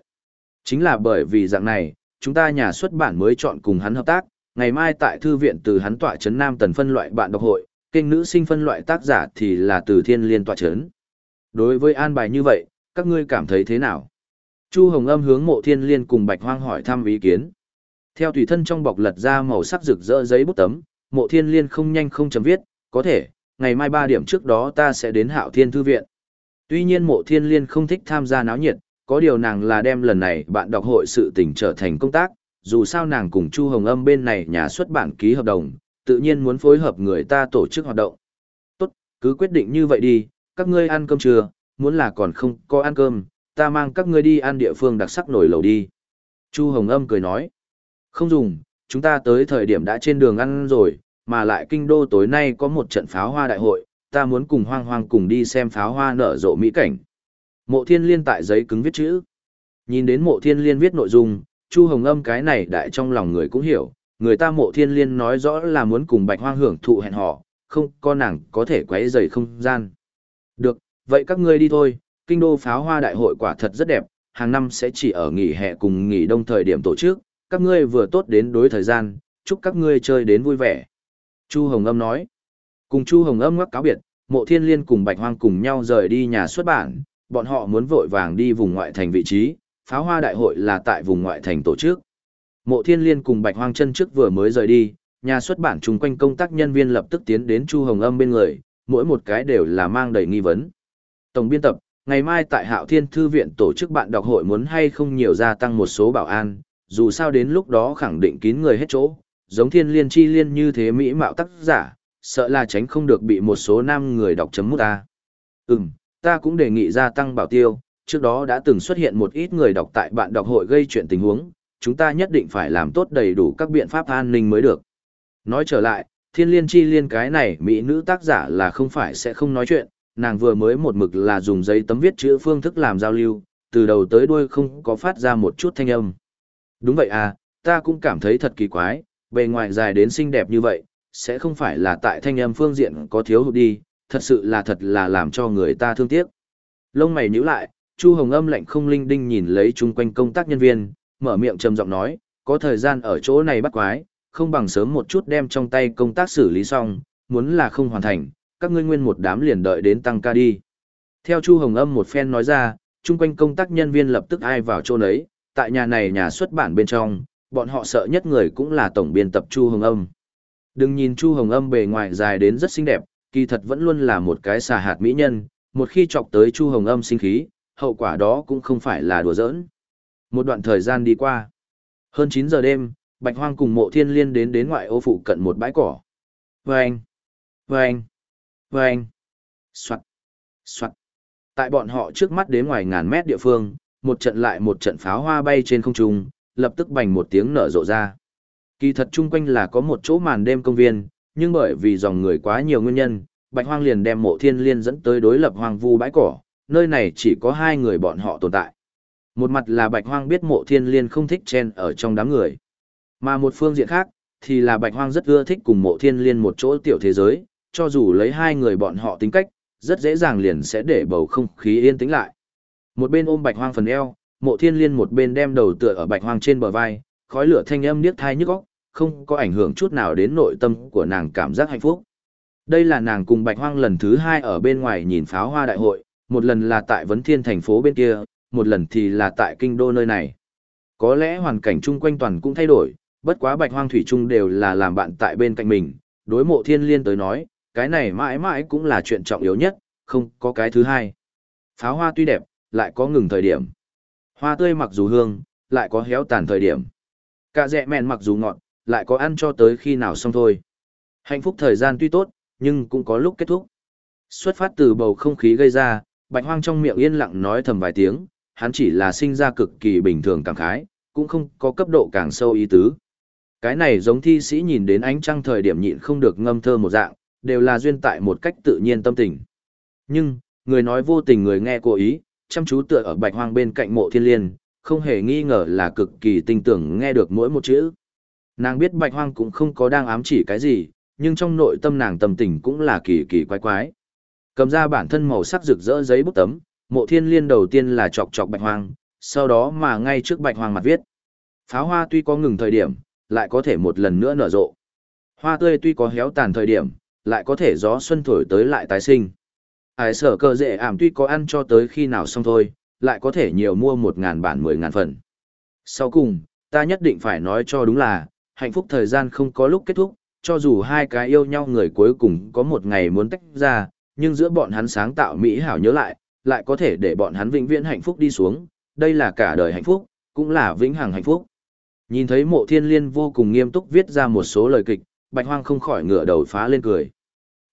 Chính là bởi vì dạng này, chúng ta nhà xuất bản mới chọn cùng hắn hợp tác, ngày mai tại thư viện từ hắn tọa trấn Nam Tần phân loại bạn đọc hội, kênh nữ sinh phân loại tác giả thì là từ Thiên Liên tọa trấn. Đối với an bài như vậy, các ngươi cảm thấy thế nào? Chu Hồng Âm hướng Mộ Thiên Liên cùng Bạch Hoang hỏi thăm ý kiến. Theo tùy thân trong bọc lật ra màu sắc rực rỡ giấy bút tấm, Mộ Thiên Liên không nhanh không chấm viết, có thể, ngày mai 3 điểm trước đó ta sẽ đến Hạo Thiên thư viện. Tuy nhiên Mộ Thiên Liên không thích tham gia náo nhiệt, có điều nàng là đem lần này bạn đọc hội sự tình trở thành công tác, dù sao nàng cùng Chu Hồng Âm bên này nhà xuất bản ký hợp đồng, tự nhiên muốn phối hợp người ta tổ chức hoạt động. Tốt, cứ quyết định như vậy đi, các ngươi ăn cơm trưa, muốn là còn không có ăn cơm, ta mang các ngươi đi ăn địa phương đặc sắc nổi lầu đi. Chu Hồng Âm cười nói, không dùng, chúng ta tới thời điểm đã trên đường ăn rồi, mà lại kinh đô tối nay có một trận pháo hoa đại hội, ta muốn cùng hoang hoang cùng đi xem pháo hoa nở rộ mỹ cảnh. Mộ thiên liên tại giấy cứng viết chữ. Nhìn đến mộ thiên liên viết nội dung, Chu Hồng Âm cái này đại trong lòng người cũng hiểu, người ta mộ thiên liên nói rõ là muốn cùng bạch hoang hưởng thụ hẹn hò, không có nàng có thể quấy rầy không gian. Được, vậy các ngươi đi thôi, kinh đô pháo hoa đại hội quả thật rất đẹp, hàng năm sẽ chỉ ở nghỉ hè cùng nghỉ đông thời điểm tổ chức, các ngươi vừa tốt đến đối thời gian, chúc các ngươi chơi đến vui vẻ. Chu Hồng Âm nói, cùng Chu Hồng Âm ngoắc cáo biệt, mộ thiên liên cùng bạch hoang cùng nhau rời đi nhà xuất bản, bọn họ muốn vội vàng đi vùng ngoại thành vị trí, pháo hoa đại hội là tại vùng ngoại thành tổ chức. Mộ Thiên Liên cùng Bạch Hoang chân trước vừa mới rời đi, nhà xuất bản chung quanh công tác nhân viên lập tức tiến đến Chu Hồng Âm bên người, mỗi một cái đều là mang đầy nghi vấn. Tổng biên tập, ngày mai tại Hạo Thiên Thư viện tổ chức bạn đọc hội muốn hay không nhiều gia tăng một số bảo an, dù sao đến lúc đó khẳng định kín người hết chỗ, giống Thiên Liên Chi Liên như thế mỹ mạo tác giả, sợ là tránh không được bị một số nam người đọc chấm mút ta. Ừm, ta cũng đề nghị gia tăng bảo tiêu, trước đó đã từng xuất hiện một ít người đọc tại bạn đọc hội gây chuyện tình huống, chúng ta nhất định phải làm tốt đầy đủ các biện pháp an ninh mới được. Nói trở lại, thiên liên chi liên cái này mỹ nữ tác giả là không phải sẽ không nói chuyện, nàng vừa mới một mực là dùng giấy tấm viết chữ phương thức làm giao lưu, từ đầu tới đuôi không có phát ra một chút thanh âm. Đúng vậy à, ta cũng cảm thấy thật kỳ quái, bề ngoài dài đến xinh đẹp như vậy, sẽ không phải là tại thanh âm phương diện có thiếu hụt đi, thật sự là thật là làm cho người ta thương tiếc. Lông mày nhíu lại, Chu Hồng Âm lạnh không linh đinh nhìn lấy chung quanh công tác nhân viên, mở miệng trầm giọng nói, có thời gian ở chỗ này bắt quái, không bằng sớm một chút đem trong tay công tác xử lý xong, muốn là không hoàn thành, các ngươi nguyên một đám liền đợi đến tăng ca đi. Theo Chu Hồng Âm một phen nói ra, chung quanh công tác nhân viên lập tức ai vào chỗ nấy, tại nhà này nhà xuất bản bên trong, bọn họ sợ nhất người cũng là tổng biên tập Chu Hồng Âm. Đừng nhìn Chu Hồng Âm bề ngoài dài đến rất xinh đẹp, kỳ thật vẫn luôn là một cái xà hạt mỹ nhân, một khi chọc tới Chu Hồng Âm sinh khí, hậu quả đó cũng không phải là đùa giỡn. Một đoạn thời gian đi qua. Hơn 9 giờ đêm, Bạch Hoang cùng Mộ Thiên Liên đến đến ngoại ô phụ cận một bãi cỏ. Vâng! Vâng! Vâng! Soạn! Soạn! Tại bọn họ trước mắt đến ngoài ngàn mét địa phương, một trận lại một trận pháo hoa bay trên không trung, lập tức bành một tiếng nở rộ ra. Kỳ thật chung quanh là có một chỗ màn đêm công viên, nhưng bởi vì dòng người quá nhiều nguyên nhân, Bạch Hoang liền đem Mộ Thiên Liên dẫn tới đối lập hoang vu bãi cỏ, nơi này chỉ có hai người bọn họ tồn tại. Một mặt là Bạch Hoang biết Mộ Thiên Liên không thích chen ở trong đám người, mà một phương diện khác thì là Bạch Hoang rất ưa thích cùng Mộ Thiên Liên một chỗ tiểu thế giới, cho dù lấy hai người bọn họ tính cách, rất dễ dàng liền sẽ để bầu không khí yên tĩnh lại. Một bên ôm Bạch Hoang phần eo, Mộ Thiên Liên một bên đem đầu tựa ở Bạch Hoang trên bờ vai, khói lửa thanh âm niết thai nhức óc, không có ảnh hưởng chút nào đến nội tâm của nàng cảm giác hạnh phúc. Đây là nàng cùng Bạch Hoang lần thứ hai ở bên ngoài nhìn pháo hoa đại hội, một lần là tại Vấn Thiên thành phố bên kia, một lần thì là tại kinh đô nơi này. Có lẽ hoàn cảnh chung quanh toàn cũng thay đổi, bất quá Bạch Hoang Thủy Trung đều là làm bạn tại bên cạnh mình, đối mộ thiên liên tới nói, cái này mãi mãi cũng là chuyện trọng yếu nhất, không có cái thứ hai. Pháo hoa tuy đẹp, lại có ngừng thời điểm. Hoa tươi mặc dù hương, lại có héo tàn thời điểm. Cả dẹ mèn mặc dù ngọt, lại có ăn cho tới khi nào xong thôi. Hạnh phúc thời gian tuy tốt, nhưng cũng có lúc kết thúc. Xuất phát từ bầu không khí gây ra, bạch hoang trong miệng yên lặng nói thầm vài tiếng, hắn chỉ là sinh ra cực kỳ bình thường cảm khái, cũng không có cấp độ càng sâu ý tứ. Cái này giống thi sĩ nhìn đến ánh trăng thời điểm nhịn không được ngâm thơ một dạng, đều là duyên tại một cách tự nhiên tâm tình. Nhưng, người nói vô tình người nghe cố ý, chăm chú tựa ở bạch hoang bên cạnh mộ thiên liên, không hề nghi ngờ là cực kỳ tinh tưởng nghe được mỗi một chữ. Nàng biết bạch hoang cũng không có đang ám chỉ cái gì, nhưng trong nội tâm nàng tâm tình cũng là kỳ kỳ quái quái. Cầm ra bản thân màu sắc rực rỡ giấy bút tấm, mộ thiên liên đầu tiên là chọc chọc bạch hoang, sau đó mà ngay trước bạch hoang mặt viết. Pháo hoa tuy có ngừng thời điểm, lại có thể một lần nữa nở rộ. Hoa tươi tuy có héo tàn thời điểm, lại có thể gió xuân thổi tới lại tái sinh. Ải sở cờ dễ ảm tuy có ăn cho tới khi nào xong thôi, lại có thể nhiều mua một ngàn bản mười ngàn phần. Sau cùng, ta nhất định phải nói cho đúng là, hạnh phúc thời gian không có lúc kết thúc, cho dù hai cái yêu nhau người cuối cùng có một ngày muốn tách ra, nhưng giữa bọn hắn sáng tạo Mỹ hảo nhớ lại, lại có thể để bọn hắn vĩnh viễn hạnh phúc đi xuống, đây là cả đời hạnh phúc, cũng là vĩnh hằng hạnh phúc. Nhìn thấy mộ thiên liên vô cùng nghiêm túc viết ra một số lời kịch, bạch hoang không khỏi ngửa đầu phá lên cười.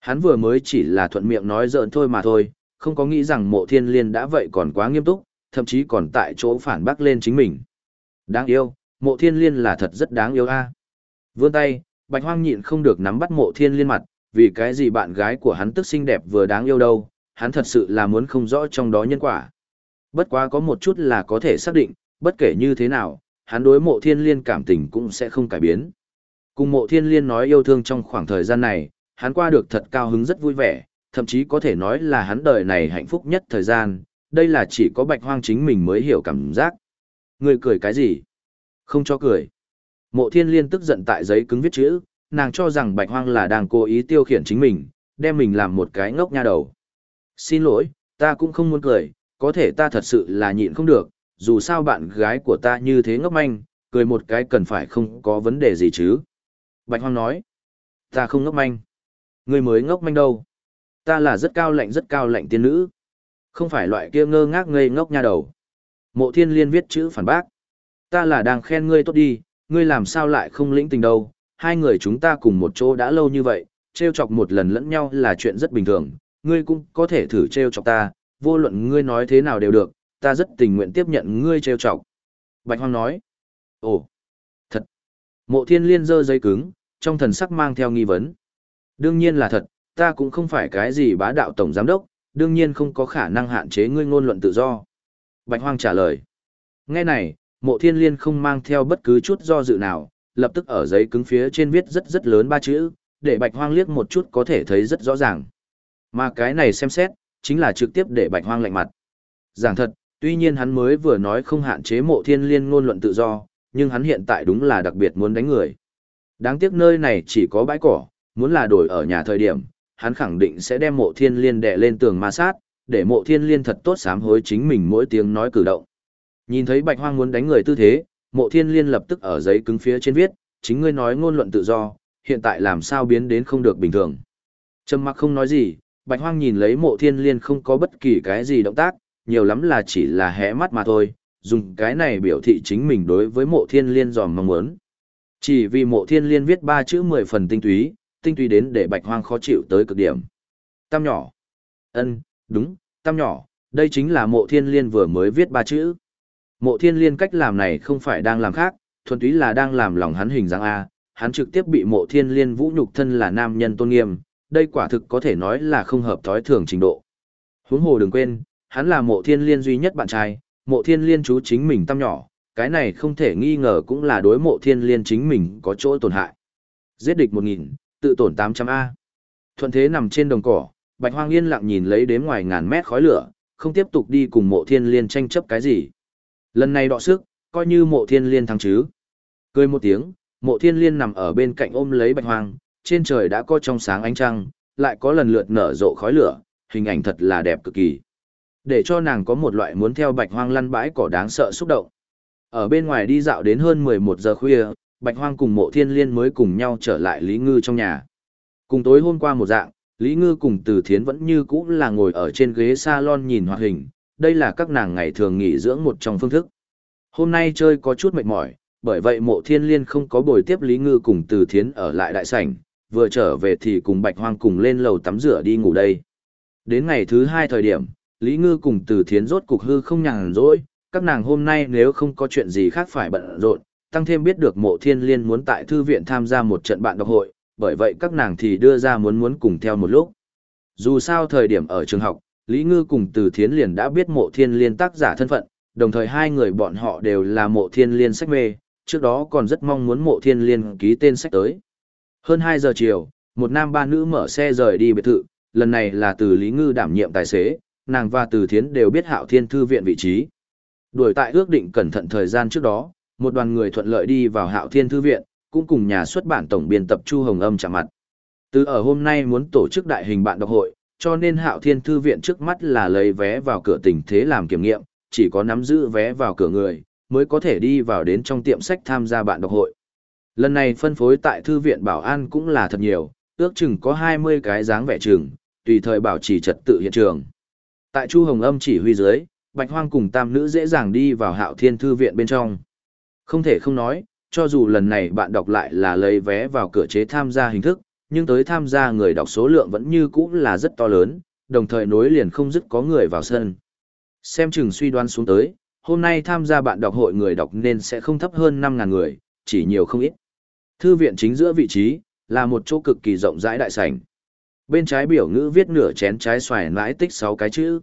Hắn vừa mới chỉ là thuận miệng nói giỡn thôi mà thôi, không có nghĩ rằng mộ thiên liên đã vậy còn quá nghiêm túc, thậm chí còn tại chỗ phản bác lên chính mình. Đáng yêu, mộ thiên liên là thật rất đáng yêu a. À. Vươn tay, bạch hoang nhịn không được nắm bắt mộ thiên liên mặt, vì cái gì bạn gái của hắn tức xinh đẹp vừa đáng yêu đâu, hắn thật sự là muốn không rõ trong đó nhân quả. Bất quá có một chút là có thể xác định, bất kể như thế nào, hắn đối mộ thiên liên cảm tình cũng sẽ không cải biến. Cùng mộ thiên liên nói yêu thương trong khoảng thời gian này, hắn qua được thật cao hứng rất vui vẻ, thậm chí có thể nói là hắn đời này hạnh phúc nhất thời gian, đây là chỉ có bạch hoang chính mình mới hiểu cảm giác. Người cười cái gì? Không cho cười. Mộ thiên liên tức giận tại giấy cứng viết chữ, nàng cho rằng bạch hoang là đang cố ý tiêu khiển chính mình, đem mình làm một cái ngốc nha đầu. Xin lỗi, ta cũng không muốn cười, có thể ta thật sự là nhịn không được, dù sao bạn gái của ta như thế ngốc manh, cười một cái cần phải không có vấn đề gì chứ. Bạch hoang nói, ta không ngốc manh. ngươi mới ngốc manh đâu. Ta là rất cao lạnh rất cao lạnh tiên nữ. Không phải loại kia ngơ ngác ngây ngốc nha đầu. Mộ thiên liên viết chữ phản bác. Ta là đang khen ngươi tốt đi, ngươi làm sao lại không lĩnh tình đâu. Hai người chúng ta cùng một chỗ đã lâu như vậy, treo chọc một lần lẫn nhau là chuyện rất bình thường. Ngươi cũng có thể thử treo chọc ta, vô luận ngươi nói thế nào đều được, ta rất tình nguyện tiếp nhận ngươi treo chọc. Bạch Hoang nói. Ồ, thật. Mộ thiên liên giơ giấy cứng, trong thần sắc mang theo nghi vấn. Đương nhiên là thật, ta cũng không phải cái gì bá đạo tổng giám đốc, đương nhiên không có khả năng hạn chế ngươi ngôn luận tự do. Bạch Hoang trả lời. Nghe này, mộ thiên liên không mang theo bất cứ chút do dự nào, lập tức ở giấy cứng phía trên viết rất rất lớn ba chữ, để Bạch Hoang liếc một chút có thể thấy rất rõ ràng. Mà cái này xem xét, chính là trực tiếp để Bạch Hoang lạnh mặt. Giảng thật, tuy nhiên hắn mới vừa nói không hạn chế mộ thiên liên ngôn luận tự do, nhưng hắn hiện tại đúng là đặc biệt muốn đánh người. Đáng tiếc nơi này chỉ có bãi cỏ, muốn là đổi ở nhà thời điểm, hắn khẳng định sẽ đem mộ thiên liên đè lên tường ma sát, để mộ thiên liên thật tốt sám hối chính mình mỗi tiếng nói cử động. Nhìn thấy bạch hoang muốn đánh người tư thế, mộ thiên liên lập tức ở giấy cứng phía trên viết, chính ngươi nói ngôn luận tự do, hiện tại làm sao biến đến không được bình thường. Trầm mặc không nói gì, bạch hoang nhìn lấy mộ thiên liên không có bất kỳ cái gì động tác, nhiều lắm là chỉ là hé mắt mà thôi, dùng cái này biểu thị chính mình đối với mộ thiên liên dòm mong muốn. Chỉ vì mộ thiên liên viết ba chữ mười phần tinh túy, tinh túy đến để bạch hoang khó chịu tới cực điểm. Tam nhỏ. ân đúng, tam nhỏ, đây chính là mộ thiên liên vừa mới viết ba chữ. Mộ thiên liên cách làm này không phải đang làm khác, thuần túy là đang làm lòng hắn hình dáng A, hắn trực tiếp bị mộ thiên liên vũ nhục thân là nam nhân tôn nghiêm, đây quả thực có thể nói là không hợp thói thường trình độ. Huống hồ đừng quên, hắn là mộ thiên liên duy nhất bạn trai, mộ thiên liên chú chính mình tam nhỏ, cái này không thể nghi ngờ cũng là đối mộ thiên liên chính mình có chỗ tổn hại. Giết địch 1000, tự tổn 800A. Thuận thế nằm trên đồng cỏ, Bạch Hoang yên lặng nhìn lấy đếm ngoài ngàn mét khói lửa, không tiếp tục đi cùng mộ thiên liên tranh chấp cái gì. Lần này đọ sức, coi như mộ thiên liên thắng chứ. Cười một tiếng, mộ thiên liên nằm ở bên cạnh ôm lấy Bạch Hoang, trên trời đã có trong sáng ánh trăng, lại có lần lượt nở rộ khói lửa, hình ảnh thật là đẹp cực kỳ. Để cho nàng có một loại muốn theo Bạch Hoang lăn bãi cỏ đáng sợ xúc động. Ở bên ngoài đi dạo đến hơn 11 giờ khuya, Bạch Hoang cùng mộ thiên liên mới cùng nhau trở lại Lý Ngư trong nhà. Cùng tối hôm qua một dạng, Lý Ngư cùng Từ Thiến vẫn như cũ là ngồi ở trên ghế salon nhìn hoạt hình, đây là các nàng ngày thường nghỉ dưỡng một trong phương thức. Hôm nay chơi có chút mệt mỏi, bởi vậy mộ thiên liên không có bồi tiếp Lý Ngư cùng Từ Thiến ở lại đại sảnh, vừa trở về thì cùng Bạch Hoang cùng lên lầu tắm rửa đi ngủ đây. Đến ngày thứ hai thời điểm, Lý Ngư cùng Từ Thiến rốt cục hư không nhàn rỗi, các nàng hôm nay nếu không có chuyện gì khác phải bận rộn, tăng thêm biết được mộ thiên liên muốn tại thư viện tham gia một trận bạn đọc hội, bởi vậy các nàng thì đưa ra muốn muốn cùng theo một lúc. Dù sao thời điểm ở trường học, Lý Ngư cùng Từ Thiến liền đã biết mộ thiên liên tác giả thân phận, đồng thời hai người bọn họ đều là mộ thiên liên sách mê, trước đó còn rất mong muốn mộ thiên liên ký tên sách tới. Hơn 2 giờ chiều, một nam ba nữ mở xe rời đi biệt thự, lần này là từ Lý Ngư đảm nhiệm tài xế, nàng và Từ Thiến đều biết Hạo Thiên Thư viện vị trí. Đuổi tại ước định cẩn thận thời gian trước đó, một đoàn người thuận lợi đi vào Hạo Thiên Thư viện, cũng cùng nhà xuất bản tổng biên tập Chu Hồng Âm chạm mặt. Từ ở hôm nay muốn tổ chức đại hình bạn đọc hội, cho nên Hạo Thiên Thư viện trước mắt là lấy vé vào cửa tình thế làm kiểm nghiệm, chỉ có nắm giữ vé vào cửa người, mới có thể đi vào đến trong tiệm sách tham gia bạn đọc hội. Lần này phân phối tại Thư viện Bảo An cũng là thật nhiều, ước chừng có 20 cái dáng vẻ trường, tùy thời bảo trì trật tự hiện trường. Tại Chu Hồng Âm chỉ huy dưới, Bạch Hoang cùng tam nữ dễ dàng đi vào Hạo Thiên Thư viện bên trong. Không thể không nói, cho dù lần này bạn đọc lại là lấy vé vào cửa chế tham gia hình thức, nhưng tới tham gia người đọc số lượng vẫn như cũ là rất to lớn, đồng thời nối liền không dứt có người vào sân. Xem chừng suy đoán xuống tới, hôm nay tham gia bạn đọc hội người đọc nên sẽ không thấp hơn 5.000 người, chỉ nhiều không ít. Thư viện chính giữa vị trí, là một chỗ cực kỳ rộng rãi đại sảnh. Bên trái biểu ngữ viết nửa chén trái xoài nãi tích 6 cái chữ.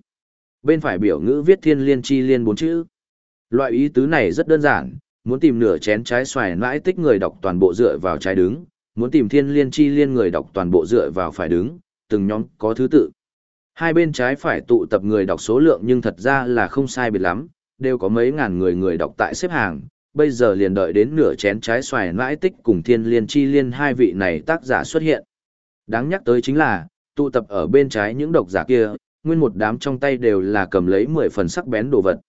Bên phải biểu ngữ viết thiên liên chi liên bốn chữ. Loại ý tứ này rất đơn giản, muốn tìm nửa chén trái xoài mãi tích người đọc toàn bộ dựa vào trái đứng, muốn tìm thiên liên chi liên người đọc toàn bộ dựa vào phải đứng, từng nhóm có thứ tự. Hai bên trái phải tụ tập người đọc số lượng nhưng thật ra là không sai biệt lắm, đều có mấy ngàn người người đọc tại xếp hàng, bây giờ liền đợi đến nửa chén trái xoài mãi tích cùng thiên liên chi liên hai vị này tác giả xuất hiện. Đáng nhắc tới chính là, tụ tập ở bên trái những độc giả kia, nguyên một đám trong tay đều là cầm lấy 10 phần sắc bén đồ vật.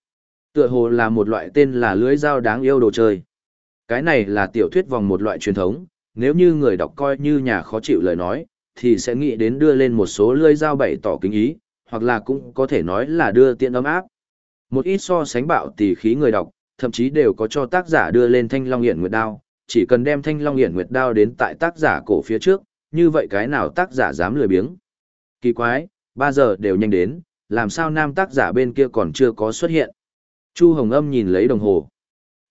Tựa hồ là một loại tên là lưới dao đáng yêu đồ chơi. Cái này là tiểu thuyết vòng một loại truyền thống, nếu như người đọc coi như nhà khó chịu lời nói, thì sẽ nghĩ đến đưa lên một số lưới dao bày tỏ kính ý, hoặc là cũng có thể nói là đưa tiện ấm áp. Một ít so sánh bạo tỷ khí người đọc, thậm chí đều có cho tác giả đưa lên thanh long hiển nguyệt đao, chỉ cần đem thanh long hiển nguyệt đao đến tại tác giả cổ phía trước, như vậy cái nào tác giả dám lười biếng. Kỳ quái, ba giờ đều nhanh đến, làm sao nam tác giả bên kia còn chưa có xuất hiện. Chu Hồng Âm nhìn lấy đồng hồ.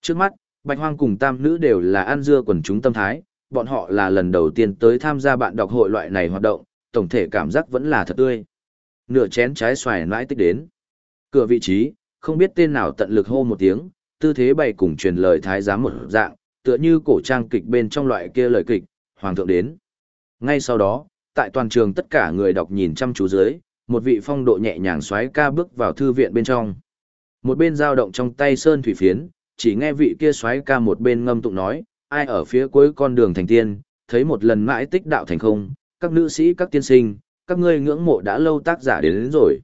Trước mắt, Bạch Hoang cùng tam nữ đều là ăn dưa quần chúng tâm thái, bọn họ là lần đầu tiên tới tham gia bạn đọc hội loại này hoạt động, tổng thể cảm giác vẫn là thật tươi. Nửa chén trái xoài mãi tích đến. Cửa vị trí, không biết tên nào tận lực hô một tiếng, tư thế bày cùng truyền lời thái giám một dạng, tựa như cổ trang kịch bên trong loại kia lời kịch, hoàng thượng đến. Ngay sau đó, tại toàn trường tất cả người đọc nhìn chăm chú dưới, một vị phong độ nhẹ nhàng xoáy ca bước vào thư viện bên trong. Một bên dao động trong tay sơn thủy phiến, chỉ nghe vị kia xoáy ca một bên ngâm tụng nói, ai ở phía cuối con đường thành tiên, thấy một lần mãi tích đạo thành không, các nữ sĩ các tiên sinh, các ngươi ngưỡng mộ đã lâu tác giả đến, đến rồi.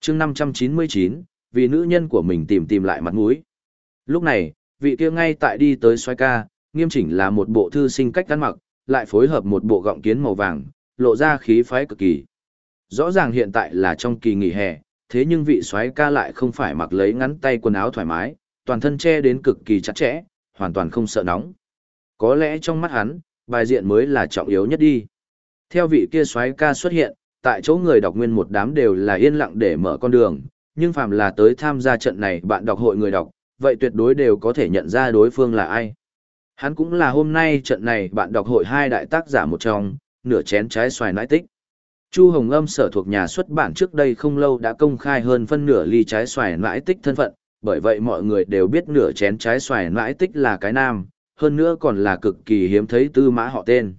chương 599, vì nữ nhân của mình tìm tìm lại mặt mũi. Lúc này, vị kia ngay tại đi tới xoáy ca, nghiêm chỉnh là một bộ thư sinh cách ăn mặc, lại phối hợp một bộ gọng kiến màu vàng, lộ ra khí phái cực kỳ. Rõ ràng hiện tại là trong kỳ nghỉ hè, thế nhưng vị xoáy ca lại không phải mặc lấy ngắn tay quần áo thoải mái, toàn thân che đến cực kỳ chặt chẽ, hoàn toàn không sợ nóng. Có lẽ trong mắt hắn, bài diện mới là trọng yếu nhất đi. Theo vị kia xoáy ca xuất hiện, tại chỗ người đọc nguyên một đám đều là yên lặng để mở con đường, nhưng phàm là tới tham gia trận này bạn đọc hội người đọc, vậy tuyệt đối đều có thể nhận ra đối phương là ai. Hắn cũng là hôm nay trận này bạn đọc hội hai đại tác giả một trong, nửa chén trái xoài nãi tích. Chu Hồng Âm sở thuộc nhà xuất bản trước đây không lâu đã công khai hơn phân nửa ly trái xoài nãi tích thân phận, bởi vậy mọi người đều biết nửa chén trái xoài nãi tích là cái nam, hơn nữa còn là cực kỳ hiếm thấy tư mã họ tên.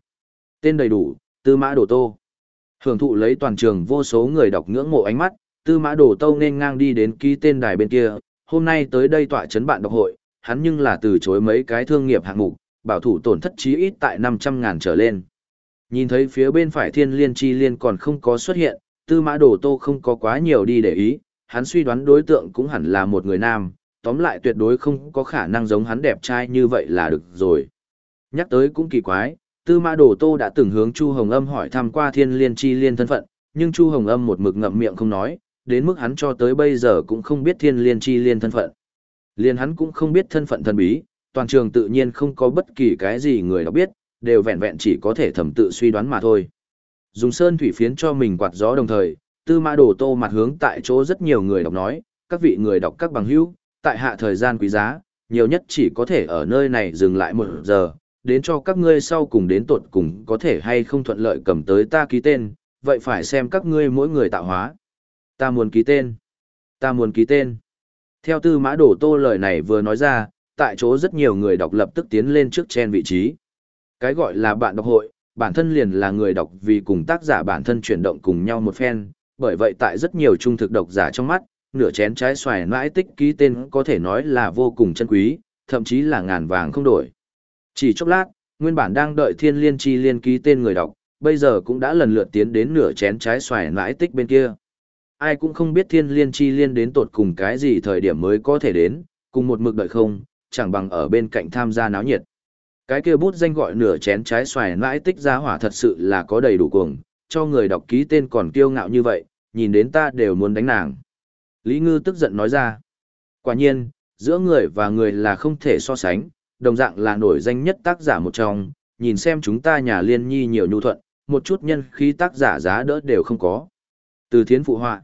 Tên đầy đủ, tư mã đồ tô. Hưởng thụ lấy toàn trường vô số người đọc ngưỡng mộ ánh mắt, tư mã đồ tô nên ngang đi đến ký tên đài bên kia, hôm nay tới đây tọa chấn bạn đọc hội, hắn nhưng là từ chối mấy cái thương nghiệp hạng mục, bảo thủ tổn thất chí ít tại 500 ngàn trở lên. Nhìn thấy phía bên phải thiên liên chi liên còn không có xuất hiện, tư mã đồ tô không có quá nhiều đi để ý, hắn suy đoán đối tượng cũng hẳn là một người nam, tóm lại tuyệt đối không có khả năng giống hắn đẹp trai như vậy là được rồi. Nhắc tới cũng kỳ quái, tư mã đồ tô đã từng hướng Chu Hồng Âm hỏi thăm qua thiên liên chi liên thân phận, nhưng Chu Hồng Âm một mực ngậm miệng không nói, đến mức hắn cho tới bây giờ cũng không biết thiên liên chi liên thân phận. Liên hắn cũng không biết thân phận thần bí, toàn trường tự nhiên không có bất kỳ cái gì người đọc biết, đều vẹn vẹn chỉ có thể thầm tự suy đoán mà thôi. Dùng sơn thủy phiến cho mình quạt gió đồng thời, tư mã đồ tô mặt hướng tại chỗ rất nhiều người đọc nói, các vị người đọc các bằng hữu, tại hạ thời gian quý giá, nhiều nhất chỉ có thể ở nơi này dừng lại một giờ, đến cho các ngươi sau cùng đến tột cùng có thể hay không thuận lợi cầm tới ta ký tên, vậy phải xem các ngươi mỗi người tạo hóa. Ta muốn ký tên. Ta muốn ký tên. Theo tư mã đổ tô lời này vừa nói ra, tại chỗ rất nhiều người đọc lập tức tiến lên trước trên vị trí. Cái gọi là bạn đọc hội, bản thân liền là người đọc vì cùng tác giả bản thân chuyển động cùng nhau một phen, bởi vậy tại rất nhiều trung thực độc giả trong mắt, nửa chén trái xoài mãi tích ký tên có thể nói là vô cùng chân quý, thậm chí là ngàn vàng không đổi. Chỉ chốc lát, nguyên bản đang đợi thiên liên chi liên ký tên người đọc, bây giờ cũng đã lần lượt tiến đến nửa chén trái xoài mãi tích bên kia. Ai cũng không biết thiên liên chi liên đến tột cùng cái gì thời điểm mới có thể đến, cùng một mực đợi không, chẳng bằng ở bên cạnh tham gia náo nhiệt. Cái kia bút danh gọi nửa chén trái xoài mãi tích ra hỏa thật sự là có đầy đủ cuồng, cho người đọc ký tên còn kiêu ngạo như vậy, nhìn đến ta đều muốn đánh nàng. Lý Ngư tức giận nói ra. Quả nhiên, giữa người và người là không thể so sánh, đồng dạng là nổi danh nhất tác giả một trong, nhìn xem chúng ta nhà liên nhi nhiều nhu thuận, một chút nhân khí tác giả giá đỡ đều không có. Từ thiến phụ họa.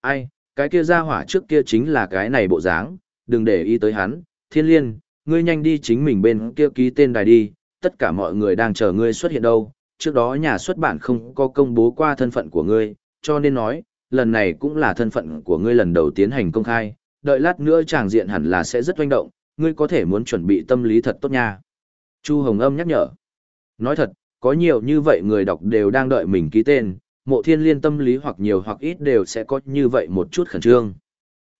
Ai, cái kia ra hỏa trước kia chính là cái này bộ dáng, đừng để ý tới hắn, thiên liên, ngươi nhanh đi chính mình bên kia ký tên đài đi, tất cả mọi người đang chờ ngươi xuất hiện đâu, trước đó nhà xuất bản không có công bố qua thân phận của ngươi, cho nên nói, lần này cũng là thân phận của ngươi lần đầu tiến hành công khai, đợi lát nữa chàng diện hẳn là sẽ rất oanh động, ngươi có thể muốn chuẩn bị tâm lý thật tốt nha. Chu Hồng Âm nhắc nhở. Nói thật, có nhiều như vậy người đọc đều đang đợi mình ký tên, mộ thiên liên tâm lý hoặc nhiều hoặc ít đều sẽ có như vậy một chút khẩn trương.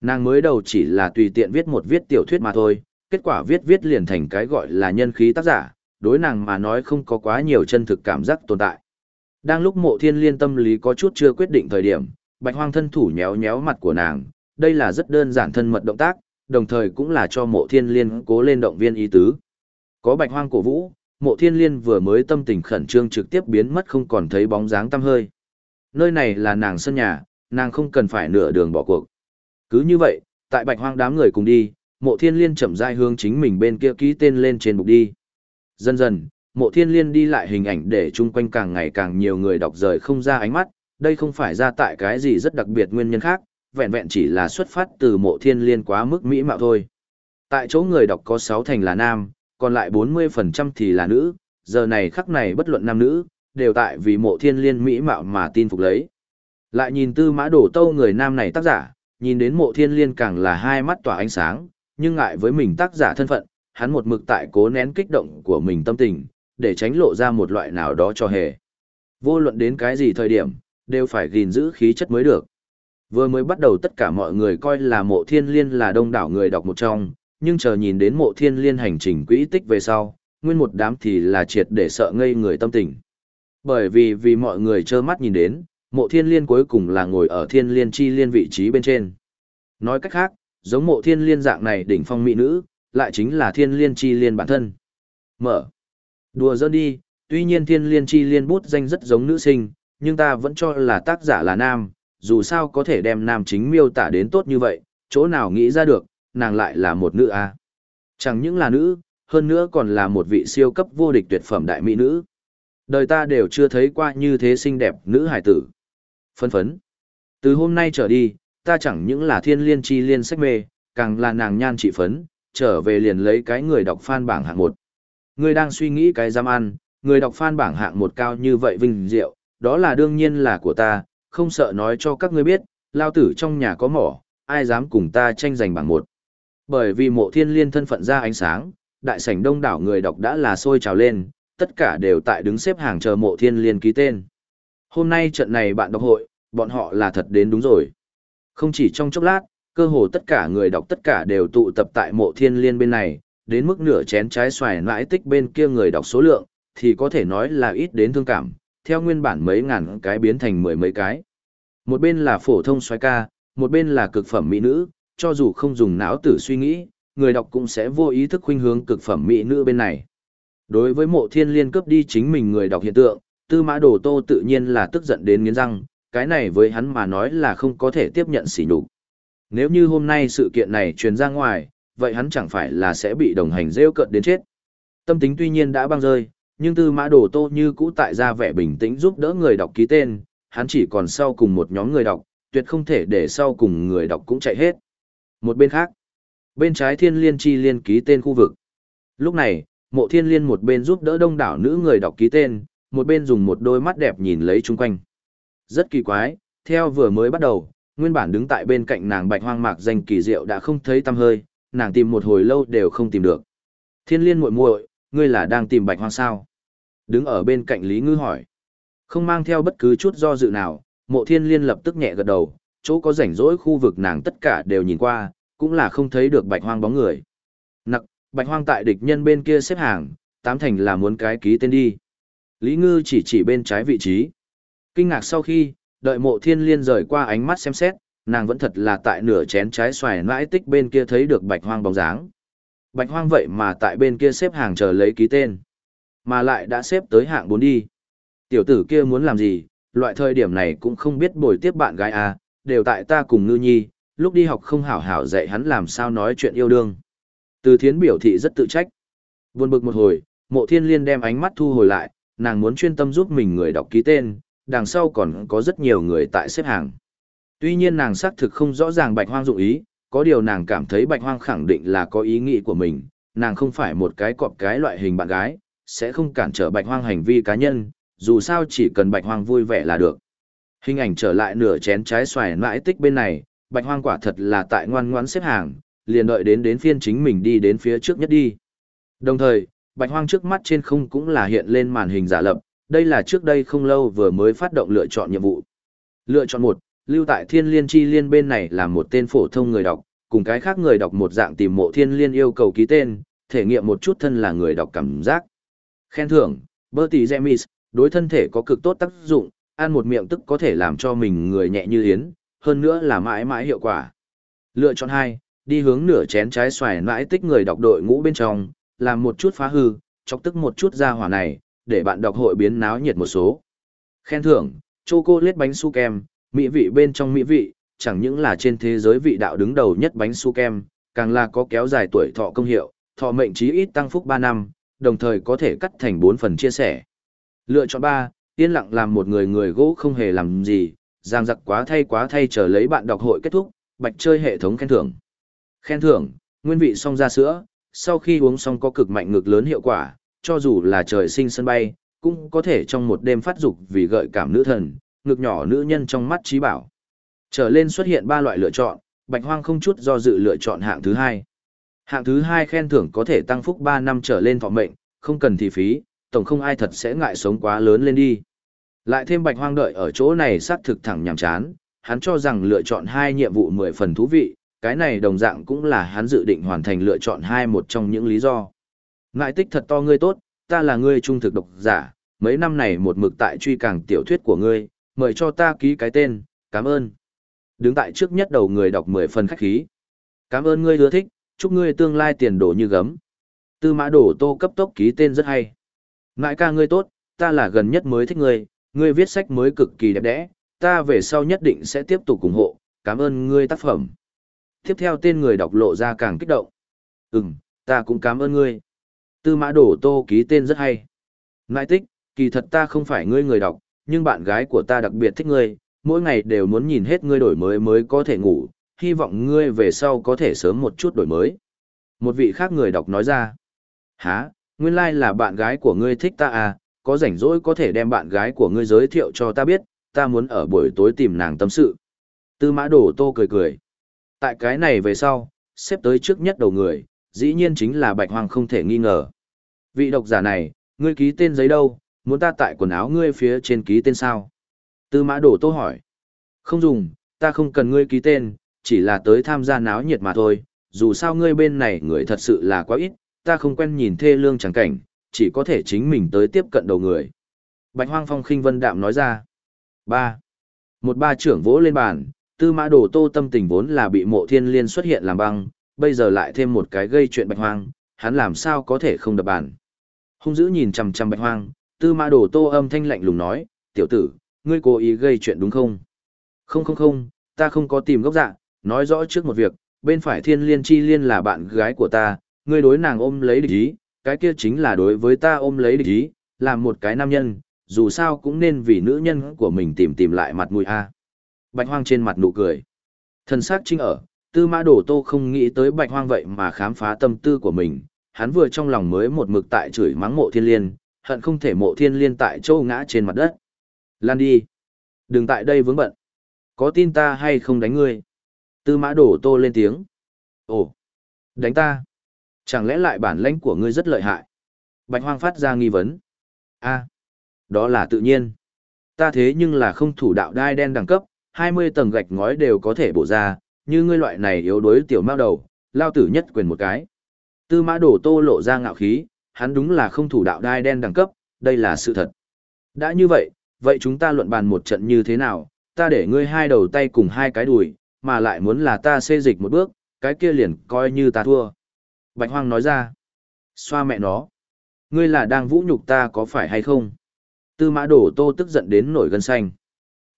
Nàng mới đầu chỉ là tùy tiện viết một viết tiểu thuyết mà thôi, kết quả viết viết liền thành cái gọi là nhân khí tác giả, đối nàng mà nói không có quá nhiều chân thực cảm giác tồn tại. Đang lúc mộ thiên liên tâm lý có chút chưa quyết định thời điểm, bạch hoang thân thủ nhéo nhéo mặt của nàng, đây là rất đơn giản thân mật động tác, đồng thời cũng là cho mộ thiên liên cố lên động viên ý tứ. Có bạch hoang cổ vũ, mộ thiên liên vừa mới tâm tình khẩn trương trực tiếp biến mất không còn thấy bóng dáng tăm hơi. Nơi này là nàng sân nhà, nàng không cần phải nửa đường bỏ cuộc. Cứ như vậy, tại bạch hoang đám người cùng đi, mộ thiên liên chậm rãi hướng chính mình bên kia ký tên lên trên bục đi. Dần dần, mộ thiên liên đi lại hình ảnh để chung quanh càng ngày càng nhiều người đọc rời không ra ánh mắt, đây không phải ra tại cái gì rất đặc biệt nguyên nhân khác, vẹn vẹn chỉ là xuất phát từ mộ thiên liên quá mức mỹ mạo thôi. Tại chỗ người đọc có 6 thành là nam, còn lại 40% thì là nữ, giờ này khắc này bất luận nam nữ, đều tại vì mộ thiên liên mỹ mạo mà tin phục lấy. Lại nhìn tư mã đổ tâu người nam này tác giả, nhìn đến mộ thiên liên càng là hai mắt tỏa ánh sáng, nhưng ngại với mình tác giả thân phận, hắn một mực tại cố nén kích động của mình tâm tình, để tránh lộ ra một loại nào đó cho hề. Vô luận đến cái gì thời điểm, đều phải gìn giữ khí chất mới được. Vừa mới bắt đầu tất cả mọi người coi là mộ thiên liên là đông đảo người đọc một trong, nhưng chờ nhìn đến mộ thiên liên hành trình quỹ tích về sau, nguyên một đám thì là triệt để sợ ngây người tâm tình. Bởi vì vì mọi người trơ mắt nhìn đến, mộ thiên liên cuối cùng là ngồi ở thiên liên chi liên vị trí bên trên. Nói cách khác, giống mộ thiên liên dạng này đỉnh phong mỹ nữ, lại chính là thiên liên chi liên bản thân. Mở. Đùa dơn đi, tuy nhiên thiên liên chi liên bút danh rất giống nữ sinh, nhưng ta vẫn cho là tác giả là nam, dù sao có thể đem nam chính miêu tả đến tốt như vậy, chỗ nào nghĩ ra được, nàng lại là một nữ a Chẳng những là nữ, hơn nữa còn là một vị siêu cấp vô địch tuyệt phẩm đại mỹ nữ. Đời ta đều chưa thấy qua như thế xinh đẹp nữ hải tử. phấn phấn. Từ hôm nay trở đi, ta chẳng những là thiên liên chi liên sách mê, càng là nàng nhan trị phấn, trở về liền lấy cái người đọc fan bảng hạng một. Người đang suy nghĩ cái giam ăn, người đọc fan bảng hạng một cao như vậy vinh diệu, đó là đương nhiên là của ta, không sợ nói cho các ngươi biết, lao tử trong nhà có mỏ, ai dám cùng ta tranh giành bảng một. Bởi vì mộ thiên liên thân phận ra ánh sáng, đại sảnh đông đảo người đọc đã là sôi trào lên, tất cả đều tại đứng xếp hàng chờ mộ thiên liên ký tên. Hôm nay trận này bạn đọc hội, bọn họ là thật đến đúng rồi. Không chỉ trong chốc lát, cơ hồ tất cả người đọc tất cả đều tụ tập tại mộ thiên liên bên này, đến mức nửa chén trái xoài nãi tích bên kia người đọc số lượng, thì có thể nói là ít đến thương cảm, theo nguyên bản mấy ngàn cái biến thành mười mấy cái. Một bên là phổ thông xoái ca, một bên là cực phẩm mỹ nữ, cho dù không dùng não tử suy nghĩ, người đọc cũng sẽ vô ý thức khuynh hướng cực phẩm mỹ nữ bên này. Đối với mộ thiên liên cấp đi chính mình người đọc hiện tượng, tư mã đồ tô tự nhiên là tức giận đến nghiến răng, cái này với hắn mà nói là không có thể tiếp nhận sỉ nhục. Nếu như hôm nay sự kiện này truyền ra ngoài, vậy hắn chẳng phải là sẽ bị đồng hành rêu cợt đến chết. Tâm tính tuy nhiên đã băng rơi, nhưng tư mã đồ tô như cũ tại ra vẻ bình tĩnh giúp đỡ người đọc ký tên, hắn chỉ còn sau cùng một nhóm người đọc, tuyệt không thể để sau cùng người đọc cũng chạy hết. Một bên khác, bên trái thiên liên chi liên ký tên khu vực. Lúc này, mộ thiên liên một bên giúp đỡ đông đảo nữ người đọc ký tên, một bên dùng một đôi mắt đẹp nhìn lấy chung quanh. Rất kỳ quái, theo vừa mới bắt đầu, nguyên bản đứng tại bên cạnh nàng bạch hoang mạc danh kỳ diệu đã không thấy tăm hơi, nàng tìm một hồi lâu đều không tìm được. Thiên liên muội muội, ngươi là đang tìm bạch hoang sao? Đứng ở bên cạnh Lý Ngư hỏi. Không mang theo bất cứ chút do dự nào, mộ thiên liên lập tức nhẹ gật đầu, chỗ có rảnh rỗi khu vực nàng tất cả đều nhìn qua, cũng là không thấy được bạch hoang bóng người. Nặc, bạch hoang tại địch nhân bên kia xếp hàng, tám thành là muốn cái ký tên đi. Lý Ngư chỉ chỉ bên trái vị trí. Kinh ngạc sau khi, đợi mộ thiên liên rời qua ánh mắt xem xét, nàng vẫn thật là tại nửa chén trái xoài nãi tích bên kia thấy được bạch hoang bóng dáng. Bạch hoang vậy mà tại bên kia xếp hàng chờ lấy ký tên. Mà lại đã xếp tới hạng 4 đi. Tiểu tử kia muốn làm gì, loại thời điểm này cũng không biết bồi tiếp bạn gái à, đều tại ta cùng ngư nhi, lúc đi học không hảo hảo dạy hắn làm sao nói chuyện yêu đương. Từ thiến biểu thị rất tự trách. Buồn bực một hồi, mộ thiên liên đem ánh mắt thu hồi lại, nàng muốn chuyên tâm giúp mình người đọc ký tên, đằng sau còn có rất nhiều người tại xếp hàng. Tuy nhiên nàng xác thực không rõ ràng bạch hoang dụng ý, có điều nàng cảm thấy bạch hoang khẳng định là có ý nghĩ của mình, nàng không phải một cái cọp cái loại hình bạn gái, sẽ không cản trở bạch hoang hành vi cá nhân, dù sao chỉ cần bạch hoang vui vẻ là được. Hình ảnh trở lại nửa chén trái xoài mãi tích bên này, bạch hoang quả thật là tại ngoan ngoãn xếp hàng, liền đợi đến đến phiên chính mình đi đến phía trước nhất đi. Đồng thời, bạch hoang trước mắt trên không cũng là hiện lên màn hình giả lập, đây là trước đây không lâu vừa mới phát động lựa chọn nhiệm vụ. Lựa chọn một, lưu tại thiên liên chi liên bên này là một tên phổ thông người đọc, cùng cái khác người đọc một dạng tìm mộ thiên liên yêu cầu ký tên, thể nghiệm một chút thân là người đọc cảm giác. Khen thưởng, Bertie Jemis, đối thân thể có cực tốt tác dụng, ăn một miệng tức có thể làm cho mình người nhẹ như yến, hơn nữa là mãi mãi hiệu quả. Lựa chọn hai, đi hướng nửa chén trái xoài mãi tích người đọc đội ngũ bên trong, làm một chút phá hư, chọc tức một chút ra hỏa này, để bạn đọc hội biến náo nhiệt một số. Khen thưởng, chocolate bánh su kem, mỹ vị bên trong mỹ vị, chẳng những là trên thế giới vị đạo đứng đầu nhất bánh su kem, càng là có kéo dài tuổi thọ công hiệu, thọ mệnh chí ít tăng phúc 3 năm, đồng thời có thể cắt thành 4 phần chia sẻ. Lựa chọn 3, yên lặng làm một người người gỗ không hề làm gì, giang giặc quá thay quá thay chờ lấy bạn đọc hội kết thúc, bạch chơi hệ thống khen thưởng. Khen thưởng, nguyên vị song ra sữa, sau khi uống xong có cực mạnh ngực lớn hiệu quả, cho dù là trời sinh sân bay, cũng có thể trong một đêm phát dục vì gợi cảm nữ thần, ngực nhỏ nữ nhân trong mắt trí bảo. Trở lên xuất hiện ba loại lựa chọn, Bạch Hoang không chút do dự lựa chọn hạng thứ hai. Hạng thứ hai khen thưởng có thể tăng phúc 3 năm trở lên thọ mệnh, không cần thị phí, tổng không ai thật sẽ ngại sống quá lớn lên đi. Lại thêm Bạch Hoang đợi ở chỗ này sát thực thẳng nhàm chán, hắn cho rằng lựa chọn hai nhiệm vụ 10 phần thú vị, cái này đồng dạng cũng là hắn dự định hoàn thành lựa chọn hai một trong những lý do. Ngại tích thật to ngươi tốt, ta là ngươi trung thực độc giả, mấy năm này một mực tại truy càng tiểu thuyết của ngươi, mời cho ta ký cái tên, cảm ơn. Đứng tại trước nhất đầu người đọc 10 phần khách khí. Cảm ơn ngươi ưa thích, chúc ngươi tương lai tiền đồ như gấm. Tư mã đổ tô cấp tốc ký tên rất hay. Ngại ca ngươi tốt, ta là gần nhất mới thích ngươi, ngươi viết sách mới cực kỳ đẹp đẽ, ta về sau nhất định sẽ tiếp tục ủng hộ, cảm ơn ngươi tác phẩm. Tiếp theo tên người đọc lộ ra càng kích động. Ừm, ta cũng cảm ơn ngươi. Tư mã đổ tô ký tên rất hay. Nại tích, kỳ thật ta không phải ngươi người đọc, nhưng bạn gái của ta đặc biệt thích ngươi, mỗi ngày đều muốn nhìn hết ngươi đổi mới mới có thể ngủ, hy vọng ngươi về sau có thể sớm một chút đổi mới. Một vị khác người đọc nói ra. Hả, nguyên lai like là bạn gái của ngươi thích ta à, có rảnh rỗi có thể đem bạn gái của ngươi giới thiệu cho ta biết, ta muốn ở buổi tối tìm nàng tâm sự. Tư mã đổ tô cười cười. Tại cái này về sau, xếp tới trước nhất đầu người, dĩ nhiên chính là bạch hoang không thể nghi ngờ. Vị độc giả này, ngươi ký tên giấy đâu, muốn ta tại quần áo ngươi phía trên ký tên sao? Tư mã đổ tô hỏi. Không dùng, ta không cần ngươi ký tên, chỉ là tới tham gia náo nhiệt mà thôi, dù sao ngươi bên này người thật sự là quá ít, ta không quen nhìn thê lương chẳng cảnh, chỉ có thể chính mình tới tiếp cận đầu người. Bạch Hoang Phong khinh vân đạm nói ra. ba Một ba trưởng vỗ lên bàn, tư mã đổ tô tâm tình vốn là bị mộ thiên liên xuất hiện làm băng, bây giờ lại thêm một cái gây chuyện Bạch Hoang, hắn làm sao có thể không đập bàn. Hung dữ nhìn chằm chằm Bạch Hoang, tư mã đồ tô âm thanh lạnh lùng nói, tiểu tử, ngươi cố ý gây chuyện đúng không? Không không không, ta không có tìm gốc dạ, nói rõ trước một việc, bên phải thiên liên chi liên là bạn gái của ta, ngươi đối nàng ôm lấy địch ý, cái kia chính là đối với ta ôm lấy địch ý, làm một cái nam nhân, dù sao cũng nên vì nữ nhân của mình tìm tìm lại mặt mũi a. Bạch Hoang trên mặt nụ cười. Thần sắc trinh ở, Tư Mã Đổ Tô không nghĩ tới Bạch Hoang vậy mà khám phá tâm tư của mình, hắn vừa trong lòng mới một mực tại chửi mắng Mộ Thiên Liên, hận không thể Mộ Thiên Liên tại châu ngã trên mặt đất. Lan đi, đừng tại đây vướng bận. Có tin ta hay không đánh ngươi? Tư Mã Đổ Tô lên tiếng. Ồ, đánh ta? Chẳng lẽ lại bản lãnh của ngươi rất lợi hại? Bạch Hoang phát ra nghi vấn. A, đó là tự nhiên. ta thế nhưng là không thủ đạo đai đen đẳng cấp, 20 tầng gạch ngói đều có thể bổ ra, như ngươi loại này yếu đuối tiểu mao đầu, lao tử nhất quyền một cái. Tư mã đổ tô lộ ra ngạo khí, hắn đúng là không thủ đạo đai đen đẳng cấp, đây là sự thật. Đã như vậy, vậy chúng ta luận bàn một trận như thế nào, ta để ngươi hai đầu tay cùng hai cái đùi, mà lại muốn là ta xê dịch một bước, cái kia liền coi như ta thua. Bạch Hoang nói ra, xoa mẹ nó. Ngươi là đang vũ nhục ta có phải hay không? Tư mã đổ tô tức giận đến nổi gân xanh.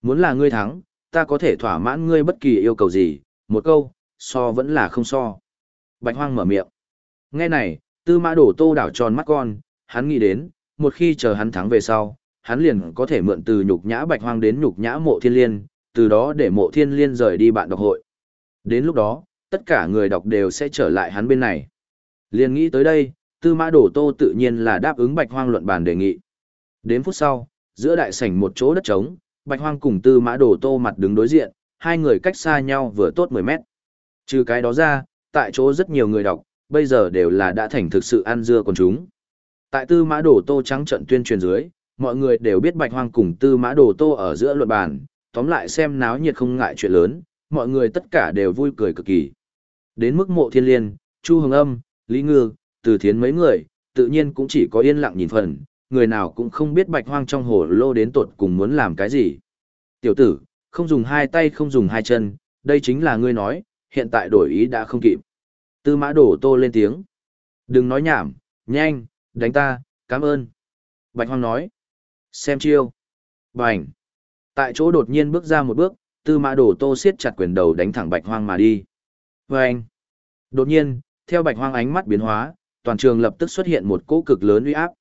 Muốn là ngươi thắng, ta có thể thỏa mãn ngươi bất kỳ yêu cầu gì, một câu, so vẫn là không so. Bạch Hoang mở miệng. Nghe này, tư mã đổ tô đảo tròn mắt con, hắn nghĩ đến, một khi chờ hắn thắng về sau, hắn liền có thể mượn từ nhục nhã Bạch Hoang đến nhục nhã mộ thiên liên, từ đó để mộ thiên liên rời đi bạn đọc hội. Đến lúc đó, tất cả người đọc đều sẽ trở lại hắn bên này. Liền nghĩ tới đây, tư mã đổ tô tự nhiên là đáp ứng Bạch Hoang luận bàn đề nghị. Đến phút sau, giữa đại sảnh một chỗ đất trống, Bạch Hoang cùng Tư Mã đổ Tô mặt đứng đối diện, hai người cách xa nhau vừa tốt 10 mét. Trừ cái đó ra, tại chỗ rất nhiều người đọc, bây giờ đều là đã thành thực sự ăn dưa con chúng. Tại Tư Mã Đồ Tô trắng trận tuyên truyền dưới, mọi người đều biết Bạch Hoang cùng Tư Mã Đồ Tô ở giữa luận bàn, tóm lại xem náo nhiệt không ngại chuyện lớn, mọi người tất cả đều vui cười cực kỳ. Đến mức mộ thiên liên, Chu Hồng Âm, Lý Ngư, Từ Thiến mấy người, tự nhiên cũng chỉ có yên lặng nhìn phần, người nào cũng không biết bạch hoang trong hồ lô đến tột cùng muốn làm cái gì. Tiểu tử, không dùng hai tay không dùng hai chân, đây chính là ngươi nói, hiện tại đổi ý đã không kịp. Tư mã đổ tô lên tiếng. Đừng nói nhảm, nhanh, đánh ta, cảm ơn. Bạch hoang nói. Xem chiêu. Bành. Tại chỗ đột nhiên bước ra một bước, tư mã đổ tô siết chặt quyền đầu đánh thẳng bạch hoang mà đi. Bành. Đột nhiên, theo bạch hoang ánh mắt biến hóa, toàn trường lập tức xuất hiện một cỗ cực lớn uy áp.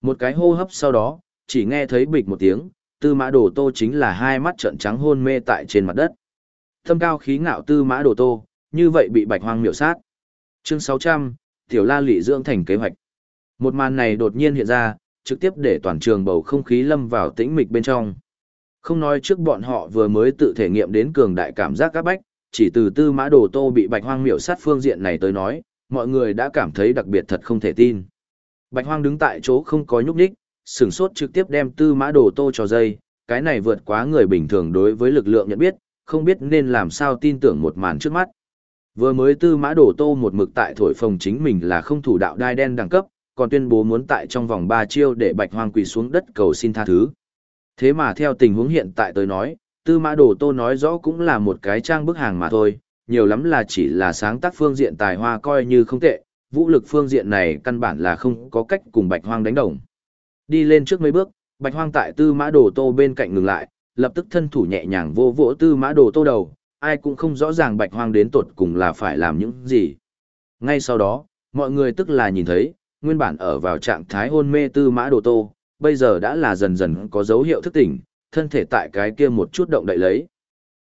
Một cái hô hấp sau đó, chỉ nghe thấy bịch một tiếng, tư mã đồ tô chính là hai mắt trợn trắng hôn mê tại trên mặt đất. Thâm cao khí ngạo tư mã đồ tô, như vậy bị bạch hoang miểu sát. Chương 600, Tiểu La Lị dưỡng thành kế hoạch. Một màn này đột nhiên hiện ra, trực tiếp để toàn trường bầu không khí lâm vào tĩnh mịch bên trong. Không nói trước bọn họ vừa mới tự thể nghiệm đến cường đại cảm giác các bách, chỉ từ tư mã đồ tô bị bạch hoang miểu sát phương diện này tới nói, mọi người đã cảm thấy đặc biệt thật không thể tin. Bạch Hoang đứng tại chỗ không có nhúc nhích, sừng sốt trực tiếp đem tư mã đồ tô cho dây, cái này vượt quá người bình thường đối với lực lượng nhận biết, không biết nên làm sao tin tưởng một màn trước mắt. Vừa mới tư mã đồ tô một mực tại thổi phồng chính mình là không thủ đạo đai đen đẳng cấp, còn tuyên bố muốn tại trong vòng 3 chiêu để bạch hoang quỳ xuống đất cầu xin tha thứ. Thế mà theo tình huống hiện tại tới nói, tư mã đồ tô nói rõ cũng là một cái trang bức hàng mà thôi, nhiều lắm là chỉ là sáng tác phương diện tài hoa coi như không tệ, vũ lực phương diện này căn bản là không có cách cùng bạch hoang đánh đồng. Đi lên trước mấy bước, bạch hoang tại tư mã đồ tô bên cạnh ngừng lại, lập tức thân thủ nhẹ nhàng vô vỗ tư mã đồ tô đầu, ai cũng không rõ ràng bạch hoang đến tột cùng là phải làm những gì. Ngay sau đó, mọi người tức là nhìn thấy, nguyên bản ở vào trạng thái hôn mê tư mã đồ tô, bây giờ đã là dần dần có dấu hiệu thức tỉnh, thân thể tại cái kia một chút động đậy lấy.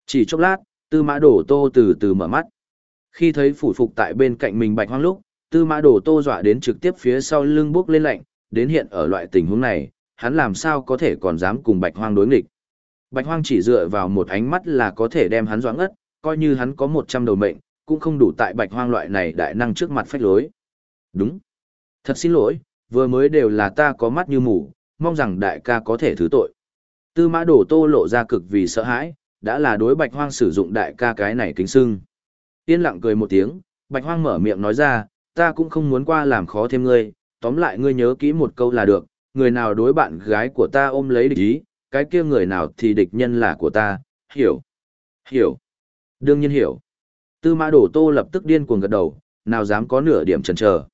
Chỉ chốc lát, tư mã đồ tô từ từ mở mắt. Khi thấy phủ phục tại bên cạnh mình bạch hoang lúc, Tư mã đồ tô dọa đến trực tiếp phía sau lưng bước lên lạnh, đến hiện ở loại tình huống này, hắn làm sao có thể còn dám cùng bạch hoang đối nghịch. Bạch hoang chỉ dựa vào một ánh mắt là có thể đem hắn doãn ngất, coi như hắn có 100 đầu mệnh, cũng không đủ tại bạch hoang loại này đại năng trước mặt phách lối. Đúng. Thật xin lỗi, vừa mới đều là ta có mắt như mù, mong rằng đại ca có thể thứ tội. Tư mã đổ tô lộ ra cực vì sợ hãi, đã là đối bạch hoang sử dụng đại ca cái này kính sưng. Yên lặng cười một tiếng, bạch hoang mở miệng nói ra, ta cũng không muốn qua làm khó thêm ngươi, tóm lại ngươi nhớ kỹ một câu là được, người nào đối bạn gái của ta ôm lấy địch ý, cái kia người nào thì địch nhân là của ta, hiểu. Hiểu. Đương nhiên hiểu. Tư mã đổ tô lập tức điên cuồng gật đầu, nào dám có nửa điểm chần chờ.